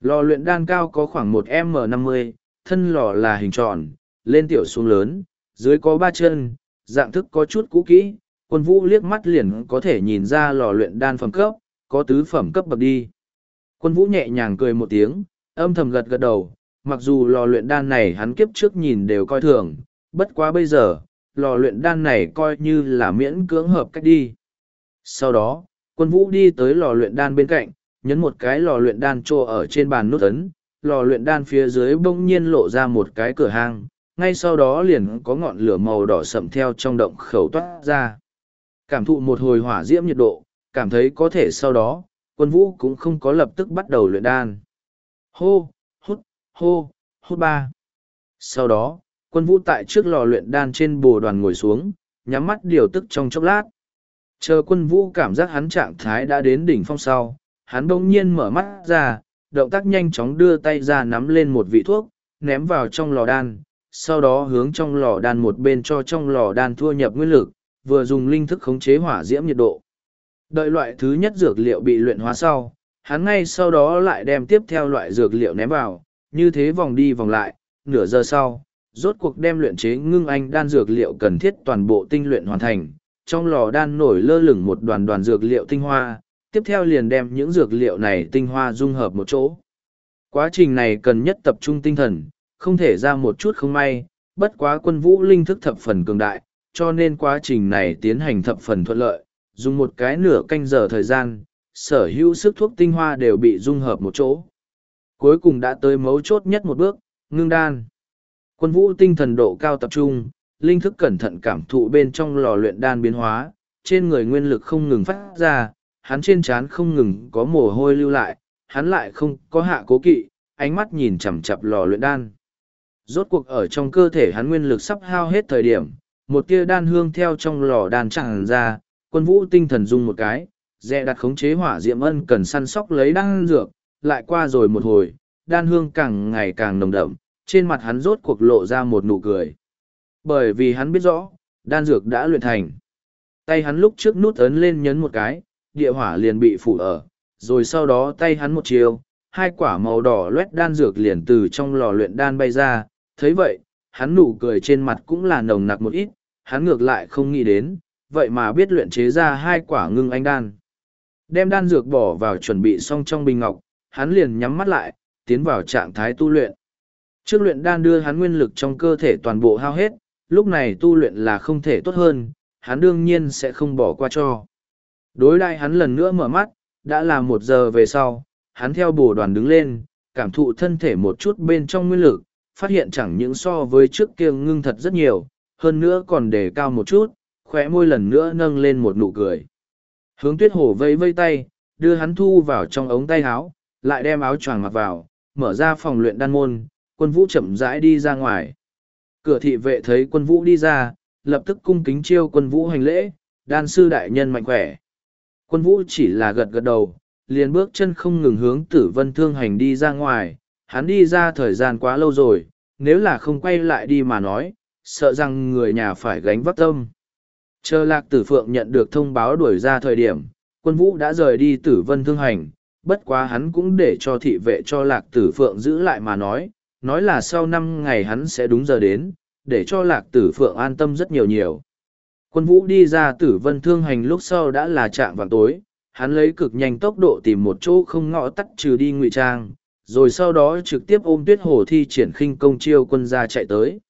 [SPEAKER 1] Lò luyện đan cao có khoảng một m năm mươi, thân lò là hình tròn, lên tiểu xuống lớn, dưới có ba chân, dạng thức có chút cũ kỹ, quân vũ liếc mắt liền có thể nhìn ra lò luyện đan phẩm cấp, có tứ phẩm cấp bậc đi. Quân vũ nhẹ nhàng cười một tiếng, âm thầm gật gật đầu, mặc dù lò luyện đan này hắn kiếp trước nhìn đều coi thường, bất quá bây giờ, lò luyện đan này coi như là miễn cưỡng hợp cách đi. Sau đó, quân vũ đi tới lò luyện đan bên cạnh, nhấn một cái lò luyện đan trô ở trên bàn nút ấn, lò luyện đan phía dưới bỗng nhiên lộ ra một cái cửa hang, ngay sau đó liền có ngọn lửa màu đỏ sậm theo trong động khẩu toát ra. Cảm thụ một hồi hỏa diễm nhiệt độ, cảm thấy có thể sau đó, quân vũ cũng không có lập tức bắt đầu luyện đan. Hô, hút, hô, hút ba. Sau đó, quân vũ tại trước lò luyện đan trên bồ đoàn ngồi xuống, nhắm mắt điều tức trong chốc lát. Chờ quân vũ cảm giác hắn trạng thái đã đến đỉnh phong sau, hắn bỗng nhiên mở mắt ra, động tác nhanh chóng đưa tay ra nắm lên một vị thuốc, ném vào trong lò đan, sau đó hướng trong lò đan một bên cho trong lò đan thua nhập nguyên lực, vừa dùng linh thức khống chế hỏa diễm nhiệt độ. Đợi loại thứ nhất dược liệu bị luyện hóa sau, hắn ngay sau đó lại đem tiếp theo loại dược liệu ném vào, như thế vòng đi vòng lại, nửa giờ sau, rốt cuộc đem luyện chế ngưng anh đan dược liệu cần thiết toàn bộ tinh luyện hoàn thành, trong lò đan nổi lơ lửng một đoàn đoàn dược liệu tinh hoa, tiếp theo liền đem những dược liệu này tinh hoa dung hợp một chỗ. Quá trình này cần nhất tập trung tinh thần, không thể ra một chút không may, bất quá quân vũ linh thức thập phần cường đại, cho nên quá trình này tiến hành thập phần thuận lợi, dùng một cái nửa canh giờ thời gian, sở hữu sức thuốc tinh hoa đều bị dung hợp một chỗ. Cuối cùng đã tới mấu chốt nhất một bước, ngưng đan. Quân vũ tinh thần độ cao tập trung, linh thức cẩn thận cảm thụ bên trong lò luyện đan biến hóa, trên người nguyên lực không ngừng phát ra, hắn trên trán không ngừng có mồ hôi lưu lại, hắn lại không có hạ cố kỵ, ánh mắt nhìn chằm chằm lò luyện đan. Rốt cuộc ở trong cơ thể hắn nguyên lực sắp hao hết thời điểm, một tia đan hương theo trong lò đan tràn ra, quân vũ tinh thần dung một cái, dè đặt khống chế hỏa diệm ân cần săn sóc lấy đan dược, lại qua rồi một hồi, đan hương càng ngày càng nồng đậm, trên mặt hắn rốt cuộc lộ ra một nụ cười. Bởi vì hắn biết rõ, đan dược đã luyện thành. Tay hắn lúc trước nút ấn lên nhấn một cái, địa hỏa liền bị phủ ở, rồi sau đó tay hắn một chiều, hai quả màu đỏ loét đan dược liền từ trong lò luyện đan bay ra, thấy vậy, hắn nụ cười trên mặt cũng là nồng nặc một ít, hắn ngược lại không nghĩ đến, vậy mà biết luyện chế ra hai quả ngưng anh đan. Đem đan dược bỏ vào chuẩn bị xong trong bình ngọc, hắn liền nhắm mắt lại, tiến vào trạng thái tu luyện. Trước luyện đan đưa hắn nguyên lực trong cơ thể toàn bộ hao hết, lúc này tu luyện là không thể tốt hơn, hắn đương nhiên sẽ không bỏ qua cho. Đối đại hắn lần nữa mở mắt, đã là một giờ về sau, hắn theo bổ đoàn đứng lên, cảm thụ thân thể một chút bên trong nguyên lực, phát hiện chẳng những so với trước kia ngưng thật rất nhiều, hơn nữa còn đề cao một chút, khóe môi lần nữa nâng lên một nụ cười. Hướng tuyết hổ vây vây tay, đưa hắn thu vào trong ống tay áo, lại đem áo choàng mặc vào, mở ra phòng luyện đan môn, quân vũ chậm rãi đi ra ngoài. Cửa thị vệ thấy quân vũ đi ra, lập tức cung kính chiêu quân vũ hành lễ, đan sư đại nhân mạnh khỏe. Quân vũ chỉ là gật gật đầu, liền bước chân không ngừng hướng tử vân thương hành đi ra ngoài, hắn đi ra thời gian quá lâu rồi, nếu là không quay lại đi mà nói, sợ rằng người nhà phải gánh vác tâm. Chờ lạc tử phượng nhận được thông báo đuổi ra thời điểm, quân vũ đã rời đi tử vân thương hành, bất quá hắn cũng để cho thị vệ cho lạc tử phượng giữ lại mà nói, nói là sau năm ngày hắn sẽ đúng giờ đến, để cho lạc tử phượng an tâm rất nhiều nhiều. Quân vũ đi ra tử vân thương hành lúc sau đã là trạng vào tối, hắn lấy cực nhanh tốc độ tìm một chỗ không ngõ tắt trừ đi ngụy trang, rồi sau đó trực tiếp ôm tuyết hồ thi triển khinh công chiêu quân gia chạy tới.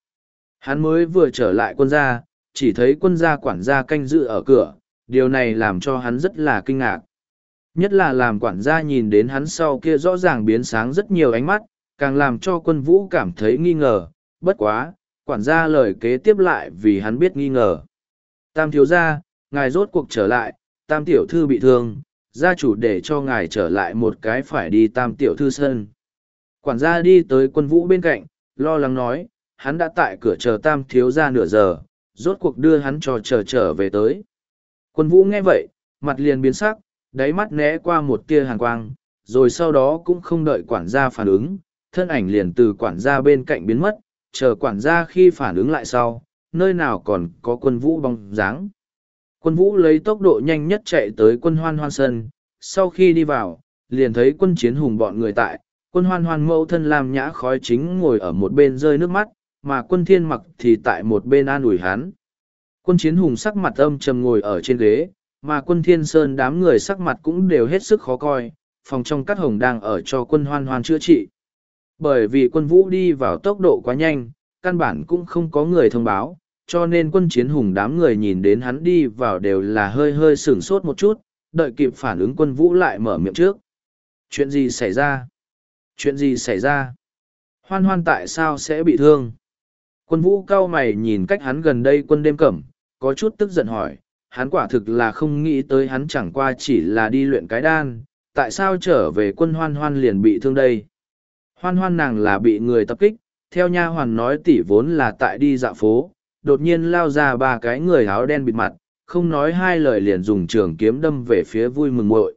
[SPEAKER 1] Hắn mới vừa trở lại quân gia, chỉ thấy quân gia quản gia canh giữ ở cửa, điều này làm cho hắn rất là kinh ngạc. Nhất là làm quản gia nhìn đến hắn sau kia rõ ràng biến sáng rất nhiều ánh mắt, càng làm cho quân vũ cảm thấy nghi ngờ, bất quá, quản gia lời kế tiếp lại vì hắn biết nghi ngờ. Tam thiếu gia, ngài rốt cuộc trở lại, tam tiểu thư bị thương, gia chủ để cho ngài trở lại một cái phải đi tam tiểu thư sơn. Quản gia đi tới quân vũ bên cạnh, lo lắng nói, hắn đã tại cửa chờ tam thiếu gia nửa giờ, rốt cuộc đưa hắn trò chờ trở về tới. Quân vũ nghe vậy, mặt liền biến sắc, đáy mắt né qua một tia hàn quang, rồi sau đó cũng không đợi quản gia phản ứng, thân ảnh liền từ quản gia bên cạnh biến mất, chờ quản gia khi phản ứng lại sau, nơi nào còn có quân vũ bóng dáng quân vũ lấy tốc độ nhanh nhất chạy tới quân hoan hoan sân, sau khi đi vào, liền thấy quân chiến hùng bọn người tại, quân hoan hoan mẫu thân làm nhã khói chính ngồi ở một bên rơi nước mắt, mà quân thiên mặc thì tại một bên an ủi hắn. Quân chiến hùng sắc mặt âm trầm ngồi ở trên ghế, mà quân thiên sơn đám người sắc mặt cũng đều hết sức khó coi, phòng trong cắt hồng đang ở cho quân hoan hoan chữa trị. Bởi vì quân vũ đi vào tốc độ quá nhanh, căn bản cũng không có người thông báo, cho nên quân chiến hùng đám người nhìn đến hắn đi vào đều là hơi hơi sửng sốt một chút, đợi kịp phản ứng quân vũ lại mở miệng trước. Chuyện gì xảy ra? Chuyện gì xảy ra? Hoan hoan tại sao sẽ bị thương? Quân vũ cao mày nhìn cách hắn gần đây quân đêm cẩm, có chút tức giận hỏi, hắn quả thực là không nghĩ tới hắn chẳng qua chỉ là đi luyện cái đan, tại sao trở về quân hoan hoan liền bị thương đây? Hoan hoan nàng là bị người tập kích, theo nha hoàn nói tỷ vốn là tại đi dạo phố, đột nhiên lao ra ba cái người áo đen bịt mặt, không nói hai lời liền dùng trường kiếm đâm về phía vui mừng muội.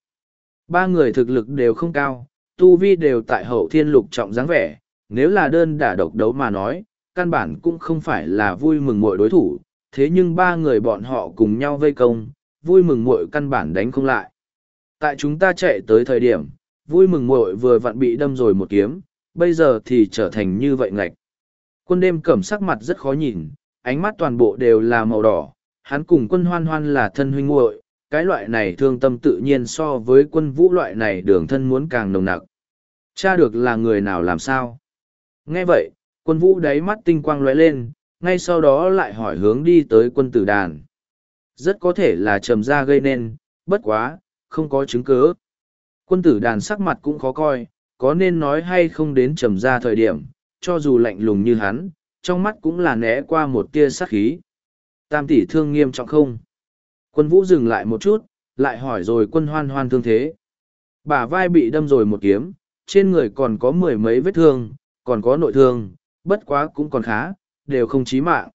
[SPEAKER 1] Ba người thực lực đều không cao, tu vi đều tại hậu thiên lục trọng dáng vẻ, nếu là đơn đả độc đấu mà nói, căn bản cũng không phải là vui mừng muội đối thủ, thế nhưng ba người bọn họ cùng nhau vây công, vui mừng muội căn bản đánh không lại. Tại chúng ta chạy tới thời điểm, vui mừng muội vừa vặn bị đâm rồi một kiếm, bây giờ thì trở thành như vậy ngạch. Quân đêm cẩm sắc mặt rất khó nhìn, ánh mắt toàn bộ đều là màu đỏ, hắn cùng quân hoan hoan là thân huynh muội cái loại này thương tâm tự nhiên so với quân vũ loại này đường thân muốn càng nồng nặc. Cha được là người nào làm sao? Nghe vậy, quân vũ đáy mắt tinh quang lóe lên, ngay sau đó lại hỏi hướng đi tới quân tử đàn. Rất có thể là trầm gia gây nên, bất quá, không có chứng cứ. Quân tử đàn sắc mặt cũng khó coi, có nên nói hay không đến trầm gia thời điểm, cho dù lạnh lùng như hắn, trong mắt cũng là né qua một tia sát khí. Tam tỷ thương nghiêm trọng không? Quân vũ dừng lại một chút, lại hỏi rồi quân hoan hoan thương thế. Bả vai bị đâm rồi một kiếm, trên người còn có mười mấy vết thương, còn có nội thương, bất quá cũng còn khá, đều không chí mạng.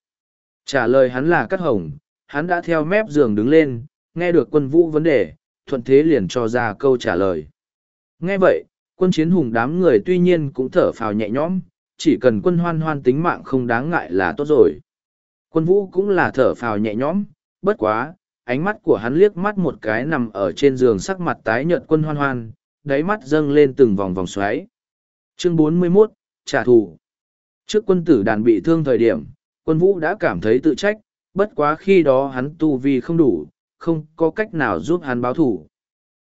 [SPEAKER 1] Trả lời hắn là cắt hồng, hắn đã theo mép giường đứng lên, nghe được quân vũ vấn đề, thuận thế liền cho ra câu trả lời. Nghe vậy, quân chiến hùng đám người tuy nhiên cũng thở phào nhẹ nhõm, chỉ cần quân hoan hoan tính mạng không đáng ngại là tốt rồi. Quân vũ cũng là thở phào nhẹ nhõm, bất quá, ánh mắt của hắn liếc mắt một cái nằm ở trên giường sắc mặt tái nhợt quân hoan hoan, đáy mắt dâng lên từng vòng vòng xoáy. Chương 41, trả thù. Trước quân tử đàn bị thương thời điểm, quân vũ đã cảm thấy tự trách, bất quá khi đó hắn tu vi không đủ, không có cách nào giúp hắn báo thù.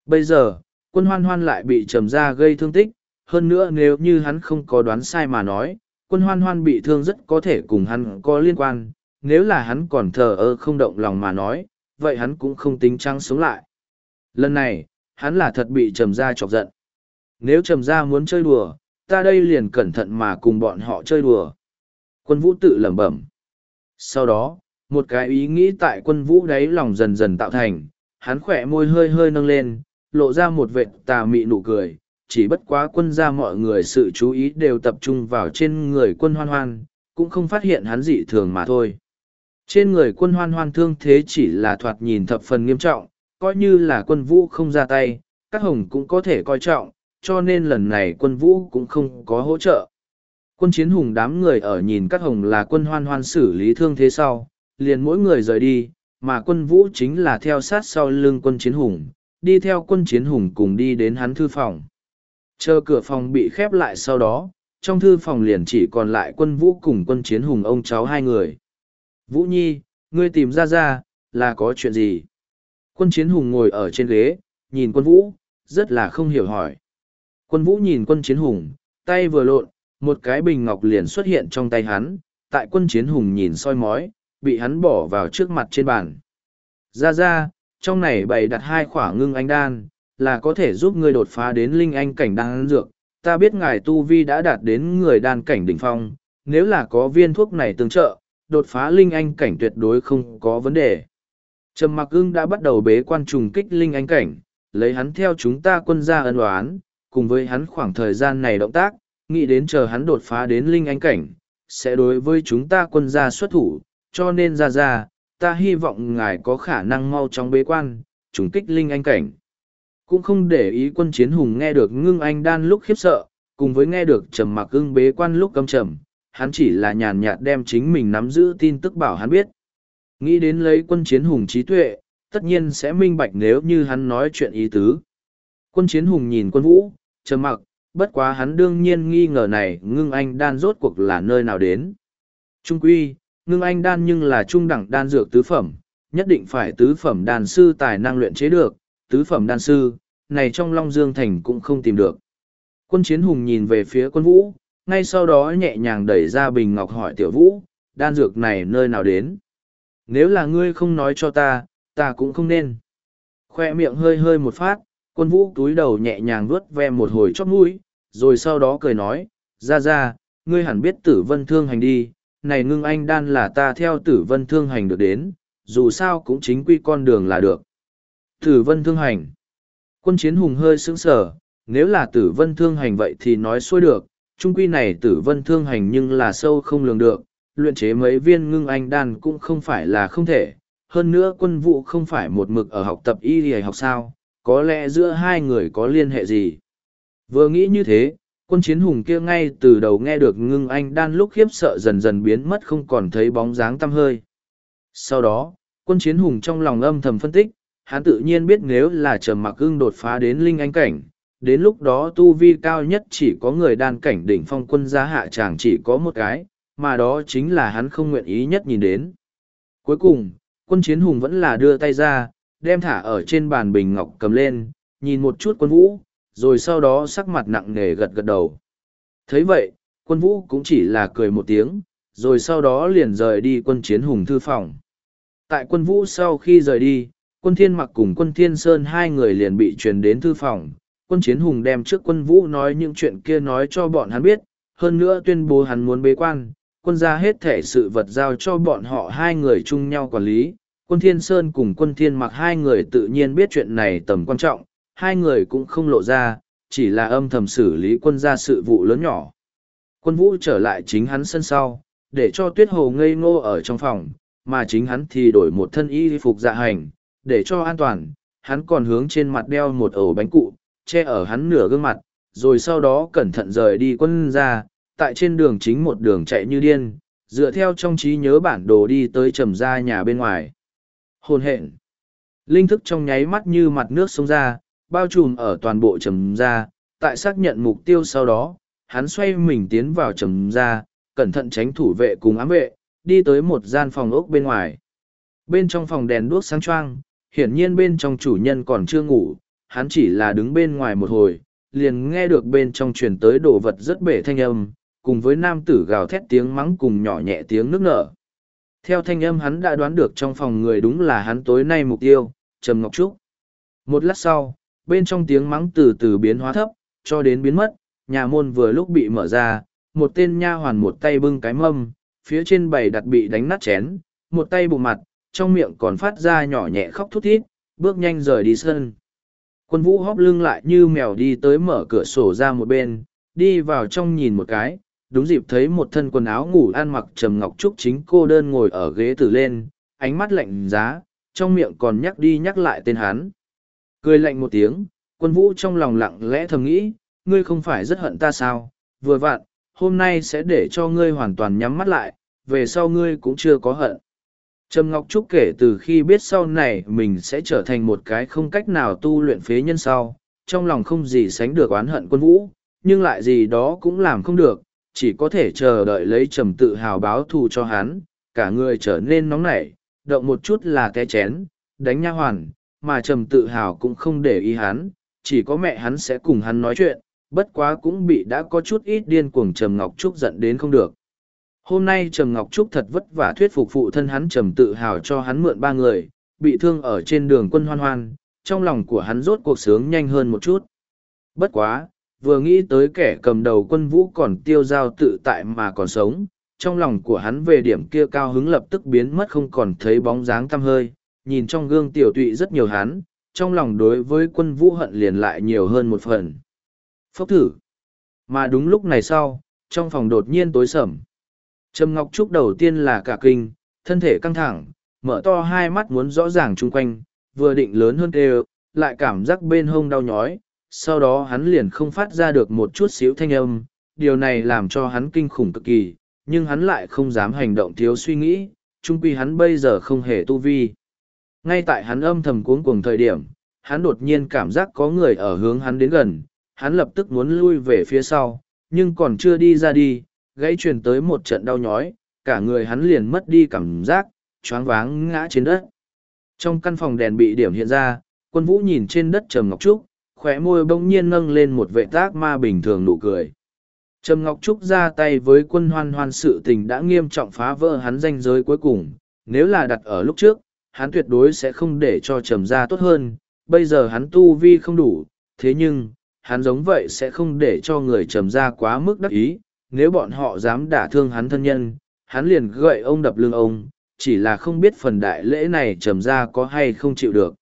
[SPEAKER 1] Bây giờ, quân hoan hoan lại bị trầm ra gây thương tích, hơn nữa nếu như hắn không có đoán sai mà nói, quân hoan hoan bị thương rất có thể cùng hắn có liên quan, nếu là hắn còn thờ ơ không động lòng mà nói, vậy hắn cũng không tính trăng sống lại. Lần này, hắn là thật bị trầm gia chọc giận. Nếu trầm gia muốn chơi đùa, ta đây liền cẩn thận mà cùng bọn họ chơi đùa. Quân vũ tự lẩm bẩm. Sau đó, một cái ý nghĩ tại quân vũ đáy lòng dần dần tạo thành, hắn khỏe môi hơi hơi nâng lên, lộ ra một vệt tà mị nụ cười, chỉ bất quá quân ra mọi người sự chú ý đều tập trung vào trên người quân hoan hoan, cũng không phát hiện hắn dị thường mà thôi. Trên người quân hoan hoan thương thế chỉ là thoạt nhìn thập phần nghiêm trọng, coi như là quân vũ không ra tay, các hồng cũng có thể coi trọng, cho nên lần này quân vũ cũng không có hỗ trợ. Quân chiến hùng đám người ở nhìn các hồng là quân hoan hoan xử lý thương thế sau, liền mỗi người rời đi, mà quân vũ chính là theo sát sau lưng quân chiến hùng, đi theo quân chiến hùng cùng đi đến hắn thư phòng chờ cửa phòng bị khép lại sau đó trong thư phòng liền chỉ còn lại quân vũ cùng quân chiến hùng ông cháu hai người vũ nhi ngươi tìm ra ra là có chuyện gì quân chiến hùng ngồi ở trên ghế nhìn quân vũ rất là không hiểu hỏi quân vũ nhìn quân chiến hùng tay vừa lộn một cái bình ngọc liền xuất hiện trong tay hắn tại quân chiến hùng nhìn soi mói bị hắn bỏ vào trước mặt trên bàn ra ra trong này bày đặt hai khỏa ngưng anh đan là có thể giúp ngươi đột phá đến linh anh cảnh đan dược. Ta biết ngài Tu Vi đã đạt đến người đan cảnh đỉnh phong, nếu là có viên thuốc này tương trợ, đột phá linh anh cảnh tuyệt đối không có vấn đề. Trầm mặc ưng đã bắt đầu bế quan trùng kích linh anh cảnh, lấy hắn theo chúng ta quân gia ân đoán, cùng với hắn khoảng thời gian này động tác, nghĩ đến chờ hắn đột phá đến linh anh cảnh, sẽ đối với chúng ta quân gia xuất thủ, cho nên ra ra, ta hy vọng ngài có khả năng mau chóng bế quan, trùng kích linh anh cảnh. Cũng không để ý quân chiến hùng nghe được ngưng anh đan lúc khiếp sợ, cùng với nghe được trầm mặc ưng bế quan lúc câm trầm, hắn chỉ là nhàn nhạt đem chính mình nắm giữ tin tức bảo hắn biết. Nghĩ đến lấy quân chiến hùng trí tuệ, tất nhiên sẽ minh bạch nếu như hắn nói chuyện ý tứ. Quân chiến hùng nhìn quân vũ, trầm mặc, bất quá hắn đương nhiên nghi ngờ này ngưng anh đan rốt cuộc là nơi nào đến. Trung quy, ngưng anh đan nhưng là trung đẳng đan dược tứ phẩm, nhất định phải tứ phẩm đàn sư tài năng luyện chế được, tứ phẩm đan sư, này trong Long Dương Thành cũng không tìm được. Quân chiến hùng nhìn về phía quân vũ, ngay sau đó nhẹ nhàng đẩy ra bình ngọc hỏi tiểu vũ, đan dược này nơi nào đến? Nếu là ngươi không nói cho ta, ta cũng không nên. Khoe miệng hơi hơi một phát, quân vũ túi đầu nhẹ nhàng vuốt ve một hồi chót mũi, rồi sau đó cười nói, ra ra, ngươi hẳn biết tử vân thương hành đi, này ngưng anh đan là ta theo tử vân thương hành được đến, dù sao cũng chính quy con đường là được. Tử vân thương hành. Quân chiến hùng hơi sững sờ. nếu là tử vân thương hành vậy thì nói xuôi được, trung quy này tử vân thương hành nhưng là sâu không lường được, luyện chế mấy viên ngưng anh đan cũng không phải là không thể. Hơn nữa quân vụ không phải một mực ở học tập y y học sao, có lẽ giữa hai người có liên hệ gì. Vừa nghĩ như thế, quân chiến hùng kia ngay từ đầu nghe được ngưng anh đan lúc khiếp sợ dần dần biến mất không còn thấy bóng dáng tăm hơi. Sau đó, quân chiến hùng trong lòng âm thầm phân tích, hắn tự nhiên biết nếu là trầm mặc ưng đột phá đến linh anh cảnh đến lúc đó tu vi cao nhất chỉ có người đan cảnh đỉnh phong quân gia hạ chàng chỉ có một cái mà đó chính là hắn không nguyện ý nhất nhìn đến cuối cùng quân chiến hùng vẫn là đưa tay ra đem thả ở trên bàn bình ngọc cầm lên nhìn một chút quân vũ rồi sau đó sắc mặt nặng nề gật gật đầu thấy vậy quân vũ cũng chỉ là cười một tiếng rồi sau đó liền rời đi quân chiến hùng thư phòng tại quân vũ sau khi rời đi quân thiên mặc cùng quân thiên sơn hai người liền bị truyền đến thư phòng. Quân chiến hùng đem trước quân vũ nói những chuyện kia nói cho bọn hắn biết, hơn nữa tuyên bố hắn muốn bế quan, quân gia hết thể sự vật giao cho bọn họ hai người chung nhau quản lý. Quân thiên sơn cùng quân thiên mặc hai người tự nhiên biết chuyện này tầm quan trọng, hai người cũng không lộ ra, chỉ là âm thầm xử lý quân gia sự vụ lớn nhỏ. Quân vũ trở lại chính hắn sân sau, để cho tuyết hồ ngây ngô ở trong phòng, mà chính hắn thì đổi một thân y phục dạ hành, để cho an toàn, hắn còn hướng trên mặt đeo một ổ bánh cụ, che ở hắn nửa gương mặt, rồi sau đó cẩn thận rời đi quân ra, tại trên đường chính một đường chạy như điên, dựa theo trong trí nhớ bản đồ đi tới trầm ra nhà bên ngoài. Hồn hện. Linh thức trong nháy mắt như mặt nước sông ra, bao trùm ở toàn bộ trầm ra, tại xác nhận mục tiêu sau đó, hắn xoay mình tiến vào trầm ra, cẩn thận tránh thủ vệ cùng ám vệ, đi tới một gian phòng ốc bên ngoài. Bên trong phòng đèn đuốc sáng choang, hiển nhiên bên trong chủ nhân còn chưa ngủ, hắn chỉ là đứng bên ngoài một hồi, liền nghe được bên trong truyền tới đồ vật rất bể thanh âm, cùng với nam tử gào thét tiếng mắng cùng nhỏ nhẹ tiếng nước nở. Theo thanh âm hắn đã đoán được trong phòng người đúng là hắn tối nay mục tiêu, Trầm Ngọc Trúc. Một lát sau, bên trong tiếng mắng từ từ biến hóa thấp, cho đến biến mất, nhà môn vừa lúc bị mở ra, một tên nha hoàn một tay bưng cái mâm, phía trên bày đặt bị đánh nát chén, một tay bụng mặt, trong miệng còn phát ra nhỏ nhẹ khóc thút thít, bước nhanh rời đi sân. Quân vũ hóp lưng lại như mèo đi tới mở cửa sổ ra một bên, đi vào trong nhìn một cái, đúng dịp thấy một thân quần áo ngủ ăn mặc trầm ngọc trúc chính cô đơn ngồi ở ghế tử lên, ánh mắt lạnh giá, trong miệng còn nhắc đi nhắc lại tên hắn. Cười lạnh một tiếng, quân vũ trong lòng lặng lẽ thầm nghĩ, ngươi không phải rất hận ta sao, vừa vặn, hôm nay sẽ để cho ngươi hoàn toàn nhắm mắt lại, về sau ngươi cũng chưa có hận trầm ngọc trúc kể từ khi biết sau này mình sẽ trở thành một cái không cách nào tu luyện phế nhân sau trong lòng không gì sánh được oán hận quân vũ nhưng lại gì đó cũng làm không được chỉ có thể chờ đợi lấy trầm tự hào báo thù cho hắn cả người trở nên nóng nảy động một chút là té chén đánh nha hoàn mà trầm tự hào cũng không để ý hắn chỉ có mẹ hắn sẽ cùng hắn nói chuyện bất quá cũng bị đã có chút ít điên cuồng trầm ngọc trúc giận đến không được Hôm nay Trầm Ngọc Trúc thật vất vả thuyết phục phụ thân hắn Trầm tự hào cho hắn mượn ba người, bị thương ở trên đường quân hoan hoan, trong lòng của hắn rốt cuộc sướng nhanh hơn một chút. Bất quá, vừa nghĩ tới kẻ cầm đầu quân vũ còn tiêu giao tự tại mà còn sống, trong lòng của hắn về điểm kia cao hứng lập tức biến mất không còn thấy bóng dáng tăm hơi, nhìn trong gương tiểu tụy rất nhiều hắn, trong lòng đối với quân vũ hận liền lại nhiều hơn một phần. Phốc thử. Mà đúng lúc này sau, trong phòng đột nhiên tối sầm. Trầm Ngọc Trúc đầu tiên là cả kinh, thân thể căng thẳng, mở to hai mắt muốn rõ ràng chung quanh, vừa định lớn hơn đều, lại cảm giác bên hông đau nhói, sau đó hắn liền không phát ra được một chút xíu thanh âm, điều này làm cho hắn kinh khủng cực kỳ, nhưng hắn lại không dám hành động thiếu suy nghĩ, chung quy hắn bây giờ không hề tu vi. Ngay tại hắn âm thầm cuống cuồng thời điểm, hắn đột nhiên cảm giác có người ở hướng hắn đến gần, hắn lập tức muốn lui về phía sau, nhưng còn chưa đi ra đi, gãy truyền tới một trận đau nhói, cả người hắn liền mất đi cảm giác, choáng váng ngã trên đất. Trong căn phòng đèn bị điểm hiện ra, quân vũ nhìn trên đất Trầm Ngọc Trúc, khóe môi bỗng nhiên nâng lên một vệ tác ma bình thường nụ cười. Trầm Ngọc Trúc ra tay với quân hoan hoan sự tình đã nghiêm trọng phá vỡ hắn danh giới cuối cùng, nếu là đặt ở lúc trước, hắn tuyệt đối sẽ không để cho Trầm gia tốt hơn, bây giờ hắn tu vi không đủ, thế nhưng, hắn giống vậy sẽ không để cho người Trầm gia quá mức đắc ý, nếu bọn họ dám đả thương hắn thân nhân, hắn liền gậy ông đập lưng ông, chỉ là không biết phần đại lễ này trầm ra có hay không chịu được.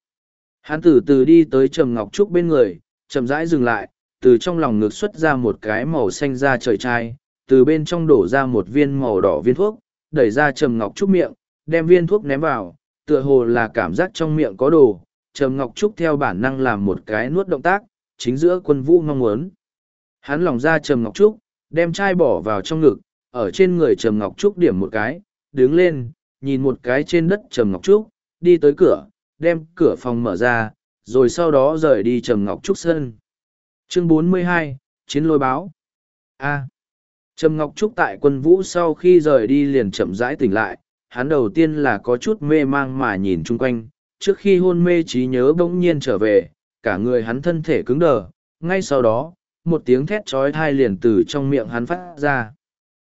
[SPEAKER 1] Hắn từ từ đi tới trầm ngọc trúc bên người, trầm rãi dừng lại, từ trong lòng ngực xuất ra một cái màu xanh da trời chai, từ bên trong đổ ra một viên màu đỏ viên thuốc, đẩy ra trầm ngọc trúc miệng, đem viên thuốc ném vào, tựa hồ là cảm giác trong miệng có đồ, trầm ngọc trúc theo bản năng làm một cái nuốt động tác, chính giữa quân vũ mong muốn. Hắn lòng ra trầm ngọc trúc, đem chai bỏ vào trong ngực, ở trên người Trầm Ngọc Trúc điểm một cái, đứng lên, nhìn một cái trên đất Trầm Ngọc Trúc, đi tới cửa, đem cửa phòng mở ra, rồi sau đó rời đi Trầm Ngọc Trúc sân. Chương 42, Chiến lôi báo. A. Trầm Ngọc Trúc tại quân vũ sau khi rời đi liền chậm rãi tỉnh lại, hắn đầu tiên là có chút mê mang mà nhìn chung quanh, trước khi hôn mê trí nhớ bỗng nhiên trở về, cả người hắn thân thể cứng đờ, ngay sau đó, một tiếng thét trói thai liền từ trong miệng hắn phát ra.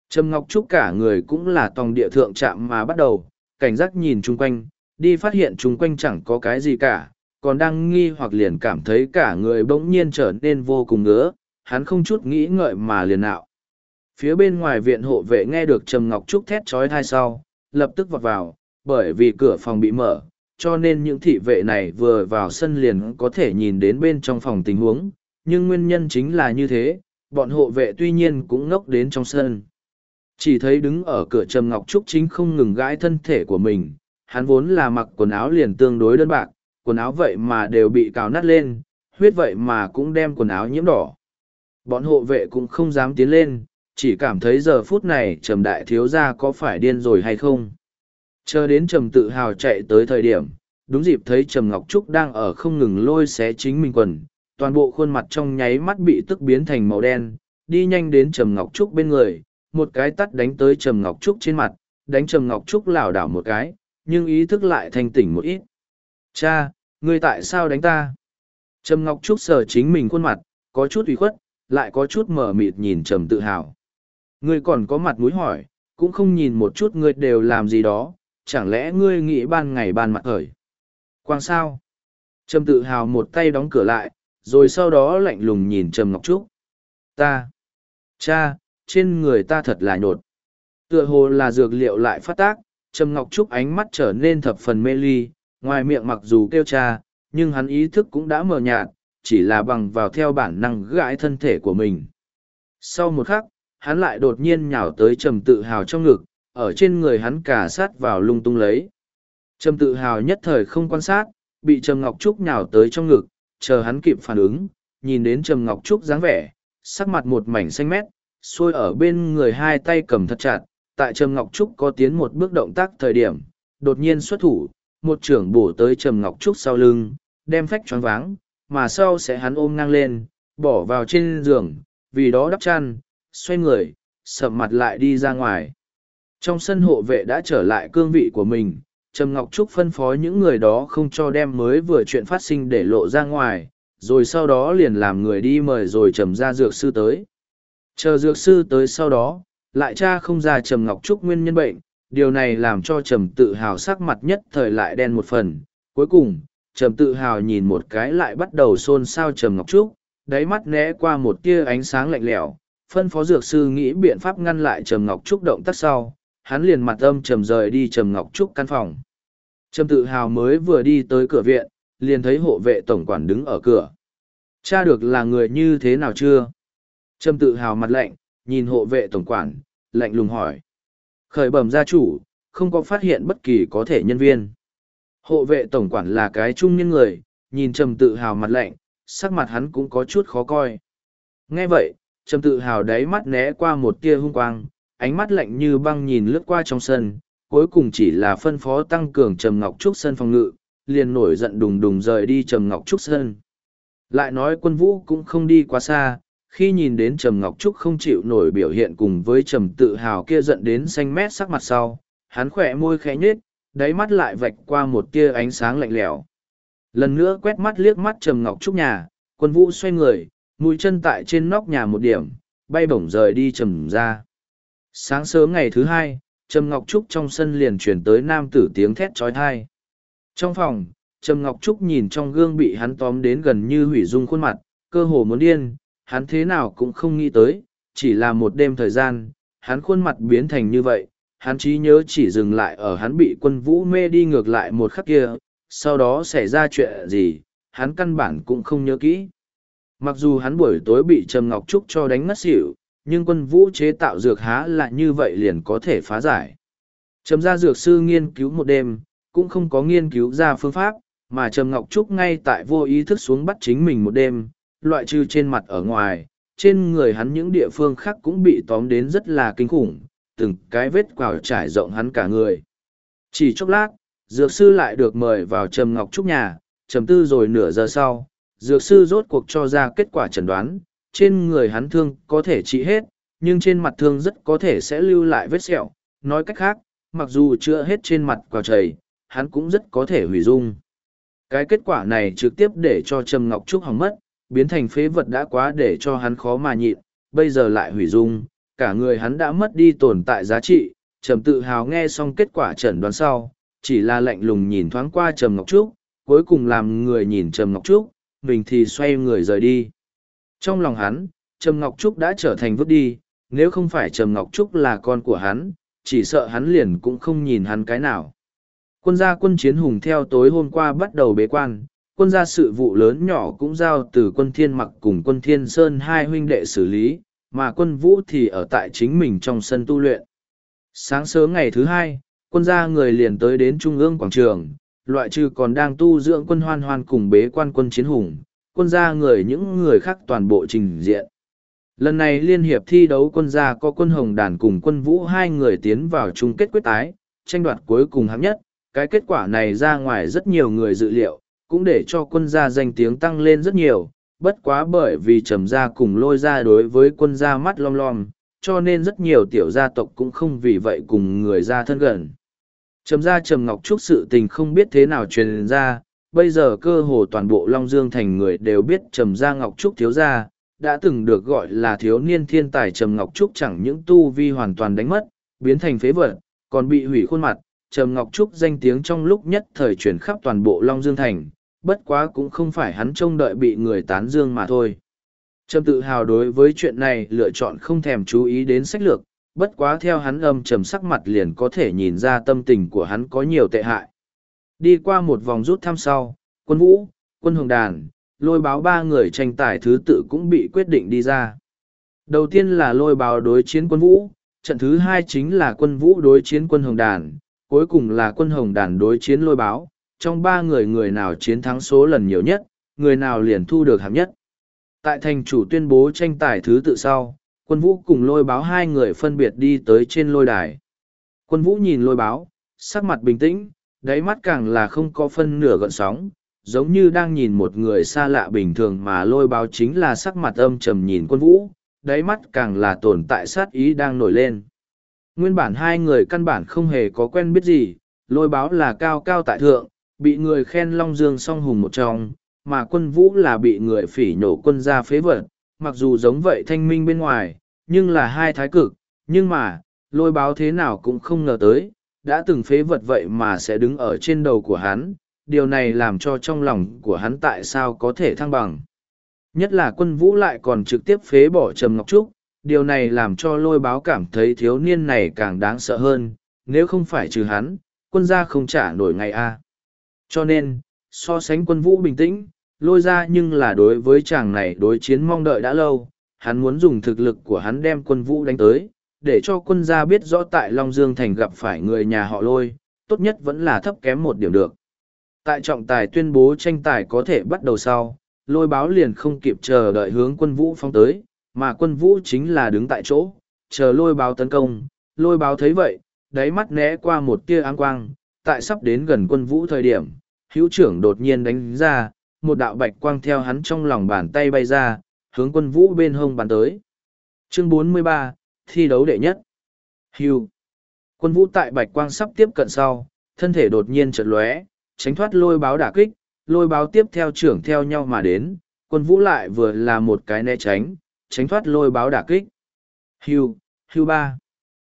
[SPEAKER 1] Trầm Ngọc Trúc cả người cũng là tòng địa thượng chạm mà bắt đầu, cảnh giác nhìn chung quanh, đi phát hiện chung quanh chẳng có cái gì cả, còn đang nghi hoặc liền cảm thấy cả người bỗng nhiên trở nên vô cùng ngứa, hắn không chút nghĩ ngợi mà liền nạo. Phía bên ngoài viện hộ vệ nghe được Trầm Ngọc Trúc thét trói thai sau, lập tức vọt vào, bởi vì cửa phòng bị mở, cho nên những thị vệ này vừa vào sân liền có thể nhìn đến bên trong phòng tình huống, nhưng nguyên nhân chính là như thế, bọn hộ vệ tuy nhiên cũng ngốc đến trong sân. Chỉ thấy đứng ở cửa Trầm Ngọc Trúc chính không ngừng gãi thân thể của mình, hắn vốn là mặc quần áo liền tương đối đơn bạc, quần áo vậy mà đều bị cào nát lên, huyết vậy mà cũng đem quần áo nhiễm đỏ. Bọn hộ vệ cũng không dám tiến lên, chỉ cảm thấy giờ phút này Trầm Đại Thiếu Gia có phải điên rồi hay không. Chờ đến Trầm tự hào chạy tới thời điểm, đúng dịp thấy Trầm Ngọc Trúc đang ở không ngừng lôi xé chính mình quần, toàn bộ khuôn mặt trong nháy mắt bị tức biến thành màu đen, đi nhanh đến Trầm Ngọc Trúc bên người, một cái tắt đánh tới Trầm Ngọc Trúc trên mặt, đánh Trầm Ngọc Trúc lảo đảo một cái, nhưng ý thức lại thành tỉnh một ít. Cha, người tại sao đánh ta? Trầm Ngọc Trúc sờ chính mình khuôn mặt, có chút ủy khuất, lại có chút mở mịt nhìn Trầm tự hào. người còn có mặt mũi hỏi, cũng không nhìn một chút người đều làm gì đó, chẳng lẽ ngươi nghĩ ban ngày ban mặt khởi? Quang sao? Trầm tự hào một tay đóng cửa lại, rồi sau đó lạnh lùng nhìn Trầm Ngọc Trúc. Ta! Cha! Trên người ta thật là nhột. Tựa hồ là dược liệu lại phát tác, Trầm Ngọc Trúc ánh mắt trở nên thập phần mê ly, ngoài miệng mặc dù kêu cha, nhưng hắn ý thức cũng đã mờ nhạt, chỉ là bằng vào theo bản năng gãi thân thể của mình. Sau một khắc, hắn lại đột nhiên nhào tới Trầm tự hào trong ngực, ở trên người hắn cà sát vào lung tung lấy. Trầm tự hào nhất thời không quan sát, bị Trầm Ngọc Trúc nhào tới trong ngực, chờ hắn kịp phản ứng, nhìn đến Trầm Ngọc Trúc dáng vẻ, sắc mặt một mảnh xanh mét, xuôi ở bên người hai tay cầm thật chặt, tại Trầm Ngọc Trúc có tiến một bước động tác thời điểm, đột nhiên xuất thủ, một trưởng bổ tới Trầm Ngọc Trúc sau lưng, đem phách choáng váng, mà sau sẽ hắn ôm ngang lên, bỏ vào trên giường, vì đó đắp chăn, xoay người, sầm mặt lại đi ra ngoài. Trong sân hộ vệ đã trở lại cương vị của mình, Trầm Ngọc Trúc phân phó những người đó không cho đem mới vừa chuyện phát sinh để lộ ra ngoài, rồi sau đó liền làm người đi mời rồi trầm ra dược sư tới. Chờ dược sư tới sau đó, lại cha không ra trầm Ngọc Trúc nguyên nhân bệnh, điều này làm cho trầm tự hào sắc mặt nhất thời lại đen một phần. Cuối cùng, trầm tự hào nhìn một cái lại bắt đầu xôn xao trầm Ngọc Trúc, đáy mắt né qua một tia ánh sáng lạnh lẽo, phân phó dược sư nghĩ biện pháp ngăn lại trầm Ngọc Trúc động tác sau, hắn liền mặt âm trầm rời đi trầm Ngọc Trúc căn phòng trầm tự hào mới vừa đi tới cửa viện liền thấy hộ vệ tổng quản đứng ở cửa cha được là người như thế nào chưa trầm tự hào mặt lạnh nhìn hộ vệ tổng quản lạnh lùng hỏi khởi bẩm gia chủ không có phát hiện bất kỳ có thể nhân viên hộ vệ tổng quản là cái trung nhân người nhìn trầm tự hào mặt lạnh sắc mặt hắn cũng có chút khó coi nghe vậy trầm tự hào đáy mắt né qua một tia hung quang ánh mắt lạnh như băng nhìn lướt qua trong sân cuối cùng chỉ là phân phó tăng cường Trầm Ngọc Trúc Sơn phòng ngự, liền nổi giận đùng đùng rời đi Trầm Ngọc Trúc Sơn. Lại nói quân vũ cũng không đi quá xa, khi nhìn đến Trầm Ngọc Trúc không chịu nổi biểu hiện cùng với Trầm tự hào kia giận đến xanh mét sắc mặt sau, hắn khỏe môi khẽ nhếch, đáy mắt lại vạch qua một tia ánh sáng lạnh lẽo. Lần nữa quét mắt liếc mắt Trầm Ngọc Trúc nhà, quân vũ xoay người, mũi chân tại trên nóc nhà một điểm, bay bổng rời đi trầm ra. Sáng sớm ngày thứ hai, Trầm Ngọc Trúc trong sân liền chuyển tới nam tử tiếng thét trói thai. Trong phòng, Trầm Ngọc Trúc nhìn trong gương bị hắn tóm đến gần như hủy dung khuôn mặt, cơ hồ muốn điên, hắn thế nào cũng không nghĩ tới, chỉ là một đêm thời gian, hắn khuôn mặt biến thành như vậy, hắn trí nhớ chỉ dừng lại ở hắn bị quân vũ mê đi ngược lại một khắc kia, sau đó xảy ra chuyện gì, hắn căn bản cũng không nhớ kỹ. Mặc dù hắn buổi tối bị Trầm Ngọc Trúc cho đánh ngất xỉu, nhưng quân vũ chế tạo dược há là như vậy liền có thể phá giải. Trầm gia dược sư nghiên cứu một đêm, cũng không có nghiên cứu ra phương pháp, mà Trầm Ngọc Trúc ngay tại vô ý thức xuống bắt chính mình một đêm, loại trừ trên mặt ở ngoài, trên người hắn những địa phương khác cũng bị tóm đến rất là kinh khủng, từng cái vết quào trải rộng hắn cả người. Chỉ chốc lát, dược sư lại được mời vào Trầm Ngọc Trúc nhà, trầm tư rồi nửa giờ sau, dược sư rốt cuộc cho ra kết quả chẩn đoán, trên người hắn thương có thể trị hết, nhưng trên mặt thương rất có thể sẽ lưu lại vết sẹo. Nói cách khác, mặc dù chưa hết trên mặt quào chảy, hắn cũng rất có thể hủy dung. Cái kết quả này trực tiếp để cho Trầm Ngọc Trúc hỏng mất, biến thành phế vật đã quá để cho hắn khó mà nhịn, bây giờ lại hủy dung, cả người hắn đã mất đi tồn tại giá trị. Trầm tự hào nghe xong kết quả chẩn đoán sau, chỉ là lạnh lùng nhìn thoáng qua Trầm Ngọc Trúc, cuối cùng làm người nhìn Trầm Ngọc Trúc, mình thì xoay người rời đi. Trong lòng hắn, Trầm Ngọc Trúc đã trở thành vứt đi, nếu không phải Trầm Ngọc Trúc là con của hắn, chỉ sợ hắn liền cũng không nhìn hắn cái nào. Quân gia quân chiến hùng theo tối hôm qua bắt đầu bế quan, quân gia sự vụ lớn nhỏ cũng giao từ quân thiên mặc cùng quân thiên sơn hai huynh đệ xử lý, mà quân vũ thì ở tại chính mình trong sân tu luyện. Sáng sớm ngày thứ hai, quân gia người liền tới đến trung ương quảng trường, loại trừ còn đang tu dưỡng quân hoan hoan cùng bế quan quân chiến hùng, quân gia người những người khác toàn bộ trình diện. Lần này liên hiệp thi đấu quân gia có quân Hồng Đàn cùng quân Vũ hai người tiến vào chung kết quyết tái, tranh đoạt cuối cùng hấp nhất, cái kết quả này ra ngoài rất nhiều người dự liệu, cũng để cho quân gia danh tiếng tăng lên rất nhiều, bất quá bởi vì trầm gia cùng lôi gia đối với quân gia mắt long lom, cho nên rất nhiều tiểu gia tộc cũng không vì vậy cùng người gia thân gần. Trầm gia trầm ngọc trúc sự tình không biết thế nào truyền ra, bây giờ cơ hồ toàn bộ Long Dương thành người đều biết Trầm Gia Ngọc Trúc thiếu gia, đã từng được gọi là thiếu niên thiên tài Trầm Ngọc Trúc chẳng những tu vi hoàn toàn đánh mất, biến thành phế vật, còn bị hủy khuôn mặt, Trầm Ngọc Trúc danh tiếng trong lúc nhất thời truyền khắp toàn bộ Long Dương thành, bất quá cũng không phải hắn trông đợi bị người tán dương mà thôi. Trầm tự hào đối với chuyện này lựa chọn không thèm chú ý đến sách lược, bất quá theo hắn âm trầm sắc mặt liền có thể nhìn ra tâm tình của hắn có nhiều tệ hại. Đi qua một vòng rút thăm sau, quân vũ, quân hồng đàn, lôi báo ba người tranh tài thứ tự cũng bị quyết định đi ra. Đầu tiên là lôi báo đối chiến quân vũ, trận thứ hai chính là quân vũ đối chiến quân hồng đàn, cuối cùng là quân hồng đàn đối chiến lôi báo. Trong ba người người nào chiến thắng số lần nhiều nhất, người nào liền thu được hạng nhất. Tại thành chủ tuyên bố tranh tài thứ tự sau, quân vũ cùng lôi báo hai người phân biệt đi tới trên lôi đài. Quân vũ nhìn lôi báo, sắc mặt bình tĩnh, đáy mắt càng là không có phân nửa gợn sóng, giống như đang nhìn một người xa lạ bình thường mà lôi báo chính là sắc mặt âm trầm nhìn quân vũ, đáy mắt càng là tồn tại sát ý đang nổi lên. Nguyên bản hai người căn bản không hề có quen biết gì, lôi báo là cao cao tại thượng, bị người khen long dương song hùng một trong, mà quân vũ là bị người phỉ nhổ quân gia phế vật, mặc dù giống vậy thanh minh bên ngoài, nhưng là hai thái cực, nhưng mà, lôi báo thế nào cũng không ngờ tới, đã từng phế vật vậy mà sẽ đứng ở trên đầu của hắn, điều này làm cho trong lòng của hắn tại sao có thể thăng bằng. Nhất là quân vũ lại còn trực tiếp phế bỏ Trầm Ngọc Trúc, điều này làm cho lôi báo cảm thấy thiếu niên này càng đáng sợ hơn, nếu không phải trừ hắn, quân gia không trả nổi ngày a. Cho nên, so sánh quân vũ bình tĩnh, lôi ra nhưng là đối với chàng này đối chiến mong đợi đã lâu, hắn muốn dùng thực lực của hắn đem quân vũ đánh tới, để cho quân gia biết rõ tại Long Dương Thành gặp phải người nhà họ lôi, tốt nhất vẫn là thấp kém một điểm được. Tại trọng tài tuyên bố tranh tài có thể bắt đầu sau, lôi báo liền không kịp chờ đợi hướng quân vũ phong tới, mà quân vũ chính là đứng tại chỗ, chờ lôi báo tấn công. Lôi báo thấy vậy, đáy mắt né qua một tia áng quang, tại sắp đến gần quân vũ thời điểm, hữu trưởng đột nhiên đánh ra, một đạo bạch quang theo hắn trong lòng bàn tay bay ra, hướng quân vũ bên hông bàn tới. Chương 43, thi đấu đệ nhất. Hưu. Quân vũ tại bạch quang sắp tiếp cận sau, thân thể đột nhiên chợt lóe, tránh thoát lôi báo đả kích, lôi báo tiếp theo trưởng theo nhau mà đến, quân vũ lại vừa là một cái né tránh, tránh thoát lôi báo đả kích. Hưu, hưu ba.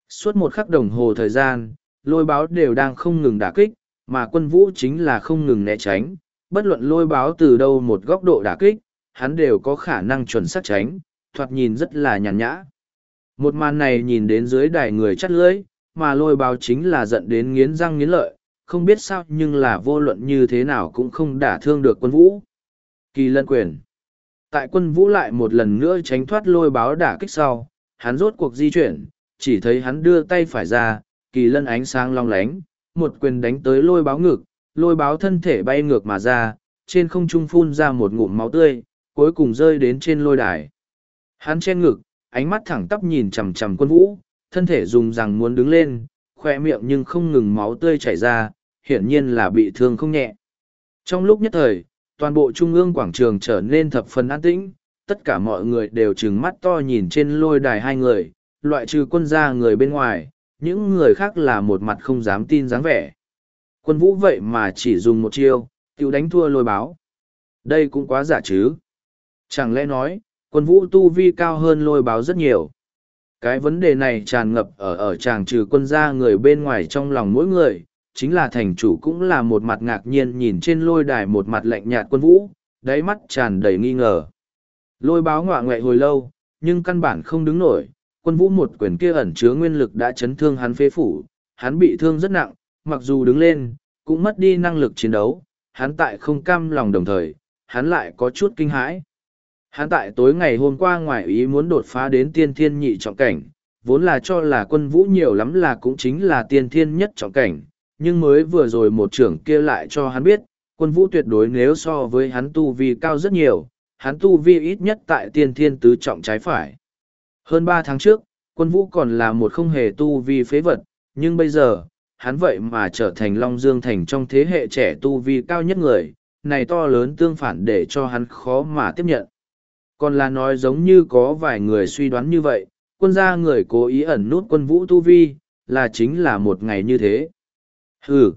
[SPEAKER 1] Suốt một khắc đồng hồ thời gian, lôi báo đều đang không ngừng đả kích, mà quân vũ chính là không ngừng né tránh, bất luận lôi báo từ đâu một góc độ đả kích, hắn đều có khả năng chuẩn xác tránh, thoạt nhìn rất là nhàn nhã. Một màn này nhìn đến dưới đài người chắt lưỡi, mà lôi báo chính là giận đến nghiến răng nghiến lợi, không biết sao nhưng là vô luận như thế nào cũng không đả thương được quân vũ. Kỳ lân quyền. Tại quân vũ lại một lần nữa tránh thoát lôi báo đả kích sau, hắn rốt cuộc di chuyển, chỉ thấy hắn đưa tay phải ra, kỳ lân ánh sáng long lánh, một quyền đánh tới lôi báo ngực, lôi báo thân thể bay ngược mà ra, trên không trung phun ra một ngụm máu tươi, cuối cùng rơi đến trên lôi đài. Hắn che ngực, ánh mắt thẳng tắp nhìn chằm chằm quân vũ, thân thể dùng rằng muốn đứng lên, khoe miệng nhưng không ngừng máu tươi chảy ra, hiển nhiên là bị thương không nhẹ. Trong lúc nhất thời, toàn bộ trung ương quảng trường trở nên thập phần an tĩnh, tất cả mọi người đều trừng mắt to nhìn trên lôi đài hai người, loại trừ quân gia người bên ngoài, những người khác là một mặt không dám tin dáng vẻ. Quân vũ vậy mà chỉ dùng một chiêu, tiêu đánh thua lôi báo. Đây cũng quá giả chứ. Chẳng lẽ nói, quân vũ tu vi cao hơn lôi báo rất nhiều. Cái vấn đề này tràn ngập ở ở chàng trừ quân gia người bên ngoài trong lòng mỗi người, chính là thành chủ cũng là một mặt ngạc nhiên nhìn trên lôi đài một mặt lạnh nhạt quân vũ, đáy mắt tràn đầy nghi ngờ. Lôi báo ngọa ngoại hồi lâu, nhưng căn bản không đứng nổi, quân vũ một quyền kia ẩn chứa nguyên lực đã chấn thương hắn phế phủ, hắn bị thương rất nặng, mặc dù đứng lên, cũng mất đi năng lực chiến đấu, hắn tại không cam lòng đồng thời, hắn lại có chút kinh hãi. Hắn tại tối ngày hôm qua ngoại ý muốn đột phá đến tiên thiên nhị trọng cảnh, vốn là cho là quân vũ nhiều lắm là cũng chính là tiên thiên nhất trọng cảnh, nhưng mới vừa rồi một trưởng kia lại cho hắn biết, quân vũ tuyệt đối nếu so với hắn tu vi cao rất nhiều, hắn tu vi ít nhất tại tiên thiên tứ trọng trái phải. Hơn ba tháng trước, quân vũ còn là một không hề tu vi phế vật, nhưng bây giờ, hắn vậy mà trở thành Long Dương Thành trong thế hệ trẻ tu vi cao nhất người, này to lớn tương phản để cho hắn khó mà tiếp nhận còn là nói giống như có vài người suy đoán như vậy, quân gia người cố ý ẩn nút quân vũ tu vi, là chính là một ngày như thế. Hừ,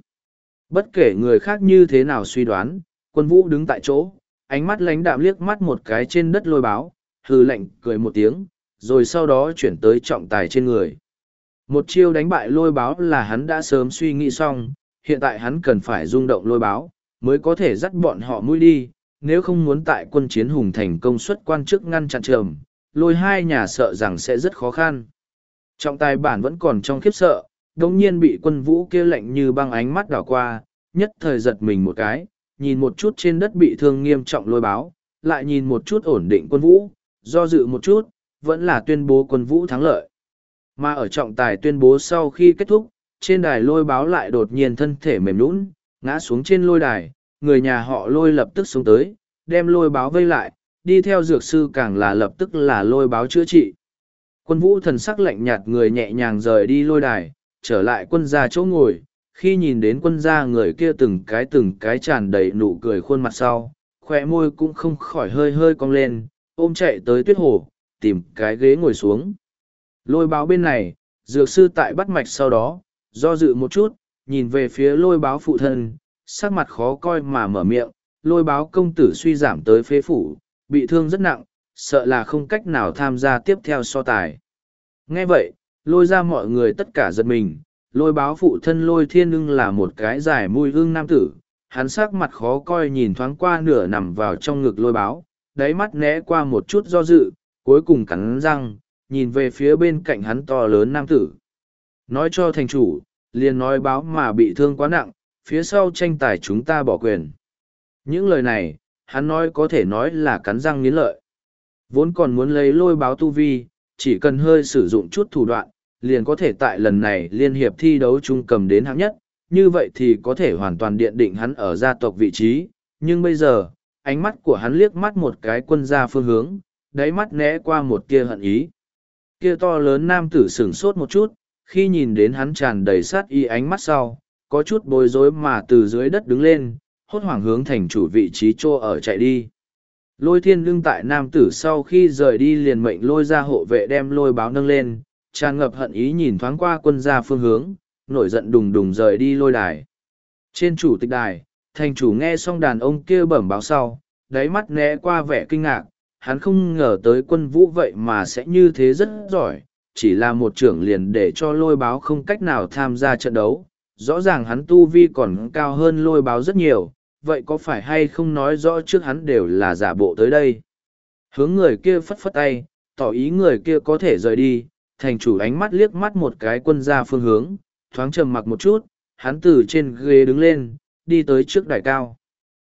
[SPEAKER 1] bất kể người khác như thế nào suy đoán, quân vũ đứng tại chỗ, ánh mắt lánh đạm liếc mắt một cái trên đất lôi báo, hừ lạnh cười một tiếng, rồi sau đó chuyển tới trọng tài trên người. Một chiêu đánh bại lôi báo là hắn đã sớm suy nghĩ xong, hiện tại hắn cần phải rung động lôi báo, mới có thể dắt bọn họ mũi đi, nếu không muốn tại quân chiến hùng thành công suất quan chức ngăn chặn trường, lôi hai nhà sợ rằng sẽ rất khó khăn. Trọng tài bản vẫn còn trong khiếp sợ, đống nhiên bị quân vũ kia lệnh như băng ánh mắt đảo qua, nhất thời giật mình một cái, nhìn một chút trên đất bị thương nghiêm trọng lôi báo, lại nhìn một chút ổn định quân vũ, do dự một chút, vẫn là tuyên bố quân vũ thắng lợi. Mà ở trọng tài tuyên bố sau khi kết thúc, trên đài lôi báo lại đột nhiên thân thể mềm lún, ngã xuống trên lôi đài, người nhà họ lôi lập tức xuống tới, đem lôi báo vây lại, đi theo dược sư càng là lập tức là lôi báo chữa trị. Quân vũ thần sắc lạnh nhạt người nhẹ nhàng rời đi lôi đài, trở lại quân gia chỗ ngồi, khi nhìn đến quân gia người kia từng cái từng cái tràn đầy nụ cười khuôn mặt sau, khỏe môi cũng không khỏi hơi hơi cong lên, ôm chạy tới tuyết hồ, tìm cái ghế ngồi xuống. Lôi báo bên này, dược sư tại bắt mạch sau đó, do dự một chút, nhìn về phía lôi báo phụ thân, sắc mặt khó coi mà mở miệng, lôi báo công tử suy giảm tới phế phủ, bị thương rất nặng, sợ là không cách nào tham gia tiếp theo so tài. Nghe vậy, lôi ra mọi người tất cả giật mình, lôi báo phụ thân lôi thiên ưng là một cái giải mùi hương nam tử, hắn sắc mặt khó coi nhìn thoáng qua nửa nằm vào trong ngực lôi báo, đáy mắt né qua một chút do dự, cuối cùng cắn răng, nhìn về phía bên cạnh hắn to lớn nam tử. Nói cho thành chủ, liền nói báo mà bị thương quá nặng, phía sau tranh tài chúng ta bỏ quyền. Những lời này, hắn nói có thể nói là cắn răng nghiến lợi. Vốn còn muốn lấy lôi báo tu vi, chỉ cần hơi sử dụng chút thủ đoạn, liền có thể tại lần này liên hiệp thi đấu chung cầm đến hạng nhất, như vậy thì có thể hoàn toàn điện định hắn ở gia tộc vị trí. Nhưng bây giờ, ánh mắt của hắn liếc mắt một cái quân gia phương hướng, đáy mắt né qua một kia hận ý. Kia to lớn nam tử sửng sốt một chút, khi nhìn đến hắn tràn đầy sát y ánh mắt sau, có chút bối rối mà từ dưới đất đứng lên, hốt hoảng hướng thành chủ vị trí chô ở chạy đi. Lôi thiên lưng tại nam tử sau khi rời đi liền mệnh lôi ra hộ vệ đem lôi báo nâng lên, tràn ngập hận ý nhìn thoáng qua quân gia phương hướng, nổi giận đùng đùng rời đi lôi đài. Trên chủ tịch đài, thành chủ nghe xong đàn ông kia bẩm báo sau, đáy mắt né qua vẻ kinh ngạc, hắn không ngờ tới quân vũ vậy mà sẽ như thế rất giỏi, chỉ là một trưởng liền để cho lôi báo không cách nào tham gia trận đấu, rõ ràng hắn tu vi còn cao hơn lôi báo rất nhiều, vậy có phải hay không nói rõ trước hắn đều là giả bộ tới đây. Hướng người kia phất phất tay, tỏ ý người kia có thể rời đi, thành chủ ánh mắt liếc mắt một cái quân ra phương hướng, thoáng trầm mặc một chút, hắn từ trên ghế đứng lên, đi tới trước đài cao.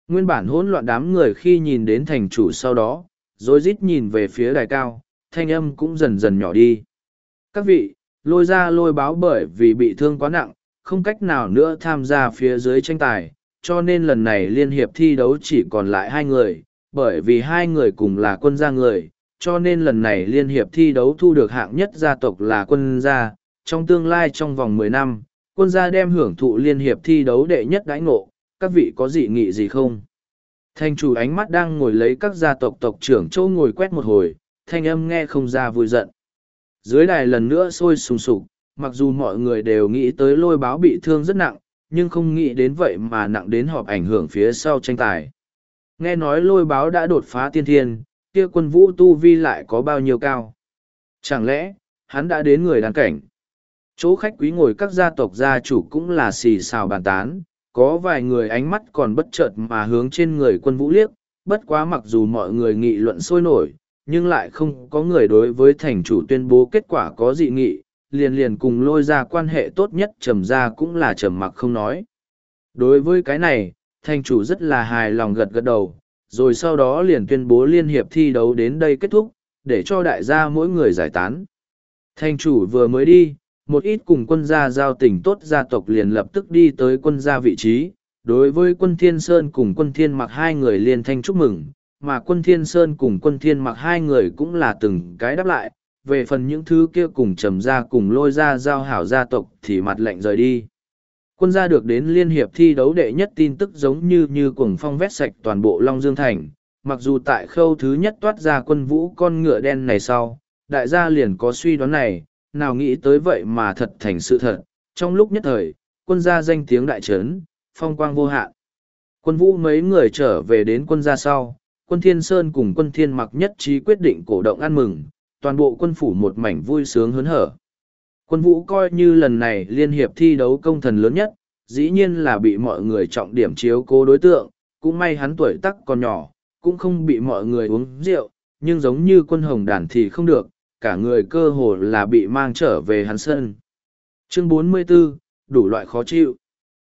[SPEAKER 1] Nguyên bản hỗn loạn đám người khi nhìn đến thành chủ sau đó, rồi rít nhìn về phía đài cao, thanh âm cũng dần dần nhỏ đi. Các vị, lôi ra lôi báo bởi vì bị thương quá nặng, không cách nào nữa tham gia phía dưới tranh tài, cho nên lần này liên hiệp thi đấu chỉ còn lại hai người, bởi vì hai người cùng là quân gia người, cho nên lần này liên hiệp thi đấu thu được hạng nhất gia tộc là quân gia, trong tương lai trong vòng mười năm, quân gia đem hưởng thụ liên hiệp thi đấu đệ nhất đãi ngộ, các vị có dị nghị gì không? Thanh chủ ánh mắt đang ngồi lấy các gia tộc tộc trưởng châu ngồi quét một hồi, thanh âm nghe không ra vui giận. Dưới đài lần nữa sôi sùng sục, mặc dù mọi người đều nghĩ tới lôi báo bị thương rất nặng, nhưng không nghĩ đến vậy mà nặng đến họp ảnh hưởng phía sau tranh tài. Nghe nói lôi báo đã đột phá tiên thiên, kia quân vũ tu vi lại có bao nhiêu cao. Chẳng lẽ, hắn đã đến người đàn cảnh. Chỗ khách quý ngồi các gia tộc gia chủ cũng là xì xào bàn tán, có vài người ánh mắt còn bất chợt mà hướng trên người quân vũ liếc, bất quá mặc dù mọi người nghị luận sôi nổi, nhưng lại không có người đối với thành chủ tuyên bố kết quả có dị nghị, liền liền cùng lôi ra quan hệ tốt nhất trầm ra cũng là trầm mặc không nói. Đối với cái này, thành chủ rất là hài lòng gật gật đầu, rồi sau đó liền tuyên bố liên hiệp thi đấu đến đây kết thúc, để cho đại gia mỗi người giải tán. Thành chủ vừa mới đi, một ít cùng quân gia giao tình tốt gia tộc liền lập tức đi tới quân gia vị trí. Đối với quân Thiên Sơn cùng quân Thiên mặc hai người liền thanh chúc mừng, mà quân Thiên Sơn cùng quân Thiên mặc hai người cũng là từng cái đáp lại, về phần những thứ kia cùng trầm ra cùng lôi ra giao hảo gia tộc thì mặt lệnh rời đi. Quân gia được đến liên hiệp thi đấu đệ nhất tin tức giống như như cuồng phong vét sạch toàn bộ Long Dương Thành, mặc dù tại khâu thứ nhất toát ra quân vũ con ngựa đen này sau, đại gia liền có suy đoán này, nào nghĩ tới vậy mà thật thành sự thật, trong lúc nhất thời, quân gia danh tiếng đại trấn, phong quang vô hạn. Quân vũ mấy người trở về đến quân gia sau, quân Thiên Sơn cùng quân Thiên Mặc nhất trí quyết định cổ động ăn mừng, toàn bộ quân phủ một mảnh vui sướng hớn hở. Quân vũ coi như lần này liên hiệp thi đấu công thần lớn nhất, dĩ nhiên là bị mọi người trọng điểm chiếu cố đối tượng, cũng may hắn tuổi tác còn nhỏ, cũng không bị mọi người uống rượu, nhưng giống như quân hồng đàn thì không được, cả người cơ hồ là bị mang trở về hắn sân. Chương 44, đủ loại khó chịu.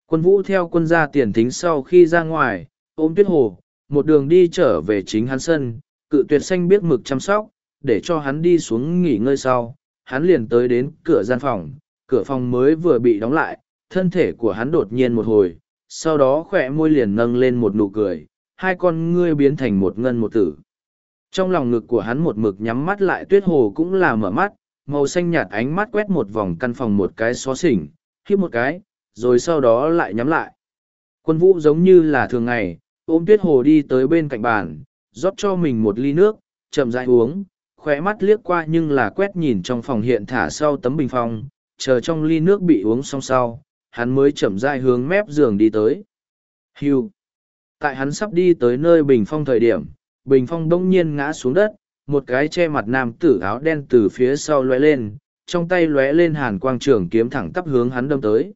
[SPEAKER 1] Quân vũ theo quân gia tiền thính sau khi ra ngoài, ôm tuyết hồ, một đường đi trở về chính hắn sân, cự tuyệt xanh biết mực chăm sóc, để cho hắn đi xuống nghỉ ngơi sau, hắn liền tới đến cửa gian phòng, cửa phòng mới vừa bị đóng lại, thân thể của hắn đột nhiên một hồi, sau đó khỏe môi liền nâng lên một nụ cười, hai con ngươi biến thành một ngân một tử. Trong lòng ngực của hắn một mực nhắm mắt lại tuyết hồ cũng là mở mắt, màu xanh nhạt ánh mắt quét một vòng căn phòng một cái xó xỉnh, khiếp một cái, rồi sau đó lại nhắm lại. Quân vũ giống như là thường ngày, ôm tuyết hồ đi tới bên cạnh bàn, rót cho mình một ly nước, chậm rãi uống, khóe mắt liếc qua nhưng là quét nhìn trong phòng hiện thả sau tấm bình phong, chờ trong ly nước bị uống xong sau, hắn mới chậm rãi hướng mép giường đi tới. Hưu. Tại hắn sắp đi tới nơi bình phong thời điểm, bình phong đông nhiên ngã xuống đất, một cái che mặt nam tử áo đen từ phía sau lóe lên, trong tay lóe lên hàn quang trường kiếm thẳng tắp hướng hắn đâm tới.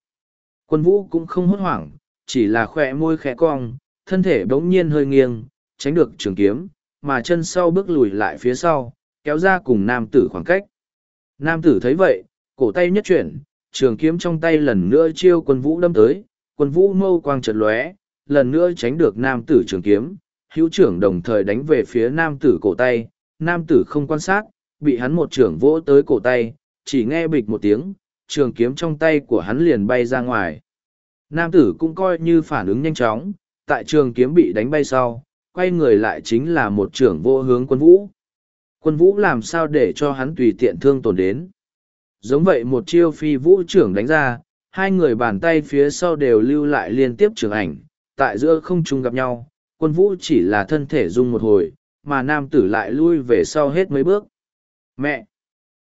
[SPEAKER 1] Quân vũ cũng không hốt hoảng, chỉ là khỏe môi khẽ cong, thân thể bỗng nhiên hơi nghiêng, tránh được trường kiếm, mà chân sau bước lùi lại phía sau, kéo ra cùng nam tử khoảng cách. Nam tử thấy vậy, cổ tay nhất chuyển, trường kiếm trong tay lần nữa chiêu quân vũ đâm tới, quân vũ mâu quang chợt lóe, lần nữa tránh được nam tử trường kiếm, hữu trưởng đồng thời đánh về phía nam tử cổ tay, nam tử không quan sát, bị hắn một trưởng vỗ tới cổ tay, chỉ nghe bịch một tiếng, trường kiếm trong tay của hắn liền bay ra ngoài. Nam tử cũng coi như phản ứng nhanh chóng, tại trường kiếm bị đánh bay sau, quay người lại chính là một trưởng vô hướng quân vũ. Quân vũ làm sao để cho hắn tùy tiện thương tổn đến. Giống vậy một chiêu phi vũ trưởng đánh ra, hai người bàn tay phía sau đều lưu lại liên tiếp trường ảnh, tại giữa không trung gặp nhau, quân vũ chỉ là thân thể rung một hồi, mà nam tử lại lui về sau hết mấy bước. Mẹ!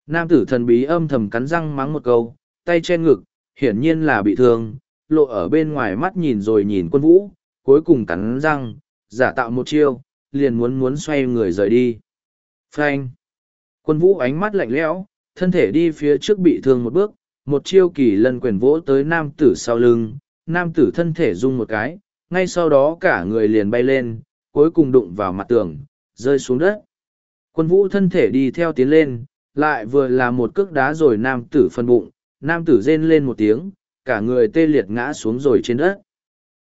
[SPEAKER 1] Nam tử thần bí âm thầm cắn răng mắng một câu, tay che ngực, hiển nhiên là bị thương, lộ ở bên ngoài mắt nhìn rồi nhìn quân vũ, cuối cùng cắn răng, giả tạo một chiêu, liền muốn muốn xoay người rời đi. Phanh. Quân vũ ánh mắt lạnh lẽo, thân thể đi phía trước bị thương một bước, một chiêu kỳ lần quyền vỗ tới nam tử sau lưng, nam tử thân thể rung một cái, ngay sau đó cả người liền bay lên, cuối cùng đụng vào mặt tường, rơi xuống đất. Quân vũ thân thể đi theo tiến lên, lại vừa là một cước đá rồi nam tử phân bụng, nam tử rên lên một tiếng, cả người tê liệt ngã xuống rồi trên đất.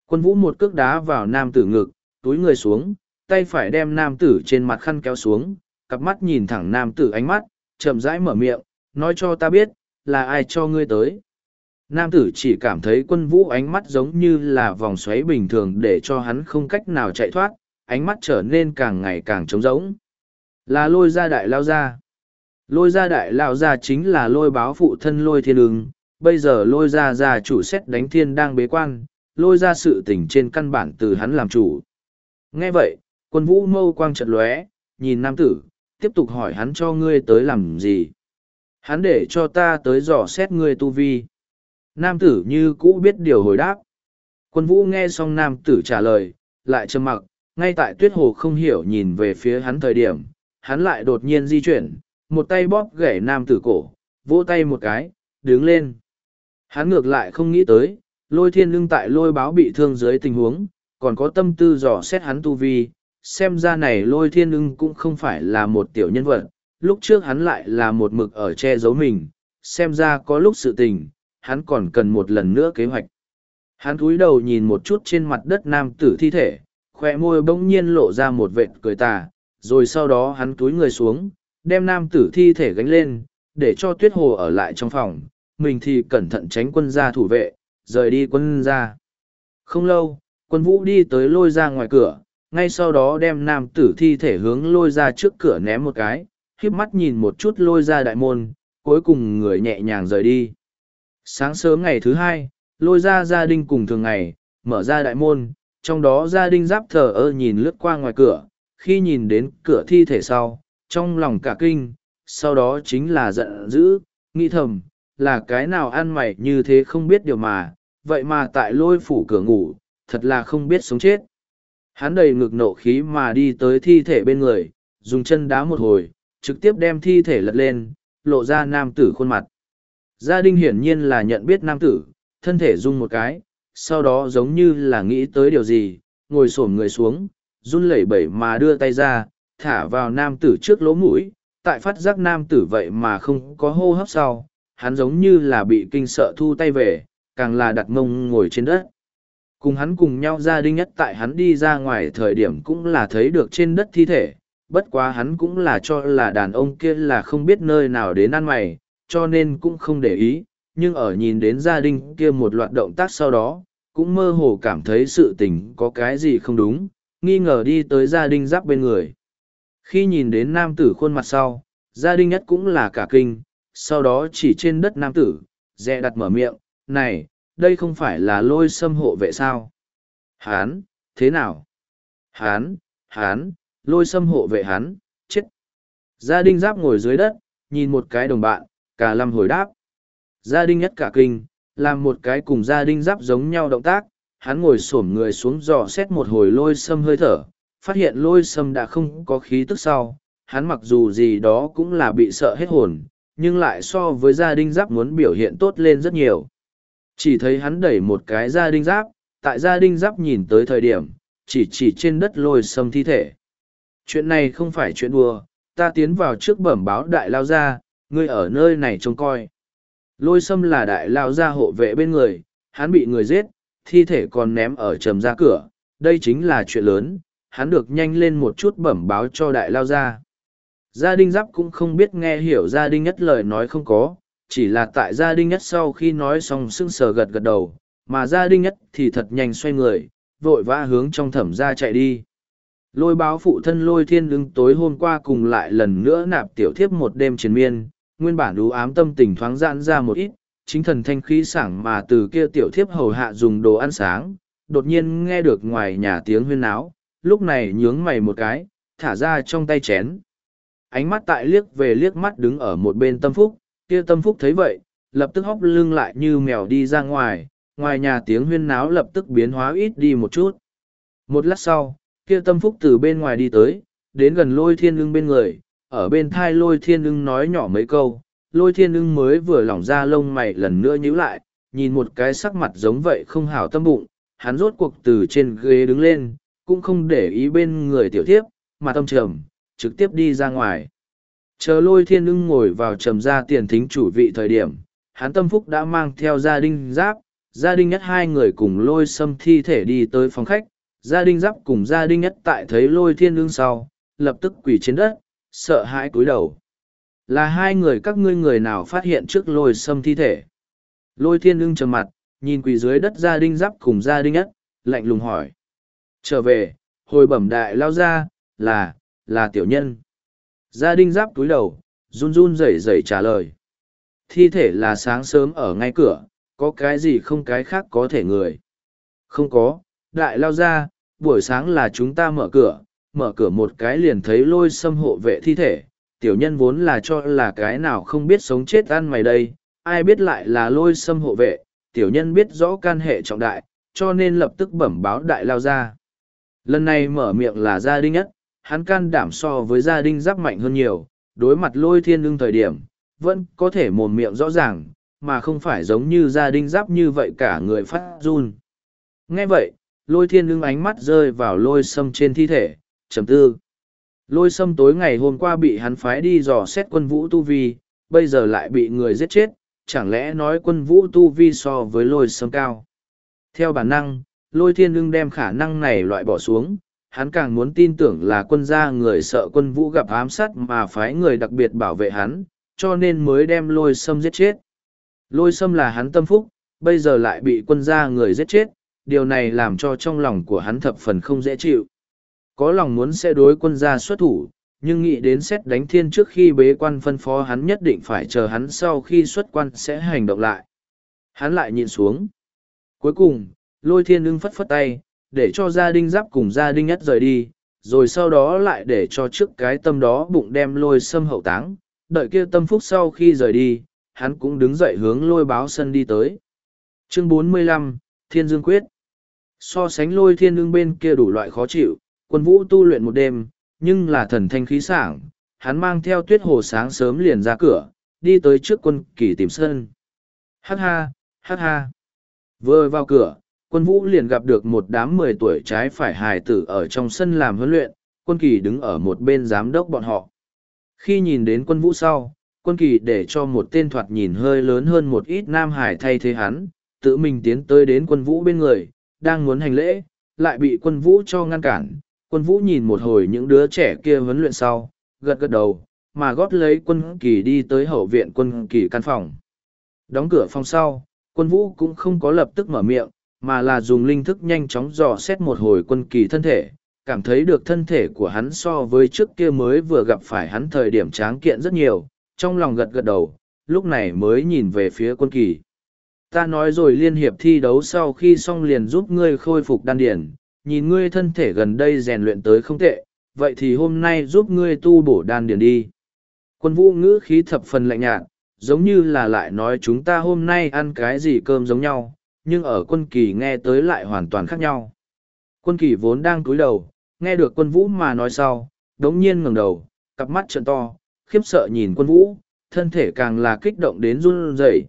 [SPEAKER 1] Quân vũ một cước đá vào nam tử ngực, túi người xuống, tay phải đem nam tử trên mặt khăn kéo xuống, cặp mắt nhìn thẳng nam tử ánh mắt, chậm rãi mở miệng, nói cho ta biết, là ai cho ngươi tới. Nam tử chỉ cảm thấy quân vũ ánh mắt giống như là vòng xoáy bình thường để cho hắn không cách nào chạy thoát, ánh mắt trở nên càng ngày càng trống rỗng. Là lôi gia đại lao ra Lôi gia đại lao ra chính là lôi báo phụ thân lôi thiên ưng, bây giờ lôi gia gia chủ xét đánh thiên đang bế quan, lôi ra sự tình trên căn bản từ hắn làm chủ. Nghe vậy, quân vũ mâu quang trận lóe, nhìn nam tử, tiếp tục hỏi hắn cho ngươi tới làm gì. Hắn để cho ta tới dò xét ngươi tu vi. Nam tử như cũ biết điều hồi đáp. Quân vũ nghe xong nam tử trả lời, lại trầm mặc, ngay tại tuyết hồ không hiểu nhìn về phía hắn thời điểm, hắn lại đột nhiên di chuyển, một tay bóp gãy nam tử cổ, vỗ tay một cái, đứng lên. Hắn ngược lại không nghĩ tới, lôi thiên lưng tại lôi báo bị thương dưới tình huống, còn có tâm tư dò xét hắn tu vi, xem ra này lôi thiên ưng cũng không phải là một tiểu nhân vật lúc trước hắn lại là một mực ở che giấu mình xem ra có lúc sự tình hắn còn cần một lần nữa kế hoạch hắn cúi đầu nhìn một chút trên mặt đất nam tử thi thể khoe môi bỗng nhiên lộ ra một vệt cười tà rồi sau đó hắn cúi người xuống đem nam tử thi thể gánh lên để cho tuyết hồ ở lại trong phòng mình thì cẩn thận tránh quân gia thủ vệ rời đi quân gia không lâu quân vũ đi tới lôi ra ngoài cửa ngay sau đó đem nam tử thi thể hướng lôi ra trước cửa ném một cái, khiếp mắt nhìn một chút lôi ra đại môn, cuối cùng người nhẹ nhàng rời đi. Sáng sớm ngày thứ hai, lôi ra gia đình cùng thường ngày, mở ra đại môn, trong đó gia đình giáp thờ ơ nhìn lướt qua ngoài cửa, khi nhìn đến cửa thi thể sau, trong lòng cả kinh, sau đó chính là giận dữ, nghĩ thầm, là cái nào ăn mày như thế không biết điều mà, vậy mà tại lôi phủ cửa ngủ, thật là không biết sống chết. Hắn đầy ngực nộ khí mà đi tới thi thể bên người, dùng chân đá một hồi, trực tiếp đem thi thể lật lên, lộ ra nam tử khuôn mặt. Gia đình hiển nhiên là nhận biết nam tử, thân thể rung một cái, sau đó giống như là nghĩ tới điều gì, ngồi xổm người xuống, run lẩy bẩy mà đưa tay ra, thả vào nam tử trước lỗ mũi, tại phát giác nam tử vậy mà không có hô hấp sau, hắn giống như là bị kinh sợ thu tay về, càng là đặt mông ngồi trên đất. Cùng hắn cùng nhau gia đình nhất tại hắn đi ra ngoài thời điểm cũng là thấy được trên đất thi thể, bất quá hắn cũng là cho là đàn ông kia là không biết nơi nào đến ăn mày, cho nên cũng không để ý, nhưng ở nhìn đến gia đình kia một loạt động tác sau đó, cũng mơ hồ cảm thấy sự tình có cái gì không đúng, nghi ngờ đi tới gia đình giáp bên người. Khi nhìn đến nam tử khuôn mặt sau, gia đình nhất cũng là cả kinh, sau đó chỉ trên đất nam tử, dè đặt mở miệng, này, đây không phải là lôi xâm hộ vệ sao? Hán, thế nào? Hán, hán, lôi xâm hộ vệ Hán, chết. Gia đình giáp ngồi dưới đất, nhìn một cái đồng bạn, cả lâm hồi đáp. Gia đình nhất cả kinh, làm một cái cùng gia đình giáp giống nhau động tác, hắn ngồi xổm người xuống dò xét một hồi lôi xâm hơi thở, phát hiện lôi xâm đã không có khí tức sau. Hắn mặc dù gì đó cũng là bị sợ hết hồn, nhưng lại so với gia đình giáp muốn biểu hiện tốt lên rất nhiều. Chỉ thấy hắn đẩy một cái ra đinh giáp, tại gia đinh giáp nhìn tới thời điểm, chỉ chỉ trên đất lôi sâm thi thể. Chuyện này không phải chuyện đùa, ta tiến vào trước bẩm báo đại lao gia, ngươi ở nơi này trông coi. Lôi sâm là đại lao gia hộ vệ bên người, hắn bị người giết, thi thể còn ném ở trầm ra cửa, đây chính là chuyện lớn, hắn được nhanh lên một chút bẩm báo cho đại lao gia. Gia đinh giáp cũng không biết nghe hiểu gia đinh nhất lời nói không có, chỉ là tại gia đình nhất sau khi nói xong sưng sờ gật gật đầu mà gia đình nhất thì thật nhanh xoay người vội vã hướng trong thẩm ra chạy đi lôi báo phụ thân lôi thiên lưng tối hôm qua cùng lại lần nữa nạp tiểu thiếp một đêm triền miên nguyên bản đú ám tâm tình thoáng giãn ra một ít chính thần thanh khí sảng mà từ kia tiểu thiếp hầu hạ dùng đồ ăn sáng đột nhiên nghe được ngoài nhà tiếng huyên náo lúc này nhướng mày một cái thả ra trong tay chén ánh mắt tại liếc về liếc mắt đứng ở một bên tâm phúc kia tâm phúc thấy vậy lập tức hóc lưng lại như mèo đi ra ngoài ngoài nhà tiếng huyên náo lập tức biến hóa ít đi một chút một lát sau kia tâm phúc từ bên ngoài đi tới đến gần lôi thiên lưng bên người ở bên thai lôi thiên lưng nói nhỏ mấy câu lôi thiên lưng mới vừa lỏng ra lông mày lần nữa nhíu lại nhìn một cái sắc mặt giống vậy không hảo tâm bụng hắn rốt cuộc từ trên ghế đứng lên cũng không để ý bên người tiểu thiếp mà tâm trầm trực tiếp đi ra ngoài Chờ lôi thiên ưng ngồi vào trầm ra tiền thính chủ vị thời điểm, hán tâm phúc đã mang theo gia đình giáp, gia đình nhất hai người cùng lôi xâm thi thể đi tới phòng khách, gia đình giáp cùng gia đình nhất tại thấy lôi thiên ưng sau, lập tức quỳ trên đất, sợ hãi cúi đầu. Là hai người các ngươi người nào phát hiện trước lôi xâm thi thể. Lôi thiên ưng trầm mặt, nhìn quỳ dưới đất gia đình giáp cùng gia đình nhất, lạnh lùng hỏi. Trở về, hồi bẩm đại lao ra, là, là tiểu nhân gia đình giáp túi đầu run run rẩy rẩy trả lời thi thể là sáng sớm ở ngay cửa có cái gì không cái khác có thể người không có đại lao ra buổi sáng là chúng ta mở cửa mở cửa một cái liền thấy lôi xâm hộ vệ thi thể tiểu nhân vốn là cho là cái nào không biết sống chết ăn mày đây ai biết lại là lôi xâm hộ vệ tiểu nhân biết rõ can hệ trọng đại cho nên lập tức bẩm báo đại lao ra lần này mở miệng là gia đình nhất hắn can đảm so với gia đình giáp mạnh hơn nhiều, đối mặt lôi thiên ưng thời điểm, vẫn có thể mồm miệng rõ ràng, mà không phải giống như gia đình giáp như vậy cả người phát run. Nghe vậy, lôi thiên ưng ánh mắt rơi vào lôi sâm trên thi thể, chấm tư. Lôi sâm tối ngày hôm qua bị hắn phái đi dò xét quân vũ tu vi, bây giờ lại bị người giết chết, chẳng lẽ nói quân vũ tu vi so với lôi sâm cao. Theo bản năng, lôi thiên ưng đem khả năng này loại bỏ xuống, hắn càng muốn tin tưởng là quân gia người sợ quân vũ gặp ám sát mà phái người đặc biệt bảo vệ hắn, cho nên mới đem lôi sâm giết chết. Lôi sâm là hắn tâm phúc, bây giờ lại bị quân gia người giết chết, điều này làm cho trong lòng của hắn thập phần không dễ chịu. Có lòng muốn sẽ đối quân gia xuất thủ, nhưng nghĩ đến xét đánh thiên trước khi bế quan phân phó hắn nhất định phải chờ hắn sau khi xuất quan sẽ hành động lại. Hắn lại nhìn xuống. Cuối cùng, lôi thiên ưng phất phất tay, để cho gia đình giáp cùng gia đình nhất rời đi, rồi sau đó lại để cho trước cái tâm đó bụng đem lôi xâm hậu táng, đợi kia tâm phúc sau khi rời đi, hắn cũng đứng dậy hướng lôi báo sân đi tới. Chương 45, Thiên Dương Quyết So sánh lôi thiên ương bên kia đủ loại khó chịu, quân vũ tu luyện một đêm, nhưng là thần thanh khí sảng, hắn mang theo tuyết hồ sáng sớm liền ra cửa, đi tới trước quân kỳ tìm sân. Hát ha, hát ha. Vừa vào cửa, quân vũ liền gặp được một đám mười tuổi trái phải hài tử ở trong sân làm huấn luyện, quân kỳ đứng ở một bên giám đốc bọn họ. Khi nhìn đến quân vũ sau, quân kỳ để cho một tên thoạt nhìn hơi lớn hơn một ít nam hải thay thế hắn, tự mình tiến tới đến quân vũ bên người, đang muốn hành lễ, lại bị quân vũ cho ngăn cản. Quân vũ nhìn một hồi những đứa trẻ kia huấn luyện sau, gật gật đầu, mà gót lấy quân kỳ đi tới hậu viện quân kỳ căn phòng. Đóng cửa phòng sau, quân vũ cũng không có lập tức mở miệng, mà là dùng linh thức nhanh chóng dò xét một hồi quân kỳ thân thể, cảm thấy được thân thể của hắn so với trước kia mới vừa gặp phải hắn thời điểm tráng kiện rất nhiều, trong lòng gật gật đầu, lúc này mới nhìn về phía quân kỳ. Ta nói rồi liên hiệp thi đấu sau khi xong liền giúp ngươi khôi phục đan điển, nhìn ngươi thân thể gần đây rèn luyện tới không tệ, vậy thì hôm nay giúp ngươi tu bổ đan điển đi. Quân vũ ngữ khí thập phần lạnh nhạt, giống như là lại nói chúng ta hôm nay ăn cái gì cơm giống nhau, nhưng ở quân kỳ nghe tới lại hoàn toàn khác nhau. Quân kỳ vốn đang cúi đầu, nghe được quân vũ mà nói sau, đống nhiên ngẩng đầu, cặp mắt trợn to, khiếp sợ nhìn quân vũ, thân thể càng là kích động đến run rẩy.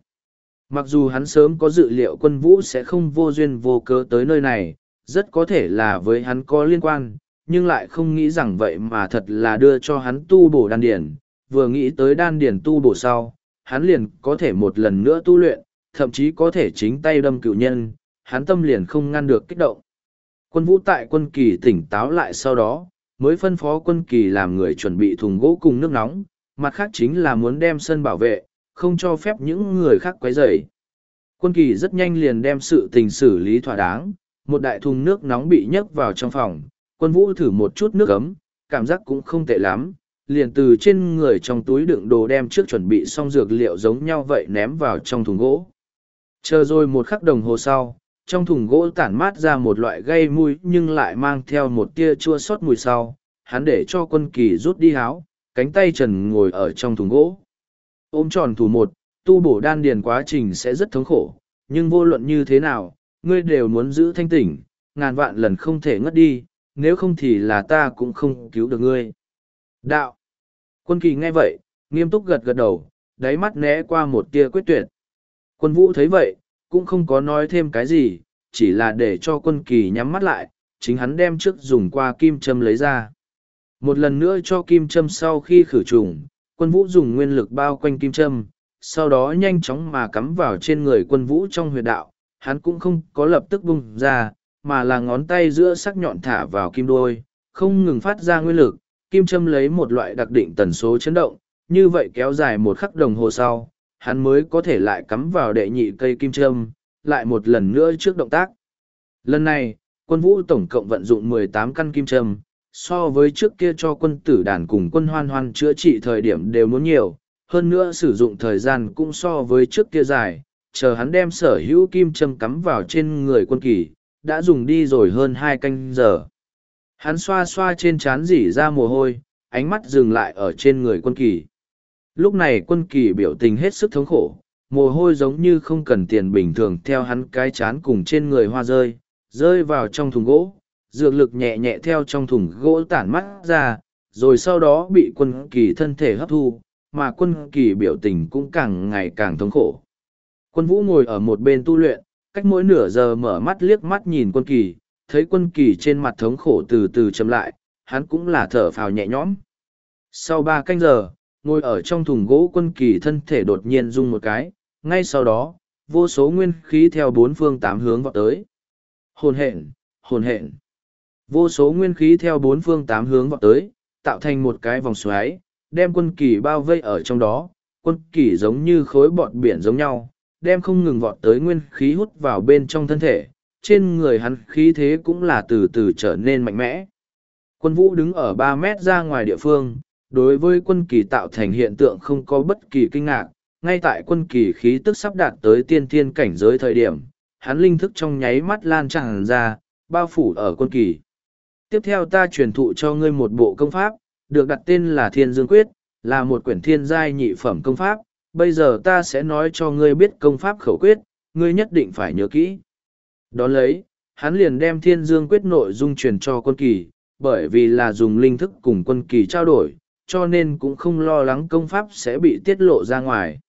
[SPEAKER 1] Mặc dù hắn sớm có dự liệu quân vũ sẽ không vô duyên vô cớ tới nơi này, rất có thể là với hắn có liên quan, nhưng lại không nghĩ rằng vậy mà thật là đưa cho hắn tu bổ đan điển. Vừa nghĩ tới đan điển tu bổ sau, hắn liền có thể một lần nữa tu luyện, thậm chí có thể chính tay đâm cựu nhân, hắn tâm liền không ngăn được kích động. Quân vũ tại quân kỳ tỉnh táo lại sau đó, mới phân phó quân kỳ làm người chuẩn bị thùng gỗ cùng nước nóng, mặt khác chính là muốn đem sân bảo vệ, không cho phép những người khác quấy rầy. Quân kỳ rất nhanh liền đem sự tình xử lý thỏa đáng, một đại thùng nước nóng bị nhấc vào trong phòng, quân vũ thử một chút nước ấm, cảm giác cũng không tệ lắm, liền từ trên người trong túi đựng đồ đem trước chuẩn bị xong dược liệu giống nhau vậy ném vào trong thùng gỗ. Chờ rồi một khắc đồng hồ sau, trong thùng gỗ tản mát ra một loại gây mùi nhưng lại mang theo một tia chua xót mùi sau, hắn để cho quân kỳ rút đi háo, cánh tay trần ngồi ở trong thùng gỗ. Ôm tròn thủ một, tu bổ đan điền quá trình sẽ rất thống khổ, nhưng vô luận như thế nào, ngươi đều muốn giữ thanh tỉnh, ngàn vạn lần không thể ngất đi, nếu không thì là ta cũng không cứu được ngươi. Đạo! Quân kỳ nghe vậy, nghiêm túc gật gật đầu, đáy mắt né qua một tia quyết tuyệt. Quân vũ thấy vậy, cũng không có nói thêm cái gì, chỉ là để cho quân kỳ nhắm mắt lại, chính hắn đem trước dùng qua kim châm lấy ra. Một lần nữa cho kim châm sau khi khử trùng, quân vũ dùng nguyên lực bao quanh kim châm, sau đó nhanh chóng mà cắm vào trên người quân vũ trong huyệt đạo, hắn cũng không có lập tức bung ra, mà là ngón tay giữa sắc nhọn thả vào kim Đôi, không ngừng phát ra nguyên lực, kim châm lấy một loại đặc định tần số chấn động, như vậy kéo dài một khắc đồng hồ sau, hắn mới có thể lại cắm vào đệ nhị cây kim trâm, lại một lần nữa trước động tác. Lần này, quân vũ tổng cộng vận dụng 18 căn kim trâm, so với trước kia cho quân tử đàn cùng quân hoan hoan chữa trị thời điểm đều muốn nhiều, hơn nữa sử dụng thời gian cũng so với trước kia dài, chờ hắn đem sở hữu kim trâm cắm vào trên người quân kỳ, đã dùng đi rồi hơn hai canh giờ. Hắn xoa xoa trên chán dỉ ra mồ hôi, ánh mắt dừng lại ở trên người quân kỳ lúc này quân kỳ biểu tình hết sức thống khổ mồ hôi giống như không cần tiền bình thường theo hắn cái chán cùng trên người hoa rơi rơi vào trong thùng gỗ dược lực nhẹ nhẹ theo trong thùng gỗ tản mắt ra rồi sau đó bị quân kỳ thân thể hấp thu mà quân kỳ biểu tình cũng càng ngày càng thống khổ quân vũ ngồi ở một bên tu luyện cách mỗi nửa giờ mở mắt liếc mắt nhìn quân kỳ thấy quân kỳ trên mặt thống khổ từ từ chậm lại hắn cũng là thở phào nhẹ nhõm sau ba canh giờ ngồi ở trong thùng gỗ quân kỳ thân thể đột nhiên rung một cái, ngay sau đó, vô số nguyên khí theo bốn phương tám hướng vọt tới. Hồn hện, hồn hện. Vô số nguyên khí theo bốn phương tám hướng vọt tới, tạo thành một cái vòng xoáy, đem quân kỳ bao vây ở trong đó, quân kỳ giống như khối bọt biển giống nhau, đem không ngừng vọt tới nguyên khí hút vào bên trong thân thể, trên người hắn khí thế cũng là từ từ trở nên mạnh mẽ. Quân vũ đứng ở ba mét ra ngoài địa phương, đối với quân kỳ tạo thành hiện tượng không có bất kỳ kinh ngạc, ngay tại quân kỳ khí tức sắp đạt tới tiên thiên cảnh giới thời điểm, hắn linh thức trong nháy mắt lan tràn ra, bao phủ ở quân kỳ. Tiếp theo ta truyền thụ cho ngươi một bộ công pháp, được đặt tên là Thiên Dương Quyết, là một quyển thiên giai nhị phẩm công pháp, bây giờ ta sẽ nói cho ngươi biết công pháp khẩu quyết, ngươi nhất định phải nhớ kỹ. đó lấy, hắn liền đem Thiên Dương Quyết nội dung truyền cho quân kỳ, bởi vì là dùng linh thức cùng quân kỳ trao đổi, cho nên cũng không lo lắng công pháp sẽ bị tiết lộ ra ngoài.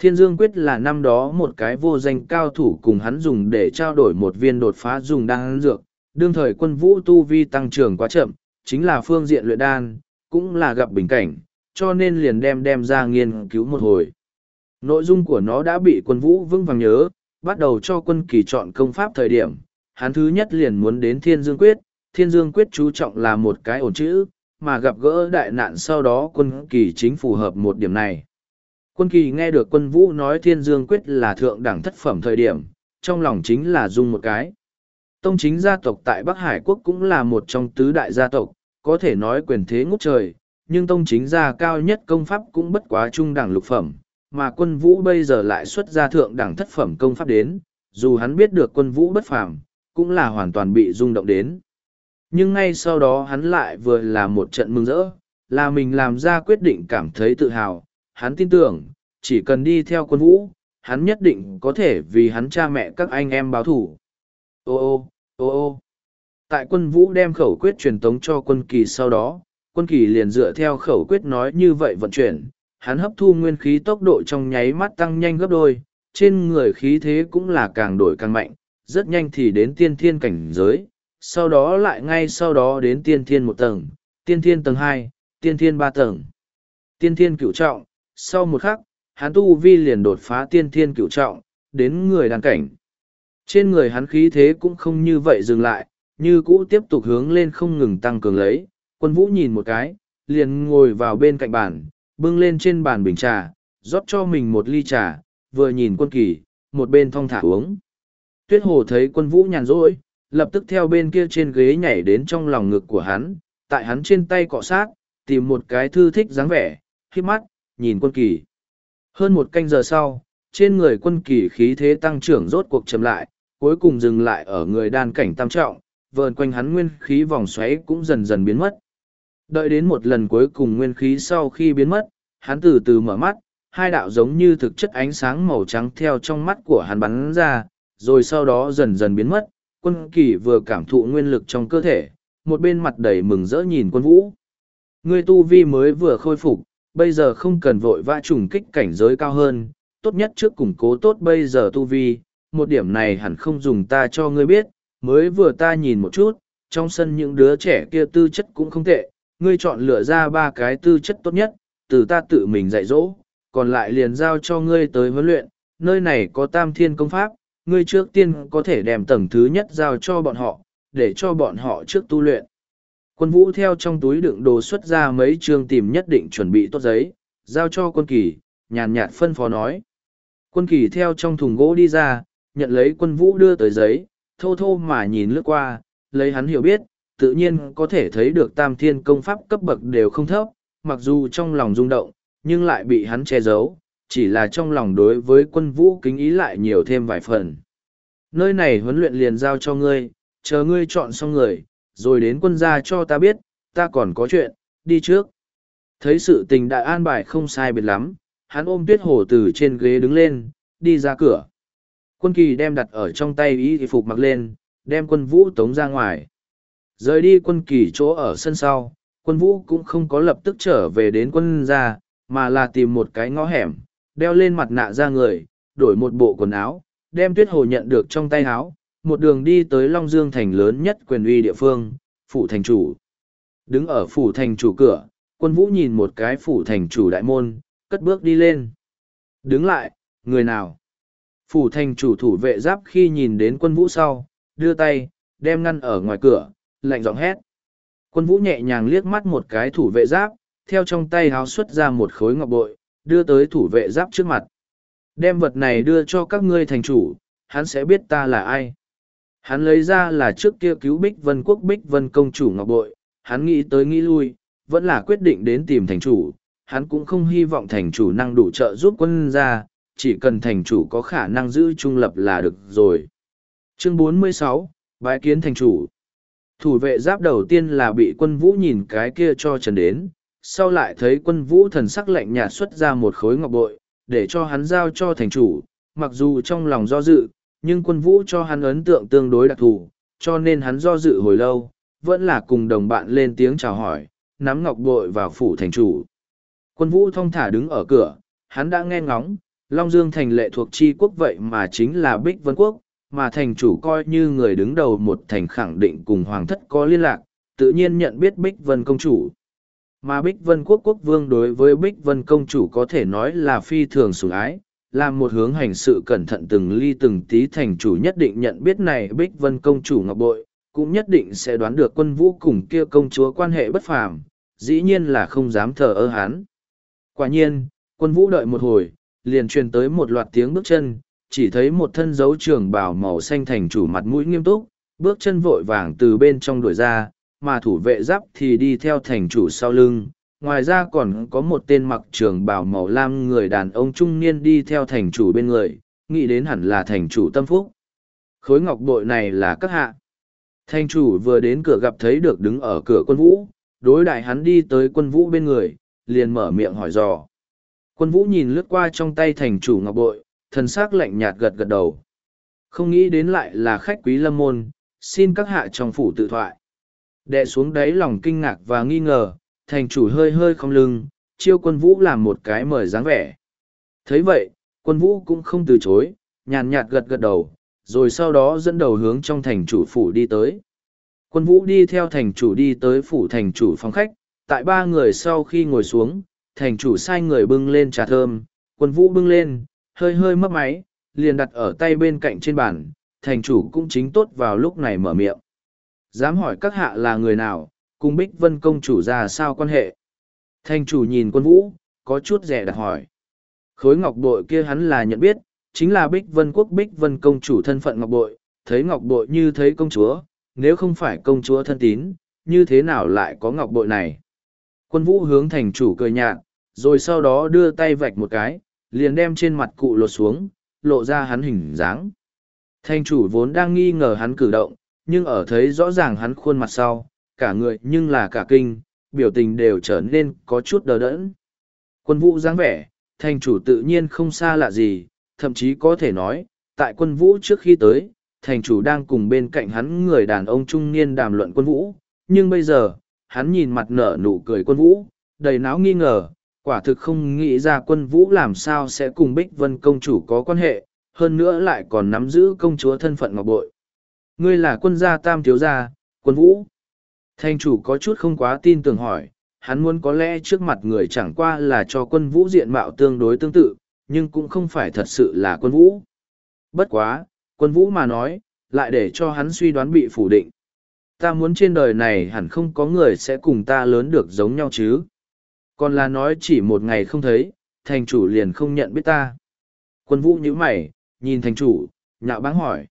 [SPEAKER 1] Thiên Dương Quyết là năm đó một cái vô danh cao thủ cùng hắn dùng để trao đổi một viên đột phá dùng đan dược, đương thời quân vũ tu vi tăng trưởng quá chậm, chính là phương diện luyện đan, cũng là gặp bình cảnh, cho nên liền đem đem ra nghiên cứu một hồi. Nội dung của nó đã bị quân vũ vững vàng nhớ, bắt đầu cho quân kỳ chọn công pháp thời điểm, hắn thứ nhất liền muốn đến Thiên Dương Quyết, Thiên Dương Quyết chú trọng là một cái ổn chữ, mà gặp gỡ đại nạn sau đó quân kỳ chính phù hợp một điểm này. Quân kỳ nghe được quân vũ nói thiên dương quyết là thượng đẳng thất phẩm thời điểm, trong lòng chính là dung một cái. Tông chính gia tộc tại Bắc Hải Quốc cũng là một trong tứ đại gia tộc, có thể nói quyền thế ngút trời, nhưng tông chính gia cao nhất công pháp cũng bất quá trung đẳng lục phẩm, mà quân vũ bây giờ lại xuất ra thượng đẳng thất phẩm công pháp đến, dù hắn biết được quân vũ bất phàm, cũng là hoàn toàn bị rung động đến nhưng ngay sau đó hắn lại vừa là một trận mừng rỡ, là mình làm ra quyết định cảm thấy tự hào, hắn tin tưởng, chỉ cần đi theo quân vũ, hắn nhất định có thể vì hắn cha mẹ các anh em báo thù Ô ô, ô ô. Tại quân vũ đem khẩu quyết truyền tống cho quân kỳ sau đó, quân kỳ liền dựa theo khẩu quyết nói như vậy vận chuyển, hắn hấp thu nguyên khí tốc độ trong nháy mắt tăng nhanh gấp đôi, trên người khí thế cũng là càng đổi càng mạnh, rất nhanh thì đến tiên thiên cảnh giới, sau đó lại ngay sau đó đến tiên thiên một tầng, tiên thiên tầng hai, tiên thiên ba tầng, tiên thiên cửu trọng, sau một khắc, hắn tu vi liền đột phá tiên thiên cửu trọng, đến người đàn cảnh. Trên người hắn khí thế cũng không như vậy dừng lại, như cũ tiếp tục hướng lên không ngừng tăng cường lấy, quân vũ nhìn một cái, liền ngồi vào bên cạnh bàn, bưng lên trên bàn bình trà, rót cho mình một ly trà, vừa nhìn quân kỳ, một bên thong thả uống. Tuyết hồ thấy quân vũ nhàn rỗi, lập tức theo bên kia trên ghế nhảy đến trong lòng ngực của hắn, tại hắn trên tay cọ sát, tìm một cái thư thích dáng vẻ, khi mắt, nhìn quân kỳ. Hơn một canh giờ sau, trên người quân kỳ khí thế tăng trưởng rốt cuộc chậm lại, cuối cùng dừng lại ở người đan cảnh tam trọng, vờn quanh hắn nguyên khí vòng xoáy cũng dần dần biến mất. Đợi đến một lần cuối cùng nguyên khí sau khi biến mất, hắn từ từ mở mắt, hai đạo giống như thực chất ánh sáng màu trắng theo trong mắt của hắn bắn ra, rồi sau đó dần dần biến mất, quân kỳ vừa cảm thụ nguyên lực trong cơ thể, một bên mặt đầy mừng rỡ nhìn quân vũ. Ngươi tu vi mới vừa khôi phục, bây giờ không cần vội vã trùng kích cảnh giới cao hơn, tốt nhất trước củng cố tốt bây giờ tu vi, một điểm này hẳn không dùng ta cho ngươi biết, mới vừa ta nhìn một chút, trong sân những đứa trẻ kia tư chất cũng không tệ, ngươi chọn lựa ra ba cái tư chất tốt nhất, từ ta tự mình dạy dỗ, còn lại liền giao cho ngươi tới huấn luyện, nơi này có tam thiên công pháp, ngươi trước tiên có thể đem tầng thứ nhất giao cho bọn họ, để cho bọn họ trước tu luyện. Quân vũ theo trong túi đựng đồ xuất ra mấy trường tìm nhất định chuẩn bị tốt giấy, giao cho quân kỳ, nhàn nhạt phân phó nói. Quân kỳ theo trong thùng gỗ đi ra, nhận lấy quân vũ đưa tới giấy, thô thô mà nhìn lướt qua, lấy hắn hiểu biết, tự nhiên có thể thấy được tam thiên công pháp cấp bậc đều không thấp, mặc dù trong lòng rung động, nhưng lại bị hắn che giấu, chỉ là trong lòng đối với quân vũ kính ý lại nhiều thêm vài phần. Nơi này huấn luyện liền giao cho ngươi, chờ ngươi chọn xong người, rồi đến quân gia cho ta biết, ta còn có chuyện, đi trước. Thấy sự tình đã an bài không sai biệt lắm, hắn ôm tuyết hồ từ trên ghế đứng lên, đi ra cửa. Quân kỳ đem đặt ở trong tay ý phục mặc lên, đem quân vũ tống ra ngoài. Rời đi quân kỳ chỗ ở sân sau, quân vũ cũng không có lập tức trở về đến quân gia, mà là tìm một cái ngõ hẻm, đeo lên mặt nạ ra người, đổi một bộ quần áo, đem tuyết hồ nhận được trong tay áo, một đường đi tới Long Dương thành lớn nhất quyền uy địa phương, phủ thành chủ. Đứng ở phủ thành chủ cửa, quân vũ nhìn một cái phủ thành chủ đại môn, cất bước đi lên. Đứng lại, người nào? Phủ thành chủ thủ vệ giáp khi nhìn đến quân vũ sau, đưa tay, đem ngăn ở ngoài cửa, lạnh giọng hét. Quân vũ nhẹ nhàng liếc mắt một cái thủ vệ giáp, theo trong tay háo xuất ra một khối ngọc bội, đưa tới thủ vệ giáp trước mặt. Đem vật này đưa cho các ngươi thành chủ, hắn sẽ biết ta là ai. Hắn lấy ra là trước kia cứu Bích Vân Quốc Bích Vân Công Chủ Ngọc Bội, hắn nghĩ tới nghĩ lui, vẫn là quyết định đến tìm thành chủ. Hắn cũng không hy vọng thành chủ năng đủ trợ giúp quân gia, chỉ cần thành chủ có khả năng giữ trung lập là được rồi. Chương 46, Bái kiến thành chủ Thủ vệ giáp đầu tiên là bị quân vũ nhìn cái kia cho trần đến, sau lại thấy quân vũ thần sắc lạnh nhạt xuất ra một khối ngọc bội, để cho hắn giao cho thành chủ, mặc dù trong lòng do dự, nhưng quân vũ cho hắn ấn tượng tương đối đặc thù, cho nên hắn do dự hồi lâu, vẫn là cùng đồng bạn lên tiếng chào hỏi, nắm ngọc bội vào phủ thành chủ. Quân vũ thong thả đứng ở cửa, hắn đã nghe ngóng, Long Dương thành lệ thuộc chi quốc vậy mà chính là Bích Vân Quốc, mà thành chủ coi như người đứng đầu một thành khẳng định cùng hoàng thất có liên lạc, tự nhiên nhận biết Bích Vân công chủ mà bích vân quốc quốc vương đối với bích vân công chủ có thể nói là phi thường sủng ái làm một hướng hành sự cẩn thận từng ly từng tí thành chủ nhất định nhận biết này bích vân công chủ ngọc bội cũng nhất định sẽ đoán được quân vũ cùng kia công chúa quan hệ bất phàm dĩ nhiên là không dám thờ ơ hán quả nhiên quân vũ đợi một hồi liền truyền tới một loạt tiếng bước chân chỉ thấy một thân dấu trường bào màu xanh thành chủ mặt mũi nghiêm túc bước chân vội vàng từ bên trong đuổi ra mà thủ vệ giáp thì đi theo thành chủ sau lưng. Ngoài ra còn có một tên mặc trường bào màu lam người đàn ông trung niên đi theo thành chủ bên người, nghĩ đến hẳn là thành chủ tâm phúc. Khối ngọc bội này là các hạ. Thành chủ vừa đến cửa gặp thấy được đứng ở cửa quân vũ, đối đại hắn đi tới quân vũ bên người, liền mở miệng hỏi dò. Quân vũ nhìn lướt qua trong tay thành chủ ngọc bội, thần sắc lạnh nhạt gật gật đầu. Không nghĩ đến lại là khách quý lâm môn, xin các hạ trong phủ tự thoại. Đệ xuống đáy lòng kinh ngạc và nghi ngờ, thành chủ hơi hơi không lưng, chiêu quân vũ làm một cái mời dáng vẻ. thấy vậy, quân vũ cũng không từ chối, nhàn nhạt gật gật đầu, rồi sau đó dẫn đầu hướng trong thành chủ phủ đi tới. Quân vũ đi theo thành chủ đi tới phủ thành chủ phòng khách, tại ba người sau khi ngồi xuống, thành chủ sai người bưng lên trà thơm, quân vũ bưng lên, hơi hơi mấp máy, liền đặt ở tay bên cạnh trên bàn, thành chủ cũng chính tốt vào lúc này mở miệng dám hỏi các hạ là người nào, cùng Bích Vân Công chủ ra sao quan hệ. Thanh chủ nhìn quân vũ, có chút rẻ đặt hỏi. Khối ngọc bội kia hắn là nhận biết, chính là Bích Vân Quốc Bích Vân Công chủ thân phận ngọc bội, thấy ngọc bội như thấy công chúa, nếu không phải công chúa thân tín, như thế nào lại có ngọc bội này. Quân vũ hướng thành chủ cười nhạt, rồi sau đó đưa tay vạch một cái, liền đem trên mặt cụ lột xuống, lộ ra hắn hình dáng. Thành chủ vốn đang nghi ngờ hắn cử động, nhưng ở thấy rõ ràng hắn khuôn mặt sau, cả người nhưng là cả kinh, biểu tình đều trở nên có chút đờ đẫn. Quân vũ dáng vẻ, thành chủ tự nhiên không xa lạ gì, thậm chí có thể nói, tại quân vũ trước khi tới, thành chủ đang cùng bên cạnh hắn người đàn ông trung niên đàm luận quân vũ, nhưng bây giờ, hắn nhìn mặt nở nụ cười quân vũ, đầy náo nghi ngờ, quả thực không nghĩ ra quân vũ làm sao sẽ cùng Bích Vân công chủ có quan hệ, hơn nữa lại còn nắm giữ công chúa thân phận ngọc bội, Ngươi là quân gia tam thiếu gia, quân vũ. Thành chủ có chút không quá tin tưởng hỏi, hắn muốn có lẽ trước mặt người chẳng qua là cho quân vũ diện mạo tương đối tương tự, nhưng cũng không phải thật sự là quân vũ. Bất quá, quân vũ mà nói, lại để cho hắn suy đoán bị phủ định. Ta muốn trên đời này hẳn không có người sẽ cùng ta lớn được giống nhau chứ. Còn là nói chỉ một ngày không thấy, thành chủ liền không nhận biết ta. Quân vũ nhíu mày, nhìn thành chủ, nhạo báng hỏi.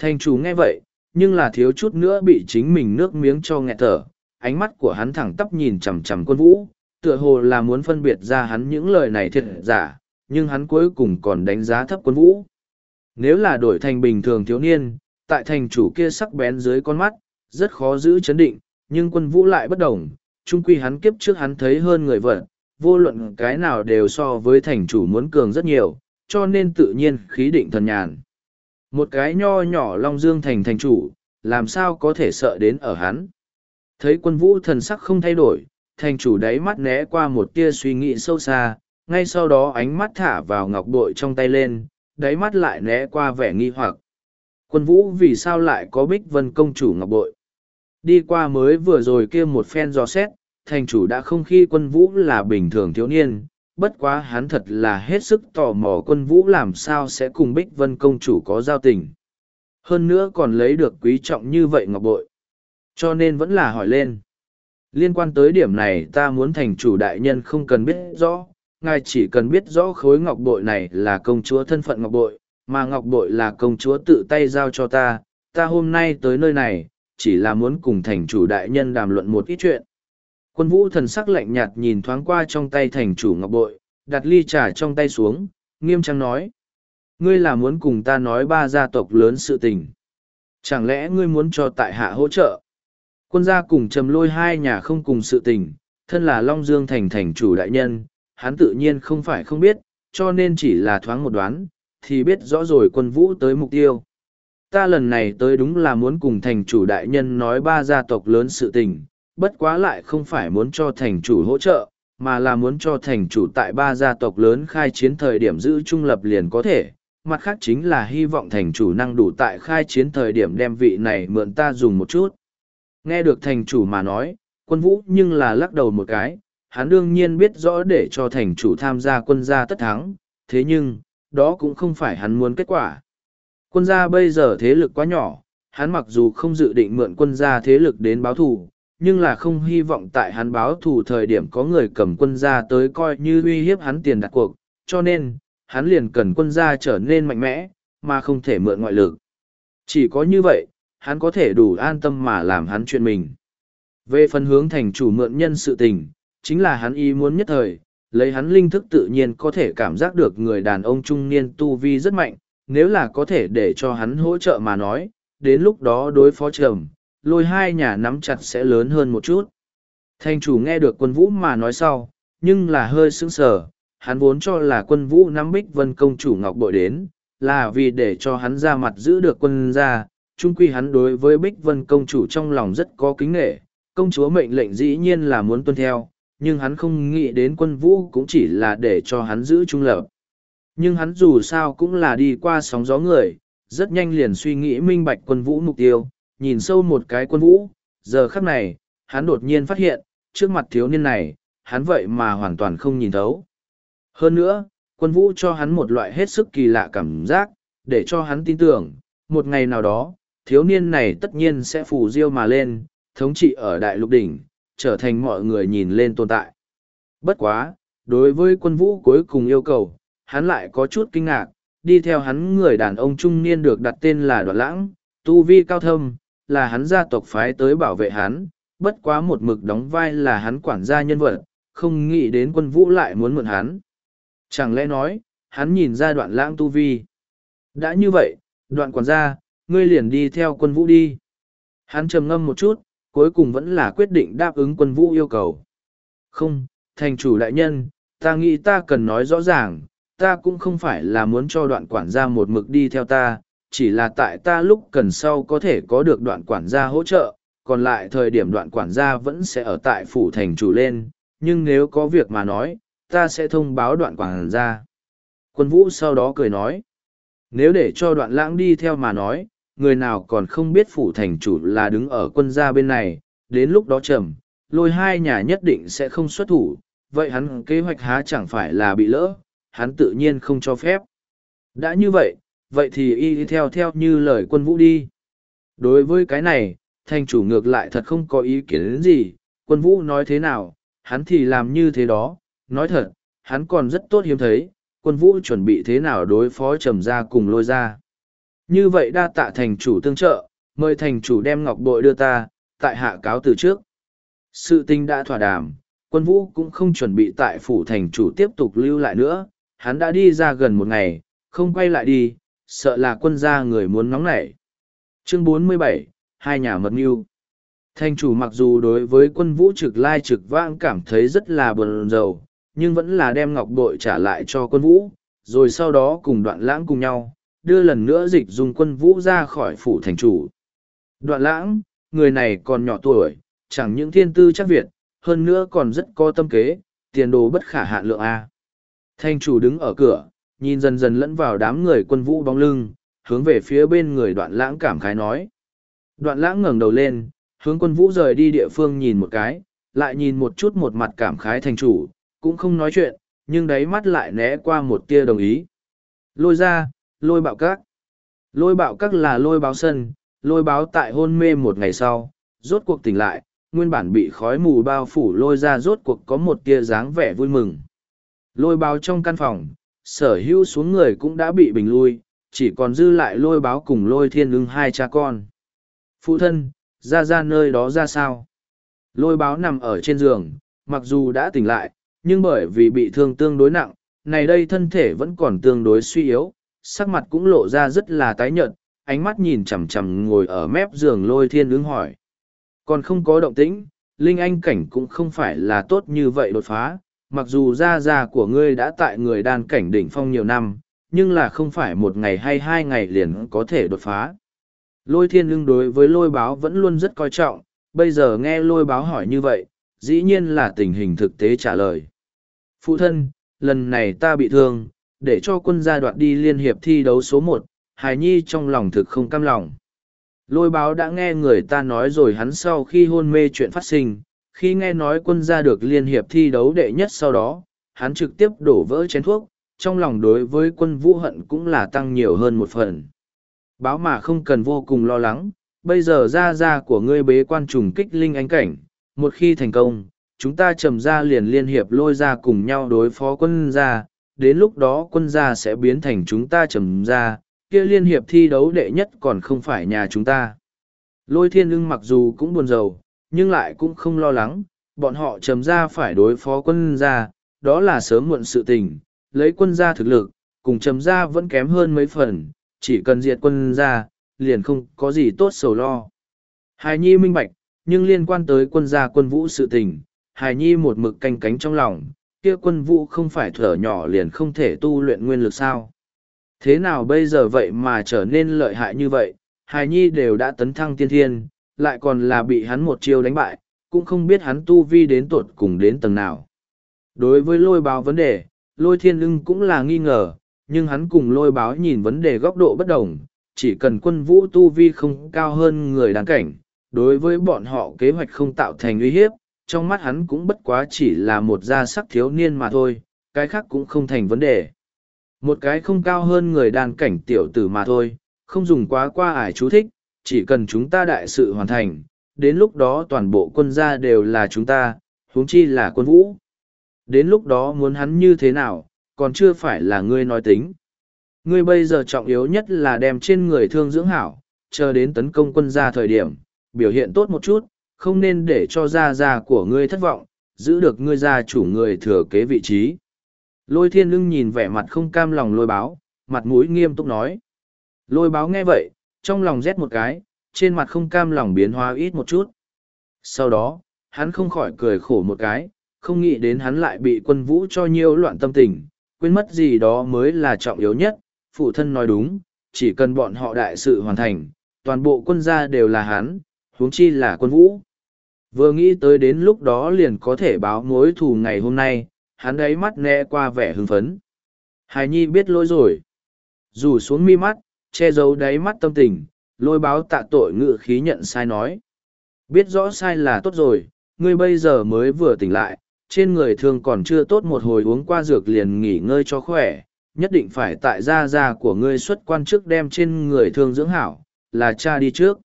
[SPEAKER 1] Thành chủ nghe vậy, nhưng là thiếu chút nữa bị chính mình nước miếng cho nghẹt thở, ánh mắt của hắn thẳng tắp nhìn chằm chằm quân vũ, tựa hồ là muốn phân biệt ra hắn những lời này thiệt giả, nhưng hắn cuối cùng còn đánh giá thấp quân vũ. Nếu là đổi thành bình thường thiếu niên, tại thành chủ kia sắc bén dưới con mắt, rất khó giữ chấn định, nhưng quân vũ lại bất động, chung quy hắn kiếp trước hắn thấy hơn người vợ, vô luận cái nào đều so với thành chủ muốn cường rất nhiều, cho nên tự nhiên khí định thần nhàn. Một cái nho nhỏ Long Dương thành thành chủ, làm sao có thể sợ đến ở hắn. Thấy quân vũ thần sắc không thay đổi, thành chủ đáy mắt né qua một tia suy nghĩ sâu xa, ngay sau đó ánh mắt thả vào ngọc bội trong tay lên, đáy mắt lại né qua vẻ nghi hoặc. Quân vũ vì sao lại có bích vân công chủ ngọc bội? Đi qua mới vừa rồi kia một phen dò xét, thành chủ đã không khi quân vũ là bình thường thiếu niên, bất quá hắn thật là hết sức tò mò quân vũ làm sao sẽ cùng Bích Vân Công Chủ có giao tình. Hơn nữa còn lấy được quý trọng như vậy ngọc bội. Cho nên vẫn là hỏi lên. Liên quan tới điểm này ta muốn thành chủ đại nhân không cần biết rõ, ngài chỉ cần biết rõ khối ngọc bội này là công chúa thân phận ngọc bội, mà ngọc bội là công chúa tự tay giao cho ta, ta hôm nay tới nơi này, chỉ là muốn cùng thành chủ đại nhân đàm luận một ít chuyện, Quân vũ thần sắc lạnh nhạt nhìn thoáng qua trong tay thành chủ ngọc bội, đặt ly trà trong tay xuống, nghiêm trang nói. Ngươi là muốn cùng ta nói ba gia tộc lớn sự tình. Chẳng lẽ ngươi muốn cho tại hạ hỗ trợ? Quân gia cùng trầm lôi hai nhà không cùng sự tình, thân là Long Dương thành thành chủ đại nhân, hắn tự nhiên không phải không biết, cho nên chỉ là thoáng một đoán, thì biết rõ rồi quân vũ tới mục tiêu. Ta lần này tới đúng là muốn cùng thành chủ đại nhân nói ba gia tộc lớn sự tình, bất quá lại không phải muốn cho thành chủ hỗ trợ, mà là muốn cho thành chủ tại ba gia tộc lớn khai chiến thời điểm giữ trung lập liền có thể. Mặt khác chính là hy vọng thành chủ năng đủ tại khai chiến thời điểm đem vị này mượn ta dùng một chút. Nghe được thành chủ mà nói, quân vũ nhưng là lắc đầu một cái, hắn đương nhiên biết rõ để cho thành chủ tham gia quân gia tất thắng, thế nhưng, đó cũng không phải hắn muốn kết quả. Quân gia bây giờ thế lực quá nhỏ, hắn mặc dù không dự định mượn quân gia thế lực đến báo thù, nhưng là không hy vọng tại hắn báo thù thời điểm có người cầm quân ra tới coi như uy hiếp hắn tiền đặt cuộc, cho nên, hắn liền cần quân ra trở nên mạnh mẽ, mà không thể mượn ngoại lực. Chỉ có như vậy, hắn có thể đủ an tâm mà làm hắn chuyện mình. Về phần hướng thành chủ mượn nhân sự tình, chính là hắn ý muốn nhất thời, lấy hắn linh thức tự nhiên có thể cảm giác được người đàn ông trung niên tu vi rất mạnh, nếu là có thể để cho hắn hỗ trợ mà nói, đến lúc đó đối phó trầm, lôi hai nhà nắm chặt sẽ lớn hơn một chút. Thành chủ nghe được quân vũ mà nói sau, nhưng là hơi sững sờ, hắn vốn cho là quân vũ nắm bích vân công chủ ngọc bội đến, là vì để cho hắn ra mặt giữ được quân gia, chung quy hắn đối với bích vân công chủ trong lòng rất có kính nghệ, công chúa mệnh lệnh dĩ nhiên là muốn tuân theo, nhưng hắn không nghĩ đến quân vũ cũng chỉ là để cho hắn giữ trung lập. Nhưng hắn dù sao cũng là đi qua sóng gió người, rất nhanh liền suy nghĩ minh bạch quân vũ mục tiêu, nhìn sâu một cái quân vũ, giờ khắc này, hắn đột nhiên phát hiện, trước mặt thiếu niên này, hắn vậy mà hoàn toàn không nhìn thấu. Hơn nữa, quân vũ cho hắn một loại hết sức kỳ lạ cảm giác, để cho hắn tin tưởng, một ngày nào đó, thiếu niên này tất nhiên sẽ phù diêu mà lên, thống trị ở đại lục đỉnh, trở thành mọi người nhìn lên tồn tại. Bất quá, đối với quân vũ cuối cùng yêu cầu, hắn lại có chút kinh ngạc, đi theo hắn người đàn ông trung niên được đặt tên là Đoạn Lãng, tu vi cao thâm, là hắn gia tộc phái tới bảo vệ hắn, bất quá một mực đóng vai là hắn quản gia nhân vật, không nghĩ đến quân vũ lại muốn mượn hắn. Chẳng lẽ nói, hắn nhìn ra đoạn lãng tu vi. Đã như vậy, đoạn quản gia, ngươi liền đi theo quân vũ đi. Hắn trầm ngâm một chút, cuối cùng vẫn là quyết định đáp ứng quân vũ yêu cầu. Không, thành chủ đại nhân, ta nghĩ ta cần nói rõ ràng, ta cũng không phải là muốn cho đoạn quản gia một mực đi theo ta, chỉ là tại ta lúc cần sau có thể có được đoạn quản gia hỗ trợ, còn lại thời điểm đoạn quản gia vẫn sẽ ở tại phủ thành chủ lên, nhưng nếu có việc mà nói, ta sẽ thông báo đoạn quản gia. Quân vũ sau đó cười nói, nếu để cho đoạn lãng đi theo mà nói, người nào còn không biết phủ thành chủ là đứng ở quân gia bên này, đến lúc đó trầm, lôi hai nhà nhất định sẽ không xuất thủ, vậy hắn kế hoạch há chẳng phải là bị lỡ, hắn tự nhiên không cho phép. Đã như vậy, vậy thì y theo theo như lời quân vũ đi. Đối với cái này, thành chủ ngược lại thật không có ý kiến gì, quân vũ nói thế nào, hắn thì làm như thế đó, nói thật, hắn còn rất tốt hiếm thấy, quân vũ chuẩn bị thế nào đối phó trầm gia cùng lôi gia Như vậy đa tạ thành chủ tương trợ, mời thành chủ đem ngọc bội đưa ta, tại hạ cáo từ trước. Sự tình đã thỏa đàm, quân vũ cũng không chuẩn bị tại phủ thành chủ tiếp tục lưu lại nữa, hắn đã đi ra gần một ngày, không quay lại đi, sợ là quân gia người muốn nóng nảy. Chương 47, hai nhà mật mưu. Thanh chủ mặc dù đối với quân vũ trực lai trực vãng cảm thấy rất là buồn rầu, nhưng vẫn là đem ngọc bội trả lại cho quân vũ, rồi sau đó cùng đoạn lãng cùng nhau, đưa lần nữa dịch dùng quân vũ ra khỏi phủ thành chủ. Đoạn lãng, người này còn nhỏ tuổi, chẳng những thiên tư chắc Việt, hơn nữa còn rất có tâm kế, tiền đồ bất khả hạn lượng A. Thanh chủ đứng ở cửa, nhìn dần dần lẫn vào đám người quân vũ bóng lưng, hướng về phía bên người đoạn lãng cảm khái nói. Đoạn lãng ngẩng đầu lên, hướng quân vũ rời đi địa phương nhìn một cái, lại nhìn một chút một mặt cảm khái thành chủ, cũng không nói chuyện, nhưng đáy mắt lại né qua một tia đồng ý. Lôi ra, lôi bạo các. Lôi bạo các là lôi báo sân, lôi báo tại hôn mê một ngày sau, rốt cuộc tỉnh lại, nguyên bản bị khói mù bao phủ lôi ra rốt cuộc có một tia dáng vẻ vui mừng. Lôi báo trong căn phòng, sở hữu xuống người cũng đã bị bình lui, chỉ còn dư lại lôi báo cùng lôi thiên ưng hai cha con. Phụ thân, ra ra nơi đó ra sao? Lôi báo nằm ở trên giường, mặc dù đã tỉnh lại, nhưng bởi vì bị thương tương đối nặng, này đây thân thể vẫn còn tương đối suy yếu, sắc mặt cũng lộ ra rất là tái nhợt, ánh mắt nhìn chằm chằm ngồi ở mép giường lôi thiên ưng hỏi. Còn không có động tĩnh, Linh Anh cảnh cũng không phải là tốt như vậy đột phá, mặc dù gia gia của ngươi đã tại người đan cảnh đỉnh phong nhiều năm, nhưng là không phải một ngày hay hai ngày liền có thể đột phá. Lôi thiên lương đối với lôi báo vẫn luôn rất coi trọng, bây giờ nghe lôi báo hỏi như vậy, dĩ nhiên là tình hình thực tế trả lời. Phụ thân, lần này ta bị thương, để cho quân gia đoạt đi liên hiệp thi đấu số một, hài nhi trong lòng thực không cam lòng. Lôi báo đã nghe người ta nói rồi hắn sau khi hôn mê chuyện phát sinh, khi nghe nói quân gia được liên hiệp thi đấu đệ nhất sau đó hắn trực tiếp đổ vỡ chén thuốc trong lòng đối với quân vũ hận cũng là tăng nhiều hơn một phần báo mà không cần vô cùng lo lắng bây giờ gia gia của ngươi bế quan trùng kích linh ánh cảnh một khi thành công chúng ta trầm gia liền liên hiệp lôi gia cùng nhau đối phó quân gia đến lúc đó quân gia sẽ biến thành chúng ta trầm gia. kia liên hiệp thi đấu đệ nhất còn không phải nhà chúng ta lôi thiên Lương mặc dù cũng buồn rầu nhưng lại cũng không lo lắng, bọn họ trầm ra phải đối phó quân gia, đó là sớm muộn sự tình, lấy quân gia thực lực, cùng trầm ra vẫn kém hơn mấy phần, chỉ cần diệt quân gia liền không có gì tốt sầu lo. Hài Nhi minh bạch, nhưng liên quan tới quân gia quân vũ sự tình, Hài Nhi một mực canh cánh trong lòng, kia quân vũ không phải thở nhỏ liền không thể tu luyện nguyên lực sao. Thế nào bây giờ vậy mà trở nên lợi hại như vậy, Hài Nhi đều đã tấn thăng tiên thiên, lại còn là bị hắn một chiêu đánh bại, cũng không biết hắn tu vi đến tuột cùng đến tầng nào. Đối với lôi báo vấn đề, lôi thiên ưng cũng là nghi ngờ, nhưng hắn cùng lôi báo nhìn vấn đề góc độ bất đồng, chỉ cần quân vũ tu vi không cao hơn người đáng cảnh, đối với bọn họ kế hoạch không tạo thành uy hiếp, trong mắt hắn cũng bất quá chỉ là một gia sắc thiếu niên mà thôi, cái khác cũng không thành vấn đề. Một cái không cao hơn người đàn cảnh tiểu tử mà thôi, không dùng quá qua ải chú thích, chỉ cần chúng ta đại sự hoàn thành, đến lúc đó toàn bộ quân gia đều là chúng ta, huống chi là quân vũ. Đến lúc đó muốn hắn như thế nào, còn chưa phải là ngươi nói tính. Ngươi bây giờ trọng yếu nhất là đem trên người thương dưỡng hảo, chờ đến tấn công quân gia thời điểm, biểu hiện tốt một chút, không nên để cho gia gia của ngươi thất vọng, giữ được ngươi gia chủ người thừa kế vị trí. Lôi thiên lưng nhìn vẻ mặt không cam lòng lôi báo, mặt mũi nghiêm túc nói. Lôi báo nghe vậy, trong lòng rét một cái, trên mặt không cam lòng biến hóa ít một chút. Sau đó, hắn không khỏi cười khổ một cái, không nghĩ đến hắn lại bị quân vũ cho nhiều loạn tâm tình, quên mất gì đó mới là trọng yếu nhất, phụ thân nói đúng, chỉ cần bọn họ đại sự hoàn thành, toàn bộ quân gia đều là hắn, huống chi là quân vũ. Vừa nghĩ tới đến lúc đó liền có thể báo mối thù ngày hôm nay, hắn ấy mắt né qua vẻ hưng phấn. Hài Nhi biết lỗi rồi. Dù xuống mi mắt, che giấu đáy mắt tâm tình, lôi báo tạ tội ngự khí nhận sai nói. Biết rõ sai là tốt rồi, ngươi bây giờ mới vừa tỉnh lại, trên người thường còn chưa tốt một hồi uống qua dược liền nghỉ ngơi cho khỏe, nhất định phải tại gia gia của ngươi xuất quan trước đem trên người thương dưỡng hảo, là cha đi trước.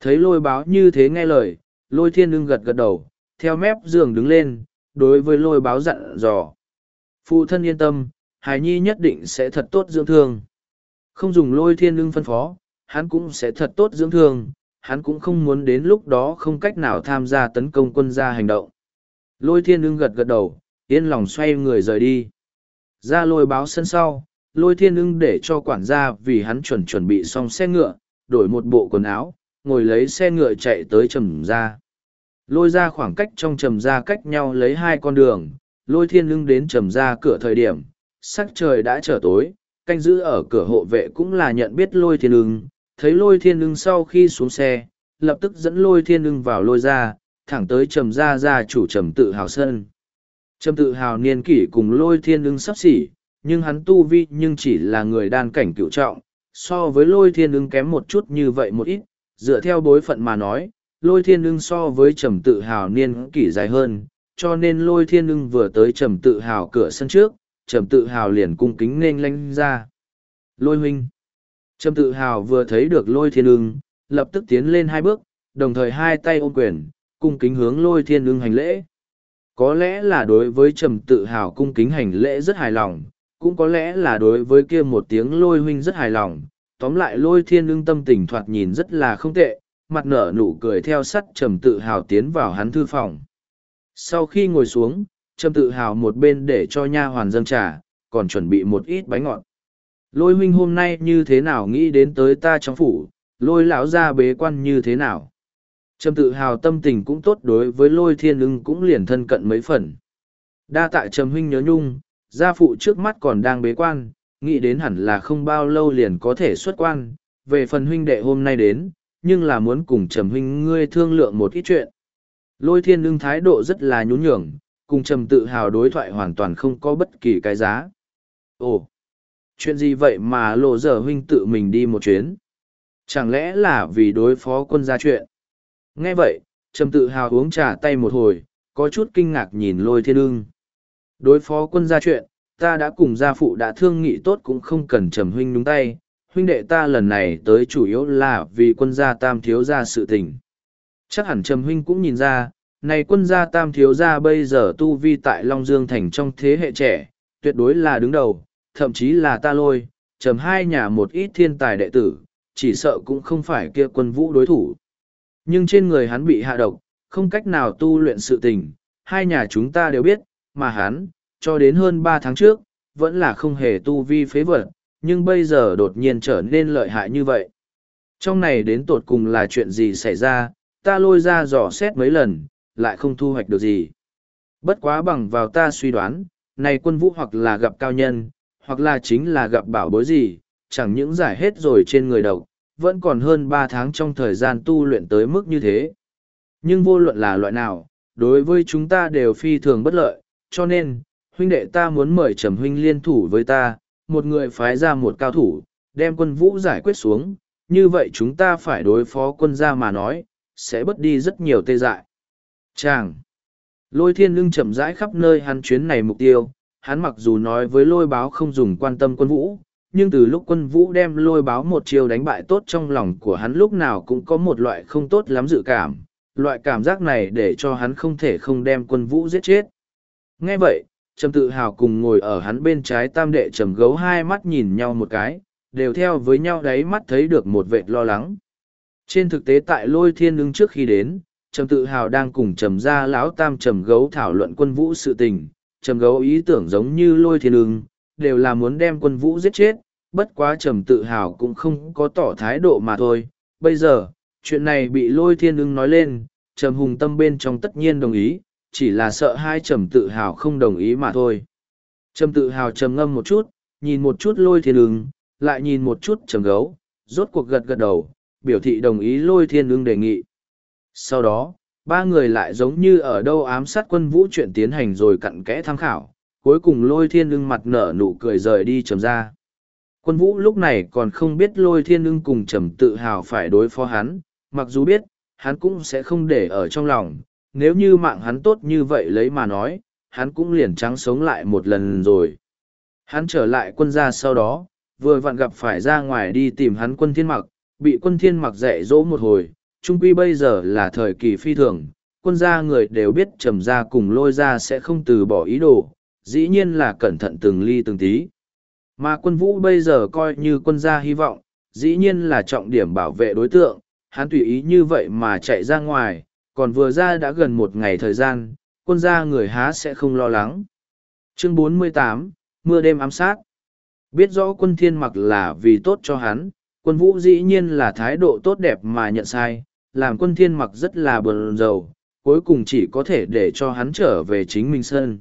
[SPEAKER 1] Thấy lôi báo như thế nghe lời, lôi thiên ưng gật gật đầu, theo mép giường đứng lên, đối với lôi báo dặn dò. Phụ thân yên tâm, hài nhi nhất định sẽ thật tốt dưỡng thương. Không dùng lôi thiên lưng phân phó, hắn cũng sẽ thật tốt dưỡng thương, hắn cũng không muốn đến lúc đó không cách nào tham gia tấn công quân gia hành động. Lôi thiên lưng gật gật đầu, yên lòng xoay người rời đi. Ra lôi báo sân sau, lôi thiên ưng để cho quản gia vì hắn chuẩn chuẩn bị xong xe ngựa, đổi một bộ quần áo, ngồi lấy xe ngựa chạy tới trầm ra. Lôi ra khoảng cách trong trầm ra cách nhau lấy hai con đường, lôi thiên ưng đến trầm ra cửa thời điểm, sắc trời đã trở tối, canh giữ ở cửa hộ vệ cũng là nhận biết lôi thiên ưng, thấy lôi thiên ưng sau khi xuống xe, lập tức dẫn lôi thiên ưng vào lôi ra, thẳng tới trầm gia gia chủ trầm tự hào sơn. Trầm tự hào niên kỷ cùng lôi thiên ưng sắp xỉ, nhưng hắn tu vi nhưng chỉ là người đan cảnh cựu trọng, so với lôi thiên ưng kém một chút như vậy một ít, dựa theo bối phận mà nói, lôi thiên ưng so với trầm tự hào niên kỷ dài hơn, cho nên lôi thiên ưng vừa tới trầm tự hào cửa sân trước, trầm tự hào liền cung kính nên lanh ra. Lôi huynh. Trầm tự hào vừa thấy được lôi thiên ưng, lập tức tiến lên hai bước, đồng thời hai tay ôm quyền, cung kính hướng lôi thiên ưng hành lễ. Có lẽ là đối với trầm tự hào cung kính hành lễ rất hài lòng, cũng có lẽ là đối với kia một tiếng lôi huynh rất hài lòng. Tóm lại lôi thiên ưng tâm tình thoạt nhìn rất là không tệ, mặt nở nụ cười theo sắt trầm tự hào tiến vào hắn thư phòng. Sau khi ngồi xuống, trâm tự hào một bên để cho nha hoàn dâng trà còn chuẩn bị một ít bánh ngọt lôi huynh hôm nay như thế nào nghĩ đến tới ta trong phủ lôi lão ra bế quan như thế nào trâm tự hào tâm tình cũng tốt đối với lôi thiên ưng cũng liền thân cận mấy phần đa tạ trầm huynh nhớ nhung gia phụ trước mắt còn đang bế quan nghĩ đến hẳn là không bao lâu liền có thể xuất quan về phần huynh đệ hôm nay đến nhưng là muốn cùng trầm huynh ngươi thương lượng một ít chuyện lôi thiên ưng thái độ rất là nhún nhường cùng trầm tự hào đối thoại hoàn toàn không có bất kỳ cái giá ồ chuyện gì vậy mà lộ dở huynh tự mình đi một chuyến chẳng lẽ là vì đối phó quân gia chuyện nghe vậy trầm tự hào uống trà tay một hồi có chút kinh ngạc nhìn lôi thiên ưng đối phó quân gia chuyện ta đã cùng gia phụ đã thương nghị tốt cũng không cần trầm huynh nhúng tay huynh đệ ta lần này tới chủ yếu là vì quân gia tam thiếu gia sự tình chắc hẳn trầm huynh cũng nhìn ra này quân gia tam thiếu gia bây giờ tu vi tại Long Dương Thành trong thế hệ trẻ, tuyệt đối là đứng đầu, thậm chí là ta lôi, trầm hai nhà một ít thiên tài đệ tử, chỉ sợ cũng không phải kia quân vũ đối thủ. Nhưng trên người hắn bị hạ độc, không cách nào tu luyện sự tình, hai nhà chúng ta đều biết, mà hắn, cho đến hơn ba tháng trước, vẫn là không hề tu vi phế vật, nhưng bây giờ đột nhiên trở nên lợi hại như vậy. Trong này đến tột cùng là chuyện gì xảy ra, ta lôi ra dò xét mấy lần, lại không thu hoạch được gì. Bất quá bằng vào ta suy đoán, này quân vũ hoặc là gặp cao nhân, hoặc là chính là gặp bảo bối gì, chẳng những giải hết rồi trên người độc, vẫn còn hơn ba tháng trong thời gian tu luyện tới mức như thế. Nhưng vô luận là loại nào, đối với chúng ta đều phi thường bất lợi, cho nên, huynh đệ ta muốn mời trầm huynh liên thủ với ta, một người phái ra một cao thủ, đem quân vũ giải quyết xuống, như vậy chúng ta phải đối phó quân gia mà nói, sẽ bất đi rất nhiều tê dại. Chàng! Lôi thiên lưng chậm rãi khắp nơi hắn chuyến này mục tiêu, hắn mặc dù nói với lôi báo không dùng quan tâm quân vũ, nhưng từ lúc quân vũ đem lôi báo một chiều đánh bại tốt trong lòng của hắn lúc nào cũng có một loại không tốt lắm dự cảm, loại cảm giác này để cho hắn không thể không đem quân vũ giết chết. Nghe vậy, trầm tự hào cùng ngồi ở hắn bên trái tam đệ trầm gấu hai mắt nhìn nhau một cái, đều theo với nhau đấy mắt thấy được một vệt lo lắng. Trên thực tế tại lôi thiên ưng trước khi đến, trầm tự hào đang cùng trầm gia lão tam trầm gấu thảo luận quân vũ sự tình trầm gấu ý tưởng giống như lôi thiên ưng đều là muốn đem quân vũ giết chết bất quá trầm tự hào cũng không có tỏ thái độ mà thôi bây giờ chuyện này bị lôi thiên ưng nói lên trầm hùng tâm bên trong tất nhiên đồng ý chỉ là sợ hai trầm tự hào không đồng ý mà thôi trầm tự hào trầm ngâm một chút nhìn một chút lôi thiên ưng lại nhìn một chút trầm gấu rốt cuộc gật gật đầu biểu thị đồng ý lôi thiên ưng đề nghị sau đó, ba người lại giống như ở đâu ám sát quân vũ chuyện tiến hành rồi cặn kẽ tham khảo, cuối cùng lôi thiên ưng mặt nở nụ cười rời đi trầm ra. Quân vũ lúc này còn không biết lôi thiên ưng cùng trầm tự hào phải đối phó hắn, mặc dù biết, hắn cũng sẽ không để ở trong lòng, nếu như mạng hắn tốt như vậy lấy mà nói, hắn cũng liền trắng sống lại một lần rồi. Hắn trở lại quân gia sau đó, vừa vặn gặp phải ra ngoài đi tìm hắn quân thiên mặc, bị quân thiên mặc dạy dỗ một hồi, trung quy bây giờ là thời kỳ phi thường, quân gia người đều biết trầm gia cùng lôi gia sẽ không từ bỏ ý đồ, dĩ nhiên là cẩn thận từng ly từng tí. Mà quân vũ bây giờ coi như quân gia hy vọng, dĩ nhiên là trọng điểm bảo vệ đối tượng, hắn tùy ý như vậy mà chạy ra ngoài, còn vừa ra đã gần một ngày thời gian, quân gia người há sẽ không lo lắng. Chương 48, Mưa đêm ám sát Biết rõ quân thiên mặc là vì tốt cho hắn, quân vũ dĩ nhiên là thái độ tốt đẹp mà nhận sai, làm quân thiên mặc rất là bờn dầu, cuối cùng chỉ có thể để cho hắn trở về chính mình sân.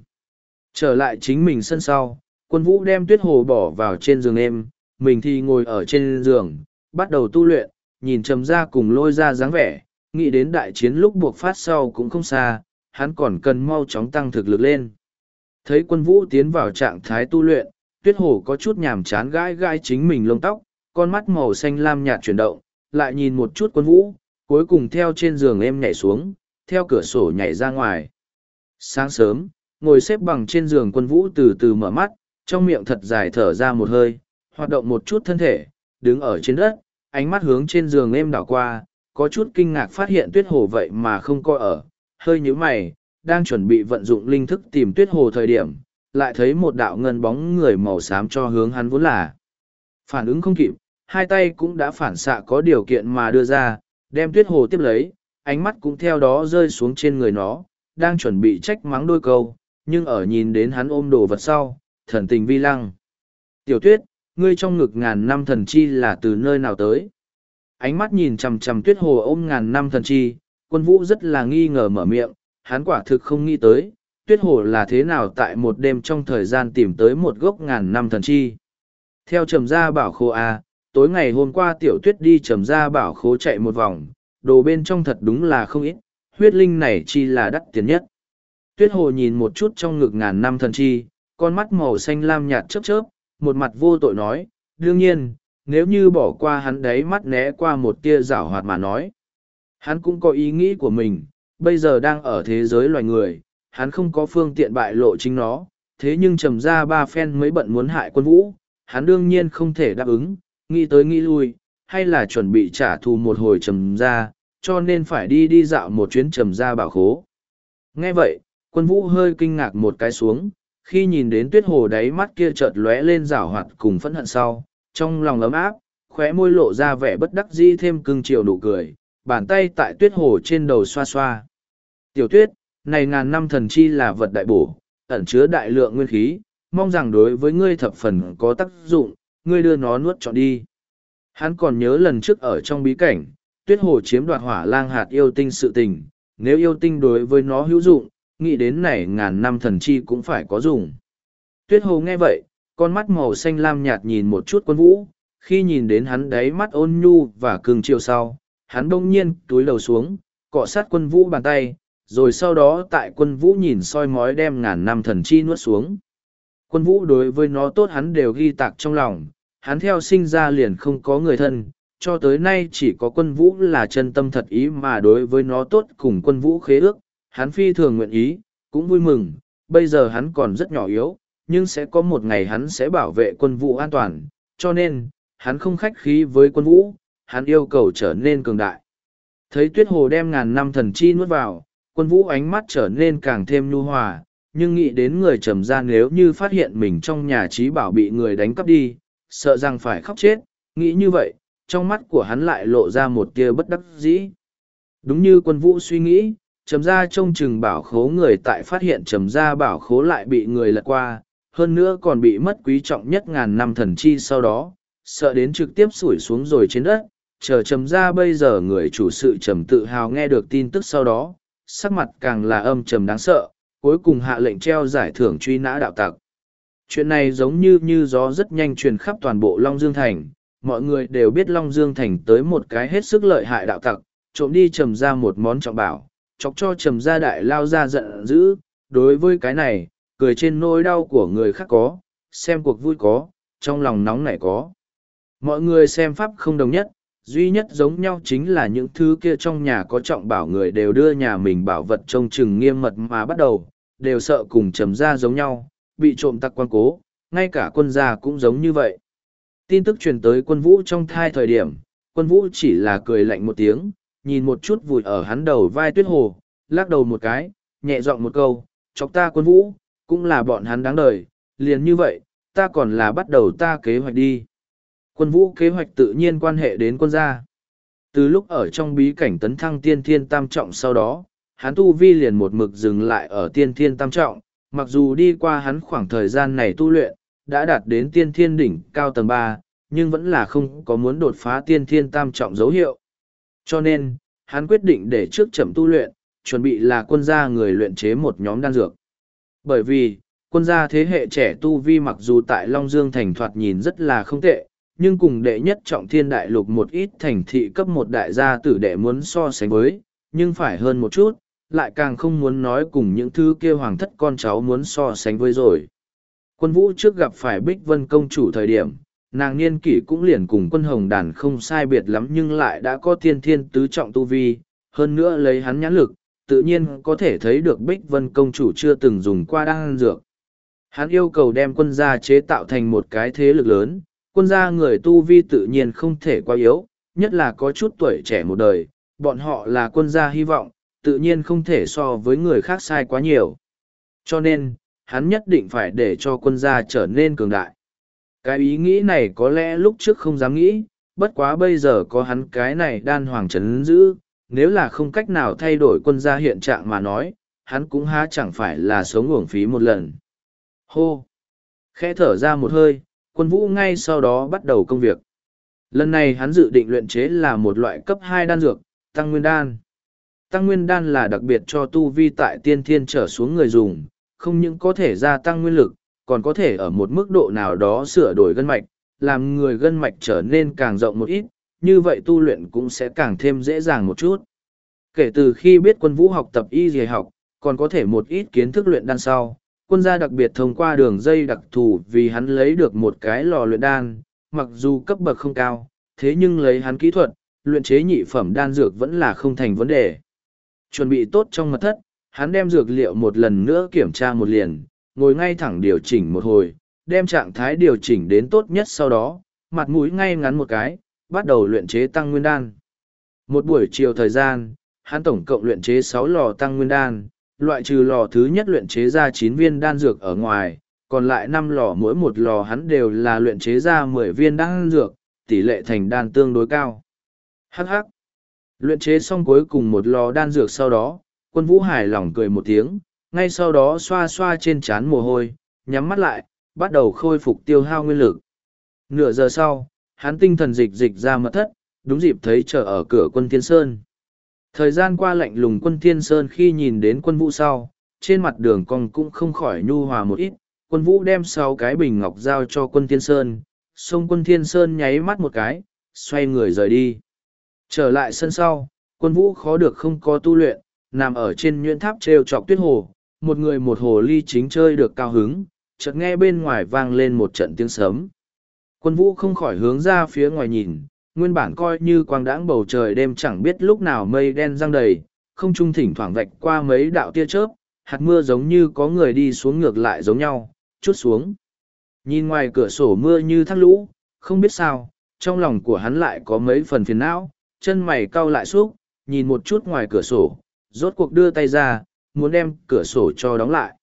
[SPEAKER 1] Trở lại chính mình sân sau, quân vũ đem tuyết hồ bỏ vào trên giường em, mình thì ngồi ở trên giường, bắt đầu tu luyện, nhìn trầm ra cùng lôi ra dáng vẻ, nghĩ đến đại chiến lúc buộc phát sau cũng không xa, hắn còn cần mau chóng tăng thực lực lên. Thấy quân vũ tiến vào trạng thái tu luyện, tuyết hồ có chút nhảm chán gãi gãi chính mình lông tóc, con mắt màu xanh lam nhạt chuyển động, lại nhìn một chút quân vũ, cuối cùng theo trên giường em nhảy xuống, theo cửa sổ nhảy ra ngoài. Sáng sớm, ngồi xếp bằng trên giường quân vũ từ từ mở mắt, trong miệng thật dài thở ra một hơi, hoạt động một chút thân thể, đứng ở trên đất, ánh mắt hướng trên giường em đảo qua, có chút kinh ngạc phát hiện tuyết hồ vậy mà không coi ở, hơi nhíu mày, đang chuẩn bị vận dụng linh thức tìm tuyết hồ thời điểm, lại thấy một đạo ngân bóng người màu xám cho hướng hắn vốn là. Phản ứng không kịp, hai tay cũng đã phản xạ có điều kiện mà đưa ra, đem tuyết hồ tiếp lấy, ánh mắt cũng theo đó rơi xuống trên người nó, đang chuẩn bị trách mắng đôi câu, nhưng ở nhìn đến hắn ôm đồ vật sau, thần tình vi lăng. Tiểu tuyết, ngươi trong ngực ngàn năm thần chi là từ nơi nào tới? Ánh mắt nhìn chằm chằm tuyết hồ ôm ngàn năm thần chi, quân vũ rất là nghi ngờ mở miệng, hắn quả thực không nghĩ tới, tuyết hồ là thế nào tại một đêm trong thời gian tìm tới một gốc ngàn năm thần chi. Theo trầm gia bảo khô a à, tối ngày hôm qua tiểu tuyết đi trầm ra bảo khố chạy một vòng, đồ bên trong thật đúng là không ít, huyết linh này chi là đắt tiền nhất. Tuyết hồ nhìn một chút trong ngực ngàn năm thần chi, con mắt màu xanh lam nhạt chớp chớp, một mặt vô tội nói, đương nhiên, nếu như bỏ qua hắn đấy mắt né qua một tia rảo hoạt mà nói. Hắn cũng có ý nghĩ của mình, bây giờ đang ở thế giới loài người, hắn không có phương tiện bại lộ chính nó, thế nhưng trầm ra ba phen mới bận muốn hại quân vũ, hắn đương nhiên không thể đáp ứng, nghĩ tới nghĩ lui, hay là chuẩn bị trả thù một hồi trầm ra, cho nên phải đi đi dạo một chuyến trầm ra bảo khố. Nghe vậy, quân vũ hơi kinh ngạc một cái xuống, khi nhìn đến tuyết hồ đáy mắt kia chợt lóe lên rảo hoạt cùng phẫn hận sau, trong lòng ấm áp, khóe môi lộ ra vẻ bất đắc dĩ thêm cưng chiều nụ cười, bàn tay tại tuyết hồ trên đầu xoa xoa. Tiểu tuyết, này ngàn năm thần chi là vật đại bổ, ẩn chứa đại lượng nguyên khí, mong rằng đối với ngươi thập phần có tác dụng, ngươi đưa nó nuốt trọn đi. Hắn còn nhớ lần trước ở trong bí cảnh, tuyết hồ chiếm đoạt hỏa lang hạt yêu tinh sự tình, nếu yêu tinh đối với nó hữu dụng, nghĩ đến này ngàn năm thần chi cũng phải có dùng. Tuyết hồ nghe vậy, con mắt màu xanh lam nhạt nhìn một chút quân vũ, khi nhìn đến hắn đáy mắt ôn nhu và cường chiều sau, hắn đông nhiên túi đầu xuống, cọ sát quân vũ bàn tay, rồi sau đó tại quân vũ nhìn soi mói đem ngàn năm thần chi nuốt xuống. Quân vũ đối với nó tốt hắn đều ghi tạc trong lòng, hắn theo sinh ra liền không có người thân, cho tới nay chỉ có quân vũ là chân tâm thật ý mà đối với nó tốt cùng quân vũ khế ước, hắn phi thường nguyện ý, cũng vui mừng, bây giờ hắn còn rất nhỏ yếu, nhưng sẽ có một ngày hắn sẽ bảo vệ quân vũ an toàn, cho nên, hắn không khách khí với quân vũ, hắn yêu cầu trở nên cường đại. Thấy tuyết hồ đem ngàn năm thần chi nuốt vào, quân vũ ánh mắt trở nên càng thêm nhu hòa, nhưng nghĩ đến người trầm gian nếu như phát hiện mình trong nhà trí bảo bị người đánh cắp đi, sợ rằng phải khóc chết, nghĩ như vậy, trong mắt của hắn lại lộ ra một tia bất đắc dĩ. Đúng như quân vũ suy nghĩ, trầm gia trông chừng bảo khố người tại phát hiện trầm gia bảo khố lại bị người lật qua, hơn nữa còn bị mất quý trọng nhất ngàn năm thần chi sau đó, sợ đến trực tiếp sủi xuống rồi trên đất, chờ trầm gia bây giờ người chủ sự trầm tự hào nghe được tin tức sau đó, sắc mặt càng là âm trầm đáng sợ, cuối cùng hạ lệnh treo giải thưởng truy nã đạo tặc. Chuyện này giống như như gió rất nhanh truyền khắp toàn bộ Long Dương Thành, mọi người đều biết Long Dương Thành tới một cái hết sức lợi hại đạo tặc, trộm đi trầm ra một món trọng bảo, chọc cho trầm ra đại lao ra giận dữ, đối với cái này, cười trên nỗi đau của người khác có, xem cuộc vui có, trong lòng nóng nảy có. Mọi người xem pháp không đồng nhất, duy nhất giống nhau chính là những thứ kia trong nhà có trọng bảo người đều đưa nhà mình bảo vật trông chừng nghiêm mật mà bắt đầu, đều sợ cùng trầm ra giống nhau, bị trộm tặc quan cố, ngay cả quân gia cũng giống như vậy. Tin tức truyền tới quân vũ trong thai thời điểm, quân vũ chỉ là cười lạnh một tiếng, nhìn một chút vùi ở hắn đầu vai tuyết hồ, lắc đầu một cái, nhẹ giọng một câu, chọc ta quân vũ, cũng là bọn hắn đáng đời, liền như vậy, ta còn là bắt đầu ta kế hoạch đi. Quân vũ kế hoạch tự nhiên quan hệ đến quân gia. Từ lúc ở trong bí cảnh tấn thăng tiên thiên tam trọng sau đó, hắn tu vi liền một mực dừng lại ở tiên thiên tam trọng, mặc dù đi qua hắn khoảng thời gian này tu luyện, đã đạt đến tiên thiên đỉnh cao tầng ba, nhưng vẫn là không có muốn đột phá tiên thiên tam trọng dấu hiệu. Cho nên, hắn quyết định để trước chậm tu luyện, chuẩn bị là quân gia người luyện chế một nhóm đan dược. Bởi vì, quân gia thế hệ trẻ tu vi mặc dù tại Long Dương thành thoạt nhìn rất là không tệ, nhưng cùng đệ nhất trọng thiên đại lục một ít thành thị cấp một đại gia tử đệ muốn so sánh với, nhưng phải hơn một chút, lại càng không muốn nói cùng những thứ kia hoàng thất con cháu muốn so sánh với rồi. Quân vũ trước gặp phải Bích Vân Công Chủ thời điểm, nàng niên kỷ cũng liền cùng quân hồng đàn không sai biệt lắm nhưng lại đã có tiên thiên tứ trọng tu vi, hơn nữa lấy hắn nhãn lực, tự nhiên có thể thấy được Bích Vân Công Chủ chưa từng dùng qua đan dược. Hắn yêu cầu đem quân gia chế tạo thành một cái thế lực lớn, quân gia người tu vi tự nhiên không thể quá yếu, nhất là có chút tuổi trẻ một đời, bọn họ là quân gia hy vọng, tự nhiên không thể so với người khác sai quá nhiều. Cho nên, hắn nhất định phải để cho quân gia trở nên cường đại. Cái ý nghĩ này có lẽ lúc trước không dám nghĩ, bất quá bây giờ có hắn cái này đan hoàng trấn giữ, nếu là không cách nào thay đổi quân gia hiện trạng mà nói, hắn cũng há chẳng phải là sống uổng phí một lần. Hô! Khẽ thở ra một hơi, quân vũ ngay sau đó bắt đầu công việc. Lần này hắn dự định luyện chế là một loại cấp hai đan dược, tăng nguyên đan tăng nguyên đan là đặc biệt cho tu vi tại tiên thiên trở xuống người dùng, không những có thể gia tăng nguyên lực, còn có thể ở một mức độ nào đó sửa đổi gân mạch, làm người gân mạch trở nên càng rộng một ít, như vậy tu luyện cũng sẽ càng thêm dễ dàng một chút. Kể từ khi biết quân vũ học tập y dì học, còn có thể một ít kiến thức luyện đan sau, quân gia đặc biệt thông qua đường dây đặc thù vì hắn lấy được một cái lò luyện đan, mặc dù cấp bậc không cao, thế nhưng lấy hắn kỹ thuật, luyện chế nhị phẩm đan dược vẫn là không thành vấn đề chuẩn bị tốt trong mật thất, hắn đem dược liệu một lần nữa kiểm tra một liền, ngồi ngay thẳng điều chỉnh một hồi, đem trạng thái điều chỉnh đến tốt nhất sau đó, mặt mũi ngay ngắn một cái, bắt đầu luyện chế tăng nguyên đan. Một buổi chiều thời gian, hắn tổng cộng luyện chế sáu lò tăng nguyên đan, loại trừ lò thứ nhất luyện chế ra chín viên đan dược ở ngoài, còn lại năm lò mỗi một lò hắn đều là luyện chế ra mười viên đan dược, tỷ lệ thành đan tương đối cao. Hắc hắc, Luyện chế xong cuối cùng một lò đan dược sau đó, quân vũ hài lòng cười một tiếng, ngay sau đó xoa xoa trên chán mồ hôi, nhắm mắt lại, bắt đầu khôi phục tiêu hao nguyên lực. Nửa giờ sau, hắn tinh thần dịch dịch ra mật thất, đúng dịp thấy chờ ở cửa quân Thiên Sơn. Thời gian qua lạnh lùng quân Thiên Sơn khi nhìn đến quân vũ sau, trên mặt đường cong cũng không khỏi nhu hòa một ít, quân vũ đem sau cái bình ngọc giao cho quân Thiên Sơn, xong quân Thiên Sơn nháy mắt một cái, xoay người rời đi. Trở lại sân sau, quân vũ khó được không có tu luyện, nằm ở trên nhuyễn tháp treo chọc tuyết hồ, một người một hồ ly chính chơi được cao hứng, chợt nghe bên ngoài vang lên một trận tiếng sấm. Quân vũ không khỏi hướng ra phía ngoài nhìn, nguyên bản coi như quang đãng bầu trời đêm chẳng biết lúc nào mây đen giăng đầy, không trung thỉnh thoảng vạch qua mấy đạo tia chớp, hạt mưa giống như có người đi xuống ngược lại giống nhau, chút xuống. Nhìn ngoài cửa sổ mưa như thác lũ, không biết sao, trong lòng của hắn lại có mấy phần phiền não, chân mày cau lại xúc, nhìn một chút ngoài cửa sổ, rốt cuộc đưa tay ra, muốn đem cửa sổ cho đóng lại.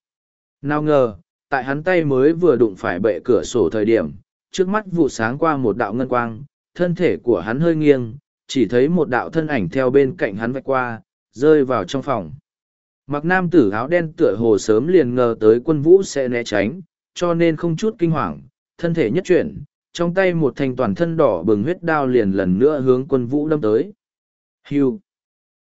[SPEAKER 1] Nào ngờ, tại hắn tay mới vừa đụng phải bệ cửa sổ thời điểm, trước mắt vụ sáng qua một đạo ngân quang, thân thể của hắn hơi nghiêng, chỉ thấy một đạo thân ảnh theo bên cạnh hắn vạch qua, rơi vào trong phòng. Mặc nam tử áo đen tựa hồ sớm liền ngờ tới quân vũ sẽ né tránh, cho nên không chút kinh hoàng, thân thể nhất chuyển, trong tay một thanh toàn thân đỏ bừng huyết đao liền lần nữa hướng quân vũ đâm tới. Hiu,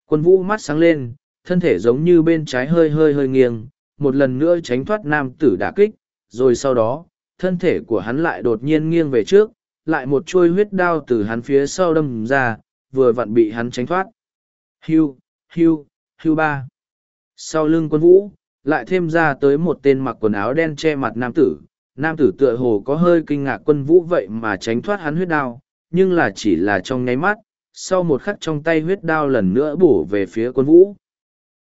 [SPEAKER 1] Quân vũ mắt sáng lên, thân thể giống như bên trái hơi hơi hơi nghiêng, một lần nữa tránh thoát nam tử đả kích, rồi sau đó, thân thể của hắn lại đột nhiên nghiêng về trước, lại một chuôi huyết đao từ hắn phía sau đâm ra, vừa vặn bị hắn tránh thoát. Hiu, hiu, hiu ba. Sau lưng quân vũ, lại thêm ra tới một tên mặc quần áo đen che mặt nam tử, Nam tử tựa hồ có hơi kinh ngạc quân vũ vậy mà tránh thoát hắn huyết đao, nhưng là chỉ là trong nháy mắt, sau một khắc trong tay huyết đao lần nữa bổ về phía quân vũ.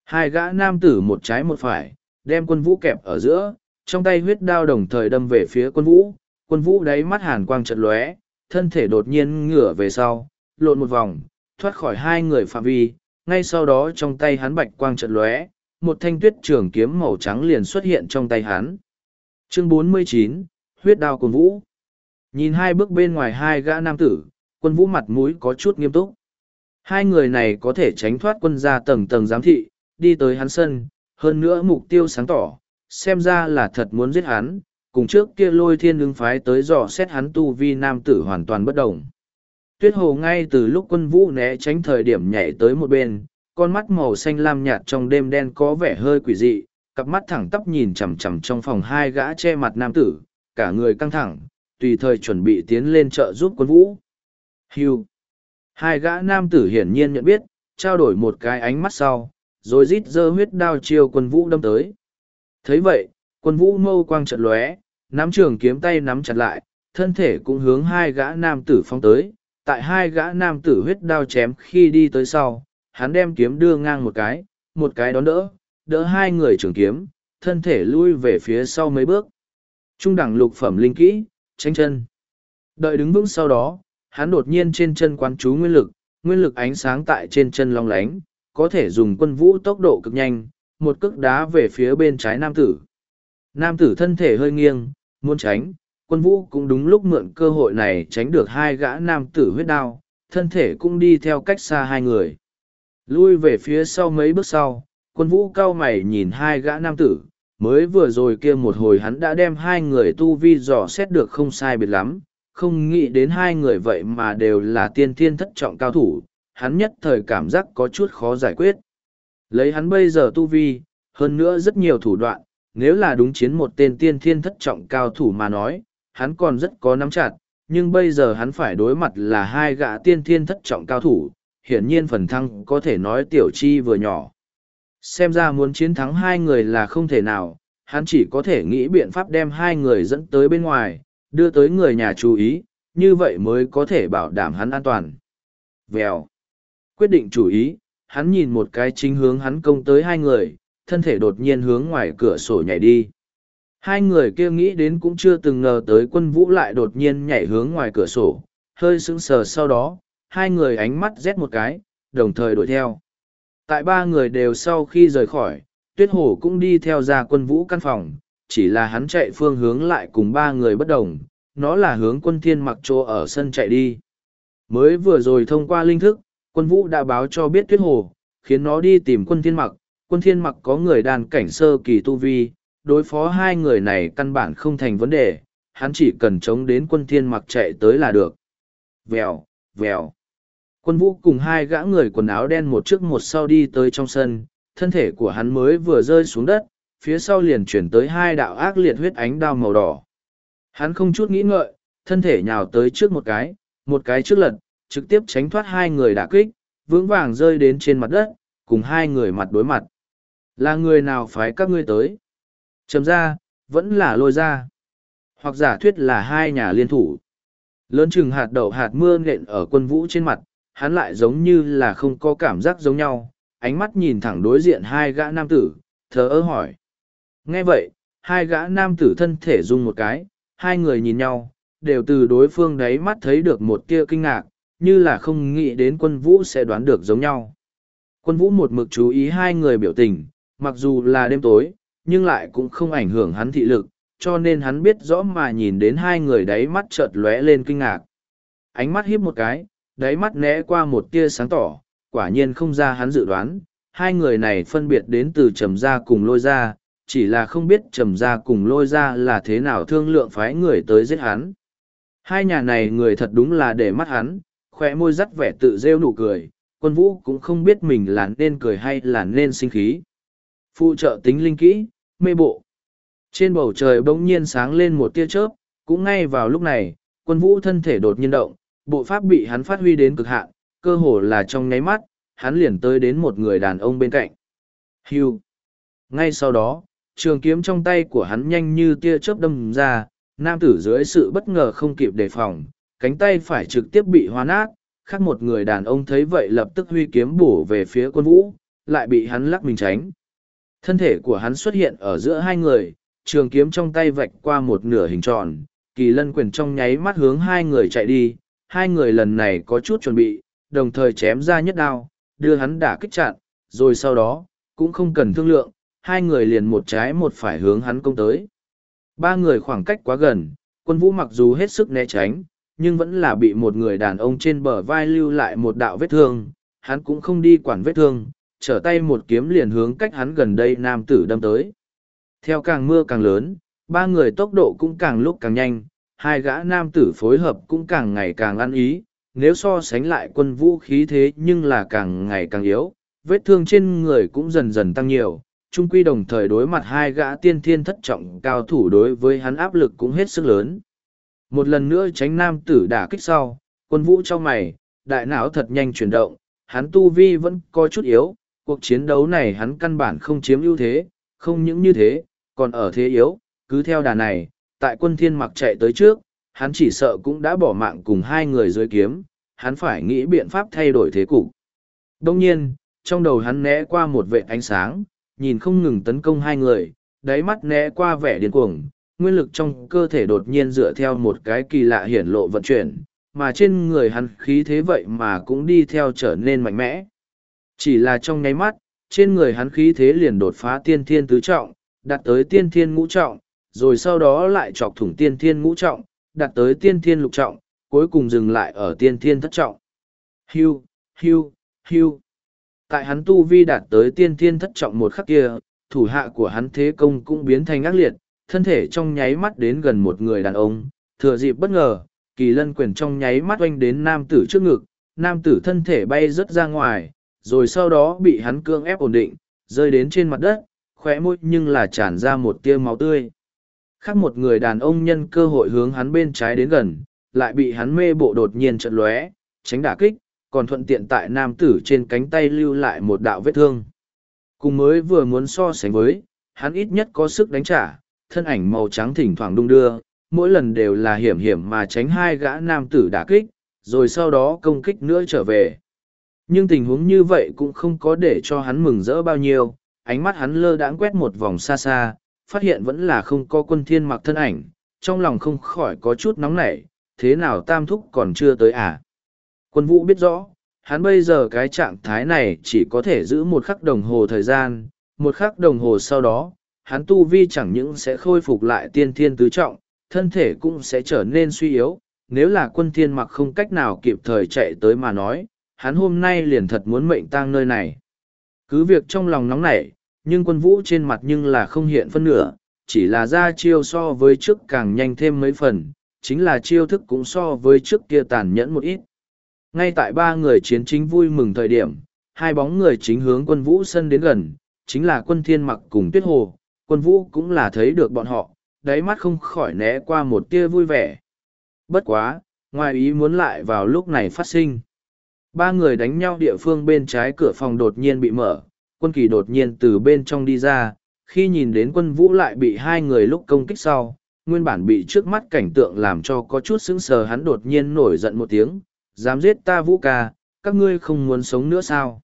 [SPEAKER 1] Hai gã nam tử một trái một phải, đem quân vũ kẹp ở giữa, trong tay huyết đao đồng thời đâm về phía quân vũ, quân vũ đáy mắt hàn quang chợt lóe, thân thể đột nhiên ngửa về sau, lộn một vòng, thoát khỏi hai người phạm vi, ngay sau đó trong tay hắn bạch quang chợt lóe, một thanh tuyết trường kiếm màu trắng liền xuất hiện trong tay hắn chương 49, huyết đao quân vũ nhìn hai bước bên ngoài hai gã nam tử quân vũ mặt mũi có chút nghiêm túc hai người này có thể tránh thoát quân gia tầng tầng giám thị đi tới hắn sân hơn nữa mục tiêu sáng tỏ xem ra là thật muốn giết hắn cùng trước kia lôi thiên ứng phái tới dò xét hắn tu vi nam tử hoàn toàn bất động. tuyết hồ ngay từ lúc quân vũ né tránh thời điểm nhảy tới một bên con mắt màu xanh lam nhạt trong đêm đen có vẻ hơi quỷ dị cặp mắt thẳng tắp nhìn chằm chằm trong phòng hai gã che mặt nam tử, cả người căng thẳng, tùy thời chuẩn bị tiến lên trợ giúp quân vũ. hiu Hai gã nam tử hiển nhiên nhận biết, trao đổi một cái ánh mắt sau, rồi rít dơ huyết đao chiêu quân vũ đâm tới. Thấy vậy, quân vũ mâu quang chợt lóe, nắm trường kiếm tay nắm chặt lại, thân thể cũng hướng hai gã nam tử phóng tới. Tại hai gã nam tử huyết đao chém khi đi tới sau, hắn đem kiếm đưa ngang một cái, một cái đón đỡ, đỡ hai người trường kiếm, thân thể lui về phía sau mấy bước. Trung đẳng lục phẩm linh kỹ, tranh chân. Đợi đứng vững sau đó, hắn đột nhiên trên chân quán chú nguyên lực, nguyên lực ánh sáng tại trên chân long lánh, có thể dùng quân vũ tốc độ cực nhanh, một cước đá về phía bên trái nam tử. Nam tử thân thể hơi nghiêng, muốn tránh, quân vũ cũng đúng lúc mượn cơ hội này tránh được hai gã nam tử huyết đao, thân thể cũng đi theo cách xa hai người. Lui về phía sau mấy bước sau, quân vũ cao mày nhìn hai gã nam tử, mới vừa rồi kia một hồi hắn đã đem hai người tu vi dò xét được không sai biệt lắm, không nghĩ đến hai người vậy mà đều là tiên thiên thất trọng cao thủ, hắn nhất thời cảm giác có chút khó giải quyết. Lấy hắn bây giờ tu vi, hơn nữa rất nhiều thủ đoạn, nếu là đúng chiến một tên tiên thiên thất trọng cao thủ mà nói, hắn còn rất có nắm chặt, nhưng bây giờ hắn phải đối mặt là hai gã tiên thiên thất trọng cao thủ, hiển nhiên phần thăng có thể nói tiểu chi vừa nhỏ. Xem ra muốn chiến thắng hai người là không thể nào, hắn chỉ có thể nghĩ biện pháp đem hai người dẫn tới bên ngoài, đưa tới người nhà chú ý, như vậy mới có thể bảo đảm hắn an toàn. Vèo. Quyết định chủ ý, hắn nhìn một cái chính hướng hắn công tới hai người, thân thể đột nhiên hướng ngoài cửa sổ nhảy đi. Hai người kia nghĩ đến cũng chưa từng ngờ tới quân vũ lại đột nhiên nhảy hướng ngoài cửa sổ, hơi sững sờ sau đó, hai người ánh mắt rét một cái, đồng thời đuổi theo tại ba người đều sau khi rời khỏi tuyết hổ cũng đi theo ra quân vũ căn phòng chỉ là hắn chạy phương hướng lại cùng ba người bất đồng nó là hướng quân thiên mặc chỗ ở sân chạy đi mới vừa rồi thông qua linh thức quân vũ đã báo cho biết tuyết hổ khiến nó đi tìm quân thiên mặc quân thiên mặc có người đàn cảnh sơ kỳ tu vi đối phó hai người này căn bản không thành vấn đề hắn chỉ cần chống đến quân thiên mặc chạy tới là được vèo vèo Quân vũ cùng hai gã người quần áo đen một trước một sau đi tới trong sân, thân thể của hắn mới vừa rơi xuống đất, phía sau liền chuyển tới hai đạo ác liệt huyết ánh đao màu đỏ. Hắn không chút nghĩ ngợi, thân thể nhào tới trước một cái, một cái trước lật, trực tiếp tránh thoát hai người đả kích, vững vàng rơi đến trên mặt đất, cùng hai người mặt đối mặt. Là người nào phái các ngươi tới? Trầm ra, vẫn là lôi ra. Hoặc giả thuyết là hai nhà liên thủ. Lớn chừng hạt đậu hạt mưa nện ở quân vũ trên mặt, hắn lại giống như là không có cảm giác giống nhau, ánh mắt nhìn thẳng đối diện hai gã nam tử, thờ ơ hỏi. Nghe vậy, hai gã nam tử thân thể rung một cái, hai người nhìn nhau, đều từ đối phương đấy mắt thấy được một tia kinh ngạc, như là không nghĩ đến quân vũ sẽ đoán được giống nhau. Quân vũ một mực chú ý hai người biểu tình, mặc dù là đêm tối, nhưng lại cũng không ảnh hưởng hắn thị lực, cho nên hắn biết rõ mà nhìn đến hai người đấy mắt chợt lóe lên kinh ngạc. Ánh mắt hiếp một cái, đáy mắt né qua một tia sáng tỏ, quả nhiên không ra hắn dự đoán, hai người này phân biệt đến từ trầm gia cùng lôi gia, chỉ là không biết trầm gia cùng lôi gia là thế nào thương lượng phái người tới giết hắn. Hai nhà này người thật đúng là để mắt hắn, khỏe môi dắt vẻ tự rêu nụ cười, quân vũ cũng không biết mình là nên cười hay là nên sinh khí. Phụ trợ tính linh kỹ, mê bộ. Trên bầu trời bỗng nhiên sáng lên một tia chớp, cũng ngay vào lúc này, quân vũ thân thể đột nhiên động, Bộ pháp bị hắn phát huy đến cực hạn, cơ hồ là trong nháy mắt, hắn liền tới đến một người đàn ông bên cạnh. Hiu! Ngay sau đó, trường kiếm trong tay của hắn nhanh như tia chớp đâm ra, nam tử dưới sự bất ngờ không kịp đề phòng, cánh tay phải trực tiếp bị hóa nát, khác một người đàn ông thấy vậy lập tức huy kiếm bổ về phía quân vũ, lại bị hắn lắc mình tránh. Thân thể của hắn xuất hiện ở giữa hai người, trường kiếm trong tay vạch qua một nửa hình tròn, kỳ lân quyền trong nháy mắt hướng hai người chạy đi, hai người lần này có chút chuẩn bị, đồng thời chém ra nhất đao, đưa hắn đả kích chặn, rồi sau đó, cũng không cần thương lượng, hai người liền một trái một phải hướng hắn công tới. Ba người khoảng cách quá gần, quân vũ mặc dù hết sức né tránh, nhưng vẫn là bị một người đàn ông trên bờ vai lưu lại một đạo vết thương, hắn cũng không đi quản vết thương, trở tay một kiếm liền hướng cách hắn gần đây nam tử đâm tới. Theo càng mưa càng lớn, ba người tốc độ cũng càng lúc càng nhanh, hai gã nam tử phối hợp cũng càng ngày càng ăn ý, nếu so sánh lại quân vũ khí thế nhưng là càng ngày càng yếu, vết thương trên người cũng dần dần tăng nhiều, trung quy đồng thời đối mặt hai gã tiên thiên thất trọng cao thủ đối với hắn áp lực cũng hết sức lớn. Một lần nữa tránh nam tử đả kích sau, quân vũ cho mày, đại não thật nhanh chuyển động, hắn tu vi vẫn có chút yếu, cuộc chiến đấu này hắn căn bản không chiếm ưu thế, không những như thế, còn ở thế yếu, cứ theo đà này, tại quân thiên mặc chạy tới trước, hắn chỉ sợ cũng đã bỏ mạng cùng hai người dưới kiếm, hắn phải nghĩ biện pháp thay đổi thế cục. Đông nhiên, trong đầu hắn né qua một vệ ánh sáng, nhìn không ngừng tấn công hai người, đáy mắt né qua vẻ điên cuồng, nguyên lực trong cơ thể đột nhiên dựa theo một cái kỳ lạ hiển lộ vận chuyển, mà trên người hắn khí thế vậy mà cũng đi theo trở nên mạnh mẽ. Chỉ là trong nháy mắt, trên người hắn khí thế liền đột phá tiên thiên tứ trọng, đạt tới tiên thiên ngũ trọng, rồi sau đó lại chọc thủng tiên thiên ngũ trọng, đặt tới tiên thiên lục trọng, cuối cùng dừng lại ở tiên thiên thất trọng. Hưu, hưu, hưu. Tại hắn tu vi đạt tới tiên thiên thất trọng một khắc kia, thủ hạ của hắn thế công cũng biến thành ác liệt, thân thể trong nháy mắt đến gần một người đàn ông, thừa dịp bất ngờ, kỳ lân quyền trong nháy mắt oanh đến nam tử trước ngực, nam tử thân thể bay rớt ra ngoài, rồi sau đó bị hắn cương ép ổn định, rơi đến trên mặt đất, khóe môi nhưng là tràn ra một tia máu tươi. Khác một người đàn ông nhân cơ hội hướng hắn bên trái đến gần, lại bị hắn mê bộ đột nhiên trận lóe, tránh đả kích, còn thuận tiện tại nam tử trên cánh tay lưu lại một đạo vết thương. Cùng mới vừa muốn so sánh với, hắn ít nhất có sức đánh trả, thân ảnh màu trắng thỉnh thoảng đung đưa, mỗi lần đều là hiểm hiểm mà tránh hai gã nam tử đả kích, rồi sau đó công kích nữa trở về. Nhưng tình huống như vậy cũng không có để cho hắn mừng rỡ bao nhiêu, ánh mắt hắn lơ đãng quét một vòng xa xa, phát hiện vẫn là không có quân thiên mặc thân ảnh, trong lòng không khỏi có chút nóng nảy, thế nào tam thúc còn chưa tới à? Quân vũ biết rõ, hắn bây giờ cái trạng thái này chỉ có thể giữ một khắc đồng hồ thời gian, một khắc đồng hồ sau đó, hắn tu vi chẳng những sẽ khôi phục lại tiên thiên tứ trọng, thân thể cũng sẽ trở nên suy yếu, nếu là quân thiên mặc không cách nào kịp thời chạy tới mà nói, hắn hôm nay liền thật muốn mệnh tang nơi này. Cứ việc trong lòng nóng nảy, nhưng quân vũ trên mặt nhưng là không hiện phân nửa, chỉ là ra chiêu so với trước càng nhanh thêm mấy phần, chính là chiêu thức cũng so với trước kia tàn nhẫn một ít. Ngay tại ba người chiến chính vui mừng thời điểm, hai bóng người chính hướng quân vũ sân đến gần, chính là quân thiên mặc cùng tuyết hồ, quân vũ cũng là thấy được bọn họ, đáy mắt không khỏi né qua một tia vui vẻ. Bất quá, ngoài ý muốn lại vào lúc này phát sinh. Ba người đánh nhau địa phương bên trái cửa phòng đột nhiên bị mở, quân kỳ đột nhiên từ bên trong đi ra, khi nhìn đến quân vũ lại bị hai người lúc công kích sau, nguyên bản bị trước mắt cảnh tượng làm cho có chút sững sờ hắn đột nhiên nổi giận một tiếng, dám giết ta vũ ca, các ngươi không muốn sống nữa sao?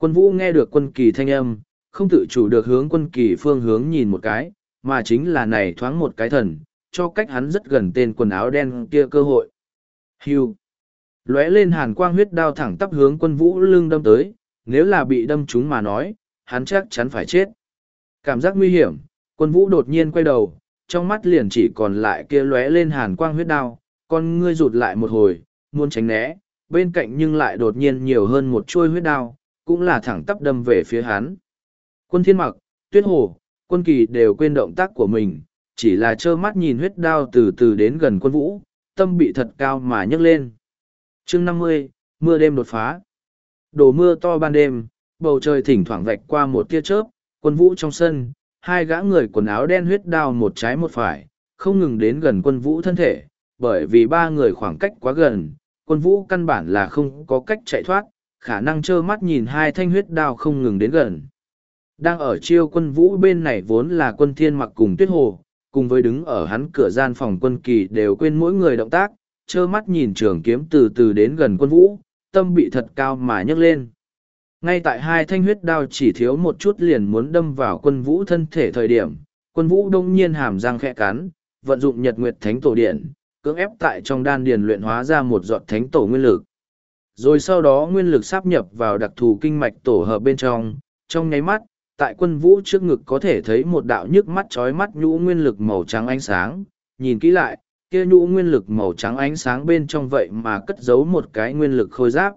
[SPEAKER 1] Quân vũ nghe được quân kỳ thanh âm, không tự chủ được hướng quân kỳ phương hướng nhìn một cái, mà chính là này thoáng một cái thần, cho cách hắn rất gần tên quần áo đen kia cơ hội. Hiu, Lóe lên hàn quang huyết đao thẳng tắp hướng quân vũ lưng đâm tới, nếu là bị đâm chúng mà nói, hắn chắc chắn phải chết. Cảm giác nguy hiểm, quân vũ đột nhiên quay đầu, trong mắt liền chỉ còn lại kia lóe lên hàn quang huyết đao, con ngươi rụt lại một hồi, muốn tránh né, bên cạnh nhưng lại đột nhiên nhiều hơn một chuôi huyết đao, cũng là thẳng tắp đâm về phía hắn. Quân thiên mặc, tuyết hồ, quân kỳ đều quên động tác của mình, chỉ là trơ mắt nhìn huyết đao từ từ đến gần quân vũ, tâm bị thật cao mà nhấc lên. Chương năm mươi, mưa đêm đột phá. Đổ mưa to ban đêm, bầu trời thỉnh thoảng vạch qua một tia chớp, quân vũ trong sân, hai gã người quần áo đen huyết đao một trái một phải, không ngừng đến gần quân vũ thân thể, bởi vì ba người khoảng cách quá gần, quân vũ căn bản là không có cách chạy thoát, khả năng trơ mắt nhìn hai thanh huyết đao không ngừng đến gần. Đang ở chiêu quân vũ bên này vốn là quân thiên mặc cùng tuyết hồ, cùng với đứng ở hắn cửa gian phòng quân kỳ đều quên mỗi người động tác, trơ mắt nhìn trường kiếm từ từ đến gần quân vũ, tâm bị thật cao mà nhấc lên. Ngay tại hai thanh huyết đao chỉ thiếu một chút liền muốn đâm vào quân vũ thân thể thời điểm, quân vũ đông nhiên hàm răng khẽ cắn, vận dụng nhật nguyệt thánh tổ điện, cưỡng ép tại trong đan điền luyện hóa ra một giọt thánh tổ nguyên lực. Rồi sau đó nguyên lực sáp nhập vào đặc thù kinh mạch tổ hợp bên trong, trong nháy mắt, tại quân vũ trước ngực có thể thấy một đạo nhức mắt chói mắt nhũ nguyên lực màu trắng ánh sáng, nhìn kỹ lại, kia nhũ nguyên lực màu trắng ánh sáng bên trong vậy mà cất giấu một cái nguyên lực khôi giáp.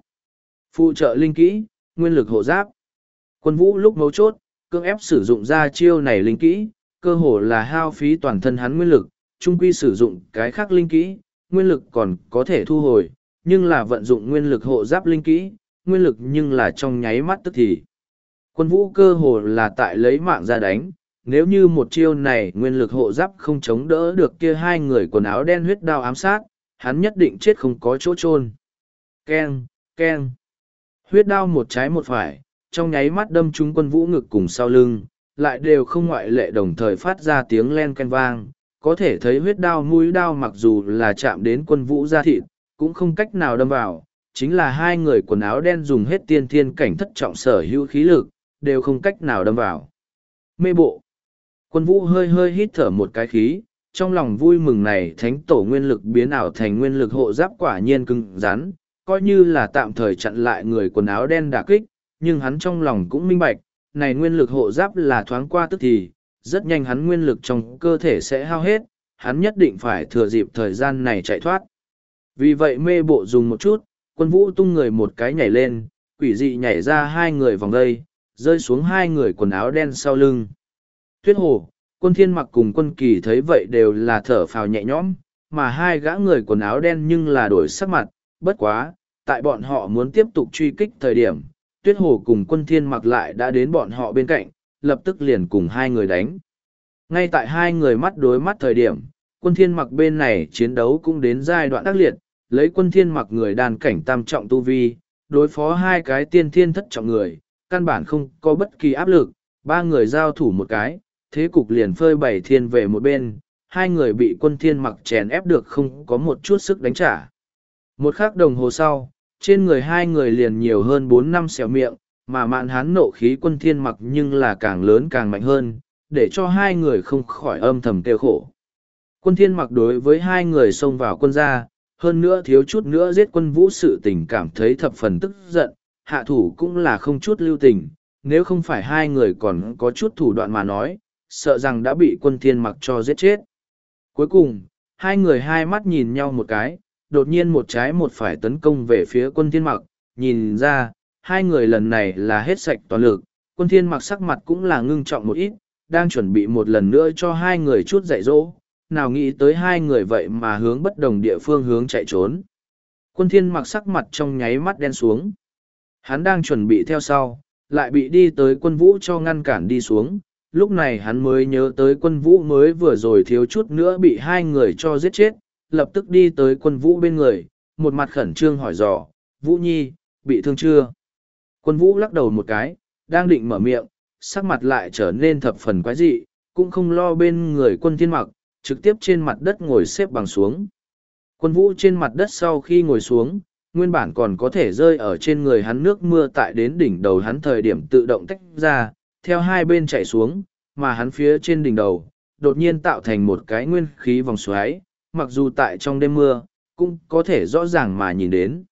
[SPEAKER 1] Phụ trợ linh kỹ, nguyên lực hộ giáp. Quân vũ lúc mấu chốt, cưỡng ép sử dụng ra chiêu này linh kỹ, cơ hồ là hao phí toàn thân hắn nguyên lực, trung quy sử dụng cái khác linh kỹ, nguyên lực còn có thể thu hồi, nhưng là vận dụng nguyên lực hộ giáp linh kỹ, nguyên lực nhưng là trong nháy mắt tức thì. Quân vũ cơ hồ là tại lấy mạng ra đánh, nếu như một chiêu này nguyên lực hộ giáp không chống đỡ được kia hai người quần áo đen huyết đao ám sát, hắn nhất định chết không có chỗ chôn. Keng, keng. Huyết đao một trái một phải, trong nháy mắt đâm trúng quân vũ ngực cùng sau lưng, lại đều không ngoại lệ đồng thời phát ra tiếng len ken vang. Có thể thấy huyết đao mũi đao mặc dù là chạm đến quân vũ ra thịt, cũng không cách nào đâm vào, chính là hai người quần áo đen dùng hết tiên thiên cảnh thất trọng sở hữu khí lực, đều không cách nào đâm vào. Mê bộ. Quân vũ hơi hơi hít thở một cái khí, trong lòng vui mừng này thánh tổ nguyên lực biến ảo thành nguyên lực hộ giáp quả nhiên cứng rắn, coi như là tạm thời chặn lại người quần áo đen đả kích, nhưng hắn trong lòng cũng minh bạch, này nguyên lực hộ giáp là thoáng qua tức thì, rất nhanh hắn nguyên lực trong cơ thể sẽ hao hết, hắn nhất định phải thừa dịp thời gian này chạy thoát. Vì vậy mê bộ dùng một chút, quân vũ tung người một cái nhảy lên, quỷ dị nhảy ra hai người vòng đây, rơi xuống hai người quần áo đen sau lưng. Tuyết hồ, quân thiên mặc cùng quân kỳ thấy vậy đều là thở phào nhẹ nhõm, mà hai gã người quần áo đen nhưng là đổi sắc mặt, bất quá, tại bọn họ muốn tiếp tục truy kích thời điểm, tuyết hồ cùng quân thiên mặc lại đã đến bọn họ bên cạnh, lập tức liền cùng hai người đánh. Ngay tại hai người mắt đối mắt thời điểm, quân thiên mặc bên này chiến đấu cũng đến giai đoạn đắc liệt, lấy quân thiên mặc người đàn cảnh tam trọng tu vi, đối phó hai cái tiên thiên thất trọng người, căn bản không có bất kỳ áp lực, ba người giao thủ một cái, thế cục liền phơi bảy thiên về một bên, hai người bị quân thiên mặc chèn ép được không có một chút sức đánh trả. Một khắc đồng hồ sau, trên người hai người liền nhiều hơn bốn năm xẻo miệng, mà mạn hán nộ khí quân thiên mặc nhưng là càng lớn càng mạnh hơn, để cho hai người không khỏi âm thầm kêu khổ. Quân thiên mặc đối với hai người xông vào quân gia, hơn nữa thiếu chút nữa giết quân vũ sự tình cảm thấy thập phần tức giận, hạ thủ cũng là không chút lưu tình, nếu không phải hai người còn có chút thủ đoạn mà nói, sợ rằng đã bị quân thiên mặc cho giết chết. Cuối cùng, hai người hai mắt nhìn nhau một cái, đột nhiên một trái một phải tấn công về phía quân thiên mặc, nhìn ra, hai người lần này là hết sạch toàn lực, quân thiên mặc sắc mặt cũng là ngưng trọng một ít, đang chuẩn bị một lần nữa cho hai người chút dạy dỗ, nào nghĩ tới hai người vậy mà hướng bất đồng địa phương hướng chạy trốn. Quân thiên mặc sắc mặt trong nháy mắt đen xuống. Hắn đang chuẩn bị theo sau, lại bị đi tới quân vũ cho ngăn cản đi xuống, lúc này hắn mới nhớ tới quân vũ mới vừa rồi thiếu chút nữa bị hai người cho giết chết, lập tức đi tới quân vũ bên người, một mặt khẩn trương hỏi dò, Vũ Nhi, bị thương chưa? Quân vũ lắc đầu một cái, đang định mở miệng, sắc mặt lại trở nên thập phần quái dị, cũng không lo bên người quân thiên mặc, trực tiếp trên mặt đất ngồi xếp bằng xuống. Quân vũ trên mặt đất sau khi ngồi xuống, nguyên bản còn có thể rơi ở trên người hắn nước mưa tại đến đỉnh đầu hắn thời điểm tự động tách ra, theo hai bên chạy xuống, mà hắn phía trên đỉnh đầu, đột nhiên tạo thành một cái nguyên khí vòng xoáy, mặc dù tại trong đêm mưa, cũng có thể rõ ràng mà nhìn đến.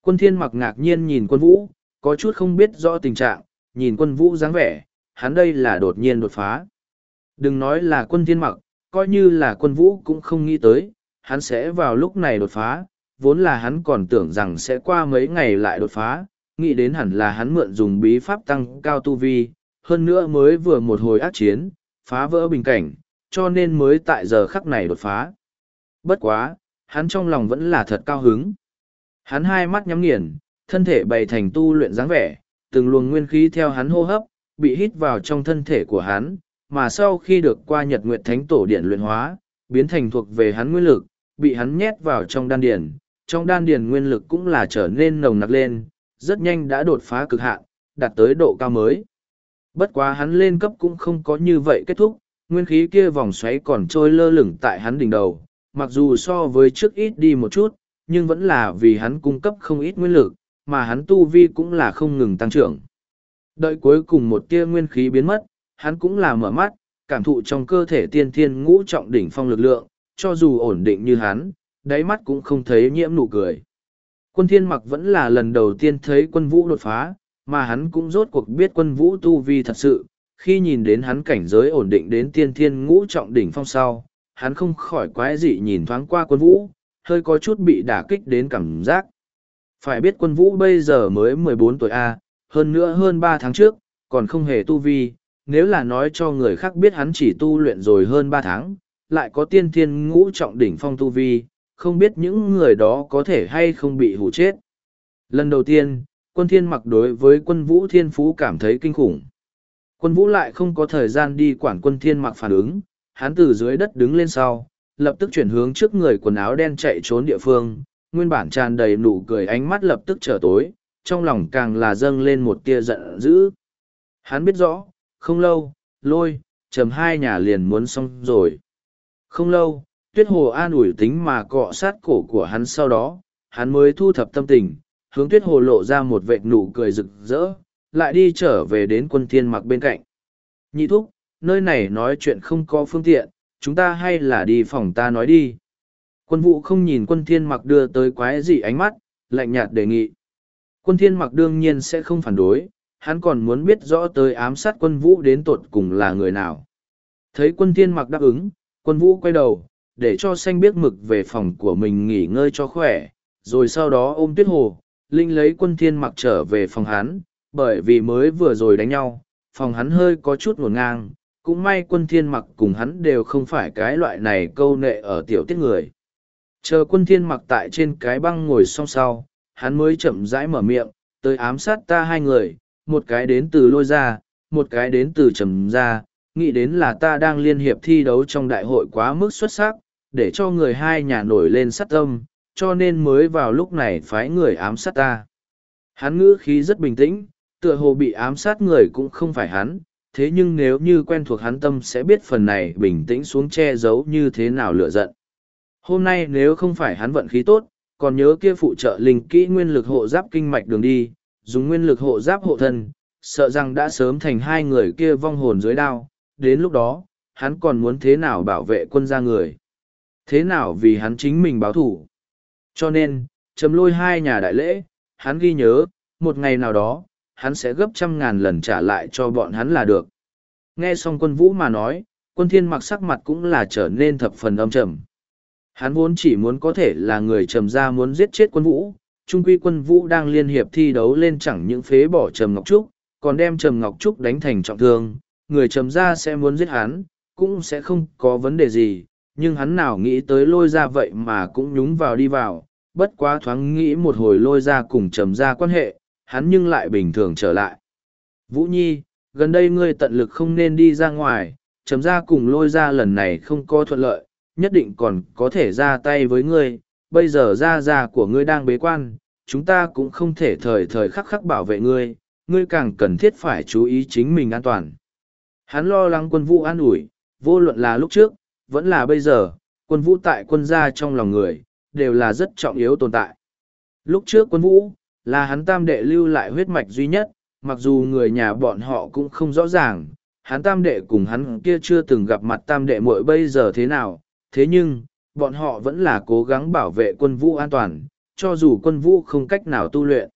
[SPEAKER 1] Quân thiên mặc ngạc nhiên nhìn quân vũ, có chút không biết rõ tình trạng, nhìn quân vũ dáng vẻ, hắn đây là đột nhiên đột phá. Đừng nói là quân thiên mặc, coi như là quân vũ cũng không nghĩ tới, hắn sẽ vào lúc này đột phá, vốn là hắn còn tưởng rằng sẽ qua mấy ngày lại đột phá, nghĩ đến hẳn là hắn mượn dùng bí pháp tăng cao tu vi, hơn nữa mới vừa một hồi ác chiến, phá vỡ bình cảnh, cho nên mới tại giờ khắc này đột phá. Bất quá, hắn trong lòng vẫn là thật cao hứng. Hắn hai mắt nhắm nghiền, thân thể bày thành tu luyện dáng vẻ, từng luồng nguyên khí theo hắn hô hấp, bị hít vào trong thân thể của hắn, mà sau khi được qua Nhật Nguyệt Thánh Tổ Điện luyện hóa, biến thành thuộc về hắn nguyên lực, bị hắn nhét vào trong đan điền, trong đan điền nguyên lực cũng là trở nên nồng nặc lên, rất nhanh đã đột phá cực hạn, đạt tới độ cao mới. Bất quá hắn lên cấp cũng không có như vậy kết thúc, nguyên khí kia vòng xoáy còn trôi lơ lửng tại hắn đỉnh đầu, mặc dù so với trước ít đi một chút, nhưng vẫn là vì hắn cung cấp không ít nguyên lực, mà hắn tu vi cũng là không ngừng tăng trưởng. Đợi cuối cùng một tia nguyên khí biến mất, hắn cũng là mở mắt, cảm thụ trong cơ thể tiên thiên ngũ trọng đỉnh phong lực lượng, cho dù ổn định như hắn, đáy mắt cũng không thấy nhiễm nụ cười. Quân thiên mặc vẫn là lần đầu tiên thấy quân vũ đột phá, mà hắn cũng rốt cuộc biết quân vũ tu vi thật sự, khi nhìn đến hắn cảnh giới ổn định đến tiên thiên ngũ trọng đỉnh phong sau, hắn không khỏi quái dị nhìn thoáng qua quân vũ, hơi có chút bị đả kích đến cảm giác. Phải biết quân vũ bây giờ mới mười bốn tuổi A, hơn nữa hơn ba tháng trước, còn không hề tu vi, nếu là nói cho người khác biết hắn chỉ tu luyện rồi hơn ba tháng, lại có tiên thiên ngũ trọng đỉnh phong tu vi, không biết những người đó có thể hay không bị hù chết. Lần đầu tiên, quân thiên mặc đối với quân vũ thiên phú cảm thấy kinh khủng. Quân vũ lại không có thời gian đi quản quân thiên mặc phản ứng, hắn từ dưới đất đứng lên sau, lập tức chuyển hướng trước người quần áo đen chạy trốn địa phương, nguyên bản tràn đầy nụ cười ánh mắt lập tức trở tối, trong lòng càng là dâng lên một tia giận dữ. Hắn biết rõ, không lâu, lôi, trầm hai nhà liền muốn xong rồi. Không lâu, tuyết hồ an ủi tính mà cọ sát cổ của hắn sau đó, hắn mới thu thập tâm tình, hướng tuyết hồ lộ ra một vệt nụ cười rực rỡ, lại đi trở về đến quân thiên mặc bên cạnh. Nhị thúc, nơi này nói chuyện không có phương tiện, chúng ta hay là đi phòng ta nói đi. Quân vụ không nhìn quân thiên mặc đưa tới quái gì ánh mắt, lạnh nhạt đề nghị. Quân thiên mặc đương nhiên sẽ không phản đối, hắn còn muốn biết rõ tới ám sát quân vũ đến tột cùng là người nào. Thấy quân thiên mặc đáp ứng, quân vũ quay đầu, để cho xanh biết mực về phòng của mình nghỉ ngơi cho khỏe, rồi sau đó ôm tuyết hồ, Linh lấy quân thiên mặc trở về phòng hắn, bởi vì mới vừa rồi đánh nhau, phòng hắn hơi có chút ngổn ngang, cũng may quân thiên mặc cùng hắn đều không phải cái loại này câu nệ ở tiểu tiết người. Chờ quân thiên mặc tại trên cái băng ngồi song sau, hắn mới chậm rãi mở miệng, tới ám sát ta hai người, một cái đến từ lôi ra, một cái đến từ trầm ra, nghĩ đến là ta đang liên hiệp thi đấu trong đại hội quá mức xuất sắc, để cho người hai nhà nổi lên sát tâm, cho nên mới vào lúc này phái người ám sát ta. Hắn ngữ khí rất bình tĩnh, tựa hồ bị ám sát người cũng không phải hắn, thế nhưng nếu như quen thuộc hắn tâm sẽ biết phần này bình tĩnh xuống che giấu như thế nào lựa giận. Hôm nay nếu không phải hắn vận khí tốt, còn nhớ kia phụ trợ linh kỹ nguyên lực hộ giáp kinh mạch đường đi, dùng nguyên lực hộ giáp hộ thân, sợ rằng đã sớm thành hai người kia vong hồn dưới đao, đến lúc đó, hắn còn muốn thế nào bảo vệ quân gia người. Thế nào vì hắn chính mình báo thủ. Cho nên, chấm lôi hai nhà đại lễ, hắn ghi nhớ, một ngày nào đó, hắn sẽ gấp trăm ngàn lần trả lại cho bọn hắn là được. Nghe xong quân vũ mà nói, quân thiên mặc sắc mặt cũng là trở nên thập phần âm trầm. Hắn vốn chỉ muốn có thể là người trầm gia muốn giết chết quân vũ, trung quy quân vũ đang liên hiệp thi đấu lên chẳng những phế bỏ trầm ngọc trúc, còn đem trầm ngọc trúc đánh thành trọng thương, người trầm gia sẽ muốn giết hắn, cũng sẽ không có vấn đề gì, nhưng hắn nào nghĩ tới lôi ra vậy mà cũng nhúng vào đi vào, bất quá thoáng nghĩ một hồi lôi ra cùng trầm ra quan hệ, hắn nhưng lại bình thường trở lại. Vũ Nhi, gần đây ngươi tận lực không nên đi ra ngoài, trầm ra cùng lôi ra lần này không có thuận lợi, nhất định còn có thể ra tay với ngươi, bây giờ ra ra của ngươi đang bế quan, chúng ta cũng không thể thời thời khắc khắc bảo vệ ngươi, ngươi càng cần thiết phải chú ý chính mình an toàn. Hắn lo lắng quân vũ an ủi, vô luận là lúc trước, vẫn là bây giờ, quân vũ tại quân gia trong lòng người, đều là rất trọng yếu tồn tại. Lúc trước quân vũ, là hắn tam đệ lưu lại huyết mạch duy nhất, mặc dù người nhà bọn họ cũng không rõ ràng, hắn tam đệ cùng hắn kia chưa từng gặp mặt tam đệ muội bây giờ thế nào, thế nhưng, bọn họ vẫn là cố gắng bảo vệ quân vũ an toàn, cho dù quân vũ không cách nào tu luyện.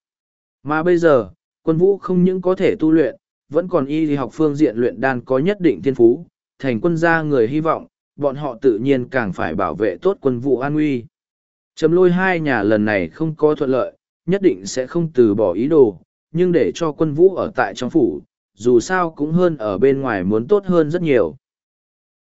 [SPEAKER 1] Mà bây giờ, quân vũ không những có thể tu luyện, vẫn còn y học phương diện luyện đan có nhất định thiên phú, thành quân gia người hy vọng, bọn họ tự nhiên càng phải bảo vệ tốt quân vũ an nguy. Trầm lôi hai nhà lần này không có thuận lợi, nhất định sẽ không từ bỏ ý đồ, nhưng để cho quân vũ ở tại trong phủ, dù sao cũng hơn ở bên ngoài muốn tốt hơn rất nhiều.